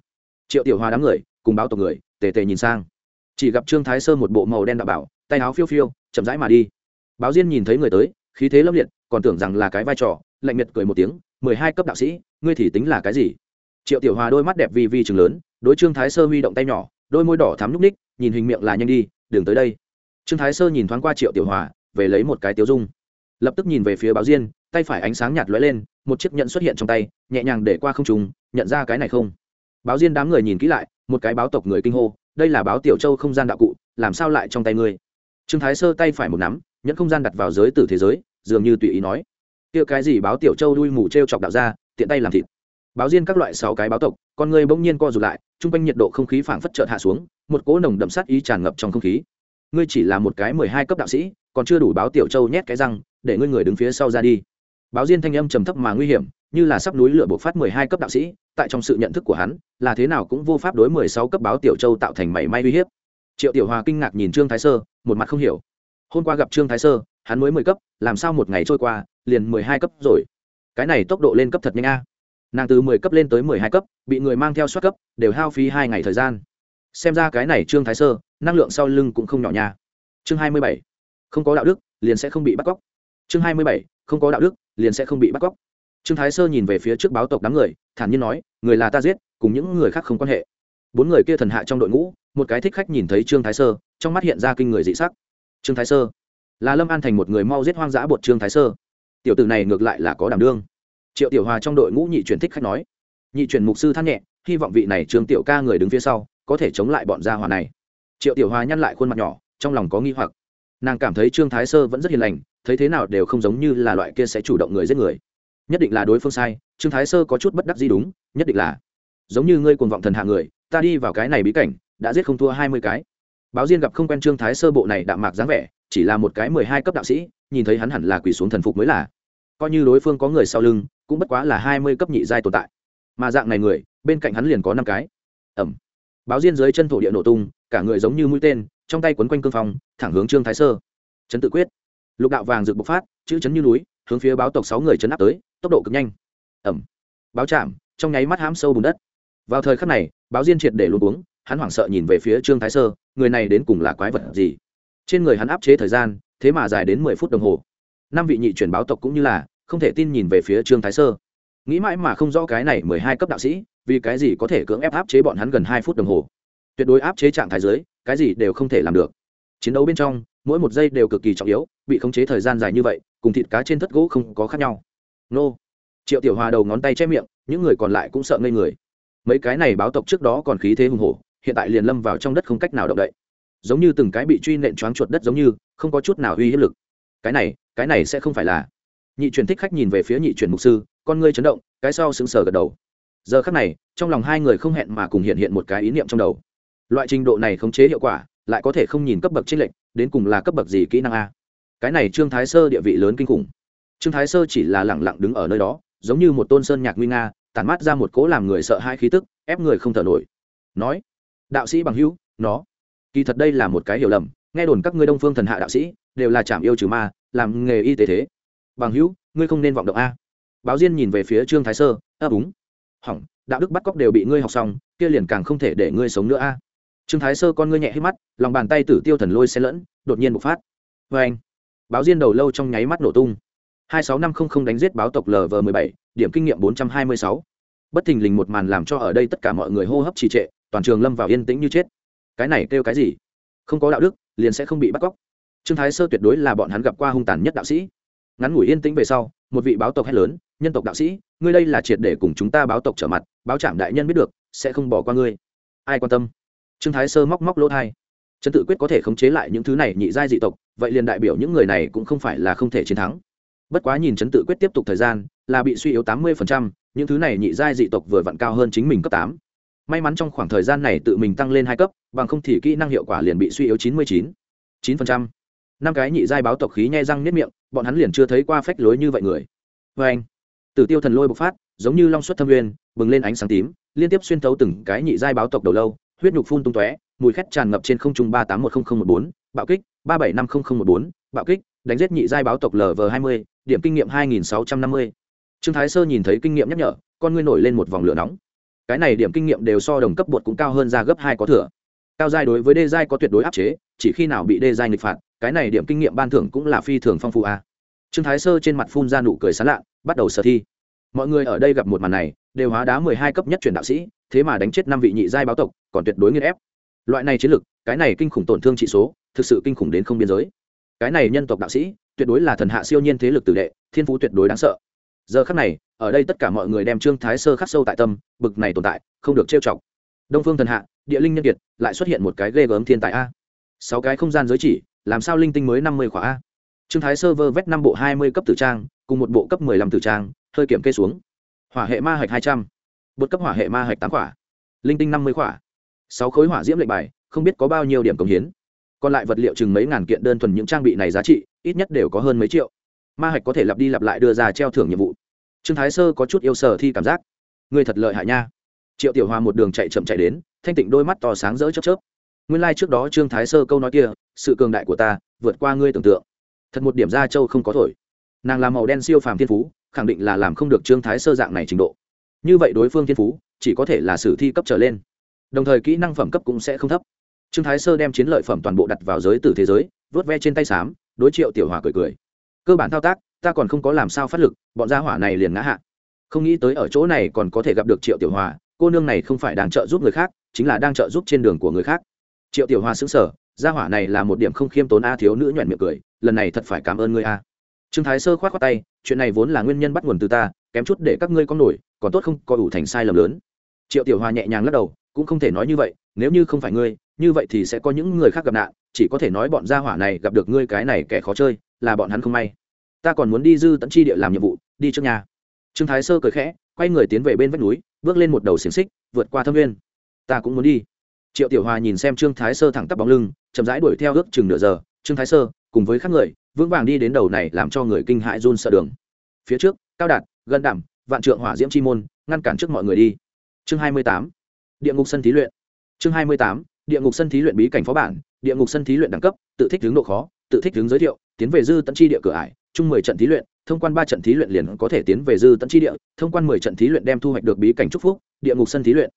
Speaker 1: Triệu tiểu hòa đám người, cùng báo tộc người, tề tề nhìn sang. Chỉ gặp trương thái sơ một bộ màu đen đạo bảo, tay áo phiêu phiêu, chậm rãi mà đi. Báo diên nhìn thấy người tới, khí thế lâm liệt, còn tưởng rằng là cái vai trò, lạnh miệt cười một tiếng, mười hai cấp đạo sĩ, ngươi thì tính là cái gì? Triệu tiểu hòa đôi mắt đẹp vi vi chừng lớn, đối trương thái sơ huy động tay nhỏ đôi môi đỏ thắm lúc ních, nhìn hình miệng là nhanh đi, đừng tới đây. Trương thái sơ nhìn thoáng qua triệu tiểu hòa, về lấy một cái tiêu dung. Lập tức nhìn về phía báo diên, tay phải ánh sáng nhạt lóe lên, một chiếc nhẫn xuất hiện trong tay, nhẹ nhàng để qua không trùng nhận ra cái này không? Báo diên đám người nhìn kỹ lại, một cái báo tộc người kinh hô, đây là báo tiểu châu không gian đạo cụ, làm sao lại trong tay ngươi? Trương thái sơ tay phải một nắm, nhẫn không gian đặt vào giới tử thế giới, dường như tùy ý nói. Kia cái gì báo tiểu châu đuôi mù t r e o chọc đạo ra tiện tay làm thịt. Báo diên các loại sáu cái báo tộc, con ngươi bỗng nhiên co rụt lại chung quanh nhiệt độ không khí phảng phất chợt hạ xuống, một cỗ nồng đậm sát ý tràn ngập trong không khí. Ngươi chỉ là một cái mười hai cấp đạo sĩ, còn chưa đủ báo tiểu châu nhét cái răng, để ngươi người đứng phía sau ra đi. Báo diên thanh âm trầm thấp mà nguy hiểm, như là sắp núi lửa bộc phát mười hai cấp đạo sĩ, tại trong sự nhận thức của hắn, là thế nào cũng vô pháp đối mười sáu cấp báo tiểu châu tạo thành mảy may uy hiếp. Triệu tiểu hòa kinh ngạc nhìn trương thái sơ, một mặt không hiểu. Hôm qua gặp trương thái sơ, hắn mới mười cấp, làm sao một ngày trôi qua, liền mười hai cấp rồi? Cái này tốc độ lên cấp thật nhanh a nàng từ mười cấp lên tới mười hai cấp, bị người mang theo soát cấp, đều hao phí hai ngày thời gian. Xem ra cái này trương thái sơ, năng lượng sau lưng cũng không nhỏ nha. Chương hai mươi bảy, không có đạo đức, liền sẽ không bị bắt cóc. Chương hai mươi bảy, không có đạo đức, liền sẽ không bị bắt cóc. Trương thái sơ nhìn về phía trước báo tộc đám người, thản nhiên nói, người là ta giết, cùng những người khác không quan hệ. Bốn người kia thần hạ trong đội ngũ, một cái thích khách nhìn thấy trương thái sơ, trong mắt hiện ra kinh người dị sắc. Trương thái sơ, là lâm an thành một người mau giết hoang dã bột trương thái sơ. Tiểu tử này ngược lại là có đảm đương triệu tiểu hòa trong đội ngũ nhị truyền thích khách nói. Nhị truyền mục sư than nhẹ, hy vọng vị này trương tiểu ca người đứng phía sau, có thể chống lại bọn gia hòa này. Triệu tiểu hòa nhăn lại khuôn mặt nhỏ, trong lòng có nghi hoặc. Nàng cảm thấy trương thái sơ vẫn rất hiền lành, thấy thế nào đều không giống như là loại kia sẽ chủ động người giết người. Nhất định là đối phương sai, trương thái sơ có chút bất đắc gì đúng, nhất định là. Giống như ngươi cuồng vọng thần hạ người, ta đi vào cái này bí cảnh, đã giết không thua hai mươi cái. Báo diên gặp không quen trương thái sơ bộ này đạm mạc dáng vẻ, chỉ là một cái mười hai cấp đạo sĩ, nhìn thấy hắn hẳn là quỳ xuống thần phục mới là coi như đối phương có người sau lưng, cũng bất quá là hai mươi cấp nhị giai tồn tại. Mà dạng này người, bên cạnh hắn liền có năm cái. Ẩm. Báo diên dưới chân thổ địa nổ tung, cả người giống như mũi tên, trong tay quấn quanh cương phong, thẳng hướng trương thái sơ. Chấn tự quyết. Lục đạo vàng rực bộc phát, chữ chấn như núi, hướng phía báo tộc sáu người chấn áp tới, tốc độ cực nhanh. Ẩm. Báo chạm, trong nháy mắt hám sâu bùn đất. Vào thời khắc này, báo diên triệt để luôn uống hắn hoảng sợ nhìn về phía trương thái sơ, người này đến cùng là quái vật gì? Trên người hắn áp chế thời gian, thế mà dài đến mười phút đồng hồ năm vị nhị truyền báo tộc cũng như là, không thể tin nhìn về phía trương thái sơ. Nghĩ mãi mà không rõ cái này mười hai cấp đạo sĩ, vì cái gì có thể cưỡng ép áp chế bọn hắn gần hai phút đồng hồ. Tuyệt đối áp chế trạng thái giới cái gì đều không thể làm được. Chiến đấu bên trong, mỗi một giây đều cực kỳ trọng yếu, bị khống chế thời gian dài như vậy, cùng thịt cá trên thất gỗ không có khác nhau. Nô. Triệu tiểu hòa đầu ngón tay che miệng, những người còn lại cũng sợ ngây người. Mấy cái này báo tộc trước đó còn khí thế hùng hổ, hiện tại liền lâm vào trong đất không cách nào động đậy. Giống như từng cái bị truy nện choáng chuột đất giống như, không có chút nào uy hiếp lực cái này cái này sẽ không phải là. Nhị truyền thích khách nhìn về phía nhị truyền mục sư, con ngươi chấn động, cái sau sững sờ gật đầu. Giờ khắc này, trong lòng hai người không hẹn mà cùng hiện hiện một cái ý niệm trong đầu. Loại trình độ này khống chế hiệu quả, lại có thể không nhìn cấp bậc trích lệnh đến cùng là cấp bậc gì kỹ năng a? Cái này trương thái sơ địa vị lớn kinh khủng. Trương thái sơ chỉ là lẳng lặng đứng ở nơi đó, giống như một tôn sơn nhạc nguy nga, tản mát ra một cỗ làm người sợ hai khí tức, ép người không thở nổi. Nói, đạo sĩ bằng hữu, nó, kỳ thật đây là một cái hiểu lầm nghe đồn các ngươi đông phương thần hạ đạo sĩ đều là chạm yêu trừ ma, làm nghề y tế thế. Bằng hữu, ngươi không nên vọng động a. Báo diên nhìn về phía trương thái sơ, ấp à, úng. Hỏng, đạo đức bắt cóc đều bị ngươi học xong, kia liền càng không thể để ngươi sống nữa a. Trương thái sơ con ngươi nhẹ hít mắt, lòng bàn tay tử tiêu thần lôi xe lẫn, đột nhiên bộc phát. Vê anh, báo diên đầu lâu trong nháy mắt nổ tung. hai sáu năm không không đánh giết báo tộc lv mười bảy, điểm kinh nghiệm bốn trăm hai mươi sáu. Bất thình lình một màn làm cho ở đây tất cả mọi người hô hấp trì trệ, toàn trường lâm vào yên tĩnh như chết. Cái này kêu cái gì? Không có đạo đức liền sẽ không bị bắt cóc. Trương thái sơ tuyệt đối là bọn hắn gặp qua hung tàn nhất đạo sĩ. Ngắn ngủi yên tĩnh về sau, một vị báo tộc hét lớn, nhân tộc đạo sĩ, ngươi đây là triệt để cùng chúng ta báo tộc trở mặt, báo trạm đại nhân biết được, sẽ không bỏ qua ngươi. Ai quan tâm? Trương thái sơ móc móc lỗ thai. Trần tự quyết có thể khống chế lại những thứ này nhị giai dị tộc, vậy liền đại biểu những người này cũng không phải là không thể chiến thắng. Bất quá nhìn trấn tự quyết tiếp tục thời gian, là bị suy yếu tám mươi những thứ này nhị giai dị tộc vừa vặn cao hơn chính mình cấp tám may mắn trong khoảng thời gian này tự mình tăng lên hai cấp, bằng không thì kỹ năng hiệu quả liền bị suy yếu chín mươi chín chín năm cái nhị giai báo tộc khí nhai răng nếp miệng, bọn hắn liền chưa thấy qua phách lối như vậy người. Vê anh, tử tiêu thần lôi bộc phát, giống như long xuất thâm nguyên, bừng lên ánh sáng tím, liên tiếp xuyên thấu từng cái nhị giai báo tộc đầu lâu, huyết nhục phun tung tóe, mùi khét tràn ngập trên không trung ba tám một nghìn một bốn, bạo kích, ba bảy năm nghìn một bốn, bạo kích, đánh giết nhị giai báo tộc lv hai mươi, điểm kinh nghiệm hai nghìn sáu trăm năm mươi. Trương thái sơ nhìn thấy kinh nghiệm nhắc nhở, con ngươi nổi lên một vòng lửa nóng cái này điểm kinh nghiệm đều so đồng cấp bột cũng cao hơn ra gấp hai có thừa. Cao giai đối với đê giai có tuyệt đối áp chế, chỉ khi nào bị đê giai nghịch phạt, cái này điểm kinh nghiệm ban thưởng cũng là phi thường phong phú a trương thái sơ trên mặt phun ra nụ cười sán lạ, bắt đầu sở thi. Mọi người ở đây gặp một màn này, đều hóa đá mười hai cấp nhất truyền đạo sĩ, thế mà đánh chết năm vị nhị giai báo tộc, còn tuyệt đối nghiên ép. Loại này chiến lực, cái này kinh khủng tổn thương trị số, thực sự kinh khủng đến không biên giới. Cái này nhân tộc đạo sĩ, tuyệt đối là thần hạ siêu nhiên thế lực tử đệ, thiên phú tuyệt đối đáng sợ. Giờ khắc này ở đây tất cả mọi người đem trương thái sơ khắc sâu tại tâm, bực này tồn tại, không được trêu chọc. Đông phương thần hạ, địa linh nhân kiệt, lại xuất hiện một cái ghê gớm thiên tài a. Sáu cái không gian giới chỉ, làm sao linh tinh mới năm mươi khỏa a? Trương thái sơ vơ vét năm bộ hai mươi cấp tử trang, cùng một bộ cấp mười lăm tử trang, hơi kiểm kê xuống. Hỏa hệ ma hạch hai trăm bột cấp hỏa hệ ma hạch tám khỏa, linh tinh năm mươi khỏa. Sáu khối hỏa diễm lệnh bài, không biết có bao nhiêu điểm công hiến. Còn lại vật liệu chừng mấy ngàn kiện đơn thuần những trang bị này giá trị, ít nhất đều có hơn mấy triệu. Ma hạch có thể lặp đi lặp lại đưa ra treo thưởng nhiệm vụ trương thái sơ có chút yêu sở thi cảm giác. Người thật lợi hại nha. Triệu tiểu hòa một đường chạy chậm chạy đến, thanh tịnh đôi mắt to sáng rỡ chớp chớp. Nguyên lai、like、trước đó trương thái sơ câu nói kia, sự cường đại của ta, vượt qua ngươi tưởng tượng. Thật một điểm ra châu không có thổi. Nàng làm màu đen siêu phàm thiên phú, khẳng định là làm không được trương thái sơ dạng này trình độ. Như vậy đối phương thiên phú, chỉ có thể là sử thi cấp trở lên. Đồng thời kỹ năng phẩm cấp cũng sẽ không thấp. Trương thái sơ đem chiến lợi phẩm toàn bộ đặt vào giới tử thế giới, vớt ve trên tay xám đối triệu tiểu hòa cười cười. Cơ bản thao tác ta còn không có làm sao phát lực, bọn gia hỏa này liền ngã hạ. Không nghĩ tới ở chỗ này còn có thể gặp được triệu tiểu hòa, cô nương này không phải đang trợ giúp người khác, chính là đang trợ giúp trên đường của người khác. Triệu tiểu hòa xứng sở gia hỏa này là một điểm không khiêm tốn a thiếu nữ nhoẹn miệng cười, lần này thật phải cảm ơn ngươi a. Trương thái sơ k h o á t khoác tay, chuyện này vốn là nguyên nhân bắt nguồn từ ta, kém chút để các ngươi có nổi, còn tốt không có ủ thành sai lầm lớn. Triệu tiểu hòa nhẹ nhàng lắc đầu, cũng không thể nói như vậy, nếu như không phải ngươi, như vậy thì sẽ có những người khác gặp nạn, chỉ có thể nói bọn gia hỏa này gặp được ngươi cái này kẻ khó chơi, là bọn hắn không may ta còn muốn đi dư tận chi địa làm nhiệm vụ, đi trước nhà. Trương thái sơ cười khẽ, quay người tiến về bên vách núi, bước lên một đầu xiềng xích, vượt qua thâm nguyên. Ta cũng muốn đi. Triệu tiểu hòa nhìn xem trương thái sơ thẳng tắp bóng lưng, chậm rãi đuổi theo ước chừng nửa giờ. Trương thái sơ, cùng với các người, vững vàng đi đến đầu này làm cho người kinh hãi run sợ đường. Phía trước, cao đạt, gần đảm, vạn trượng hỏa diễm chi môn, ngăn cản trước mọi người đi. Chương hai mươi tám, địa ngục sân thí luyện. Chương hai mươi tám, địa ngục sân thí luyện bí cảnh phó bản, địa ngục sân thí luyện đẳng cấp, tự thích hướng độ khó, tự thích hướng giới thiệu tiến về dư tận chi địa cửa ải, chung mười trận thí luyện, thông quan ba trận thí luyện liền có thể tiến về dư tận chi địa, thông quan mười trận thí luyện đem thu hoạch được bí cảnh trúc phúc, địa ngục sân thí luyện.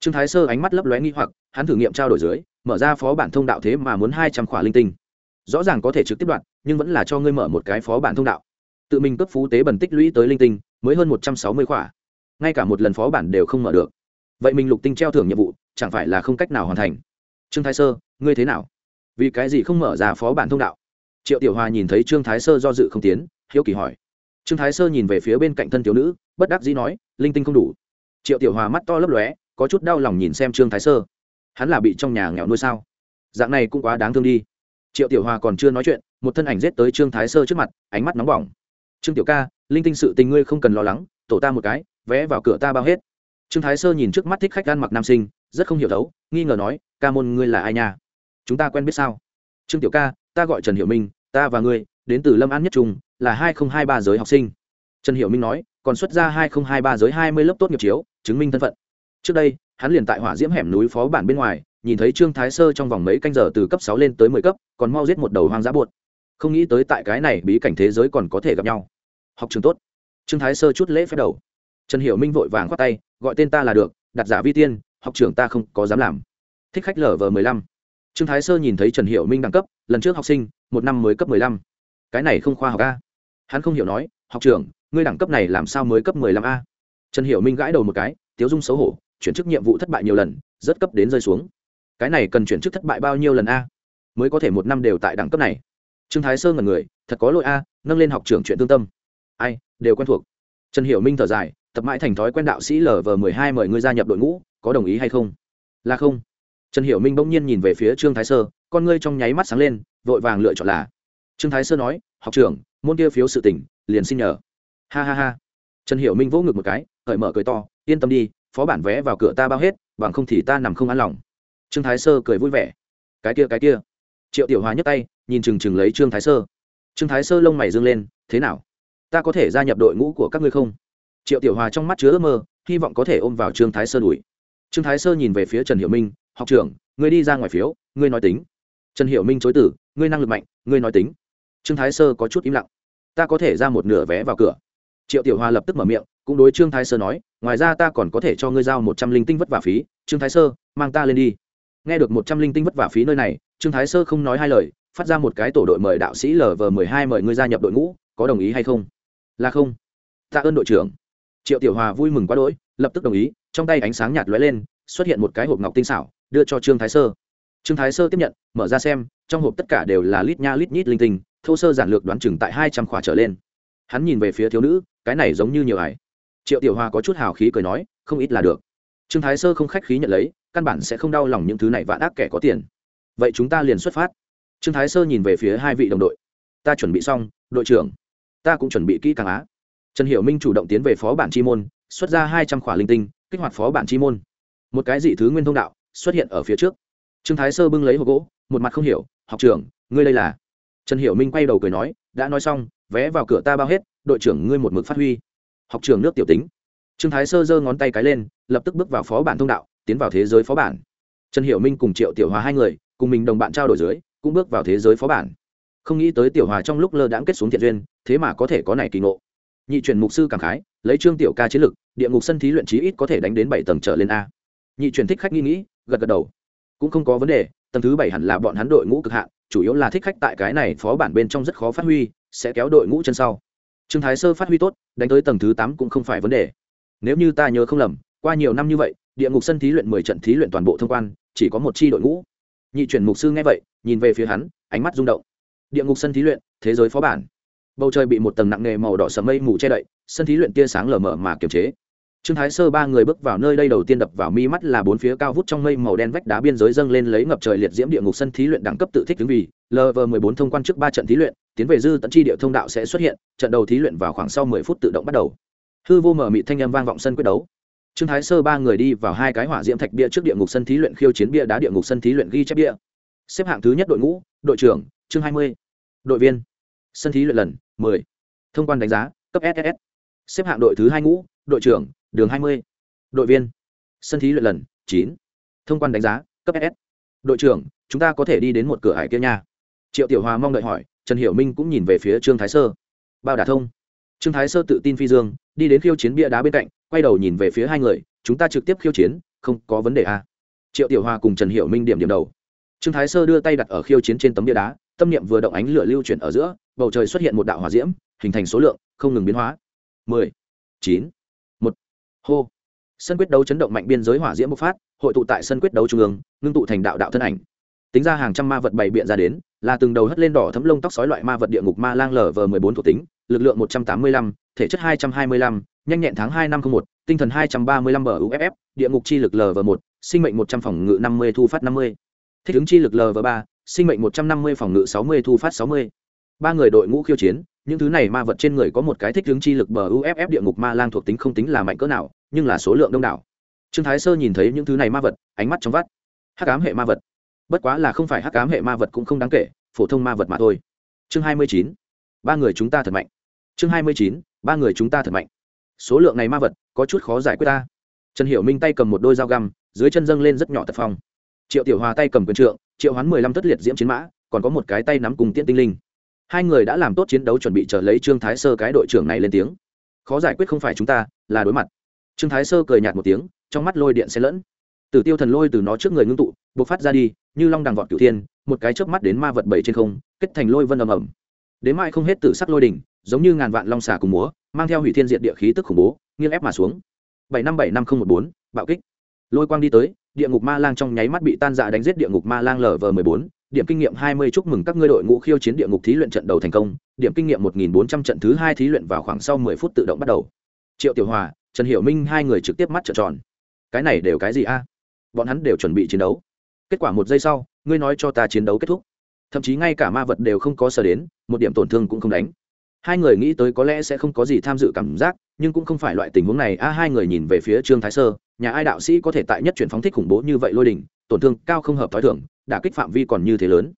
Speaker 1: Trương thái sơ ánh mắt lấp lóe nghi hoặc, hắn thử nghiệm trao đổi dưới, mở ra phó bản thông đạo thế mà muốn hai trăm khỏa linh tinh. Rõ ràng có thể trực tiếp đoạn, nhưng vẫn là cho ngươi mở một cái phó bản thông đạo. Tự mình cấp phú tế bẩn tích lũy tới linh tinh, mới hơn một trăm sáu mươi khỏa. Ngay cả một lần phó bản đều không mở được. Vậy mình lục tinh treo thưởng nhiệm vụ, chẳng phải là không cách nào hoàn thành. Trương thái sơ, ngươi thế nào? Vì cái gì không mở ra phó bản thông đạo? Triệu tiểu hòa nhìn thấy trương thái sơ do dự không tiến, hiếu kỳ hỏi. Trương thái sơ nhìn về phía bên cạnh thân thiếu nữ, bất đắc dĩ nói, linh tinh không đủ. Triệu tiểu hòa mắt to lấp lóe, có chút đau lòng nhìn xem trương thái sơ. Hắn là bị trong nhà nghèo nuôi sao? Dạng này cũng quá đáng thương đi. Triệu tiểu hòa còn chưa nói chuyện, một thân ảnh rết tới trương thái sơ trước mặt, ánh mắt nóng bỏng. Trương tiểu ca, linh tinh sự tình ngươi không cần lo lắng, tổ ta một cái, vé vào cửa ta bao hết. Trương thái sơ nhìn trước mắt thích khách gan mặc nam sinh, rất không hiểu thấu, nghi ngờ nói, ca môn ngươi là ai nha? Chúng ta quen biết sao? Trương tiểu ca, ta gọi trần hiểu minh ta và ngươi, đến từ lâm an nhất trung, là hai nghìn hai ba giới học sinh. Trần hiểu minh nói, còn xuất ra hai nghìn hai ba giới hai mươi lớp tốt nghiệp chiếu, chứng minh thân phận. Trước đây, hắn liền tại hỏa diễm hẻm núi phó bản bên ngoài, nhìn thấy trương thái sơ trong vòng mấy canh giờ từ cấp sáu lên tới mười cấp, còn mau giết một đầu hoang dã buột. Không nghĩ tới tại cái này bí cảnh thế giới còn có thể gặp nhau. Học trường tốt. Trương thái sơ chút lễ phép đầu. Trần hiểu minh vội vàng khoát tay, gọi tên ta là được, đặt giả vi tiên, học trưởng ta không có dám làm. Thích khách lở vờ mười lăm. Trương thái sơ nhìn thấy trần hiểu minh đẳng cấp lần trước học sinh, một năm mới cấp mười lăm. Cái này không khoa học a. Hắn không hiểu nói, học trưởng, ngươi đẳng cấp này làm sao mới cấp mười lăm a? Trần hiểu minh gãi đầu một cái, tiếu dung xấu hổ, chuyển chức nhiệm vụ thất bại nhiều lần, rất cấp đến rơi xuống. Cái này cần chuyển chức thất bại bao nhiêu lần a? Mới có thể một năm đều tại đẳng cấp này. Trương thái sơ là người, thật có lỗi a, nâng lên học trưởng chuyện tương tâm. Ai, đều quen thuộc. Trần hiểu minh thở dài, tập mãi thành thói quen đạo sĩ lv mười hai mời ngươi gia nhập đội ngũ, có đồng ý hay không? Là không. Trần hiểu minh bỗng nhiên nhìn về phía trương thái sơ con ngươi trong nháy mắt sáng lên, vội vàng lựa chọn là, trương thái sơ nói, học trưởng, môn kia phiếu sự tỉnh liền xin nhờ. Ha ha ha. Trần hiểu minh vỗ ngực một cái, cởi mở cười to, yên tâm đi, phó bản vé vào cửa ta bao hết, bằng không thì ta nằm không an lòng. Trương thái sơ cười vui vẻ. Cái kia cái kia. Triệu tiểu hòa nhấc tay, nhìn chừng chừng lấy trương thái sơ. Trương thái sơ lông mày dương lên, thế nào? Ta có thể gia nhập đội ngũ của các ngươi không? Triệu tiểu hòa trong mắt chứa ước mơ, hy vọng có thể ôm vào trương thái sơ đuổi. Trương thái sơ nhìn về phía trần hiệu minh, học trưởng, ngươi đi ra ngoài phiếu, ngươi nói tính trần hiểu minh chối tử ngươi năng lực mạnh, ngươi nói tính. Trương thái sơ có chút im lặng. Ta có thể ra một nửa vé vào cửa. Triệu tiểu Hoa lập tức mở miệng, cũng đối trương thái sơ nói, ngoài ra ta còn có thể cho ngươi giao một trăm linh tinh vất vả phí. Trương thái sơ, mang ta lên đi. Nghe được một trăm linh tinh vất vả phí nơi này, trương thái sơ không nói hai lời, phát ra một cái tổ đội mời đạo sĩ lv mười hai mời ngươi gia nhập đội ngũ, có đồng ý hay không? Là không. Tạ ơn đội trưởng. Triệu tiểu hòa vui mừng quá đỗi, lập tức đồng ý, trong tay ánh sáng nhạt lóe lên, xuất hiện một cái hộp ngọc tinh xảo, đưa cho trương thái sơ trương thái sơ tiếp nhận, mở ra xem, trong hộp tất cả đều là lít nha lít nhít linh tinh, thô sơ giản lược đoán chừng tại hai trăm khỏa trở lên. Hắn nhìn về phía thiếu nữ, cái này giống như nhiều ải triệu tiểu hoa có chút hào khí cười nói, không ít là được. Trương thái sơ không khách khí nhận lấy, căn bản sẽ không đau lòng những thứ này vạn ác kẻ có tiền. Vậy chúng ta liền xuất phát. Trương thái sơ nhìn về phía hai vị đồng đội. Ta chuẩn bị xong, đội trưởng. Ta cũng chuẩn bị kỹ càng á. Trần hiểu minh chủ động tiến về phó bản chi môn, xuất ra hai trăm khỏa linh tinh, kích hoạt phó bản chi môn. Một cái dị thứ nguyên thông đạo, xuất hiện ở phía trước trương thái sơ bưng lấy hộp gỗ, một mặt không hiểu, học trưởng, ngươi đây là? Trần hiểu minh quay đầu cười nói, đã nói xong, vé vào cửa ta bao hết, đội trưởng ngươi một mực phát huy. Học trưởng nước tiểu tính. Trương thái sơ giơ ngón tay cái lên, lập tức bước vào phó bản thông đạo, tiến vào thế giới phó bản. Trần hiểu minh cùng triệu tiểu hòa hai người, cùng mình đồng bạn trao đổi dưới, cũng bước vào thế giới phó bản. Không nghĩ tới tiểu hòa trong lúc lơ đãng kết xuống thiện duyên, thế mà có thể có này kỳ ngộ. Nhị truyền mục sư cảm khái, lấy trương tiểu ca chiến lực, địa ngục sân thí luyện trí ít có thể đánh đến bảy tầng trở lên a. Nhị truyền thích khách nghi nghĩ, gật gật đầu cũng không có vấn đề, tầng thứ bảy hẳn là bọn hắn đội ngũ cực hạn, chủ yếu là thích khách tại cái này phó bản bên trong rất khó phát huy, sẽ kéo đội ngũ chân sau. Trương thái sơ phát huy tốt, đánh tới tầng thứ tám cũng không phải vấn đề. Nếu như ta nhớ không lầm, qua nhiều năm như vậy, địa ngục sân thí luyện mười trận thí luyện toàn bộ thông quan, chỉ có một chi đội ngũ. Nhị chuyển mục sư nghe vậy, nhìn về phía hắn, ánh mắt rung động. Địa ngục sân thí luyện, thế giới phó bản. Bầu trời bị một tầng nặng nề màu đỏ sầm mây mù che đậy, sân thí luyện tia sáng lờ mờ mà kiềm chế trương thái sơ ba người bước vào nơi đây đầu tiên đập vào mi mắt là bốn phía cao vút trong mây màu đen vách đá biên giới dâng lên lấy ngập trời liệt diễm địa ngục sân thí luyện đẳng cấp tự thích đứng vì lv mười bốn thông quan trước ba trận thí luyện, tiến về dư tận chi địa thông đạo sẽ xuất hiện, trận đầu thí luyện vào khoảng sau mười phút tự động bắt đầu. Hư vô mở mị thanh âm vang vọng sân quyết đấu. Trương thái sơ ba người đi vào hai cái hỏa diễm thạch bia trước địa ngục sân thí luyện khiêu chiến bia đá địa ngục sân thí luyện ghi chép bia. Xếp hạng thứ nhất đội ngũ, đội trưởng, chương hai mươi. Đội viên, sân thí luyện lần mười. Thông quan đánh giá, cấp ss xếp hạng đội thứ hai ngũ, đội trưởng đường hai mươi. Đội viên. Sân thí luyện lần, chín. Thông quan đánh giá, cấp ss đội trưởng, chúng ta có thể đi đến một cửa hải kia nha. Triệu tiểu hòa mong đợi hỏi, trần hiểu minh cũng nhìn về phía trương thái sơ. Bao đả thông. Trương thái sơ tự tin phi dương, đi đến khiêu chiến bia đá bên cạnh, quay đầu nhìn về phía hai người, chúng ta trực tiếp khiêu chiến, không có vấn đề à. triệu tiểu hòa cùng trần hiểu minh điểm điểm đầu. Trương thái sơ đưa tay đặt ở khiêu chiến trên tấm bia đá, tâm niệm vừa động ánh lửa lưu chuyển ở giữa, bầu trời xuất hiện một đạo hỏa diễm, hình thành số lượng, không ngừng biến hóa. mười, chín. một hô. Sân quyết đấu chấn động mạnh biên giới hỏa diễm bộc phát, hội tụ tại sân quyết đấu trung ương, ngưng tụ thành đạo đạo thân ảnh. Tính ra hàng trăm ma vật bày biện ra đến, là từng đầu hất lên đỏ thấm lông tóc sói loại ma vật địa ngục ma lang lở vờ mười bốn thuộc tính, lực lượng một trăm tám mươi lăm, thể chất hai trăm hai mươi lăm, nhanh nhẹn tháng hai năm không một, tinh thần hai trăm ba mươi lăm bờ uff địa ngục chi lực lv một, sinh mệnh một trăm phòng ngự năm mươi, thu phát năm mươi. Thích ứng chi lực lv ba, sinh mệnh một trăm năm mươi, phòng ngự sáu mươi, thu phát sáu mươi. Ba người đội ngũ khiêu chiến những thứ này ma vật trên người có một cái thích hướng chi lực bờ uff địa ngục ma lang thuộc tính không tính là mạnh cỡ nào, nhưng là số lượng đông đảo. Trương thái sơ nhìn thấy những thứ này ma vật, ánh mắt trong vắt. Hắc ám hệ ma vật. Bất quá là không phải hắc ám hệ ma vật cũng không đáng kể, phổ thông ma vật mà thôi. Chương hai mươi chín. Ba người chúng ta thật mạnh. Chương hai mươi chín. Ba người chúng ta thật mạnh. Số lượng này ma vật, có chút khó giải quyết ta. Trần hiểu minh tay cầm một đôi dao găm, dưới chân dâng lên rất nhỏ tật phong. Triệu tiểu hòa tay cầm quyền trượng, triệu hoán mười lăm thất liệt diễm chiến mã, còn có một cái tay nắm cùng tiễn tinh linh hai người đã làm tốt chiến đấu chuẩn bị chờ lấy trương thái sơ cái đội trưởng này lên tiếng. Khó giải quyết không phải chúng ta, là đối mặt. Trương thái sơ cười nhạt một tiếng, trong mắt lôi điện xe lẫn. Tử tiêu thần lôi từ nó trước người ngưng tụ b ộ c phát ra đi, như long đằng vọt cửu thiên, một cái chớp mắt đến ma vật bảy trên không, kết thành lôi vân ầm ầm. Đến mai không hết tử sắc lôi đỉnh, giống như ngàn vạn long xà cùng múa, mang theo hủy thiên diện địa khí tức khủng bố, nghiêng ép mà xuống. Bảy năm bảy năm không một bốn, bạo kích. Lôi quang đi tới, địa ngục ma lang trong nháy mắt bị tan dạ đánh giết địa ngục ma lang lv mười bốn điểm kinh nghiệm hai mươi chúc mừng các ngươi đội ngũ khiêu chiến địa ngục thí luyện trận đầu thành công. Điểm kinh nghiệm một nghìn bốn trăm trận thứ hai thí luyện vào khoảng sau mười phút tự động bắt đầu. Triệu tiểu hòa, trần hiểu minh hai người trực tiếp mắt trợn tròn. Cái này đều cái gì a? Bọn hắn đều chuẩn bị chiến đấu. Kết quả một giây sau, ngươi nói cho ta chiến đấu kết thúc. Thậm chí ngay cả ma vật đều không có sở đến, một điểm tổn thương cũng không đánh. Hai người nghĩ tới có lẽ sẽ không có gì tham dự cảm giác, nhưng cũng không phải loại tình huống này. A, hai người nhìn về phía trương thái sơ, nhà ai đạo sĩ có thể tại nhất chuyển phóng thích khủng bố như vậy lôi đình tổn thương cao không hợp tối thường đả kích phạm vi còn như thế lớn.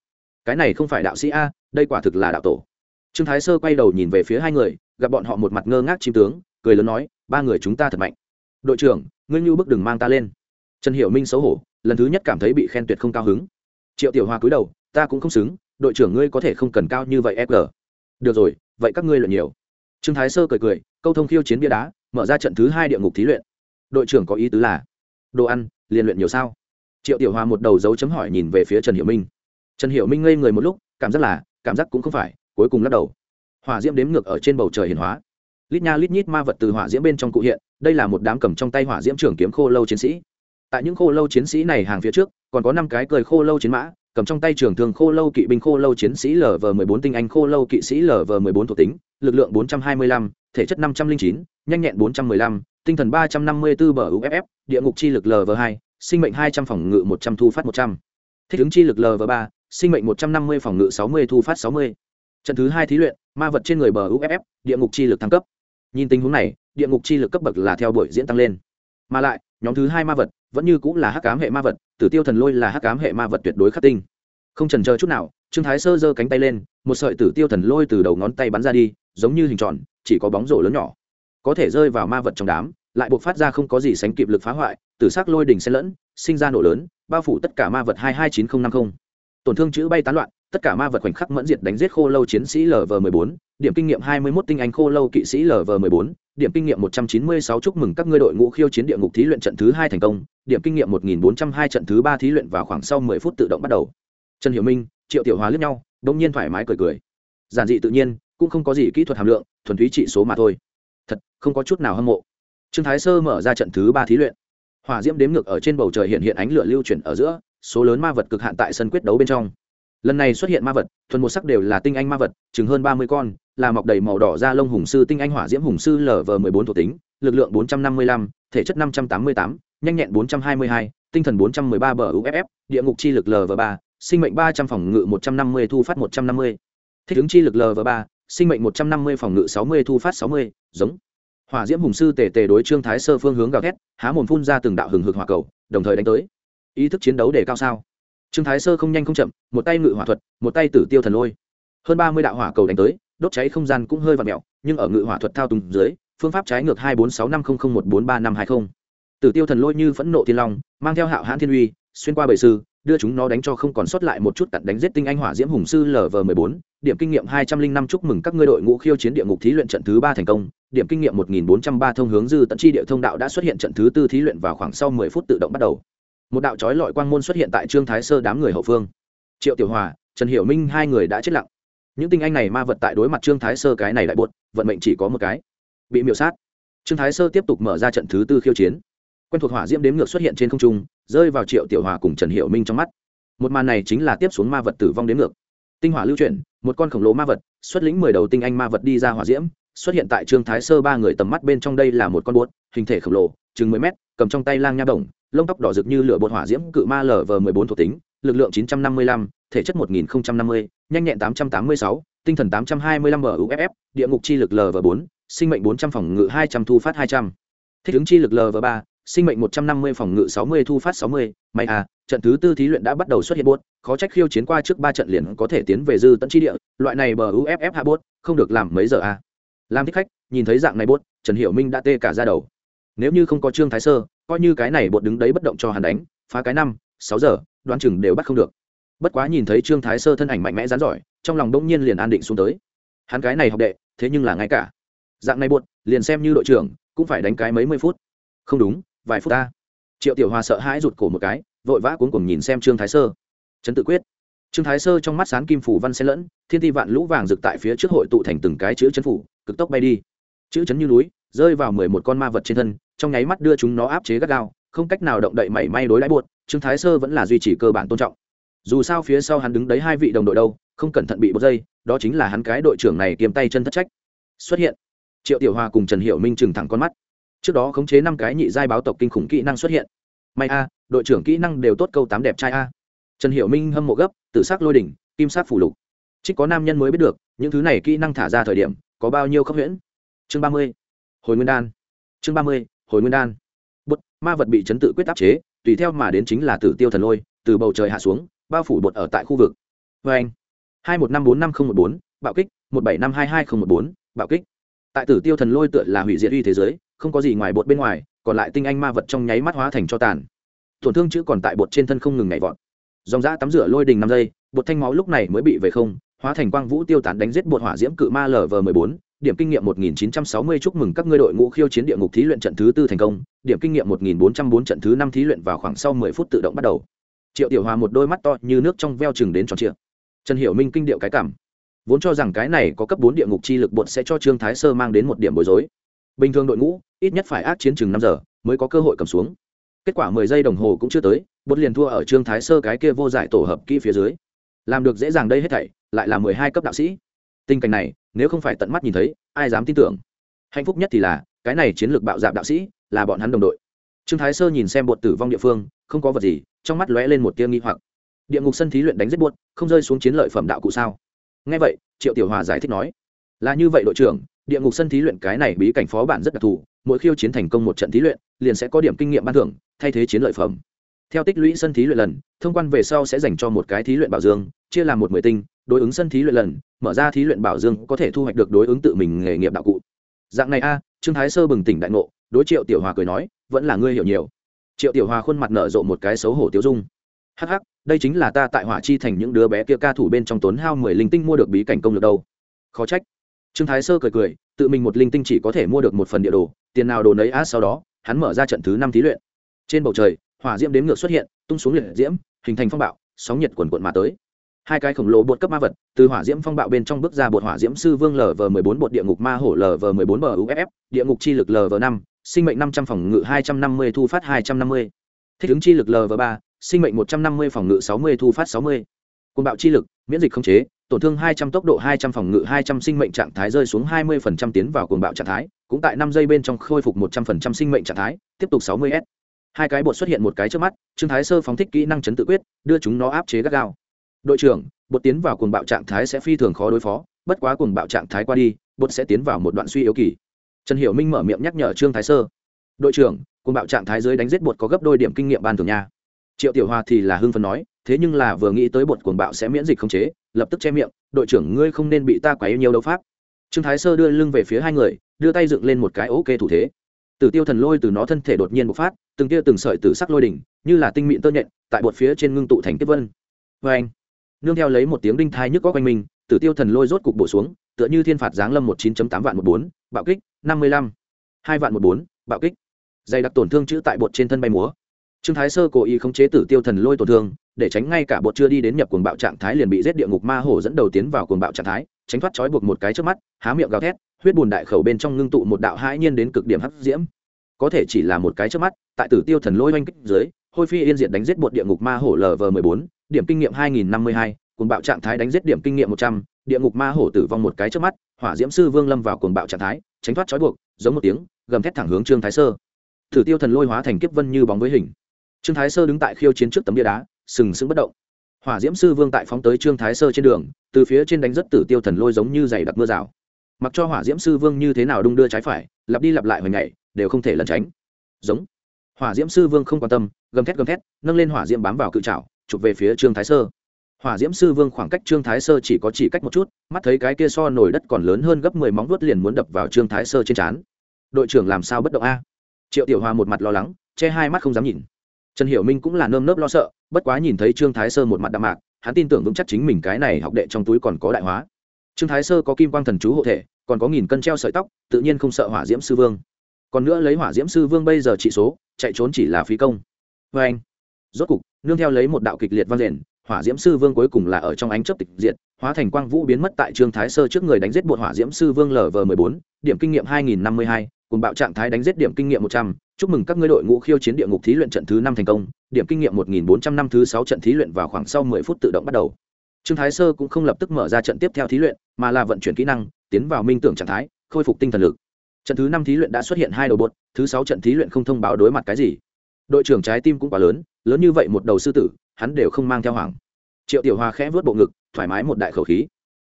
Speaker 1: Cái này không phải đạo sĩ a, đây quả thực là đạo tổ. Trương thái sơ quay đầu nhìn về phía hai người, gặp bọn họ một mặt ngơ ngác chim tướng, cười lớn nói, ba người chúng ta thật mạnh. Đội trưởng, ngươi như bức đừng mang ta lên. Trần hiểu minh xấu hổ, lần thứ nhất cảm thấy bị khen tuyệt không cao hứng. Triệu tiểu hoa cúi đầu, ta cũng không xứng, đội trưởng ngươi có thể không cần cao như vậy fg được rồi, vậy các ngươi luận nhiều. Trương thái sơ cười cười, câu thông khiêu chiến bia đá, mở ra trận thứ hai địa ngục thí luyện. Đội trưởng có ý tứ là, đồ ăn, liền luyện nhiều sao? Triệu tiểu hòa một đầu dấu chấm hỏi nhìn về phía trần hiểu minh trần hiểu minh ngây người một lúc cảm giác là cảm giác cũng không phải cuối cùng lắc đầu hỏa diễm đếm ngược ở trên bầu trời hiển hóa lít nha lít nhít ma vật từ hỏa diễm bên trong cụ hiện đây là một đám cầm trong tay hỏa diễm trưởng kiếm khô lâu chiến sĩ tại những khô lâu chiến sĩ này hàng phía trước còn có năm cái cười khô lâu chiến mã cầm trong tay trường thường khô lâu kỵ binh khô lâu chiến sĩ lv 14 tinh anh khô lâu kỵ sĩ lv 14 thuộc tính lực lượng 425, thể chất 509, nhanh nhẹn 415, tinh thần 354 bờ uff địa ngục chi lực lv 2 sinh mệnh 200 phòng ngự 100 thu phát 100. thích ứng chi lực lv 3 sinh mệnh 150 phòng ngự 60 thu phát 60. trận thứ hai thí luyện, ma vật trên người bờ uff địa ngục chi lực thăng cấp. Nhìn tình huống này, địa ngục chi lực cấp bậc là theo buổi diễn tăng lên. Mà lại, nhóm thứ hai ma vật vẫn như cũng là hắc cám hệ ma vật, tử tiêu thần lôi là hắc cám hệ ma vật tuyệt đối khắc tinh. Không trần chờ chút nào, trương thái sơ giơ cánh tay lên, một sợi tử tiêu thần lôi từ đầu ngón tay bắn ra đi, giống như hình tròn, chỉ có bóng rổ lớn nhỏ. Có thể rơi vào ma vật trong đám lại buộc phát ra không có gì sánh kịp lực phá hoại, tử sắc lôi đỉnh xen lẫn, sinh ra nổ lớn, bao phủ tất cả ma vật hai hai chín n năm mươi tổn thương chữ bay tán loạn, tất cả ma vật khoảnh khắc mẫn diệt đánh giết khô lâu chiến sĩ lv 14 điểm kinh nghiệm 21 tinh anh khô lâu kỵ sĩ lv 14 điểm kinh nghiệm 196 chúc mừng các ngươi đội ngũ khiêu chiến địa ngục thí luyện trận thứ hai thành công, điểm kinh nghiệm 1402 trận thứ ba thí luyện vào khoảng sau 10 phút tự động bắt đầu. Trần hiểu minh, triệu tiểu hóa lướt nhau đông nhiên thoải mái cười cười. Giản dị tự nhiên, cũng không có gì kỹ thuật hàm lượng, thuần túy trị số mà thôi. Thật, không có chút nào hâm mộ trương thái sơ mở ra trận thứ ba thí luyện. Hỏa diễm đếm ngược ở trên bầu trời hiện hiện ánh lửa lưu chuyển ở giữa, số lớn ma vật cực hạn tại sân quyết đấu bên trong. Lần này xuất hiện ma vật, thuần một sắc đều là tinh anh ma vật, chừng hơn ba mươi con, là mọc đầy màu đỏ da lông hùng sư tinh anh hỏa diễm hùng sư lv m ộ bốn thuộc tính, lực lượng bốn trăm năm mươi lăm, thể chất năm trăm tám mươi tám, nhanh nhẹn bốn trăm hai mươi hai, tinh thần bốn trăm m ư ơ i ba bờ uff địa ngục chi lực lv ba, sinh mệnh ba trăm phòng ngự một trăm năm mươi, thu phát một trăm năm mươi. Thích ứng chi lực lv ba, sinh mệnh một trăm năm mươi, phòng ngự sáu mươi, thu phát sáu mươi, giống hỏa diễm hùng sư tề tề đối trương thái sơ phương hướng gào thét, há mồm phun ra từng đạo hừng hực hỏa cầu, đồng thời đánh tới. Ý thức chiến đấu để cao sao? Trương thái sơ không nhanh không chậm, một tay ngự hỏa thuật, một tay tử tiêu thần lôi. Hơn ba mươi đạo hỏa cầu đánh tới, đốt cháy không gian cũng hơi vặn mẹo nhưng ở ngự hỏa thuật thao túng dưới, phương pháp trái ngược hai bốn sáu năm không không một bốn ba năm hai không. Tử tiêu thần lôi như phẫn nộ thiên long, mang theo hạo hãn thiên uy, xuyên qua bầy sư đưa chúng nó đánh cho không còn sót lại một chút cặn đánh giết tinh anh hỏa diễm hùng sư lv mười bốn điểm kinh nghiệm hai trăm linh năm chúc mừng các ngươi đội ngũ khiêu chiến địa ngục thí luyện trận thứ ba thành công điểm kinh nghiệm một nghìn bốn trăm ba thông hướng dư tận chi địa thông đạo đã xuất hiện trận thứ tư thí luyện vào khoảng sau mười phút tự động bắt đầu. Một đạo chói lọi quang môn xuất hiện tại trương thái sơ đám người hậu phương. Triệu tiểu hòa trần hiểu minh hai người đã chết lặng. Những tinh anh này ma vật tại đối mặt trương thái sơ cái này lại buột, vận mệnh chỉ có một cái. Bị miểu sát. Trương thái sơ tiếp tục mở ra trận thứ tư khiêu chiến. Quen thuộc hỏa diễm đếm ngược xuất hiện trên không trung rơi vào triệu tiểu hòa cùng trần hiệu minh trong mắt một màn này chính là tiếp xuống ma vật tử vong đến ngược tinh hỏa lưu chuyển một con khổng lồ ma vật xuất lĩnh mười đầu tinh anh ma vật đi ra hỏa diễm xuất hiện tại trương thái sơ ba người tầm mắt bên trong đây là một con bột hình thể khổng lồ chừng mười mét cầm trong tay lang nha đồng lông tóc đỏ rực như lửa bột hỏa diễm cự ma lv 14 thuộc tính lực lượng 955, thể chất 1050, nhanh nhẹn 886, tinh thần tám trăm hai mươi lăm muff địa ngục chi lực lv bốn sinh mệnh 400 phòng ngự 200 thu phát 200. thích ứng chi lực lv ba sinh mệnh 150 phòng ngự 60 thu phát 60. may à trận thứ tư thí luyện đã bắt đầu xuất hiện bốt khó trách khiêu chiến qua trước ba trận liền có thể tiến về dư tận chi địa, loại này bờ uff hạ bốt không được làm mấy giờ à. Làm thích khách, nhìn thấy dạng này bốt trần hiểu minh đã tê cả ra đầu. Nếu như không có trương thái sơ, coi như cái này bột đứng đấy bất động cho hắn đánh, phá cái năm, sáu giờ, đoán chừng đều bắt không được. Bất quá nhìn thấy trương thái sơ thân ảnh mạnh mẽ rán giỏi, trong lòng đông nhiên liền an định xuống tới. Hắn cái này học đệ, thế nhưng là ngay cả. Dạng này buột liền xem như đội trưởng, cũng phải đánh cái mấy mươi phút. Không đúng vài phút ta. Triệu tiểu hòa sợ hãi rụt cổ một cái, vội vã cuốn cùng nhìn xem trương thái sơ. Trấn tự quyết. Trương thái sơ trong mắt sán kim phủ văn xen lẫn, thiên ti vạn lũ vàng rực tại phía trước hội tụ thành từng cái chữ chấn phủ, cực tốc bay đi. Chữ chấn như núi, rơi vào mười một con ma vật trên thân, trong nháy mắt đưa chúng nó áp chế gắt gao, không cách nào động đậy mảy may đối đãi buột trương thái sơ vẫn là duy trì cơ bản tôn trọng. Dù sao phía sau hắn đứng đấy hai vị đồng đội đâu, không cẩn thận bị bột dây, đó chính là hắn cái đội trưởng này kiềm tay chân thất trách. Xuất hiện. Triệu tiểu hoa cùng trần hiệu minh trừng thẳng con mắt trước đó khống chế năm cái nhị giai báo tộc kinh khủng kỹ năng xuất hiện. May a, đội trưởng kỹ năng đều tốt câu tám đẹp trai a. Trần hiệu minh hâm mộ gấp, tử sắc lôi đỉnh, kim sắc phủ lục. Trích có nam nhân mới biết được, những thứ này kỹ năng thả ra thời điểm, có bao nhiêu khốc huyễn. Chương ba mươi, hồi nguyên đan. Chương ba mươi, hồi nguyên đan. Bột ma vật bị chấn tự quyết áp chế, tùy theo mà đến chính là tử tiêu thần lôi, từ bầu trời hạ xuống, bao phủ bột ở tại khu vực. Vê anh, hai một năm bốn năm không một bốn, bạo kích, một bảy năm hai hai không một bốn, bạo kích. Tại tử tiêu thần lôi tựa là hủy diệt uy thế giới không có gì ngoài bột bên ngoài còn lại tinh anh ma vật trong nháy mắt hóa thành cho tàn tổn thương chữ còn tại bột trên thân không ngừng nhảy vọt dòng giã tắm rửa lôi đình năm giây bột thanh máu lúc này mới bị về không hóa thành quang vũ tiêu tán đánh giết bột hỏa diễm cự ma lv mười bốn điểm kinh nghiệm 1960 chúc mừng các ngươi đội ngũ khiêu chiến địa ngục thí luyện trận thứ tư thành công, điểm kinh nghiệm 1404 trận thứ năm thí luyện vào khoảng sau 10 phút tự động bắt đầu. Triệu Tiểu Hòa một đôi mắt to như nước trong veo chừng đến tròn trịa. Trần Hiểu Minh kinh điệu cái cảm, vốn cho rằng cái này có cấp 4 địa ngục chi lực bột sẽ cho Trương Thái Sơ mang đến một điểm bối rối. Bình thường đội ngũ, ít nhất phải ác chiến chừng năm giờ mới có cơ hội cầm xuống. kết quả mười giây đồng hồ cũng chưa tới bột liền thua ở trương thái sơ cái kia vô giải tổ hợp kỹ phía dưới. Làm được dễ dàng đây hết thảy lại là mười hai cấp đạo sĩ. Tình cảnh này nếu không phải tận mắt nhìn thấy ai dám tin tưởng? Hạnh phúc nhất thì là cái này chiến lược bạo dạp đạo sĩ là bọn hắn đồng đội. Trương thái sơ nhìn xem bột tử vong địa phương không có vật gì trong mắt lóe lên một tia nghi hoặc. Địa ngục sân thí luyện đánh giết buốt không rơi xuống chiến lợi phẩm đạo cụ sao? Nghe vậy triệu tiểu hòa giải thích nói là như vậy đội trưởng địa ngục sân thí luyện cái này bí cảnh phó bản rất đặc thù, mỗi khiêu chiến thành công một trận thí luyện, liền sẽ có điểm kinh nghiệm ban thưởng, thay thế chiến lợi phẩm. Theo tích lũy sân thí luyện lần, thông quan về sau sẽ dành cho một cái thí luyện bảo dương, chia làm một mười tinh, đối ứng sân thí luyện lần, mở ra thí luyện bảo dương có thể thu hoạch được đối ứng tự mình nghề nghiệp đạo cụ. Dạng này a, trương thái sơ bừng tỉnh đại ngộ, đối triệu tiểu hòa cười nói, vẫn là ngươi hiểu nhiều. Triệu tiểu hòa khuôn mặt nở rộ một cái xấu hổ tiêu dung. Hắc hắc, đây chính là ta tại hỏa chi thành những đứa bé kia ca thủ bên trong tốn hao mười linh tinh mua được bí cảnh công được đâu. Khó trách trương thái sơ cười cười, tự mình một linh tinh chỉ có thể mua được một phần địa đồ, tiền nào đồ nấy á, sau đó, hắn mở ra trận thứ năm thí luyện. Trên bầu trời, hỏa diễm đếm ngược xuất hiện, tung xuống liệt diễm, hình thành phong bạo, sóng nhiệt quần quận mà tới. Hai cái khổng lồ bột cấp ma vật, từ hỏa diễm phong bạo bên trong bước ra bột hỏa diễm sư vương lv mười bốn bột địa ngục ma hổ lv mười bốn bờ uff địa ngục chi lực lv năm, sinh mệnh năm trăm phòng ngự hai trăm năm mươi, thu phát hai trăm năm mươi. Thích ứng chi lực lv ba, sinh mệnh một trăm năm mươi, phòng ngự sáu mươi, thu phát sáu mươi. Côn bạo chi lực miễn dịch không chế, tổn thương hai trăm tốc độ hai trăm phòng ngự hai trăm sinh mệnh trạng thái rơi xuống hai mươi phần trăm tiến vào cuồng bạo trạng thái, cũng tại năm giây bên trong khôi phục một trăm phần trăm sinh mệnh trạng thái, tiếp tục sáu mươi s. Hai cái bột xuất hiện một cái trước mắt, trương thái sơ phóng thích kỹ năng chấn tự quyết, đưa chúng nó áp chế gắt gao. Đội trưởng, bột tiến vào cuồng bạo trạng thái sẽ phi thường khó đối phó, bất quá cuồng bạo trạng thái qua đi, bột sẽ tiến vào một đoạn suy yếu kỳ. Trần hiểu minh mở miệng nhắc nhở trương thái sơ. Đội trưởng, cuồng bạo trạng thái dưới đánh giết bột có gấp đôi điểm kinh nghiệm ban thường nha. Triệu tiểu hoa thì là hưng phấn nói thế nhưng là vừa nghĩ tới bột cuồng bạo sẽ miễn dịch không chế, lập tức che miệng, đội trưởng ngươi không nên bị ta quá yêu nhiều đấu pháp. Trương thái sơ đưa lưng về phía hai người, đưa tay dựng lên một cái ok thủ thế. Tử tiêu thần lôi từ nó thân thể đột nhiên bộc phát, từng tia từng sợi tử sắc lôi đỉnh, như là tinh mịn tơ nhện, tại bột phía trên ngưng tụ thành tiếp vân. Vê anh, nương theo lấy một tiếng đinh thai nhức có quanh mình, tử tiêu thần lôi rốt cục bổ xuống, tựa như thiên phạt giáng lâm một chín tám vạn một bốn, bạo kích, năm mươi lăm, hai vạn một bốn, bạo kích. Dày đặc tổn thương chữ tại bột trên thân bay múa trương thái sơ cố ý khống chế tử tiêu thần lôi tổn thương, để tránh ngay cả bột chưa đi đến nhập cuồng bạo trạng thái liền bị giết địa ngục ma hổ dẫn đầu tiến vào cuồng bạo trạng thái, tránh thoát trói buộc một cái trước mắt, há miệng gào thét, huyết bùn đại khẩu bên trong ngưng tụ một đạo hãi nhiên đến cực điểm hấp diễm. Có thể chỉ là một cái trước mắt, tại tử tiêu thần lôi oanh kích dưới, hôi phi yên diệt đánh giết bột địa ngục ma hổ lv m bốn, điểm kinh nghiệm hai nghìn năm mươi hai, cuồng bạo trạng thái đánh giết điểm kinh nghiệm một trăm, địa ngục ma hổ tử vong một cái trước mắt, hỏa diễm sư vương lâm vào cuồng bạo trạng thái, tránh thoát trói buộc, giống một tiếng, gầm thét thẳng hướng trương thái sơ. Thử tiêu thần lôi hóa thành kiếp vân như bóng với hình trương thái sơ đứng tại khiêu chiến trước tấm bia đá, sừng sững bất động. Hỏa diễm sư vương tại phóng tới trương thái sơ trên đường, từ phía trên đánh rất tử tiêu thần lôi giống như dày đặc mưa rào. Mặc cho hỏa diễm sư vương như thế nào đung đưa trái phải, lặp đi lặp lại hồi ngày đều không thể lẩn tránh. Giống. Hỏa diễm sư vương không quan tâm, gầm thét gầm thét, nâng lên hỏa diễm bám vào cự trào chụp về phía trương thái sơ. Hỏa diễm sư vương khoảng cách trương thái sơ chỉ có chỉ cách một chút, mắt thấy cái kia so nổi đất còn lớn hơn gấp mười móng vuốt liền muốn đập vào trương thái sơ trên trán. Đội trưởng làm sao bất động a? Triệu tiểu hòa một mặt lo lắng, che hai mắt không dám nhìn trần hiểu minh cũng là nơm nớp lo sợ, bất quá nhìn thấy trương thái sơ một mặt đạm mạc, hắn tin tưởng vững chắc chính mình cái này học đệ trong túi còn có đại hóa. Trương thái sơ có kim quang thần chú hộ thể, còn có nghìn cân treo sợi tóc, tự nhiên không sợ hỏa diễm sư vương. Còn nữa lấy hỏa diễm sư vương bây giờ trị số, chạy trốn chỉ là phí công. Vê anh, rốt cục, nương theo lấy một đạo kịch liệt vang rền hỏa diễm sư vương cuối cùng là ở trong ánh chớp tịch diệt, hóa thành quang vũ biến mất tại trương thái sơ trước người đánh giết bột hỏa diễm sư vương lv mười bốn, điểm kinh nghiệm hai nghìn năm mươi hai, cùng bạo trạng thái đánh giết điểm kinh nghiệm một trăm chúc mừng các ngươi đội ngũ khiêu chiến địa ngục thí luyện trận thứ năm thành công, điểm kinh nghiệm một nghìn bốn trăm năm thứ sáu trận thí luyện vào khoảng sau mười phút tự động bắt đầu. Trương thái sơ cũng không lập tức mở ra trận tiếp theo thí luyện, mà là vận chuyển kỹ năng, tiến vào minh tưởng trạng thái, khôi phục tinh thần lực. Trận thứ năm thí luyện đã xuất hiện hai đầu bột, thứ sáu trận thí luyện không thông báo đối mặt cái gì. Đội trưởng trái tim cũng quá lớn lớn như vậy một đầu sư tử, hắn đều không mang theo hoàng triệu tiểu hoa khẽ vớt bộ ngực, thoải mái một đại khẩu khí.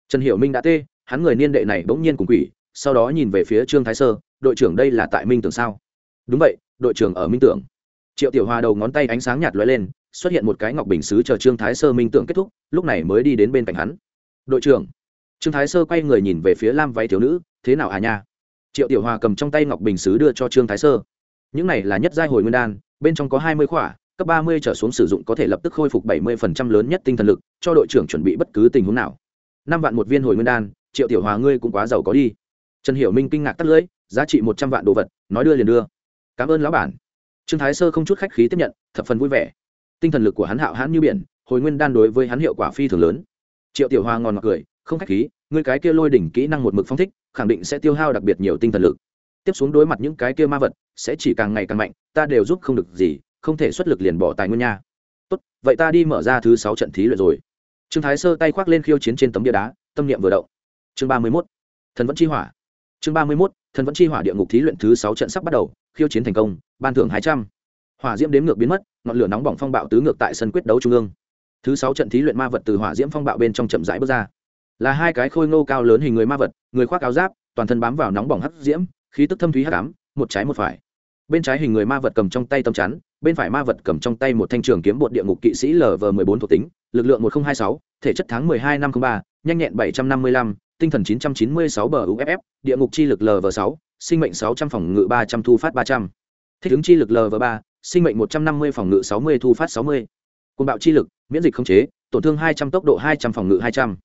Speaker 1: Trần hiểu minh đã tê, hắn người niên đệ này bỗng nhiên cùng quỷ, sau đó nhìn về phía trương thái sơ, đội trưởng đây là tại minh tưởng sao? Đúng vậy, đội trưởng ở minh tưởng. Triệu tiểu hoa đầu ngón tay ánh sáng nhạt lóe lên, xuất hiện một cái ngọc bình xứ chờ trương thái sơ minh tưởng kết thúc, lúc này mới đi đến bên cạnh hắn. Đội trưởng. Trương thái sơ quay người nhìn về phía lam váy thiếu nữ, thế nào à nha? Triệu tiểu hòa cầm trong tay ngọc bình xứ đưa cho trương thái sơ. Những này là nhất giai hồi nguyên đan, bên trong có hai mươi khỏa, cấp ba mươi trở xuống sử dụng có thể lập tức khôi phục bảy mươi phần trăm lớn nhất tinh thần lực, cho đội trưởng chuẩn bị bất cứ tình huống nào. Năm vạn một viên hồi nguyên đan, triệu tiểu hòa ngươi cũng quá giàu có đi. Trần hiểu minh kinh ngạc tắt lưỡi, giá trị một trăm vạn đồ vật, nói đưa liền đưa cảm ơn lão bản. Trương thái sơ không chút khách khí tiếp nhận, thập phần vui vẻ. Tinh thần lực của hắn hạo hãn như biển, hồi nguyên đan đối với hắn hiệu quả phi thường lớn. Triệu tiểu hoa ngon mặc cười, không khách khí người cái kia lôi đỉnh kỹ năng một mực phong thích, khẳng định sẽ tiêu hao đặc biệt nhiều tinh thần lực. Tiếp xuống đối mặt những cái kia ma vật, sẽ chỉ càng ngày càng mạnh, ta đều giúp không được gì, không thể xuất lực liền bỏ tài nguyên nha. Tốt, vậy ta đi mở ra thứ sáu trận thí luyện rồi. Trương thái sơ tay khoác lên khiêu chiến trên tấm bia đá, tâm niệm vừa động. Chương ba mươi mốt. Thần vẫn chi hỏa. Chương ba mươi mốt thần vẫn chi hỏa địa ngục thí luyện thứ sáu trận sắp bắt đầu khiêu chiến thành công ban thưởng hai trăm. Hỏa diễm đếm ngược biến mất ngọn lửa nóng bỏng phong bạo tứ ngược tại sân quyết đấu trung ương. Thứ sáu trận thí luyện ma vật từ hỏa diễm phong bạo bên trong chậm rãi bước ra. Là hai cái khôi ngô cao lớn hình người ma vật người khoác áo giáp toàn thân bám vào nóng bỏng hắc diễm khí tức thâm thúy hắc ám một trái một phải. Bên trái hình người ma vật cầm trong tay tâm chắn bên phải ma vật cầm trong tay một thanh trường kiếm bột địa ngục kỵ sĩ lv 14 thuộc tính lực lượng 1026, thể chất tháng 12 năm 03, nhanh nhẹn 755, tinh thần 996 bờ UFF, địa ngục chi lực LV6, sinh mệnh 600 phòng ngự 300 thu phát 300. Thích ứng chi lực LV3, sinh mệnh 150 phòng ngự 60 thu phát 60. Cuồng bạo chi lực, miễn dịch không chế, tổn thương 200 tốc độ 200 phòng ngự 200.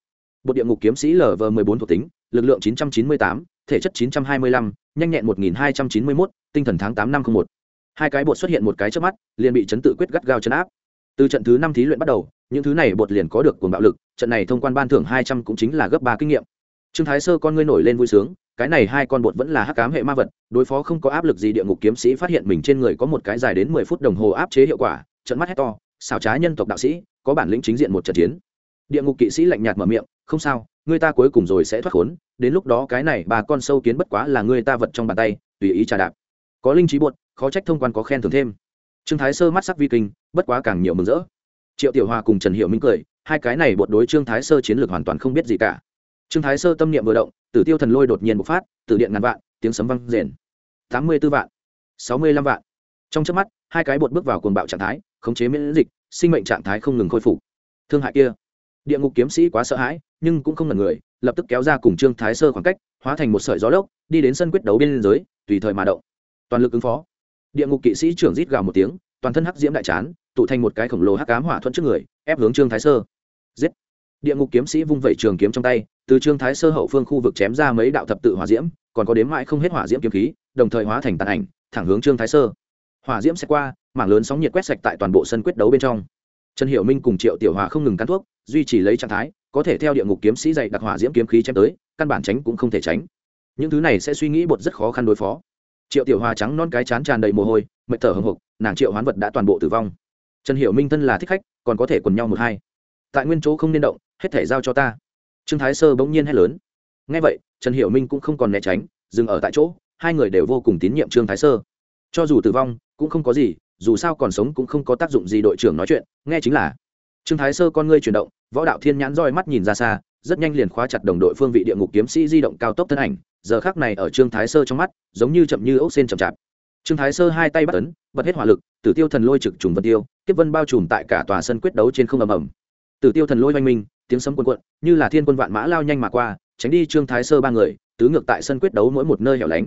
Speaker 1: Bộ địa ngục kiếm sĩ LV14 thuộc tính, lực lượng 998, thể chất 925, nhanh nhẹn 1291, tinh thần tháng 8 năm 01. Hai cái bộ xuất hiện một cái trước mắt, liền bị chấn tự quyết gắt gao chấn áp. Từ trận thứ 5 thí luyện bắt đầu, những thứ này bột liền có được cuồng bạo lực, trận này thông quan ban thưởng 200 cũng chính là gấp 3 kinh nghiệm trương thái sơ con ngươi nổi lên vui sướng, cái này hai con bột vẫn là hắc cám hệ ma vật, đối phó không có áp lực gì địa ngục kiếm sĩ phát hiện mình trên người có một cái dài đến mười phút đồng hồ áp chế hiệu quả trận mắt hét to, xảo trá nhân tộc đạo sĩ, có bản lĩnh chính diện một trận chiến. Địa ngục kỵ sĩ lạnh nhạt mở miệng, không sao người ta cuối cùng rồi sẽ thoát khốn, đến lúc đó cái này bà con sâu kiến bất quá là người ta vật trong bàn tay, tùy ý trà đạp. Có linh trí bột, khó trách thông quan có khen thưởng thêm. Trương thái sơ mắt sắc vi kinh, bất quá càng nhiều mừng rỡ. Triệu tiểu hòa cùng trần hiệu minh cười, hai cái này bột đối trương thái sơ chiến lược hoàn toàn không biết gì cả trương thái sơ tâm niệm vừa động, tử tiêu thần lôi đột nhiên bộc phát, tử điện ngàn vạn, tiếng sấm văng rền. Tám mươi b ố vạn, sáu mươi lăm vạn. Trong trước mắt, hai cái bột bước vào cuồng bạo trạng thái, khống chế miễn dịch, sinh mệnh trạng thái không ngừng khôi phục. Thương hại kia, địa ngục kiếm sĩ quá sợ hãi, nhưng cũng không ngần người, lập tức kéo ra cùng trương thái sơ khoảng cách, hóa thành một sợi gió lốc, đi đến sân quyết đấu bên giới, tùy thời mà động. Toàn lực ứng phó. Địa ngục kỵ sĩ trưởng rít gào một tiếng, toàn thân hắc diễm đại chán, tụ thành một cái khổng lồ hắc cám hỏa thuận trước người, ép hướng trương thái sơ. Giết địa ngục kiếm sĩ vung vẩy trường kiếm trong tay, từ trương thái sơ hậu phương khu vực chém ra mấy đạo thập tự hỏa diễm, còn có đếm mãi không hết hỏa diễm kiếm khí, đồng thời hóa thành tàn ảnh, thẳng hướng trương thái sơ. Hỏa diễm sẽ qua, mảng lớn sóng nhiệt quét sạch tại toàn bộ sân quyết đấu bên trong. Trần hiểu minh cùng triệu tiểu hòa không ngừng cắn thuốc, duy trì lấy trạng thái, có thể theo địa ngục kiếm sĩ dạy đặc hỏa diễm kiếm khí chém tới, căn bản tránh cũng không thể tránh. Những thứ này sẽ suy nghĩ bột rất khó khăn đối phó. Triệu tiểu hòa trắng non cái chán tràn đầy mồ hôi, mệt thở hồng hộc, nàng triệu hoán vật đã toàn bộ tử vong. Trần hiểu minh thân là thích khách, còn có thể quần nhau một hai tại nguyên chỗ không nên động, hết thể giao cho ta. Trương thái sơ bỗng nhiên hét lớn. Ngay vậy, trần hiểu minh cũng không còn né tránh, dừng ở tại chỗ, hai người đều vô cùng tín nhiệm trương thái sơ. Cho dù tử vong, cũng không có gì, dù sao còn sống cũng không có tác dụng gì đội trưởng nói chuyện, nghe chính là. Trương thái sơ con ngươi chuyển động, võ đạo thiên nhãn roi mắt nhìn ra xa, rất nhanh liền khóa chặt đồng đội phương vị địa ngục kiếm sĩ di động cao tốc thân ảnh, giờ khác này ở trương thái sơ trong mắt, giống như chậm như ốc sen chậm chạp. Trương thái sơ hai tay bắt tấn bật hết hỏa lực, tử tiêu thần lôi trực trùng vân tiêu tiếp vân bao trùm tại cả tòa sân quyết đấu trên không ầm ầm tử tiêu thần lôi oanh minh, tiếng sấm quần quận như là thiên quân vạn mã lao nhanh mà qua, tránh đi trương thái sơ ba người, tứ ngược tại sân quyết đấu mỗi một nơi hẻo lánh.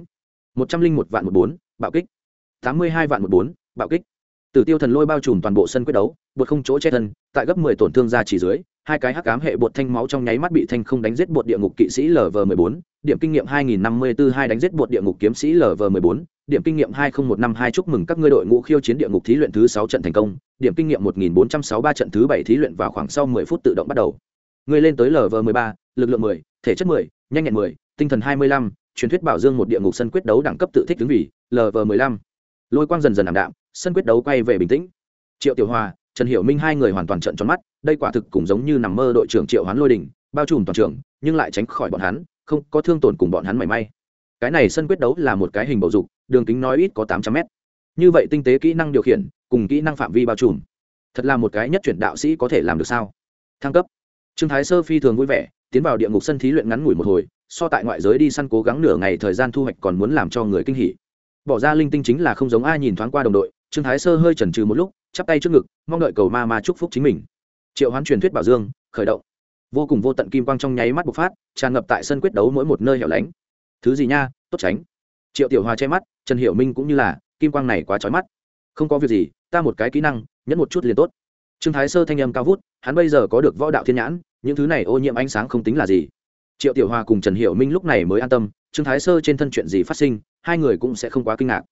Speaker 1: Một trăm linh một vạn một bốn, bạo kích. Tám mươi hai vạn một bốn, bạo kích. Tử tiêu thần lôi bao trùm toàn bộ sân quyết đấu bột không chỗ che thân, tại gấp mười tổn thương ra chỉ dưới, hai cái hắc ám hệ bột thanh máu trong nháy mắt bị thanh không đánh giết bột địa ngục kỵ sĩ lv mười bốn, điểm kinh nghiệm hai nghìn năm mươi b hai đánh giết bột địa ngục kiếm sĩ lv mười bốn điểm kinh nghiệm hai nghìn một năm hai chúc mừng các ngươi đội ngũ khiêu chiến địa ngục thí luyện thứ sáu trận thành công. Điểm kinh nghiệm một nghìn bốn trăm sáu ba trận thứ bảy thí luyện vào khoảng sau mười phút tự động bắt đầu. Ngươi lên tới lv mười ba, lực lượng mười, thể chất mười, nhanh nhẹn mười, tinh thần hai mươi lăm, truyền thuyết bảo dương một địa ngục sân quyết đấu đẳng cấp tự thích ứng vị lv mười lăm. Lôi quang dần dần ảm đạm, sân quyết đấu quay về bình tĩnh. Triệu tiểu hòa, trần hiểu minh hai người hoàn toàn trận tròn mắt, đây quả thực cũng giống như nằm mơ đội trưởng triệu hoán lôi đình, bao trùm toàn trường, nhưng lại tránh khỏi bọn hắn, không có thương tổn cùng bọn hắn mảy may cái này sân quyết đấu là một cái hình bầu dục, đường kính nói ít có tám trăm mét. Như vậy tinh tế kỹ năng điều khiển, cùng kỹ năng phạm vi bao trùm, thật là một cái nhất chuyển đạo sĩ có thể làm được sao? Thăng cấp. Trương thái sơ phi thường vui vẻ, tiến vào địa ngục sân thí luyện ngắn ngủi một hồi, so tại ngoại giới đi săn cố gắng nửa ngày thời gian thu hoạch còn muốn làm cho người kinh hỉ. Bỏ ra linh tinh chính là không giống ai nhìn thoáng qua đồng đội, trương thái sơ hơi chần chừ một lúc, chắp tay trước ngực, mong đợi cầu ma ma chúc phúc chính mình. Triệu hoán truyền thuyết bảo dương, khởi động. Vô cùng vô tận kim quang trong nháy mắt bộc phát, tràn ngập tại sân quyết đấu mỗi một nơi hẻo lánh thứ gì nha, tốt tránh. Triệu tiểu hòa che mắt, trần hiểu minh cũng như là, kim quang này quá trói mắt. Không có việc gì, ta một cái kỹ năng nhẫn một chút liền tốt. Trương thái sơ thanh âm cao vút, hắn bây giờ có được võ đạo thiên nhãn, những thứ này ô nhiễm ánh sáng không tính là gì. Triệu tiểu hòa cùng trần hiểu minh lúc này mới an tâm, trương thái sơ trên thân chuyện gì phát sinh, hai người cũng sẽ không quá kinh ngạc.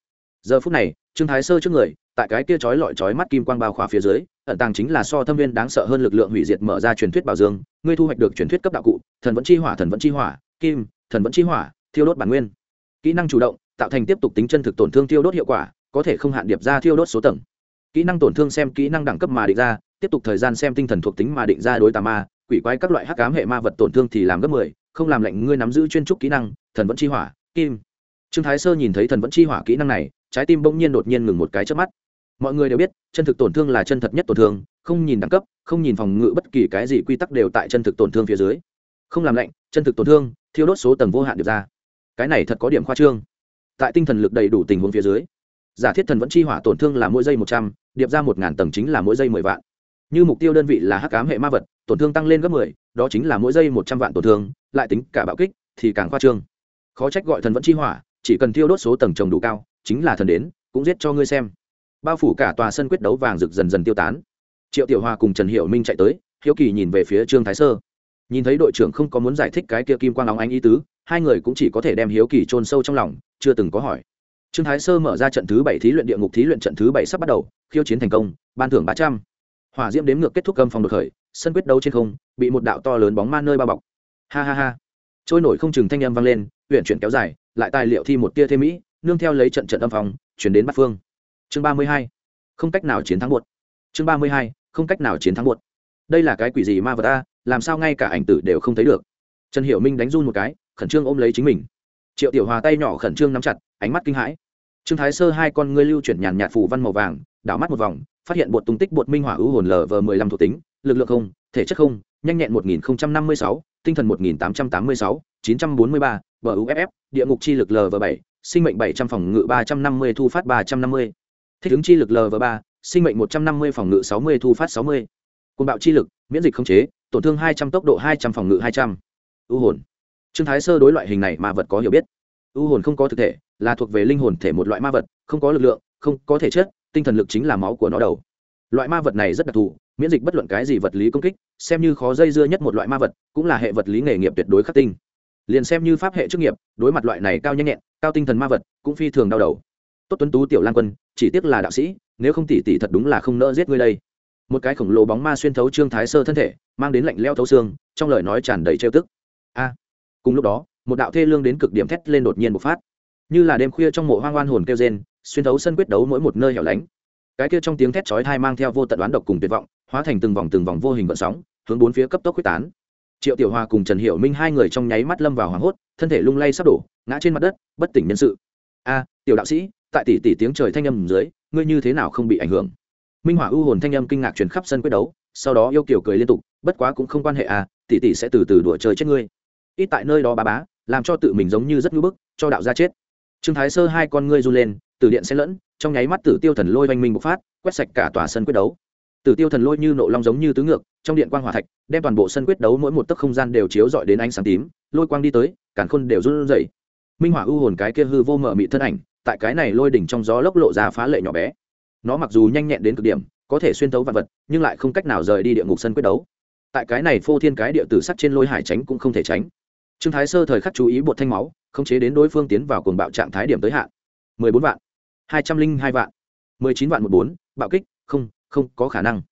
Speaker 1: Giờ phút này, trương thái sơ trước người, tại cái kia chói lọi chói mắt kim quang bao khóa phía dưới, ẩn tàng chính là so thâm viên đáng sợ hơn lực lượng hủy diệt mở ra truyền thuyết bảo dương, ngươi thu hoạch được truyền thuyết cấp đạo cụ, thần vẫn chi hỏa, thần vẫn chi hỏa, kim, thần vẫn chi hỏa thiêu đốt bản nguyên. Kỹ năng chủ động, tạo thành tiếp tục tính chân thực tổn thương thiêu đốt hiệu quả, có thể không hạn điệp ra thiêu đốt số tầng. Kỹ năng tổn thương xem kỹ năng đẳng cấp mà định ra, tiếp tục thời gian xem tinh thần thuộc tính mà định ra đối tà ma, quỷ quái các loại hắc ám hệ ma vật tổn thương thì làm gấp mười, không làm lệnh ngươi nắm giữ chuyên trúc kỹ năng, thần vẫn chi hỏa, kim. Trương thái sơ nhìn thấy thần vẫn chi hỏa kỹ năng này, trái tim bỗng nhiên đột nhiên ngừng một cái trước mắt. Mọi người đều biết, chân thực tổn thương là chân thật nhất tổn thương, không nhìn đẳng cấp, không nhìn phòng ngự bất kỳ cái gì quy tắc đều tại chân thực tổn thương phía dưới. Không làm lạnh, chân thực tổn thương, thiêu đốt số tầng vô hạn được ra cái này thật có điểm khoa trương. Tại tinh thần lực đầy đủ tình huống phía dưới, giả thiết thần vẫn chi hỏa tổn thương là mỗi giây một trăm, điệp ra một ngàn tầng chính là mỗi giây mười vạn. Như mục tiêu đơn vị là hắc cám hệ ma vật, tổn thương tăng lên gấp mười, đó chính là mỗi giây một trăm vạn tổn thương, lại tính cả bạo kích thì càng khoa trương. Khó trách gọi thần vẫn chi hỏa, chỉ cần tiêu đốt số tầng trồng đủ cao, chính là thần đến, cũng giết cho ngươi xem. Bao phủ cả tòa sân quyết đấu vàng rực dần dần tiêu tán. Triệu tiểu hoa cùng trần hiệu minh chạy tới, hiếu kỳ nhìn về phía trương thái sơ. Nhìn thấy đội trưởng không có muốn giải thích cái kia kim quang óng ánh ý tứ hai người cũng chỉ có thể đem hiếu kỳ chôn sâu trong lòng, chưa từng có hỏi. Trương thái sơ mở ra trận thứ bảy thí luyện địa ngục thí luyện trận thứ bảy sắp bắt đầu, khiêu chiến thành công, ban thưởng ba trăm. Hỏa diễm đếm ngược kết thúc gâm phòng đột khởi, sân quyết đấu trên không, bị một đạo to lớn bóng ma nơi bao bọc. Ha ha ha. Trôi nổi không chừng thanh âm vang lên huyện chuyển kéo dài, lại tài liệu thi một tia thêm mỹ, nương theo lấy trận trận âm phòng chuyển đến bát phương. Chương ba mươi hai. Không cách nào chiến thắng một chương ba mươi hai. Không cách nào chiến thắng một đây là cái quỷ gì ma vật ta làm sao ngay cả ảnh tử đều không thấy được trần hiểu minh đánh run một cái, khẩn trương ôm lấy chính mình. Triệu tiểu hòa tay nhỏ khẩn trương nắm chặt, ánh mắt kinh hãi. Trương thái sơ hai con ngươi lưu chuyển nhàn nhạt phủ văn màu vàng, đảo mắt một vòng, phát hiện bột tung tích bột minh hỏa ưu hồn lờ vờ mười lăm thuộc tính, lực lượng không, thể chất không, nhanh nhẹn một nghìn năm mươi sáu, tinh thần một nghìn tám trăm tám mươi sáu, chín trăm bốn mươi ba buff địa ngục chi lực lờ vờ bảy, sinh mệnh bảy trăm phòng ngự ba trăm năm mươi, thu phát ba trăm năm mươi. Thích ứng chi lực lv ba, sinh mệnh một trăm năm mươi, phòng ngự sáu mươi, thu phát sáu mươi. Côn bạo chi lực, miễn dịch không chế, tổn thương hai trăm, tốc độ hai trăm, phòng ngự hai trăm. U hồn. Trương thái sơ đối loại hình này ma vật có hiểu biết. U hồn không có thực thể, là thuộc về linh hồn thể một loại ma vật, không có lực lượng, không có thể chất tinh thần lực chính là máu của nó đầu. Loại ma vật này rất đặc thù, miễn dịch bất luận cái gì vật lý công kích, xem như khó dây dưa nhất một loại ma vật, cũng là hệ vật lý nghề nghiệp tuyệt đối khắc tinh. Liền xem như pháp hệ chức nghiệp, đối mặt loại này cao nhanh nhẹn, cao tinh thần ma vật, cũng phi thường đau đầu. Tốt tuấn tú tiểu lan quân, chỉ tiếc là đạo sĩ, nếu không tỉ tỉ thật đúng là không nỡ giết ngươi đây. Một cái khổng lồ bóng ma xuyên thấu trương thái sơ thân thể, mang đến lạnh leo thấu xương, trong lời nói tràn đầy trêu tức a. Cùng lúc đó, một đạo thê lương đến cực điểm thét lên đột nhiên bộc phát. Như là đêm khuya trong mộ hoang oan hồn kêu rên, xuyên thấu sân quyết đấu mỗi một nơi hẻo lánh. Cái kia trong tiếng thét chói thai mang theo vô tận đoán độc cùng tuyệt vọng, hóa thành từng vòng từng vòng vô hình vận sóng, hướng bốn phía cấp tốc quyết tán. Triệu tiểu hoa cùng trần hiểu minh hai người trong nháy mắt lâm vào hoảng hốt, thân thể lung lay sắp đổ, ngã trên mặt đất, bất tỉnh nhân sự. A, tiểu đạo sĩ, tại tỷ tỷ tiếng trời thanh âm dưới, ngươi như thế nào không bị ảnh hưởng? Minh hỏa ưu hồn thanh âm kinh ngạc truyền khắp sân quyết đấu, sau đó yêu kiều cười liên tục, bất quá cũng không quan hệ à tỷ tỷ sẽ từ từ đùa chơi chết ngươi ít tại nơi đó bà bá, làm cho tự mình giống như rất ngưỡng bức, cho đạo gia chết. Trương thái sơ hai con ngươi run lên từ điện xen lẫn, trong nháy mắt tử tiêu thần lôi oanh minh bộc phát, quét sạch cả tòa sân quyết đấu. Tử tiêu thần lôi như nộ long giống như tứ ngược, trong điện quang hỏa thạch, đem toàn bộ sân quyết đấu mỗi một tấc không gian đều chiếu dọi đến ánh sáng tím, lôi quang đi tới cản khôn đều run rẩy. Minh hỏa ưu hồn cái kia hư vô mở mị thân ảnh, tại cái này lôi đỉnh trong gió lốc lộ ra phá lệ nhỏ bé. Nó mặc dù nhanh nhẹn đến cực điểm, có thể xuyên thấu vạn vật, nhưng lại không cách nào rời đi địa ngục sân quyết đấu. Tại cái này phô thiên cái địa tử sắc trên lôi hải tránh cũng không thể tránh trương thái sơ thời khắc chú ý bột thanh máu, khống chế đến đối phương tiến vào cuồng bạo trạng thái điểm tới hạn. Mười bốn vạn. Hai trăm linh hai vạn. Mười chín vạn một bốn. Bạo kích, không không có khả năng.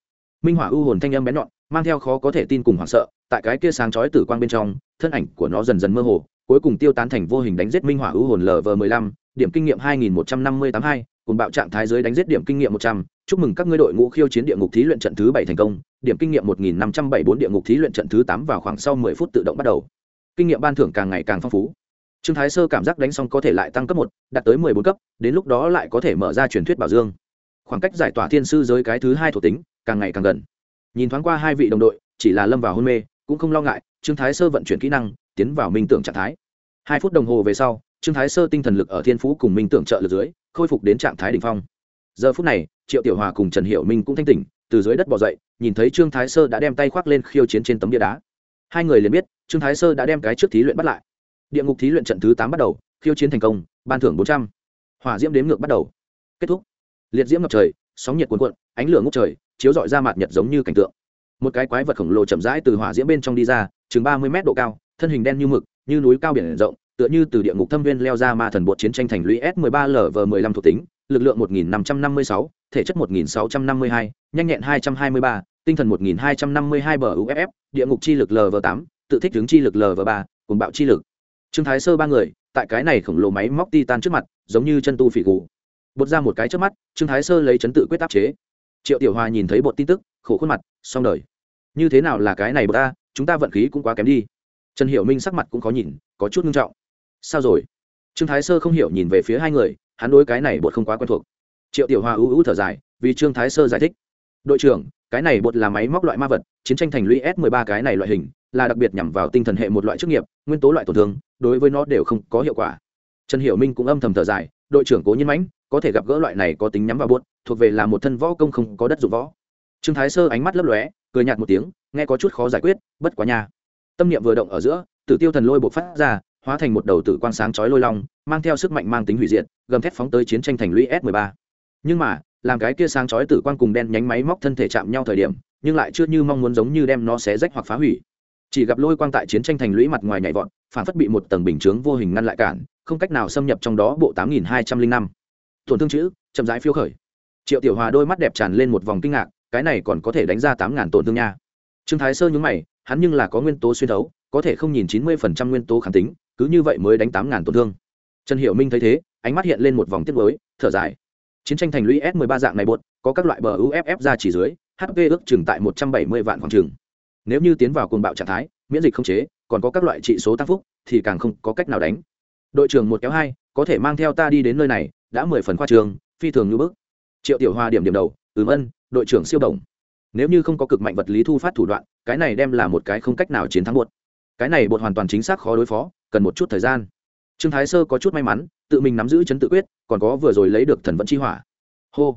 Speaker 1: Minh hỏa ưu hồn thanh âm bén nhọn, mang theo khó có thể tin cùng hoảng sợ, tại cái kia sáng chói tử quang bên trong, thân ảnh của nó dần dần mơ hồ, cuối cùng tiêu tán thành vô hình đánh giết minh hỏa ưu hồn lv mười lăm, điểm kinh nghiệm hai nghìn một trăm năm mươi tám hai cùng bạo trạng thái dưới đánh giết điểm kinh nghiệm một trăm. Chúc mừng các ngươi đội ngũ khiêu chiến địa ngục thí luyện trận thứ bảy thành công, điểm kinh nghiệm một nghìn năm trăm bảy bốn địa ngục thí luyện trận thứ tám vào khoảng sau mười phút tự động bắt đầu kinh nghiệm ban thưởng càng ngày càng phong phú. Trương thái sơ cảm giác đánh xong có thể lại tăng cấp một, đạt tới mười bốn cấp, đến lúc đó lại có thể mở ra truyền thuyết bảo dương. Khoảng cách giải tỏa thiên sư giới cái thứ hai thuộc tính, càng ngày càng gần. Nhìn thoáng qua hai vị đồng đội, chỉ là lâm vào hôn mê, cũng không lo ngại, trương thái sơ vận chuyển kỹ năng, tiến vào minh tưởng trạng thái. Hai phút đồng hồ về sau, trương thái sơ tinh thần lực ở thiên phú cùng minh tưởng trợ lực dưới, khôi phục đến trạng thái đ ỉ n h phong. Giờ phút này, triệu tiểu hòa cùng trần hiệu minh cũng thanh tỉnh, từ dưới đất bỏ dậy, nhìn thấy trương thái sơ đã đem tay khoác lên khiêu chiến trên tấm địa đá. Hai người liền biết trương thái sơ đã đem cái trước thí luyện bắt lại. Địa ngục thí luyện trận thứ tám bắt đầu khiêu chiến thành công ban thưởng bốn trăm. Hỏa diễm đếm ngược bắt đầu. Kết thúc. Liệt diễm ngập trời sóng nhiệt cuồn cuộn ánh lửa ngốc trời chiếu dọi ra mặt nhật giống như cảnh tượng. Một cái quái vật khổng lồ chậm rãi từ hỏa diễm bên trong đi ra chừng ba mươi mét độ cao thân hình đen như mực như núi cao biển rộng tựa như từ địa ngục thâm viên leo ra ma thần bột chiến tranh thành lũy s 13 lv 15 thuộc tính lực lượng 1556, thể chất 1652, nhanh nhẹn 223, tinh thần 1252 bờ uff địa ngục chi lực lv 8 tự thích hướng chi lực lv ba cùng bạo chi lực. Trương thái sơ ba người, tại cái này khổng lồ máy móc titan trước mặt, giống như chân tu phỉ gù. Bột ra một cái trước mắt, trương thái sơ lấy chấn tự quyết áp chế. Triệu tiểu hoa nhìn thấy bột tin tức, khổ khuôn mặt, xong đời. Như thế nào là cái này bột ta, chúng ta vận khí cũng quá kém đi. Trần hiểu minh sắc mặt cũng khó nhìn, có chút nghiêm trọng. Sao rồi? Trương thái sơ không hiểu nhìn về phía hai người, hắn đối cái này bột không quá quen thuộc. Triệu tiểu hoa ưu ưu thở dài, vì trương thái sơ giải thích. Đội trưởng, cái này bột là máy móc loại ma vật, chiến tranh thành lũy s 13 cái này loại hình là đặc biệt nhằm vào tinh thần hệ một loại chức nghiệp, nguyên tố loại tổn thương, đối với nó đều không có hiệu quả. Trần hiểu minh cũng âm thầm thở dài, đội trưởng cố nhiên mãnh, có thể gặp gỡ loại này có tính nhắm vào buốt, thuộc về là một thân võ công không có đất dụng võ. Trương thái sơ ánh mắt lấp lóe, cười nhạt một tiếng, nghe có chút khó giải quyết, bất quá nha. Tâm niệm vừa động ở giữa, tử tiêu thần lôi bộc phát ra, hóa thành một đầu tử quang sáng chói lôi long, mang theo sức mạnh mang tính hủy diệt, gầm thép phóng tới chiến tranh thành lũy s 13 nhưng mà, làm cái kia sáng chói tử quang cùng đen nhánh máy móc thân thể chạm nhau thời điểm, nhưng lại chưa như mong muốn giống như đem nó xé rách hoặc phá hủy chỉ gặp lôi quang tại chiến tranh thành lũy mặt ngoài nhảy vọt, phản phất bị một tầng bình chướng vô hình ngăn lại cản, không cách nào xâm nhập trong đó bộ tám nghìn hai trăm linh năm. Tổn thương chữ, chậm rãi phiêu khởi. Triệu tiểu hòa đôi mắt đẹp tràn lên một vòng kinh ngạc, cái này còn có thể đánh ra tám ngàn tổn thương nha. Trương thái sơ nhúng mày, hắn nhưng là có nguyên tố xuyên thấu, có thể không nhìn chín mươi phần trăm nguyên tố kháng tính, cứ như vậy mới đánh tám ngàn tổn thương. Trần hiệu minh thấy thế, ánh mắt hiện lên một vòng tiết mới thở dài. Chiến tranh thành lũy s 13 dạng này buột có các loại bờ uff ra chỉ dưới hp ước chừng tại một trăm bảy mươi vạn khoảng chừng nếu như tiến vào cuồng bạo trạng thái, miễn dịch không chế, còn có các loại trị số tăng phúc, thì càng không có cách nào đánh. Đội trưởng một kéo hai, có thể mang theo ta đi đến nơi này, đã mười phần khoa trường, phi thường như bước triệu tiểu hoa điểm điểm đầu, ừm ân, đội trưởng siêu đồng. Nếu như không có cực mạnh vật lý thu phát thủ đoạn, cái này đem là một cái không cách nào chiến thắng bột cái này bột hoàn toàn chính xác khó đối phó, cần một chút thời gian. Trương thái sơ có chút may mắn, tự mình nắm giữ chấn tự quyết, còn có vừa rồi lấy được thần vẫn chi hỏa. Hô.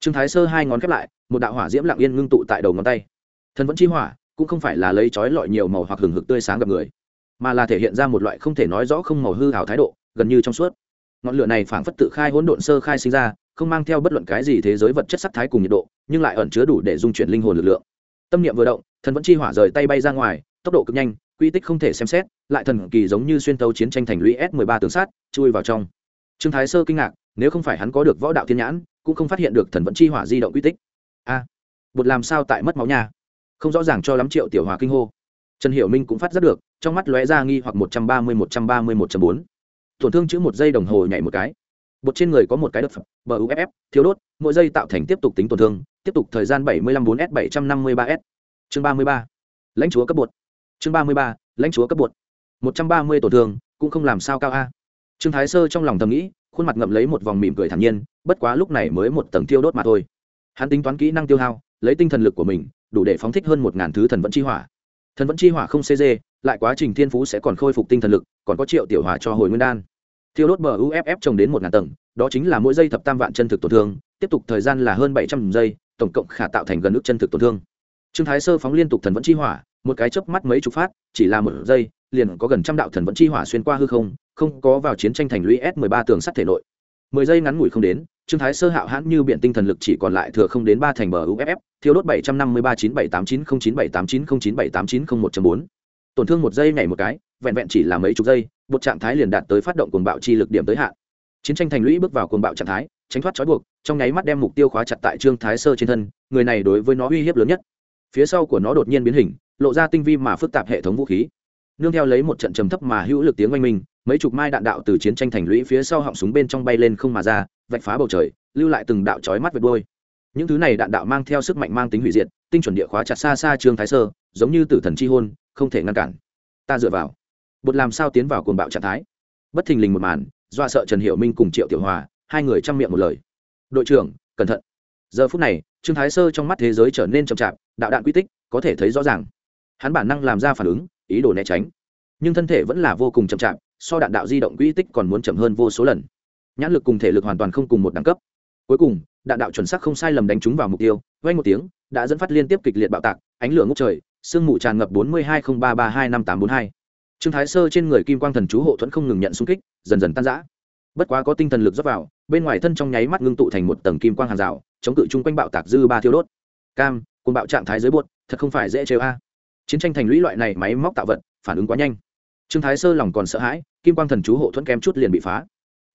Speaker 1: Trương thái sơ hai ngón khép lại, một đạo hỏa diễm lặng yên ngưng tụ tại đầu ngón tay. Thần vẫn chi hỏa cũng không phải là lấy trói lọi nhiều màu hoặc hừng hực tươi sáng gặp người, mà là thể hiện ra một loại không thể nói rõ không màu hư hào thái độ, gần như trong suốt. Ngọn lửa này phảng phất tự khai hỗn độn sơ khai sinh ra, không mang theo bất luận cái gì thế giới vật chất sắc thái cùng nhiệt độ, nhưng lại ẩn chứa đủ để dung chuyển linh hồn lực lượng. Tâm niệm vừa động, thần vẫn chi hỏa rời tay bay ra ngoài, tốc độ cực nhanh, quy tích không thể xem xét, lại thần kỳ giống như xuyên tấu chiến tranh thành lũy s 13 tướng sát chui vào trong. Trương thái sơ kinh ngạc, nếu không phải hắn có được võ đạo thiên nhãn, cũng không phát hiện được thần vẫn chi hỏa di động quy tích. A bột làm sao tại mất máu nhà? Không rõ ràng cho lắm triệu tiểu hòa kinh hô. Trần hiểu minh cũng phát giác được, trong mắt lóe ra nghi hoặc một trăm ba mươi, một trăm ba mươi, một trăm bốn. Tổn thương chữ một giây đồng hồ nhảy một cái. Bột trên người có một cái đập phập bờ uff thiếu đốt, mỗi giây tạo thành tiếp tục tính tổn thương, tiếp tục thời gian bảy mươi lăm, bốn s, bảy trăm năm mươi ba s. Chương ba mươi ba. Lãnh chúa cấp bột. Chương ba mươi ba, lãnh chúa cấp bột. Một trăm ba mươi tổn thương, cũng không làm sao cao a. Trương thái sơ trong lòng thầm nghĩ, khuôn mặt ngậm lấy một vòng mỉm cười thản nhiên, bất quá lúc này mới một tầng tiêu đốt mà thôi. Hắn tính toán kỹ năng tiêu hao lấy tinh thần lực của mình, đủ để phóng thích hơn một ngàn thứ thần vẫn chi hỏa. Thần vẫn chi hỏa không cg lại quá trình thiên phú sẽ còn khôi phục tinh thần lực, còn có triệu tiểu hỏa cho hồi nguyên đan. Thiêu đốt bờ uff trồng đến một ngàn tầng, đó chính là mỗi giây thập tam vạn chân thực tổn thương, tiếp tục thời gian là hơn bảy trăm giây, tổng cộng khả tạo thành gần ước chân thực tổn thương. Trương thái sơ phóng liên tục thần vẫn chi hỏa, một cái chớp mắt mấy chục phát, chỉ là một giây, liền có gần trăm đạo thần vẫn chi hỏa xuyên qua hư không không có vào chiến tranh thành lũy s 13 tường sắt thể nội. Mười giây ngắn ngủi không đến trương thái sơ hạo hãn như biện tinh thần lực chỉ còn lại thừa không đến ba thành bờ uff thiếu đốt bảy trăm năm mươi ba chín bảy tám chín không chín bảy tám chín không chín bảy tám chín không một bốn. Tổn thương một giây nhảy một cái, vẹn vẹn chỉ là mấy chục giây, một trạng thái liền đạt tới phát động cuồng bạo chi lực điểm tới hạn. Chiến tranh thành lũy bước vào cuồng bạo trạng thái, tránh thoát trói buộc, trong nháy mắt đem mục tiêu khóa chặt tại trương thái sơ trên thân, người này đối với nó uy hiếp lớn nhất. Phía sau của nó đột nhiên biến hình, lộ ra tinh vi mà phức tạp hệ thống vũ khí. Nương theo lấy một trận trầm thấp mà hữu lực tiếng oanh minh, mấy chục mai đạn đạo từ chiến tranh thành lũy phía sau họng súng bên trong bay lên không mà ra vạch phá bầu trời, lưu lại từng đạo chói mắt vệt đôi những thứ này đạn đạo mang theo sức mạnh mang tính hủy diệt, tinh chuẩn địa khóa chặt xa xa trương thái sơ, giống như tử thần chi hôn, không thể ngăn cản. Ta dựa vào. Bột làm sao tiến vào cuồng bạo trạng thái? Bất thình lình một màn do sợ trần hiệu minh cùng triệu tiểu hòa, hai người chăm miệng một lời. Đội trưởng, cẩn thận. Giờ phút này, trương thái sơ trong mắt thế giới trở nên chậm chạp, đạo đạn quy tích, có thể thấy rõ ràng. Hắn bản năng làm ra phản ứng, ý đồ né tránh. Nhưng thân thể vẫn là vô cùng chậm chạp, so đạn đạo di động quỹ tích còn muốn chậm hơn vô số lần nhãn lực cùng thể lực hoàn toàn không cùng một đẳng cấp. Cuối cùng, đạn đạo chuẩn xác không sai lầm đánh trúng vào mục tiêu vay một tiếng, đã dẫn phát liên tiếp kịch liệt bạo tạc, ánh lửa ngốc trời, sương mù tràn ngập bốn mươi hai không ba ba hai năm tám bốn hai. Trương thái sơ trên người kim quang thần chú hộ thuẫn không ngừng nhận xung kích, dần dần tan rã. Bất quá có tinh thần lực dốc vào, bên ngoài thân trong nháy mắt ngưng tụ thành một tầng kim quang hàng rào, chống cự chung quanh bạo tạc dư ba thiêu đốt. Cam cùng bạo trạng thái dưới buốt, thật không phải dễ chơi a. Chiến tranh thành lũy loại này máy móc tạo vật, phản ứng quá nhanh. Trương thái sơ lòng còn sợ hãi, kim quang thần chú hộ thuẫn kém chút liền bị phá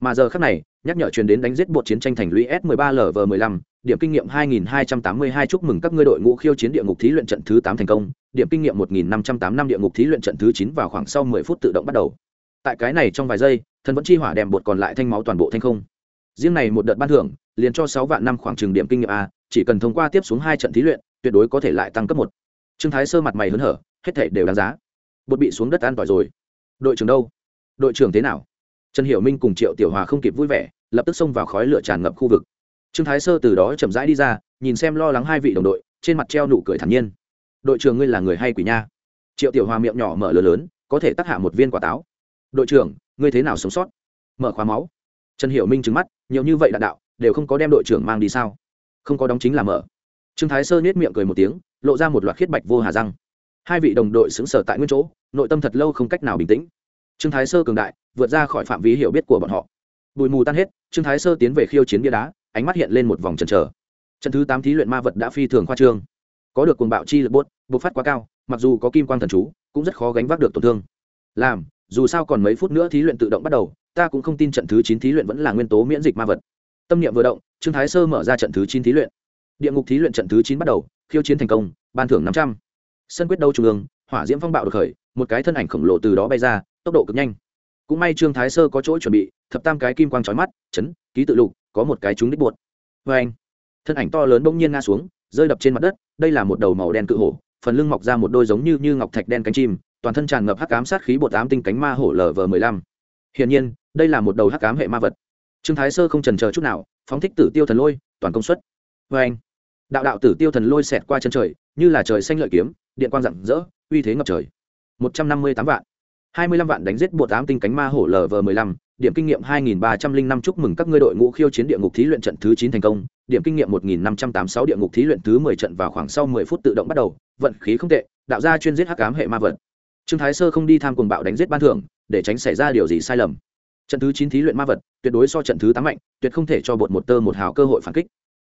Speaker 1: mà giờ khác này, nhắc nhở truyền đến đánh giết bột chiến tranh thành lũy s 13 lv 15 điểm kinh nghiệm 2282 chúc mừng các ngươi đội ngũ khiêu chiến địa ngục thí luyện trận thứ 8 thành công, điểm kinh nghiệm 1585 địa ngục thí luyện trận thứ 9 vào khoảng sau 10 phút tự động bắt đầu. Tại cái này trong vài giây, thần vẫn chi hỏa đem bột còn lại thanh máu toàn bộ thanh không. Riêng này một đợt ban thưởng, liền cho sáu vạn năm khoảng trường điểm kinh nghiệm a, chỉ cần thông qua tiếp xuống hai trận thí luyện, tuyệt đối có thể lại tăng cấp một. Trương thái sơ mặt mày hớn hở, hết thể đều đáng giá. Bột bị xuống đất an tỏi rồi. Đội trưởng đâu? Đội trưởng thế nào? Trần hiểu minh cùng triệu tiểu hòa không kịp vui vẻ, lập tức xông vào khói lửa tràn ngập khu vực. Trương thái sơ từ đó chậm rãi đi ra, nhìn xem lo lắng hai vị đồng đội, trên mặt treo nụ cười thản nhiên. Đội trưởng ngươi là người hay quỷ nha? Triệu tiểu hòa miệng nhỏ mở lớn lớn, có thể tác hạ một viên quả táo. Đội trưởng, ngươi thế nào sống sót? Mở khóa máu. Trần hiểu minh trừng mắt, nhiều như vậy đạn đạo, đều không có đem đội trưởng mang đi sao? Không có đóng chính là mở. Trương thái sơ nhếch miệng cười một tiếng, lộ ra một loạt khiết bạch vô hà răng. Hai vị đồng đội xứng sở tại nguyên chỗ, nội tâm thật lâu không cách nào bình tĩnh. Trương thái sơ cường đại vượt ra khỏi phạm vi hiểu biết của bọn họ. Bụi mù tan hết, trương thái sơ tiến về khiêu chiến bia đá, ánh mắt hiện lên một vòng trần trở trận thứ tám thí luyện ma vật đã phi thường khoa trương. Có được cuồng bạo chi lực bốt bộc phát quá cao, mặc dù có kim quang thần chú, cũng rất khó gánh vác được tổn thương. Làm, dù sao còn mấy phút nữa thí luyện tự động bắt đầu, ta cũng không tin trận thứ chín thí luyện vẫn là nguyên tố miễn dịch ma vật. Tâm niệm vừa động, trương thái sơ mở ra trận thứ chín thí luyện. Địa ngục thí luyện trận thứ chín bắt đầu, khiêu chiến thành công, ban thưởng năm trăm. Sân quyết đấu trung ương, hỏa diễm phong bạo được khởi, một cái thân ảnh khổng lồ từ đó bay ra, tốc độ cực nhanh cũng may trương thái sơ có chỗ chuẩn bị thập tam cái kim quang trói mắt chấn ký tự lục có một cái trúng đích bột. Vê anh thân ảnh to lớn bỗng nhiên ngã xuống rơi đập trên mặt đất đây là một đầu màu đen cự hổ phần lưng mọc ra một đôi giống như, như ngọc thạch đen cánh chim toàn thân tràn ngập hắc ám sát khí bột ám tinh cánh ma hổ lv mười lăm. Hiển nhiên đây là một đầu hắc ám hệ ma vật. Trương thái sơ không trần chờ chút nào phóng thích tử tiêu thần lôi toàn công suất. Vê anh đạo đạo tử tiêu thần lôi xẹt qua chân trời như là trời xanh lợi kiếm điện quang rạng rỡ uy thế ngập trời. Một trăm năm mươi tám vạn hai mươi lăm vạn đánh giết bộ tám tinh cánh ma hổ lv mười lăm, điểm kinh nghiệm hai nghìn ba trăm linh năm, chúc mừng các ngươi đội ngũ khiêu chiến địa ngục thí luyện trận thứ chín thành công. Điểm kinh nghiệm một nghìn năm trăm tám sáu, địa ngục thí luyện thứ mười trận vào khoảng sau mười phút tự động bắt đầu, vận khí không tệ, đạo gia chuyên giết hắc ám hệ ma vật. Trương thái sơ không đi tham cuồng bạo đánh giết ban thưởng, để tránh xảy ra điều gì sai lầm. Trận thứ chín thí luyện ma vật, tuyệt đối so trận thứ tám mạnh, tuyệt không thể cho bột một tơ một hào cơ hội phản kích.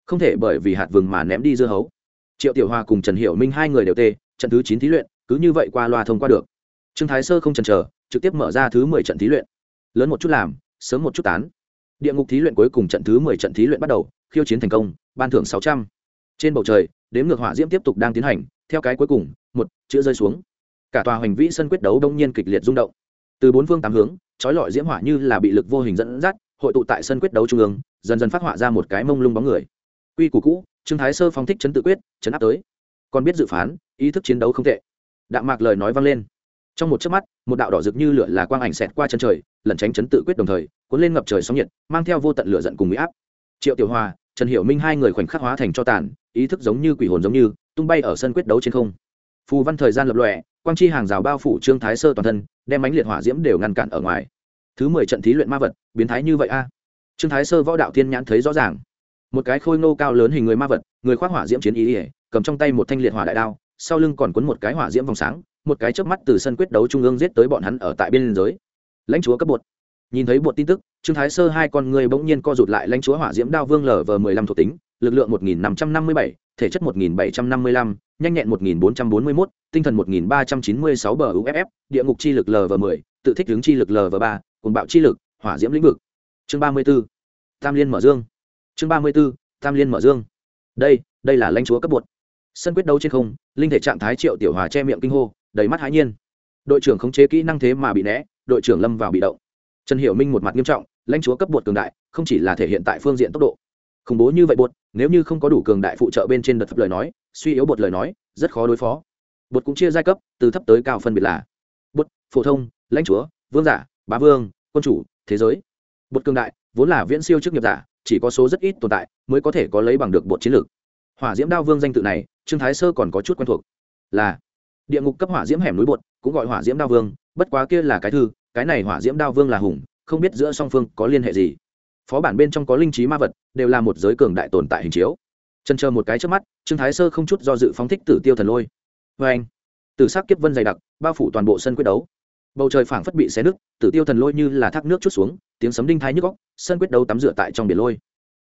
Speaker 1: Không thể bởi vì hạt vừng mà ném đi dưa hấu. Triệu tiểu hoa cùng trần hiểu minh hai người đều tê, trận thứ chín thí luyện, cứ như vậy qua loa thông qua được trương thái sơ không chần chờ, trực tiếp mở ra thứ mười trận thí luyện. Lớn một chút làm, sớm một chút tán. Địa ngục thí luyện cuối cùng trận thứ mười trận thí luyện bắt đầu, khiêu chiến thành công, ban thưởng sáu trăm. Trên bầu trời, đếm ngược hỏa diễm tiếp tục đang tiến hành, theo cái cuối cùng, một, chữ rơi xuống. Cả tòa hoành vĩ sân quyết đấu đông nhiên kịch liệt rung động. Từ bốn phương tám hướng trói lọi diễm hỏa như là bị lực vô hình dẫn dắt, hội tụ tại sân quyết đấu trung ương, dần dần phát họa ra một cái mông lung bóng người. Quy củ cũ, trương thái sơ phóng thích chấn tự quyết, chấn áp tới. Còn biết dự phán, ý thức chiến đấu không tệ. Đạm mạc lời nói vang lên trong một chớp mắt, một đạo đỏ rực như lửa là quang ảnh xẹt qua chân trời, lẩn tránh chấn tự quyết đồng thời, cuốn lên ngập trời sóng nhiệt, mang theo vô tận lửa giận cùng mỹ áp. Triệu tiểu hòa, trần hiểu minh hai người khoảnh khắc hóa thành cho tàn, ý thức giống như quỷ hồn giống như, tung bay ở sân quyết đấu trên không. Phù văn thời gian lập lòe, quang chi hàng rào bao phủ trương thái sơ toàn thân, đem ánh liệt hỏa diễm đều ngăn cản ở ngoài. Thứ mười trận thí luyện ma vật, biến thái như vậy a. Trương thái sơ võ đạo thiên nhãn thấy rõ ràng. Một cái khôi nô cao lớn hình người ma vật, người khoác hỏa diễm chiến ý ỉa cầm trong tay một thanh liệt hỏa đại đao, sau lưng còn cuốn một cái hỏa diễm vòng sáng một cái chớp mắt từ sân quyết đấu trung ương giết tới bọn hắn ở tại biên giới. Lãnh chúa cấp bột. Nhìn thấy bột tin tức, trương thái sơ hai con người bỗng nhiên co rụt lại, lãnh chúa hỏa diễm đao vương lv mười lăm thuộc tính, lực lượng một nghìn năm trăm năm mươi bảy, thể chất một nghìn bảy trăm năm mươi lăm, nhanh nhẹn một nghìn bốn trăm bốn mươi mốt, tinh thần một nghìn ba trăm chín mươi sáu bờ uff địa ngục chi lực lv mười, tự thích hướng chi lực lv ba cùng bạo chi lực, hỏa diễm lĩnh vực. Chương ba mươi b ố tam liên mở dương. Chương ba mươi b ố tam liên mở dương. Đây đây là lãnh chúa cấp bột. Sân quyết đấu trên không, linh thể trạng thái triệu tiểu hòa che miệng kinh hô đầy mắt hãi nhiên. Đội trưởng khống chế kỹ năng thế mà bị né, đội trưởng lâm vào bị động. Trần hiểu minh một mặt nghiêm trọng, lãnh chúa cấp bột cường đại, không chỉ là thể hiện tại phương diện tốc độ. Khủng bố như vậy bột, nếu như không có đủ cường đại phụ trợ bên trên đợt thấp lời nói, suy yếu bột lời nói, rất khó đối phó. Bột cũng chia giai cấp, từ thấp tới cao phân biệt là bột, phổ thông, lãnh chúa, vương giả, bá vương, quân chủ, thế giới. Bột cường đại, vốn là viễn siêu chức nghiệp giả, chỉ có số rất ít tồn tại, mới có thể có lấy bằng được bột chiến lược. Hỏa diễm đao vương danh tự này, trương thái sơ còn có chút quen thuộc. Là địa ngục cấp hỏa diễm hẻm núi bột, cũng gọi hỏa diễm đao vương, bất quá kia là cái thư, cái này hỏa diễm đao vương là hùng, không biết giữa song phương có liên hệ gì. Phó bản bên trong có linh trí ma vật, đều là một giới cường đại tồn tại hình chiếu. Chân chờ một cái trước mắt, trương thái sơ không chút do dự phóng thích tử tiêu thần lôi. Vê anh, tử s kiếp vân dày đặc, bao phủ toàn bộ sân quyết đấu. Bầu trời phảng phất bị xé nứt, tử tiêu thần lôi như là thác nước chút xuống, tiếng sấm đinh thái nhức góc sân quyết đấu tắm rửa tại trong biển lôi.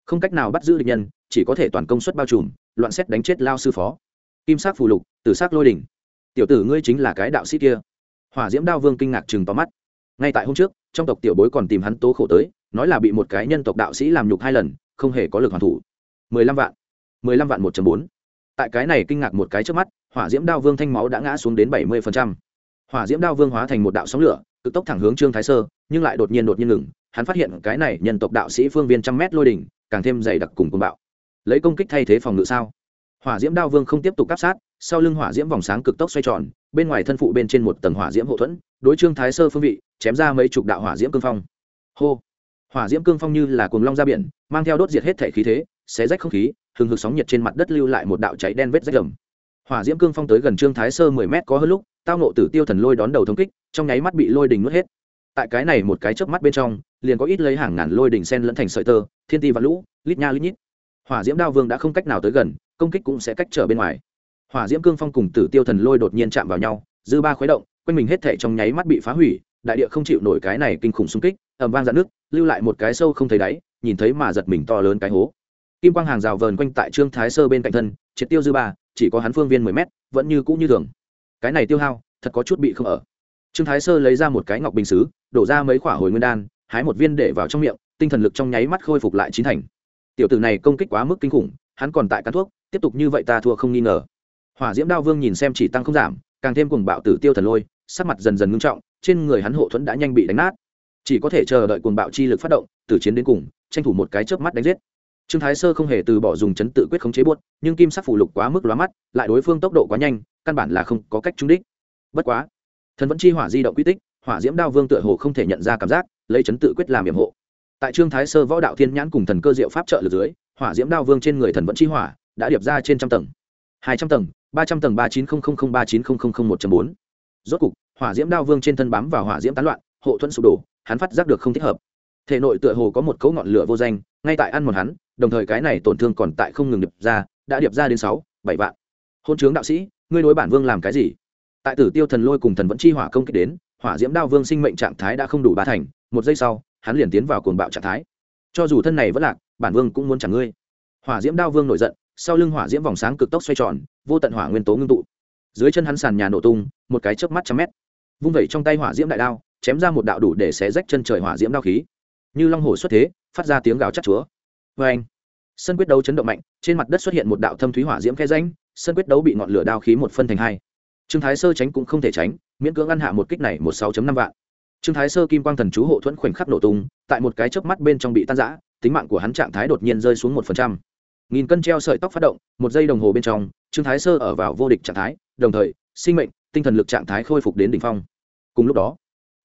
Speaker 1: Không cách nào bắt giữ địch nhân, chỉ có thể toàn công suất bao trùm, loạn xét đánh chết lao sư phó. Kim sắc phù lục, tử sắc lôi đỉnh tiểu tử ngươi chính là cái đạo sĩ kia. Hỏa diễm đao vương kinh ngạc chừng tóm mắt. Ngay tại hôm trước, trong tộc tiểu bối còn tìm hắn tố khổ tới, nói là bị một cái nhân tộc đạo sĩ làm nhục hai lần, không hề có lực hoàn thủ. Mười lăm vạn. Mười lăm vạn một bốn. Tại cái này kinh ngạc một cái trước mắt, hỏa diễm đao vương thanh máu đã ngã xuống đến bảy mươi phần trăm. Hỏa diễm đao vương hóa thành một đạo sóng lửa, cực tốc thẳng hướng trương thái sơ, nhưng lại đột nhiên đột nhiên ngừng, hắn phát hiện cái này nhân tộc đạo sĩ phương viên trăm mét lôi đỉnh, càng thêm dày đặc cùng cuồng bạo. Lấy công kích thay thế phòng ngự sao? Hỏa diễm đao vương không tiếp tục áp sát, sau lưng hỏa diễm vòng sáng cực tốc xoay tròn, bên ngoài thân phụ bên trên một tầng hỏa diễm hậu thuẫn, đối trương thái sơ phương vị, chém ra mấy chục đạo hỏa diễm cương phong. Hô! Hỏa diễm cương phong như là cuồng long ra biển, mang theo đốt diệt hết thể khí thế, xé rách không khí, hừng hực sóng nhiệt trên mặt đất lưu lại một đạo cháy đen vết rách gầm. hỏa diễm cương phong tới gần trương thái sơ mười mét có hơn lúc, tao nộ tử tiêu thần lôi đón đầu thống kích, trong nháy mắt bị lôi đình nuốt hết. Tại cái này một cái chớp mắt bên trong, liền có ít lấy hàng ngàn lôi đình sen lẫn thành sợi tơ, thiên ti và lũ, lít nha lít nhít hỏa diễm đao vương đã không cách nào tới gần, công kích cũng sẽ cách trở bên ngoài. Hỏa diễm cương phong cùng tử tiêu thần lôi đột nhiên chạm vào nhau, dư ba khuấy động, quanh mình hết thể trong nháy mắt bị phá hủy, đại địa không chịu nổi cái này kinh khủng xung kích ẩm vang dạn nước, lưu lại một cái sâu không thấy đáy, nhìn thấy mà giật mình to lớn cái hố. Kim quang hàng rào vờn quanh tại trương thái sơ bên cạnh thân, triệt tiêu dư ba, chỉ có hắn phương viên mười mét, vẫn như cũ như thường. Cái này tiêu hao, thật có chút bị không ở. Trương thái sơ lấy ra một cái ngọc bình xứ đổ ra mấy quả hồi nguyên đan, hái một viên để vào trong miệng, tinh thần lực trong nháy mắt khôi phục lại chín thành tiểu tử này công kích quá mức kinh khủng, hắn còn tại cắn thuốc, tiếp tục như vậy ta thua không nghi ngờ. Hỏa diễm đao vương nhìn xem chỉ tăng không giảm, càng thêm cuồng bạo tử tiêu thần lôi, sắc mặt dần dần ngưng trọng, trên người hắn hộ thuẫn đã nhanh bị đánh nát. Chỉ có thể chờ đợi cuồng bạo chi lực phát động từ chiến đến cùng, tranh thủ một cái chớp mắt đánh giết. Trương thái sơ không hề từ bỏ dùng chấn tự quyết khống chế buốt, nhưng kim sắc phủ lục quá mức lóa mắt, lại đối phương tốc độ quá nhanh, căn bản là không có cách trúng đích. Bất quá, thần vẫn chi hỏa di động quy tích, hỏa diễm đao vương tựa hồ không thể nhận ra cảm giác, lấy chấn tự quyết làm hiểm hộ tại trương thái sơ võ đạo thiên nhãn cùng thần cơ diệu pháp trợ lực dưới, hỏa diễm đao vương trên người thần vẫn chi hỏa đã điệp ra trên trăm tầng. Hai trăm tầng, ba trăm tầng, ba chín không không không, ba chín không không không một bốn. Rốt cục, hỏa diễm đao vương trên thân bám vào hỏa diễm tán loạn, hộ thuẫn sụp đổ, hắn phát giác được không thích hợp. Thể nội tựa hồ có một cấu ngọn lửa vô danh, ngay tại ăn một hắn, đồng thời cái này tổn thương còn tại không ngừng điệp ra, đã điệp ra đến sáu, bảy vạn. Hôn chướng đạo sĩ, ngươi đối bản vương làm cái gì? Tại tử tiêu thần lôi cùng thần vẫn chi hỏa công kích đến, hỏa diễm đao vương sinh mệnh trạng thái đã không đủ ba thành, một giây sau hắn liền tiến vào cuồng bạo trạng thái. Cho dù thân này vẫn lạc bản vương cũng muốn chẳng ngươi. Hỏa diễm đao vương nổi giận sau lưng hỏa diễm vòng sáng cực tốc xoay tròn vô tận hỏa nguyên tố ngưng tụ. Dưới chân hắn sàn nhà nổ tung một cái chớp mắt trăm mét. Vung vẩy trong tay hỏa diễm đại đao chém ra một đạo đủ để xé rách chân trời hỏa diễm đao khí. Như long hổ xuất thế phát ra tiếng gào chắc chúa. Vê anh sân quyết đấu chấn động mạnh trên mặt đất xuất hiện một đạo thâm thúy hỏa diễm khe ránh, sân quyết đấu bị ngọn lửa đao khí một phân thành hai. Trương thái sơ tránh cũng không thể tránh miễn cưỡng ăn hạ một kích này một sáu năm vạn trương thái sơ kim quang thần chú hộ thuẫn khoảnh khắc nổ tung, tại một cái chớp mắt bên trong bị tan rã, tính mạng của hắn trạng thái đột nhiên rơi xuống một phần trăm. Nghìn cân treo sợi tóc phát động, một giây đồng hồ bên trong, trương thái sơ ở vào vô địch trạng thái, đồng thời, sinh mệnh, tinh thần lực trạng thái khôi phục đến đỉnh phong. Cùng lúc đó,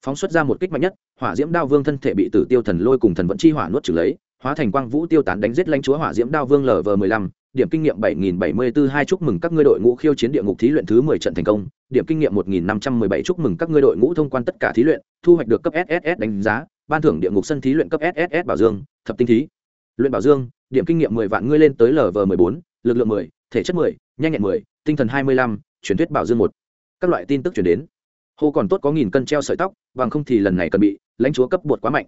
Speaker 1: phóng xuất ra một kích mạnh nhất, hỏa diễm đao vương thân thể bị tử tiêu thần lôi cùng thần vẫn chi hỏa nuốt trừ lấy, hóa thành quang vũ tiêu tán đánh giết lãnh chúa hỏa diễm đao vương lv mười lăm điểm kinh nghiệm bảy nghìn bảy mươi bốn hai chúc mừng các ngươi đội ngũ khiêu chiến địa ngục thí luyện thứ mười trận thành công, điểm kinh nghiệm một nghìn năm trăm mười bảy chúc mừng các ngươi đội ngũ thông quan tất cả thí luyện, thu hoạch được cấp sss đánh giá, ban thưởng địa ngục sân thí luyện cấp sss bảo dương, thập tinh thí. Luyện bảo dương, điểm kinh nghiệm mười vạn ngươi lên tới lv mười bốn, lực lượng mười, thể chất mười, nhanh nhẹn mười, tinh thần hai mươi lăm, truyền thuyết bảo dương 1. các loại tin tức chuyển đến. Hồ còn tốt có nghìn cân treo sợi tóc, bằng không thì lần này cần bị lãnh chúa cấp bột quá mạnh.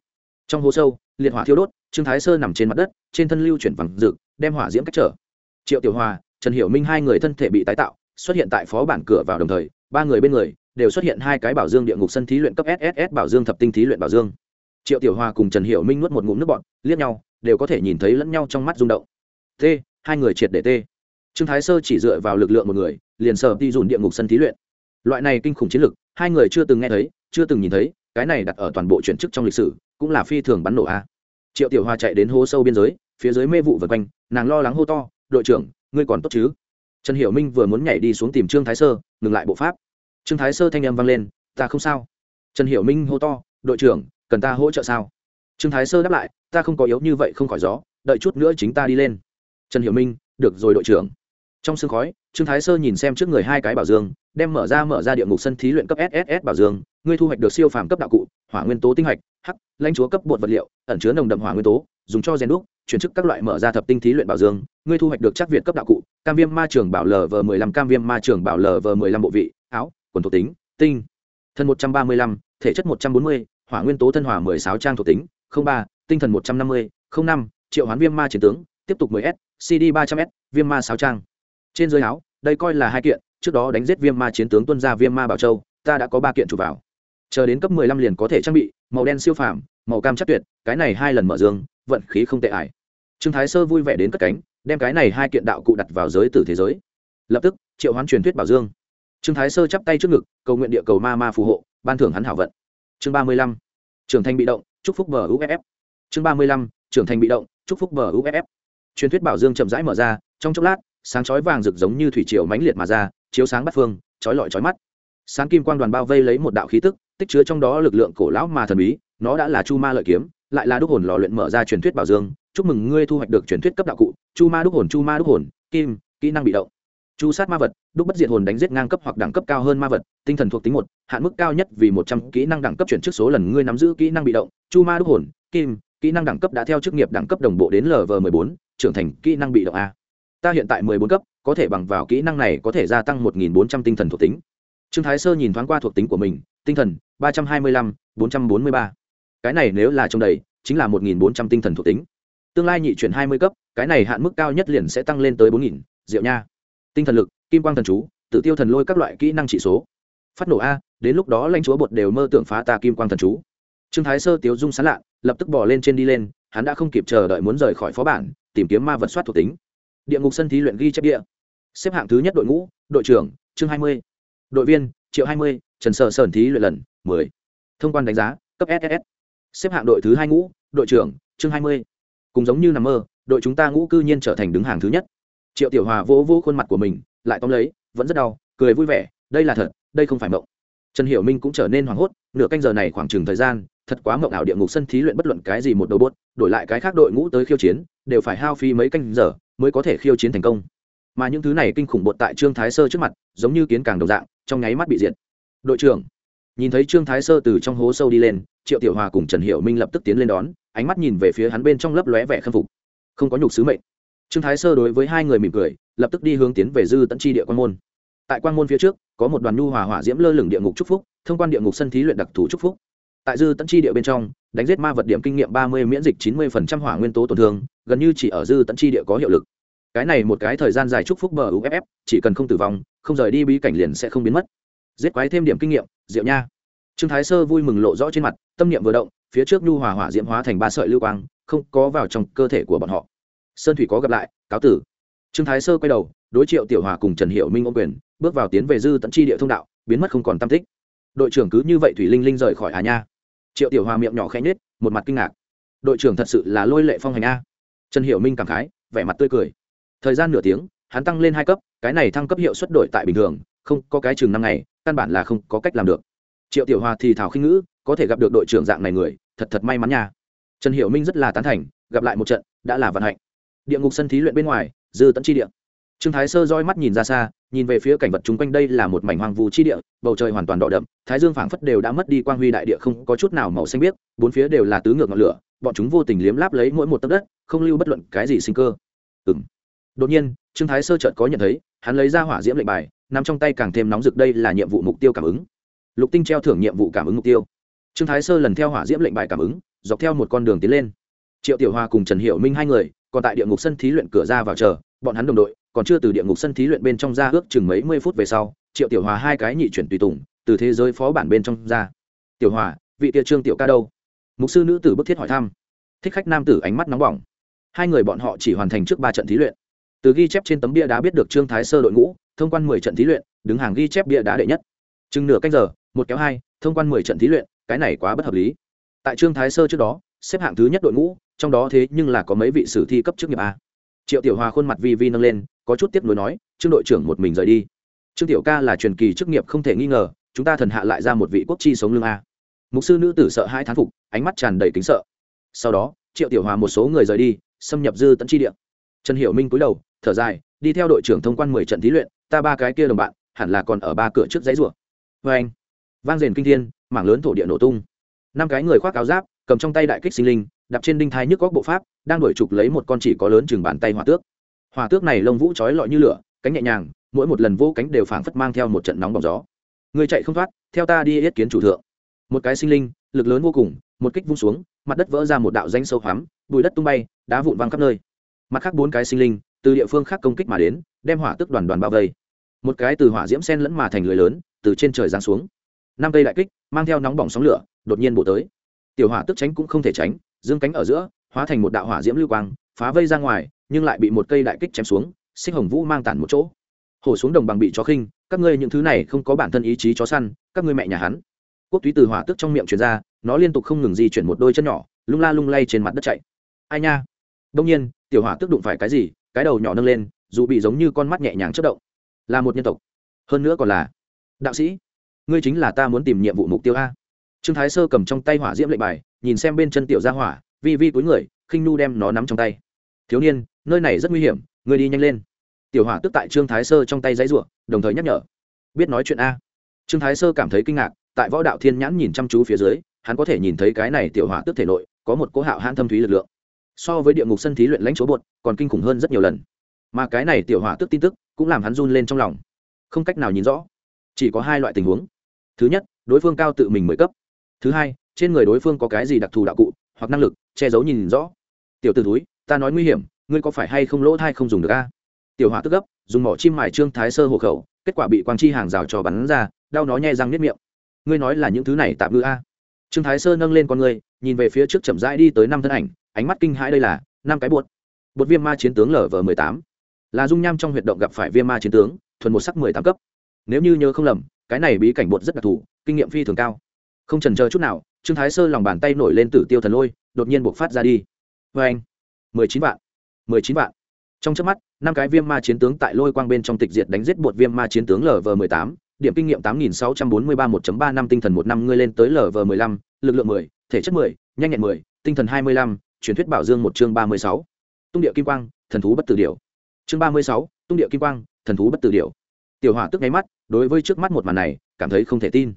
Speaker 1: Trong hồ sâu, liệt hỏa thiêu đốt, trương thái sơ nằm trên mặt đất, trên thân lưu chuyển vàng rực, đem hỏa diễm cách trở triệu tiểu hòa, trần hiểu minh hai người thân thể bị tái tạo, xuất hiện tại phó bản cửa vào đồng thời, ba người bên người đều xuất hiện hai cái bảo dương địa ngục sân thí luyện cấp sss bảo dương thập tinh thí luyện bảo dương. Triệu tiểu hòa cùng trần hiểu minh nuốt một ngụm nước bọt, liếc nhau, đều có thể nhìn thấy lẫn nhau trong mắt rung động. T, hai người triệt để t. Trương thái sơ chỉ dựa vào lực lượng một người, liền sở đi dùn địa ngục sân thí luyện. Loại này kinh khủng chiến lực, hai người chưa từng nghe thấy, chưa từng nhìn thấy, cái này đặt ở toàn bộ chuyển chức trong lịch sử, cũng là phi thường bắn nổ a. Triệu tiểu hoa chạy đến hố sâu biên giới, phía dưới mê vụ vật quanh, nàng lo lắng hô to đội trưởng, ngươi còn tốt chứ? Trần hiểu minh vừa muốn nhảy đi xuống tìm trương thái sơ, ngừng lại bộ pháp. Trương thái sơ thanh âm vang lên, ta không sao. Trần hiểu minh hô to, đội trưởng, cần ta hỗ trợ sao? Trương thái sơ đáp lại, ta không có yếu như vậy không khỏi gió, đợi chút nữa chính ta đi lên. Trần hiểu minh, được rồi đội trưởng. Trong sương khói, trương thái sơ nhìn xem trước người hai cái bảo dương, đem mở ra mở ra địa ngục sân thí luyện cấp sss bảo dương ngươi thu hoạch được siêu phàm cấp đạo cụ, hỏa nguyên tố tinh hạch hắc, lãnh chúa cấp bột vật liệu, ẩn chứa nồng đậm hỏa nguyên tố, dùng cho rèn đúc, chuyển chức các loại mở ra thập tinh thí luyện bảo dương. Ngươi thu hoạch được chắc việt cấp đạo cụ, cam viêm ma trường bảo lv mười lăm, cam viêm ma trường bảo lv mười lăm bộ vị, áo, quần thuộc tính, tinh, thân một trăm ba mươi lăm, thể chất một trăm bốn mươi, hỏa nguyên tố thân hỏa mười sáu trang thuộc tính, không ba, tinh thần một trăm năm mươi, không năm, triệu hoán viêm ma chiến tướng, tiếp tục mười s cd ba trăm s, viêm ma sáu trang. Trên dưới áo, đây coi là hai kiện, trước đó đánh giết viêm ma chiến tướng tuân ra viêm ma bảo châu, ta đã có ba kiện chụp vào chờ đến cấp mười lăm liền có thể trang bị, màu đen siêu phàm, màu cam chắc tuyệt, cái này hai lần mở dương, vận khí không tệ ải. Trương thái sơ vui vẻ đến cất cánh, đem cái này hai kiện đạo cụ đặt vào giới tử thế giới. Lập tức, triệu hoán truyền thuyết bảo dương. Trương thái sơ chắp tay trước ngực, cầu nguyện địa cầu ma ma phù hộ, ban thưởng hắn hảo vận. Chương ba mươi lăm, trưởng thành bị động, chúc phúc bờ uff chương ba mươi lăm, trưởng thành bị động, chúc phúc bờ uff truyền thuyết bảo dương chậm rãi mở ra, trong chốc lát, sáng chói vàng rực giống như thủy triều mãnh liệt mà ra, chiếu sáng bắt phương, chói lọi chói mắt. Sáng kim quang đoàn bao vây lấy một đạo khí tức tích chứa trong đó lực lượng cổ lão mà thần bí, nó đã là chu ma lợi kiếm, lại là đúc hồn lò luyện mở ra truyền thuyết bảo dương. Chúc mừng ngươi thu hoạch được truyền thuyết cấp đạo cụ, chu ma đúc hồn, chu ma đúc hồn, kim, kỹ năng bị động. Chu sát ma vật, đúc bất diệt hồn đánh giết ngang cấp hoặc đẳng cấp cao hơn ma vật, tinh thần thuộc tính một, hạn mức cao nhất vì một trăm kỹ năng đẳng cấp chuyển trước số lần ngươi nắm giữ kỹ năng bị động. Chu ma đúc hồn, kim, kỹ năng đẳng cấp đã theo chức nghiệp đẳng cấp đồng bộ đến lv m bốn, trưởng thành kỹ năng bị động a. Ta hiện tại mười bốn cấp, có thể bằng vào kỹ năng này có thể gia tăng một nghìn bốn trăm tinh thần thuộc tính. Trương thái sơ nhìn thoáng qua thuộc tính của mình, tinh thần ba trăm hai mươi lăm, bốn trăm bốn mươi ba. Cái này nếu là trong đầy, chính là một nghìn bốn trăm tinh thần thuộc tính. Tương lai nhị chuyển hai mươi cấp, cái này hạn mức cao nhất liền sẽ tăng lên tới bốn nghìn, diệu nha. Tinh thần lực, kim quang thần chú tự tiêu thần lôi các loại kỹ năng trị số. Phát nổ a, đến lúc đó lãnh chúa bột đều mơ tưởng phá ta kim quang thần chú. Trương thái sơ, tiếu dung sán lạ lập tức bỏ lên trên đi lên, hắn đã không kịp chờ đợi muốn rời khỏi phó bản, tìm kiếm ma vật soát thuộc tính. Địa ngục sân thí luyện ghi chép địa. Xếp hạng thứ nhất đội ngũ, đội trưởng, chương hai mươi. Đội viên, triệu hai mươi, trần sợ sơn thí luyện lần mười. Thông quan đánh giá, cấp ss xếp hạng đội thứ hai ngũ, đội trưởng, chương hai mươi. Cùng giống như nằm mơ, đội chúng ta ngũ cư nhiên trở thành đứng hàng thứ nhất. Triệu tiểu hòa vỗ vỗ khuôn mặt của mình, lại tóm lấy, vẫn rất đau, cười vui vẻ, đây là thật, đây không phải mộng. Trần hiểu minh cũng trở nên hoảng hốt, nửa canh giờ này khoảng chừng thời gian, thật quá mộng ảo địa ngục sân thí luyện bất luận cái gì một đầu bốt, đổi lại cái khác đội ngũ tới khiêu chiến, đều phải hao phí mấy canh giờ mới có thể khiêu chiến thành công. Mà những thứ này kinh khủng bột tại trương thái sơ trước mặt, giống như kiến càng đồng dạng, trong nháy mắt bị diệt. Đội trưởng nhìn thấy trương thái sơ từ trong hố sâu đi lên, triệu tiểu hòa cùng trần hiệu minh lập tức tiến lên đón, ánh mắt nhìn về phía hắn bên trong lấp lóe vẻ khâm phục. Không có nhục sứ mệnh. Trương thái sơ đối với hai người mỉm cười, lập tức đi hướng tiến về dư tận tri địa quan môn. Tại quan môn phía trước, có một đoàn nhu hòa hỏa diễm lơ lửng địa ngục trúc phúc, thông quan địa ngục sân thí luyện đặc thù trúc phúc. Tại dư tận tri địa bên trong, đánh giết ma vật điểm kinh nghiệm ba mươi, miễn dịch chín mươi hỏa nguyên tố tổn thương, gần như chỉ ở dư tận tri địa có hiệu lực. Cái này một cái thời gian dài trúc phúc bờ uff chỉ cần không tử vong, không rời đi bí cảnh liền sẽ không biến mất giết quái thêm điểm kinh nghiệm, diệu nha. Trương thái sơ vui mừng lộ rõ trên mặt, tâm niệm vừa động, phía trước nhu hòa hỏa diễm hóa thành ba sợi lưu quang, không có vào trong cơ thể của bọn họ. Sơn thủy có gặp lại, cáo tử. Trương thái sơ quay đầu, đối triệu tiểu hòa cùng trần hiệu minh ô quyền, bước vào tiến về dư tận tri địa thông đạo, biến mất không còn tam tích. Đội trưởng cứ như vậy thủy linh linh rời khỏi hà nha. Triệu tiểu hòa miệng nhỏ khẽ nhết một mặt kinh ngạc. Đội trưởng thật sự là lôi lệ phong hành a. Trần hiệu minh cảm khái, vẻ mặt tươi cười. Thời gian nửa tiếng, hắn tăng lên hai cấp, cái này thăng cấp hiệu suất đổi tại bình thường, không có cái chừng năm ngày căn bản là không có cách làm được. Triệu tiểu hòa thì thảo khinh ngữ, có thể gặp được đội trưởng dạng này người, thật thật may mắn nha. Trần hiểu minh rất là tán thành, gặp lại một trận, đã là vận hạnh. Địa ngục sân thí luyện bên ngoài, dư tận chi địa. Trương thái sơ roi mắt nhìn ra xa, nhìn về phía cảnh vật chung quanh đây là một mảnh hoang vu chi địa, bầu trời hoàn toàn đỏ đậm, thái dương phảng phất đều đã mất đi quang huy đại địa không có chút nào màu xanh biếc, bốn phía đều là tứ ngược ngọn lửa, bọn chúng vô tình liếm láp lấy mỗi một tấc đất, không lưu bất luận cái gì sinh cơ. Ừng đột nhiên trương thái sơ chợt có nhận thấy, hắn lấy ra hỏa diễm lệnh bài nằm trong tay càng thêm nóng rực đây là nhiệm vụ mục tiêu cảm ứng. Lục tinh treo thưởng nhiệm vụ cảm ứng mục tiêu. Trương thái sơ lần theo hỏa diễm lệnh bài cảm ứng, dọc theo một con đường tiến lên. Triệu tiểu hoa cùng trần Hiểu minh hai người, còn tại địa ngục sân thí luyện cửa ra vào chờ, bọn hắn đồng đội, còn chưa từ địa ngục sân thí luyện bên trong ra ước chừng mấy mươi phút về sau, triệu tiểu hòa hai cái nhị chuyển tùy tùng, từ thế giới phó bản bên trong ra. Tiểu hòa vị tia trương tiểu ca đâu? Mục sư nữ tử bức thiết hỏi thăm. Thích khách nam tử ánh mắt nóng bỏng. Hai người bọn họ chỉ hoàn thành trước ba trận thí luyện từ ghi chép trên tấm bia đá biết được trương thái sơ đội ngũ, thông quan mười trận thí luyện, đứng hàng ghi chép bia đá đệ nhất. Chừng nửa canh giờ, một kéo hai, thông quan mười trận thí luyện, cái này quá bất hợp lý. Tại trương thái sơ trước đó, xếp hạng thứ nhất đội ngũ, trong đó thế nhưng là có mấy vị sử thi cấp chức nghiệp a. Triệu tiểu hòa khuôn mặt vi vi nâng lên, có chút tiếp nối nói, trương đội trưởng một mình rời đi. Trương tiểu ca là truyền kỳ chức nghiệp không thể nghi ngờ, chúng ta thần hạ lại ra một vị quốc chi sống lương a. Mục sư nữ tử sợ hai thán phục, ánh mắt tràn đầy kính sợ. Sau đó, triệu tiểu hòa một số người rời đi, xâm nhập dư tận chi địa. Trần hiểu minh cúi đầu thở dài, đi theo đội trưởng thông quan mười trận thí luyện, ta ba cái kia đồng bạn, hẳn là còn ở ba cửa trước dãy rùa vê anh, vang rền kinh thiên, mảng lớn thổ địa nổ tung. Năm cái người khoác áo giáp, cầm trong tay đại kích sinh linh, đạp trên đinh thai nhức góc bộ pháp, đang đuổi trục lấy một con chỉ có lớn chừng bàn tay hỏa tước. Hỏa tước này lông vũ trói lọi như lửa, cánh nhẹ nhàng, mỗi một lần vô cánh đều phảng phất mang theo một trận nóng bỏng gió. Người chạy không thoát, theo ta đi yết kiến chủ thượng. Một cái sinh linh, lực lớn vô cùng, một kích vung xuống, mặt đất vỡ ra một đạo danh sâu hoắm bụi đất tung bay, đá vụn văng khắp nơi. Mặt khác bốn cái sinh linh từ địa phương khác công kích mà đến, đem hỏa tức đoàn đoàn bao vây. Một cái từ hỏa diễm sen lẫn mà thành lưới lớn, từ trên trời giáng xuống. Năm cây đại kích, mang theo nóng bỏng sóng lửa, đột nhiên bổ tới. Tiểu hỏa tức tránh cũng không thể tránh, dương cánh ở giữa, hóa thành một đạo hỏa diễm lưu quang, phá vây ra ngoài, nhưng lại bị một cây đại kích chém xuống, xích hồng vũ mang tản một chỗ. Hổ xuống đồng bằng bị chó khinh, các ngươi những thứ này không có bản thân ý chí chó săn, các ngươi mẹ nhà hắn. Quốc túy từ hỏa tức trong miệng truyền ra, nó liên tục không ngừng di chuyển một đôi chân nhỏ, lung la lung lay trên mặt đất chạy. Ai nha? Đông nhiên, tiểu hỏa tức đụng phải cái gì cái đầu nhỏ nâng lên, dù bị giống như con mắt nhẹ nhàng chất động. Là một nhân tộc. Hơn nữa còn là đạo sĩ. Ngươi chính là ta muốn tìm nhiệm vụ mục tiêu a. Trương thái sơ cầm trong tay hỏa diễm lệnh bài, nhìn xem bên chân tiểu gia hỏa, vi vi túi người, khinh nu đem nó nắm trong tay. Thiếu niên, nơi này rất nguy hiểm, ngươi đi nhanh lên. Tiểu hỏa tức tại trương thái sơ trong tay giấy ruộng đồng thời nhắc nhở. Biết nói chuyện a. Trương thái sơ cảm thấy kinh ngạc, tại võ đạo thiên nhãn nhìn chăm chú phía dưới, hắn có thể nhìn thấy cái này tiểu hỏa tức thể nội, có một cố hạo hãn thâm thúy lực lượng so với địa ngục sân thí luyện lãnh chỗ bột, còn kinh khủng hơn rất nhiều lần. Mà cái này tiểu hỏa tức tin tức cũng làm hắn run lên trong lòng. Không cách nào nhìn rõ. Chỉ có hai loại tình huống. Thứ nhất, đối phương cao tự mình mới cấp. Thứ hai, trên người đối phương có cái gì đặc thù đạo cụ hoặc năng lực, che giấu nhìn rõ. Tiểu t ử túi ta nói nguy hiểm, ngươi có phải hay không lỗ thai không dùng được a? Tiểu hỏa tức gấp, dùng mỏ chim mải trương thái sơ hộ khẩu, kết quả bị quang chi hàng rào trò bắn ra, đau nó nhai răng nếp miệng. Ngươi nói là những thứ này tạm ngư a? Trương thái sơ nâng lên con ngươi, nhìn về phía trước chậm rãi đi tới năm thân ảnh ánh mắt kinh hãi đây là, năm cái bột. Bột viêm ma chiến tướng lv mười tám. Là dung nham trong huyệt động gặp phải viêm ma chiến tướng, thuần một sắc mười tám cấp. Nếu như nhớ không lầm, cái này bí cảnh bột rất đặc thù, kinh nghiệm phi thường cao. Không trần chờ chút nào, trương thái sơ lòng bàn tay nổi lên tử tiêu thần lôi, đột nhiên buộc phát ra đi. Vê anh, mười chín vạn, mười chín vạn. Trong trước mắt, năm cái viêm ma chiến tướng tại lôi quang bên trong tịch diệt đánh giết bột viêm ma chiến tướng lv mười tám. Điểm kinh nghiệm tám nghìn sáu trăm bốn mươi ba một ba năm tinh thần một năm ngươi lên tới lv mười lăm, lực lượng mười, thể chất mười, nhanh nhẹn mười, tinh thần hai mươi lăm truyền thuyết bảo dương một chương ba mươi sáu. Tung địa kim quang, thần thú bất tử điều chương ba mươi sáu, tung địa kim quang, thần thú bất tử điều tiểu hỏa tức nháy mắt, đối với trước mắt một màn này, cảm thấy không thể tin.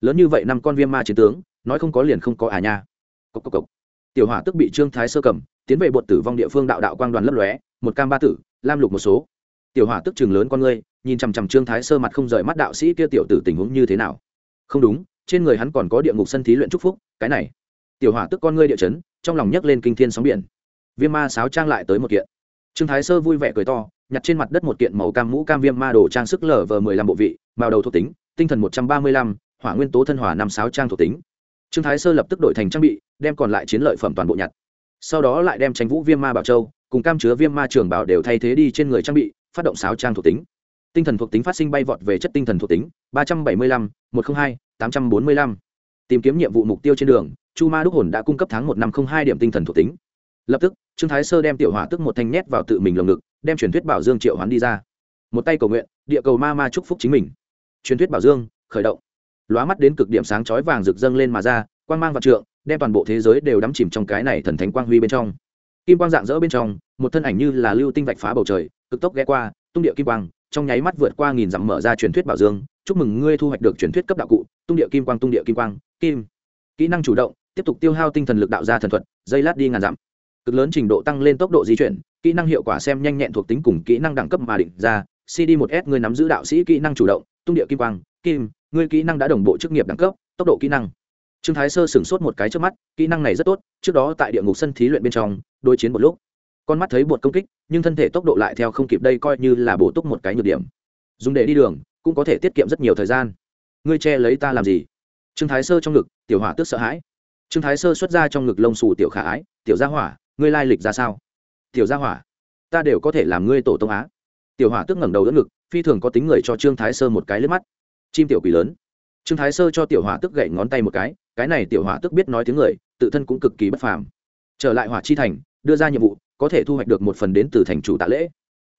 Speaker 1: Lớn như vậy năm con viêm ma chiến tướng, nói không có liền không có à nha. Cốc cốc cốc. tiểu hỏa tức bị trương thái sơ cầm, tiến về bột tử vong địa phương đạo đạo quang đoàn lấp lóe, một cam ba tử, lam lục một số. Tiểu hỏa tức trường lớn con ngươi, nhìn chằm chằm trương thái sơ mặt không rời mắt đạo sĩ kia tiểu tử tình huống như thế nào. Không đúng, trên người hắn còn có địa ngục sân thí luyện trúc phúc, cái này. Tiểu hỏa tức con ngươi địa chấn trong lòng nhấc lên kinh thiên sóng biển. Viêm ma sáo trang lại tới một kiện. Trương thái sơ vui vẻ cười to, nhặt trên mặt đất một kiện màu cam mũ cam viêm ma đồ trang sức lở vờ mười lăm bộ vị, màu đầu thuộc tính, tinh thần một trăm ba mươi lăm, hỏa nguyên tố thân hỏa năm sáu trang thuộc tính. Trương thái sơ lập tức đổi thành trang bị, đem còn lại chiến lợi phẩm toàn bộ nhặt. Sau đó lại đem tranh vũ viêm ma bảo châu, cùng cam chứa viêm ma trường bảo đều thay thế đi trên người trang bị, phát động sáu trang thuộc tính. Tinh thần thuộc tính phát sinh bay vọt về chất tinh thần thuộc tính, ba trăm bảy mươi lăm, một trăm linh hai, tám trăm bốn mươi lăm. Tìm kiếm nhiệm vụ mục tiêu trên đường chu ma đúc hồn đã cung cấp tháng một năm không hai điểm tinh thần thuộc tính. Lập tức, trương thái sơ đem tiểu hỏa tức một thanh nhét vào tự mình lồng ngực, đem truyền thuyết bảo dương triệu hoán đi ra. Một tay cầu nguyện, địa cầu ma ma chúc phúc chính mình. Truyền thuyết bảo dương, khởi động. Lóa mắt đến cực điểm sáng chói vàng rực dâng lên mà ra, quang mang và trượng, đem toàn bộ thế giới đều đắm chìm trong cái này thần thánh quang huy bên trong. Kim quang dạng dỡ bên trong, một thân ảnh như là lưu tinh vạch phá bầu trời, cực tốc ghé qua, tung địa kim quang, trong nháy mắt vượt qua nghìn dặm mở ra truyền thuyết bảo dương. Chúc mừng ngươi thu hoạch được truyền thuyết cấp đạo cụ, tung địa kim quang, tung địa kim quang, kim. Kỹ năng chủ động tiếp tục tiêu hao tinh thần lực đạo ra thần thuật, dây lát đi ngàn dặm. Cực lớn trình độ tăng lên tốc độ di chuyển, kỹ năng hiệu quả xem nhanh nhẹn thuộc tính cùng kỹ năng đẳng cấp mà định ra. Cd một s người nắm giữ đạo sĩ kỹ năng chủ động, tung địa kim quang, kim ngươi kỹ năng đã đồng bộ chức nghiệp đẳng cấp, tốc độ kỹ năng. Trương thái sơ sửng sốt một cái trước mắt, kỹ năng này rất tốt, trước đó tại địa ngục sân thí luyện bên trong, đối chiến một lúc. Con mắt thấy bột công kích, nhưng thân thể tốc độ lại theo không kịp đây coi như là bổ túc một cái nhược điểm. Dùng để đi đường, cũng có thể tiết kiệm rất nhiều thời gian. Ngươi che lấy ta làm gì? Trương thái sơ trong ngực, tiểu hỏa tức sợ hãi trương thái sơ xuất ra trong ngực lông xù tiểu khả ái, tiểu gia hỏa, ngươi lai lịch ra sao? Tiểu gia hỏa, ta đều có thể làm ngươi tổ tông á. Tiểu hỏa tức ngẩng đầu đỡ ngực, phi thường có tính người cho trương thái sơ một cái lướt mắt. Chim tiểu quỷ lớn. Trương thái sơ cho tiểu hỏa tức gậy ngón tay một cái cái này tiểu hỏa tức biết nói tiếng người, tự thân cũng cực kỳ bất phàm. Trở lại hỏa chi thành, đưa ra nhiệm vụ, có thể thu hoạch được một phần đến từ thành chủ tạ lễ.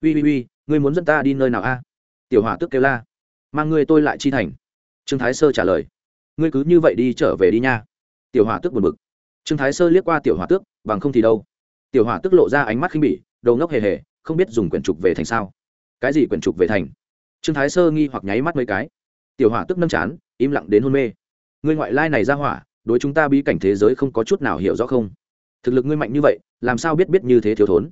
Speaker 1: Ui ui ui ngươi muốn dẫn ta đi nơi nào a? Tiểu hỏa tức kêu la. Mang ngươi tôi lại chi thành. Trương thái sơ trả lời. Ngươi cứ như vậy đi trở về đi nha tiểu hỏa tức buồn bực. Trương thái sơ liếc qua tiểu hỏa tước, bằng không thì đâu. Tiểu hỏa tức lộ ra ánh mắt khinh bỉ đầu ngốc hề hề, không biết dùng quyển trục về thành sao? Cái gì quyển trục về thành? Trương thái sơ nghi hoặc nháy mắt mấy cái. Tiểu hỏa tức nâng chán, im lặng đến hôn mê. Ngươi ngoại lai này ra hỏa, đối chúng ta bí cảnh thế giới không có chút nào hiểu rõ không? Thực lực ngươi mạnh như vậy, làm sao biết biết như thế thiếu thốn?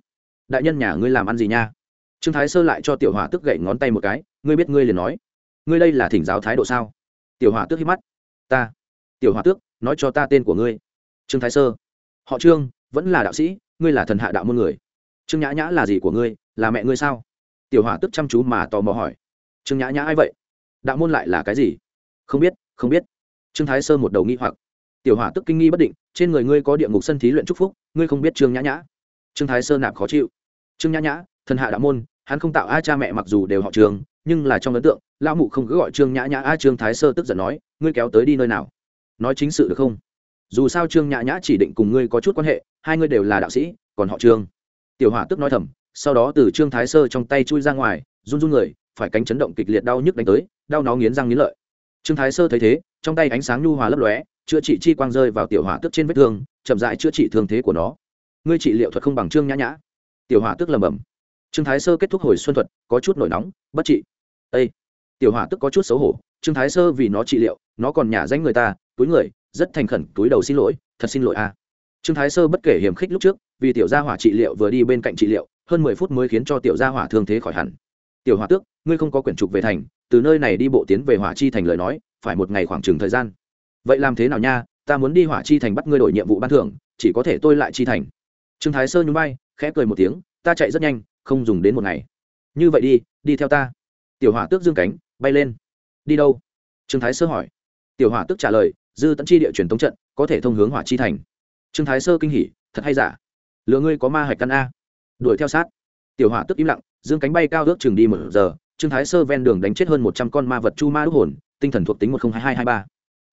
Speaker 1: Đại nhân nhà ngươi làm ăn gì nha? Trương thái sơ lại cho tiểu hỏa tức gậy ngón tay một cái, ngươi biết ngươi liền nói. Ngươi đây là thỉnh giáo thái độ sao? Tiểu hỏa tước hít mắt. Ta. Tiểu hỏa tước nói cho ta tên của ngươi. Trương thái sơ. Họ trương, vẫn là đạo sĩ, ngươi là thần hạ đạo môn người. Trương nhã nhã là gì của ngươi, là mẹ ngươi sao? Tiểu hỏa tức chăm chú mà tò mò hỏi. Trương nhã nhã ai vậy? Đạo môn lại là cái gì? Không biết không biết. Trương thái sơ một đầu nghi hoặc. Tiểu hỏa tức kinh nghi bất định, trên người ngươi có địa ngục sân thí luyện trúc phúc, ngươi không biết trương nhã nhã. Trương thái sơ nạp khó chịu. Trương nhã nhã, thần hạ đạo môn, hắn không tạo a cha mẹ mặc dù đều họ trường nhưng là trong ấn tượng, lão mụ không cứ gọi trương nhã nhã, a trương thái sơ tức giận nói, ngươi kéo tới đi nơi nào? Nói chính sự được không? Dù sao trương nhã nhã chỉ định cùng ngươi có chút quan hệ, hai ngươi đều là đạo sĩ, còn họ trương. Tiểu hỏa tức nói thầm, sau đó từ trương thái sơ trong tay chui ra ngoài, run run người, phải cánh chấn động kịch liệt đau nhức đánh tới, đau nó nghiến răng nghiến lợi. Trương thái sơ thấy thế, trong tay ánh sáng nhu hòa lấp lóe, chữa trị chi quang rơi vào tiểu hỏa tức trên vết thương, chậm rãi chữa trị thương thế của nó. Ngươi trị liệu thuật không bằng trương nhã nhã. Tiểu hỏa tức lầm bầm trương thái sơ kết thúc hồi xuân thuật, có chút nổi nóng, bất trị. Ây tiểu hỏa tức có chút xấu hổ, trương thái sơ vì nó trị liệu, nó còn nhả danh người ta túi người, rất thành khẩn, túi đầu xin lỗi, thật xin lỗi a. Trương thái sơ bất kể hiểm khích lúc trước, vì tiểu gia hỏa trị liệu vừa đi bên cạnh trị liệu, hơn mười phút mới khiến cho tiểu gia hỏa thương thế khỏi hẳn. Tiểu hỏa tước, ngươi không có quyển trục về thành, từ nơi này đi bộ tiến về hỏa chi thành lời nói, phải một ngày khoảng chừng thời gian. Vậy làm thế nào nha, ta muốn đi hỏa chi thành bắt ngươi đổi nhiệm vụ ban thưởng, chỉ có thể tôi lại chi thành. Trương thái sơ nhún vai, khẽ cười một tiếng, ta chạy rất nhanh, không dùng đến một ngày. Như vậy đi đi theo ta. Tiểu hỏa tước dương cánh, bay lên. Đi đâu? Trương thái sơ hỏi. Tiểu hỏa tước trả lời dư tận chi địa truyền tống trận, có thể thông hướng hỏa chi thành. Trương thái sơ kinh hỉ, thật hay giả? Lừa ngươi có ma hạch căn a. Đuổi theo sát. Tiểu hỏa tức im lặng, dương cánh bay cao ước chừng đi một giờ, trương thái sơ ven đường đánh chết hơn một trăm con ma vật chu ma đúc hồn, tinh thần thuộc tính một nghìn hai hai hai ba.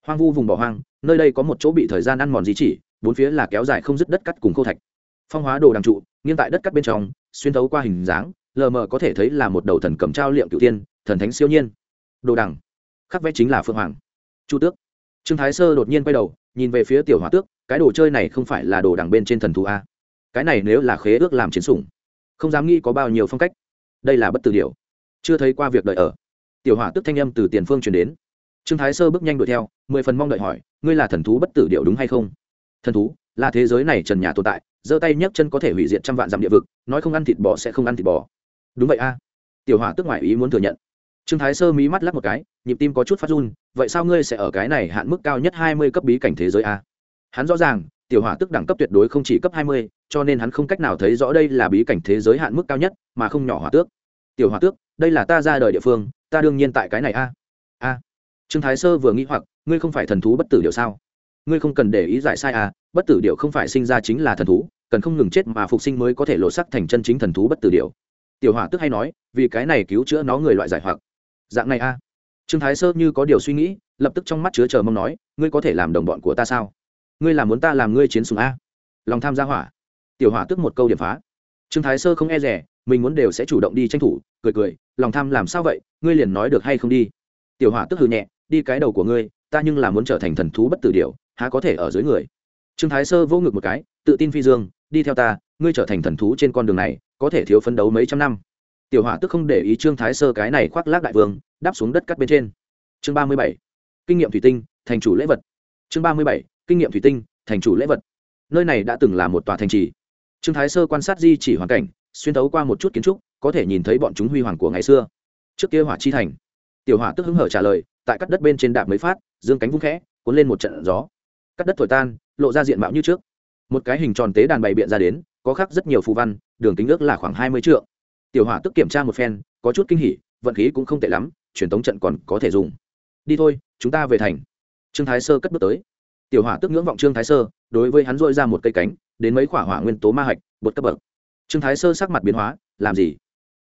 Speaker 1: Hoang vu vùng bỏ hoang, nơi đây có một chỗ bị thời gian ăn mòn di chỉ, bốn phía là kéo dài không dứt đất cắt cùng khô thạch. Phong hóa đồ đằng trụ, nghiêng tại đất cắt bên trong, xuyên thấu qua hình dáng, lờ mờ có thể thấy là một đầu thần cầm trao liệm cựu tiên, thần thánh siêu nhiên. Đồ đằng, khắc vẽ chính là phượng hoàng. Chu tước trương thái sơ đột nhiên quay đầu, nhìn về phía tiểu hòa tước, cái đồ chơi này không phải là đồ đằng bên trên thần thú a. Cái này nếu là khế ước làm chiến sủng, không dám nghĩ có bao nhiêu phong cách. Đây là bất tử điều chưa thấy qua việc đợi ở. Tiểu hỏa tức thanh âm từ tiền phương truyền đến. Trương thái sơ bước nhanh đuổi theo, mười phần mong đợi hỏi, ngươi là thần thú bất tử điệu đúng hay không? Thần thú, là thế giới này trần nhà tồn tại, giơ tay nhấc chân có thể hủy diệt trăm vạn dặm địa vực, nói không ăn thịt bò sẽ không ăn thịt bò. Đúng vậy a. Tiểu hỏa tức ngoại ý muốn thừa nhận trương thái sơ mí mắt lắc một cái, nhịp tim có chút phát run, vậy sao ngươi sẽ ở cái này hạn mức cao nhất hai mươi cấp bí cảnh thế giới a? Hắn rõ ràng, tiểu hỏa tức đẳng cấp tuyệt đối không chỉ cấp hai mươi, cho nên hắn không cách nào thấy rõ đây là bí cảnh thế giới hạn mức cao nhất, mà không nhỏ hỏa tước. Tiểu hỏa tước, đây là ta ra đời địa phương, ta đương nhiên tại cái này a. A. Trương thái sơ vừa nghĩ hoặc, ngươi không phải thần thú bất tử điều sao? Ngươi không cần để ý giải sai a, bất tử điệu không phải sinh ra chính là thần thú, cần không ngừng chết mà phục sinh mới có thể lộ sắc thành chân chính thần thú bất tử điệu tiểu hỏa tức hay nói, vì cái này cứu chữa nó người loại giải hoặc dạng này a. Trương thái sơ như có điều suy nghĩ, lập tức trong mắt chứa chờ mong nói, ngươi có thể làm đồng bọn của ta sao? Ngươi làm muốn ta làm ngươi chiến sùng a? Lòng tham gia hỏa. Tiểu hỏa tức một câu điểm phá. Trương thái sơ không e rẻ mình muốn đều sẽ chủ động đi tranh thủ, cười cười, lòng tham làm sao vậy? Ngươi liền nói được hay không đi? Tiểu hỏa tức hừ nhẹ, đi cái đầu của ngươi, ta nhưng là muốn trở thành thần thú bất tử điều há có thể ở dưới người? Trương thái sơ vô ngực một cái, tự tin phi dương, đi theo ta, ngươi trở thành thần thú trên con đường này, có thể thiếu phấn đấu mấy trăm năm tiểu hỏa tức không để ý trương thái sơ cái này khoác lác đại vương, đáp xuống đất cắt bên trên. Chương ba mươi bảy, kinh nghiệm thủy tinh, thành chủ lễ vật. Chương ba mươi bảy, kinh nghiệm thủy tinh, thành chủ lễ vật. Nơi này đã từng là một tòa thành trì. Trương thái sơ quan sát di chỉ hoàn cảnh, xuyên tấu qua một chút kiến trúc, có thể nhìn thấy bọn chúng huy hoàng của ngày xưa. Trước kia hỏa chi thành, tiểu hỏa tức hứng hở trả lời, tại cắt đất bên trên đạp mấy phát, dương cánh vung khẽ, cuốn lên một trận gió. Cắt đất thổi tan, lộ ra diện mạo như trước. Một cái hình tròn tế đàn bày biện ra đến, có khắc rất nhiều phù văn, đường kính ước là khoảng hai mươi triệu tiểu hỏa tức kiểm tra một phen, có chút kinh hỉ, vận khí cũng không tệ lắm, truyền tống trận còn có thể dùng. Đi thôi, chúng ta về thành. Trương thái sơ cất bước tới. Tiểu hỏa tức ngưỡng vọng trương thái sơ, đối với hắn dội ra một cây cánh, đến mấy khỏa hỏa nguyên tố ma hạch, bột cấp bậc. Trương thái sơ sắc mặt biến hóa, làm gì?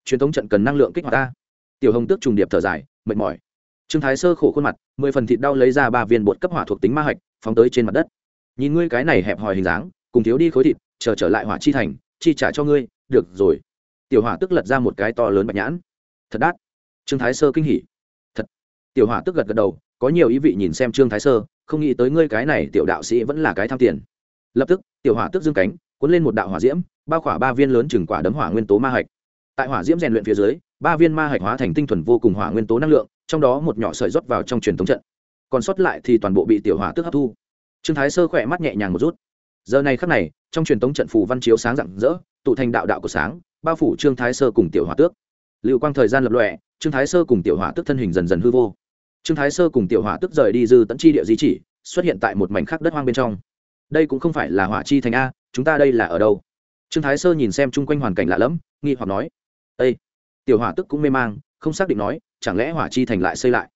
Speaker 1: Truyền thống trận cần năng lượng kích hoạt ta. Tiểu hồng tước trùng điệp thở dài, mệt mỏi. Trương thái sơ khổ khuôn mặt, mười phần thịt đau lấy ra ba viên bột cấp hỏa thuộc tính ma hạch, phóng tới trên mặt đất. Nhìn ngươi cái này hẹp hòi hình dáng, cùng thiếu đi khối thịt, chờ trở lại hỏa chi thành, chi trả cho ngươi, được rồi tiểu hỏa tức lật ra một cái to lớn bạch nhãn. Thật đắt. Trương thái sơ kinh hỉ. Thật. Tiểu hỏa tức gật gật đầu, có nhiều ý vị nhìn xem trương thái sơ, không nghĩ tới ngươi cái này tiểu đạo sĩ vẫn là cái tham tiền. Lập tức, tiểu hỏa tức dương cánh, cuốn lên một đạo hỏa diễm bao khỏa ba viên lớn chừng quả đấm hỏa nguyên tố ma hạch. Tại hỏa diễm rèn luyện phía dưới, ba viên ma hạch hóa thành tinh thuần vô cùng hỏa nguyên tố năng lượng, trong đó một nhỏ sợi rót vào trong truyền thống trận. Còn sót lại thì toàn bộ bị tiểu hỏa tức hấp thu. Trương thái sơ khỏe mắt nhẹ nhàng một rút. Giờ này khắc này, trong truyền thống trận phù văn chiếu sáng rạng rỡ, tụ thành đạo đạo của sáng bao phủ trương thái sơ cùng tiểu hỏa tước. Lưu quang thời gian lập lọe trương thái sơ cùng tiểu hỏa tước thân hình dần dần hư vô. Trương thái sơ cùng tiểu hỏa tước rời đi dư tận chi địa di chỉ, xuất hiện tại một mảnh khắc đất hoang bên trong. Đây cũng không phải là hỏa chi thành a, chúng ta đây là ở đâu? Trương thái sơ nhìn xem chung quanh hoàn cảnh lạ lẫm, nghi hoặc nói ây tiểu hỏa tức cũng mê mang, không xác định nói, chẳng lẽ hỏa chi thành lại xây lại?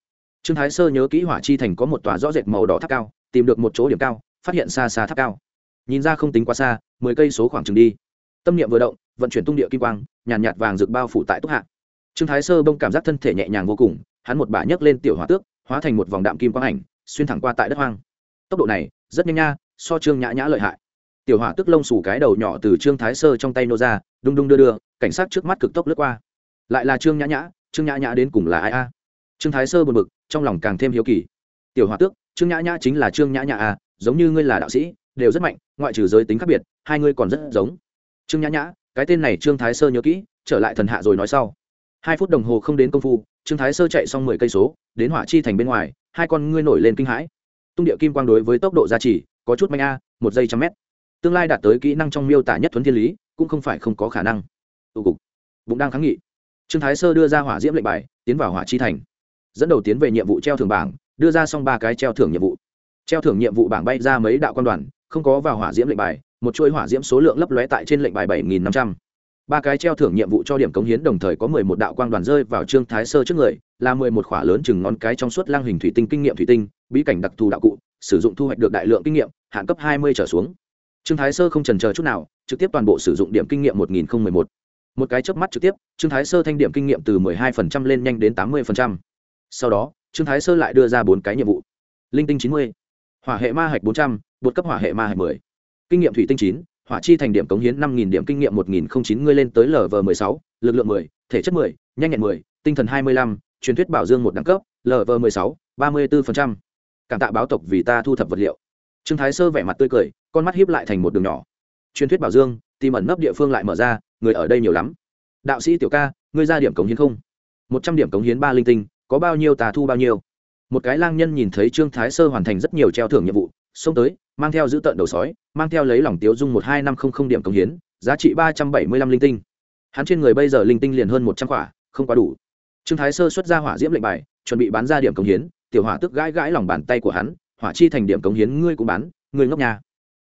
Speaker 1: Trương thái sơ nhớ kỹ hỏa chi thành có một tòa rõ rệt màu đỏ tháp cao, tìm được một chỗ điểm cao, phát hiện xa xa tháp cao. Nhìn ra không tính quá xa, mười cây số khoảng chừng đi. Tâm niệm vừa động vận chuyển tung địa kim quang nhàn nhạt, nhạt vàng rực bao phủ tại túc hạ. Trương thái sơ bông cảm giác thân thể nhẹ nhàng vô cùng hắn một bà nhấc lên tiểu hỏa tước hóa thành một vòng đạm kim quang ảnh xuyên thẳng qua tại đất hoang. Tốc độ này rất nhanh nha so trương nhã nhã lợi hại. Tiểu hỏa tước lông xù cái đầu nhỏ từ trương thái sơ trong tay nô ra đung đung đưa đưa cảnh sát trước mắt cực tốc lướt qua. Lại là trương nhã nhã trương nhã nhã đến cùng là ai a? Trương thái sơ buồn bực trong lòng càng thêm hiếu kỳ. Tiểu hỏa tước trương nhã nhã chính là trương nhã nhã à giống như ngươi là đạo sĩ đều rất mạnh ngoại trừ giới tính khác biệt hai ngươi còn rất giống. Trương nhã nhã cái tên này trương thái sơ nhớ kỹ, trở lại thần hạ rồi nói sau. Hai phút đồng hồ không đến công phu, trương thái sơ chạy xong mười cây số, đến hỏa chi thành bên ngoài, hai con ngươi nổi lên kinh hãi. Tung địa kim quang đối với tốc độ gia trì, có chút manh a, một giây trăm mét. Tương lai đạt tới kỹ năng trong miêu tả nhất thuấn thiên lý, cũng không phải không có khả năng. Tụ cục. Bụng đang kháng nghị. Trương thái sơ đưa ra hỏa diễm lệnh bài, tiến vào hỏa chi thành. Dẫn đầu tiến về nhiệm vụ treo thưởng bảng, đưa ra xong ba cái treo thưởng nhiệm vụ. Treo thưởng nhiệm vụ bảng bay ra mấy đạo quan đoàn, không có vào hỏa diễm lệnh bài một chuỗi hỏa diễm số lượng lấp lóe tại trên lệnh bài bảy nghìn năm trăm. Ba cái treo thưởng nhiệm vụ cho điểm cống hiến đồng thời có mười một đạo quang đoàn rơi vào trương thái sơ trước người, là mười một khỏa lớn chừng ngón cái trong suốt lang hình thủy tinh kinh nghiệm thủy tinh, bí cảnh đặc thù đạo cụ, sử dụng thu hoạch được đại lượng kinh nghiệm, hạn cấp hai mươi trở xuống. Trương thái sơ không trần chờ chút nào, trực tiếp toàn bộ sử dụng điểm kinh nghiệm một nghìn một. Một cái chớp mắt trực tiếp, trương thái sơ thanh điểm kinh nghiệm từ mười hai phần trăm lên nhanh đến tám mươi phần trăm. Sau đó, trương thái sơ lại đưa ra bốn cái nhiệm vụ. Linh tinh chín mươi, hỏa hệ ma hạch bốn trăm, bột cấp hỏa hệ ma hạch mười kinh nghiệm thủy tinh chín, hỏa chi thành điểm cống hiến năm nghìn điểm kinh nghiệm một nghìn không chín, ngươi lên tới lv mười sáu, lực lượng mười, thể chất mười, nhanh nhẹn mười, tinh thần hai mươi lăm, truyền thuyết bảo dương một đẳng cấp lv mười sáu, ba mươi bốn phần trăm. Cảm tạ báo tộc vì ta thu thập vật liệu. Trương thái sơ vẻ mặt tươi cười, con mắt hiếp lại thành một đường nhỏ. Truyền thuyết bảo dương, tìm ẩn nấp địa phương lại mở ra, người ở đây nhiều lắm. Đạo sĩ tiểu ca, ngươi ra điểm cống hiến không? Một trăm điểm cống hiến ba linh tinh, có bao nhiêu tà thu bao nhiêu? Một cái lang nhân nhìn thấy trương thái sơ hoàn thành rất nhiều treo thưởng nhiệm vụ, xông tới mang theo giữ tợn đầu sói, mang theo lấy lòng tiếu dung một hai năm không không điểm công hiến, giá trị ba trăm bảy mươi lăm linh tinh. Hắn trên người bây giờ linh tinh liền hơn một trăm quả, không quá đủ. Trương thái sơ xuất ra hỏa diễm lệnh bài, chuẩn bị bán ra điểm công hiến, tiểu hỏa tức gãi gãi lòng bàn tay của hắn, hỏa chi thành điểm cống hiến ngươi cũng bán, ngươi ngốc nhà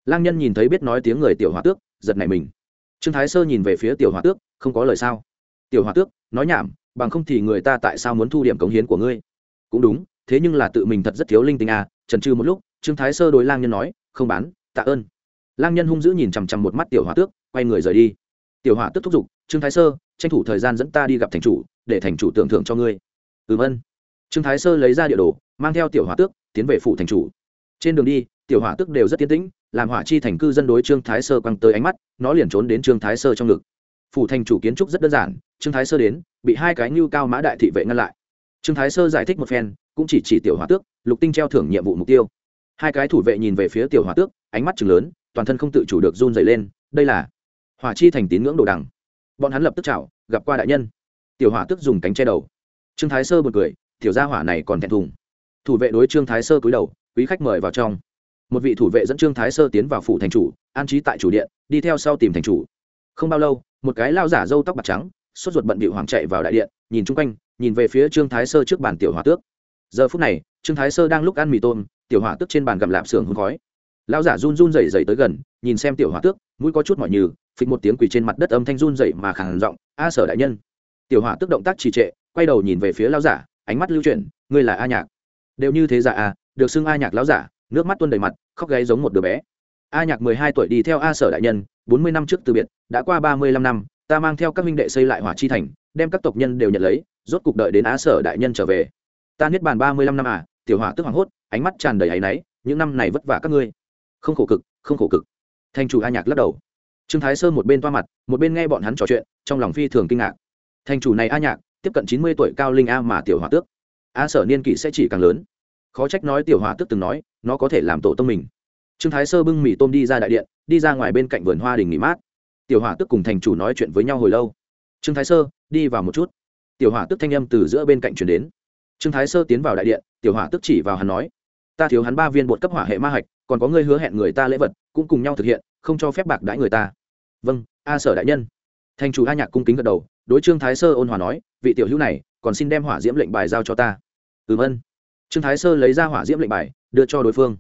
Speaker 1: lang nhân nhìn thấy biết nói tiếng người tiểu hỏa tước, giật nảy mình. Trương thái sơ nhìn về phía tiểu hỏa tước, không có lời sao? Tiểu hỏa tước, nói nhảm, bằng không thì người ta tại sao muốn thu điểm cống hiến của ngươi? Cũng đúng, thế nhưng là tự mình thật rất thiếu linh tinh à trần trừ một lúc trương thái sơ đối lang nhân nói, không bán, tạ ơn. Lang nhân hung dữ nhìn chằm chằm một mắt tiểu hỏa tước, quay người rời đi. Tiểu hỏa tước thúc giục, trương thái sơ, tranh thủ thời gian dẫn ta đi gặp thành chủ, để thành chủ tưởng thưởng cho ngươi. Ừ vân trương thái sơ lấy ra địa đồ, mang theo tiểu hỏa tước, tiến về phủ thành chủ. Trên đường đi, tiểu hỏa tước đều rất tiến tĩnh, làm hỏa chi thành cư dân đối trương thái sơ quăng tới ánh mắt, nó liền trốn đến trương thái sơ trong ngực. Phủ thành chủ kiến trúc rất đơn giản, trương thái sơ đến, bị hai cái ngưu cao mã đại thị vệ ngăn lại. Trương thái sơ giải thích một phen, cũng chỉ chỉ tiểu hỏa tước, lục tinh treo thưởng nhiệm vụ mục tiêu hai cái thủ vệ nhìn về phía tiểu hỏa tước, ánh mắt chừng lớn, toàn thân không tự chủ được run dày lên, đây là hỏa chi thành tín ngưỡng đồ đằng. Bọn hắn lập tức chào, gặp qua đại nhân. Tiểu hỏa tước dùng cánh che đầu. Trương thái sơ b u ồ n cười, tiểu gia hỏa này còn thẹn thùng. Thủ vệ đối trương thái sơ cúi đầu, quý khách mời vào trong. Một vị thủ vệ dẫn trương thái sơ tiến vào phủ thành chủ, an trí tại chủ điện, đi theo sau tìm thành chủ. Không bao lâu, một cái lao giả râu tóc bạc trắng, sốt ruột bận bị hoàng chạy vào đại điện, nhìn chung quanh, nhìn về phía trương thái sơ trước bàn tiểu hỏa tước. Giờ phút này, trương thái sơ đang lúc ăn mì tôm tiểu hỏa tước trên bàn gặm lạp xưởng hôn khói. Lão giả run run rẩy rẩy tới gần nhìn xem tiểu hỏa tước mũi có chút mỏi như, phịch một tiếng quỳ trên mặt đất âm thanh run rẩy mà khàn giọng a sở đại nhân. Tiểu hỏa tước động tác trì trệ quay đầu nhìn về phía lão giả ánh mắt lưu chuyển ngươi là a nhạc. Đều như thế giả à được xưng a nhạc lão giả. Nước mắt tuôn đầy mặt khóc gáy giống một đứa bé. A nhạc mười hai tuổi đi theo a sở đại nhân bốn mươi năm trước từ biệt đã qua ba mươi lăm năm ta mang theo các minh đệ xây lại hỏa chi thành đem các tộc nhân đều nhận lấy rốt cục đợi đến A sở đại nhân trở về. Ta niết bàn ba mươi lăm năm à tiểu hỏa tức hoảng hốt ánh mắt tràn đầy áy náy, những năm này vất vả các ngươi. Không khổ cực, không khổ cực. Thành chủ a nhạc lắc đầu. Trương thái sơ một bên toa mặt, một bên nghe bọn hắn trò chuyện, trong lòng phi thường kinh ngạc. Thành chủ này a nhạc, tiếp cận chín mươi tuổi cao linh a mà tiểu hỏa tước. A sở niên kỷ sẽ chỉ càng lớn. Khó trách nói tiểu hỏa tước từng nói, nó có thể làm tổ tông mình. Trương thái sơ bưng mì tôm đi ra đại điện, đi ra ngoài bên cạnh vườn hoa đình nghỉ mát. Tiểu hỏa tước cùng thành chủ nói chuyện với nhau hồi lâu. Trương thái sơ, đi vào một chút. Tiểu hỏa tước thanh âm từ giữa bên cạnh chuyển đến. Trương thái sơ tiến vào đại điện, tiểu hỏa tước chỉ vào hắn nói ta thiếu hắn ba viên bột cấp hỏa hệ ma hạch, còn có ngươi hứa hẹn người ta lễ vật, cũng cùng nhau thực hiện, không cho phép bạc đãi người ta. Vâng a sở đại nhân. Thành chủ a nhạc cung kính gật đầu, đối trương thái sơ ôn hòa nói, vị tiểu hữu này, còn xin đem hỏa diễm lệnh bài giao cho ta. Ừ vân trương thái sơ lấy ra hỏa diễm lệnh bài, đưa cho đối phương.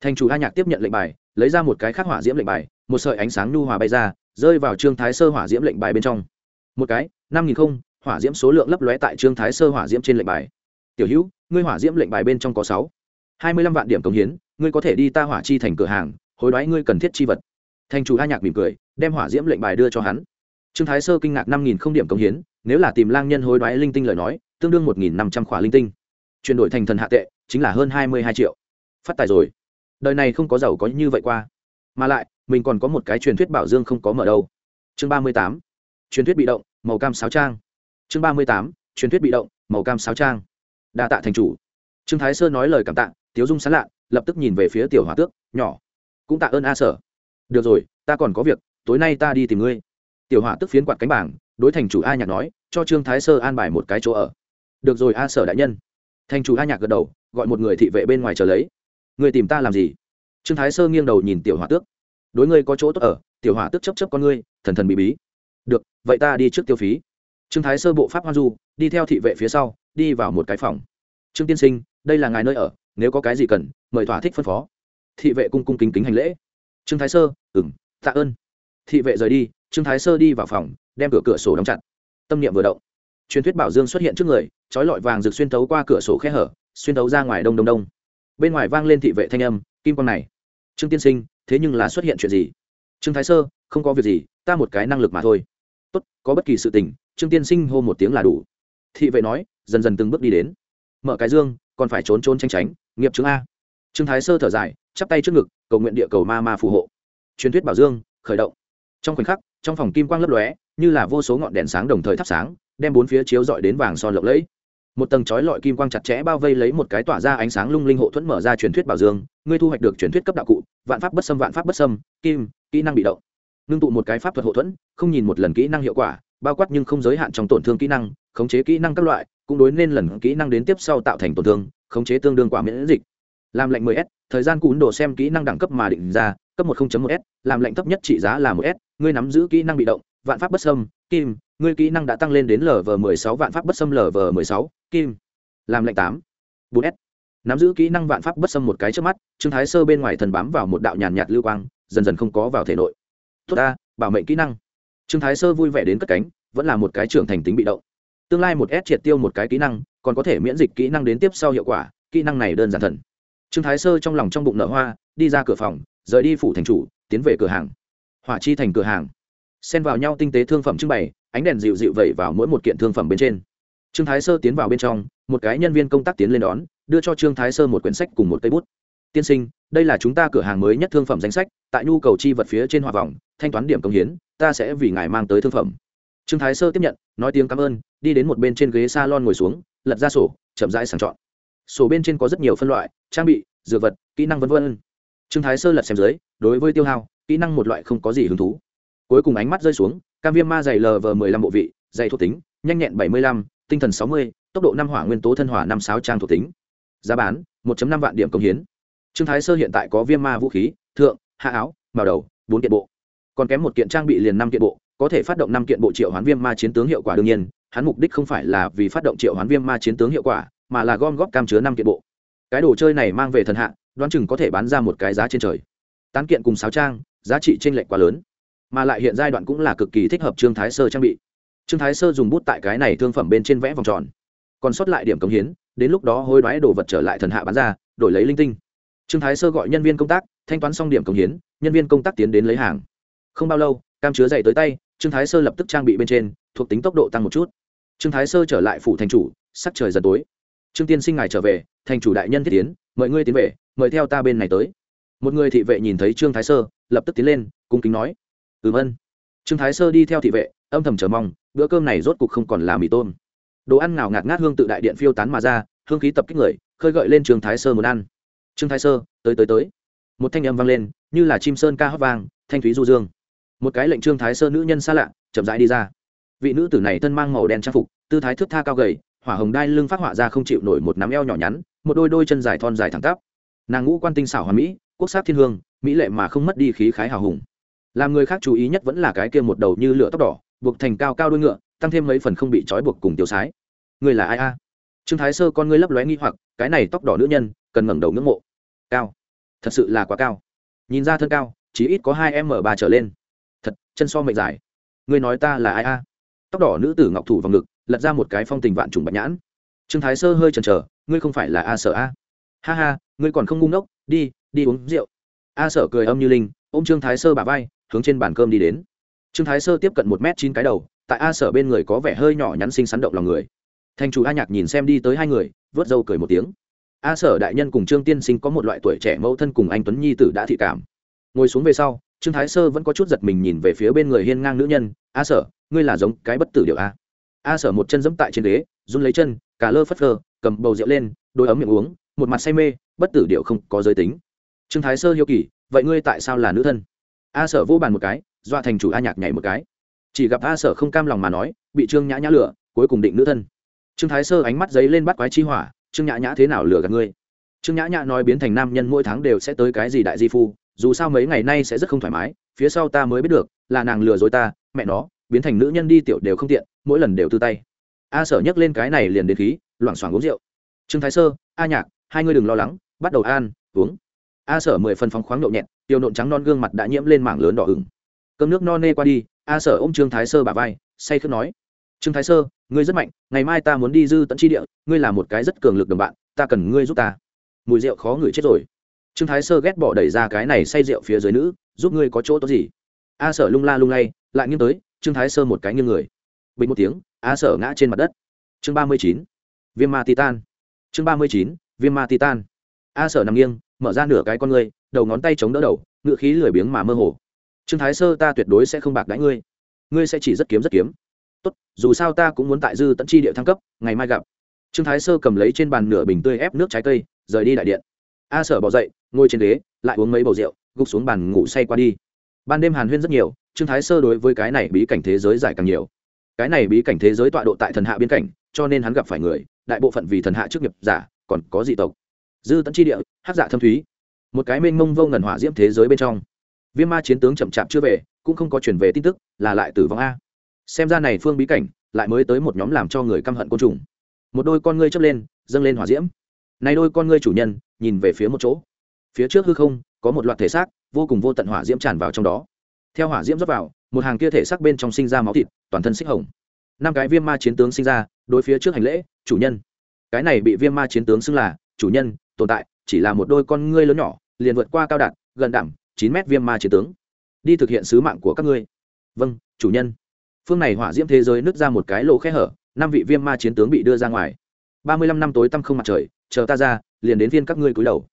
Speaker 1: Thành chủ a nhạc tiếp nhận lệnh bài, lấy ra một cái khác hỏa diễm lệnh bài, một sợi ánh sáng nhu hòa bay ra, rơi vào trương thái sơ hỏa diễm lệnh bài bên trong. Một cái, năm nghìn không, hỏa diễm số lượng lấp lóe tại trương thái sơ hỏa diễm trên lệnh bài. Tiểu hữu, ngươi hỏa diễm lệnh bài bên trong có sáu hai mươi lăm vạn điểm công hiến, ngươi có thể đi ta hỏa chi thành cửa hàng, hối đoái ngươi cần thiết chi vật. Thành chủ a nhạc mỉm cười, đem hỏa diễm lệnh bài đưa cho hắn. Trương thái sơ kinh ngạc năm nghìn không điểm công hiến, nếu là tìm lang nhân hối đoái linh tinh lời nói, tương đương một nghìn năm trăm khỏa linh tinh. Chuyển đổi thành thần hạ tệ, chính là hơn hai mươi hai triệu. Phát tài rồi. Đời này không có giàu có như vậy qua. Mà lại, mình còn có một cái truyền thuyết bảo dương không có mở đâu. Chương ba mươi tám. Truyền thuyết bị động, màu cam sáo trang. Chương ba mươi tám. Truyền thuyết bị động, màu cam sáo trang. Đa tạ thành chủ. Trương thái sơ nói lời cảm tạ tiếu dung sán lạ, lập tức nhìn về phía tiểu hòa tước, nhỏ. Cũng tạ ơn a sở. Được rồi, ta còn có việc, tối nay ta đi tìm ngươi. Tiểu hòa tức phiến quạt cánh bảng, đối thành chủ a nhạc nói, cho trương thái sơ an bài một cái chỗ ở. Được rồi a sở đại nhân. Thành chủ a nhạc gật đầu, gọi một người thị vệ bên ngoài chờ lấy. Người tìm ta làm gì? Trương thái sơ nghiêng đầu nhìn tiểu hòa tước. Đối ngươi có chỗ tốt ở, tiểu hòa tước chấp chấp con ngươi, thần thần bị bí. Được, vậy ta đi trước tiêu phí. Trương thái sơ bộ pháp hoan du, đi theo thị vệ phía sau, đi vào một cái phòng. Trương tiên sinh, đây là ngài nơi ở nếu có cái gì cần, mời thỏa thích phân phó. Thị vệ cung cung kính kính hành lễ. Trương thái sơ ừng tạ ơn. Thị vệ rời đi, trương thái sơ đi vào phòng, đem cửa cửa sổ đóng chặt. Tâm niệm vừa động, truyền thuyết bảo dương xuất hiện trước người, trói lọi vàng rực xuyên tấu qua cửa sổ khe hở, xuyên tấu ra ngoài đông đông đông. Bên ngoài vang lên thị vệ thanh âm, kim quang này, trương tiên sinh, thế nhưng là xuất hiện chuyện gì? Trương thái sơ, không có việc gì, ta một cái năng lực mà thôi. Tốt, có bất kỳ sự tình, trương tiên sinh hô một tiếng là đủ. Thị vệ nói, dần dần từng bước đi đến. Mở cái dương, còn phải trốn trốn tranh tránh nghiệp chứng a. Trương thái sơ thở dài, chắp tay trước ngực, cầu nguyện địa cầu ma ma phù hộ. Truyền thuyết bảo dương, khởi động. Trong khoảnh khắc, trong phòng kim quang lấp lóe, như là vô số ngọn đèn sáng đồng thời thắp sáng, đem bốn phía chiếu dọi đến vàng son lộng lẫy. Một tầng chói lọi kim quang chặt chẽ bao vây lấy một cái tỏa ra ánh sáng lung linh hộ thuẫn mở ra truyền thuyết bảo dương, ngươi thu hoạch được truyền thuyết cấp đạo cụ, vạn pháp bất xâm, vạn pháp bất xâm, kim, kỹ năng bị động. Ngưng tụ một cái pháp thuật hộ thuẫn, không nhìn một lần kỹ năng hiệu quả, bao quát nhưng không giới hạn trong tổn thương kỹ năng, khống chế kỹ năng các loại, cũng đối nên lần kỹ năng đến tiếp sau tạo thành tổn thương khống chế tương đương quả miễn dịch. Làm lệnh 10 s, thời gian cún đồ xem kỹ năng đẳng cấp mà định ra, cấp một 0.1 s, làm lệnh thấp nhất trị giá là một s, ngươi nắm giữ kỹ năng bị động, vạn pháp bất xâm, kim, ngươi kỹ năng đã tăng lên đến lv 16 vạn pháp bất xâm lv 16 kim. Làm lệnh tám, bốn s, nắm giữ kỹ năng vạn pháp bất xâm một cái trước mắt, trương thái sơ bên ngoài thần bám vào một đạo nhàn nhạt lưu quang, dần dần không có vào thể nội. Tốt ta, bảo mệnh kỹ năng. Trương thái sơ vui vẻ đến cất cánh, vẫn là một cái trưởng thành tính bị động. Tương lai một s triệt tiêu một cái kỹ năng còn có thể miễn dịch kỹ năng đến tiếp sau hiệu quả, kỹ năng này đơn giản thần. Trương thái sơ trong lòng trong bụng nở hoa, đi ra cửa phòng, rời đi phủ thành chủ, tiến về cửa hàng. Hỏa chi thành cửa hàng. Xen vào nhau tinh tế thương phẩm trưng bày, ánh đèn dịu dịu vẩy vào mỗi một kiện thương phẩm bên trên. Trương thái sơ tiến vào bên trong, một cái nhân viên công tác tiến lên đón, đưa cho trương thái sơ một quyển sách cùng một cây bút. Tiên sinh, đây là chúng ta cửa hàng mới nhất thương phẩm danh sách, tại nhu cầu chi vật phía trên hòa vòng, thanh toán điểm công hiến, ta sẽ vì ngài mang tới thương phẩm. Trương thái sơ tiếp nhận, nói tiếng cảm ơn, đi đến một bên trên ghế s a lon ngồi xuống lật ra sổ, chậm rãi sàng chọn. Sổ bên trên có rất nhiều phân loại, trang bị, dược vật, kỹ năng v v trương thái sơ lật xem dưới, đối với tiêu hao, kỹ năng một loại không có gì hứng thú. Cuối cùng ánh mắt rơi xuống, cam viêm ma dày lv m ộ ư bộ vị, dày thuộc tính, nhanh nhẹn bảy mươi lăm, tinh thần sáu mươi, tốc độ năm hỏa nguyên tố thân hỏa năm sáu trang thuộc tính. Giá bán, một năm vạn điểm công hiến. Trương thái sơ hiện tại có viêm ma vũ khí, thượng, hạ áo, màu đầu, bốn kiện bộ. Còn kém một kiện trang bị liền năm kiện bộ, có thể phát động năm kiện bộ triệu hoán viêm ma chiến tướng hiệu quả đương nhiên hắn mục đích không phải là vì phát động triệu hoán viêm ma chiến tướng hiệu quả, mà là gom góp cam chứa năm kiện bộ. Cái đồ chơi này mang về thần hạ, đoán chừng có thể bán ra một cái giá trên trời. Tán kiện cùng sáo trang, giá trị t r ê n lệch quá lớn. Mà lại hiện giai đoạn cũng là cực kỳ thích hợp trương thái sơ trang bị. Trương thái sơ dùng bút tại cái này thương phẩm bên trên vẽ vòng tròn. Còn sót lại điểm cống hiến, đến lúc đó hối đoái đồ vật trở lại thần hạ bán ra, đổi lấy linh tinh. Trương thái sơ gọi nhân viên công tác, thanh toán xong điểm cống hiến, nhân viên công tác tiến đến lấy hàng. Không bao lâu, cam chứa dày tới tay, trương thái sơ lập tức trang bị bên trên, thuộc tính tốc độ tăng một chút trương thái sơ trở lại phủ thành chủ, sắc trời dần tối. Trương tiên sinh ngài trở về, thành chủ đại nhân thiết tiến, mời ngươi tiến về, mời theo ta bên này tới. Một người thị vệ nhìn thấy trương thái sơ, lập tức tiến lên, cung kính nói. Ừm ân. Trương thái sơ đi theo thị vệ, âm thầm chờ mong, bữa cơm này rốt cục không còn là mì tôm. Đồ ăn nào ngạt ngát hương tự đại điện phiêu tán mà ra, hương khí tập kích người, khơi gợi lên trương thái sơ muốn ăn. Trương thái sơ, tới tới tới. Một thanh âm vang lên, như là chim sơn ca hót vang, thanh thúy du dương. Một cái lệnh trương thái sơ nữ nhân xa lạ, chậm rãi đi ra vị nữ tử này thân mang màu đen trang phục, tư thái thước tha cao gầy, hỏa hồng đai lưng phát họa ra không chịu nổi một nắm eo nhỏ nhắn, một đôi đôi chân dài thon dài thẳng tắp. Nàng ngũ quan tinh xảo hoàn mỹ, quốc sắc thiên hương, mỹ lệ mà không mất đi khí khái hào hùng. Làm người khác chú ý nhất vẫn là cái kia một đầu như lửa tóc đỏ, buộc thành cao cao đôi ngựa, tăng thêm mấy phần không bị trói buộc cùng tiểu sái. Người là ai a? Trương thái sơ con ngươi lấp lóe nghi hoặc, cái này tóc đỏ nữ nhân, cần ngẩng đầu ngưỡng mộ. Cao. Thật sự là quá cao. Nhìn ra thân cao chỉ ít có hai m ba trở lên. Thật, chân so mệnh dài. Ngươi nói ta là ai a? Tóc đỏ nữ tử ngọc thủ vào ngực, lật ra một cái phong tình vạn trùng bạch nhãn. Trương thái sơ hơi chần chờ, ngươi không phải là a sở a? Ha ha, ngươi còn không ngu ngốc, đi đi uống rượu. A sở cười âm như linh ô m trương thái sơ bà vai, hướng trên bàn cơm đi đến. Trương thái sơ tiếp cận một m chín cái đầu, tại a sở bên người có vẻ hơi nhỏ nhắn xinh xắn động lòng người. Thành chủ a nhạc nhìn xem đi tới hai người, vớt râu cười một tiếng. A sở đại nhân cùng trương tiên sinh có một loại tuổi trẻ mẫu thân cùng anh tuấn nhi tử đã thị cảm. Ngồi xuống về sau, trương thái sơ vẫn có chút giật mình nhìn về phía bên người hiên ngang nữ nhân. A sở ngươi là giống cái bất tử điệu a. A sở một chân dẫm tại trên ghế run lấy chân cả lơ phất phơ, cầm bầu rượu lên đôi ấm miệng uống một mặt say mê bất tử điệu không có giới tính. Trương thái sơ hiếu kỳ vậy ngươi tại sao là nữ thân? A sở vô bàn một cái dọa thành chủ a nhạc nhảy một cái. Chỉ gặp a sở không cam lòng mà nói bị trương nhã nhã lửa cuối cùng định nữ thân. Trương thái sơ ánh mắt giấy lên bắt quái chi hỏa trương nhã nhã thế nào lừa gạt ngươi? Trương nhã nhã nói biến thành nam nhân mỗi tháng đều sẽ tới cái gì đại di phu dù sao mấy ngày nay sẽ rất không thoải mái phía sau ta mới biết được là nàng lừa dối ta mẹ nó biến thành nữ nhân đi tiểu đều không tiện, mỗi lần đều tư tay. A sở nhấc lên cái này liền đến khí, loảng xoảng uống rượu. Trương thái sơ, a nhạc, hai ngươi đừng lo lắng, bắt đầu an uống. A sở mười phân phóng khoáng nhậu nhẹt tiêu nộn trắng non gương mặt đã nhiễm lên mảng lớn đỏ ửng. Cơm nước no nê qua đi, a sở ôm trương thái sơ bà vai, say khước nói. Trương thái sơ, ngươi rất mạnh, ngày mai ta muốn đi dư tận chi địa, ngươi là một cái rất cường lực đồng bạn, ta cần ngươi giúp ta. Mùi rượu khó ngửi chết rồi. Trương thái sơ ghét bỏ đẩy ra cái này say rượu phía dưới nữ, giúp ngươi có chỗ tốt gì? A sở lung la lung lay, lại nghiêng tới trương thái sơ một cái nghiêng người. Bình một tiếng a sở ngã trên mặt đất. Chương ba mươi chín, viêm ma titan. Chương ba mươi chín, viêm ma titan. A sở nằm nghiêng, mở ra nửa cái con ngươi, đầu ngón tay chống đỡ đầu, ngựa khí lười biếng mà mơ hồ. Trương thái sơ, ta tuyệt đối sẽ không bạc đãi ngươi. Ngươi sẽ chỉ rất kiếm rất kiếm. Tốt, dù sao ta cũng muốn tại dư tận chi địa thăng cấp, ngày mai gặp. Trương thái sơ cầm lấy trên bàn nửa bình tươi ép nước trái cây, rời đi đại điện. A sở bỏ dậy, ngồi trên ghế, lại uống mấy bầu rượu, gục xuống bàn ngủ say qua đi ban đêm hàn huyên rất nhiều, trương thái sơ đối với cái này bí cảnh thế giới giải càng nhiều. Cái này bí cảnh thế giới tọa độ tại thần hạ biên cảnh, cho nên hắn gặp phải người, đại bộ phận vì thần hạ chức nghiệp giả, còn có dị tộc. Dư tận tri địa hát giả dạ thâm thúy. Một cái mênh mông vô ngần hỏa diễm thế giới bên trong. Viêm ma chiến tướng chậm chạp chưa về, cũng không có chuyển về tin tức, là lại tử vong a. Xem ra này phương bí cảnh, lại mới tới một nhóm làm cho người căm hận côn trùng. Một đôi con ngươi chấp lên, dâng lên hỏa diễm. Này đôi con ngươi chủ nhân, nhìn về phía một chỗ. Phía trước hư không, có một loạt thể xác vô cùng vô tận hỏa diễm tràn vào trong đó. Theo hỏa diễm rót vào, một hàng kia thể xác bên trong sinh ra máu thịt, toàn thân xích hồng. Năm cái viêm ma chiến tướng sinh ra, đối phía trước hành lễ, chủ nhân. Cái này bị viêm ma chiến tướng xưng là, chủ nhân, tồn tại, chỉ là một đôi con ngươi lớn nhỏ, liền vượt qua cao đạt gần đảm, chín mét viêm ma chiến tướng. Đi thực hiện sứ mạng của các ngươi. Vâng chủ nhân. Phương này hỏa diễm thế giới nứt ra một cái lỗ khe hở, năm vị viêm ma chiến tướng bị đưa ra ngoài. Ba mươi lăm năm tối tăm không mặt trời, chờ ta ra, liền đến viên các ngươi cúi đầu.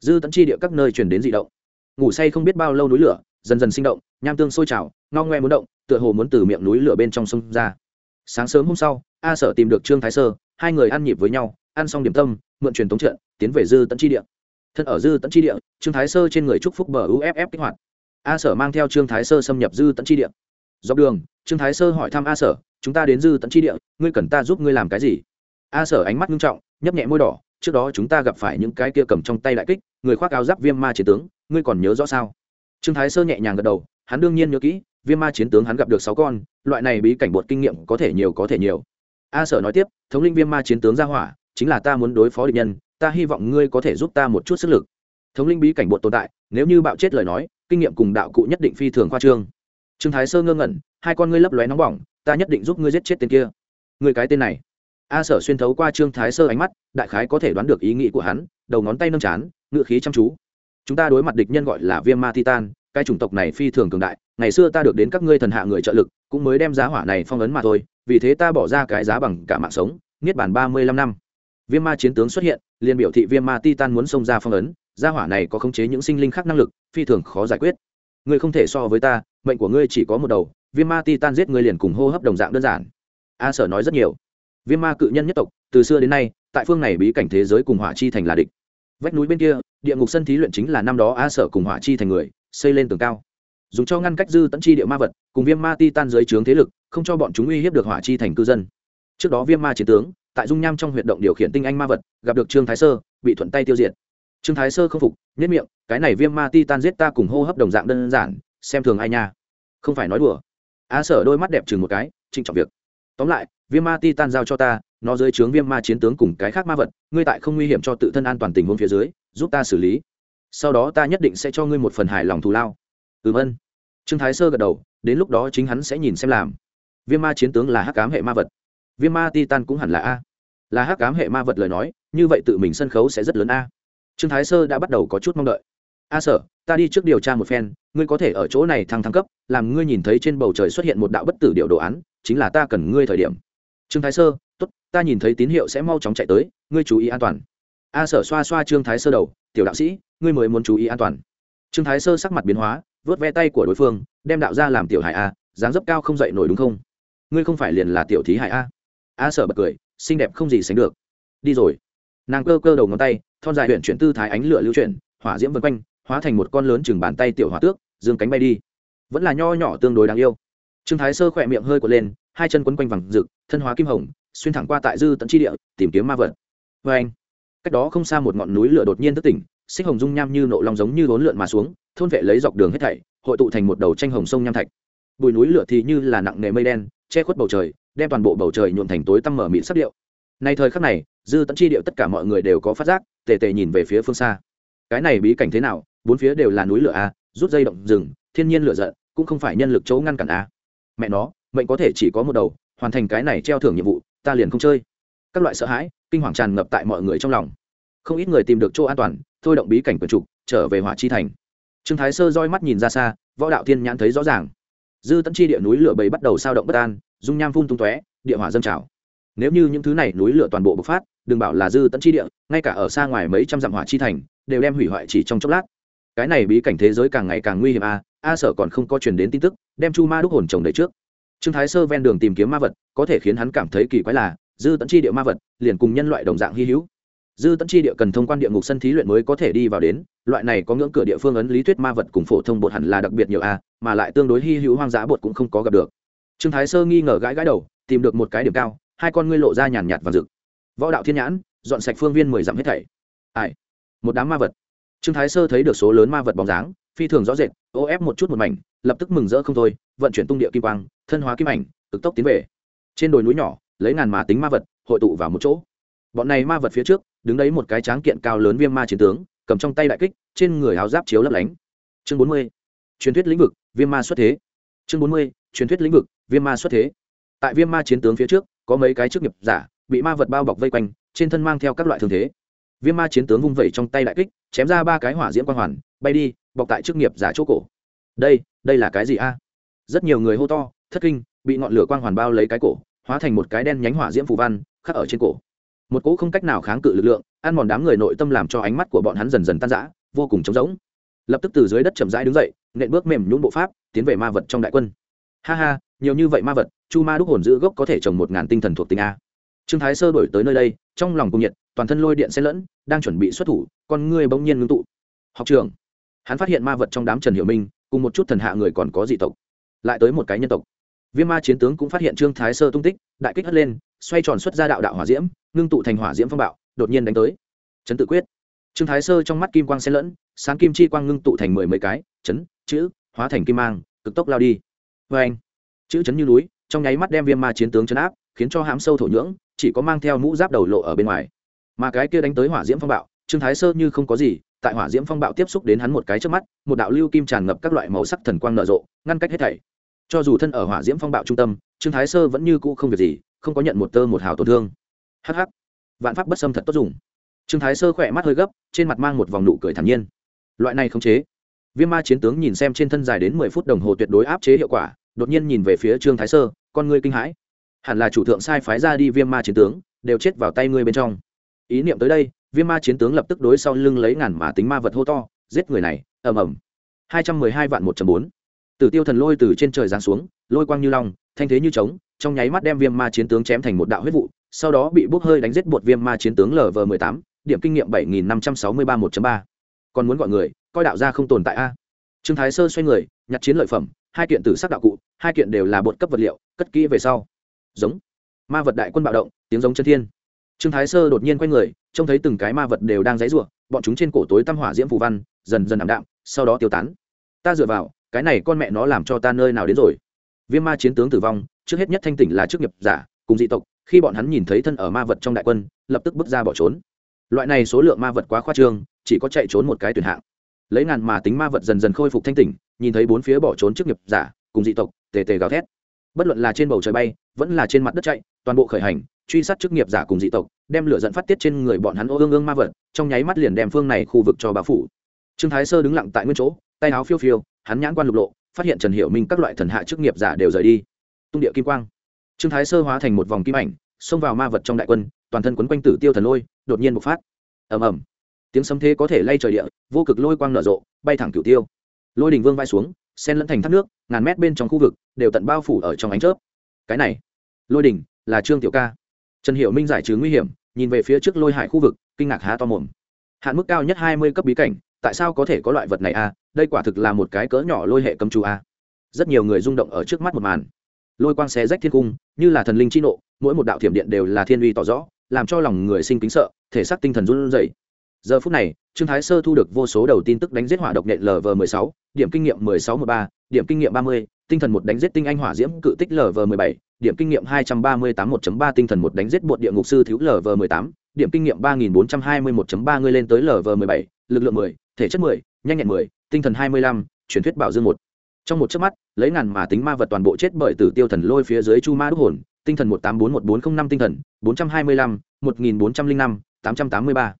Speaker 1: Dư tận chi địa các nơi chuyển đến dị động ngủ say không biết bao lâu núi lửa, dần dần sinh động, nham tương sôi trào, ngao ngoe muốn động, tựa hồ muốn từ miệng núi lửa bên trong sông ra. Sáng sớm hôm sau, a sở tìm được trương thái sơ, hai người ăn nhịp với nhau, ăn xong điểm tâm, mượn truyền tống trận, tiến về dư tận chi địa. Thân ở dư tận chi địa, trương thái sơ trên người trúc phúc bờ uff kích hoạt. A sở mang theo trương thái sơ xâm nhập dư tận chi địa. Dọc đường, trương thái sơ hỏi thăm a sở, chúng ta đến dư tận chi địa, ngươi cần ta giúp ngươi làm cái gì? A sở ánh mắt nghiêm trọng, nhấp nhẹ môi đỏ, trước đó chúng ta gặp phải những cái kia cầm trong tay đại kích, người khoác áo giáp viêm ma chiến tướng ngươi còn nhớ rõ sao? Trương thái sơ nhẹ nhàng gật đầu, hắn đương nhiên nhớ kỹ, viêm ma chiến tướng hắn gặp được sáu con, loại này bí cảnh bột kinh nghiệm có thể nhiều có thể nhiều. A sở nói tiếp, thống linh viêm ma chiến tướng ra hỏa, chính là ta muốn đối phó địch nhân, ta hy vọng ngươi có thể giúp ta một chút sức lực. Thống linh bí cảnh bột tồn tại, nếu như bạo chết lời nói, kinh nghiệm cùng đạo cụ nhất định phi thường khoa trương. Trương thái sơ ngơ ngẩn, hai con ngươi lấp lóe nóng bỏng, ta nhất định giúp ngươi giết chết tên kia. Người cái tên này. A sở xuyên thấu qua trương thái sơ ánh mắt, đại khái có thể đoán được ý nghĩ của hắn, đầu ngón tay nâng chán ngựa khí chăm chú chúng ta đối mặt địch nhân gọi là viêm ma titan, cái chủng tộc này phi thường cường đại, ngày xưa ta được đến các ngươi thần hạ người trợ lực, cũng mới đem giá hỏa này phong ấn mà thôi, vì thế ta bỏ ra cái giá bằng cả mạng sống, niết bản ba mươi lăm năm. Viêm ma chiến tướng xuất hiện, liền biểu thị viêm ma titan muốn xông ra phong ấn gia hỏa này có khống chế những sinh linh khác năng lực, phi thường khó giải quyết. Ngươi không thể so với ta, mệnh của ngươi chỉ có một đầu, viêm ma titan giết ngươi liền cùng hô hấp đồng dạng đơn giản. A sở nói rất nhiều. Viêm ma cự nhân nhất tộc, từ xưa đến nay, tại phương này bí cảnh thế giới cùng hỏa chi thành là địch vách núi bên kia, địa ngục sân thí luyện chính là năm đó a sở cùng hỏa chi thành người, xây lên tường cao. Dùng cho ngăn cách dư tận chi địa ma vật, cùng viêm ma ti tan dưới trướng thế lực, không cho bọn chúng uy hiếp được hỏa chi thành cư dân. Trước đó viêm ma chiến tướng, tại dung nham trong huyệt động điều khiển tinh anh ma vật, gặp được trương thái sơ, bị thuận tay tiêu diệt. Trương thái sơ không phục nhất miệng, cái này viêm ma ti tan giết ta cùng hô hấp đồng dạng đơn giản, xem thường ai nha. Không phải nói đùa. A sở đôi mắt đẹp chừng một cái, trịnh trọng việc. Tóm lại, viêm ma ti tan giao cho ta nó dưới trướng viêm ma chiến tướng cùng cái khác ma vật, ngươi tại không nguy hiểm cho tự thân an toàn tình huống phía dưới, giúp ta xử lý. Sau đó ta nhất định sẽ cho ngươi một phần hài lòng thù lao. Ừm ân trương thái sơ gật đầu, đến lúc đó chính hắn sẽ nhìn xem làm. Viêm ma chiến tướng là hắc cám hệ ma vật. Viêm ma titan cũng hẳn là a. Là hắc cám hệ ma vật lời nói, như vậy tự mình sân khấu sẽ rất lớn a. Trương thái sơ đã bắt đầu có chút mong đợi. A sở, ta đi trước điều tra một phen, ngươi có thể ở chỗ này thăng thăng cấp, làm ngươi nhìn thấy trên bầu trời xuất hiện một đạo bất tử điệu đồ án, chính là ta cần ngươi thời điểm. Trương thái sơ ta nhìn thấy tín hiệu sẽ mau chóng chạy tới, ngươi chú ý an toàn. A sở xoa xoa trương thái sơ đầu, tiểu đạo sĩ, ngươi mới muốn chú ý an toàn. Trương thái sơ sắc mặt biến hóa, vớt ve tay của đối phương, đem đạo ra làm tiểu hải a, dáng dấp cao không dậy nổi đúng không? Ngươi không phải liền là tiểu thí hải a? A sở bật cười, xinh đẹp không gì sánh được. Đi rồi. Nàng cơ cơ đầu ngón tay, thon dài huyện chuyển tư thái ánh lửa lưu chuyển, hỏa diễm vân quanh, hóa thành một con lớn chừng bàn tay tiểu hỏa tước, dương cánh bay đi. Vẫn là nho nhỏ tương đối đáng yêu. Trương thái sơ khỏe miệng hơi quật lên, hai chân quấn quanh vằng rực, thân hóa kim hồng xuyên thẳng qua tại dư tận tri địa, tìm kiếm ma vật. Vê anh, cách đó không xa một ngọn núi lửa đột nhiên thức tỉnh, xích hồng dung nham như nộ long giống như hốn lượn mà xuống, thôn vệ lấy dọc đường hết thảy, hội tụ thành một đầu tranh hồng sông nham thạch. Bùi núi lửa thì như là nặng nghề mây đen, che khuất bầu trời, đem toàn bộ bầu trời nhuộm thành tối tăm mở mịn sắc điệu. Nay thời khắc này, dư tận tri điệu tất cả mọi người đều có phát giác, tề tề nhìn về phía phương xa. Cái này bí cảnh thế nào? Bốn phía đều là núi lửa a rút dây động rừng, thiên nhiên lửa giận, cũng không phải nhân lực chỗ ngăn cản a mẹ nó, mệnh có thể chỉ có một đầu, hoàn thành cái này treo thưởng nhiệm vụ ta liền không chơi. Các loại sợ hãi, kinh hoàng tràn ngập tại mọi người trong lòng. Không ít người tìm được chỗ an toàn, thôi động bí cảnh quần trục, trở về hỏa chi thành. Trương thái sơ roi mắt nhìn ra xa, võ đạo thiên nhãn thấy rõ ràng. Dư tấn chi địa núi lửa bầy bắt đầu sao động bất an, dung nham phun tung tóe, địa hỏa dâng trào. Nếu như những thứ này núi lửa toàn bộ bộc phát, đừng bảo là dư tấn chi địa, ngay cả ở xa ngoài mấy trăm dặm hỏa chi thành, đều đem hủy hoại chỉ trong chốc lát. Cái này bí cảnh thế giới càng ngày càng nguy hiểm a a sở còn không có truyền đến tin tức, đem chu ma đúc hồn trồng đấy trước trương thái sơ ven đường tìm kiếm ma vật, có thể khiến hắn cảm thấy kỳ quái là, dư tận chi địa ma vật, liền cùng nhân loại đồng dạng hy hữu. Dư tận chi địa cần thông quan địa ngục sân thí luyện mới có thể đi vào đến, loại này có ngưỡng cửa địa phương ấn lý thuyết ma vật cùng phổ thông bột hẳn là đặc biệt nhiều a mà lại tương đối hy hữu hoang dã bột cũng không có gặp được. Trương thái sơ nghi ngờ gãi gãi đầu, tìm được một cái điểm cao, hai con ngươi lộ ra nhàn nhạt và rực. Võ đạo thiên nhãn, dọn sạch phương viên mười dặm hết thảy. Ai? Một đám ma vật trương thái sơ thấy được số lớn ma vật bóng dáng, phi thường rõ rệt, ô ép một chút một mảnh, lập tức mừng rỡ không thôi, vận chuyển tung địa kim quang, thân hóa kim ảnh, cực tốc tiến về. Trên đồi núi nhỏ, lấy ngàn mà tính ma vật, hội tụ vào một chỗ. Bọn này ma vật phía trước, đứng đấy một cái tráng kiện cao lớn viêm ma chiến tướng, cầm trong tay đại kích, trên người áo giáp chiếu lấp lánh. Chương bốn mươi, truyền thuyết lĩnh vực, viêm ma xuất thế. Chương bốn mươi, truyền thuyết lĩnh vực, viêm ma xuất thế. Tại viêm ma chiến tướng phía trước, có mấy cái chức nghiệp giả, bị ma vật bao bọc vây quanh, trên thân mang theo các loại thương thế viêm ma chiến tướng vung vẩy trong tay đại kích, chém ra ba cái hỏa diễm quang hoàn, bay đi, bọc tại chức nghiệp giả chỗ cổ. Đây đây là cái gì a? Rất nhiều người hô to, thất kinh, bị ngọn lửa quang hoàn bao lấy cái cổ, hóa thành một cái đen nhánh hỏa diễm phù văn, khắc ở trên cổ. Một cỗ không cách nào kháng cự lực lượng, ăn mòn đám người nội tâm làm cho ánh mắt của bọn hắn dần dần tan rã, vô cùng trống rỗng. Lập tức từ dưới đất chậm rãi đứng dậy, nện bước mềm nhún bộ pháp, tiến về ma vật trong đại quân. Ha ha, nhiều như vậy ma vật, chu ma đúc hồn giữ gốc có thể trồng một ngàn tinh thần thuộc tính a. Trương thái sơ đổi tới nơi đây, trong lòng cung nhiệt toàn thân lôi điện xen lẫn, đang chuẩn bị xuất thủ, con ngươi bỗng nhiên ngưng tụ. Học trường hắn phát hiện ma vật trong đám trần Hiểu minh, cùng một chút thần hạ người còn có dị tộc. Lại tới một cái nhân tộc. Viêm ma chiến tướng cũng phát hiện trương thái sơ tung tích, đại kích hất lên, xoay tròn xuất ra đạo đạo hỏa diễm, ngưng tụ thành hỏa diễm phong bạo, đột nhiên đánh tới. Trấn tự quyết. Trương thái sơ trong mắt kim quang xen lẫn, sáng kim chi quang ngưng tụ thành mười mấy cái, chấn, chữ, hóa thành kim mang, cực tốc lao đi. Vê anh, chữ chấn như núi, trong nháy mắt đem viêm ma chiến tướng chấn áp, khiến cho hãm sâu thổ nhưỡng, chỉ có mang theo mũ giáp đầu lộ ở bên ngoài mà cái kia đánh tới hỏa diễm phong bạo, trương thái sơ như không có gì, tại hỏa diễm phong bạo tiếp xúc đến hắn một cái trước mắt, một đạo lưu kim tràn ngập các loại màu sắc thần quang nở rộ, ngăn cách hết thảy. Cho dù thân ở hỏa diễm phong bạo trung tâm, trương thái sơ vẫn như cũ không việc gì, không có nhận một tơ một hào tổn thương. Hh vạn pháp bất xâm thật tốt dùng. Trương thái sơ khỏe mắt hơi gấp, trên mặt mang một vòng nụ cười thản nhiên. Loại này không chế. Viêm ma chiến tướng nhìn xem trên thân dài đến mười phút đồng hồ tuyệt đối áp chế hiệu quả, đột nhiên nhìn về phía trương thái sơ, con ngươi kinh hãi. Hẳn là chủ thượng sai phái ra đi viêm ma chiến tướng, đều chết vào tay ngươi bên trong ý niệm tới đây, viêm ma chiến tướng lập tức đối sau lưng lấy ngàn mà tính ma vật hô to, giết người này, ầm ầm. Hai trăm mười hai vạn một trăm bốn. Tử tiêu thần lôi từ trên trời giáng xuống, lôi quang như long, thanh thế như trống, trong nháy mắt đem viêm ma chiến tướng chém thành một đạo huyết vụ, sau đó bị bốc hơi đánh giết bột viêm ma chiến tướng lv mười tám, điểm kinh nghiệm bảy nghìn năm trăm sáu mươi ba một ba. Còn muốn gọi người, coi đạo gia không tồn tại a. Trương thái sơ xoay người, nhặt chiến lợi phẩm, hai kiện tử sắc đạo cụ, hai kiện đều là bột cấp vật liệu, cất kỹ về sau. Giống. Ma vật đại quân bạo động, tiếng giống chân thiên trương thái sơ đột nhiên quay người, trông thấy từng cái ma vật đều đang dãy rủa, bọn chúng trên cổ tối tăm hỏa diễm phù văn, dần dần ảm đạm, sau đó tiêu tán. Ta dựa vào, cái này con mẹ nó làm cho ta nơi nào đến rồi? Viêm ma chiến tướng tử vong, trước hết nhất thanh tỉnh là chức nghiệp giả, cùng dị tộc, khi bọn hắn nhìn thấy thân ở ma vật trong đại quân, lập tức bước ra bỏ trốn. Loại này số lượng ma vật quá khoa trương, chỉ có chạy trốn một cái tuyển hạng. Lấy ngàn mà tính ma vật dần dần khôi phục thanh tỉnh, nhìn thấy bốn phía bỏ trốn chức nghiệp giả, cùng dị tộc, tề tề gào thét. Bất luận là trên bầu trời bay, vẫn là trên mặt đất chạy, toàn bộ khởi hành truy sát chức nghiệp giả cùng dị tộc, đem lửa dẫn phát tiết trên người bọn hắn ô ương ương ma vật, trong nháy mắt liền đem phương này khu vực cho bá phủ. Trương thái sơ đứng lặng tại nguyên chỗ, tay áo phiêu phiêu, hắn nhãn quan lục lộ, phát hiện trần hiểu minh các loại thần hạ chức nghiệp giả đều rời đi. Tung địa kim quang. Trương thái sơ hóa thành một vòng kim ảnh, xông vào ma vật trong đại quân, toàn thân quấn quanh tử tiêu thần lôi, đột nhiên bộc phát. Ầm ầm. Tiếng sấm thế có thể lay trời địa, vô cực lôi quang nở rộ, bay thẳng cửu tiêu. Lôi đình vương vai xuống, sen lẫn thành thác nước, ngàn mét bên trong khu vực, đều tận bao phủ ở trong ánh chớp. Cái này, lôi đình là trương tiểu ca trần hiệu minh giải trừ nguy hiểm nhìn về phía trước lôi hải khu vực kinh ngạc há to mồm. Hạn mức cao nhất hai mươi cấp bí cảnh tại sao có thể có loại vật này a? À? Đây quả thực là một cái cỡ nhỏ lôi hệ cấm chú a. À? Rất nhiều người rung động ở trước mắt một màn. Lôi quang xé rách thiên cung như là thần linh chi nộ mỗi một đạo thiểm điện đều là thiên uy tỏ rõ làm cho lòng người sinh kính sợ thể xác tinh thần run rẩy. Giờ phút này trương thái sơ thu được vô số đầu tin tức đánh giết hỏa độc nện lv 16 điểm kinh nghiệm 1613, điểm kinh nghiệm 30, tinh thần một đánh giết tinh anh hỏa diễm cự tích lv 17 điểm kinh nghiệm 238 1.3 tinh thần một đánh giết bột địa ngục sư thiếu lv 18 điểm kinh nghiệm 3421.3 người lên tới lv 17 lực lượng 10, thể chất 10, nhanh nhẹn 10, tinh thần 25, truyền thuyết bảo dương một. Trong một chớp mắt lấy ngàn mà tính ma vật toàn bộ chết bởi tử tiêu thần lôi phía dưới chu ma đúc hồn tinh thần một tám bốn một bốn không năm tinh thần bốn trăm hai mươi lăm một nghìn bốn trăm linh năm tám trăm tám mươi ba.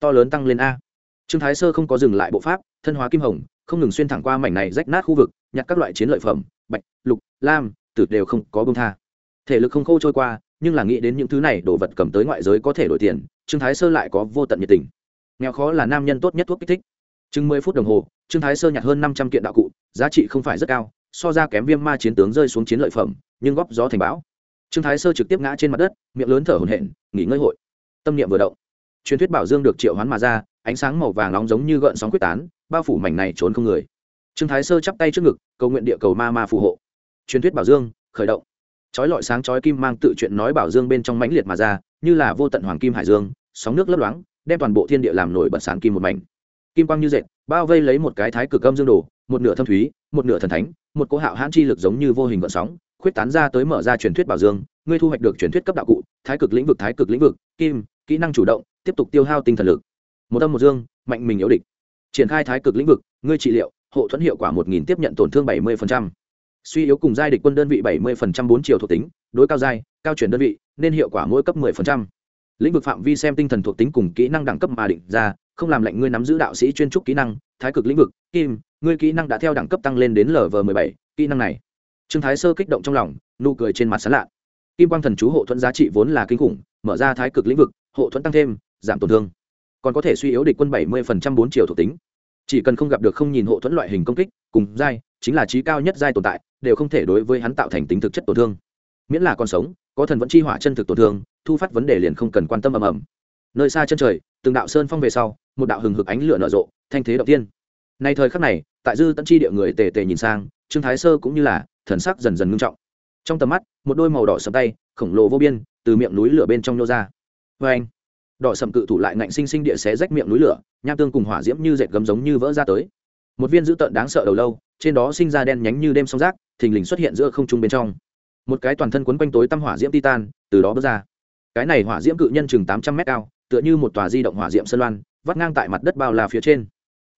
Speaker 1: To lớn tăng lên a. Trương thái sơ không có dừng lại bộ pháp thân hóa kim hồng không ngừng xuyên thẳng qua mảnh này rách nát khu vực, nhặt các loại chiến lợi phẩm, bạch, lục, lam, tử đều không có bông tha. Thể lực không khô trôi qua, nhưng là nghĩ đến những thứ này, đồ vật cầm tới ngoại giới có thể đổi tiền, trương thái sơ lại có vô tận nhiệt tình. Nghèo khó là nam nhân tốt nhất thuốc kích thích. Chừng mười phút đồng hồ, trương thái sơ nhặt hơn năm trăm kiện đạo cụ, giá trị không phải rất cao, so ra kém viêm ma chiến tướng rơi xuống chiến lợi phẩm, nhưng góp gió thành bão. Trương thái sơ trực tiếp ngã trên mặt đất, miệng lớn thở hổn hển, nghỉ ngơi hội. Tâm niệm vừa động. Truyền thuyết bảo dương được triệu hoán mà ra ánh sáng màu vàng nóng giống như gợn sóng quyết tán, bao phủ mảnh này trốn không người. Trương thái sơ chắp tay trước ngực, cầu nguyện địa cầu ma ma phù hộ. Truyền thuyết bảo dương, khởi động. Chói lọi sáng chói kim mang tự chuyện nói bảo dương bên trong mãnh liệt mà ra, như là vô tận hoàng kim hải dương, sóng nước lấp loáng, đem toàn bộ thiên địa làm nổi bật sáng kim một mảnh. Kim quang như dệt, bao vây lấy một cái thái cực âm dương đồ, một nửa thâm thúy, một nửa thần thánh, một cỗ hạo hãn chi lực giống như vô hình gợn sóng, khuyết tán ra tới mở ra truyền thuyết bảo dương, ngươi thu hoạch được truyền thuyết cấp đạo cụ, thái cực lĩnh vực, thái cực lĩnh vực, kim, kỹ năng chủ động, tiếp tục tiêu hao tinh thần lực một âm một dương, mạnh mình yếu địch. Triển khai thái cực lĩnh vực, ngươi trị liệu, hộ thuẫn hiệu quả một nghìn, tiếp nhận tổn thương bảy mươi suy yếu cùng giai địch quân đơn vị bảy mươi bốn chiều thuộc tính, đối cao giai, cao chuyển đơn vị, nên hiệu quả mỗi cấp 10%. lĩnh vực phạm vi xem tinh thần thuộc tính cùng kỹ năng đẳng cấp mà định ra, không làm lệnh ngươi nắm giữ đạo sĩ chuyên trúc kỹ năng, thái cực lĩnh vực, kim, ngươi kỹ năng đã theo đẳng cấp tăng lên đến lv m ộ bảy, kỹ năng này. Trương thái sơ kích động trong lòng, nụ cười trên mặt sán lạ. Kim quang thần chú hộ thuẫn giá trị vốn là kinh khủng, mở ra thái cực lĩnh vực, hộ thuẫn tăng thêm, giảm tổn thương còn có thể suy yếu địch quân bảy mươi bốn chiều thuộc tính. Chỉ cần không gặp được không nhìn hộ thuẫn loại hình công kích, cùng giai, chính là trí cao nhất giai tồn tại, đều không thể đối với hắn tạo thành tính thực chất tổn thương. Miễn là còn sống, có thần vẫn chi hỏa chân thực tổn thương, thu phát vấn đề liền không cần quan tâm ầm ầm. Nơi xa chân trời, từng đạo sơn phong về sau, một đạo hừng hực ánh lửa nở rộ, thanh thế động tiên. Nay thời khắc này, tại dư tận chi địa người tề tề nhìn sang, trương thái sơ cũng như là, thần sắc dần dần ngưng trọng. Trong tầm mắt, một đôi màu đỏ sầm tay, khổng lồ vô biên, từ miệng núi lửa bên trong nô ra. Vê anh đỏ sầm cự thủ lại ngạnh sinh sinh địa xé rách miệng núi lửa, nham tương cùng hỏa diễm như dệt gấm giống như vỡ ra tới. Một viên dữ tợn đáng sợ đầu lâu, trên đó sinh ra đen nhánh như đêm sóng rác, thình lình xuất hiện giữa không trung bên trong. Một cái toàn thân quấn quanh tối tăm hỏa diễm titan, từ đó bước ra. Cái này hỏa diễm cự nhân chừng tám trăm mét cao, tựa như một tòa di động hỏa diễm sơn loan, vắt ngang tại mặt đất bao la phía trên.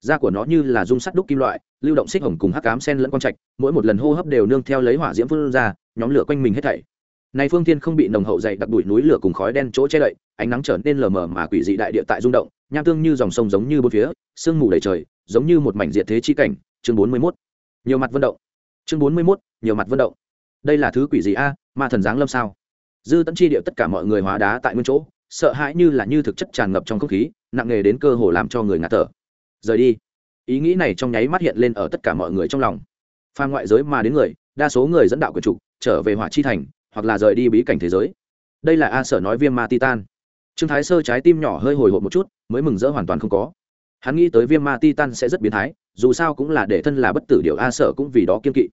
Speaker 1: Da của nó như là dung sắt đúc kim loại, lưu động xích hồng cùng hắc cám sen lẫn quang trạch, mỗi một lần hô hấp đều nương theo lấy hỏa diễm phun ra, nhóm lửa quanh mình hết thảy này phương thiên không bị nồng hậu dày đặc đuổi núi lửa cùng khói đen chỗ che đậy ánh nắng trở nên lờ mờ mà quỷ dị đại địa tại rung động nham tương như dòng sông giống như bốn phía sương mù đầy trời giống như một mảnh diệt thế chi cảnh. Chương bốn mươi 41. nhiều mặt vận động. Chương bốn mươi 41, nhiều mặt vận động. Đây là thứ quỷ gì a ma thần giáng lâm sao? Dư tận chi điệu tất cả mọi người hóa đá tại nguyên chỗ sợ hãi như là như thực chất tràn ngập trong không khí nặng nề đến cơ hồ làm cho người ngạt thở. Rời đi. Ý nghĩ này trong nháy mắt hiện lên ở tất cả mọi người trong lòng. Pha ngoại giới mà đến người đa số người dẫn đạo của trục trở về hỏa chi thành hoặc là rời đi bí cảnh thế giới. Đây là a sở nói viêm ma titan. Trương thái sơ trái tim nhỏ hơi hồi hộp một chút, mới mừng rỡ hoàn toàn không có. Hắn nghĩ tới viêm ma titan sẽ rất biến thái, dù sao cũng là để thân là bất tử điều a sở cũng vì đó kiên kỵ.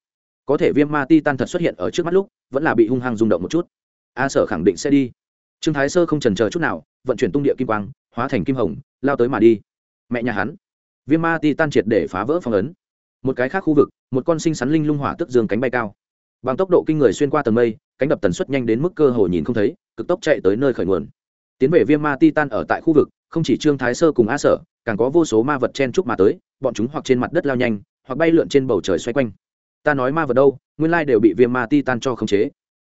Speaker 1: Có thể viêm ma titan thật xuất hiện ở trước mắt lúc, vẫn là bị hung hăng rung động một chút. A sở khẳng định sẽ đi. Trương thái sơ không trần chờ chút nào, vận chuyển tung địa kim quang, hóa thành kim hồng, lao tới mà đi. Mẹ nhà hắn. Viêm ma titan triệt để phá vỡ phong ấn. Một cái khác khu vực, một con sinh sắn linh lung hỏa tức dương cánh bay cao bằng tốc độ kinh người xuyên qua tầng mây, cánh đập tần suất nhanh đến mức cơ hồ nhìn không thấy, cực tốc chạy tới nơi khởi nguồn. Tiến về viêm ma ti tan ở tại khu vực, không chỉ trương thái sơ cùng a sở, càng có vô số ma vật chen trúc mà tới, bọn chúng hoặc trên mặt đất lao nhanh, hoặc bay lượn trên bầu trời xoay quanh. Ta nói ma vật đâu, nguyên lai đều bị viêm ma ti tan cho khống chế.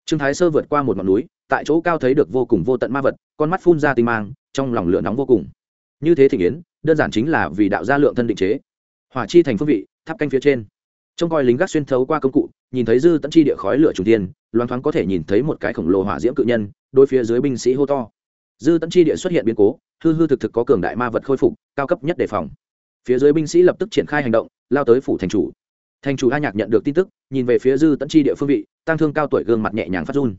Speaker 1: Trương thái sơ vượt qua một ngọn núi, tại chỗ cao thấy được vô cùng vô tận ma vật, con mắt phun ra tinh mang, trong lòng lửa nóng vô cùng. Như thế thị yến đơn giản chính là vì đạo gia lượng thân định chế. Hỏa chi thành phương vị, tháp canh phía trên trông coi lính gác xuyên thấu qua công cụ, nhìn thấy dư tận chi địa khói lửa trung tiên loan thoáng có thể nhìn thấy một cái khổng lồ hỏa diễm cự nhân đôi phía dưới binh sĩ hô to. Dư tận chi địa xuất hiện biến cố, hư hư thực thực có cường đại ma vật khôi phục, cao cấp nhất đề phòng. Phía dưới binh sĩ lập tức triển khai hành động, lao tới phủ thành chủ. Thành chủ a nhạc nhận được tin tức, nhìn về phía dư tận chi địa phương vị, tăng thương cao tuổi gương mặt nhẹ nhàng phát run.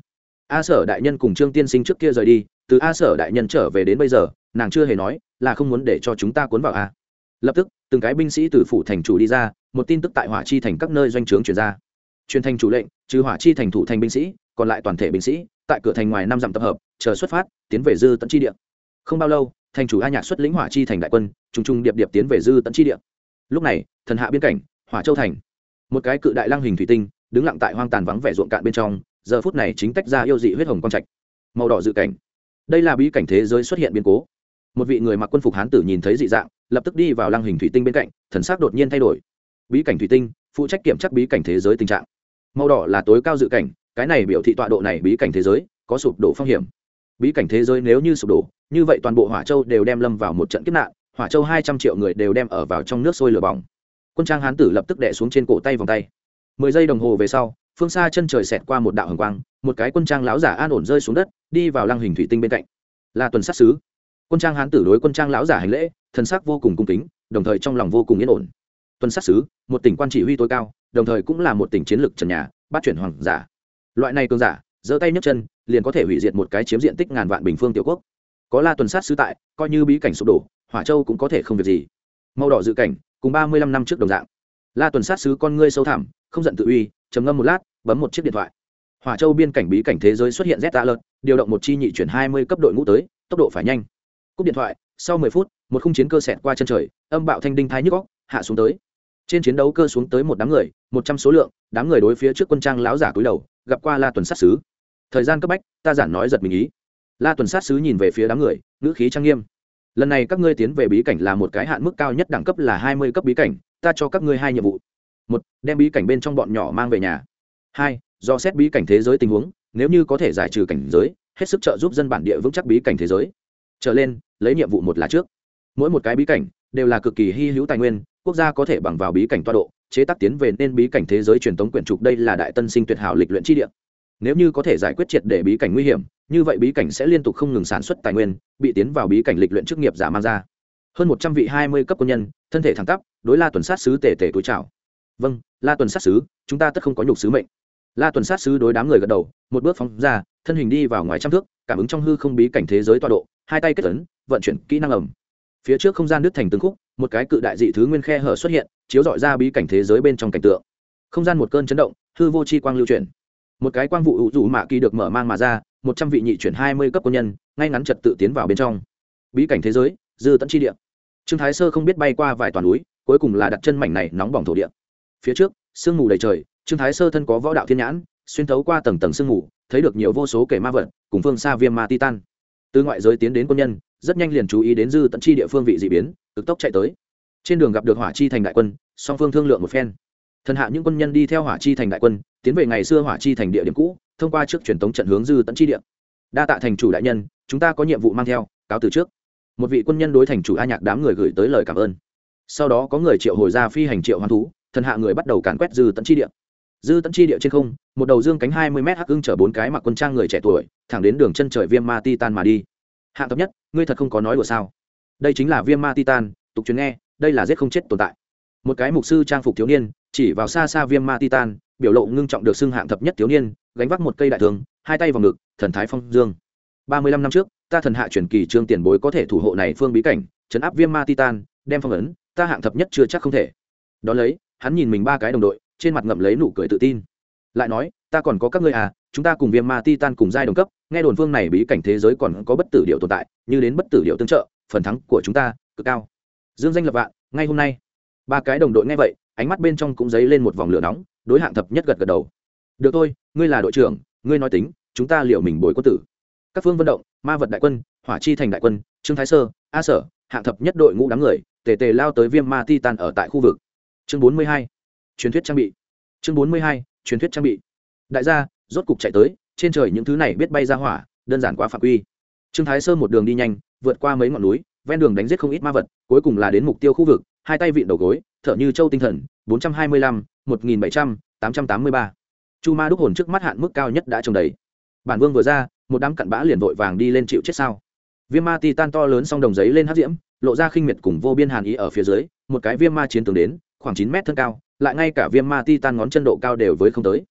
Speaker 1: A sở đại nhân cùng trương tiên sinh trước kia rời đi, từ a sở đại nhân trở về đến bây giờ, nàng chưa hề nói là không muốn để cho chúng ta cuốn vào a. Lập tức, từng cái binh sĩ từ phủ thành chủ đi ra một tin tức tại hỏa chi thành các nơi doanh trướng chuyển ra. Truyền thành chủ lệnh, trừ hỏa chi thành thủ thành binh sĩ, còn lại toàn thể binh sĩ, tại cửa thành ngoài năm dặm tập hợp, chờ xuất phát, tiến về dư tận chi địa. Không bao lâu, thành chủ a nhạc xuất lĩnh hỏa chi thành đại quân, trùng trùng điệp điệp tiến về dư tận chi địa. Lúc này, thần hạ biên cảnh, hỏa châu thành. Một cái cự đại lang hình thủy tinh, đứng lặng tại hoang tàn vắng vẻ ruộng cạn bên trong, giờ phút này chính tách ra yêu dị huyết hồng quang trạch. Màu đỏ dự cảnh. Đây là bí cảnh thế giới xuất hiện biến cố. Một vị người mặc quân phục hán tử nhìn thấy dị dạng, lập tức đi vào lăng hình thủy tinh bên cạnh, thần sắc đột nhiên thay đổi bí cảnh thủy tinh, phụ trách kiểm tra bí cảnh thế giới tình trạng. Màu đỏ là tối cao dự cảnh, cái này biểu thị tọa độ này bí cảnh thế giới, có sụp đổ phong hiểm. Bí cảnh thế giới nếu như sụp đổ, như vậy toàn bộ hỏa châu đều đem lâm vào một trận kiếp nạn, hỏa châu hai trăm triệu người đều đem ở vào trong nước sôi lửa bỏng. Quân trang hán tử lập tức đẻ xuống trên cổ tay vòng tay. Mười giây đồng hồ về sau, phương xa chân trời xẹt qua một đạo hồng quang, một cái quân trang lão giả an ổn rơi xuống đất, đi vào lăng hình thủy tinh bên cạnh. Là tuần sát xứ quân trang hán tử đối quân trang lão giả hành lễ, thần sắc vô cùng cung kính, đồng thời trong lòng vô cùng yên ổn tuần sát sứ, một tỉnh quan chỉ huy tối cao đồng thời cũng là một tỉnh chiến lược trần nhà bắt chuyển hoàng giả. Loại này cường giả giơ tay nhấc chân liền có thể hủy diệt một cái chiếm diện tích ngàn vạn bình phương tiểu quốc. Có la tuần sát sứ tại coi như bí cảnh sụp đổ hỏa châu cũng có thể không việc gì. Màu đỏ dự cảnh cùng ba mươi lăm năm trước đồng dạng. La tuần sát sứ con ngươi sâu thẳm không giận tự uy trầm ngâm một lát bấm một chiếc điện thoại. Hỏa châu biên cảnh bí cảnh thế giới xuất hiện z tạ lợt điều động một chi nhị chuyển hai mươi cấp đội ngũ tới tốc độ phải nhanh. Cúp điện thoại sau mười phút một khung chiến cơ xẹt qua chân trời âm bạo thanh đinh thái nhức góc hạ xuống tới trên chiến đấu cơ xuống tới một đám người, một trăm số lượng, đám người đối phía trước quân trang lão giả cúi đầu, gặp qua la tuần sát sứ. Thời gian cấp bách, ta giản nói giật mình ý. La tuần sát sứ nhìn về phía đám người, ngữ khí trang nghiêm. Lần này các ngươi tiến về bí cảnh là một cái hạn mức cao nhất đẳng cấp là hai mươi cấp bí cảnh, ta cho các ngươi hai nhiệm vụ. Một, đem bí cảnh bên trong bọn nhỏ mang về nhà. Hai, do xét bí cảnh thế giới tình huống, nếu như có thể giải trừ cảnh giới, hết sức trợ giúp dân bản địa vững chắc bí cảnh thế giới. Trở lên, lấy nhiệm vụ một là trước. Mỗi một cái bí cảnh, đều là cực kỳ hy hữu tài nguyên quốc gia có thể bằng vào bí cảnh toa độ, chế tác tiến về nên bí cảnh thế giới truyền thống quyển trục đây là đại tân sinh tuyệt hảo lịch luyện chi địa. Nếu như có thể giải quyết triệt để bí cảnh nguy hiểm, như vậy bí cảnh sẽ liên tục không ngừng sản xuất tài nguyên, bị tiến vào bí cảnh lịch luyện chức nghiệp giả mang ra. Hơn một trăm vị hai mươi cấp quân nhân, thân thể thẳng tắp, đối la tuần sát sứ tề tề túi trào vâng la tuần sát sứ, chúng ta tất không có nhục sứ mệnh. La tuần sát sứ đối đám người gật đầu, một bước phóng ra, thân hình đi vào ngoài trăm thước, cảm ứng trong hư không bí cảnh thế giới tọa độ, hai tay kết tấn vận chuyển kỹ năng ẩm. Phía trước không gian nước thành từng khúc một cái cự đại dị thứ nguyên khe hở xuất hiện, chiếu dọi ra bí cảnh thế giới bên trong cảnh tượng. Không gian một cơn chấn động, hư vô chi quang lưu chuyển. Một cái quang vụ ủ rủ mạ kỳ được mở mang mà ra, một trăm vị nhị chuyển hai mươi cấp quân nhân, ngay ngắn trật tự tiến vào bên trong. Bí cảnh thế giới, dư tận chi địa. Trương thái sơ không biết bay qua vài toàn núi, cuối cùng là đặt chân mảnh này nóng bỏng thổ địa. Phía trước, sương mù đầy trời, trương thái sơ thân có võ đạo thiên nhãn, xuyên thấu qua tầng tầng sương mù, thấy được nhiều vô số kẻ ma vật, cùng phương xa viêm ma titan từ ngoại giới tiến đến quân nhân rất nhanh liền chú ý đến dư tận chi địa phương vị dị biến, cực tốc chạy tới. Trên đường gặp được hỏa chi thành đại quân, song phương thương lượng một phen. Thần hạ những quân nhân đi theo hỏa chi thành đại quân, tiến về ngày xưa hỏa chi thành địa điểm cũ, thông qua trước truyền thống trận hướng dư tận chi địa. Đa tạ thành chủ đại nhân, chúng ta có nhiệm vụ mang theo, cáo từ trước. Một vị quân nhân đối thành chủ a nhạc đám người gửi tới lời cảm ơn. Sau đó có người triệu hồi ra phi hành triệu hoán thú, thần hạ người bắt đầu càn quét dư tận chi địa. Dư tận chi địa trên không, một đầu dương cánh hai mươi m hắc ưng chở bốn cái mặc quân trang người trẻ tuổi, thẳng đến đường chân trời viêm ma ti tan mà đi hạ thấp nhất, ngươi thật không có nói đùa sao? Đây chính là viêm ma titan, tục truyền nghe, đây là giết không chết tồn tại. Một cái mục sư trang phục thiếu niên, chỉ vào xa xa viêm ma titan, biểu lộ ngưng trọng được xưng hạng thập nhất thiếu niên, gánh vác một cây đại thường hai tay vào ngực, thần thái phong dương. Ba mươi lăm năm trước, ta thần hạ truyền kỳ trương tiền bối có thể thủ hộ này phương bí cảnh, chấn áp viêm ma titan, đem phong ấn, ta hạng thập nhất chưa chắc không thể. Đ ó lấy, hắn nhìn mình ba cái đồng đội, trên mặt ngậm lấy nụ cười tự tin. Lại nói, ta còn có các ngươi à chúng ta cùng viêm ma titan cùng giai đồng cấp nghe đồn phương này bí cảnh thế giới còn có bất tử điệu tồn tại, như đến bất tử điệu tương trợ, phần thắng của chúng ta cực cao. Dương danh lập vạn, ngay hôm nay. Ba cái đồng đội nghe vậy, ánh mắt bên trong cũng dấy lên một vòng lửa nóng, đối hạng thập nhất gật gật đầu. Được thôi, ngươi là đội trưởng, ngươi nói tính, chúng ta liệu mình bồi quân tử. Các phương vận động, ma vật đại quân, hỏa chi thành đại quân, trương thái sơ, a sở, hạng thập nhất đội ngũ đám người, tề tề lao tới viêm ma ti tan ở tại khu vực. Chương bốn mươi hai, truyền thuyết trang bị. Chương bốn mươi hai, truyền thuyết trang bị. Đại gia, rốt cục chạy tới trên trời những thứ này biết bay ra hỏa, đơn giản quá phạm quy. Trương thái sơ một đường đi nhanh, vượt qua mấy ngọn núi, ven đường đánh giết không ít ma vật, cuối cùng là đến mục tiêu khu vực, hai tay vịn đầu gối, thở như châu tinh thần, bốn trăm hai mươi lăm, một nghìn bảy trăm, tám trăm tám mươi ba. Chu ma đúc hồn trước mắt hạn mức cao nhất đã trồng đầy. Bản vương vừa ra, một đám cặn bã liền vội vàng đi lên chịu chết sao? Viêm ma ti tan to lớn song đồng giấy lên hát diễm, lộ ra khinh miệt cùng vô biên hàn ý ở phía dưới, một cái viêm ma chiến tướng đến, khoảng chín mét thân cao, lại ngay cả viêm ma ti tan ngón chân độ cao đều với không tới.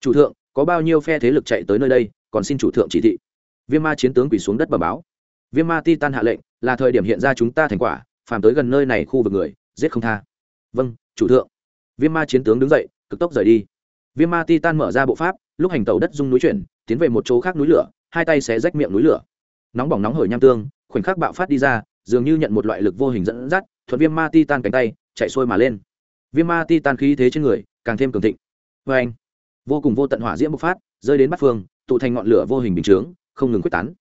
Speaker 1: Chủ thượng có bao nhiêu phe thế lực chạy tới nơi đây, còn xin chủ thượng chỉ thị. Viêm ma chiến tướng quỳ xuống đất bờ báo. Viêm ma ti tan hạ lệnh, là thời điểm hiện ra chúng ta thành quả, phàm tới gần nơi này khu vực người, giết không tha. Vâng chủ thượng. Viêm ma chiến tướng đứng dậy, cực tốc rời đi. Viêm ma ti tan mở ra bộ pháp, lúc hành tàu đất dung núi chuyển, tiến về một chỗ khác núi lửa, hai tay xé rách miệng núi lửa. Nóng bỏng nóng hởi nham tương, khoảnh khắc bạo phát đi ra, dường như nhận một loại lực vô hình dẫn dắt, thuận viêm ma ti tan cánh tay, chạy xuôi mà lên. Viêm ma ti tan khí thế trên người, càng thêm cường thịnh. Vê anh vô cùng vô tận hỏa diễm bộc phát, rơi đến bắt phương, tụ thành ngọn lửa vô hình bình chướng, không ngừng quyết tán.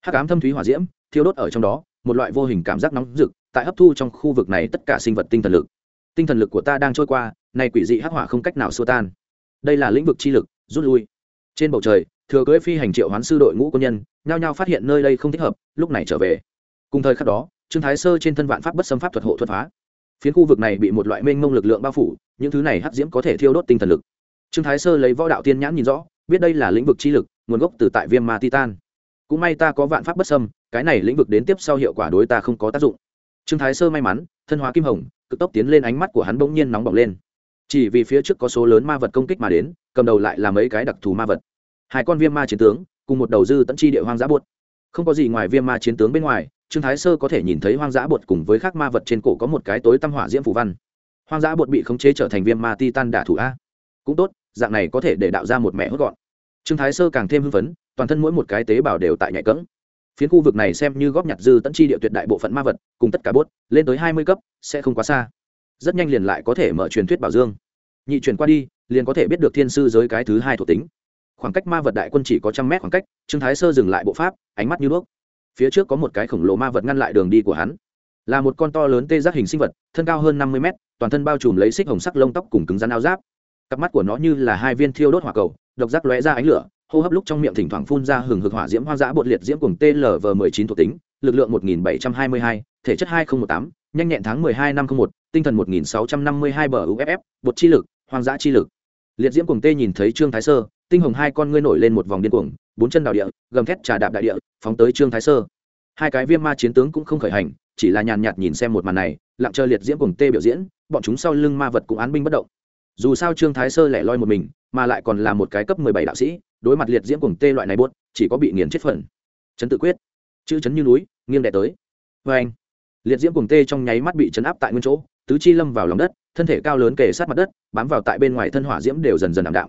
Speaker 1: Hắc ám thâm thúy hỏa diễm thiêu đốt ở trong đó, một loại vô hình cảm giác nóng rực, tại hấp thu trong khu vực này tất cả sinh vật tinh thần lực. Tinh thần lực của ta đang trôi qua, nay quỷ dị hắc hỏa không cách nào xua tan. Đây là lĩnh vực chi lực, rút lui. Trên bầu trời, thừa cưỡi phi hành triệu hoán sư đội ngũ quân nhân, nhao nhao phát hiện nơi đây không thích hợp, lúc này trở về. Cùng thời khắc đó, trương thái sơ trên thân vạn pháp bất xâm pháp thuật hộ thuật phá. Phiến khu vực này bị một loại mênh mông lực lượng bao phủ, những thứ này hắc diễm có thể thiêu đốt tinh thần lực trương thái sơ lấy võ đạo tiên nhãn nhìn rõ, biết đây là lĩnh vực chi lực, nguồn gốc từ tại viêm ma titan. Cũng may ta có vạn pháp bất xâm, cái này lĩnh vực đến tiếp sau hiệu quả đối ta không có tác dụng. Trương thái sơ may mắn, thân hóa kim hồng, cực tốc tiến lên ánh mắt của hắn bỗng nhiên nóng bỏng lên. Chỉ vì phía trước có số lớn ma vật công kích mà đến, cầm đầu lại là mấy cái đặc thù ma vật. Hai con viêm ma chiến tướng, cùng một đầu dư tận chi địa hoang dã bột. Không có gì ngoài viêm ma chiến tướng bên ngoài, trương thái sơ có thể nhìn thấy hoang dã bột cùng với các ma vật trên cổ có một cái tối tăm hỏa diễm phủ văn. Hoang dã bột bị khống chế trở thành viêm ma ti tan đả thủ a. Cũng tốt dạng này có thể để đạo ra một mẹ hốt gọn. Trương thái sơ càng thêm hưng phấn, toàn thân mỗi một cái tế bào đều tại nhạy cỡng phiến khu vực này xem như góp nhặt dư tận chi địa tuyệt đại bộ phận ma vật, cùng tất cả bốt, lên tới hai mươi cấp, sẽ không quá xa. Rất nhanh liền lại có thể mở truyền thuyết bảo dương. Nhị truyền qua đi, liền có thể biết được thiên sư giới cái thứ hai thuộc tính. Khoảng cách ma vật đại quân chỉ có trăm mét khoảng cách, trương thái sơ dừng lại bộ pháp, ánh mắt như đuốc. Phía trước có một cái khổng lồ ma vật ngăn lại đường đi của hắn. Là một con to lớn tê giác hình sinh vật, thân cao hơn năm mươi mét, toàn thân bao trùm lấy xích hồng sắc lông tóc cùng cứng rắn áo giáp cặp mắt của nó như là hai viên thiêu đốt hỏa cầu, độc giác lóe ra ánh lửa, hô hấp lúc trong miệng thỉnh thoảng phun ra hừng hực hỏa diễm hoang dã bột liệt diễm cùng tlv mười chín thuộc tính, lực lượng một nghìn bảy trăm hai mươi hai, thể chất hai nghìn một tám, nhanh nhẹn tháng mười hai năm không một, tinh thần một nghìn sáu trăm năm mươi hai bờ uff bột chi lực, hoang dã chi lực. Liệt diễm cùng tê nhìn thấy trương thái sơ, tinh hồng hai con ngươi nổi lên một vòng điên cuồng, bốn chân đào địa, gầm thét trà đạp đại địa, phóng tới trương thái sơ. Hai cái viêm ma chiến tướng cũng không khởi hành, chỉ là nhàn nhạt nhìn xem một màn này, lặng chờ liệt diễm cùng tê biểu diễn, bọn chúng sau lưng ma vật cũng án binh bất động dù sao trương thái sơ lẻ loi một mình, mà lại còn là một cái cấp mười bảy đạo sĩ, đối mặt liệt diễm cùng tê loại này buốt, chỉ có bị nghiền chết phần. Chấn tự quyết. Chữ chấn như núi, nghiêng đẻ tới. Vê anh, liệt diễm cùng tê trong nháy mắt bị chấn áp tại nguyên chỗ, tứ chi lâm vào lòng đất, thân thể cao lớn kề sát mặt đất, bám vào tại bên ngoài thân hỏa diễm đều dần dần ảm đạm.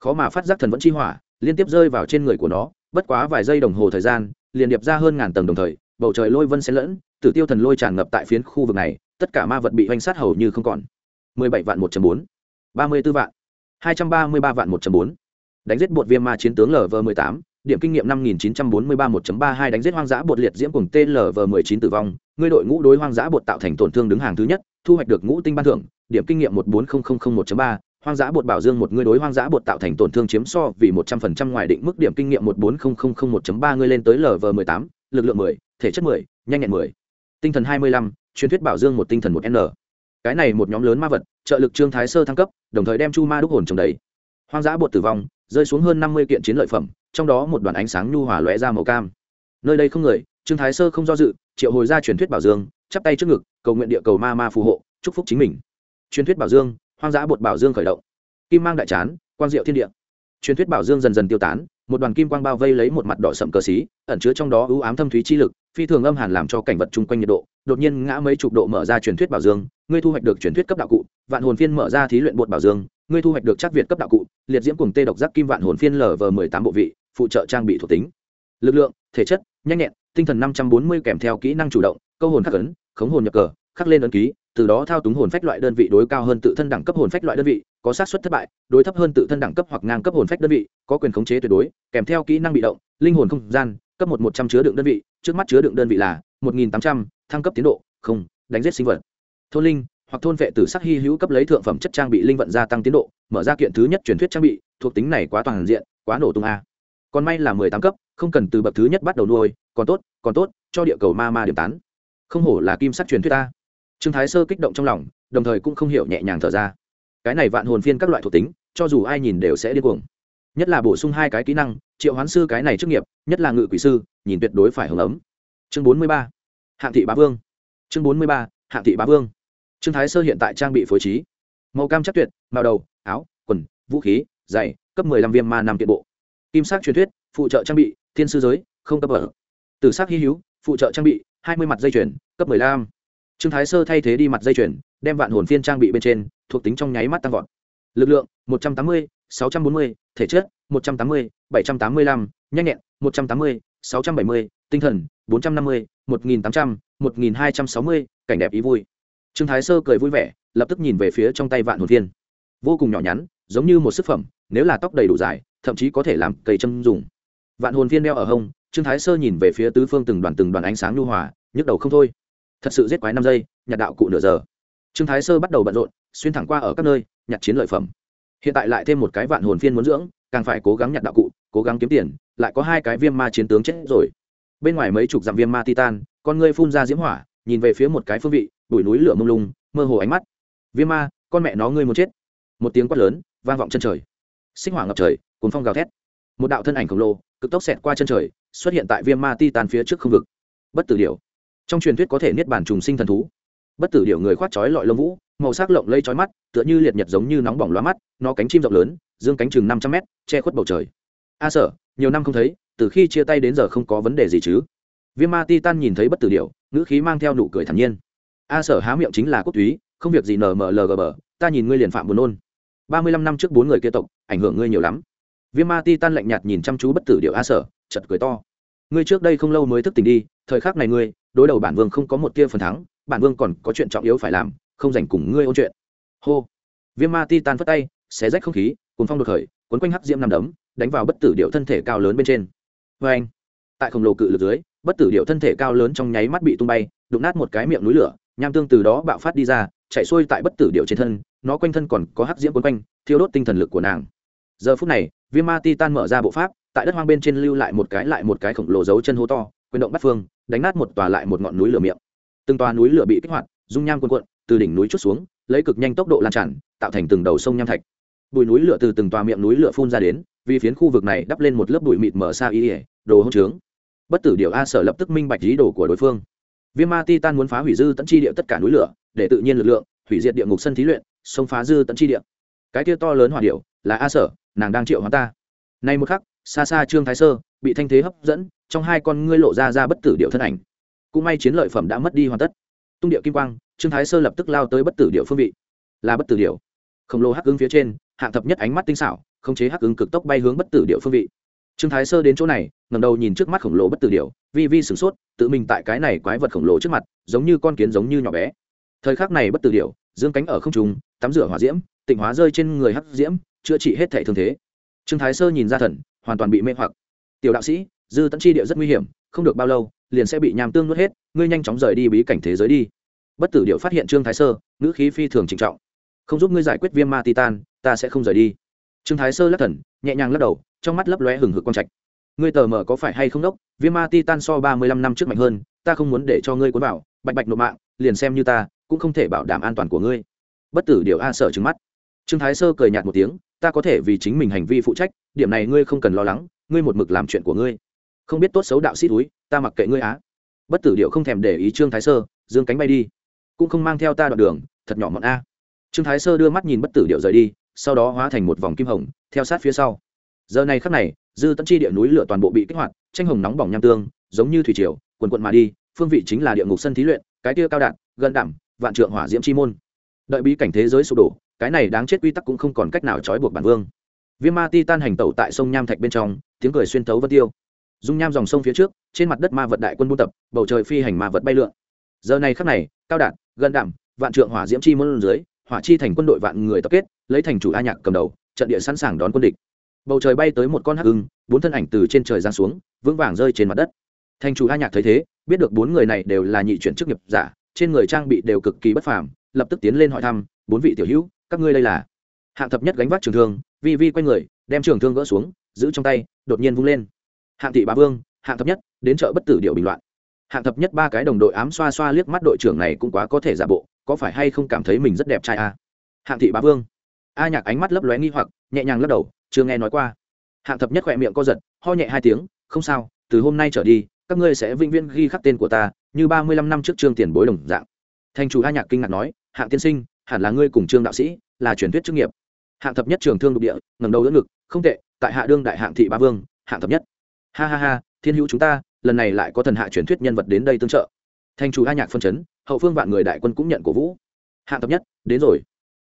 Speaker 1: Khó mà phát giác thần vẫn chi hỏa, liên tiếp rơi vào trên người của nó, bất quá vài giây đồng hồ thời gian, liền điệp ra hơn ngàn tầng đồng thời, bầu trời lôi vân xen lẫn, tử tiêu thần lôi tràn ngập tại phiến khu vực này, tất cả ma vật bị oanh sát hầu như không còn. mười bảy vạn một bốn ba mươi b ố vạn. hai trăm ba mươi ba vạn một bốn. Đánh giết bột viêm ma chiến tướng lv mười tám. Điểm kinh nghiệm năm nghìn chín trăm bốn mươi ba một ba hai. Đánh giết hoang dã bột liệt diễm cùng tlv mười chín tử vong. Ngươi đội ngũ đối hoang dã bột tạo thành tổn thương đứng hàng thứ nhất, thu hoạch được ngũ tinh ban thưởng. Điểm kinh nghiệm một bốn không không không một ba. Hoang dã bột bảo dương một ngươi đối hoang dã bột tạo thành tổn thương chiếm so vì một trăm phần trăm ngoài định mức điểm kinh nghiệm một bốn không không không một ba. Ngươi lên tới lv mười tám, lực lượng mười, thể chất mười, nhanh nhẹn mười. Tinh thần hai mươi lăm, truyền thuyết bảo dương một tinh thần một n. Cái này một nhóm lớn ma vật trợ lực trương thái sơ thăng cấp, đồng thời đem chu ma đúc hồn trồng đầy. Hoang dã bột tử vong, rơi xuống hơn năm mươi kiện chiến lợi phẩm, trong đó một đoàn ánh sáng nhu hòa lóe ra màu cam. Nơi đây không người, trương thái sơ không do dự, triệu hồi ra truyền thuyết bảo dương, chắp tay trước ngực, cầu nguyện địa cầu ma ma phù hộ, chúc phúc chính mình. Truyền thuyết bảo dương, hoang dã bột bảo dương khởi động. Kim mang đại chán, quang diệu thiên địa. Truyền thuyết bảo dương dần dần tiêu tán, một đoàn kim quang bao vây lấy một mặt đỏ sậm cờ xí, ẩn chứa trong đó ưu ám thâm thúy chi lực, phi thường âm hàn làm cho cảnh vật chung quanh nhiệt độ, đột nhiên ngã mấy chục độ mở ra truyền thuyết bảo dương, ngươi thu hoạch được truyền thuyết cấp đạo cụ vạn hồn phiên mở ra thí luyện bột bảo dương, ngươi thu hoạch được chắc việt cấp đạo cụ, liệt diễm cùng tê độc giác kim vạn hồn phiên lv mười tám bộ vị, phụ trợ trang bị thuộc tính. Lực lượng, thể chất, nhanh nhẹn, tinh thần năm trăm bốn mươi kèm theo kỹ năng chủ động, câu hồn khắc ấn, khống hồn nhập cờ, khắc lên ấn ký, từ đó thao túng hồn phách loại đơn vị đối cao hơn tự thân đẳng cấp hồn phách loại đơn vị, có xác suất thất bại, đối thấp hơn tự thân đẳng cấp hoặc ngang cấp hồn phách đơn vị, có quyền khống chế tuyệt đối, kèm theo kỹ năng bị động, linh hồn không gian, cấp một một trăm chứa đựng đơn vị, trước mắt chứa đựng đơn vị là một nghìn tám trăm, thăng cấp tiến độ, không, đánh giết sinh vật. Thôn linh hoặc thôn vệ tử sắc hy hữu cấp lấy thượng phẩm chất trang bị linh vận gia tăng tiến độ, mở ra kiện thứ nhất truyền thuyết trang bị, thuộc tính này quá toàn diện, quá nổ tung a. Còn may là mười tám cấp, không cần từ bậc thứ nhất bắt đầu nuôi, còn tốt còn tốt, cho địa cầu ma ma điểm tán. Không hổ là kim sắc truyền thuyết ta trương thái sơ kích động trong lòng, đồng thời cũng không hiểu nhẹ nhàng thở ra. Cái này vạn hồn phiên các loại thuộc tính, cho dù ai nhìn đều sẽ điên cuồng. Nhất là bổ sung hai cái kỹ năng, triệu hoán sư cái này trước nghiệp, nhất là ngự quỷ sư, nhìn tuyệt đối phải hưởng ấm. Chương bốn mươi ba, hạng thị bá vương. Chương bốn mươi ba, hạng thị bá vương trương thái sơ hiện tại trang bị phối trí. Màu cam chắc tuyệt, màu đầu, áo, quần, vũ khí, giày, cấp mười lăm viêm ma năm kiện bộ. Kim sắc truyền thuyết, phụ trợ trang bị, thiên sư giới, không cấp ở từ sắc hy hữu, phụ trợ trang bị, hai mươi mặt dây chuyền, cấp mười lăm. Trương thái sơ thay thế đi mặt dây chuyền, đem vạn hồn phiên trang bị bên trên, thuộc tính trong nháy mắt tăng vọt. Lực lượng, một trăm tám mươi, sáu trăm bốn mươi, thể chất, một trăm tám mươi, bảy trăm tám mươi lăm, nhanh nhẹn, một trăm tám mươi, sáu trăm bảy mươi, tinh thần, bốn trăm năm mươi, một nghìn tám trăm, một nghìn hai trăm sáu mươi, cảnh đẹp ý vui trương thái sơ cười vui vẻ, lập tức nhìn về phía trong tay vạn hồn thiên. Vô cùng nhỏ nhắn, giống như một sức phẩm, nếu là tóc đầy đủ dài, thậm chí có thể làm cây châm dùng. Vạn hồn viên đeo ở hông, trương thái sơ nhìn về phía tứ phương từng đoàn từng đoàn ánh sáng nhu hòa, nhức đầu không thôi. Thật sự giết quái năm giây, nhặt đạo cụ nửa giờ. Trương thái sơ bắt đầu bận rộn, xuyên thẳng qua ở các nơi, nhặt chiến lợi phẩm. Hiện tại lại thêm một cái vạn hồn phiên muốn dưỡng, càng phải cố gắng nhặt đạo cụ, cố gắng kiếm tiền, lại có hai cái viêm ma chiến tướng chết rồi. Bên ngoài mấy chục dặm viêm ma titan, con ngươi phun ra diễm hỏa, nhìn về phía một cái phương vị bụi núi lửa mông lung, mơ hồ ánh mắt. Viêm ma, con mẹ nó ngươi muốn chết. Một tiếng quát lớn, vang vọng chân trời. Sinh hỏa ngập trời, cuốn phong gào thét. Một đạo thân ảnh khổng lồ, cực tốc xẹt qua chân trời, xuất hiện tại viêm ma titan phía trước không vực. Bất tử điểu. Trong truyền thuyết có thể niết bàn trùng sinh thần thú. Bất tử điểu người khoác chói lọi lông vũ, màu sắc lộng lây chói mắt, tựa như liệt nhật giống như nóng bỏng lóa mắt, nó cánh chim rộng lớn, dương cánh chừng năm trăm mét, che khuất bầu trời. A sở, nhiều năm không thấy, từ khi chia tay đến giờ không có vấn đề gì chứ? Viêm ma ti tan nhìn thấy bất tử điệu ngữ khí mang theo nụ cười thản nhiên a sở há miệng chính là quốc túy không việc gì nở mở lờ bờ, ta nhìn ngươi liền phạm buồn nôn. Ba mươi lăm năm trước bốn người kia tộc, ảnh hưởng ngươi nhiều lắm. Viêm ma ti tan lạnh nhạt nhìn chăm chú bất tử điệu a sở chật cười to. Ngươi trước đây không lâu mới thức tỉnh đi, thời khắc này ngươi, đối đầu bản vương không có một tia phần thắng, bản vương còn có chuyện trọng yếu phải làm, không dành cùng ngươi ôn chuyện. Hô. Viêm ma ti tan phất tay, xé rách không khí cùng phong đột khởi, cuốn quanh hắc diễm nằm đấm, đánh vào bất tử điệu thân thể cao lớn bên trên. Vê anh tại khổng lồ cự lực dưới, bất tử điệu thân thể cao lớn trong nháy mắt bị tung bay, đụng nát một cái miệng núi lửa nham tương từ đó bạo phát đi ra, chạy xuôi tại bất tử điệu trên thân, nó quanh thân còn có hắc diễm quấn quanh, thiêu đốt tinh thần lực của nàng. Giờ phút này viêm ma ti tan mở ra bộ pháp, tại đất hoang bên trên lưu lại một cái lại một cái khổng lồ dấu chân hố to, quyền động bắt phương, đánh nát một tòa lại một ngọn núi lửa miệng. Từng tòa núi lửa bị kích hoạt, dung nham cuồn cuộn, từ đỉnh núi chút xuống, lấy cực nhanh tốc độ lan tràn, tạo thành từng đầu sông nham thạch. Bụi núi lửa từ từng tòa miệng núi lửa phun ra đến, vì phiến khu vực này đắp lên một lớp bụi mịt mở xa y ỉa đồ hông trướng. Bất tử điệu a sở lập tức minh bạch ý đồ của đối phương viêm ma ti tan muốn phá hủy dư tận chi địa tất cả núi lửa, để tự nhiên lực lượng, hủy diệt địa ngục sân thí luyện, xông phá dư tận chi địa. Cái kia to lớn hỏa điệu là a sở, nàng đang triệu hóa ta. Nay một khắc, xa xa trương thái sơ, bị thanh thế hấp dẫn, trong hai con ngươi lộ ra ra bất tử điệu thân ảnh. Cũng may chiến lợi phẩm đã mất đi hoàn tất. Tung điệu kim quang, trương thái sơ lập tức lao tới bất tử điệu phương vị. Là bất tử điệu khổng lồ hắc ứng phía trên, hạng thập nhất ánh mắt tinh xảo, khống chế hắc ứng cực tốc bay hướng bất tử điệu phương vị. Trương thái sơ đến chỗ này ngầm đầu nhìn trước mắt khổng lồ bất tử điệu vi vi sửng sốt, tự mình tại cái này quái vật khổng lồ trước mặt, giống như con kiến giống như nhỏ bé. Thời khắc này bất tử điệu dương cánh ở không trùng tắm rửa hỏa diễm, tịnh hóa rơi trên người hắc diễm, chữa trị hết thể thương thế. Trương thái sơ nhìn ra thần, hoàn toàn bị mê hoặc. Tiểu đạo sĩ, dư tận chi địa rất nguy hiểm, không được bao lâu, liền sẽ bị nhàm tương nuốt hết, ngươi nhanh chóng rời đi bí cảnh thế giới đi. Bất tử điệu phát hiện trương thái sơ, ngữ khí phi thường trịnh trọng. Không giúp ngươi giải quyết viêm ma titan ta sẽ không rời đi. Trương thái sơ lắc thần, nhẹ nhàng lắc đầu, trong mắt lấp lóe hừng hực quang trạch ngươi tờ mờ có phải hay không đốc? Viêm ma titan so ba mươi lăm năm trước mạnh hơn, ta không muốn để cho ngươi cuốn vào. Bạch bạch nộp mạng, liền xem như ta, cũng không thể bảo đảm an toàn của ngươi. Bất tử điều a sợ trứng mắt. Trương thái sơ cười nhạt một tiếng, ta có thể vì chính mình hành vi phụ trách, điểm này ngươi không cần lo lắng, ngươi một mực làm chuyện của ngươi. Không biết tốt xấu đạo sĩ túi, ta mặc kệ ngươi á. Bất tử điệu không thèm để ý trương thái sơ, dương cánh bay đi. Cũng không mang theo ta đoạn đường, thật nhỏ mọn a. Trương thái sơ đưa mắt nhìn bất tử điệu rời đi, sau đó hóa thành một vòng kim hồng, theo sát phía sau. Giờ này khắc này dư tận chi địa núi lửa toàn bộ bị kích hoạt, tranh hồng nóng bỏng nham tương, giống như thủy triều, quần quận mà đi, phương vị chính là địa ngục sân thí luyện, cái tia cao đạn, gần đảm, vạn trượng hỏa diễm chi môn. Đợi bí cảnh thế giới sụp đổ, cái này đáng chết quy tắc cũng không còn cách nào trói buộc bản vương. Viêm ma ti tan hành tẩu tại sông nham thạch bên trong, tiếng cười xuyên thấu vân tiêu. Dung nham dòng sông phía trước, trên mặt đất ma vật đại quân buôn tập, bầu trời phi hành ma vật bay lượn. Giờ này khắc này, cao đạn, gần đảm, vạn trượng hỏa diễm chi môn dưới, hỏa chi thành quân đội vạn người tập kết, lấy thành chủ a nhạc cầm đầu, trận địa sẵn sàng đón quân địch bầu trời bay tới một con hắc ưng, bốn thân ảnh từ trên trời giáng xuống, vững vàng rơi trên mặt đất. Thành chủ a nhạc thấy thế, biết được bốn người này đều là nhị chuyển chức nghiệp giả, trên người trang bị đều cực kỳ bất phàm, lập tức tiến lên hỏi thăm, bốn vị tiểu hữu, các ngươi đây là? Hạng thập nhất gánh vác trường thương, vi vi quay người, đem trường thương gỡ xuống, giữ trong tay, đột nhiên vung lên. Hạng thị bá vương, hạng thập nhất, đến chợ bất tử điệu bình loạn. Hạng thập nhất ba cái đồng đội ám xoa xoa liếc mắt đội trưởng này cũng quá có thể giả bộ, có phải hay không cảm thấy mình rất đẹp trai à? hạng thị bá vương. A nhạc ánh mắt lấp lóe nghi hoặc, nhẹ nhàng lắc đầu chưa nghe nói qua. Hạng thập nhất khỏe miệng co giật, ho nhẹ hai tiếng, không sao, từ hôm nay trở đi, các ngươi sẽ vĩnh viễn ghi khắc tên của ta, như ba mươi lăm năm trước trương tiền bối đồng dạng. Thành chủ hai nhạc kinh ngạc nói, hạng tiên sinh, hẳn là ngươi cùng trương đạo sĩ, là truyền thuyết chức nghiệp. Hạng thập nhất trường thương lục địa ngầm đầu đỡ ngực, không tệ, tại hạ đương đại hạng thị ba vương, hạng thập nhất. Ha ha ha, thiên hữu chúng ta, lần này lại có thần hạ truyền thuyết nhân vật đến đây tương trợ. Thành chủ hai nhạc phân chấn, hậu phương vạn người đại quân cũng nhận cổ vũ. Hạng thập nhất, đến rồi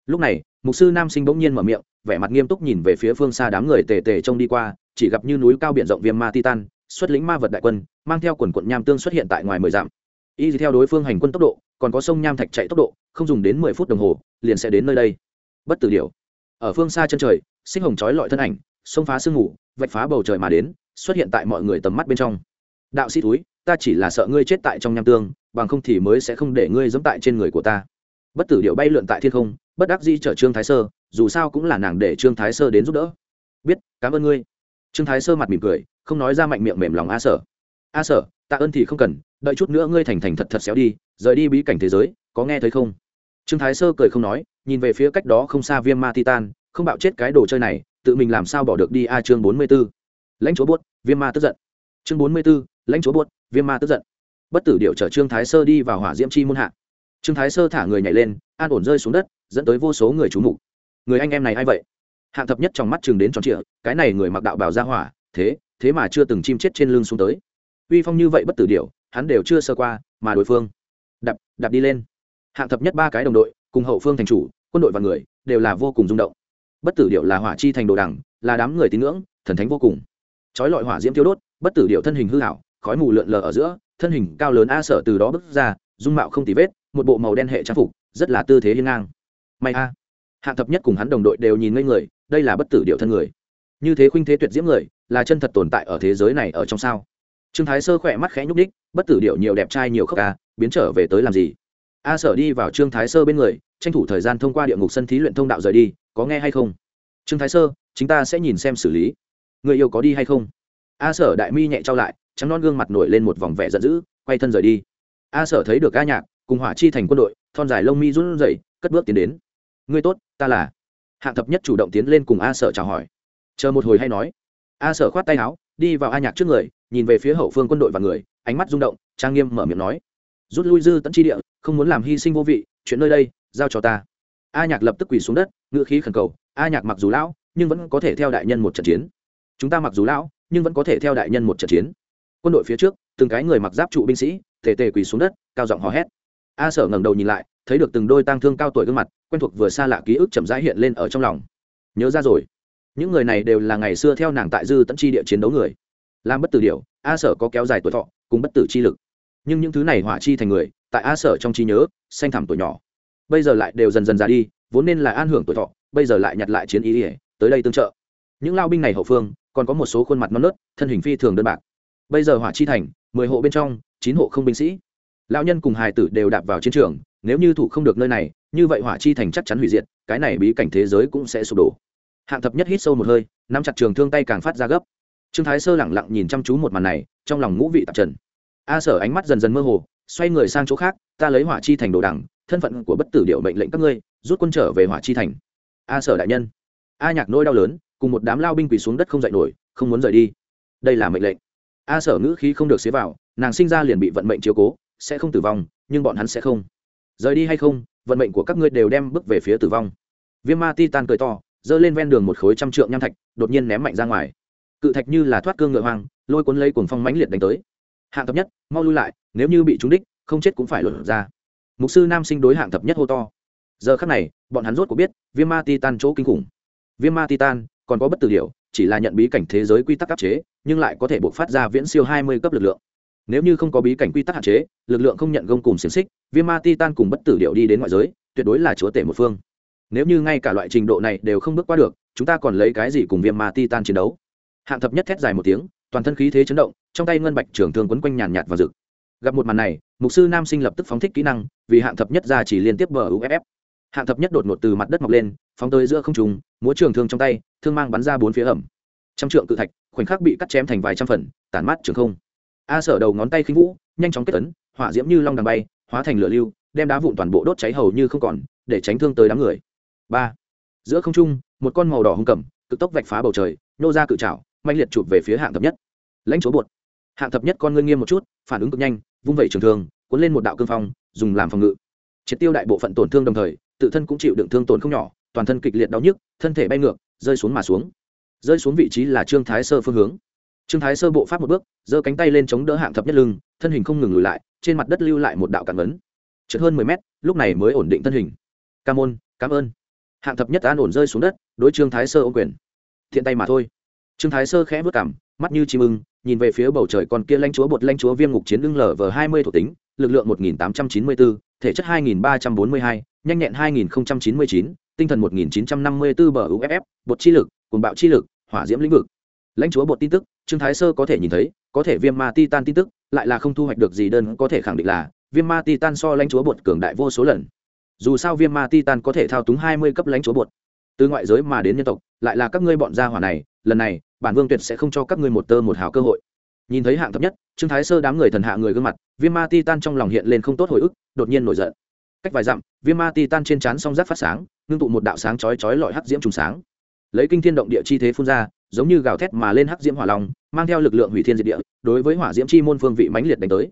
Speaker 1: lúc này, mục sư nam sinh bỗng nhiên mở miệng, vẻ mặt nghiêm túc nhìn về phía phương xa đám người tề tề trông đi qua, chỉ gặp như núi cao biển rộng viêm ma titan, xuất lĩnh ma vật đại quân, mang theo quần quận nham tương xuất hiện tại ngoài mười dặm. Y theo đối phương hành quân tốc độ, còn có sông nham thạch chạy tốc độ, không dùng đến mười phút đồng hồ, liền sẽ đến nơi đây. Bất tử điều ở phương xa chân trời sinh hồng trói lọi thân ảnh xông phá sương ngủ vạch phá bầu trời mà đến, xuất hiện tại mọi người tầm mắt bên trong. Đạo sĩ túi, ta chỉ là sợ ngươi chết tại trong nham tương, bằng không thì mới sẽ không để ngươi dẫm tại trên người của ta. Bất tử điệu bay lượn tại thiên không bất đắc dĩ chở trương thái sơ, dù sao cũng là nàng để trương thái sơ đến giúp đỡ. Biết, cảm ơn ngươi. Trương thái sơ mặt mỉm cười, không nói ra mạnh miệng mềm lòng a sở. A sở, tạ ơn thì không cần, đợi chút nữa ngươi thành thành thật thật xéo đi, rời đi bí cảnh thế giới, có nghe thấy không? Trương thái sơ cười không nói, nhìn về phía cách đó không xa viêm ma titan, không bạo chết cái đồ chơi này, tự mình làm sao bỏ được đi a chương bốn mươi b ố lãnh chúa buốt, viêm ma tức giận. Chương bốn mươi b ố lãnh chúa buốt, viêm ma tức giận. Bất tử điệu chở trương thái sơ đi vào hỏa diễm chi môn hạ. Trương thái sơ thả người nhảy lên, an ổn rơi xuống đất dẫn tới vô số người chú mục. Người anh em này a i vậy? Hạng thập nhất trong mắt chừng đến tròn trịa, cái này người mặc đạo bào ra hỏa, thế thế mà chưa từng chim chết trên lưng xuống tới. Uy phong như vậy bất tử điệu hắn đều chưa sơ qua, mà đối phương đạp đạp đi lên. Hạng thập nhất ba cái đồng đội, cùng hậu phương thành chủ, quân đội và người, đều là vô cùng rung động. Bất tử điệu là hỏa chi thành đồ đẳng là đám người tín ngưỡng, thần thánh vô cùng. Trói lọi hỏa diễm tiêu đốt, bất tử điệu thân hình hư hảo, khói mù lượn lờ ở giữa, thân hình cao lớn a sở từ đó bước ra, dung mạo không tì vết, một bộ màu đen hệ trang phục, rất là tư thế hiên ngang may a. Hạng thập nhất cùng hắn đồng đội đều nhìn ngây người, đây là bất tử điệu thân người. Như thế khuynh thế tuyệt diễm người, là chân thật tồn tại ở thế giới này ở trong sao? Trương thái sơ khỏe mắt khẽ nhúc đích bất tử điệu nhiều đẹp trai nhiều khóc ca, biến trở về tới làm gì? A sở đi vào trương thái sơ bên người, tranh thủ thời gian thông qua địa ngục sân thí luyện thông đạo rời đi, có nghe hay không? Trương thái sơ, chúng ta sẽ nhìn xem xử lý. Người yêu có đi hay không? A sở đại mi nhẹ trao lại, trắng non gương mặt nổi lên một vòng vẻ giận dữ, quay thân rời đi. A sở thấy được ca nhạc, cùng hỏa chi thành quân đội, thon dài lông mi run rẩy, cất bước tiến đến ngươi tốt, ta là. Hạng thập nhất chủ động tiến lên cùng a sở chào hỏi. Chờ một hồi hay nói. A sở khoát tay áo, đi vào a nhạc trước người, nhìn về phía hậu phương quân đội và người, ánh mắt rung động, trang nghiêm mở miệng nói. Rút lui dư tận chi địa, không muốn làm hy sinh vô vị, chuyện nơi đây, giao cho ta. A nhạc lập tức quỳ xuống đất ngựa khí khẩn cầu. A nhạc mặc dù lão, nhưng vẫn có thể theo đại nhân một trận chiến. Chúng ta mặc dù lão, nhưng vẫn có thể theo đại nhân một trận chiến. Quân đội phía trước, từng cái người mặc giáp trụ binh sĩ, tề tề quỳ xuống đất, cao giọng hò hét. A sở ngẩng đầu nhìn lại thấy được từng đôi tang thương cao tuổi gương mặt, quen thuộc vừa xa lạ ký ức chậm rãi hiện lên ở trong lòng. Nhớ ra rồi, những người này đều là ngày xưa theo nàng tại dư tận chi địa chiến đấu người. Làm bất tử điều a sở có kéo dài tuổi thọ, cùng bất tử chi lực. Nhưng những thứ này hỏa chi thành người, tại a sở trong trí nhớ, xanh thẳm tuổi nhỏ. Bây giờ lại đều dần dần ra đi, vốn nên là an hưởng tuổi thọ, bây giờ lại nhặt lại chiến ý ỉa, tới đây tương trợ. Những lao binh này hậu phương, còn có một số khuôn mặt non nớt, thân hình phi thường đơn bạc. Bây giờ hỏa chi thành, mười hộ bên trong, chín hộ không binh sĩ. Lao nhân cùng hài tử đều đạp vào chiến trường nếu như thủ không được nơi này, như vậy hỏa chi thành chắc chắn hủy diệt, cái này bí cảnh thế giới cũng sẽ sụp đổ. Hạng thập nhất hít sâu một hơi, nắm chặt trường thương tay càng phát ra gấp. Trương thái sơ lẳng lặng nhìn chăm chú một màn này, trong lòng ngũ vị tạp trần. A sở ánh mắt dần dần mơ hồ, xoay người sang chỗ khác, ta lấy hỏa chi thành đồ đẳng, thân phận của bất tử điệu mệnh lệnh các ngươi, rút quân trở về hỏa chi thành. A sở đại nhân. A nhạc nỗi đau lớn, cùng một đám lao binh quỳ xuống đất không dậy nổi, không muốn rời đi. Đây là mệnh lệnh. A sở ngữ khí không được xế vào, nàng sinh ra liền bị vận mệnh chiếu cố, sẽ không tử vong, nhưng bọn hắn sẽ không rời đi hay không, vận mệnh của các ngươi đều đem bước về phía tử vong. Viêm ma ti tan cười to, giơ lên ven đường một khối trăm trượng nham thạch, đột nhiên ném mạnh ra ngoài. Cự thạch như là thoát cương ngựa hoang, lôi cuốn lấy cuồng phong mãnh liệt đánh tới. Hạng thập nhất, mau lui lại, nếu như bị trúng đích, không chết cũng phải lột ra. Mục sư nam sinh đối hạng thập nhất hô to. Giờ khắc này, bọn hắn rốt có biết, viêm ma titan chỗ kinh khủng. Viêm ma titan còn có bất tử điều chỉ là nhận bí cảnh thế giới quy tắc áp chế, nhưng lại có thể buộc phát ra viễn siêu hai mươi cấp lực lượng nếu như không có bí cảnh quy tắc hạn chế, lực lượng không nhận gông cùng xiềng xích, viêm ma titan cùng bất tử điệu đi đến ngoại giới, tuyệt đối là chúa tể một phương. Nếu như ngay cả loại trình độ này đều không bước qua được, chúng ta còn lấy cái gì cùng viêm ma titan chiến đấu? Hạng thập nhất thét dài một tiếng, toàn thân khí thế chấn động, trong tay ngân bạch trưởng thường quấn quanh nhàn nhạt và rực. Gặp một màn này, mục sư nam sinh lập tức phóng thích kỹ năng, vì hạng thập nhất ra chỉ liên tiếp bờ uff hạng thập nhất đột ngột từ mặt đất mọc lên, phóng tới giữa không trùng múa trường thương trong tay, thương mang bắn ra bốn phía ẩm. Trăm trượng cự thạch, khoảnh khắc bị cắt chém thành vài trăm phần, tản mát trường không a sở đầu ngón tay khinh vũ, nhanh chóng kết tấn hỏa diễm như long đằng bay, hóa thành lửa lưu, đem đá vụn toàn bộ đốt cháy hầu như không còn, để tránh thương tới đám người. Ba. Giữa không trung, một con màu đỏ hung cầm, cực tốc vạch phá bầu trời, nô ra cự trào mạnh liệt chụp về phía hạng thập nhất. Lãnh chúa bột. Hạng thập nhất con ngươi nghiêm một chút, phản ứng cực nhanh, vung vẩy trường thương, cuốn lên một đạo cương phong, dùng làm phòng ngự. Triệt tiêu đại bộ phận tổn thương đồng thời, tự thân cũng chịu đựng thương tổn không nhỏ, toàn thân kịch liệt đau nhức, thân thể bay ngược, rơi xuống mà xuống. Rơi xuống vị trí là trương thái sơ phương hướng trương thái sơ bộ pháp một bước, giơ cánh tay lên chống đỡ hạng thập nhất lưng, thân hình không ngừng lùi lại, trên mặt đất lưu lại một đạo cản vấn trượt hơn mười mét, lúc này mới ổn định thân hình. Ca môn cảm ơn. Hạng thập nhất an ổn rơi xuống đất, đối trương thái sơ ô quyền. Thiện tay mà thôi. Trương thái sơ khẽ vất cảm, mắt như chim ưng, nhìn về phía bầu trời còn kia lãnh chúa bột lãnh chúa viêm ngục chiến đương lở vờ hai mươi thuộc tính, lực lượng một nghìn tám trăm chín mươi bốn, thể chất hai nghìn ba trăm bốn mươi hai, nhanh nhẹn hai nghìn chín mươi chín, tinh thần một nghìn chín trăm năm mươi bốn bờ uff bột chi lực cùng bạo chi lực, hỏa diễm lĩnh vực lãnh chúa bột tin tức, trương thái sơ có thể nhìn thấy, có thể viêm ma titan tin tức, lại là không thu hoạch được gì đơn có thể khẳng định là, viêm ma titan so lãnh chúa bột cường đại vô số lần. Dù sao viêm ma titan có thể thao túng hai mươi cấp lãnh chúa bột. Từ ngoại giới mà đến nhân tộc, lại là các ngươi bọn gia hỏa này, lần này, bản vương tuyệt sẽ không cho các ngươi một tơ một hào cơ hội. Nhìn thấy hạng thấp nhất, trương thái sơ đám người thần hạ người gương mặt, viêm ma titan trong lòng hiện lên không tốt hồi ức, đột nhiên nổi giận. Cách vài dặm, viêm ma titan trên trán song rác phát sáng, ngưng tụ một đạo sáng chói chói lọi hắc diễm trùng sáng. Lấy kinh thiên động địa chi thế phun ra giống như gào thét mà lên hắc diễm hỏa long, mang theo lực lượng hủy thiên diệt địa, đối với hỏa diễm chi môn phương vị mãnh liệt đánh tới.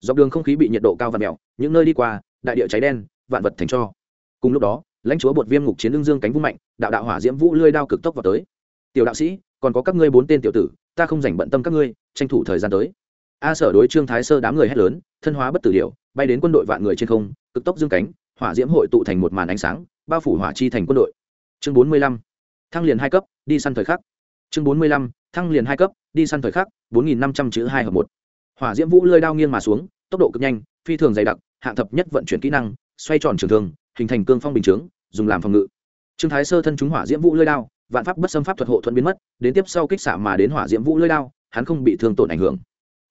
Speaker 1: Dọc đường không khí bị nhiệt độ cao và mèo, những nơi đi qua, đại địa cháy đen, vạn vật thành cho. Cùng lúc đó, lãnh chúa bột viêm ngục chiến lưng dương cánh vũ mạnh, đạo đạo hỏa diễm vũ lươi đao cực tốc vào tới. Tiểu đạo sĩ, còn có các ngươi bốn tên tiểu tử, ta không dành bận tâm các ngươi, tranh thủ thời gian tới. A sở đối trương thái sơ đám người hét lớn, thân hóa bất tử điệu bay đến quân đội vạn người trên không, cực tốc dương cánh, hỏa diễm hội tụ thành một màn ánh sáng, bao phủ hỏa chi thành quân đội. Chương bốn mươi lăm, thăng liền hai cấp, đi săn thời khắc chương bốn mươi lăm, thăng liền hai cấp, đi săn thời khắc, bốn nghìn năm trăm chữ hai hợp một. Hỏa diễm vũ lơi đao nghiêng mà xuống, tốc độ cực nhanh, phi thường dày đặc, hạng thập nhất vận chuyển kỹ năng, xoay tròn trường thường hình thành cương phong bình chướng, dùng làm phòng ngự. Trương thái sơ thân chúng hỏa diễm vũ lơi đao, vạn pháp bất xâm pháp thuật hộ thuận biến mất, đến tiếp sau kích xạ mà đến hỏa diễm vũ lơi đao, hắn không bị thương tổn ảnh hưởng.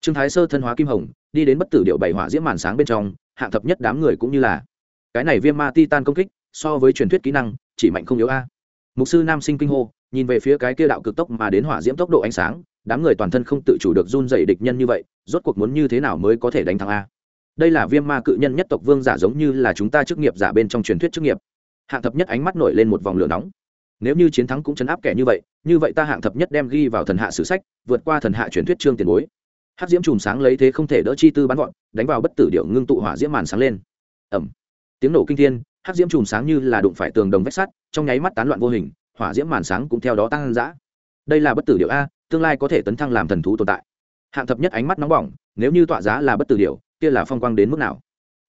Speaker 1: Trương thái sơ thân hóa kim hồng, đi đến bất tử điệu bảy hỏa diễm màn sáng bên trong, hạng thập nhất đám người cũng như là. Cái này viêm ma ti tan công kích, so với truyền thuyết kỹ năng, chỉ mạnh không yếu a. Mục sư nam sinh kinh hô nhìn về phía cái kia đạo cực tốc mà đến hỏa diễm tốc độ ánh sáng, đám người toàn thân không tự chủ được run dày địch nhân như vậy, rốt cuộc muốn như thế nào mới có thể đánh thắng a? Đây là viêm ma cự nhân nhất tộc vương giả giống như là chúng ta chức nghiệp giả bên trong truyền thuyết chức nghiệp. Hạng thập nhất ánh mắt nổi lên một vòng lửa nóng. Nếu như chiến thắng cũng chấn áp kẻ như vậy như vậy ta hạng thập nhất đem ghi vào thần hạ sử sách, vượt qua thần hạ truyền thuyết trương tiền bối. Hát diễm chùm sáng lấy thế không thể đỡ chi tư bắn gọn, đánh vào bất tử điệu ngưng tụ hỏa diễm màn sáng lên. Ẩm tiếng nổ kinh thiên hát diễm chùm sáng như là đụng phải tường đồng vách sắt, trong nháy mắt tán loạn vô hình hỏa diễm màn sáng cũng theo đó tăng dã. Đây là bất tử điệu a, tương lai có thể tấn thăng làm thần thú tồn tại. Hạng thập nhất ánh mắt nóng bỏng, nếu như tọa giá là bất tử điệu kia là phong quang đến mức nào?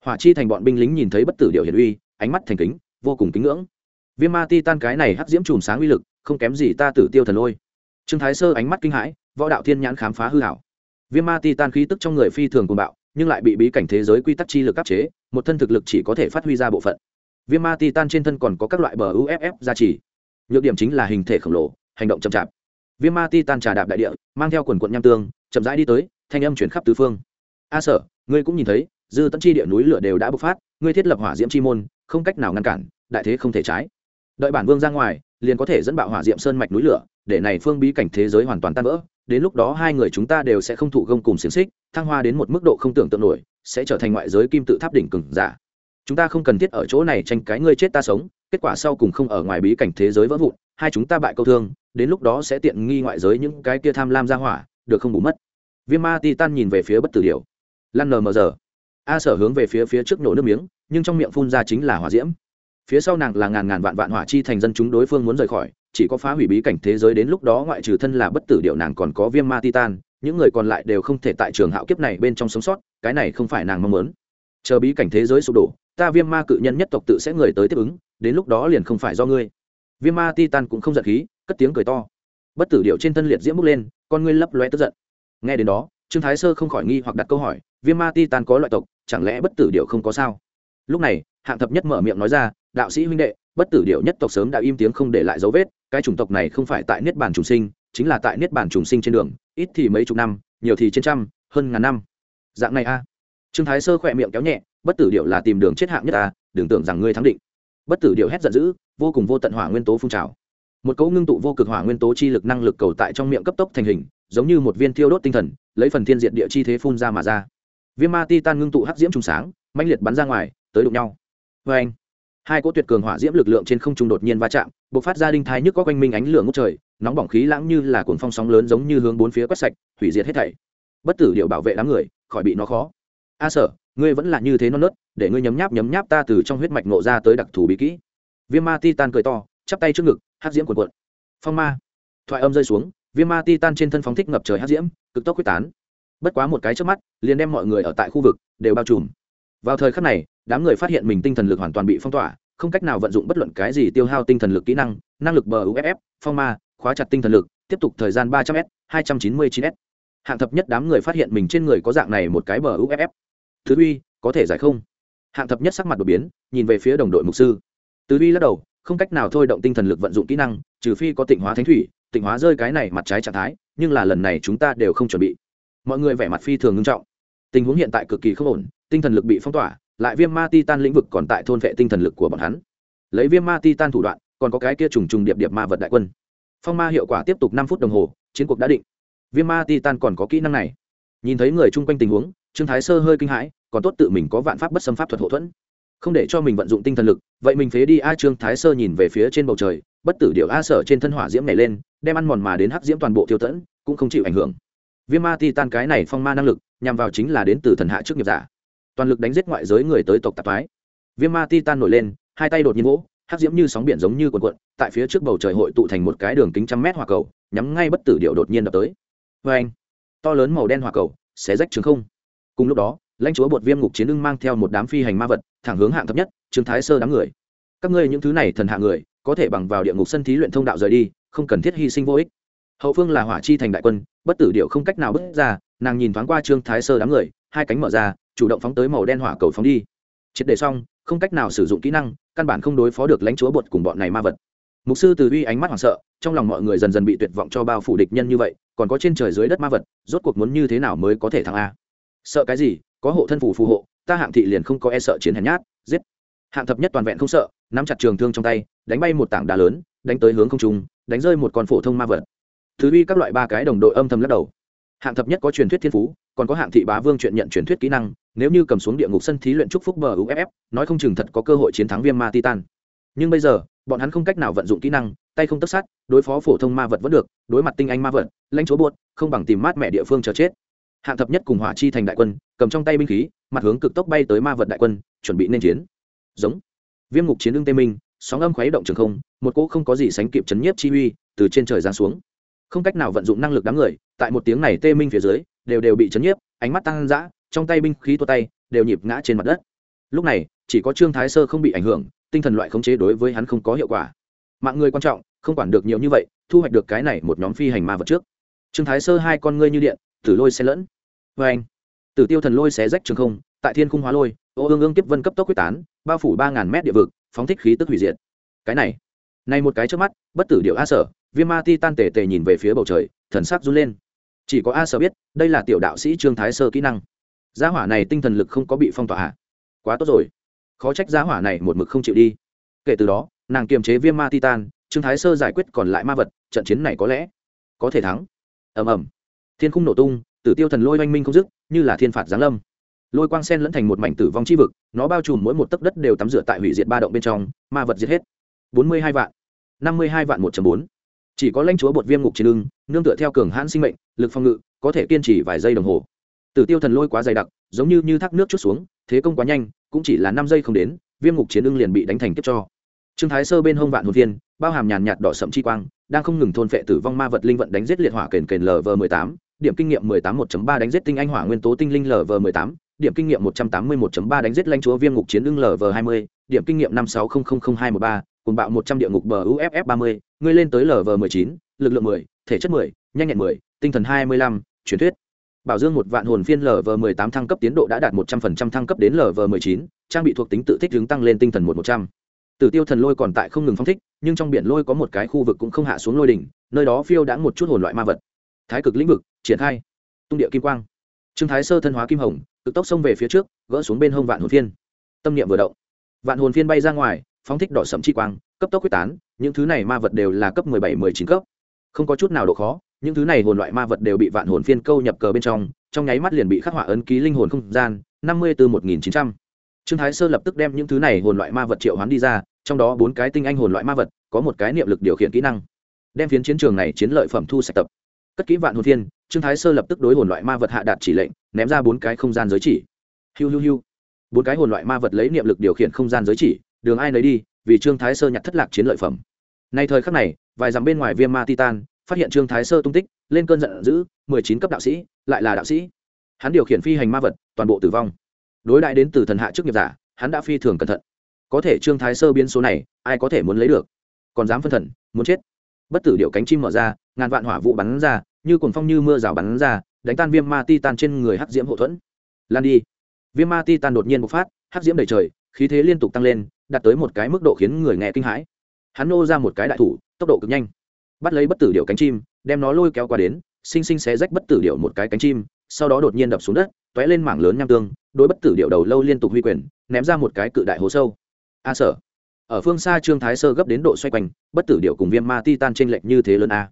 Speaker 1: Hỏa chi thành bọn binh lính nhìn thấy bất tử điệu hiển uy, ánh mắt thành kính, vô cùng kính ngưỡng. Viêm ma ti tan cái này hắc diễm chùm sáng uy lực, không kém gì ta tử tiêu thần lôi. Trương thái sơ ánh mắt kinh hãi, võ đạo thiên nhãn khám phá hư hảo. Viêm ma ti tan khí tức trong người phi thường cuồng bạo, nhưng lại bị bí cảnh thế giới quy tắc chi lực áp chế, một thân thực lực chỉ có thể phát huy ra bộ phận. Viêm ma ti tan trên thân còn có các loại bờ uff gia trì nhược điểm chính là hình thể khổng lồ, hành động chậm chạp. Viêm ma ti tan trà đạp đại địa, mang theo quần quận nham tương, chậm rãi đi tới, thanh âm chuyển khắp tứ phương. A sở, ngươi cũng nhìn thấy, dư tận chi địa núi lửa đều đã bộc phát, ngươi thiết lập hỏa diễm chi môn, không cách nào ngăn cản, đại thế không thể trái. Đợi bản vương ra ngoài, liền có thể dẫn bạo hỏa diệm sơn mạch núi lửa, để này phương bí cảnh thế giới hoàn toàn tan vỡ, đến lúc đó hai người chúng ta đều sẽ không thụ gông cùng xiềng xích, thăng hoa đến một mức độ không tưởng tượng nổi, sẽ trở thành ngoại giới kim tự tháp đỉnh cừng giả. Chúng ta không cần thiết ở chỗ này tranh cái ngươi chết ta sống kết quả sau cùng không ở ngoài bí cảnh thế giới vỡ vụn, hai chúng ta bại câu thương, đến lúc đó sẽ tiện nghi ngoại giới những cái kia tham lam ra hỏa, được không bù mất. Viêm ma titan nhìn về phía bất tử điều lăn nờ mờ giờ. A sở hướng về phía phía trước nổ nước miếng, nhưng trong miệng phun ra chính là hỏa diễm. Phía sau nàng là ngàn ngàn vạn vạn hỏa chi thành dân chúng đối phương muốn rời khỏi, chỉ có phá hủy bí cảnh thế giới đến lúc đó ngoại trừ thân là bất tử điệu nàng còn có viêm ma titan, những người còn lại đều không thể tại trường hạo kiếp này bên trong sống sót, cái này không phải nàng mong muốn. Chờ bí cảnh thế giới sụp đổ, ta viêm ma cự nhân nhất tộc tự sẽ người tới tiếp ứng đến lúc đó liền không phải do ngươi. Viêm ma titan cũng không giận khí, cất tiếng cười to. Bất tử điệu trên thân liệt diễm bước lên, con ngươi lấp loe tức giận. Nghe đến đó, trương thái sơ không khỏi nghi hoặc đặt câu hỏi, viêm ma titan có loại tộc, chẳng lẽ bất tử điệu không có sao? Lúc này, hạng thập nhất mở miệng nói ra, đạo sĩ huynh đệ, bất tử điệu nhất tộc sớm đã im tiếng không để lại dấu vết, cái chủng tộc này không phải tại niết bàn trùng sinh, chính là tại niết bàn trùng sinh trên đường, ít thì mấy chục năm, nhiều thì trên trăm, hơn ngàn năm. Dạng này a. Trương thái sơ khỏe miệng kéo nhẹ, bất tử điệu là tìm đường chết hạng nhất a, đừng tưởng rằng ngươi thắng định bất tử điệu hét giận dữ, vô cùng vô tận hỏa nguyên tố phun trào. Một cấu ngưng tụ vô cực hỏa nguyên tố chi lực năng lực cầu tại trong miệng cấp tốc thành hình, giống như một viên thiêu đốt tinh thần, lấy phần thiên diện địa chi thế phun ra mà ra. Viêm ma ti tan ngưng tụ hắc diễm trùng sáng, mãnh liệt bắn ra ngoài, tới đụng nhau. Vê anh, hai cỗ tuyệt cường hỏa diễm lực lượng trên không trung đột nhiên va chạm b ộ c phát ra đinh thai nhức có quanh minh ánh lửa ngốc trời, nóng bỏng khí lãng như là cuồng phong sóng lớn giống như hướng bốn phía quét sạch, hủy diệt hết thảy. Bất tử điệu bảo vệ đám người, khỏi bị nó khó. A sở ngươi vẫn là như thế non nớt, để ngươi nhấm nháp nhấm nháp ta từ trong huyết mạch nộ ra tới đặc thù bí kỹ. Viêm ma ti tan cười to, chắp tay trước ngực, hát diễm cuộn cuộn. Phong ma. Thoại âm rơi xuống, viêm ma ti tan trên thân phóng thích ngập trời hát diễm, cực tốc quyết tán. Bất quá một cái trước mắt, liền đem mọi người ở tại khu vực đều bao trùm. Vào thời khắc này, đám người phát hiện mình tinh thần lực hoàn toàn bị phong tỏa, không cách nào vận dụng bất luận cái gì tiêu hao tinh thần lực kỹ năng năng lực bờ uff phong ma, khóa chặt tinh thần lực, tiếp tục thời gian ba trăm s, hai trăm chín mươi chín s. Hạng thập nhất đám người phát hiện mình trên người có dạng này một cái bờ uff thứ uy, có thể giải không? Hạng thập nhất sắc mặt đột biến, nhìn về phía đồng đội mục sư. Tứ uy lắc đầu, không cách nào thôi động tinh thần lực vận dụng kỹ năng, trừ phi có tịnh hóa thánh thủy, tịnh hóa rơi cái này mặt trái trạng thái, nhưng là lần này chúng ta đều không chuẩn bị. Mọi người vẻ mặt phi thường nghiêm trọng. Tình huống hiện tại cực kỳ không ổn, tinh thần lực bị phong tỏa, lại viêm ma ti tan lĩnh vực còn tại thôn vệ tinh thần lực của bọn hắn. Lấy viêm ma ti tan thủ đoạn, còn có cái kia trùng trùng điệp điệp ma vật đại quân. Phong ma hiệu quả tiếp tục năm phút đồng hồ, chiến cuộc đã định. Viêm ma ti tan còn có kỹ năng này. Nhìn thấy người chung quanh tình huống trương thái sơ hơi kinh hãi, còn tốt tự mình có vạn pháp bất xâm pháp thuật hậu thuẫn. Không để cho mình vận dụng tinh thần lực, vậy mình phế đi a trương thái sơ nhìn về phía trên bầu trời, bất tử điệu a sở trên thân hỏa diễm này lên, đem ăn mòn mà đến hắc diễm toàn bộ tiêu tẫn, cũng không chịu ảnh hưởng. Viêm ma ti tan cái này phong ma năng lực, nhằm vào chính là đến từ thần hạ trước nghiệp giả. Toàn lực đánh giết ngoại giới người tới tộc tạp thái viêm ma ti tan nổi lên, hai tay đột nhiên vỗ, hắc diễm như sóng biển giống như cuộn cuộn, tại phía trước bầu trời hội tụ thành một cái đường kính trăm mét hỏa cầu, nhắm ngay bất tử điệu đột nhiên đập tới. Vê anh to lớn màu đen hỏa cầu, xé rách trường không cùng lúc đó, lãnh chúa bột viêm ngục chiến ưng mang theo một đám phi hành ma vật, thẳng hướng hạng thấp nhất, trương thái sơ đám người. Các ngươi những thứ này thần hạ người, có thể bằng vào địa ngục sân thí luyện thông đạo rời đi, không cần thiết hy sinh vô ích. Hậu phương là hỏa chi thành đại quân, bất tử điệu không cách nào bước ra, nàng nhìn thoáng qua trương thái sơ đám người, hai cánh mở ra, chủ động phóng tới màu đen hỏa cầu phóng đi. Triệt đề xong, không cách nào sử dụng kỹ năng, căn bản không đối phó được lãnh chúa bột cùng bọn này ma vật. Mục sư từ uy ánh mắt hoảng sợ, trong lòng mọi người dần dần bị tuyệt vọng cho bao phủ địch nhân như vậy, còn có trên trời dưới đất ma vật, rốt cuộc muốn như thế nào mới có thể thắng a? Sợ cái gì, có hộ thân phủ phù hộ, ta hạng thị liền không có e sợ chiến hèn nhát, giết. Hạng thập nhất toàn vẹn không sợ, nắm chặt trường thương trong tay, đánh bay một tảng đá lớn, đánh tới hướng không trung, đánh rơi một con phổ thông ma vật. Thứ uy các loại ba cái đồng đội âm thầm lắc đầu. Hạng thập nhất có truyền thuyết thiên phú, còn có hạng thị bá vương chuyện nhận truyền thuyết kỹ năng, nếu như cầm xuống địa ngục sân thí luyện trúc phúc bờ uff nói không chừng thật có cơ hội chiến thắng viêm ma titan. Nhưng bây giờ, bọn hắn không cách nào vận dụng kỹ năng, tay không tất sát, đối phó phổ thông ma vật vẫn được, đối mặt tinh anh ma vật, lãnh chúa buốt không bằng tìm mát mẹ địa phương chờ chết hạng thập nhất cùng hỏa chi thành đại quân, cầm trong tay binh khí, mặt hướng cực tốc bay tới ma vật đại quân, chuẩn bị nên chiến. Giống. Viêm ngục chiến đương tê minh, sóng âm khuấy động trường không, một cỗ không có gì sánh kịp chấn nhiếp chi uy từ trên trời giáng xuống. Không cách nào vận dụng năng lực đám người, tại một tiếng này tê minh phía dưới, đều đều bị chấn nhiếp, ánh mắt tăng dã, trong tay binh khí tua tay, đều nhịp ngã trên mặt đất. Lúc này, chỉ có trương thái sơ không bị ảnh hưởng, tinh thần loại khống chế đối với hắn không có hiệu quả. Mạng người quan trọng, không quản được nhiều như vậy, thu hoạch được cái này một nhóm phi hành ma vật trước. Trương thái sơ hai con ngươi như điện, tử lôi xe lẫn vê anh. Tử tiêu thần lôi xé rách trường không, tại thiên khung hóa lôi, ô ương ương tiếp vân cấp tốc quyết tán, bao phủ ba ngàn mét địa vực, phóng thích khí tức hủy diệt. Cái này này một cái trước mắt, bất tử điệu a sở, viêm ma ti tan tề tề nhìn về phía bầu trời, thần sắc run lên. Chỉ có a sở biết, đây là tiểu đạo sĩ trương thái sơ kỹ năng. Gia hỏa này tinh thần lực không có bị phong tỏa hạ quá tốt rồi. Khó trách gia hỏa này một mực không chịu đi. Kể từ đó, nàng kiềm chế viêm ma titan trương thái sơ giải quyết còn lại ma vật, trận chiến này có lẽ có thể thắng. Ầm ầm. Thiên khung nổ tung tử tiêu thần lôi oanh minh không dứt, như là thiên phạt giáng lâm. Lôi quang sen lẫn thành một mảnh tử vong chi vực, nó bao trùm mỗi một tấc đất đều tắm rửa tại hủy diệt ba động bên trong, ma vật giết hết. Bốn mươi hai vạn. Năm mươi hai vạn một bốn. Chỉ có lãnh chúa bột viêm ngục trên lưng, nương tựa theo cường hãn sinh mệnh, lực phòng ngự, có thể kiên trì vài giây đồng hồ. Tử tiêu thần lôi quá dày đặc, giống như như thác nước chút xuống, thế công quá nhanh, cũng chỉ là năm giây không đến, viêm ngục chiến ưng liền bị đánh thành kiếp cho. Trương thái sơ bên hông vạn hồn viên bao hàm nhàn nhạt đỏ sậm chi quang, đang không ngừng thôn phệ tử vong ma vật linh vận đánh giết liệt hỏa kền kền lv mười tám điểm kinh nghiệm 181.3 đánh giết tinh anh hỏa nguyên tố tinh linh LV18, điểm kinh nghiệm 181.3 đánh giết lãnh chúa viêm ngục chiến ưng LV20, điểm kinh nghiệm 56000213 cùng bạo 100 địa ngục bờ UFF 30, ngươi lên tới LV19, lực lượng 10, thể chất 10, nhanh nhẹn 10, tinh thần 25, truyền thuyết. Bảo Dương một vạn hồn phiên LV18 thăng cấp tiến độ đã đạt 100% thăng cấp đến LV19, trang bị thuộc tính tự thích hướng tăng lên tinh thần 1100. Tử Tiêu thần lôi còn tại không ngừng phóng thích, nhưng trong biển lôi có một cái khu vực cũng không hạ xuống lôi đỉnh, nơi đó phiêu đã một chút hồn loại ma vật. Thái cực lĩnh vực, triển khai. Tung địa kim quang. Trương thái sơ thân hóa kim hồng, cực tốc xông về phía trước, gỡ xuống bên hông vạn hồn phiên. Tâm niệm vừa động. Vạn hồn phiên bay ra ngoài, phóng thích đỏ sẫm chi quang, cấp tốc quyết tán, những thứ này ma vật đều là cấp mười bảy, mười chín cấp. Không có chút nào độ khó, những thứ này hồn loại ma vật đều bị vạn hồn phiên câu nhập cờ bên trong trong nháy mắt liền bị khắc họa ấn ký linh hồn không gian, năm mươi từ một nghìn chín trăm. Trương thái sơ lập tức đem những thứ này hồn loại ma vật triệu hoán đi ra, trong đó bốn cái tinh anh hồn loại ma vật, có một cái niệm lực điều khiển kỹ năng, đem phiến chiến trường này chiến lợi phẩm thu sạch tập. Cất kỹ vạn hồn phiên trương thái sơ lập tức đối hồn loại ma vật hạ đạt chỉ lệnh, ném ra bốn cái không gian giới chỉ. Hiu hiu hiu. Bốn cái hồn loại ma vật lấy niệm lực điều khiển không gian giới chỉ, đường ai nấy đi, vì trương thái sơ nhặt thất lạc chiến lợi phẩm. Nay thời khắc này, vài dặm bên ngoài viêm ma titan, phát hiện trương thái sơ tung tích, lên cơn giận dữ, mười chín cấp đạo sĩ, lại là đạo sĩ. Hắn điều khiển phi hành ma vật, toàn bộ tử vong. Đối đại đến từ thần hạ chức nghiệp giả, hắn đã phi thường cẩn thận. Có thể trương thái sơ biến số này, ai có thể muốn lấy được? Còn dám phân thần, muốn chết. Bất tử điệu cánh chim mở ra, ngàn vạn hỏa vụ bắn ra như cồn phong như mưa rào bắn ra, đánh tan viêm ma ti tan trên người hắc diễm hậu thuẫn. Lan đi. Viêm ma ti tan đột nhiên bộc phát, hắc diễm đầy trời, khí thế liên tục tăng lên, đạt tới một cái mức độ khiến người nghe kinh hãi. Hắn nô ra một cái đại thủ, tốc độ cực nhanh. Bắt lấy bất tử điệu cánh chim, đem nó lôi kéo qua đến xinh xinh xé rách bất tử điệu một cái cánh chim, sau đó đột nhiên đập xuống đất t ó é lên mảng lớn nham tương, đối bất tử điệu đầu lâu liên tục huy quyền, ném ra một cái cự đại hố sâu. A sở. Ở phương xa trương thái sơ gấp đến độ xoay quanh, bất tử điệu cùng viêm ma ti tan t r ê n lệch như thế lớn a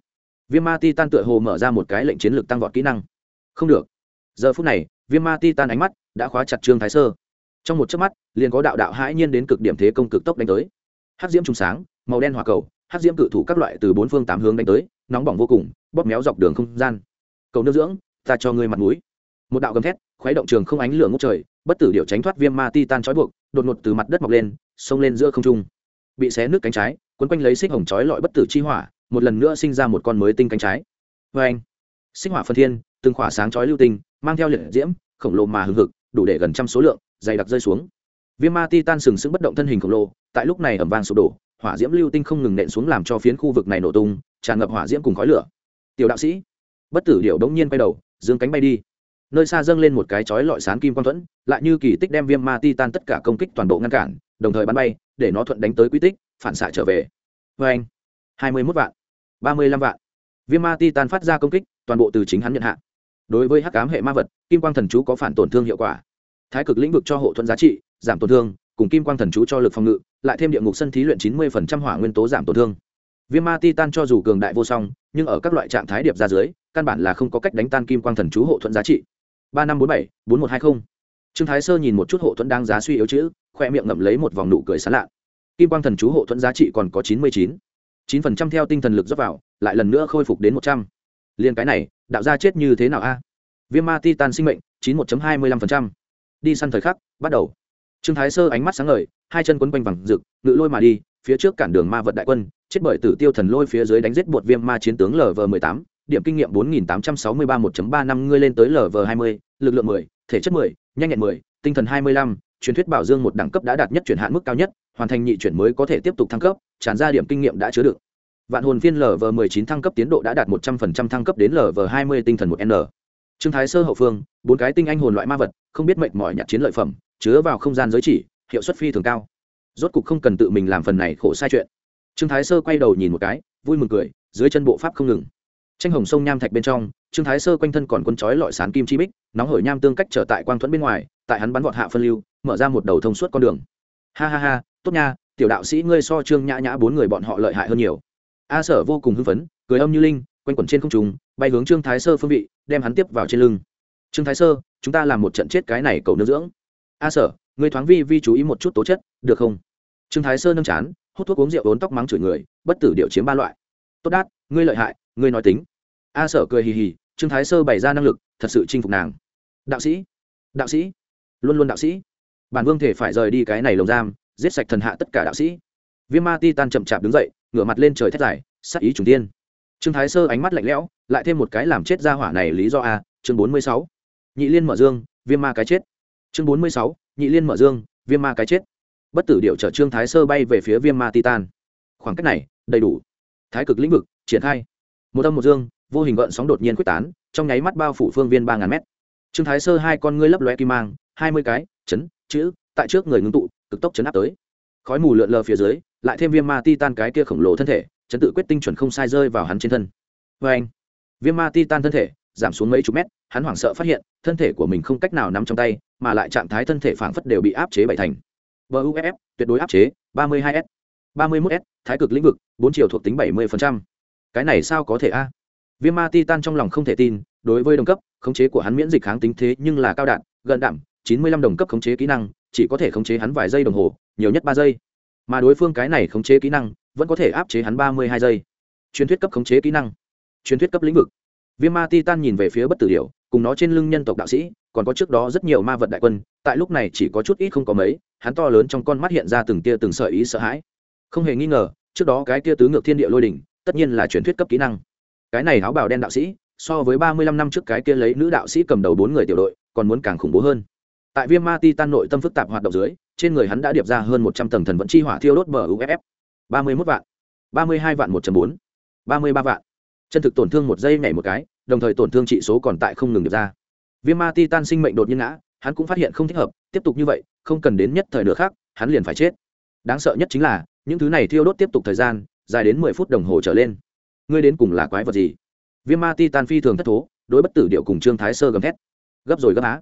Speaker 1: viêm ma ti tan tựa hồ mở ra một cái lệnh chiến lược tăng vọt kỹ năng. Không được. Giờ phút này, viêm ma ti tan ánh mắt đã khóa chặt trương thái sơ. Trong một chớp mắt, liền có đạo đạo hãi nhiên đến cực điểm thế công cực tốc đánh tới. Hát diễm trùng sáng, màu đen hỏa cầu hát diễm cự thủ các loại từ bốn phương tám hướng đánh tới, nóng bỏng vô cùng, bóp méo dọc đường không gian. Cầu nước dưỡng, ta cho ngươi mặt mũi. Một đạo gầm thét, khuấy động trường không ánh lửa ngốc trời, bất tử điệu tránh thoát viêm ma ti tan trói buộc, đột ngột từ mặt đất mọc lên, xông lên giữa không trung. Bị xé nước cánh trái, quấn quanh lấy xích hồng trói lọi bất tử chi hỏa một lần nữa sinh ra một con mới tinh cánh trái. Vê anh sinh hỏa phân thiên, từng khỏa sáng chói lưu tinh, mang theo liệt diễm, khổng lồ mà hừng hực, đủ để gần trăm số lượng, dày đặc rơi xuống. Viêm ma ti tan sừng sững bất động thân hình khổng lồ, tại lúc này ẩm vang sụp đổ, hỏa diễm lưu tinh không ngừng nện xuống làm cho phiến khu vực này nổ tung, tràn ngập hỏa diễm cùng khói lửa. Tiểu đạo sĩ, bất tử điệu đống nhiên bay đầu, dương cánh bay đi. Nơi xa dâng lên một cái chói lọi sán kim quang thuẫn, lại như kỳ tích đem viêm ma ti tan tất cả công kích toàn bộ ngăn cản, đồng thời bắn bay, để nó thuận đánh tới quy tích, phản xạ trở về. Vê anh hai mươi mốt vạn, ba mươi lăm vạn. Viêm ma ti tan phát ra công kích, toàn bộ từ chính hắn nhận hạ. Đối với hắc cám hệ ma vật, kim quang thần chú có phản tổn thương hiệu quả. Thái cực lĩnh vực cho hộ thuận giá trị, giảm tổn thương, cùng kim quang thần chú cho lực phòng ngự, lại thêm địa ngục sân thí luyện chín mươi hỏa nguyên tố giảm tổn thương. Viêm ma ti tan cho dù cường đại vô song, nhưng ở các loại trạng thái điệp ra dưới, căn bản là không có cách đánh tan kim quang thần chú hộ thuận giá trị. ba năm bốn bảy, bốn một hai mươi trương thái sơ nhìn một chút hộ thuẫn đang giá suy yếu chữ, khoe miệng ngậm lấy một vòng nụ cười sán lạ. Kim quang thần chú hộ thuẫn giá trị còn có chín mươi chín chín phần trăm theo tinh thần lực dốc vào, lại lần nữa khôi phục đến một trăm. Liên cái này, đạo gia chết như thế nào a? Viêm ma titan sinh mệnh, chín một hai mươi lăm phần trăm. Đi săn thời khắc, bắt đầu. Trương thái sơ ánh mắt sáng ngời, hai chân quấn quanh vằng rực, ngự lôi mà đi, phía trước cản đường ma vật đại quân, chết bởi tử tiêu thần lôi phía dưới đánh giết bột viêm ma chiến tướng lv mười tám, điểm kinh nghiệm bốn nghìn tám trăm sáu mươi ba một ba năm, ngươi lên tới lv hai mươi, lực lượng mười, thể chất mười, nhanh nhẹn mười, tinh thần hai mươi lăm truyền thuyết bảo dương một đẳng cấp đã đạt nhất chuyển hạn mức cao nhất, hoàn thành nhị chuyển mới có thể tiếp tục thăng cấp, tràn ra điểm kinh nghiệm đã chứa đựng. Vạn hồn phiên lv mười chín thăng cấp tiến độ đã đạt một trăm phần trăm thăng cấp đến lv hai mươi tinh thần một n. Trương thái sơ hậu phương, bốn cái tinh anh hồn loại ma vật, không biết mệnh mỏi nhặt chiến lợi phẩm, chứa vào không gian giới chỉ, hiệu suất phi thường cao. Rốt cục không cần tự mình làm phần này khổ sai chuyện. Trương thái sơ quay đầu nhìn một cái, vui mừng cười, dưới chân bộ pháp không ngừng. Tranh hồng sông nham thạch bên trong trương thái sơ quanh thân còn quân chói lọi sán kim chi bích, nóng hổi nham tương cách trở tại quang thuẫn bên ngoài, tại hắn bắn vọt hạ phân lưu, mở ra một đầu thông suốt con đường. Ha ha ha, tốt nha, tiểu đạo sĩ ngươi so trương nhã nhã bốn người bọn họ lợi hại hơn nhiều. A sở vô cùng hưng phấn, cười âm như linh, quanh quẩn trên không trùng bay hướng trương thái sơ phương vị, đem hắn tiếp vào trên lưng. Trương thái sơ, chúng ta làm một trận chết cái này cầu nương dưỡng. A sở, ngươi thoáng vi vi chú ý một chút tố chất, được không? Trương thái sơ nâng chán, hút thuốc uống rượu ốn tóc mắng chửi người, bất tử điệu chiếm ba loại. Tốt đát, ngươi lợi hại, ngươi nói tính. A sở cười hì hì trương thái sơ bày ra năng lực, thật sự chinh phục nàng. Đạo sĩ đạo sĩ, luôn luôn đạo sĩ. Bản vương thể phải rời đi cái này lồng giam, giết sạch thần hạ tất cả đạo sĩ. Viêm ma ti tan chậm chạp đứng dậy, ngửa mặt lên trời thét dài, sắc ý trùng tiên. Trương thái sơ ánh mắt lạnh lẽo, lại thêm một cái làm chết ra hỏa này lý do a, chương bốn mươi sáu. Nhị liên mở dương, viêm ma cái chết. Chương bốn mươi sáu, nhị liên mở dương, viêm ma cái chết. Bất tử điệu chở trương thái sơ bay về phía viêm ma titan. Khoảng cách này, đầy đủ. Thái cực lĩnh vực, triển khai. Một âm một dương vô hình gợn sóng đột nhiên quyết tán, trong nháy mắt bao phủ phương viên ba ngàn mét. Trương thái sơ hai con ngươi lấp lóe kim mang, hai mươi cái, chấn, chữ, tại trước người ngưng tụ, cực tốc chấn áp tới. Khói mù lượn lờ phía dưới, lại thêm viêm ma ti tan cái kia khổng lồ thân thể, chấn tự quyết tinh chuẩn không sai rơi vào hắn trên thân. Vê anh, viêm ma ti tan thân thể, giảm xuống mấy chục mét, hắn hoảng sợ phát hiện, thân thể của mình không cách nào nắm trong tay, mà lại trạng thái thân thể phảng phất đều bị áp chế bảy thành. Buff tuyệt đối áp chế, ba mươi hai s, ba mươi 31 s, thái cực lĩnh vực, bốn chiều thuộc tính bảy 70%. cái này sao có thể a? Viêm ma titan trong lòng không thể tin, đối với đồng cấp, khống chế của hắn miễn dịch kháng tính thế nhưng là cao đạn, gần đạm, chín mươi lăm đồng cấp khống chế kỹ năng, chỉ có thể khống chế hắn vài giây đồng hồ, nhiều nhất ba giây. Mà đối phương cái này khống chế kỹ năng, vẫn có thể áp chế hắn ba mươi hai giây. Truyền thuyết cấp khống chế kỹ năng. Truyền thuyết cấp lĩnh vực. Viêm ma titan nhìn về phía bất tử điệu cùng nó trên lưng nhân tộc đạo sĩ, còn có trước đó rất nhiều ma vật đại quân, tại lúc này chỉ có chút ít không có mấy, hắn to lớn trong con mắt hiện ra từng tia từng sợi ý sợ hãi. Không hề nghi ngờ, trước đó cái tia tứ ngược thiên địa lôi đỉnh, tất nhiên là truyền thuyết cấp kỹ năng cái này áo bào đen đạo sĩ, so với ba mươi lăm năm trước cái kia lấy nữ đạo sĩ cầm đầu bốn người tiểu đội, còn muốn càng khủng bố hơn. Tại viêm ma ti tan nội tâm phức tạp hoạt động dưới, trên người hắn đã điệp ra hơn một trăm tầng thần vẫn chi hỏa thiêu đốt bờ uff ba mươi mốt vạn, ba mươi hai vạn một bốn, ba mươi ba vạn. Chân thực tổn thương một giây nhảy một cái, đồng thời tổn thương trị số còn tại không ngừng điệp ra. Viêm ma ti tan sinh mệnh đột nhiên ngã, hắn cũng phát hiện không thích hợp, tiếp tục như vậy, không cần đến nhất thời nữa khác hắn liền phải chết. Đáng sợ nhất chính là, những thứ này thiêu đốt tiếp tục thời gian, dài đến mười phút đồng hồ trở lên ngươi đến cùng là quái vật gì? Viêm ma ti tan phi thường thất thố, đối bất tử điệu cùng trương thái sơ gầm thét. Gấp rồi gấp á.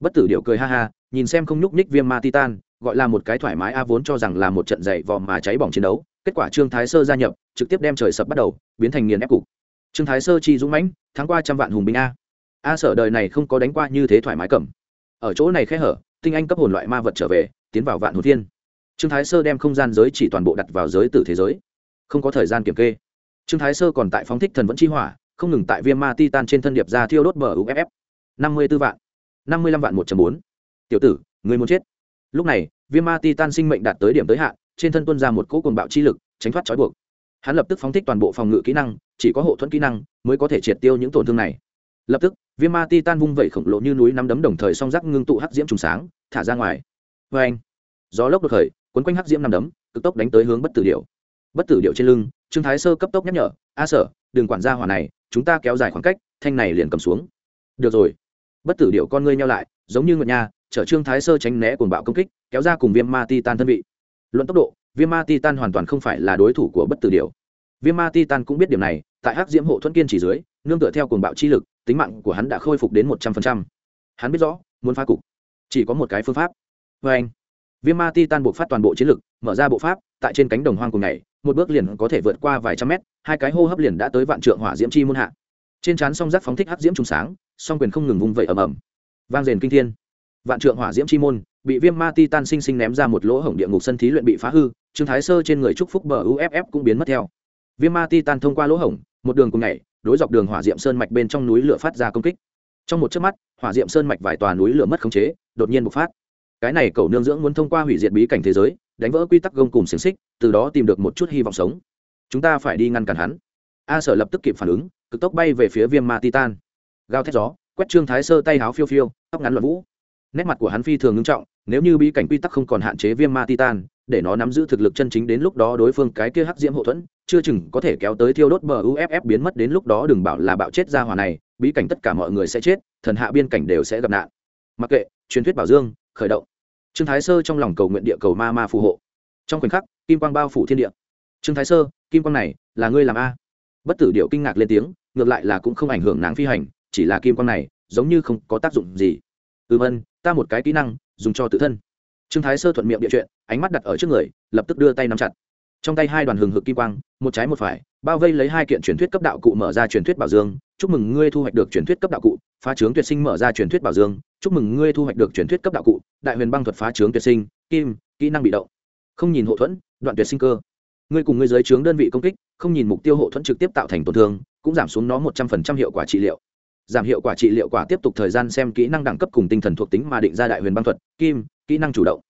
Speaker 1: Bất tử điệu cười ha ha, nhìn xem không nhúc nhích viêm ma ti tan gọi là một cái thoải mái a vốn cho rằng là một trận dày vò mà cháy bỏng chiến đấu, kết quả trương thái sơ gia nhập, trực tiếp đem trời sập bắt đầu, biến thành nghiền ép cục. Trương thái sơ chi dũng mãnh, thắng qua trăm vạn hùng binh a. A sở đời này không có đánh qua như thế thoải mái cầm. Ở chỗ này khẽ hở, tinh anh cấp hồn loại ma vật trở về, tiến vào vạn hồn thiên. Trương thái sơ đem không gian giới chỉ toàn bộ đặt vào giới tử thế giới. Không có thời gian kiểm kê trương thái sơ còn tại phóng thích thần vẫn chi hỏa, không ngừng tại viêm ma titan trên thân điệp ra thiêu đốt bờ uff năm mươi b ố vạn. Năm mươi lăm vạn một bốn. Tiểu tử, người muốn chết. Lúc này, viêm ma titan sinh mệnh đạt tới điểm tới hạn, trên thân tuân ra một cỗ cồn bạo chi lực, tránh thoát trói buộc. Hắn lập tức phóng thích toàn bộ phòng ngự kỹ năng, chỉ có hộ thuẫn kỹ năng mới có thể triệt tiêu những tổn thương này. Lập tức, viêm ma titan vung vẩy khổng lồ như núi nắm đấm đồng thời song rắc ngưng tụ hắc diễm trùng sáng, thả ra ngoài. Vê anh gió lốc đột khởi quấn quanh hắc diễm nằm đấm, cực tốc đánh tới hướng bất tử điệu bất tử điệu trên lưng trương thái sơ cấp tốc nhắc nhở, a sở, đừng quản gia hỏa này, chúng ta kéo dài khoảng cách, thanh này liền cầm xuống. Được rồi. Bất tử điệu con ngươi nhau lại, giống như ngựa nha. chở trương thái sơ tránh né cuồng bạo công kích, kéo ra cùng viêm ma ti tan thân vị. Luận tốc độ, viêm ma ti tan hoàn toàn không phải là đối thủ của bất tử điệu viêm ma ti tan cũng biết điểm này, tại hắc diễm hộ thuẫn kiên chỉ dưới, nương tựa theo cuồng bạo chi lực, tính mạng của hắn đã khôi phục đến một trăm phần trăm. Hắn biết rõ, muốn phá cục. Chỉ có một cái phương pháp. Vê anh viêm ma ti tan buộc phát toàn bộ chiến lực, mở ra bộ pháp, tại trên cánh đồng hoang cùng này một bước liền có thể vượt qua vài trăm mét, hai cái hô hấp liền đã tới vạn trượng hỏa diễm chi môn hạ. Trên trán song giác phóng thích hắc diễm trùng sáng, song quyền không ngừng vung vẩy ầm ầm. Vang rền kinh thiên. Vạn trượng hỏa diễm chi môn, bị viêm ma ti tan sinh sinh ném ra một lỗ hổng địa ngục sân thí luyện bị phá hư, trương thái sơ trên người trúc phúc bờ uff cũng biến mất theo. Viêm ma ti tan thông qua lỗ hổng, một đường cùng nhảy, đối dọc đường hỏa diệm sơn mạch bên trong núi lửa phát ra công kích. Trong một chớp mắt, hỏa diệm sơn mạch vài tòa núi lửa mất khống chế, đột nhiên bộc phát cái này cầu nương dưỡng muốn thông qua hủy diệt bí cảnh thế giới, đánh vỡ quy tắc gông cùng xiềng xích, từ đó tìm được một chút hy vọng sống. Chúng ta phải đi ngăn cản hắn. A sở lập tức kịp phản ứng, cực tốc bay về phía viêm ma titan. Gào thét gió, quét trương thái sơ tay háo phiêu phiêu, tóc ngắn loạn vũ. Nét mặt của hắn phi thường ngưng trọng, nếu như bí cảnh quy tắc không còn hạn chế viêm ma titan, để nó nắm giữ thực lực chân chính đến lúc đó đối phương cái kia hắc diễm hậu thuẫn, chưa chừng có thể kéo tới thiêu đốt bờ uff biến mất đến lúc đó đừng bảo là bạo chết ra hỏa này, bí cảnh tất cả mọi người sẽ chết, thần hạ biên cảnh đều sẽ gặp nạn. Mặc kệ, truyền thuyết bảo dương, khởi động trương thái sơ trong lòng cầu nguyện địa cầu ma ma phù hộ. Trong khoảnh khắc, kim quang bao phủ thiên địa. Trương thái sơ, kim quang này là ngươi làm a? Bất tử điệu kinh ngạc lên tiếng, ngược lại là cũng không ảnh hưởng nàng phi hành, chỉ là kim quang này giống như không có tác dụng gì. Ừm ân, ta một cái kỹ năng, dùng cho tự thân. Trương thái sơ thuận miệng địa chuyện, ánh mắt đặt ở trước người, lập tức đưa tay nắm chặt trong tay hai đoàn hừng hực kim quang, một trái một phải, bao vây lấy hai kiện truyền thuyết cấp đạo cụ mở ra truyền thuyết bảo dương. Chúc mừng ngươi thu hoạch được truyền thuyết cấp đạo cụ, phá trướng tuyệt sinh mở ra truyền thuyết bảo dương. Chúc mừng ngươi thu hoạch được truyền thuyết cấp đạo cụ, đại huyền băng thuật phá trướng tuyệt sinh, kim, kỹ năng bị động. Không nhìn hộ thuẫn, đoạn tuyệt sinh cơ. Ngươi cùng ngươi giới trướng đơn vị công kích, không nhìn mục tiêu hộ thuẫn trực tiếp tạo thành tổn thương, cũng giảm xuống nó một trăm phần trăm hiệu quả trị liệu. Giảm hiệu quả trị liệu quả tiếp tục thời gian xem kỹ năng đẳng cấp cùng tinh thần thuộc tính mà định ra đại huyền băng thuật, kim, kỹ năng chủ động.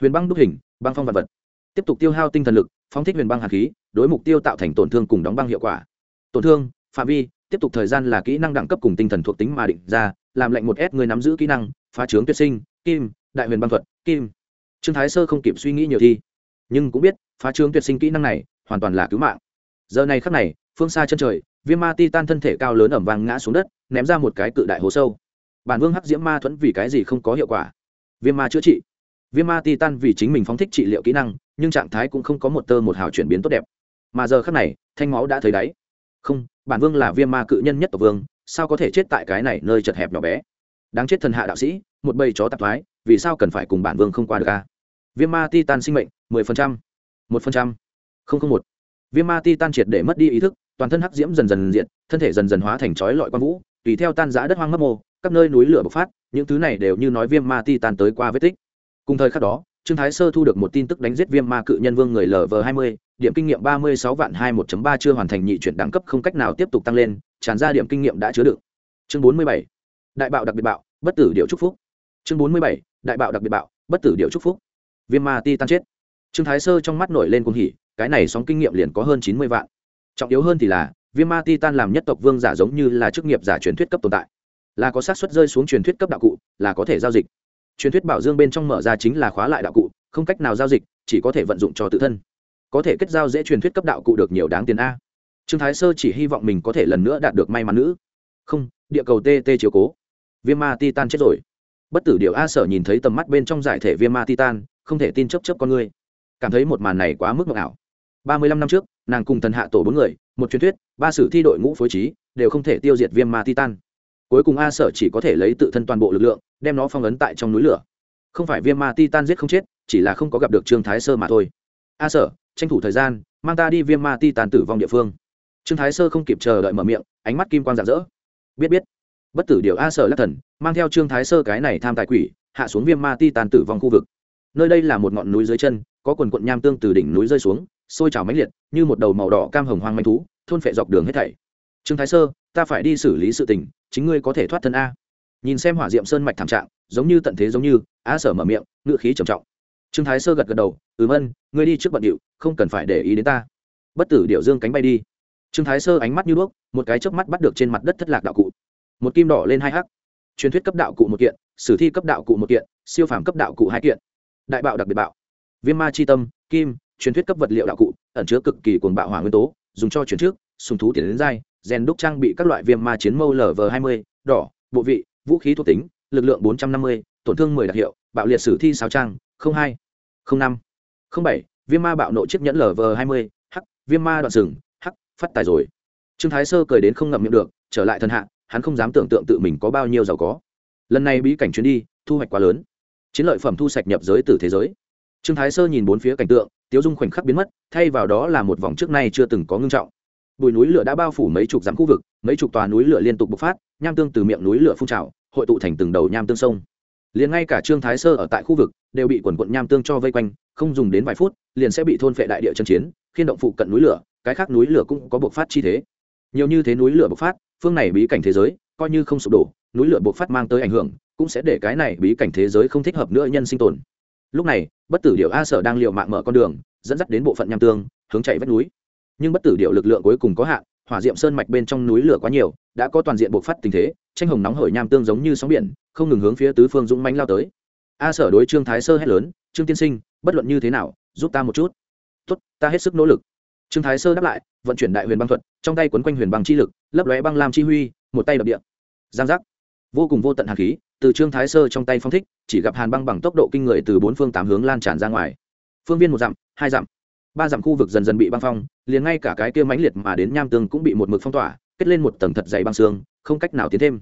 Speaker 1: Huyền băng đúc hình, băng phong vật vật tiếp tục tiêu hao tinh thần lực, phóng thích huyền băng hạt khí, đối mục tiêu tạo thành tổn thương cùng đóng băng hiệu quả. Tổn thương, phạm vi, tiếp tục thời gian là kỹ năng đẳng cấp cùng tinh thần thuộc tính mà định ra, làm lệnh một s người nắm giữ kỹ năng, phá trướng tuyệt sinh, kim, đại huyền băng thuật, kim. Trương thái sơ không kịp suy nghĩ nhiều thi nhưng cũng biết, phá trướng tuyệt sinh kỹ năng này hoàn toàn là cứu mạng. Giờ này khắc này, phương xa chân trời, viêm ma ti tan thân thể cao lớn ẩm vàng ngã xuống đất, ném ra một cái cự đại hố sâu. Bản vương hắc diễm ma thuẫn vì cái gì không có hiệu quả? Viêm ma chữa trị. Viêm ma ti tan vì chính mình phóng thích trị liệu kỹ năng nhưng trạng thái cũng không có một tơ một hào chuyển biến tốt đẹp. Mà giờ khắc này, thanh máu đã thấy đáy. Không, bản vương là viêm ma cự nhân nhất tộc vương, sao có thể chết tại cái này nơi chật hẹp nhỏ bé? Đáng chết thần hạ đạo sĩ, một bầy chó tạp thoái, vì sao cần phải cùng bản vương không qua được a viêm ma ti tan sinh mệnh, mười phần trăm. Một phần trăm. Không không, một. Viêm ma ti tan triệt để mất đi ý thức, toàn thân hắc diễm dần dần diện thân thể dần dần hóa thành chói lọi quang vũ, tùy theo tan giã đất hoang mấp mô các nơi núi lửa bộc phát, những thứ này đều như nói viêm ma ti tan tới qua vết tích. Cùng thời khắc đó trương thái sơ thu được một tin tức đánh giết viêm ma cự nhân vương người lv hai mươi, điểm kinh nghiệm ba mươi sáu vạn hai một ba chưa hoàn thành nhị chuyển đẳng cấp không cách nào tiếp tục tăng lên, tràn ra điểm kinh nghiệm đã chứa đựng. Chương bốn mươi bảy, đại bạo đặc biệt bạo, bất tử điệu chúc phúc. Chương bốn mươi bảy, đại bạo đặc biệt bạo, bất tử điệu chúc phúc. Viêm ma ti tan chết. Trương thái sơ trong mắt nổi lên cung hỉ, cái này sóng kinh nghiệm liền có hơn chín mươi vạn. Trọng yếu hơn thì là, viêm ma ti tan làm nhất tộc vương giả giống như là chức nghiệp giả truyền thuyết cấp tồn tại. Là có xác suất rơi xuống truyền thuyết cấp đạo cụ, là có thể giao dịch truyền thuyết bảo dương bên trong mở ra chính là khóa lại đạo cụ, không cách nào giao dịch, chỉ có thể vận dụng cho tự thân. Có thể kết giao dễ truyền thuyết cấp đạo cụ được nhiều đáng tiền a. Trương thái sơ chỉ hy vọng mình có thể lần nữa đạt được may mắn nữ. Không, địa cầu tt chiếu cố. Viêm ma titan chết rồi. Bất tử điệu a sở nhìn thấy tầm mắt bên trong giải thể viêm ma titan, không thể tin chấp chấp con người. Cảm thấy một màn này quá mức mộng ảo. Ba mươi lăm năm trước, nàng cùng thần hạ tổ bốn người, một truyền thuyết, ba sử thi đội ngũ phối trí, đều không thể tiêu diệt viêm ma titan cuối cùng a sở chỉ có thể lấy tự thân toàn bộ lực lượng, đem nó phong ấn tại trong núi lửa. Không phải viêm ma ti tan giết không chết, chỉ là không có gặp được trương thái sơ mà thôi. A sở, tranh thủ thời gian, mang ta đi viêm ma ti tàn tử vong địa phương. Trương thái sơ không kịp chờ đợi mở miệng, ánh mắt kim quang rạng rỡ. Biết biết. Bất tử điều a sở lắc thần, mang theo trương thái sơ cái này tham tài quỷ, hạ xuống viêm ma ti tàn tử vong khu vực. Nơi đây là một ngọn núi dưới chân, có quần quận nham tương từ đỉnh núi rơi xuống, sôi trào mãnh liệt, như một đầu màu đỏ cam hồng hoang manh thú, thôn phệ dọc đường hết thảy. Trương thái sơ, ta phải đi xử lý sự tình chính ngươi có thể thoát thân a. Nhìn xem hỏa diệm sơn mạch thảm trạng, giống như tận thế giống như, a sở mở miệng ngựa khí trầm trọng. Trương thái sơ gật gật đầu ừ ân ngươi đi trước bận điệu, không cần phải để ý đến ta. Bất tử điệu dương cánh bay đi. Trương thái sơ ánh mắt như đuốc, một cái chớp mắt bắt được trên mặt đất thất lạc đạo cụ. Một kim đỏ lên hai hắc. Truyền thuyết cấp đạo cụ một kiện, sử thi cấp đạo cụ một kiện, siêu phàm cấp đạo cụ hai kiện. Đại bạo đặc biệt bạo. Viêm ma chi tâm, kim, truyền thuyết cấp vật liệu đạo cụ, ẩn chứa cực kỳ cuồng bạo hỏa nguyên tố, dùng cho chuyển trước, sùng thú tiền đến dai rèn đúc trang bị các loại viêm ma chiến mâu lv hai mươi đỏ bộ vị vũ khí thuộc tính lực lượng bốn trăm năm mươi tổn thương mười đặc hiệu bạo liệt sử thi sáu trang hai năm bảy viêm ma bạo nộ chiếc nhẫn lv hai mươi h viêm ma đoạn rừng, h phát tài rồi. Trương thái sơ cười đến không ngậm miệng được trở lại thần hạ hắn không dám tưởng tượng tự mình có bao nhiêu giàu có. Lần này bí cảnh chuyến đi thu hoạch quá lớn. Chiến lợi phẩm thu sạch nhập giới từ thế giới. Trương thái sơ nhìn bốn phía cảnh tượng tiếu dung khoảnh khắc biến mất thay vào đó là một vòng trước nay chưa từng có ngưng trọng bùi núi lửa đã bao phủ mấy chục dặm khu vực, mấy chục tòa núi lửa liên tục bộc phát, nham tương từ miệng núi lửa phun trào, hội tụ thành từng đầu nham tương sông. Liền ngay cả trương thái sơ ở tại khu vực, đều bị quần quận nham tương cho vây quanh, không dùng đến vài phút, liền sẽ bị thôn phệ đại địa chân chiến khiên động phụ cận núi lửa, cái khác núi lửa cũng có bộc phát chi thế. Nhiều như thế núi lửa bộc phát, phương này bí cảnh thế giới, coi như không sụp đổ, núi lửa bộc phát mang tới ảnh hưởng, cũng sẽ để cái này bí cảnh thế giới không thích hợp nữa nhân sinh tồn. Lúc này, bất tử điệu a sở đang liều mạng mở con đường, dẫn dắt đến bộ phận nham tương, hướng chạy vách núi nhưng bất tử điệu lực lượng cuối cùng có hạn, hỏa diệm sơn mạch bên trong núi lửa quá nhiều, đã có toàn diện bộc phát tình thế, tranh hồng nóng hởi nham tương giống như sóng biển, không ngừng hướng phía tứ phương dũng mánh lao tới. A sở đối trương thái sơ hét lớn, trương tiên sinh, bất luận như thế nào, giúp ta một chút. Tốt, ta hết sức nỗ lực. Trương thái sơ đáp lại, vận chuyển đại huyền băng thuật, trong tay quấn quanh huyền băng chi lực, lấp lóe băng lam chi huy, một tay đập điện giang giác. Vô cùng vô tận hàn khí, từ trương thái sơ trong tay phong thích, chỉ gặp hàn băng bằng tốc độ kinh người từ bốn phương tám hướng lan tràn ra ngoài. Phương viên một dặm, hai dặm ba dặm khu vực dần dần bị băng phong, liền ngay cả cái kia mãnh liệt mà đến nham tương cũng bị một mực phong tỏa, kết lên một tầng thật dày băng xương, không cách nào tiến thêm.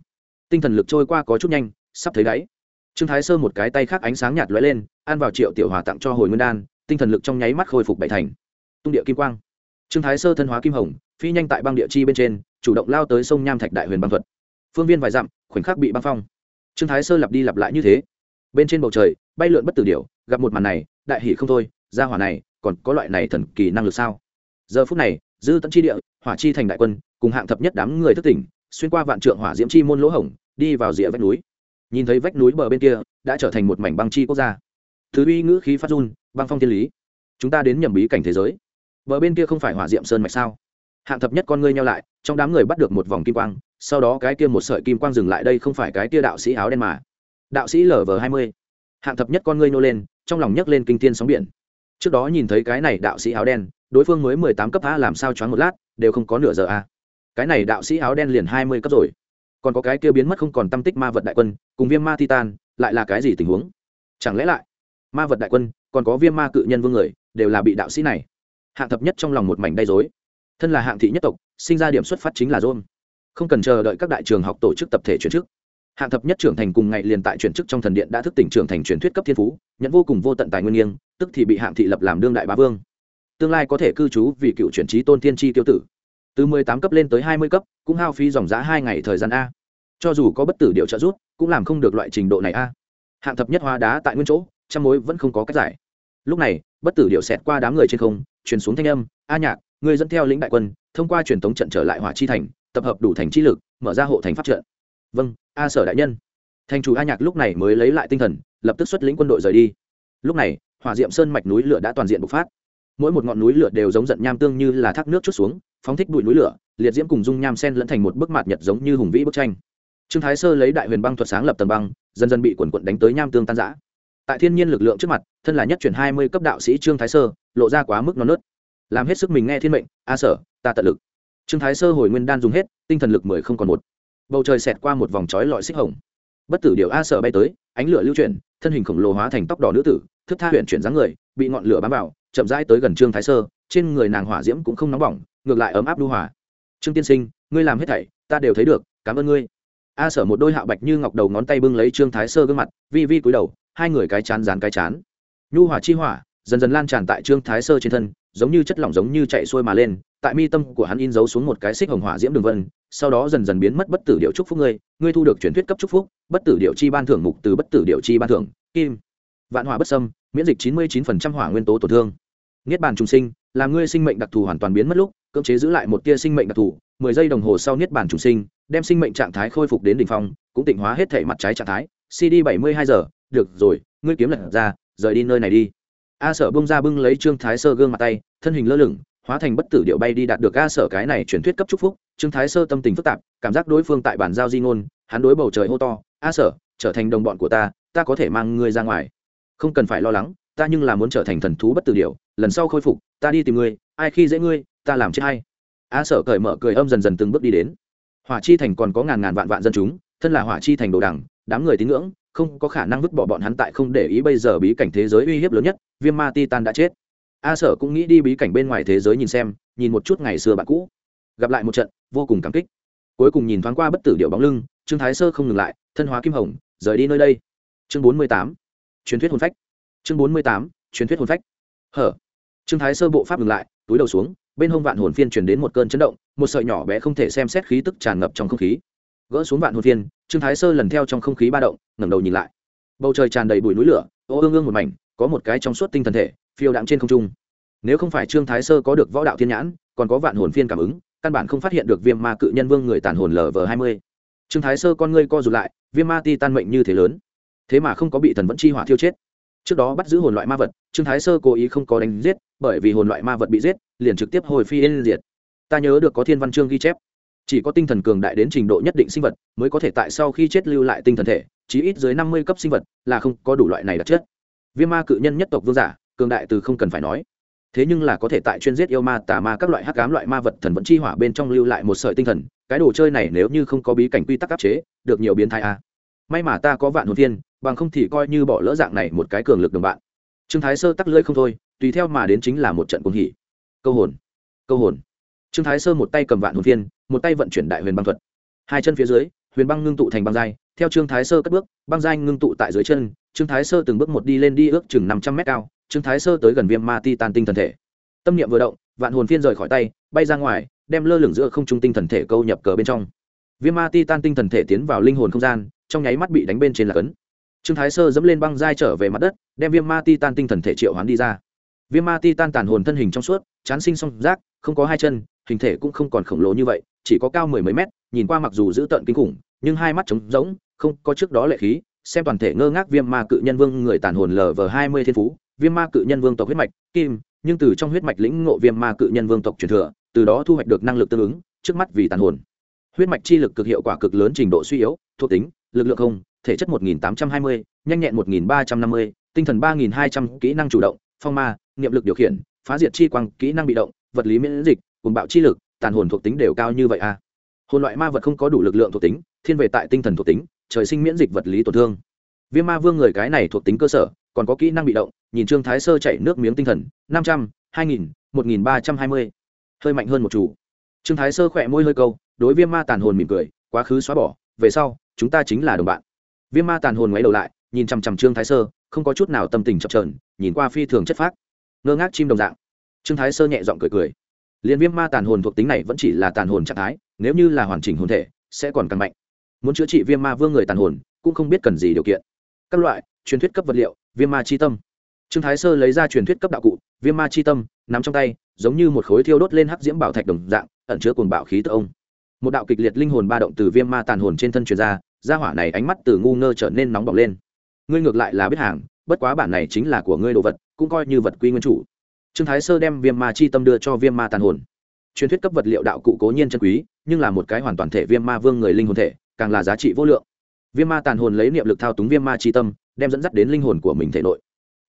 Speaker 1: Tinh thần lực trôi qua có chút nhanh, sắp thấy đáy. Trương thái sơ một cái tay khác ánh sáng nhạt lóe lên ăn vào triệu tiểu hòa tặng cho hồi nguyên đan, tinh thần lực trong nháy mắt khôi phục bảy thành. Tung địa kim quang. Trương thái sơ thân hóa kim hồng, phi nhanh tại băng địa chi bên trên, chủ động lao tới sông nham thạch đại huyền băng thuật. Phương viên vài dặm, khoảnh khắc bị băng phong. Trương thái sơ lặp đi lặp lại như thế. Bên trên bầu trời, bay lượn bất tử điểu, gặp một màn này, đại hỉ không thôi ra hỏa này còn có loại này thần kỳ năng lực sao? Giờ phút này, dư tận chi địa, hỏa chi thành đại quân, cùng hạng thập nhất đám người thất tỉnh, xuyên qua vạn trượng hỏa diễm chi môn lỗ hổng, đi vào rìa vách núi. Nhìn thấy vách núi bờ bên kia, đã trở thành một mảnh băng chi quốc gia. Thứ uy ngữ khí phát run, băng phong thiên lý. Chúng ta đến nhầm bí cảnh thế giới. Bờ bên kia không phải hỏa diệm sơn mạch sao? Hạng thập nhất con ngươi nhau lại, trong đám người bắt được một vòng kim quang, sau đó cái kia một sợi kim quang dừng lại đây không phải cái kia đạo sĩ áo đen mà. Đạo sĩ lv hai mươi. Hạng thập nhất con ngươi nô lên, trong lòng nhấc lên kinh thiên sóng biển trước đó nhìn thấy cái này đạo sĩ áo đen, đối phương mới mười tám cấp a làm sao choáng một lát, đều không có nửa giờ a. Cái này đạo sĩ áo đen liền hai mươi cấp rồi. Còn có cái kia biến mất không còn tâm tích ma vật đại quân, cùng viêm ma titan, lại là cái gì tình huống? Chẳng lẽ lại, ma vật đại quân, còn có viêm ma cự nhân vương người, đều là bị đạo sĩ này. Hạng thập nhất trong lòng một mảnh đay dối thân là hạng thị nhất tộc, sinh ra điểm xuất phát chính là rôn không cần chờ đợi các đại trường học tổ chức tập thể chuyển chức hạng thập nhất trưởng thành cùng ngày liền tại chuyển chức trong thần điện đã thức tỉnh trưởng thành truyền thuyết cấp thiên phú, nhận vô cùng vô tận tài nguyên nghiêng, tức thì bị hạng thị lập làm đương đại bá vương. Tương lai có thể cư trú vì cựu chuyển trí tôn tiên tri tiêu tử. Từ mười tám cấp lên tới hai mươi cấp, cũng hao phí dòng giá hai ngày thời gian a. Cho dù có bất tử điệu trợ rút cũng làm không được loại trình độ này a. Hạng thập nhất hoa đá tại nguyên chỗ, trăm mối vẫn không có cách giải. Lúc này, bất tử điệu xẹt qua đám người trên không, truyền xuống thanh âm, a nhạc người dẫn theo lĩnh đại quân, thông qua truyền tống trận trở lại hỏa chi thành, tập hợp đủ thành chi lực, mở ra hộ thành pháp trận. Vâng a sở đại nhân. Thành chủ a nhạc lúc này mới lấy lại tinh thần, lập tức xuất lĩnh quân đội rời đi. Lúc này, hỏa diệm sơn mạch núi lửa đã toàn diện bộc phát. Mỗi một ngọn núi lửa đều giống giận nham tương như là thác nước chút xuống, phóng thích bụi núi lửa, liệt diễm cùng dung nham sen lẫn thành một bức mạt nhật giống như hùng vĩ bức tranh. Trương thái sơ lấy đại huyền băng thuật sáng lập tầng băng, dần dần bị quần quận đánh tới nham tương tan giã tại thiên nhiên lực lượng trước mặt, thân là nhất chuyển hai mươi cấp đạo sĩ trương thái sơ, lộ ra quá mức non nớt. Làm hết sức mình nghe thiên mệnh, a sở, ta tận lực. Trương thái sơ hồi nguyên đan dùng hết, tinh thần lực mười không còn một bầu trời xẹt qua một vòng trói lọi xích hồng. Bất tử điệu a sở bay tới, ánh lửa lưu chuyển, thân hình khổng lồ hóa thành tóc đỏ nữ tử, thức tha huyện chuyển dáng người, bị ngọn lửa bám vào, chậm rãi tới gần trương thái sơ, trên người nàng hỏa diễm cũng không nóng bỏng, ngược lại ấm áp lưu hỏa trương tiên sinh, ngươi làm hết thảy, ta đều thấy được, cảm ơn ngươi. A sở một đôi hạ bạch như ngọc đầu ngón tay bưng lấy trương thái sơ gương mặt, vi vi cúi đầu, hai người cái chán dán cái chán. Nhu hỏa chi hỏa, dần dần lan tràn tại trương thái sơ trên thân, giống như chất lỏng giống như chạy xuôi mà lên tại mi tâm của hắn in dấu xuống một cái xích hồng hỏa diễm đường vân, sau đó dần dần biến mất bất tử điệu chúc phúc ngươi ngươi thu được truyền thuyết cấp chúc phúc, bất tử điệu chi ban thưởng mục từ bất tử điệu chi ban thưởng, kim, vạn hỏa bất sâm miễn dịch chín mươi chín phần trăm hỏa nguyên tố tổn thương. Niết bàn trùng sinh là ngươi sinh mệnh đặc thù hoàn toàn biến mất lúc, cưỡng chế giữ lại một tia sinh mệnh đặc thù, mười giây đồng hồ sau niết bàn trùng sinh, đem sinh mệnh trạng thái khôi phục đến đỉnh phong, cũng tịnh hóa hết thể mặt trái trạng thái. Cd bảy mươi hai giờ, được rồi, ngươi kiếm lật ra, rời đi nơi này đi. A sở bông ra bưng lấy trương thái sơ gương mặt tay, thân hình lơ lửng hóa thành bất tử điệu bay đi đạt được a sở cái này truyền thuyết cấp chúc phúc, trương thái sơ tâm tình phức tạp, cảm giác đối phương tại bản giao di ngôn, hắn đối bầu trời hô to, a sở, trở thành đồng bọn của ta ta có thể mang ngươi ra ngoài. Không cần phải lo lắng, ta nhưng là muốn trở thành thần thú bất tử điệu lần sau khôi phục, ta đi tìm ngươi, ai khi dễ ngươi, ta làm chết hay. A sở cởi mở cười âm dần dần từng bước đi đến. Hỏa chi thành còn có ngàn ngàn vạn vạn dân chúng, thân là hỏa chi thành đồ đẳng đám người tín ngưỡng, không có khả năng vứt bỏ bọn hắn tại không để ý bây giờ bí cảnh thế giới uy hiếp lớn nhất, viêm ma titan đã chết a sở cũng nghĩ đi bí cảnh bên ngoài thế giới nhìn xem, nhìn một chút ngày xưa bạn cũ. Gặp lại một trận, vô cùng cảm kích. Cuối cùng nhìn thoáng qua bất tử điệu bóng lưng, trương thái sơ không ngừng lại, thân hóa kim hồng, rời đi nơi đây. Chương bốn mươi tám, truyền thuyết hồn phách. Chương bốn mươi tám, truyền thuyết hồn phách. Hở. Trương thái sơ bộ pháp ngừng lại, túi đầu xuống, bên hông vạn hồn phiên chuyển đến một cơn chấn động, một sợi nhỏ bé không thể xem xét khí tức tràn ngập trong không khí. Gỡ xuống vạn hồn phiên, trương thái sơ lần theo trong không khí ba động, ngẩng đầu nhìn lại. Bầu trời tràn đầy bụi núi lửa, ô ương ương một mảnh, có một cái trong suốt tinh thần thể phiêu đạm trên không trung. Nếu không phải trương thái sơ có được võ đạo thiên nhãn, còn có vạn hồn phiên cảm ứng, căn bản không phát hiện được viêm ma cự nhân vương người tàn hồn lv hai mươi. Trương thái sơ con ngươi co rụt lại, viêm ma ti tan mệnh như thế lớn. Thế mà không có bị thần vẫn chi hỏa thiêu chết. Trước đó bắt giữ hồn loại ma vật, trương thái sơ cố ý không có đánh giết, bởi vì hồn loại ma vật bị giết, liền trực tiếp hồi phi yên diệt. Ta nhớ được có thiên văn chương ghi chép. Chỉ có tinh thần cường đại đến trình độ nhất định sinh vật, mới có thể tại sau khi chết lưu lại tinh thần thể, chí ít dưới năm mươi cấp sinh vật, là không có đủ loại này đặc chất. Viêm ma cự nhân nhất tộc vương giả cường đại từ không cần phải nói. Thế nhưng là có thể tại chuyên giết yêu ma, tà ma các loại hắc ám loại ma vật thần vẫn chi hỏa bên trong lưu lại một sợi tinh thần, cái đồ chơi này nếu như không có bí cảnh quy tắc áp chế, được nhiều biến thái a. À. may mà ta có vạn hồn thiên, bằng không thì coi như bỏ lỡ dạng này một cái cường lực đồng bạn. Trương thái sơ tắc lưỡi không thôi, tùy theo mà đến chính là một trận cuồng hỉ. Câu hồn câu hồn. Trương thái sơ một tay cầm vạn hồn thiên, một tay vận chuyển đại huyền băng thuật. Hai chân phía dưới, huyền băng ngưng tụ thành băng dai theo trương thái sơ cất bước, băng dai ngưng tụ tại dưới chân, trương thái sơ từng bước một đi lên đi ước chừng năm trăm mét cao trương thái sơ tới gần viêm ma ti tan tinh thần thể. Tâm niệm vừa động, vạn hồn phiên rời khỏi tay, bay ra ngoài, đem lơ lửng giữa không trung tinh thần thể câu nhập cờ bên trong. Viêm ma ti tan tinh thần thể tiến vào linh hồn không gian, trong nháy mắt bị đánh bên trên là cấn. Trương thái sơ dẫm lên băng dai trở về mặt đất, đem viêm ma ti tan tinh thần thể triệu hoán đi ra. Viêm ma ti tan tàn hồn thân hình trong suốt, chán sinh song rác không có hai chân, hình thể cũng không còn khổng lồ như vậy, chỉ có cao mười mấy mét, nhìn qua mặc dù giữ tợn kinh khủng, nhưng hai mắt trống rỗng, không có trước đó lệ khí, xem toàn thể ngơ ngác viêm ma cự nhân vương người tàn hồn lv hai mươi thiên phú viêm ma cự nhân vương tộc huyết mạch, kim, nhưng từ trong huyết mạch lĩnh ngộ viêm ma cự nhân vương tộc truyền thừa, từ đó thu hoạch được năng lực tương ứng, trước mắt vì tàn hồn. Huyết mạch chi lực cực hiệu quả cực lớn trình độ suy yếu, thuộc tính, lực lượng không, thể chất một nghìn tám trăm hai mươi, nhanh nhẹn một nghìn ba trăm năm mươi, tinh thần ba nghìn hai trăm, kỹ năng chủ động, phong ma, niệm lực điều khiển, phá diệt chi quang, kỹ năng bị động, vật lý miễn dịch cùng bạo chi lực, tàn hồn thuộc tính đều cao như vậy à. Hồn loại ma vật không có đủ lực lượng thuộc tính, thiên về tại tinh thần thuộc tính, trời sinh miễn dịch vật lý tổn thương. Viêm ma vương người cái này thuộc tính cơ sở, còn có kỹ năng bị động nhìn trương thái sơ chạy nước miếng tinh thần, năm trăm, hai nghìn, một nghìn ba trăm hai mươi. Hơi mạnh hơn một chủ. Trương thái sơ khỏe môi hơi câu, đối viêm ma tàn hồn mỉm cười, quá khứ xóa bỏ, về sau, chúng ta chính là đồng bạn. Viêm ma tàn hồn ngoáy đầu lại, nhìn chằm chằm trương thái sơ, không có chút nào tâm tình chập trờn nhìn qua phi thường chất phác. Ngơ ngác chim đồng dạng. Trương thái sơ nhẹ giọng cười cười. Liền viêm ma tàn hồn thuộc tính này vẫn chỉ là tàn hồn trạng thái, nếu như là hoàn chỉnh hồn thể, sẽ còn càng mạnh. Muốn chữa trị viêm ma vương người tàn hồn, cũng không biết cần gì điều kiện. Các loại, truyền thuyết cấp vật liệu, viêm ma chi tâm trương thái sơ lấy ra truyền thuyết cấp đạo cụ, viêm ma chi tâm, nắm trong tay, giống như một khối thiêu đốt lên hắc diễm bảo thạch đồng dạng, ẩn chứa cuồng bạo khí tự ông. Một đạo kịch liệt linh hồn ba động từ viêm ma tàn hồn trên thân truyền ra ra hỏa này ánh mắt từ ngu ngơ trở nên nóng bỏng lên. Ngươi ngược lại là biết hàng, bất quá bản này chính là của ngươi đồ vật, cũng coi như vật quy nguyên chủ. Trương thái sơ đem viêm ma chi tâm đưa cho viêm ma tàn hồn. Truyền thuyết cấp vật liệu đạo cụ cố nhiên chân quý, nhưng là một cái hoàn toàn thể viêm ma vương người linh hồn thể, càng là giá trị vô lượng. Viêm ma tàn hồn lấy niệm lực thao túng viêm ma chi tâm, đem dẫn dắt đến linh hồn của mình thể nội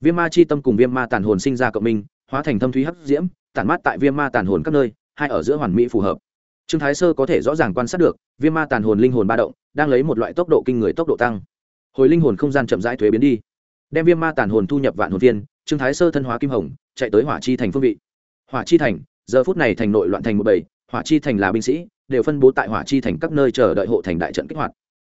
Speaker 1: viêm ma chi tâm cùng viêm ma tàn hồn sinh ra cộng minh, hóa thành thâm thúy hấp diễm, tản mát tại viêm ma tàn hồn các nơi, hai ở giữa hoàn mỹ phù hợp. Trương thái sơ có thể rõ ràng quan sát được, viêm ma tàn hồn linh hồn ba động, đang lấy một loại tốc độ kinh người tốc độ tăng. Hồi linh hồn không gian chậm rãi thuế biến đi. Đem viêm ma tàn hồn thu nhập vạn hồn viên, trương thái sơ thân hóa kim hồng, chạy tới hỏa chi thành phương vị. Hỏa chi thành, giờ phút này thành nội loạn thành một bầy, hỏa chi thành là binh sĩ, đều phân bố tại hỏa chi thành các nơi chờ đợi hộ thành đại trận kích hoạt.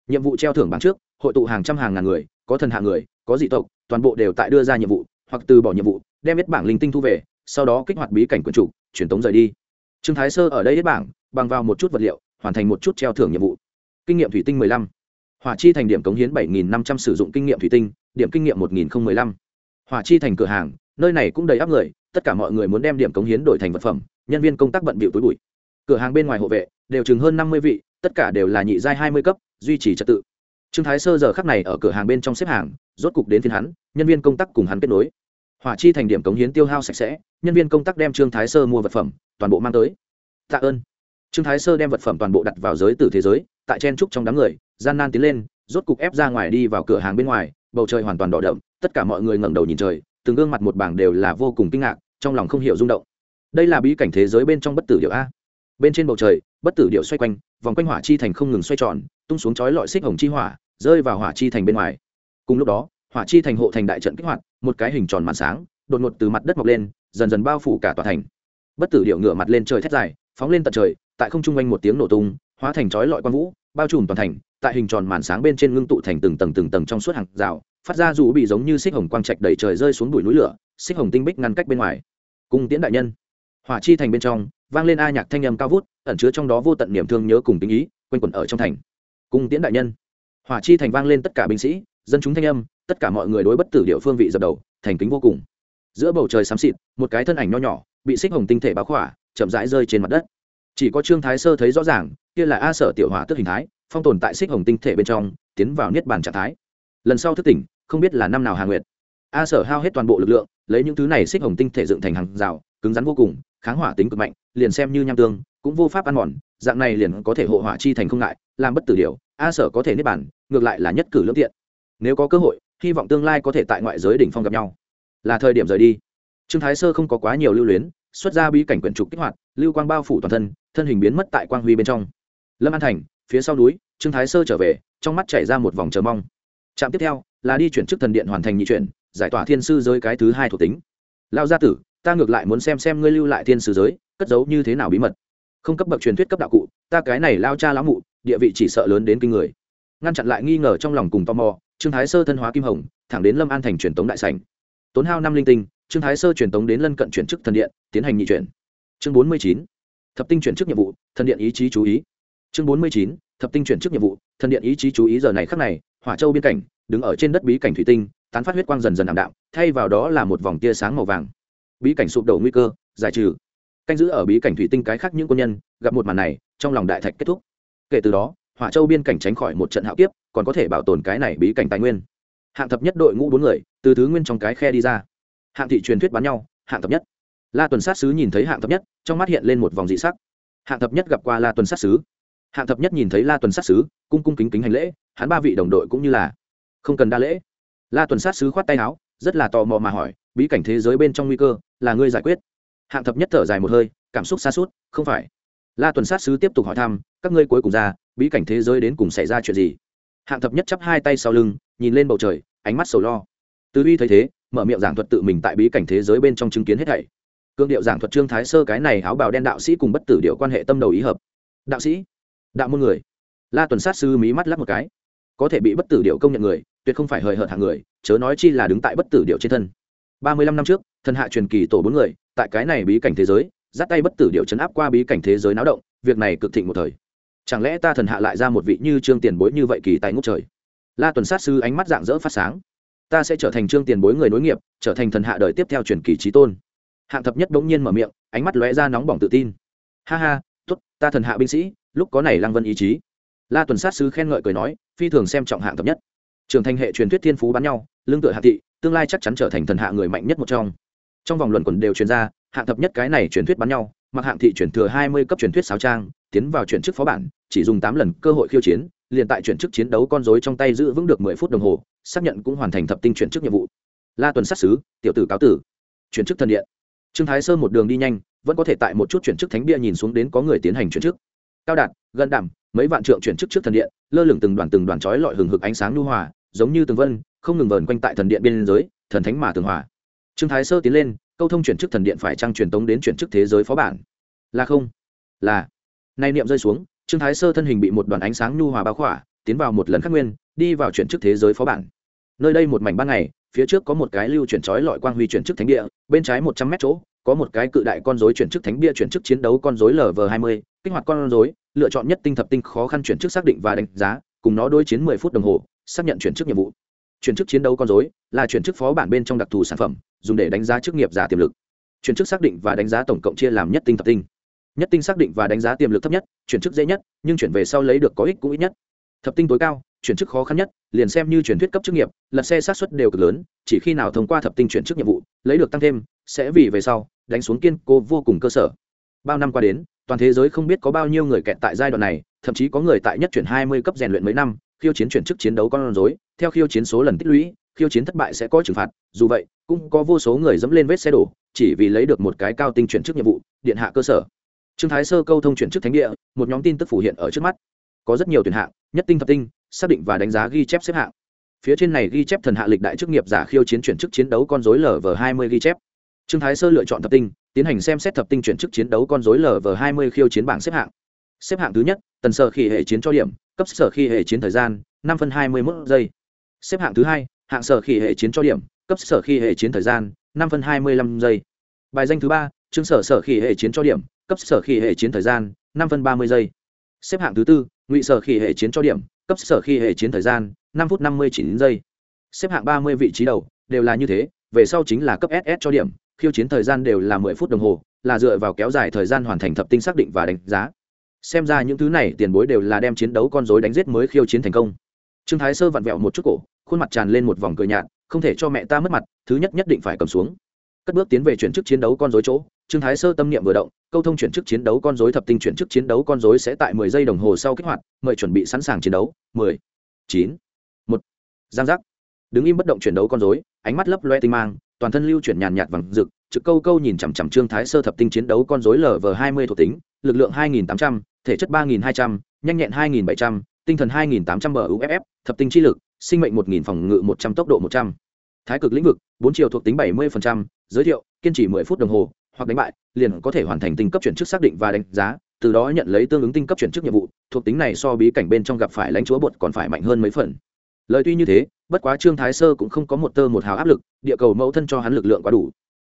Speaker 1: Nhiệm vụ treo thưởng bằng trước, hội tụ hàng trăm hàng ngàn người, có thần hạ người có dị tộc, toàn bộ đều tại đưa ra nhiệm vụ, hoặc từ bỏ nhiệm vụ, đem biết bảng linh tinh thu về, sau đó kích hoạt bí cảnh quần chủ, truyền tống rời đi. Trương thái sơ ở đây hết bảng, bằng vào một chút vật liệu, hoàn thành một chút treo thưởng nhiệm vụ. Kinh nghiệm thủy tinh mười lăm. Hỏa chi thành điểm cống hiến bảy nghìn năm trăm sử dụng kinh nghiệm thủy tinh, điểm kinh nghiệm một nghìn không mười lăm. Hỏa chi thành cửa hàng, nơi này cũng đầy áp người, tất cả mọi người muốn đem điểm cống hiến đổi thành vật phẩm, nhân viên công tác bận bịu túi bụi. Cửa hàng bên ngoài hộ vệ, đều chừng hơn năm mươi vị, tất cả đều là nhị giai hai mươi cấp, duy trì trật tự trương thái sơ giờ khắc này ở cửa hàng bên trong xếp hàng, rốt cục đến phiên hắn, nhân viên công tác cùng hắn kết nối. Hỏa chi thành điểm cống hiến tiêu hao sạch sẽ, nhân viên công tác đem trương thái sơ mua vật phẩm, toàn bộ mang tới. Tạ ơn. Trương thái sơ đem vật phẩm toàn bộ đặt vào giới tử thế giới, tại chen trúc trong đám người, gian nan tiến lên, rốt cục ép ra ngoài đi vào cửa hàng bên ngoài, bầu trời hoàn toàn đỏ đậm, tất cả mọi người ngẩng đầu nhìn trời, từng gương mặt một bảng đều là vô cùng kinh ngạc, trong lòng không hiểu rung động. Đây là bí cảnh thế giới bên trong bất tử điệu a. Bên trên bầu trời, bất tử điệu xoay quanh, vòng quanh hỏa chi thành không ngừng xoay tròn, tung xuống chói lọi xích hồng chi hỏa rơi vào hỏa chi thành bên ngoài. Cùng lúc đó, hỏa chi thành hộ thành đại trận kích hoạt, một cái hình tròn màn sáng, đột ngột từ mặt đất mọc lên, dần dần bao phủ cả tòa thành. Bất tử điệu ngửa mặt lên trời thét dài, phóng lên tận trời, tại không trung quanh một tiếng nổ tung, hóa thành chói lọi quang vũ, bao trùm toàn thành, tại hình tròn màn sáng bên trên ngưng tụ thành từng tầng từng tầng trong suốt hàng rào, phát ra dù bị giống như xích hồng quang trạch đầy trời rơi xuống đùi núi lửa, xích hồng tinh bích ngăn cách bên ngoài. Cung tiễn đại nhân. Hỏa chi thành bên trong, vang lên a nhạc thanh âm cao vút, ẩn chứa trong đó vô tận niềm thương nhớ cùng tình ý, quanh quẩn ở trong thành. Cung tiễn đại nhân hỏa chi thành vang lên tất cả binh sĩ, dân chúng thanh âm, tất cả mọi người đối bất tử địa phương vị dập đầu, thành kính vô cùng. Giữa bầu trời xám xịt, một cái thân ảnh nho nhỏ, bị xích hồng tinh thể báo khỏa, chậm rãi rơi trên mặt đất. Chỉ có trương thái sơ thấy rõ ràng, kia là a sở tiểu hỏa tức hình thái, phong tồn tại xích hồng tinh thể bên trong, tiến vào niết bàn trạng thái. Lần sau thức tỉnh, không biết là năm nào hà nguyệt. A sở hao hết toàn bộ lực lượng, lấy những thứ này xích hồng tinh thể dựng thành hàng rào, cứng rắn vô cùng, kháng hỏa tính cực mạnh, liền xem như nham tương cũng vô pháp ăn mòn, dạng này liền có thể hộ hỏa chi thành không ngại, làm bất tử điều, a sở có thể niết bản ngược lại là nhất cử lương tiện. Nếu có cơ hội, hy vọng tương lai có thể tại ngoại giới đỉnh phong gặp nhau. Là thời điểm rời đi. Trương thái sơ không có quá nhiều lưu luyến, xuất ra bí cảnh quyển trục kích hoạt, lưu quang bao phủ toàn thân thân hình biến mất tại quang huy bên trong. Lâm an thành, phía sau núi, trương thái sơ trở về, trong mắt chảy ra một vòng chờ mong. Trạm tiếp theo, là đi chuyển chức thần điện hoàn thành nhị chuyển, giải tỏa thiên sư giới cái thứ hai thuộc tính. Lao gia tử, ta ngược lại muốn xem xem ngươi lưu lại thiên sư giới, cất giấu như thế nào bí mật không cấp bậc truyền thuyết cấp đạo cụ, ta cái này lao cha lão mụ, địa vị chỉ sợ lớn đến kinh người. Ngăn chặn lại nghi ngờ trong lòng cùng tò mò, trương thái sơ thân hóa kim hồng, thẳng đến lâm an thành truyền tống đại sành tốn hao năm linh tinh, trương thái sơ truyền tống đến lân cận chuyển chức thần điện, tiến hành nhị chuyển. Chương bốn mươi chín, thập tinh chuyển chức nhiệm vụ, thần điện ý chí chú ý. Chương bốn mươi chín, thập tinh chuyển chức nhiệm vụ, thần điện ý chí chú ý giờ này khắc này, hỏa châu biên cảnh, đứng ở trên đất bí cảnh thủy tinh, tán phát huyết quang dần dần ảm đạm, thay vào đó là một vòng tia sáng màu vàng. Bí cảnh sụp đổ nguy cơ, giải trừ canh giữ ở bí cảnh thủy tinh cái khác những quân nhân, gặp một màn này, trong lòng đại thạch kết thúc. Kể từ đó, hỏa châu biên cảnh tránh khỏi một trận hạo kiếp, còn có thể bảo tồn cái này bí cảnh tài nguyên. Hạng thập nhất đội ngũ bốn người, từ thứ nguyên trong cái khe đi ra. Hạng thị truyền thuyết bắn nhau, hạng thập nhất. La tuần sát sứ nhìn thấy hạng thập nhất, trong mắt hiện lên một vòng dị sắc. Hạng thập nhất gặp qua la tuần sát sứ. Hạng thập nhất nhìn thấy la tuần sát sứ, cung cung kính kính hành lễ, hắn ba vị đồng đội cũng như là không cần đa lễ. La tuần sát sứ khoát tay áo, rất là tò mò mà hỏi, bí cảnh thế giới bên trong nguy cơ, là ngươi giải quyết? Hạng thập nhất thở dài một hơi, cảm xúc xa suốt, không phải. La tuần sát sứ tiếp tục hỏi thăm, các ngươi cuối cùng ra, bí cảnh thế giới đến cùng xảy ra chuyện gì? Hạng thập nhất chắp hai tay sau lưng, nhìn lên bầu trời, ánh mắt sầu lo. Tư uy thấy thế, mở miệng giảng thuật tự mình tại bí cảnh thế giới bên trong chứng kiến hết thảy. Cương điệu giảng thuật trương thái sơ cái này áo bào đen đạo sĩ cùng bất tử điệu quan hệ tâm đầu ý hợp. Đạo sĩ, đạo môn người. La tuần sát sư mí mắt lắp một cái. Có thể bị bất tử điệu công nhận người, tuyệt không phải hời hợt hàng người, chớ nói chi là đứng tại bất tử điệu trên thân. Ba mươi lăm năm trước, thần hạ truyền kỳ tổ bốn người tại cái này bí cảnh thế giới dắt tay bất tử điệu chấn áp qua bí cảnh thế giới náo động, việc này cực thịnh một thời. Chẳng lẽ ta thần hạ lại ra một vị như trương tiền bối như vậy kỳ tài ngốc trời? La tuần sát sư ánh mắt dạng dỡ phát sáng. Ta sẽ trở thành trương tiền bối người nối nghiệp, trở thành thần hạ đời tiếp theo truyền kỳ trí tôn. Hạng thập nhất bỗng nhiên mở miệng, ánh mắt lóe ra nóng bỏng tự tin. Ha ha, tốt, ta thần hạ binh sĩ, lúc có này lăng vân ý chí. La tuần sát sứ khen ngợi cười nói, phi thường xem trọng hạng thập nhất. Trường thành hệ truyền thuyết thiên phú bắn nhau, lương tựa hạ thị, tương lai chắc chắn trở thành thần hạ người mạnh nhất một trong trong vòng luận quần đều truyền ra, hạng thập nhất cái này truyền thuyết bắn nhau, mặc hạng thị chuyển thừa hai mươi cấp truyền thuyết sáo trang, tiến vào chuyển chức phó bản, chỉ dùng tám lần cơ hội khiêu chiến, liền tại chuyển chức chiến đấu con dối trong tay giữ vững được mười phút đồng hồ, xác nhận cũng hoàn thành thập tinh chuyển chức nhiệm vụ. La tuần sát sứ, tiểu tử cáo tử. Chuyển chức thần điện. Trương thái sơ một đường đi nhanh, vẫn có thể tại một chút chuyển chức thánh bia nhìn xuống đến có người tiến hành chuyển chức. Cao đạt, gần đảm, mấy vạn trượng chuyển chức trước thần điện, lơ lửng từng đoàn từng đoàn chói lọi hừng hực ánh sáng nhu hòa, giống như từng vân, không ngừng vờn quanh tại thần điện biên giới, thần thánh mà tường hòa trương thái sơ tiến lên, câu thông chuyển chức thần điện phải trăng truyền tống đến chuyển chức thế giới phó bản. Là không? Là. Nay niệm rơi xuống, trương thái sơ thân hình bị một đoàn ánh sáng nhu hòa bao khỏa, tiến vào một lần khắc nguyên, đi vào chuyển chức thế giới phó bản. Nơi đây một mảnh ban ngày, phía trước có một cái lưu chuyển trói lọi quang huy chuyển chức thánh địa, bên trái một trăm mét chỗ, có một cái cự đại con dối chuyển chức thánh bia chuyển chức chiến đấu con dối lv hai mươi, kích hoạt con dối lựa chọn nhất tinh thập tinh khó khăn chuyển chức xác định và đánh giá, cùng nó đối chiến mười phút đồng hồ, xác nhận chuyển chức nhiệm vụ chuyển chức chiến đấu con dối là chuyển chức phó bản bên trong đặc thù sản phẩm, dùng để đánh giá chức nghiệp giả tiềm lực. Chuyển chức xác định và đánh giá tổng cộng chia làm nhất tinh thập tinh. Nhất tinh xác định và đánh giá tiềm lực thấp nhất, chuyển chức dễ nhất, nhưng chuyển về sau lấy được có ích cũng ít nhất. Thập tinh tối cao, chuyển chức khó khăn nhất, liền xem như chuyển thuyết cấp chức nghiệp, lật xe sát xuất đều cực lớn, chỉ khi nào thông qua thập tinh chuyển chức nhiệm vụ, lấy được tăng thêm, sẽ vì về sau, đánh xuống kiên cố vô cùng cơ sở. Bao năm qua đến, toàn thế giới không biết có bao nhiêu người kẹt tại giai đoạn này, thậm chí có người tại nhất chuyển hai mươi cấp rèn luyện mấy năm khiêu chiến chuyển chức chiến đấu con rối, theo khiêu chiến số lần tích lũy, khiêu chiến thất bại sẽ có trừng phạt, dù vậy, cũng có vô số người dẫm lên vết xe đổ, chỉ vì lấy được một cái cao tinh chuyển chức nhiệm vụ, điện hạ cơ sở. Trương thái sơ câu thông chuyển chức thánh địa, một nhóm tin tức phủ hiện ở trước mắt. Có rất nhiều tuyển hạng, nhất tinh thập tinh, xác định và đánh giá ghi chép xếp hạng. Phía trên này ghi chép thần hạ lịch đại chức nghiệp giả khiêu chiến chuyển chức chiến đấu con dối lv hai mươi ghi chép. Trương thái sơ lựa chọn thập tinh, tiến hành xem xét thập tinh chuyển chức chiến đấu con dối lv hai mươi khiêu chiến bảng xếp hạng. Xếp hạng thứ nhất, tần sở khỉ hệ chiến cho điểm cấp sở khi hệ chiến thời gian, năm phân hai mươi một giây. Xếp hạng thứ hai, hạng sở khi hệ chiến cho điểm, cấp sở khi hệ chiến thời gian, năm phân hai mươi lăm giây. Bài danh thứ ba, chương sở sở khi hệ chiến cho điểm, cấp sở khi hệ chiến thời gian, năm phân ba mươi giây. Xếp hạng thứ tư, ngụy sở khi hệ chiến cho điểm, cấp sở khi hệ chiến thời gian, năm phút năm mươi chín giây. Xếp hạng ba mươi vị trí đầu, đều là như thế, về sau chính là cấp ss cho điểm, khiêu chiến thời gian đều là mười phút đồng hồ, là dựa vào kéo dài thời gian hoàn thành thập tinh xác định và đánh giá xem ra những thứ này tiền bối đều là đem chiến đấu con dối đánh giết mới khiêu chiến thành công. Trương thái sơ vặn vẹo một chút cổ, khuôn mặt tràn lên một vòng cười nhạt, không thể cho mẹ ta mất mặt, thứ nhất nhất định phải cầm xuống. Cất bước tiến về chuyển chức chiến đấu con dối chỗ, trương thái sơ tâm niệm vừa động, câu thông chuyển chức chiến đấu con dối thập tinh chuyển chức chiến đấu con dối sẽ tại mười giây đồng hồ sau kích hoạt, mời chuẩn bị sẵn sàng chiến đấu. Mười, chín, một, giang giác. Đứng im bất động chuyển đấu con dối ánh mắt lấp loe tinh mang, toàn thân lưu chuyển nhàn nhạt vàng rực, trực câu câu nhìn chằm chằm trương thái sơ thập tinh chiến đấu con dối lv hai mươi thuộc tính, lực lượng hai nghìn tám trăm thể chất ba nghìn hai trăm, nhanh nhẹn hai nghìn bảy trăm, tinh thần hai nghìn tám trăm bờ uff thập tinh chi lực, sinh mệnh một nghìn, phòng ngự một trăm, tốc độ một trăm. Thái cực lĩnh vực, bốn chiều thuộc tính bảy mươi giới thiệu, kiên trì mười phút đồng hồ, hoặc đánh bại, liền có thể hoàn thành tinh cấp chuyển chức xác định và đánh giá, từ đó nhận lấy tương ứng tinh cấp chuyển chức nhiệm vụ, thuộc tính này so bí cảnh bên trong gặp phải lãnh chúa bột còn phải mạnh hơn mấy phần. Lời tuy như thế, bất quá trương thái sơ cũng không có một tơ một hào áp lực, địa cầu mẫu thân cho hắn lực lượng quá đủ.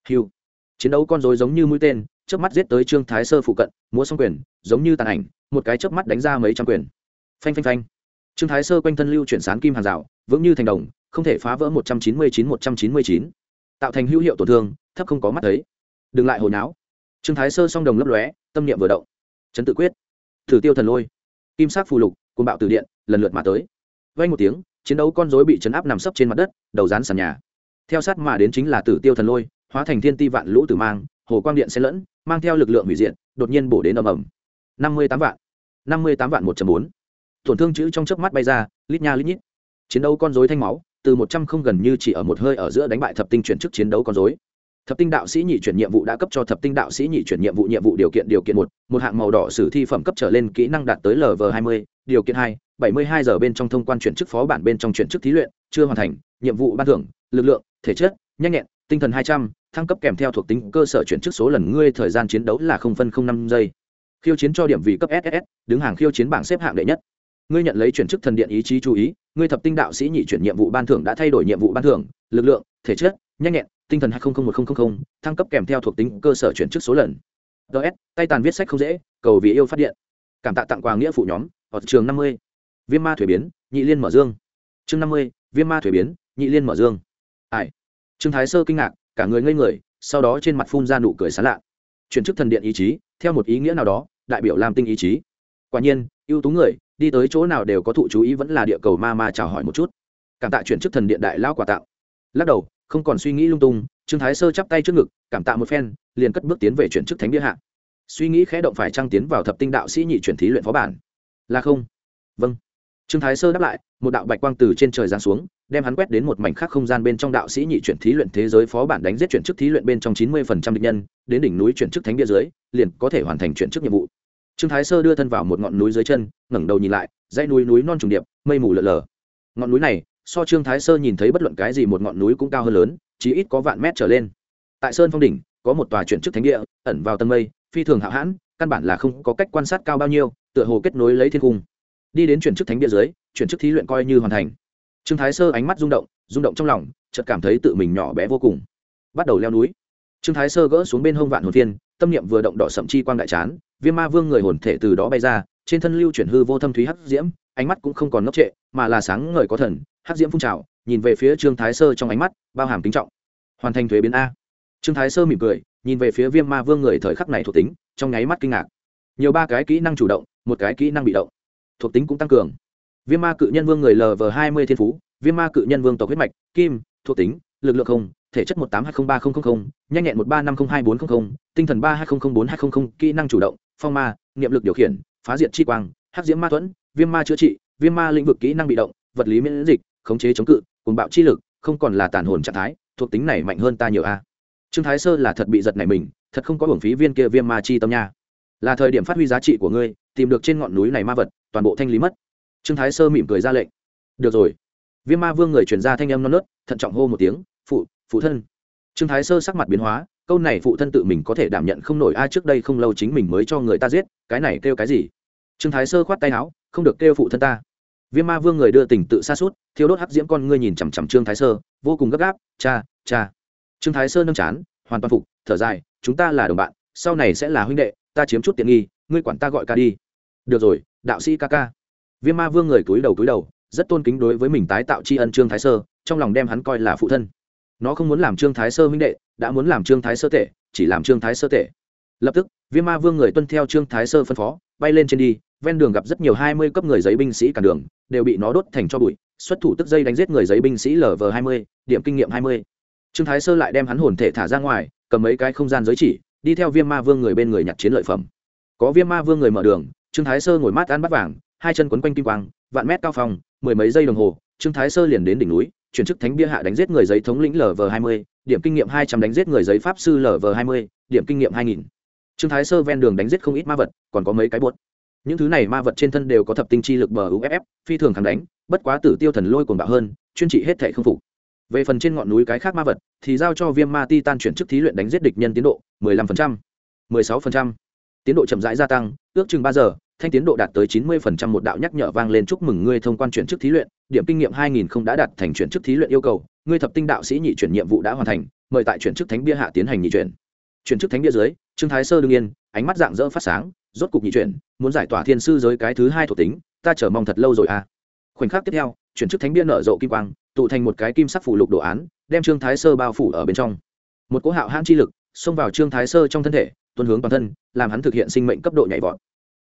Speaker 1: Hiu chiến đấu con dối giống như mũi tên chớp mắt giết tới trương thái sơ phụ cận, múa xong quyền, giống như tàn ảnh, một cái chớp mắt đánh ra mấy trăm quyền. Phanh phanh phanh. Trương thái sơ quanh thân lưu chuyển sán kim hàng rào, vững như thành đồng, không thể phá vỡ một trăm chín mươi chín, một trăm chín mươi chín. Tạo thành hữu hiệu tổn thương, thấp không có mắt thấy. Đừng lại hồi náo. Trương thái sơ song đồng lấp lóe, tâm niệm vừa động. Chấn tự quyết. Thử tiêu thần lôi. Kim sắc phù lục côn bạo từ điện, lần lượt mà tới. Vay một tiếng, chiến đấu con rối bị chấn áp nằm sấp trên mặt đất, đầu rán sàn nhà. Theo sát mà đến chính là tử tiêu thần lôi, hóa thành thiên ti vạn lũ tử mang hồ quang điện xen lẫn, mang theo lực lượng hủy diện đột nhiên bổ đến ầm ầm. Năm mươi tám vạn. Năm mươi tám vạn một bốn. Tổn thương chữ trong chớp mắt bay ra, lít nha lít nhít. Chiến đấu con rối thanh máu, từ một trăm không gần như chỉ ở một hơi ở giữa đánh bại thập tinh chuyển chức chiến đấu con rối. Thập tinh đạo sĩ nhị chuyển nhiệm vụ đã cấp cho thập tinh đạo sĩ nhị chuyển nhiệm vụ nhiệm vụ điều kiện điều kiện một một hạng màu đỏ sử thi phẩm cấp trở lên kỹ năng đạt tới lv hai mươi, điều kiện hai, bảy mươi hai giờ bên trong thông quan chuyển chức phó bản bên trong chuyển chức thí luyện, chưa hoàn thành, nhiệm vụ ban thưởng, lực lượng, thể chất, nhanh nhẹn tinh thần hai trăm, thăng cấp kèm theo thuộc tính cơ sở chuyển chức số lần ngươi thời gian chiến đấu là không phân không năm giây. Khiêu chiến cho điểm vị cấp ss đứng hàng khiêu chiến bảng xếp hạng đệ nhất. Ngươi nhận lấy chuyển chức thần điện ý chí chú ý, ngươi thập tinh đạo sĩ nhị chuyển nhiệm vụ ban thưởng đã thay đổi nhiệm vụ ban thưởng, lực lượng, thể chất, nhanh nhẹn, tinh thần hai nghìn một nghìn thăng cấp kèm theo thuộc tính cơ sở chuyển chức số lần. Ts tay tàn viết sách không dễ, cầu vì yêu phát điện. Cảm tạ tặng quà nghĩa phụ nhóm, ở trường năm mươi. Viêm ma thuế biến, nhị liên mở dương. Chương năm mươi, viêm ma thuế biến, nhị liên mở dương. Ai? Trương thái sơ kinh ngạc, cả người ngây người, sau đó trên mặt phun ra nụ cười sán lạ. Chuyển chức thần điện ý chí, theo một ý nghĩa nào đó, đại biểu làm tinh ý chí. Quả nhiên, ưu tú người, đi tới chỗ nào đều có thụ chú ý vẫn là địa cầu ma ma chào hỏi một chút. Cảm tạ chuyển chức thần điện đại lão quà tạo. Lắc đầu, không còn suy nghĩ lung tung, trương thái sơ chắp tay trước ngực, cảm tạ một phen, liền cất bước tiến về chuyển chức thánh địa hạ. Suy nghĩ khẽ động phải trăng tiến vào thập tinh đạo sĩ nhị chuyển thí luyện phó bản. Là không? Vâng. Trương thái sơ đáp lại, một đạo bạch quang từ trên trời giáng xuống đem hắn quét đến một mảnh khác không gian bên trong đạo sĩ nhị chuyển thí luyện thế giới phó bản đánh giết chuyển chức thí luyện bên trong chín mươi phần trăm địch nhân, đến đỉnh núi chuyển chức thánh địa dưới, liền có thể hoàn thành chuyển chức nhiệm vụ. Trương thái sơ đưa thân vào một ngọn núi dưới chân, ngẩng đầu nhìn lại, dãy núi núi non trùng điệp, mây mù lờ lờ ngọn núi này, so trương thái sơ nhìn thấy bất luận cái gì một ngọn núi cũng cao hơn lớn, chỉ ít có vạn mét trở lên. Tại sơn phong đỉnh, có một tòa chuyển chức thánh địa, ẩn vào tầng mây, phi thường hạo hãn, căn bản là không có cách quan sát cao bao nhiêu, tựa hồ kết nối lấy thiên cung. Đi đến chuyển chức thánh địa dưới, chuyển chức thí luyện coi như hoàn thành trương thái sơ ánh mắt rung động rung động trong lòng, chợt cảm thấy tự mình nhỏ bé vô cùng. Bắt đầu leo núi. Trương thái sơ gỡ xuống bên hông vạn hồn thiên, tâm niệm vừa động đỏ sậm chi quang đại chán, viêm ma vương người hồn thể từ đó bay ra, trên thân lưu chuyển hư vô thâm thúy hắc diễm, ánh mắt cũng không còn ngốc trệ, mà là sáng ngời có thần, hắc diễm phun trào, nhìn về phía trương thái sơ trong ánh mắt, bao hàm kính trọng. Hoàn thành thuế biến a. Trương thái sơ mỉm cười, nhìn về phía viêm ma vương người thời khắc này thuộc tính, trong nháy mắt kinh ngạc. Nhiều ba cái kỹ năng chủ động, một cái kỹ năng bị động. Thuộc tính cũng tăng cường viêm ma cự nhân vương người lv hai mươi thiên phú, viêm ma cự nhân vương tộc huyết mạch, kim, thuộc tính, lực lượng không, thể chất một tám hai không ba không không nhanh nhẹn một ba năm không hai bốn không không, tinh thần ba hai không không bốn hai không không, kỹ năng chủ động, phong ma, niệm lực điều khiển, phá diệt chi quang, hắc diễm ma thuẫn, viêm ma chữa trị, viêm ma lĩnh vực kỹ năng bị động, vật lý miễn dịch, khống chế chống cự cùng bạo chi lực, không còn là tàn hồn trạng thái, thuộc tính này mạnh hơn ta nhiều a. Trương thái sơ là thật bị giật này mình, thật không có hưởng phí viên kia viêm ma chi tâm nha. Là thời điểm phát huy giá trị của ngươi, tìm được trên ngọn núi này ma vật, toàn bộ thanh lý mất trương thái sơ mỉm cười ra lệnh. Được rồi. Viêm ma vương người truyền ra thanh âm non nớt, thận trọng hô một tiếng, phụ phụ thân. Trương thái sơ sắc mặt biến hóa, câu này phụ thân tự mình có thể đảm nhận không nổi ai trước đây không lâu chính mình mới cho người ta giết, cái này kêu cái gì? Trương thái sơ khoát tay áo, không được kêu phụ thân ta. Viêm ma vương người đưa tình tự xa suốt thiếu đốt hắc diễm con ngươi nhìn chằm chằm trương thái sơ, vô cùng gấp gáp, cha cha. Trương thái sơ nâng chán, hoàn toàn phục, thở dài, chúng ta là đồng bạn, sau này sẽ là huynh đệ, ta chiếm chút tiện nghi, ngươi quản ta gọi ca đi. Được rồi, đạo sĩ ca ca viêm ma vương người túi đầu túi đầu, rất tôn kính đối với mình tái tạo tri ân trương thái sơ, trong lòng đem hắn coi là phụ thân. Nó không muốn làm trương thái sơ minh đệ, đã muốn làm trương thái sơ tệ chỉ làm trương thái sơ tệ lập tức, viêm ma vương người tuân theo trương thái sơ phân phó, bay lên trên đi, ven đường gặp rất nhiều hai mươi cấp người giấy binh sĩ cản đường, đều bị nó đốt thành cho bụi, xuất thủ tức dây đánh giết người giấy binh sĩ lv hai mươi, điểm kinh nghiệm hai mươi. Trương thái sơ lại đem hắn hồn thể thả ra ngoài, cầm mấy cái không gian giới chỉ, đi theo viêm ma vương người bên người nhặt chiến lợi phẩm. Có viêm ma vương người mở đường, trương thái sơ ngồi mát ăn bắt vàng hai chân quấn quanh kim quang vạn mét cao phòng mười mấy giây đồng hồ trương thái sơ liền đến đỉnh núi chuyển chức thánh bia hạ đánh giết người giấy thống lĩnh lv hai mươi điểm kinh nghiệm hai trăm đánh giết người giấy pháp sư lv hai mươi điểm kinh nghiệm hai nghìn. Trương thái sơ ven đường đánh giết không ít ma vật còn có mấy cái buốt những thứ này ma vật trên thân đều có thập tinh chi lực bờ uff phi thường kháng đánh bất quá tử tiêu thần lôi cuồng bạo hơn chuyên trị hết thể không phục. Về phần trên ngọn núi cái khác ma vật thì giao cho viêm ma ti tan chuyển chức thí luyện đánh giết địch nhân tiến độ 15%, 16%. tiến độ chậm rãi gia tăng ước chừng ba giờ thanh tiến độ đạt tới 90% một đạo nhắc nhở vang lên chúc mừng ngươi thông quan chuyển chức thí luyện, điểm kinh nghiệm 2000 không đã đạt thành chuyển chức thí luyện yêu cầu, ngươi thập tinh đạo sĩ nhị chuyển nhiệm vụ đã hoàn thành, mời tại chuyển chức thánh bia hạ tiến hành nhị chuyển. Chuyển chức thánh bia dưới, trương thái sơ đương yên, ánh mắt dạng dỡ phát sáng, rốt cục nhị chuyển, muốn giải tỏa thiên sư giới cái thứ hai thuộc tính, ta chờ mong thật lâu rồi à. Khoảnh khắc tiếp theo, chuyển chức thánh bia nở rộ kim quang, tụ thành một cái kim sắc phủ lục đồ án, đem trương thái sơ bao phủ ở bên trong. Một cỗ hạo hãn chi lực, xông vào trương thái sơ trong thân thể, tuôn hướng toàn thân, làm hắn thực hiện sinh mệnh cấp độ nhảy vọt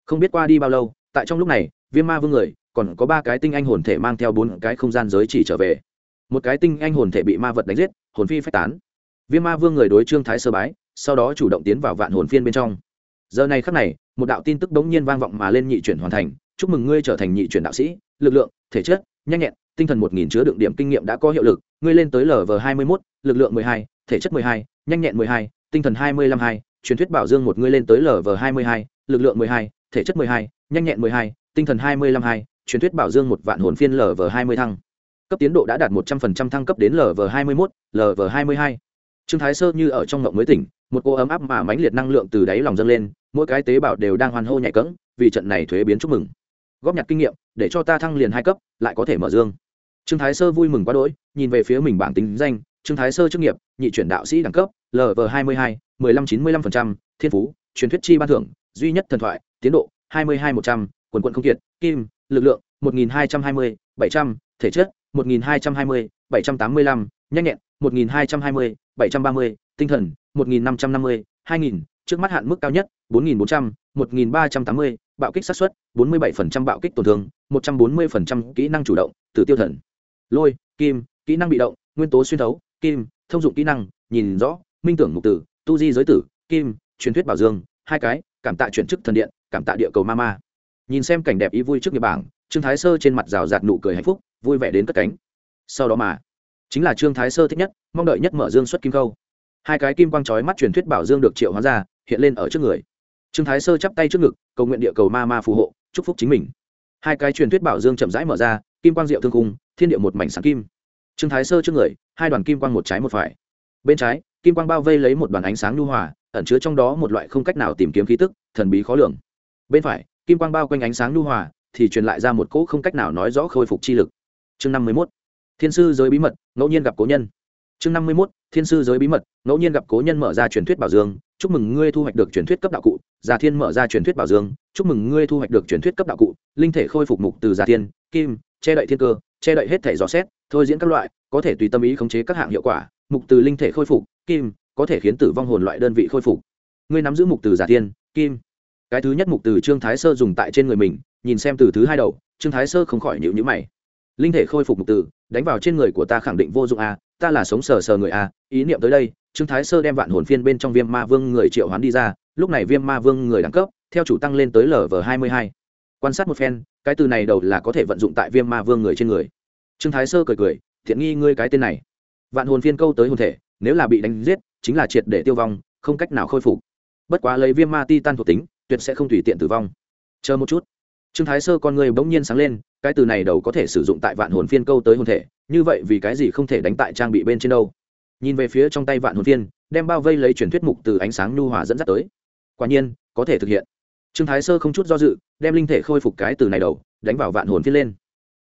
Speaker 1: không biết qua đi bao lâu, tại trong lúc này, viêm ma vương người, còn có ba cái tinh anh hồn thể mang theo bốn cái không gian giới chỉ trở về. Một cái tinh anh hồn thể bị ma vật đánh giết, hồn phi phách tán. Viêm ma vương người đối trương thái sơ bái, sau đó chủ động tiến vào vạn hồn phiên bên trong. Giờ này khắc này, một đạo tin tức bỗng nhiên vang vọng mà lên nhị chuyển hoàn thành. Chúc mừng ngươi trở thành nhị chuyển đạo sĩ, lực lượng, thể chất, nhanh nhẹn, tinh thần một nghìn chứa đựng điểm kinh nghiệm đã có hiệu lực. Ngươi lên tới lv hai mươi mốt, lực lượng mười hai, thể chất mười hai, nhanh nhẹn mười hai, tinh thần hai mươi lăm hai, truyền thuyết bảo dương một ngươi lên tới lv hai mươi hai, lực lượng mười hai thể chất mười hai, nhanh nhẹn mười hai, tinh thần hai mươi lăm hai, truyền thuyết bảo dương một vạn hồn phiên lv hai mươi thăng. Cấp tiến độ đã đạt một trăm phần trăm thăng cấp đến lv hai mươi mốt lv hai mươi hai. Trương thái sơ như ở trong ngộng mới tỉnh, một cô ấm áp mà mãnh liệt năng lượng từ đáy lòng dâng lên, mỗi cái tế bào đều đang hoan hô nhạy cẫng, vì trận này thuế biến chúc mừng. Góp nhặt kinh nghiệm, để cho ta thăng liền hai cấp, lại có thể mở dương. Trương thái sơ vui mừng quá đỗi, nhìn về phía mình bảng tính danh, trương thái sơ chức nghiệp, nhị chuyển đạo sĩ đẳng cấp lv hai mươi hai, mười lăm chín mươi lăm phần trăm, thiên phú, truyền thuyết chi ban thưởng, duy nhất thần thoại tiến độ, hai mươi hai một trăm, quần quận không kiệt, kim, lực lượng, một nghìn hai trăm hai mươi, bảy trăm, thể chất, một nghìn hai trăm hai mươi, bảy trăm tám mươi lăm, nhanh nhẹn, một nghìn hai trăm hai mươi, bảy trăm ba mươi, tinh thần, một nghìn năm trăm năm mươi, hai nghìn, trước mắt hạn mức cao nhất, bốn nghìn bốn trăm, một nghìn ba trăm tám mươi, bạo kích sát xuất bốn mươi bảy phần trăm bạo kích tổn thương, một trăm bốn mươi phần trăm kỹ năng chủ động tử tiêu thần. Lôi, kim, kỹ năng bị động, nguyên tố xuyên thấu, kim, thông dụng kỹ năng, nhìn rõ, minh tưởng mục tử, tu di giới tử, kim, truyền thuyết bảo dương, hai cái cảm tạ chuyển chức thần điện, cảm tạ địa cầu ma ma nhìn xem cảnh đẹp ý vui trước nghiệp bảng, trương thái sơ trên mặt rào rạt nụ cười hạnh phúc, vui vẻ đến cất cánh. Sau đó mà, chính là trương thái sơ thích nhất, mong đợi nhất mở dương xuất kim câu hai cái kim quang trói mắt truyền thuyết bảo dương được triệu hóa ra, hiện lên ở trước người. Trương thái sơ chắp tay trước ngực, cầu nguyện địa cầu ma ma phù hộ, chúc phúc chính mình. Hai cái truyền thuyết bảo dương chậm rãi mở ra, kim quang diệu thương cung thiên địa một mảnh sáng kim. Trương thái sơ trước người, hai đoàn kim quang một trái một phải. Bên trái kim quang bao vây lấy một đoàn ánh sáng nhu hòa, ẩn chứa trong đó một loại không cách nào tìm kiếm khí tức, thần bí khó lường. Bên phải, kim quang bao quanh ánh sáng nhu hòa, thì truyền lại ra một cỗ không cách nào nói rõ khôi phục chi lực. Chương năm mươi mốt, thiên sư giới bí mật, ngẫu nhiên gặp cố nhân. Chương năm mươi mốt, thiên sư giới bí mật, ngẫu nhiên gặp cố nhân mở ra truyền thuyết bảo dương, chúc mừng ngươi thu hoạch được truyền thuyết cấp đạo cụ, già thiên mở ra truyền thuyết bảo dương, chúc mừng ngươi thu hoạch được truyền thuyết cấp đạo cụ, linh thể khôi phục mục từ già thiên, kim, che đậy thiên cơ, che đậy hết thể gió xét, thôi diễn các loại, có thể tùy tâm ý khống chế các hạng hiệu quả, mục từ linh thể khôi phục kim, có thể khiến tử vong hồn loại đơn vị khôi phục. Ngươi nắm giữ mục từ giả thiên kim. Cái thứ nhất mục từ trương thái sơ dùng tại trên người mình, nhìn xem từ thứ hai đầu, trương thái sơ không khỏi nhịu nhữ mày. Linh thể khôi phục mục từ, đánh vào trên người của ta khẳng định vô dụng a, ta là sống sờ sờ người a, ý niệm tới đây, trương thái sơ đem vạn hồn phiên bên trong viêm ma vương người triệu hoán đi ra, lúc này viêm ma vương người đẳng cấp, theo chủ tăng lên tới lv hai mươi hai. Quan sát một phen, cái từ này đầu là có thể vận dụng tại viêm ma vương người trên người. Trương thái sơ cười cười, thiện nghi ngươi cái tên này. Vạn hồn phiên câu tới hồn thể nếu là bị đánh giết, chính là triệt để tiêu vong, không cách nào khôi phục. Bất quá lấy viêm ma ti tan thuộc tính, tuyệt sẽ không tùy tiện tử vong. Chờ một chút. Trương thái sơ con người bỗng nhiên sáng lên, cái từ này đầu có thể sử dụng tại vạn hồn phiên câu tới hồn thể, như vậy vì cái gì không thể đánh tại trang bị bên trên đâu? Nhìn về phía trong tay vạn hồn phiên, đem bao vây lấy truyền thuyết mục từ ánh sáng nhu hòa dẫn dắt tới. Quả nhiên, có thể thực hiện. Trương thái sơ không chút do dự, đem linh thể khôi phục cái từ này đầu, đánh vào vạn hồn phiên lên.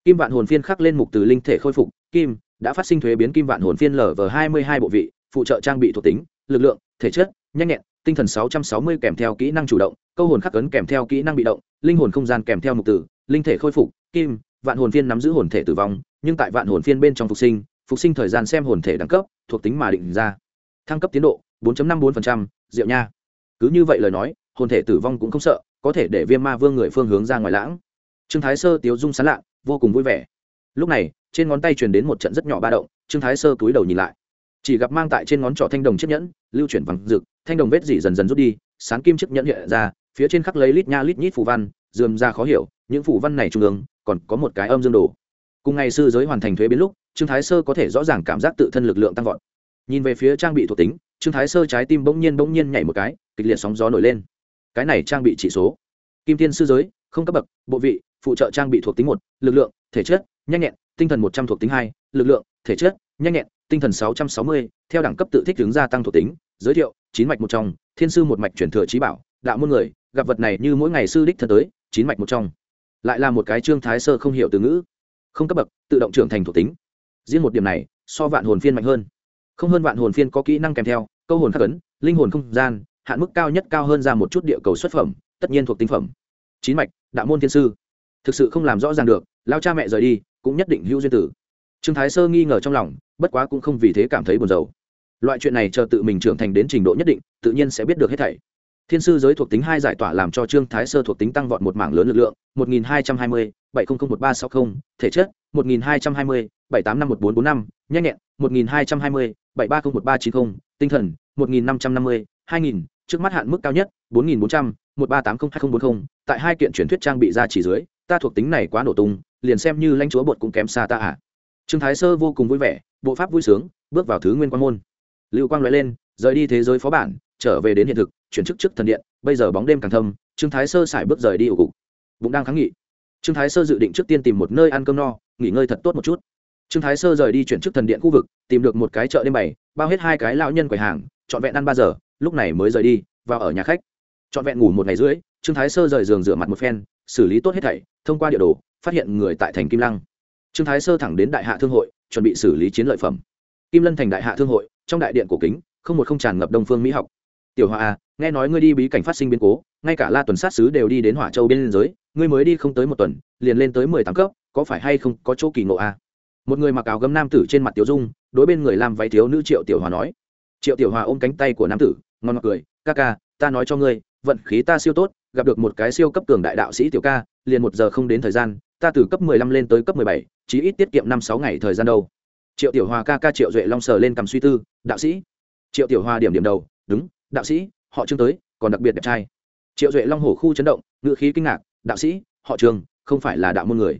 Speaker 1: Kim vạn hồn phiên khắc lên mục từ linh thể khôi phục, kim đã phát sinh thuế biến kim vạn hồn phiên lở vờ hai mươi hai bộ vị phụ trợ trang bị thuộc tính lực lượng thể chất nhanh nhẹn tinh thần 660 kèm theo kỹ năng chủ động câu hồn khắc cấn kèm theo kỹ năng bị động linh hồn không gian kèm theo mục tử linh thể khôi phục kim vạn hồn phiên nắm giữ hồn thể tử vong nhưng tại vạn hồn phiên bên trong phục sinh phục sinh thời gian xem hồn thể đẳng cấp thuộc tính mà định ra. Thăng cấp tiến độ 4.54%, diệu nha. Cứ như vậy lời nói hồn thể tử vong cũng không sợ có thể để viêm ma vương người phương hướng ra ngoài lãng. Trương thái sơ tiếu dung sán lạ vô cùng vui vẻ. Lúc này trên ngón tay truyền đến một trận rất nhỏ ba động, trương thái sơ túi đầu nhìn lại. Chỉ gặp mang tại trên ngón trỏ thanh đồng chiếc nhẫn, lưu chuyển vàng rực, thanh đồng vết dỉ dần dần rút đi, sáng kim chiếc nhẫn hiện ra, phía trên khắc lấy lít nha lít nhít phù văn, dườm ra khó hiểu, những phù văn này trung ương, còn có một cái âm dương đồ. Cùng ngày sư giới hoàn thành thuế biến lúc, trương thái sơ có thể rõ ràng cảm giác tự thân lực lượng tăng vọt. Nhìn về phía trang bị thuộc tính, trương thái sơ trái tim bỗng nhiên bỗng nhiên nhảy một cái, kịch liệt sóng gió nổi lên. Cái này trang bị chỉ số. Kim tiên sư giới, không cấp bậc, bộ vị, phụ trợ trang bị thuộc tính một, lực lượng, thể chất, nhanh nhẹn tinh thần một trăm thuộc tính hai, lực lượng, thể chất, nhanh nhẹn, tinh thần sáu trăm sáu mươi, theo đẳng cấp tự thích hướng gia tăng thuộc tính, giới thiệu, chín mạch một trong, thiên sư một mạch chuyển thừa trí bảo, đạo môn người, gặp vật này như mỗi ngày sư đích thân tới, chín mạch một trong. Lại là một cái trương thái sơ không hiểu từ ngữ. Không cấp bậc, tự động trưởng thành thuộc tính. Riêng một điểm này, so vạn hồn phiên mạnh hơn. Không hơn vạn hồn phiên có kỹ năng kèm theo, câu hồn khắc ấn, linh hồn không gian, hạn mức cao nhất cao hơn ra một chút địa cầu xuất phẩm, tất nhiên thuộc tinh phẩm. Chín mạch, đạo môn thiên sư. Thực sự không làm rõ ràng được, lao cha mẹ rời đi cũng nhất định hữu duyên tử. Trương thái sơ nghi ngờ trong lòng, bất quá cũng không vì thế cảm thấy buồn rầu. Loại chuyện này chờ tự mình trưởng thành đến trình độ nhất định, tự nhiên sẽ biết được hết thảy. Thiên sư giới thuộc tính hai giải tỏa làm cho trương thái sơ thuộc tính tăng vọt một mảng lớn lực lượng, một nghìn hai trăm hai mươi, bảy nghìn một ba sáu mươi thể chất, một nghìn hai trăm hai mươi, bảy tám năm một bốn bốn năm, nhanh nhẹn, một nghìn hai trăm hai mươi, bảy ba trăm một ba chín mươi tinh thần, một nghìn năm trăm năm mươi, hai nghìn, trước mắt hạn mức cao nhất, bốn nghìn bốn trăm, một ba tám mươi hai nghìn bốn mươi tại hai kiện truyền thuyết trang bị ra chỉ dưới, ta thuộc tính này quá nổ tung liền xem như lãnh chúa bột cũng kém xa ta à. Trương thái sơ vô cùng vui vẻ, bộ pháp vui sướng, bước vào thứ nguyên quan môn. Lưu quang loại lên, rời đi thế giới phó bản, trở về đến hiện thực, chuyển chức chức thần điện, bây giờ bóng đêm càng thâm, trương thái sơ xài bước rời đi ổ cục. Bụng đang kháng nghị. Trương thái sơ dự định trước tiên tìm một nơi ăn cơm no, nghỉ ngơi thật tốt một chút. Trương thái sơ rời đi chuyển chức thần điện khu vực, tìm được một cái chợ đêm bày, bao hết hai cái lão nhân quầy hàng, trọn vẹn ăn ba giờ, lúc này mới rời đi, vào ở nhà khách. Trọn vẹn ngủ một ngày rưỡi, trương thái sơ rời giường rửa mặt một phen, xử lý tốt hết thảy, thông qua địa đồ phát hiện người tại thành kim lăng. Trương thái sơ thẳng đến đại hạ thương hội, chuẩn bị xử lý chiến lợi phẩm. Kim lân thành đại hạ thương hội, trong đại điện cổ kính, không một không tràn ngập đông phương mỹ học. Tiểu hòa à nghe nói ngươi đi bí cảnh phát sinh biến cố, ngay cả la tuần sát sứ đều đi đến hỏa châu bên giới, ngươi mới đi không tới một tuần, liền lên tới mười tám cấp, có phải hay không có chỗ kỳ ngộ à? một người mặc áo gấm nam tử trên mặt tiểu dung, đối bên người làm váy thiếu nữ triệu tiểu hòa nói. Triệu tiểu hòa ôm cánh tay của nam tử, ngon ngọt cười. Ca ca, ta nói cho ngươi, vận khí ta siêu tốt, gặp được một cái siêu cấp cường đại đạo sĩ tiểu ca, liền một giờ không đến thời gian ta từ cấp mười lăm lên tới cấp mười bảy chí ít tiết kiệm năm sáu ngày thời gian đâu. Triệu tiểu hòa ca ca triệu duệ long sờ lên cầm suy tư đạo sĩ. Triệu tiểu hòa điểm điểm đầu đúng đạo sĩ họ trương tới còn đặc biệt đẹp trai. Triệu duệ long hổ khu chấn động ngữ khí kinh ngạc đạo sĩ họ trương, không phải là đạo môn người.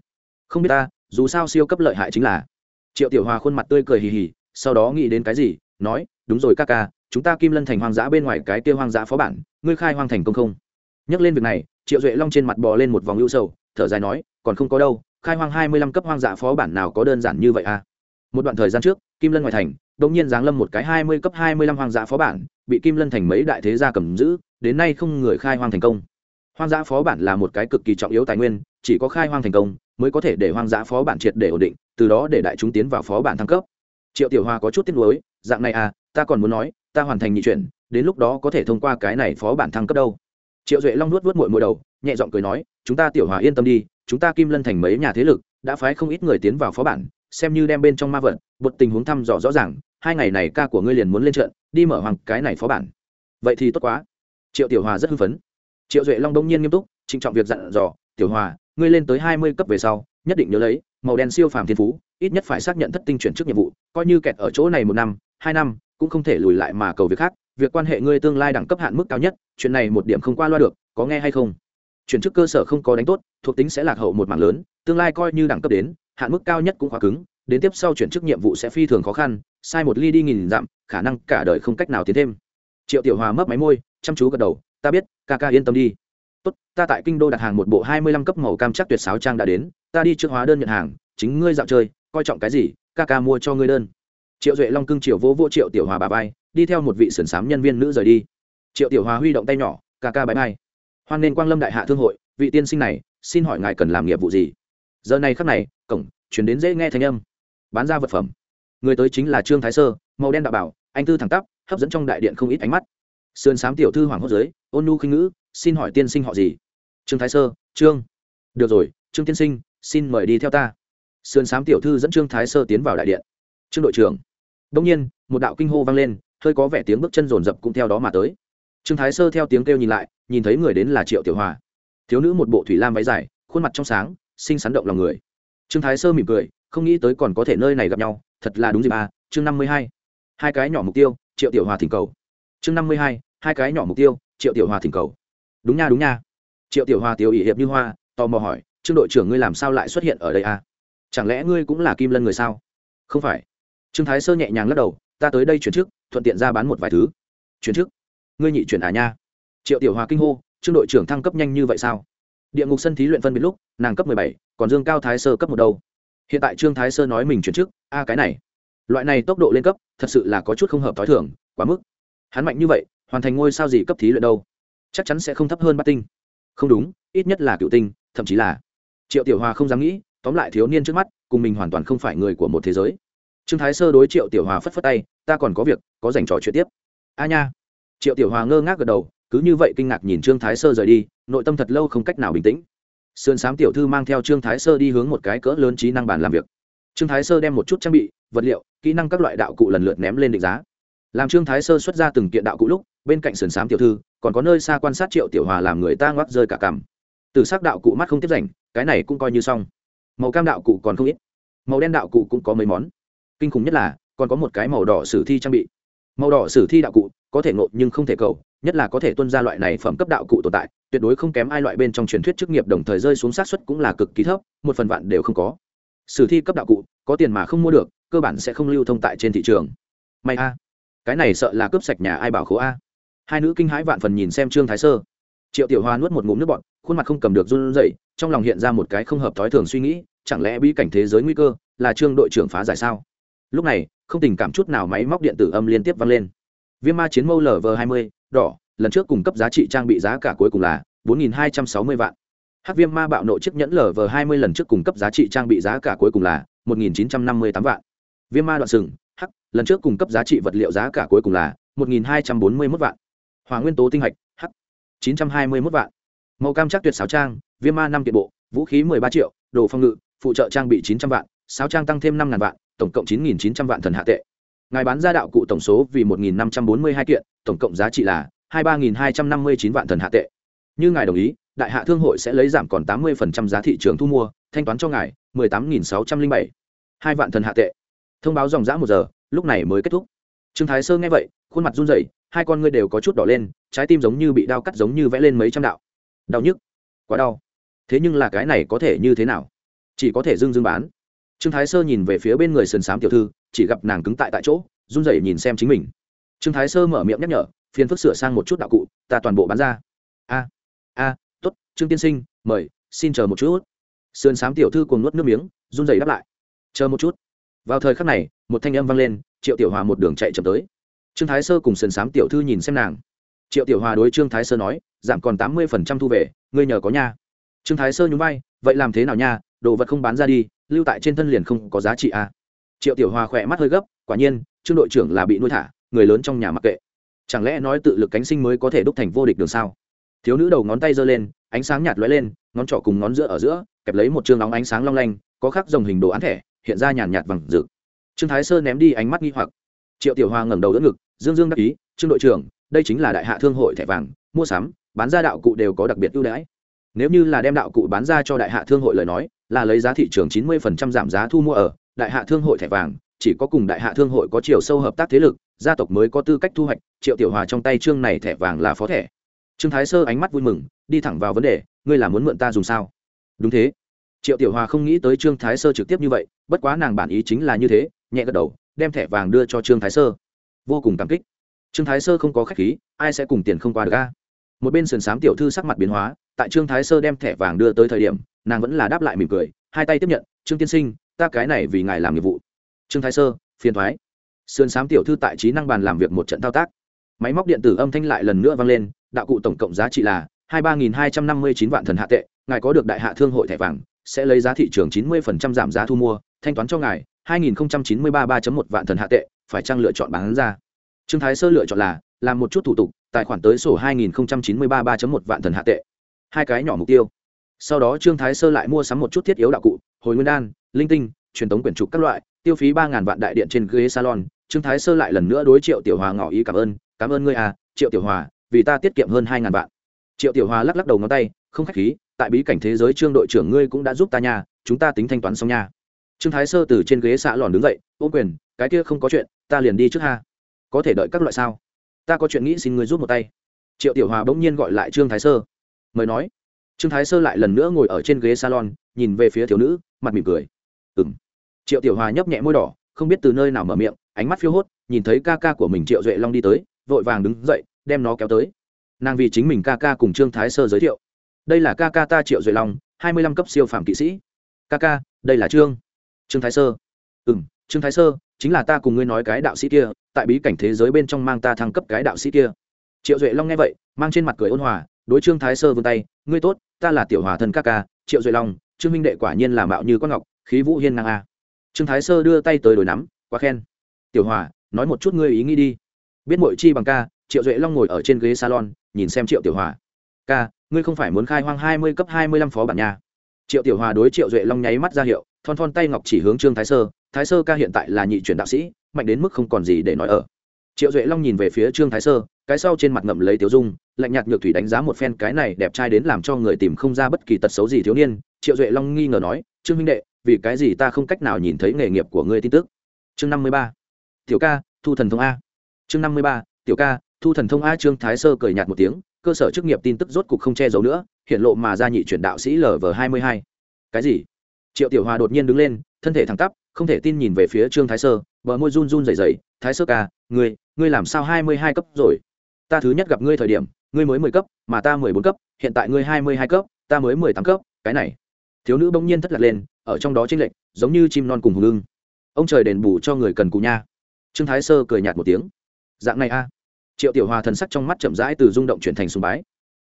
Speaker 1: Không biết ta dù sao siêu cấp lợi hại chính là. Triệu tiểu hòa khuôn mặt tươi cười hì hì sau đó nghĩ đến cái gì nói đúng rồi ca ca chúng ta kim lân thành hoang dã bên ngoài cái kia hoang dã phó bản ngươi khai hoang thành công không? Nhắc lên việc này triệu duệ long trên mặt bò lên một vòng ưu sầu thở dài nói còn không có đâu, khai hoang hai mươi lăm cấp hoang dã phó bản nào có đơn giản như vậy à? Một đoạn thời gian trước, kim lân ngoại thành đ ỗ n g nhiên giáng lâm một cái hai mươi cấp hai mươi lăm hoang dã phó bản, bị kim lân thành mấy đại thế gia cầm giữ, đến nay không người khai hoang thành công. Hoang dã phó bản là một cái cực kỳ trọng yếu tài nguyên, chỉ có khai hoang thành công, mới có thể để hoang dã phó bản triệt để ổn định, từ đó để đại chúng tiến vào phó bản thăng cấp. Triệu tiểu hoa có chút tiếc nuối, dạng này à ta còn muốn nói, ta hoàn thành nhị chuyển, đến lúc đó có thể thông qua cái này phó bản thăng cấp đâu triệu duệ long nuốt vớt mội mội đầu, nhẹ giọng cười nói, chúng ta tiểu hòa yên tâm đi, chúng ta kim lân thành mấy nhà thế lực, đã phái không ít người tiến vào phó bản, xem như đem bên trong ma vận một tình huống thăm dò rõ ràng, hai ngày này ca của ngươi liền muốn lên trận, đi mở hoàng cái này phó bản. Vậy thì tốt quá. Triệu tiểu hòa rất hưng phấn. Triệu duệ long đông nhiên nghiêm túc, trịnh trọng việc dặn dò, tiểu hòa, ngươi lên tới hai mươi cấp về sau, nhất định nhớ lấy, màu đen siêu phàm thiên phú, ít nhất phải xác nhận thất tinh chuyển trước nhiệm vụ, coi như kẹt ở chỗ này một năm, hai năm, cũng không thể lùi lại mà cầu việc khác việc quan hệ ngươi tương lai đẳng cấp hạn mức cao nhất, chuyện này một điểm không qua loa được, có nghe hay không? Chuyển chức cơ sở không có đánh tốt, thuộc tính sẽ lạc hậu một mảng lớn, tương lai coi như đẳng cấp đến, hạn mức cao nhất cũng khóa cứng, đến tiếp sau chuyển chức nhiệm vụ sẽ phi thường khó khăn, sai một ly đi nghìn dặm, khả năng cả đời không cách nào tiến thêm. Triệu tiểu hòa mấp máy môi, chăm chú gật đầu, ta biết, ca ca yên tâm đi. Tốt, ta tại kinh đô đặt hàng một bộ hai mươi lăm cấp màu cam chắc tuyệt sáo trang đã đến, ta đi trước hóa đơn nhận hàng, chính ngươi dạo chơi, coi trọng cái gì, ca ca mua cho ngươi đơn. Triệu duệ long cưng triệu vô vô triệu tiểu hòa bà vai đi theo một vị sườn xám nhân viên nữ rời đi. Triệu tiểu hòa huy động tay nhỏ, ca ca bãi bay hoan nên quang lâm đại hạ thương hội, vị tiên sinh này, xin hỏi ngài cần làm nghiệp vụ gì? Giờ này khắc này, cổng, chuyển đến dễ nghe thanh âm. Bán ra vật phẩm. Người tới chính là trương thái sơ, màu đen đạo bảo, anh tư thẳng tắp, hấp dẫn trong đại điện không ít ánh mắt. Sườn xám tiểu thư hoàng hốt giới ôn nu khinh ngữ, xin hỏi tiên sinh họ gì? Trương thái sơ, trương. Được rồi, trương tiên sinh, xin mời đi theo ta. Sườn xám tiểu thư dẫn trương thái sơ tiến vào đại điện. Trương đội trưởng. Đông nhiên, một đạo kinh hô vang lên hơi có vẻ tiếng bước chân rồn rập cũng theo đó mà tới. Trương thái sơ theo tiếng kêu nhìn lại, nhìn thấy người đến là triệu tiểu hòa. Thiếu nữ một bộ thủy lam váy dài, khuôn mặt trong sáng, xinh xắn động lòng người. Trương thái sơ mỉm cười, không nghĩ tới còn có thể nơi này gặp nhau, thật là đúng dịp à chương năm mươi hai. Hai cái nhỏ mục tiêu, triệu tiểu hòa thỉnh cầu. Chương năm mươi hai hai cái nhỏ mục tiêu, triệu tiểu hòa thỉnh cầu. Đúng nha đúng nha. Triệu tiểu hòa tiểu ỷ hiệp như hoa, tò mò hỏi, trương đội trưởng ngươi làm sao lại xuất hiện ở đây à? Chẳng lẽ ngươi cũng là kim lân người sao? Không phải. Trương thái sơ nhẹ nhàng lắc đầu, ta tới đây chuyển trước thuận tiện ra bán một vài thứ. Chuyển trước. Ngươi nhị chuyển à nha. Triệu tiểu hòa kinh hô, trương đội trưởng thăng cấp nhanh như vậy sao? Địa ngục sân thí luyện phân biệt lúc, nàng cấp mười bảy, còn dương cao thái sơ cấp một đâu. Hiện tại trương thái sơ nói mình chuyển trước, a, cái này. Loại này tốc độ lên cấp, thật sự là có chút không hợp t h o i thưởng quá mức. Hắn mạnh như vậy, hoàn thành ngôi sao gì cấp thí luyện đâu? Chắc chắn sẽ không thấp hơn bát tinh. Không đúng, ít nhất là cựu tinh, thậm chí là triệu tiểu hòa không dám nghĩ, tóm lại thiếu niên trước mắt, cùng mình hoàn toàn không phải người của một thế giới trương thái sơ đối triệu tiểu hòa phất phất tay, ta còn có việc, có dành trò chuyện tiếp. A nha. Triệu tiểu hòa ngơ ngác gật đầu, cứ như vậy kinh ngạc nhìn trương thái sơ rời đi, nội tâm thật lâu không cách nào bình tĩnh. Sườn s á m tiểu thư mang theo trương thái sơ đi hướng một cái cỡ lớn trí năng bàn làm việc. Trương thái sơ đem một chút trang bị, vật liệu, kỹ năng các loại đạo cụ lần lượt ném lên định giá. Làm trương thái sơ xuất ra từng kiện đạo cụ lúc, bên cạnh sườn s á m tiểu thư, còn có nơi xa quan sát triệu tiểu hòa làm người ta ngoắc rơi cả cằm. Từ s ắ c đạo cụ mắt không tiếp rảnh, cái này cũng coi như xong. Màu cam đạo cụ còn không ít. Màu đen đạo cụ cũng có mấy món kinh khủng nhất là, còn có một cái màu đỏ sử thi trang bị. Màu đỏ sử thi đạo cụ, có thể ngộ nhưng không thể cầu, nhất là có thể tuân ra loại này phẩm cấp đạo cụ tồn tại, tuyệt đối không kém ai loại bên trong truyền thuyết chức nghiệp đồng thời rơi xuống sát xuất cũng là cực kỳ thấp, một phần vạn đều không có. Sử thi cấp đạo cụ, có tiền mà không mua được, cơ bản sẽ không lưu thông tại trên thị trường. May a. Cái này sợ là cướp sạch nhà ai bảo khố a. Hai nữ kinh hãi vạn phần nhìn xem trương thái sơ. Triệu tiểu hoa nuốt một ngụm nước bọn khuôn mặt không cầm được run rẩy, trong lòng hiện ra một cái không hợp thói thường suy nghĩ, chẳng lẽ bí cảnh thế giới nguy cơ, là trương đội trưởng phá giải sao? Lúc này, không tình cảm chút nào máy móc điện tử âm liên tiếp vang lên. Viêm ma chiến mâu lv hai mươi, đỏ, lần trước cung cấp giá trị trang bị giá cả cuối cùng là bốn nghìn hai trăm sáu mươi vạn. Hắc viêm ma bạo nộ chiếc nhẫn lv hai mươi lần trước cung cấp giá trị trang bị giá cả cuối cùng là một nghìn chín trăm năm mươi tám vạn. Viêm ma đoạn sừng, hắc, lần trước cung cấp giá trị vật liệu giá cả cuối cùng là một nghìn hai trăm bốn mươi mốt vạn. Hỏa nguyên tố tinh hạch, hắc, chín trăm hai mươi mốt vạn. Màu cam chắc tuyệt sáo trang, viêm ma năm kiện bộ, vũ khí mười ba triệu, đồ phong ngự, phụ trợ trang bị chín trăm vạn, sáo trang tăng thêm năm ngàn vạn tổng cộng chín nghìn chín trăm vạn thần hạ tệ. Ngài bán ra đạo cụ tổng số vì một nghìn năm trăm bốn mươi hai kiện, tổng cộng giá trị là hai ba nghìn hai trăm năm mươi chín vạn thần hạ tệ. Như ngài đồng ý, đại hạ thương hội sẽ lấy giảm còn tám mươi phần trăm giá thị trường thu mua, thanh toán cho ngài mười tám nghìn sáu trăm linh bảy. Hai vạn thần hạ tệ. Thông báo dòng giã một giờ, lúc này mới kết thúc. Trương thái sơ nghe vậy, khuôn mặt run rẩy, hai con ngươi đều có chút đỏ lên, trái tim giống như bị đau cắt giống như vẽ lên mấy trăm đạo. Đau nhức. Quá đau. Thế nhưng là cái này có thể như thế nào? Chỉ có thể dưng dưng bán trương thái sơ nhìn về phía bên người sườn xám tiểu thư chỉ gặp nàng cứng tại tại chỗ run rẩy nhìn xem chính mình. Trương thái sơ mở miệng nhắc nhở phiền phức sửa sang một chút đạo cụ ta toàn bộ bán ra. A a à, t ố t trương tiên sinh mời xin chờ một chút. Sườn xám tiểu thư cùng nuốt nước miếng run rẩy đáp lại. Chờ một chút. Vào thời khắc này một thanh âm vang lên triệu tiểu hòa một đường chạy chậm tới. Trương thái sơ cùng sườn xám tiểu thư nhìn xem nàng. Triệu tiểu hòa đối trương thái sơ nói giảm còn tám mươi phần trăm thu về ngươi nhờ có nha. Trương thái sơ nhún vai vậy làm thế nào nha đồ vật không bán ra đi, lưu tại trên thân liền không có giá trị à. triệu tiểu hòa khỏe mắt hơi gấp, quả nhiên, trương đội trưởng là bị nuôi thả, người lớn trong nhà mặc kệ. Chẳng lẽ nói tự lực cánh sinh mới có thể đúc thành vô địch được sao? Thiếu nữ đầu ngón tay giơ lên, ánh sáng nhạt lóe lên, ngón trỏ cùng ngón giữa ở giữa, kẹp lấy một chương nóng ánh sáng long lanh, có khắc dòng hình đồ án thẻ, hiện ra nhàn nhạt vàng rực. Trương thái sơ ném đi ánh mắt nghi hoặc. Triệu tiểu hoa ngẩng đầu đỡ ngực, dương dương đắc ý, trương đội trưởng, đây chính là đại hạ thương hội thẻ vàng, mua sắm, bán ra đạo cụ đều có đặc biệt ưu đãi. Nếu như là đem đạo cụ bán ra cho đại hạ thương hội lời nói là lấy giá thị trường chín mươi giảm giá thu mua ở đại hạ thương hội thẻ vàng, chỉ có cùng đại hạ thương hội có chiều sâu hợp tác thế lực, gia tộc mới có tư cách thu hoạch, triệu tiểu hòa trong tay trương này thẻ vàng là phó thẻ. Trương thái sơ ánh mắt vui mừng, đi thẳng vào vấn đề, ngươi là muốn mượn ta dùng sao? Đúng thế. Triệu tiểu hòa không nghĩ tới trương thái sơ trực tiếp như vậy, bất quá nàng bản ý chính là như thế, nhẹ gật đầu, đem thẻ vàng đưa cho trương thái sơ. Vô cùng cảm kích. Trương thái sơ không có khách khí, ai sẽ cùng tiền không qua được ga một bên sườn sám tiểu thư sắc mặt biến hóa, tại trương thái sơ đem thẻ vàng đưa tới thời điểm nàng vẫn là đáp lại mỉm cười, hai tay tiếp nhận, trương tiên sinh, ta cái này vì ngài làm nhiệm vụ. Trương thái sơ, phiền thoái. Sườn xám tiểu thư tại trí năng bàn làm việc một trận thao tác. Máy móc điện tử âm thanh lại lần nữa vang lên, đạo cụ tổng cộng giá trị là hai ba nghìn hai trăm năm mươi chín vạn thần hạ tệ, ngài có được đại hạ thương hội thẻ vàng, sẽ lấy giá thị trường chín mươi phần trăm giảm giá thu mua, thanh toán cho ngài hai nghìn chín mươi ba ba một vạn thần hạ tệ, phải chăng lựa chọn bán ra? Trương thái sơ lựa chọn là, làm một chút thủ tục, tài khoản tới sổ hai nghìn chín mươi ba ba một vạn thần hạ tệ. Hai cái nhỏ mục tiêu sau đó trương thái sơ lại mua sắm một chút thiết yếu đạo cụ, hồi nguyên đan, linh tinh, truyền tống quyển trục các loại, tiêu phí ba ngàn vạn đại điện trên ghế salon. Trương thái sơ lại lần nữa đối triệu tiểu hòa ngỏ ý cảm ơn. Cảm ơn ngươi à triệu tiểu hòa, vì ta tiết kiệm hơn hai ngàn vạn. Triệu tiểu hòa lắc lắc đầu ngón tay, không k h á c h khí, tại bí cảnh thế giới trương đội trưởng ngươi cũng đã giúp ta nha, chúng ta tính thanh toán xong nha. Trương thái sơ từ trên ghế xạ lòn đứng dậy, ô quyền, cái kia không có chuyện, ta liền đi trước ha. Có thể đợi các loại sao? Ta có chuyện nghĩ xin ngươi giúp một tay. Triệu tiểu hòa bỗng nhiên gọi lại trương thái sơ. Mời nói trương thái sơ lại lần nữa ngồi ở trên ghế salon, nhìn về phía thiếu nữ, mặt mỉm cười. Ừng triệu tiểu hòa nhấp nhẹ môi đỏ, không biết từ nơi nào mở miệng, ánh mắt phiêu hốt, nhìn thấy ca ca của mình triệu duệ long đi tới, vội vàng đứng dậy, đem nó kéo tới. Nàng vì chính mình ca ca cùng trương thái sơ giới thiệu. Đây là ca ca ta triệu duệ long, hai mươi lăm cấp siêu phạm kỵ sĩ. Ca ca, đây là trương. Trương thái sơ. Ừ m trương thái sơ, chính là ta cùng ngươi nói cái đạo sĩ kia, tại bí cảnh thế giới bên trong mang ta thăng cấp cái đạo sĩ kia. Triệu duệ long nghe vậy, mang trên mặt cười ôn hòa, đối trương thái sơ vươn tay, ngươi tốt ta là tiểu hòa thân ca ca, triệu duệ long, trương minh đệ quả nhiên là mạo như con ngọc, khí vũ hiên ngang a. Trương thái sơ đưa tay tới đồi nắm, quá khen. Tiểu hòa, nói một chút ngươi ý nghĩ đi. Biết mội chi bằng ca, triệu duệ long ngồi ở trên ghế salon, nhìn xem triệu tiểu hòa. Ca, ngươi không phải muốn khai hoang hai mươi cấp hai mươi lăm phó bản nha. Triệu tiểu hòa đối triệu duệ long nháy mắt ra hiệu, thon thon tay ngọc chỉ hướng trương thái sơ. Thái sơ ca hiện tại là nhị chuyển đạo sĩ, mạnh đến mức không còn gì để nói ở triệu duệ long nhìn về phía trương thái sơ, cái sau trên mặt ngậm lấy tiểu dung, lạnh nhạt nhược thủy đánh giá một phen cái này đẹp trai đến làm cho người tìm không ra bất kỳ tật xấu gì thiếu niên. Triệu duệ long nghi ngờ nói, trương minh đệ, vì cái gì ta không cách nào nhìn thấy nghề nghiệp của ngươi tin tức? Chương năm mươi ba. Tiểu ca, thu thần thông a. Chương năm mươi ba. Tiểu ca, thu thần thông a. Trương thái sơ cười nhạt một tiếng, cơ sở chức nghiệp tin tức rốt cục không che giấu nữa, hiện lộ mà ra nhị chuyển đạo sĩ lv hai mươi hai. Cái gì? Triệu tiểu hòa đột nhiên đứng lên, thân thể thẳng tắp, không thể tin nhìn về phía trương thái sơ bờ môi run run rẩy rẩy, thái sơ ca, ngươi ngươi làm sao hai mươi hai cấp rồi? Ta thứ nhất gặp ngươi thời điểm, ngươi mới mười cấp, mà ta mười bốn cấp, hiện tại ngươi hai mươi hai cấp, ta mới mười tám cấp, cái này. Thiếu nữ bỗng nhiên thất lạc lên, ở trong đó chênh lệch, giống như chim non cùng hùng lưng ông trời đền bù cho người cần cù nha. Trương thái sơ cười nhạt một tiếng. Dạng này a. Triệu tiểu hòa thần sắc trong mắt chậm rãi từ rung động chuyển thành sùng bái.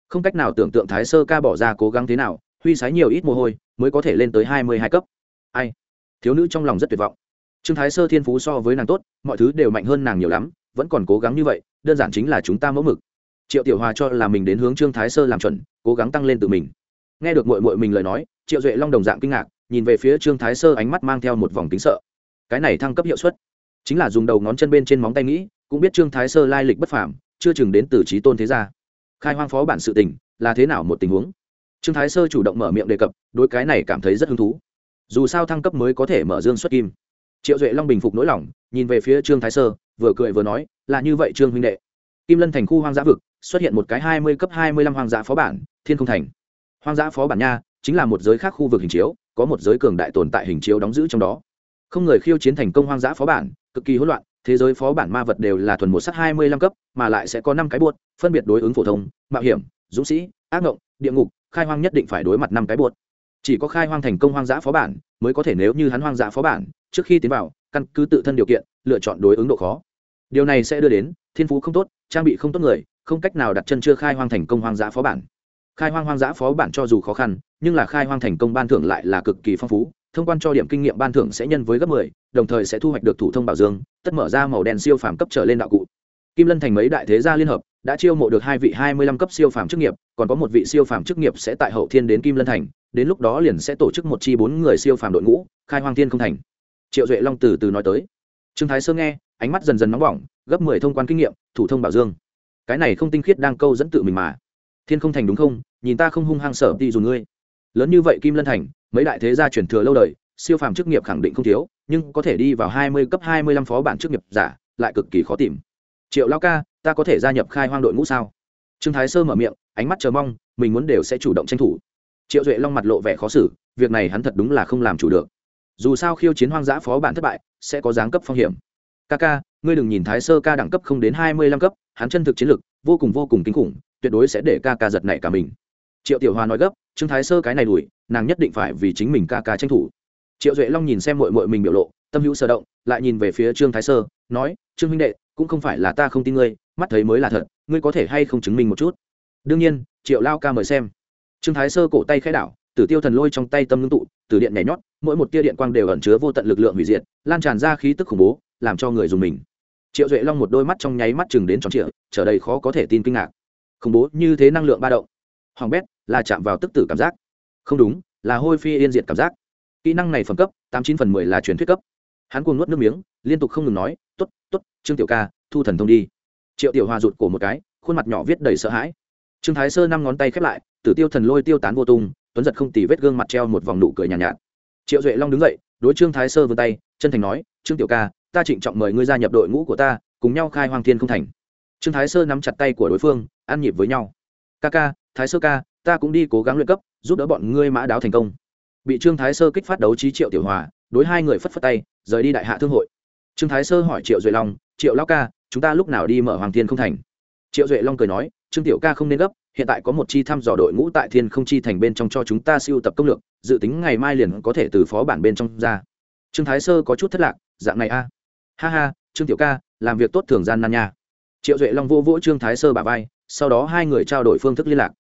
Speaker 1: Không cách nào tưởng tượng thái sơ ca bỏ ra cố gắng thế nào, huy sái nhiều ít mồ hôi, mới có thể lên tới hai mươi hai cấp. Ai? Thiếu nữ trong lòng rất tuyệt vọng trương thái sơ thiên phú so với nàng tốt, mọi thứ đều mạnh hơn nàng nhiều lắm, vẫn còn cố gắng như vậy, đơn giản chính là chúng ta mẫu mực. Triệu tiểu hòa cho là mình đến hướng trương thái sơ làm chuẩn, cố gắng tăng lên tự mình. Nghe được mội mội mình lời nói, triệu duệ long đồng dạng kinh ngạc, nhìn về phía trương thái sơ ánh mắt mang theo một vòng tính sợ. Cái này thăng cấp hiệu suất, chính là dùng đầu ngón chân bên trên móng tay nghĩ, cũng biết trương thái sơ lai lịch bất phàm, chưa chừng đến từ trí tôn thế gia. Khai hoang phó bản sự tình, là thế nào một tình huống? Trương thái sơ chủ động mở miệng đề cập, đối cái này cảm thấy rất hứng thú. Dù sao thăng cấp mới có thể mở dương xuất kim triệu duệ long bình phục nỗi lòng, nhìn về phía trương thái sơ, vừa cười vừa nói, là như vậy trương huynh đệ. Kim lân thành khu hoang dã vực, xuất hiện một cái hai mươi cấp hai mươi lăm hoang dã phó bản, thiên không thành. Hoang dã phó bản nha, chính là một giới khác khu vực hình chiếu, có một giới cường đại tồn tại hình chiếu đóng giữ trong đó. Không người khiêu chiến thành công hoang dã phó bản, cực kỳ hỗn loạn, thế giới phó bản ma vật đều là thuần một sắt hai mươi lăm cấp, mà lại sẽ có năm cái buốt phân biệt đối ứng phổ thông, mạo hiểm, dũng sĩ, ác ngộng, địa ngục, khai hoang nhất định phải đối mặt năm cái buốt chỉ có khai hoang thành công hoang dã phó bản mới có thể nếu như hắn hoang dã phó bản trước khi tiến vào căn cứ tự thân điều kiện lựa chọn đối ứng độ khó. Điều này sẽ đưa đến thiên phú không tốt trang bị không tốt người không cách nào đặt chân chưa khai hoang thành công hoang dã phó bản. Khai hoang hoang dã phó bản cho dù khó khăn nhưng là khai hoang thành công ban thưởng lại là cực kỳ phong phú thông quan cho điểm kinh nghiệm ban thưởng sẽ nhân với gấp 10, đồng thời sẽ thu hoạch được thủ thông bảo dương tất mở ra màu đen siêu phàm cấp trở lên đạo cụ. Kim lân thành mấy đại thế gia liên hợp đã chiêu mộ được hai vị hai mươi lăm cấp siêu phàm chức nghiệp còn có một vị siêu phàm chức nghiệp sẽ tại hậu thiên đến kim lân thành đến lúc đó liền sẽ tổ chức một chi bốn người siêu phàm đội ngũ khai hoang thiên không thành triệu duệ long từ từ nói tới. Trương thái sơ nghe, ánh mắt dần dần nóng bỏng, gấp mười thông quan kinh nghiệm, thủ thông bảo dương. Cái này không tinh khiết đang câu dẫn tự mình mà. Thiên không thành đúng không? Nhìn ta không hung hăng sở đi dù ngươi. Lớn như vậy kim lân thành, mấy đại thế gia truyền thừa lâu đời, siêu phàm chức nghiệp khẳng định không thiếu, nhưng có thể đi vào hai mươi cấp hai mươi lăm phó bản chức nghiệp giả, lại cực kỳ khó tìm. Triệu lao ca, ta có thể gia nhập khai hoang đội ngũ sao? Trương thái sơ mở miệng, ánh mắt chờ mong, mình muốn đều sẽ chủ động tranh thủ. Triệu duệ long mặt lộ vẻ khó xử, việc này hắn thật đúng là không làm chủ được dù sao khiêu chiến hoang dã phó bản thất bại, sẽ có giáng cấp phong hiểm. Ca ca ngươi đừng nhìn thái sơ ca đẳng cấp không đến hai mươi lăm cấp, hắn chân thực chiến lực, vô cùng vô cùng kinh khủng, tuyệt đối sẽ để ca ca giật nảy cả mình. Triệu tiểu hòa nói gấp, trương thái sơ cái này đuổi, nàng nhất định phải vì chính mình ca ca tranh thủ. Triệu duệ long nhìn xem mội mội mình biểu lộ, tâm hữu sở động, lại nhìn về phía trương thái sơ, nói, trương huynh đệ, cũng không phải là ta không tin ngươi, mắt thấy mới là thật, ngươi có thể hay không chứng minh một chút? Đương nhiên, triệu lao ca mời xem. Trương thái sơ cổ tay khai đảo, tử tiêu thần lôi trong tay tâm ngưng tụ tử điện nhảy nhót mỗi một tia điện quang đều ẩn chứa vô tận lực lượng hủy diệt lan tràn ra khí tức khủng bố làm cho người dùng mình. Triệu duệ long một đôi mắt trong nháy mắt chừng đến tròn trịa trở đầy khó có thể tin kinh ngạc. Khủng bố như thế năng lượng ba động. Hoàng bét là chạm vào tức tử cảm giác. Không đúng là hôi phi yên diệt cảm giác. Kỹ năng này phẩm cấp tám chín phần mười là truyền thuyết cấp. Hắn cuồng nuốt nước miếng liên tục không ngừng nói t ố t t ố t trương tiểu ca thu thần thông đi. Triệu tiểu hòa rụt cổ một cái khuôn mặt nhỏ viết đầy sợ hãi. Trương thái sơ năm ngón tay khép lại tử tiêu thần lôi tiêu tán vô tung tuấn giật không tì vết gương mặt treo một vòng nụ cười nhàn nhạt, nhạt triệu duệ long đứng dậy, đối trương thái sơ vươn tay, chân thành nói, trương tiểu ca, ta trịnh trọng mời ngươi gia nhập đội ngũ của ta, cùng nhau khai hoang thiên không thành. Trương thái sơ nắm chặt tay của đối phương, ăn nhịp với nhau. Ca ca, thái sơ ca, ta cũng đi cố gắng luyện cấp, giúp đỡ bọn ngươi mã đáo thành công. Bị trương thái sơ kích phát đấu trí triệu tiểu hòa, đối hai người phất phất tay, rời đi đại hạ thương hội. Trương thái sơ hỏi triệu duệ long, triệu lao ca, chúng ta lúc nào đi mở hoàng thiên không thành? Triệu duệ long cười nói, trương tiểu ca không nên gấp hiện tại có một chi thăm dò đội ngũ tại thiên không chi thành bên trong cho chúng ta siêu tập công lược, dự tính ngày mai liền có thể từ phó bản bên trong ra. Trương thái sơ có chút thất lạc, dạng này a. Ha ha, trương tiểu ca, làm việc tốt thường gian nan nha. Triệu duệ long vô vỗ trương thái sơ bà vai, sau đó hai người trao đổi phương thức liên lạc.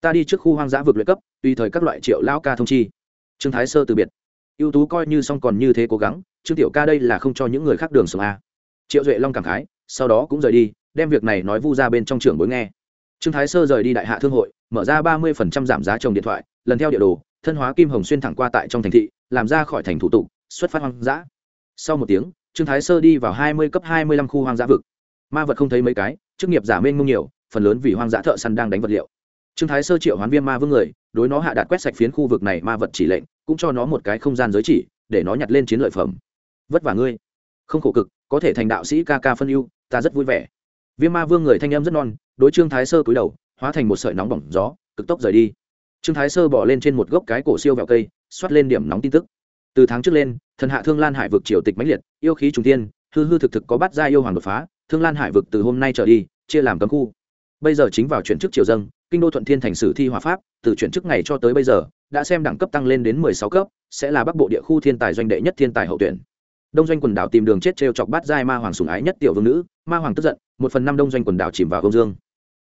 Speaker 1: Ta đi trước khu hoang dã vực luyện cấp, tùy thời các loại triệu lão ca thông chi. Trương thái sơ từ biệt. Ưu tú coi như xong còn như thế cố gắng, trương tiểu ca đây là không cho những người khác đường sống a. Triệu duệ long cảm khái, sau đó cũng rời đi, đem việc này nói vu ra bên trong trường bối nghe trương thái sơ rời đi đại hạ thương hội, mở ra ba mươi giảm giá trồng điện thoại, lần theo địa đồ, thân hóa kim hồng xuyên thẳng qua tại trong thành thị, làm ra khỏi thành thủ tục, xuất phát hoang dã. Sau một tiếng, trương thái sơ đi vào hai mươi cấp hai mươi lăm khu hoang dã vực. Ma vật không thấy mấy cái, chức nghiệp giả mênh mông nhiều, phần lớn vì hoang dã thợ săn đang đánh vật liệu. Trương thái sơ triệu hoán viêm ma vương người, đối nó hạ đạt quét sạch phiến khu vực này ma vật chỉ lệnh, cũng cho nó một cái không gian giới chỉ, để nó nhặt lên chiến lợi phẩm. Vất vả ngươi. Không khổ cực, có thể thành đạo sĩ ca ca phân ưu, ta rất vui vẻ. Viêm ma vương người thanh em rất non đối trương thái sơ cúi đầu, hóa thành một sợi nóng bỏng gió, cực tốc rời đi. Trương thái sơ bỏ lên trên một gốc cái cổ siêu vẹo cây, xoát lên điểm nóng tin tức. Từ tháng trước lên, thần hạ thương lan hải vực triều tịch mãnh liệt, yêu khí trùng tiên hư hư thực thực có bắt ra yêu hoàng đột phá, thương lan hải vực từ hôm nay trở đi, chia làm cấm khu. Bây giờ chính vào chuyển chức triều dân kinh đô thuận thiên thành sử thi hòa pháp, từ chuyển chức ngày cho tới bây giờ, đã xem đẳng cấp tăng lên đến mười sáu cấp, sẽ là bắc bộ địa khu thiên tài doanh đệ nhất thiên tài hậu tuyển đông doanh quần đảo tìm đường chết t chọc bát giai ma hoàng sùng ái nhất tiểu vương nữ, ma hoàng tức giận, một phần năm đông doanh quần đảo chìm vào công dương.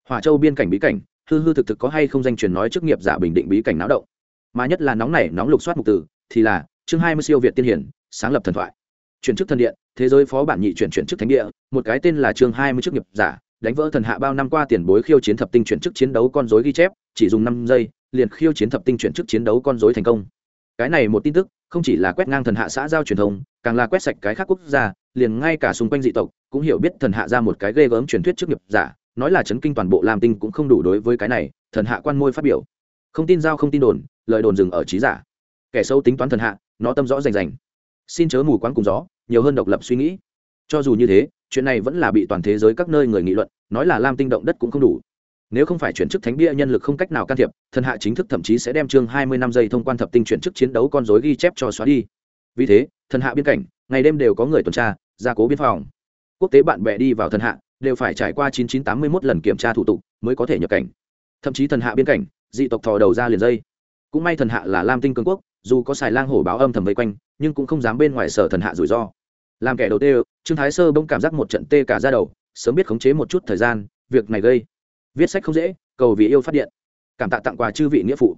Speaker 1: Hòa châu biên cảnh bí cảnh, hư hư thực thực có hay không danh truyền nói chức nghiệp giả bình định bí cảnh náo động. Mà nhất là nóng này nóng lục soát mục tử, thì là chương hai mươi siêu việt tiên hiển, sáng lập thần thoại. Chuyển chức thần điện, thế giới phó bản nhị chuyển chuyển chức thánh địa, một cái tên là chương hai mươi chức nghiệp giả, đánh vỡ thần hạ bao năm qua tiền bối khiêu chiến thập tinh chuyển chức chiến đấu con dối ghi chép, chỉ dùng năm giây, liền khiêu chiến thập tinh chuyển chức chiến đấu con dối thành công. Cái này một tin tức, không chỉ là quét ngang thần hạ xã giao truyền thông càng là quét sạch cái khác quốc gia, liền ngay cả xung quanh dị tộc cũng hiểu biết thần hạ ra một cái ghê gớm truyền thuyết trước nghiệp giả, nói là chấn kinh toàn bộ lam tinh cũng không đủ đối với cái này, thần hạ quan môi phát biểu. Không tin giao không tin đồn, lời đồn dừng ở trí giả. Kẻ sâu tính toán thần hạ, nó tâm rõ rành rành. Xin chớ mù quáng cùng gió, nhiều hơn độc lập suy nghĩ. Cho dù như thế, chuyện này vẫn là bị toàn thế giới các nơi người nghị luận, nói là lam tinh động đất cũng không đủ. Nếu không phải chuyển chức thánh bia nhân lực không cách nào can thiệp, thần hạ chính thức thậm chí sẽ đem chương hai mươi năm giây thông quan thập tinh chuyển chức chiến đấu con dối ghi chép cho xóa đi vì thế, thần hạ biên cảnh, ngày đêm đều có người tuần tra, gia cố biên phòng. Quốc tế bạn bè đi vào thần hạ, đều phải trải qua chín chín tám mươi một lần kiểm tra thủ tục mới có thể nhập cảnh. Thậm chí thần hạ biên cảnh, dị tộc thò đầu ra liền dây. Cũng may thần hạ là lam tinh cường quốc, dù có xài lang hổ báo âm thầm vây quanh, nhưng cũng không dám bên ngoài sở thần hạ rủi ro. Làm kẻ đầu tê trương thái sơ bỗng cảm giác một trận tê cả ra đầu, sớm biết khống chế một chút thời gian, việc này gây. Viết sách không dễ, cầu vì yêu phát điện. Cảm tạ tặng quà chư vị nghĩa phụ.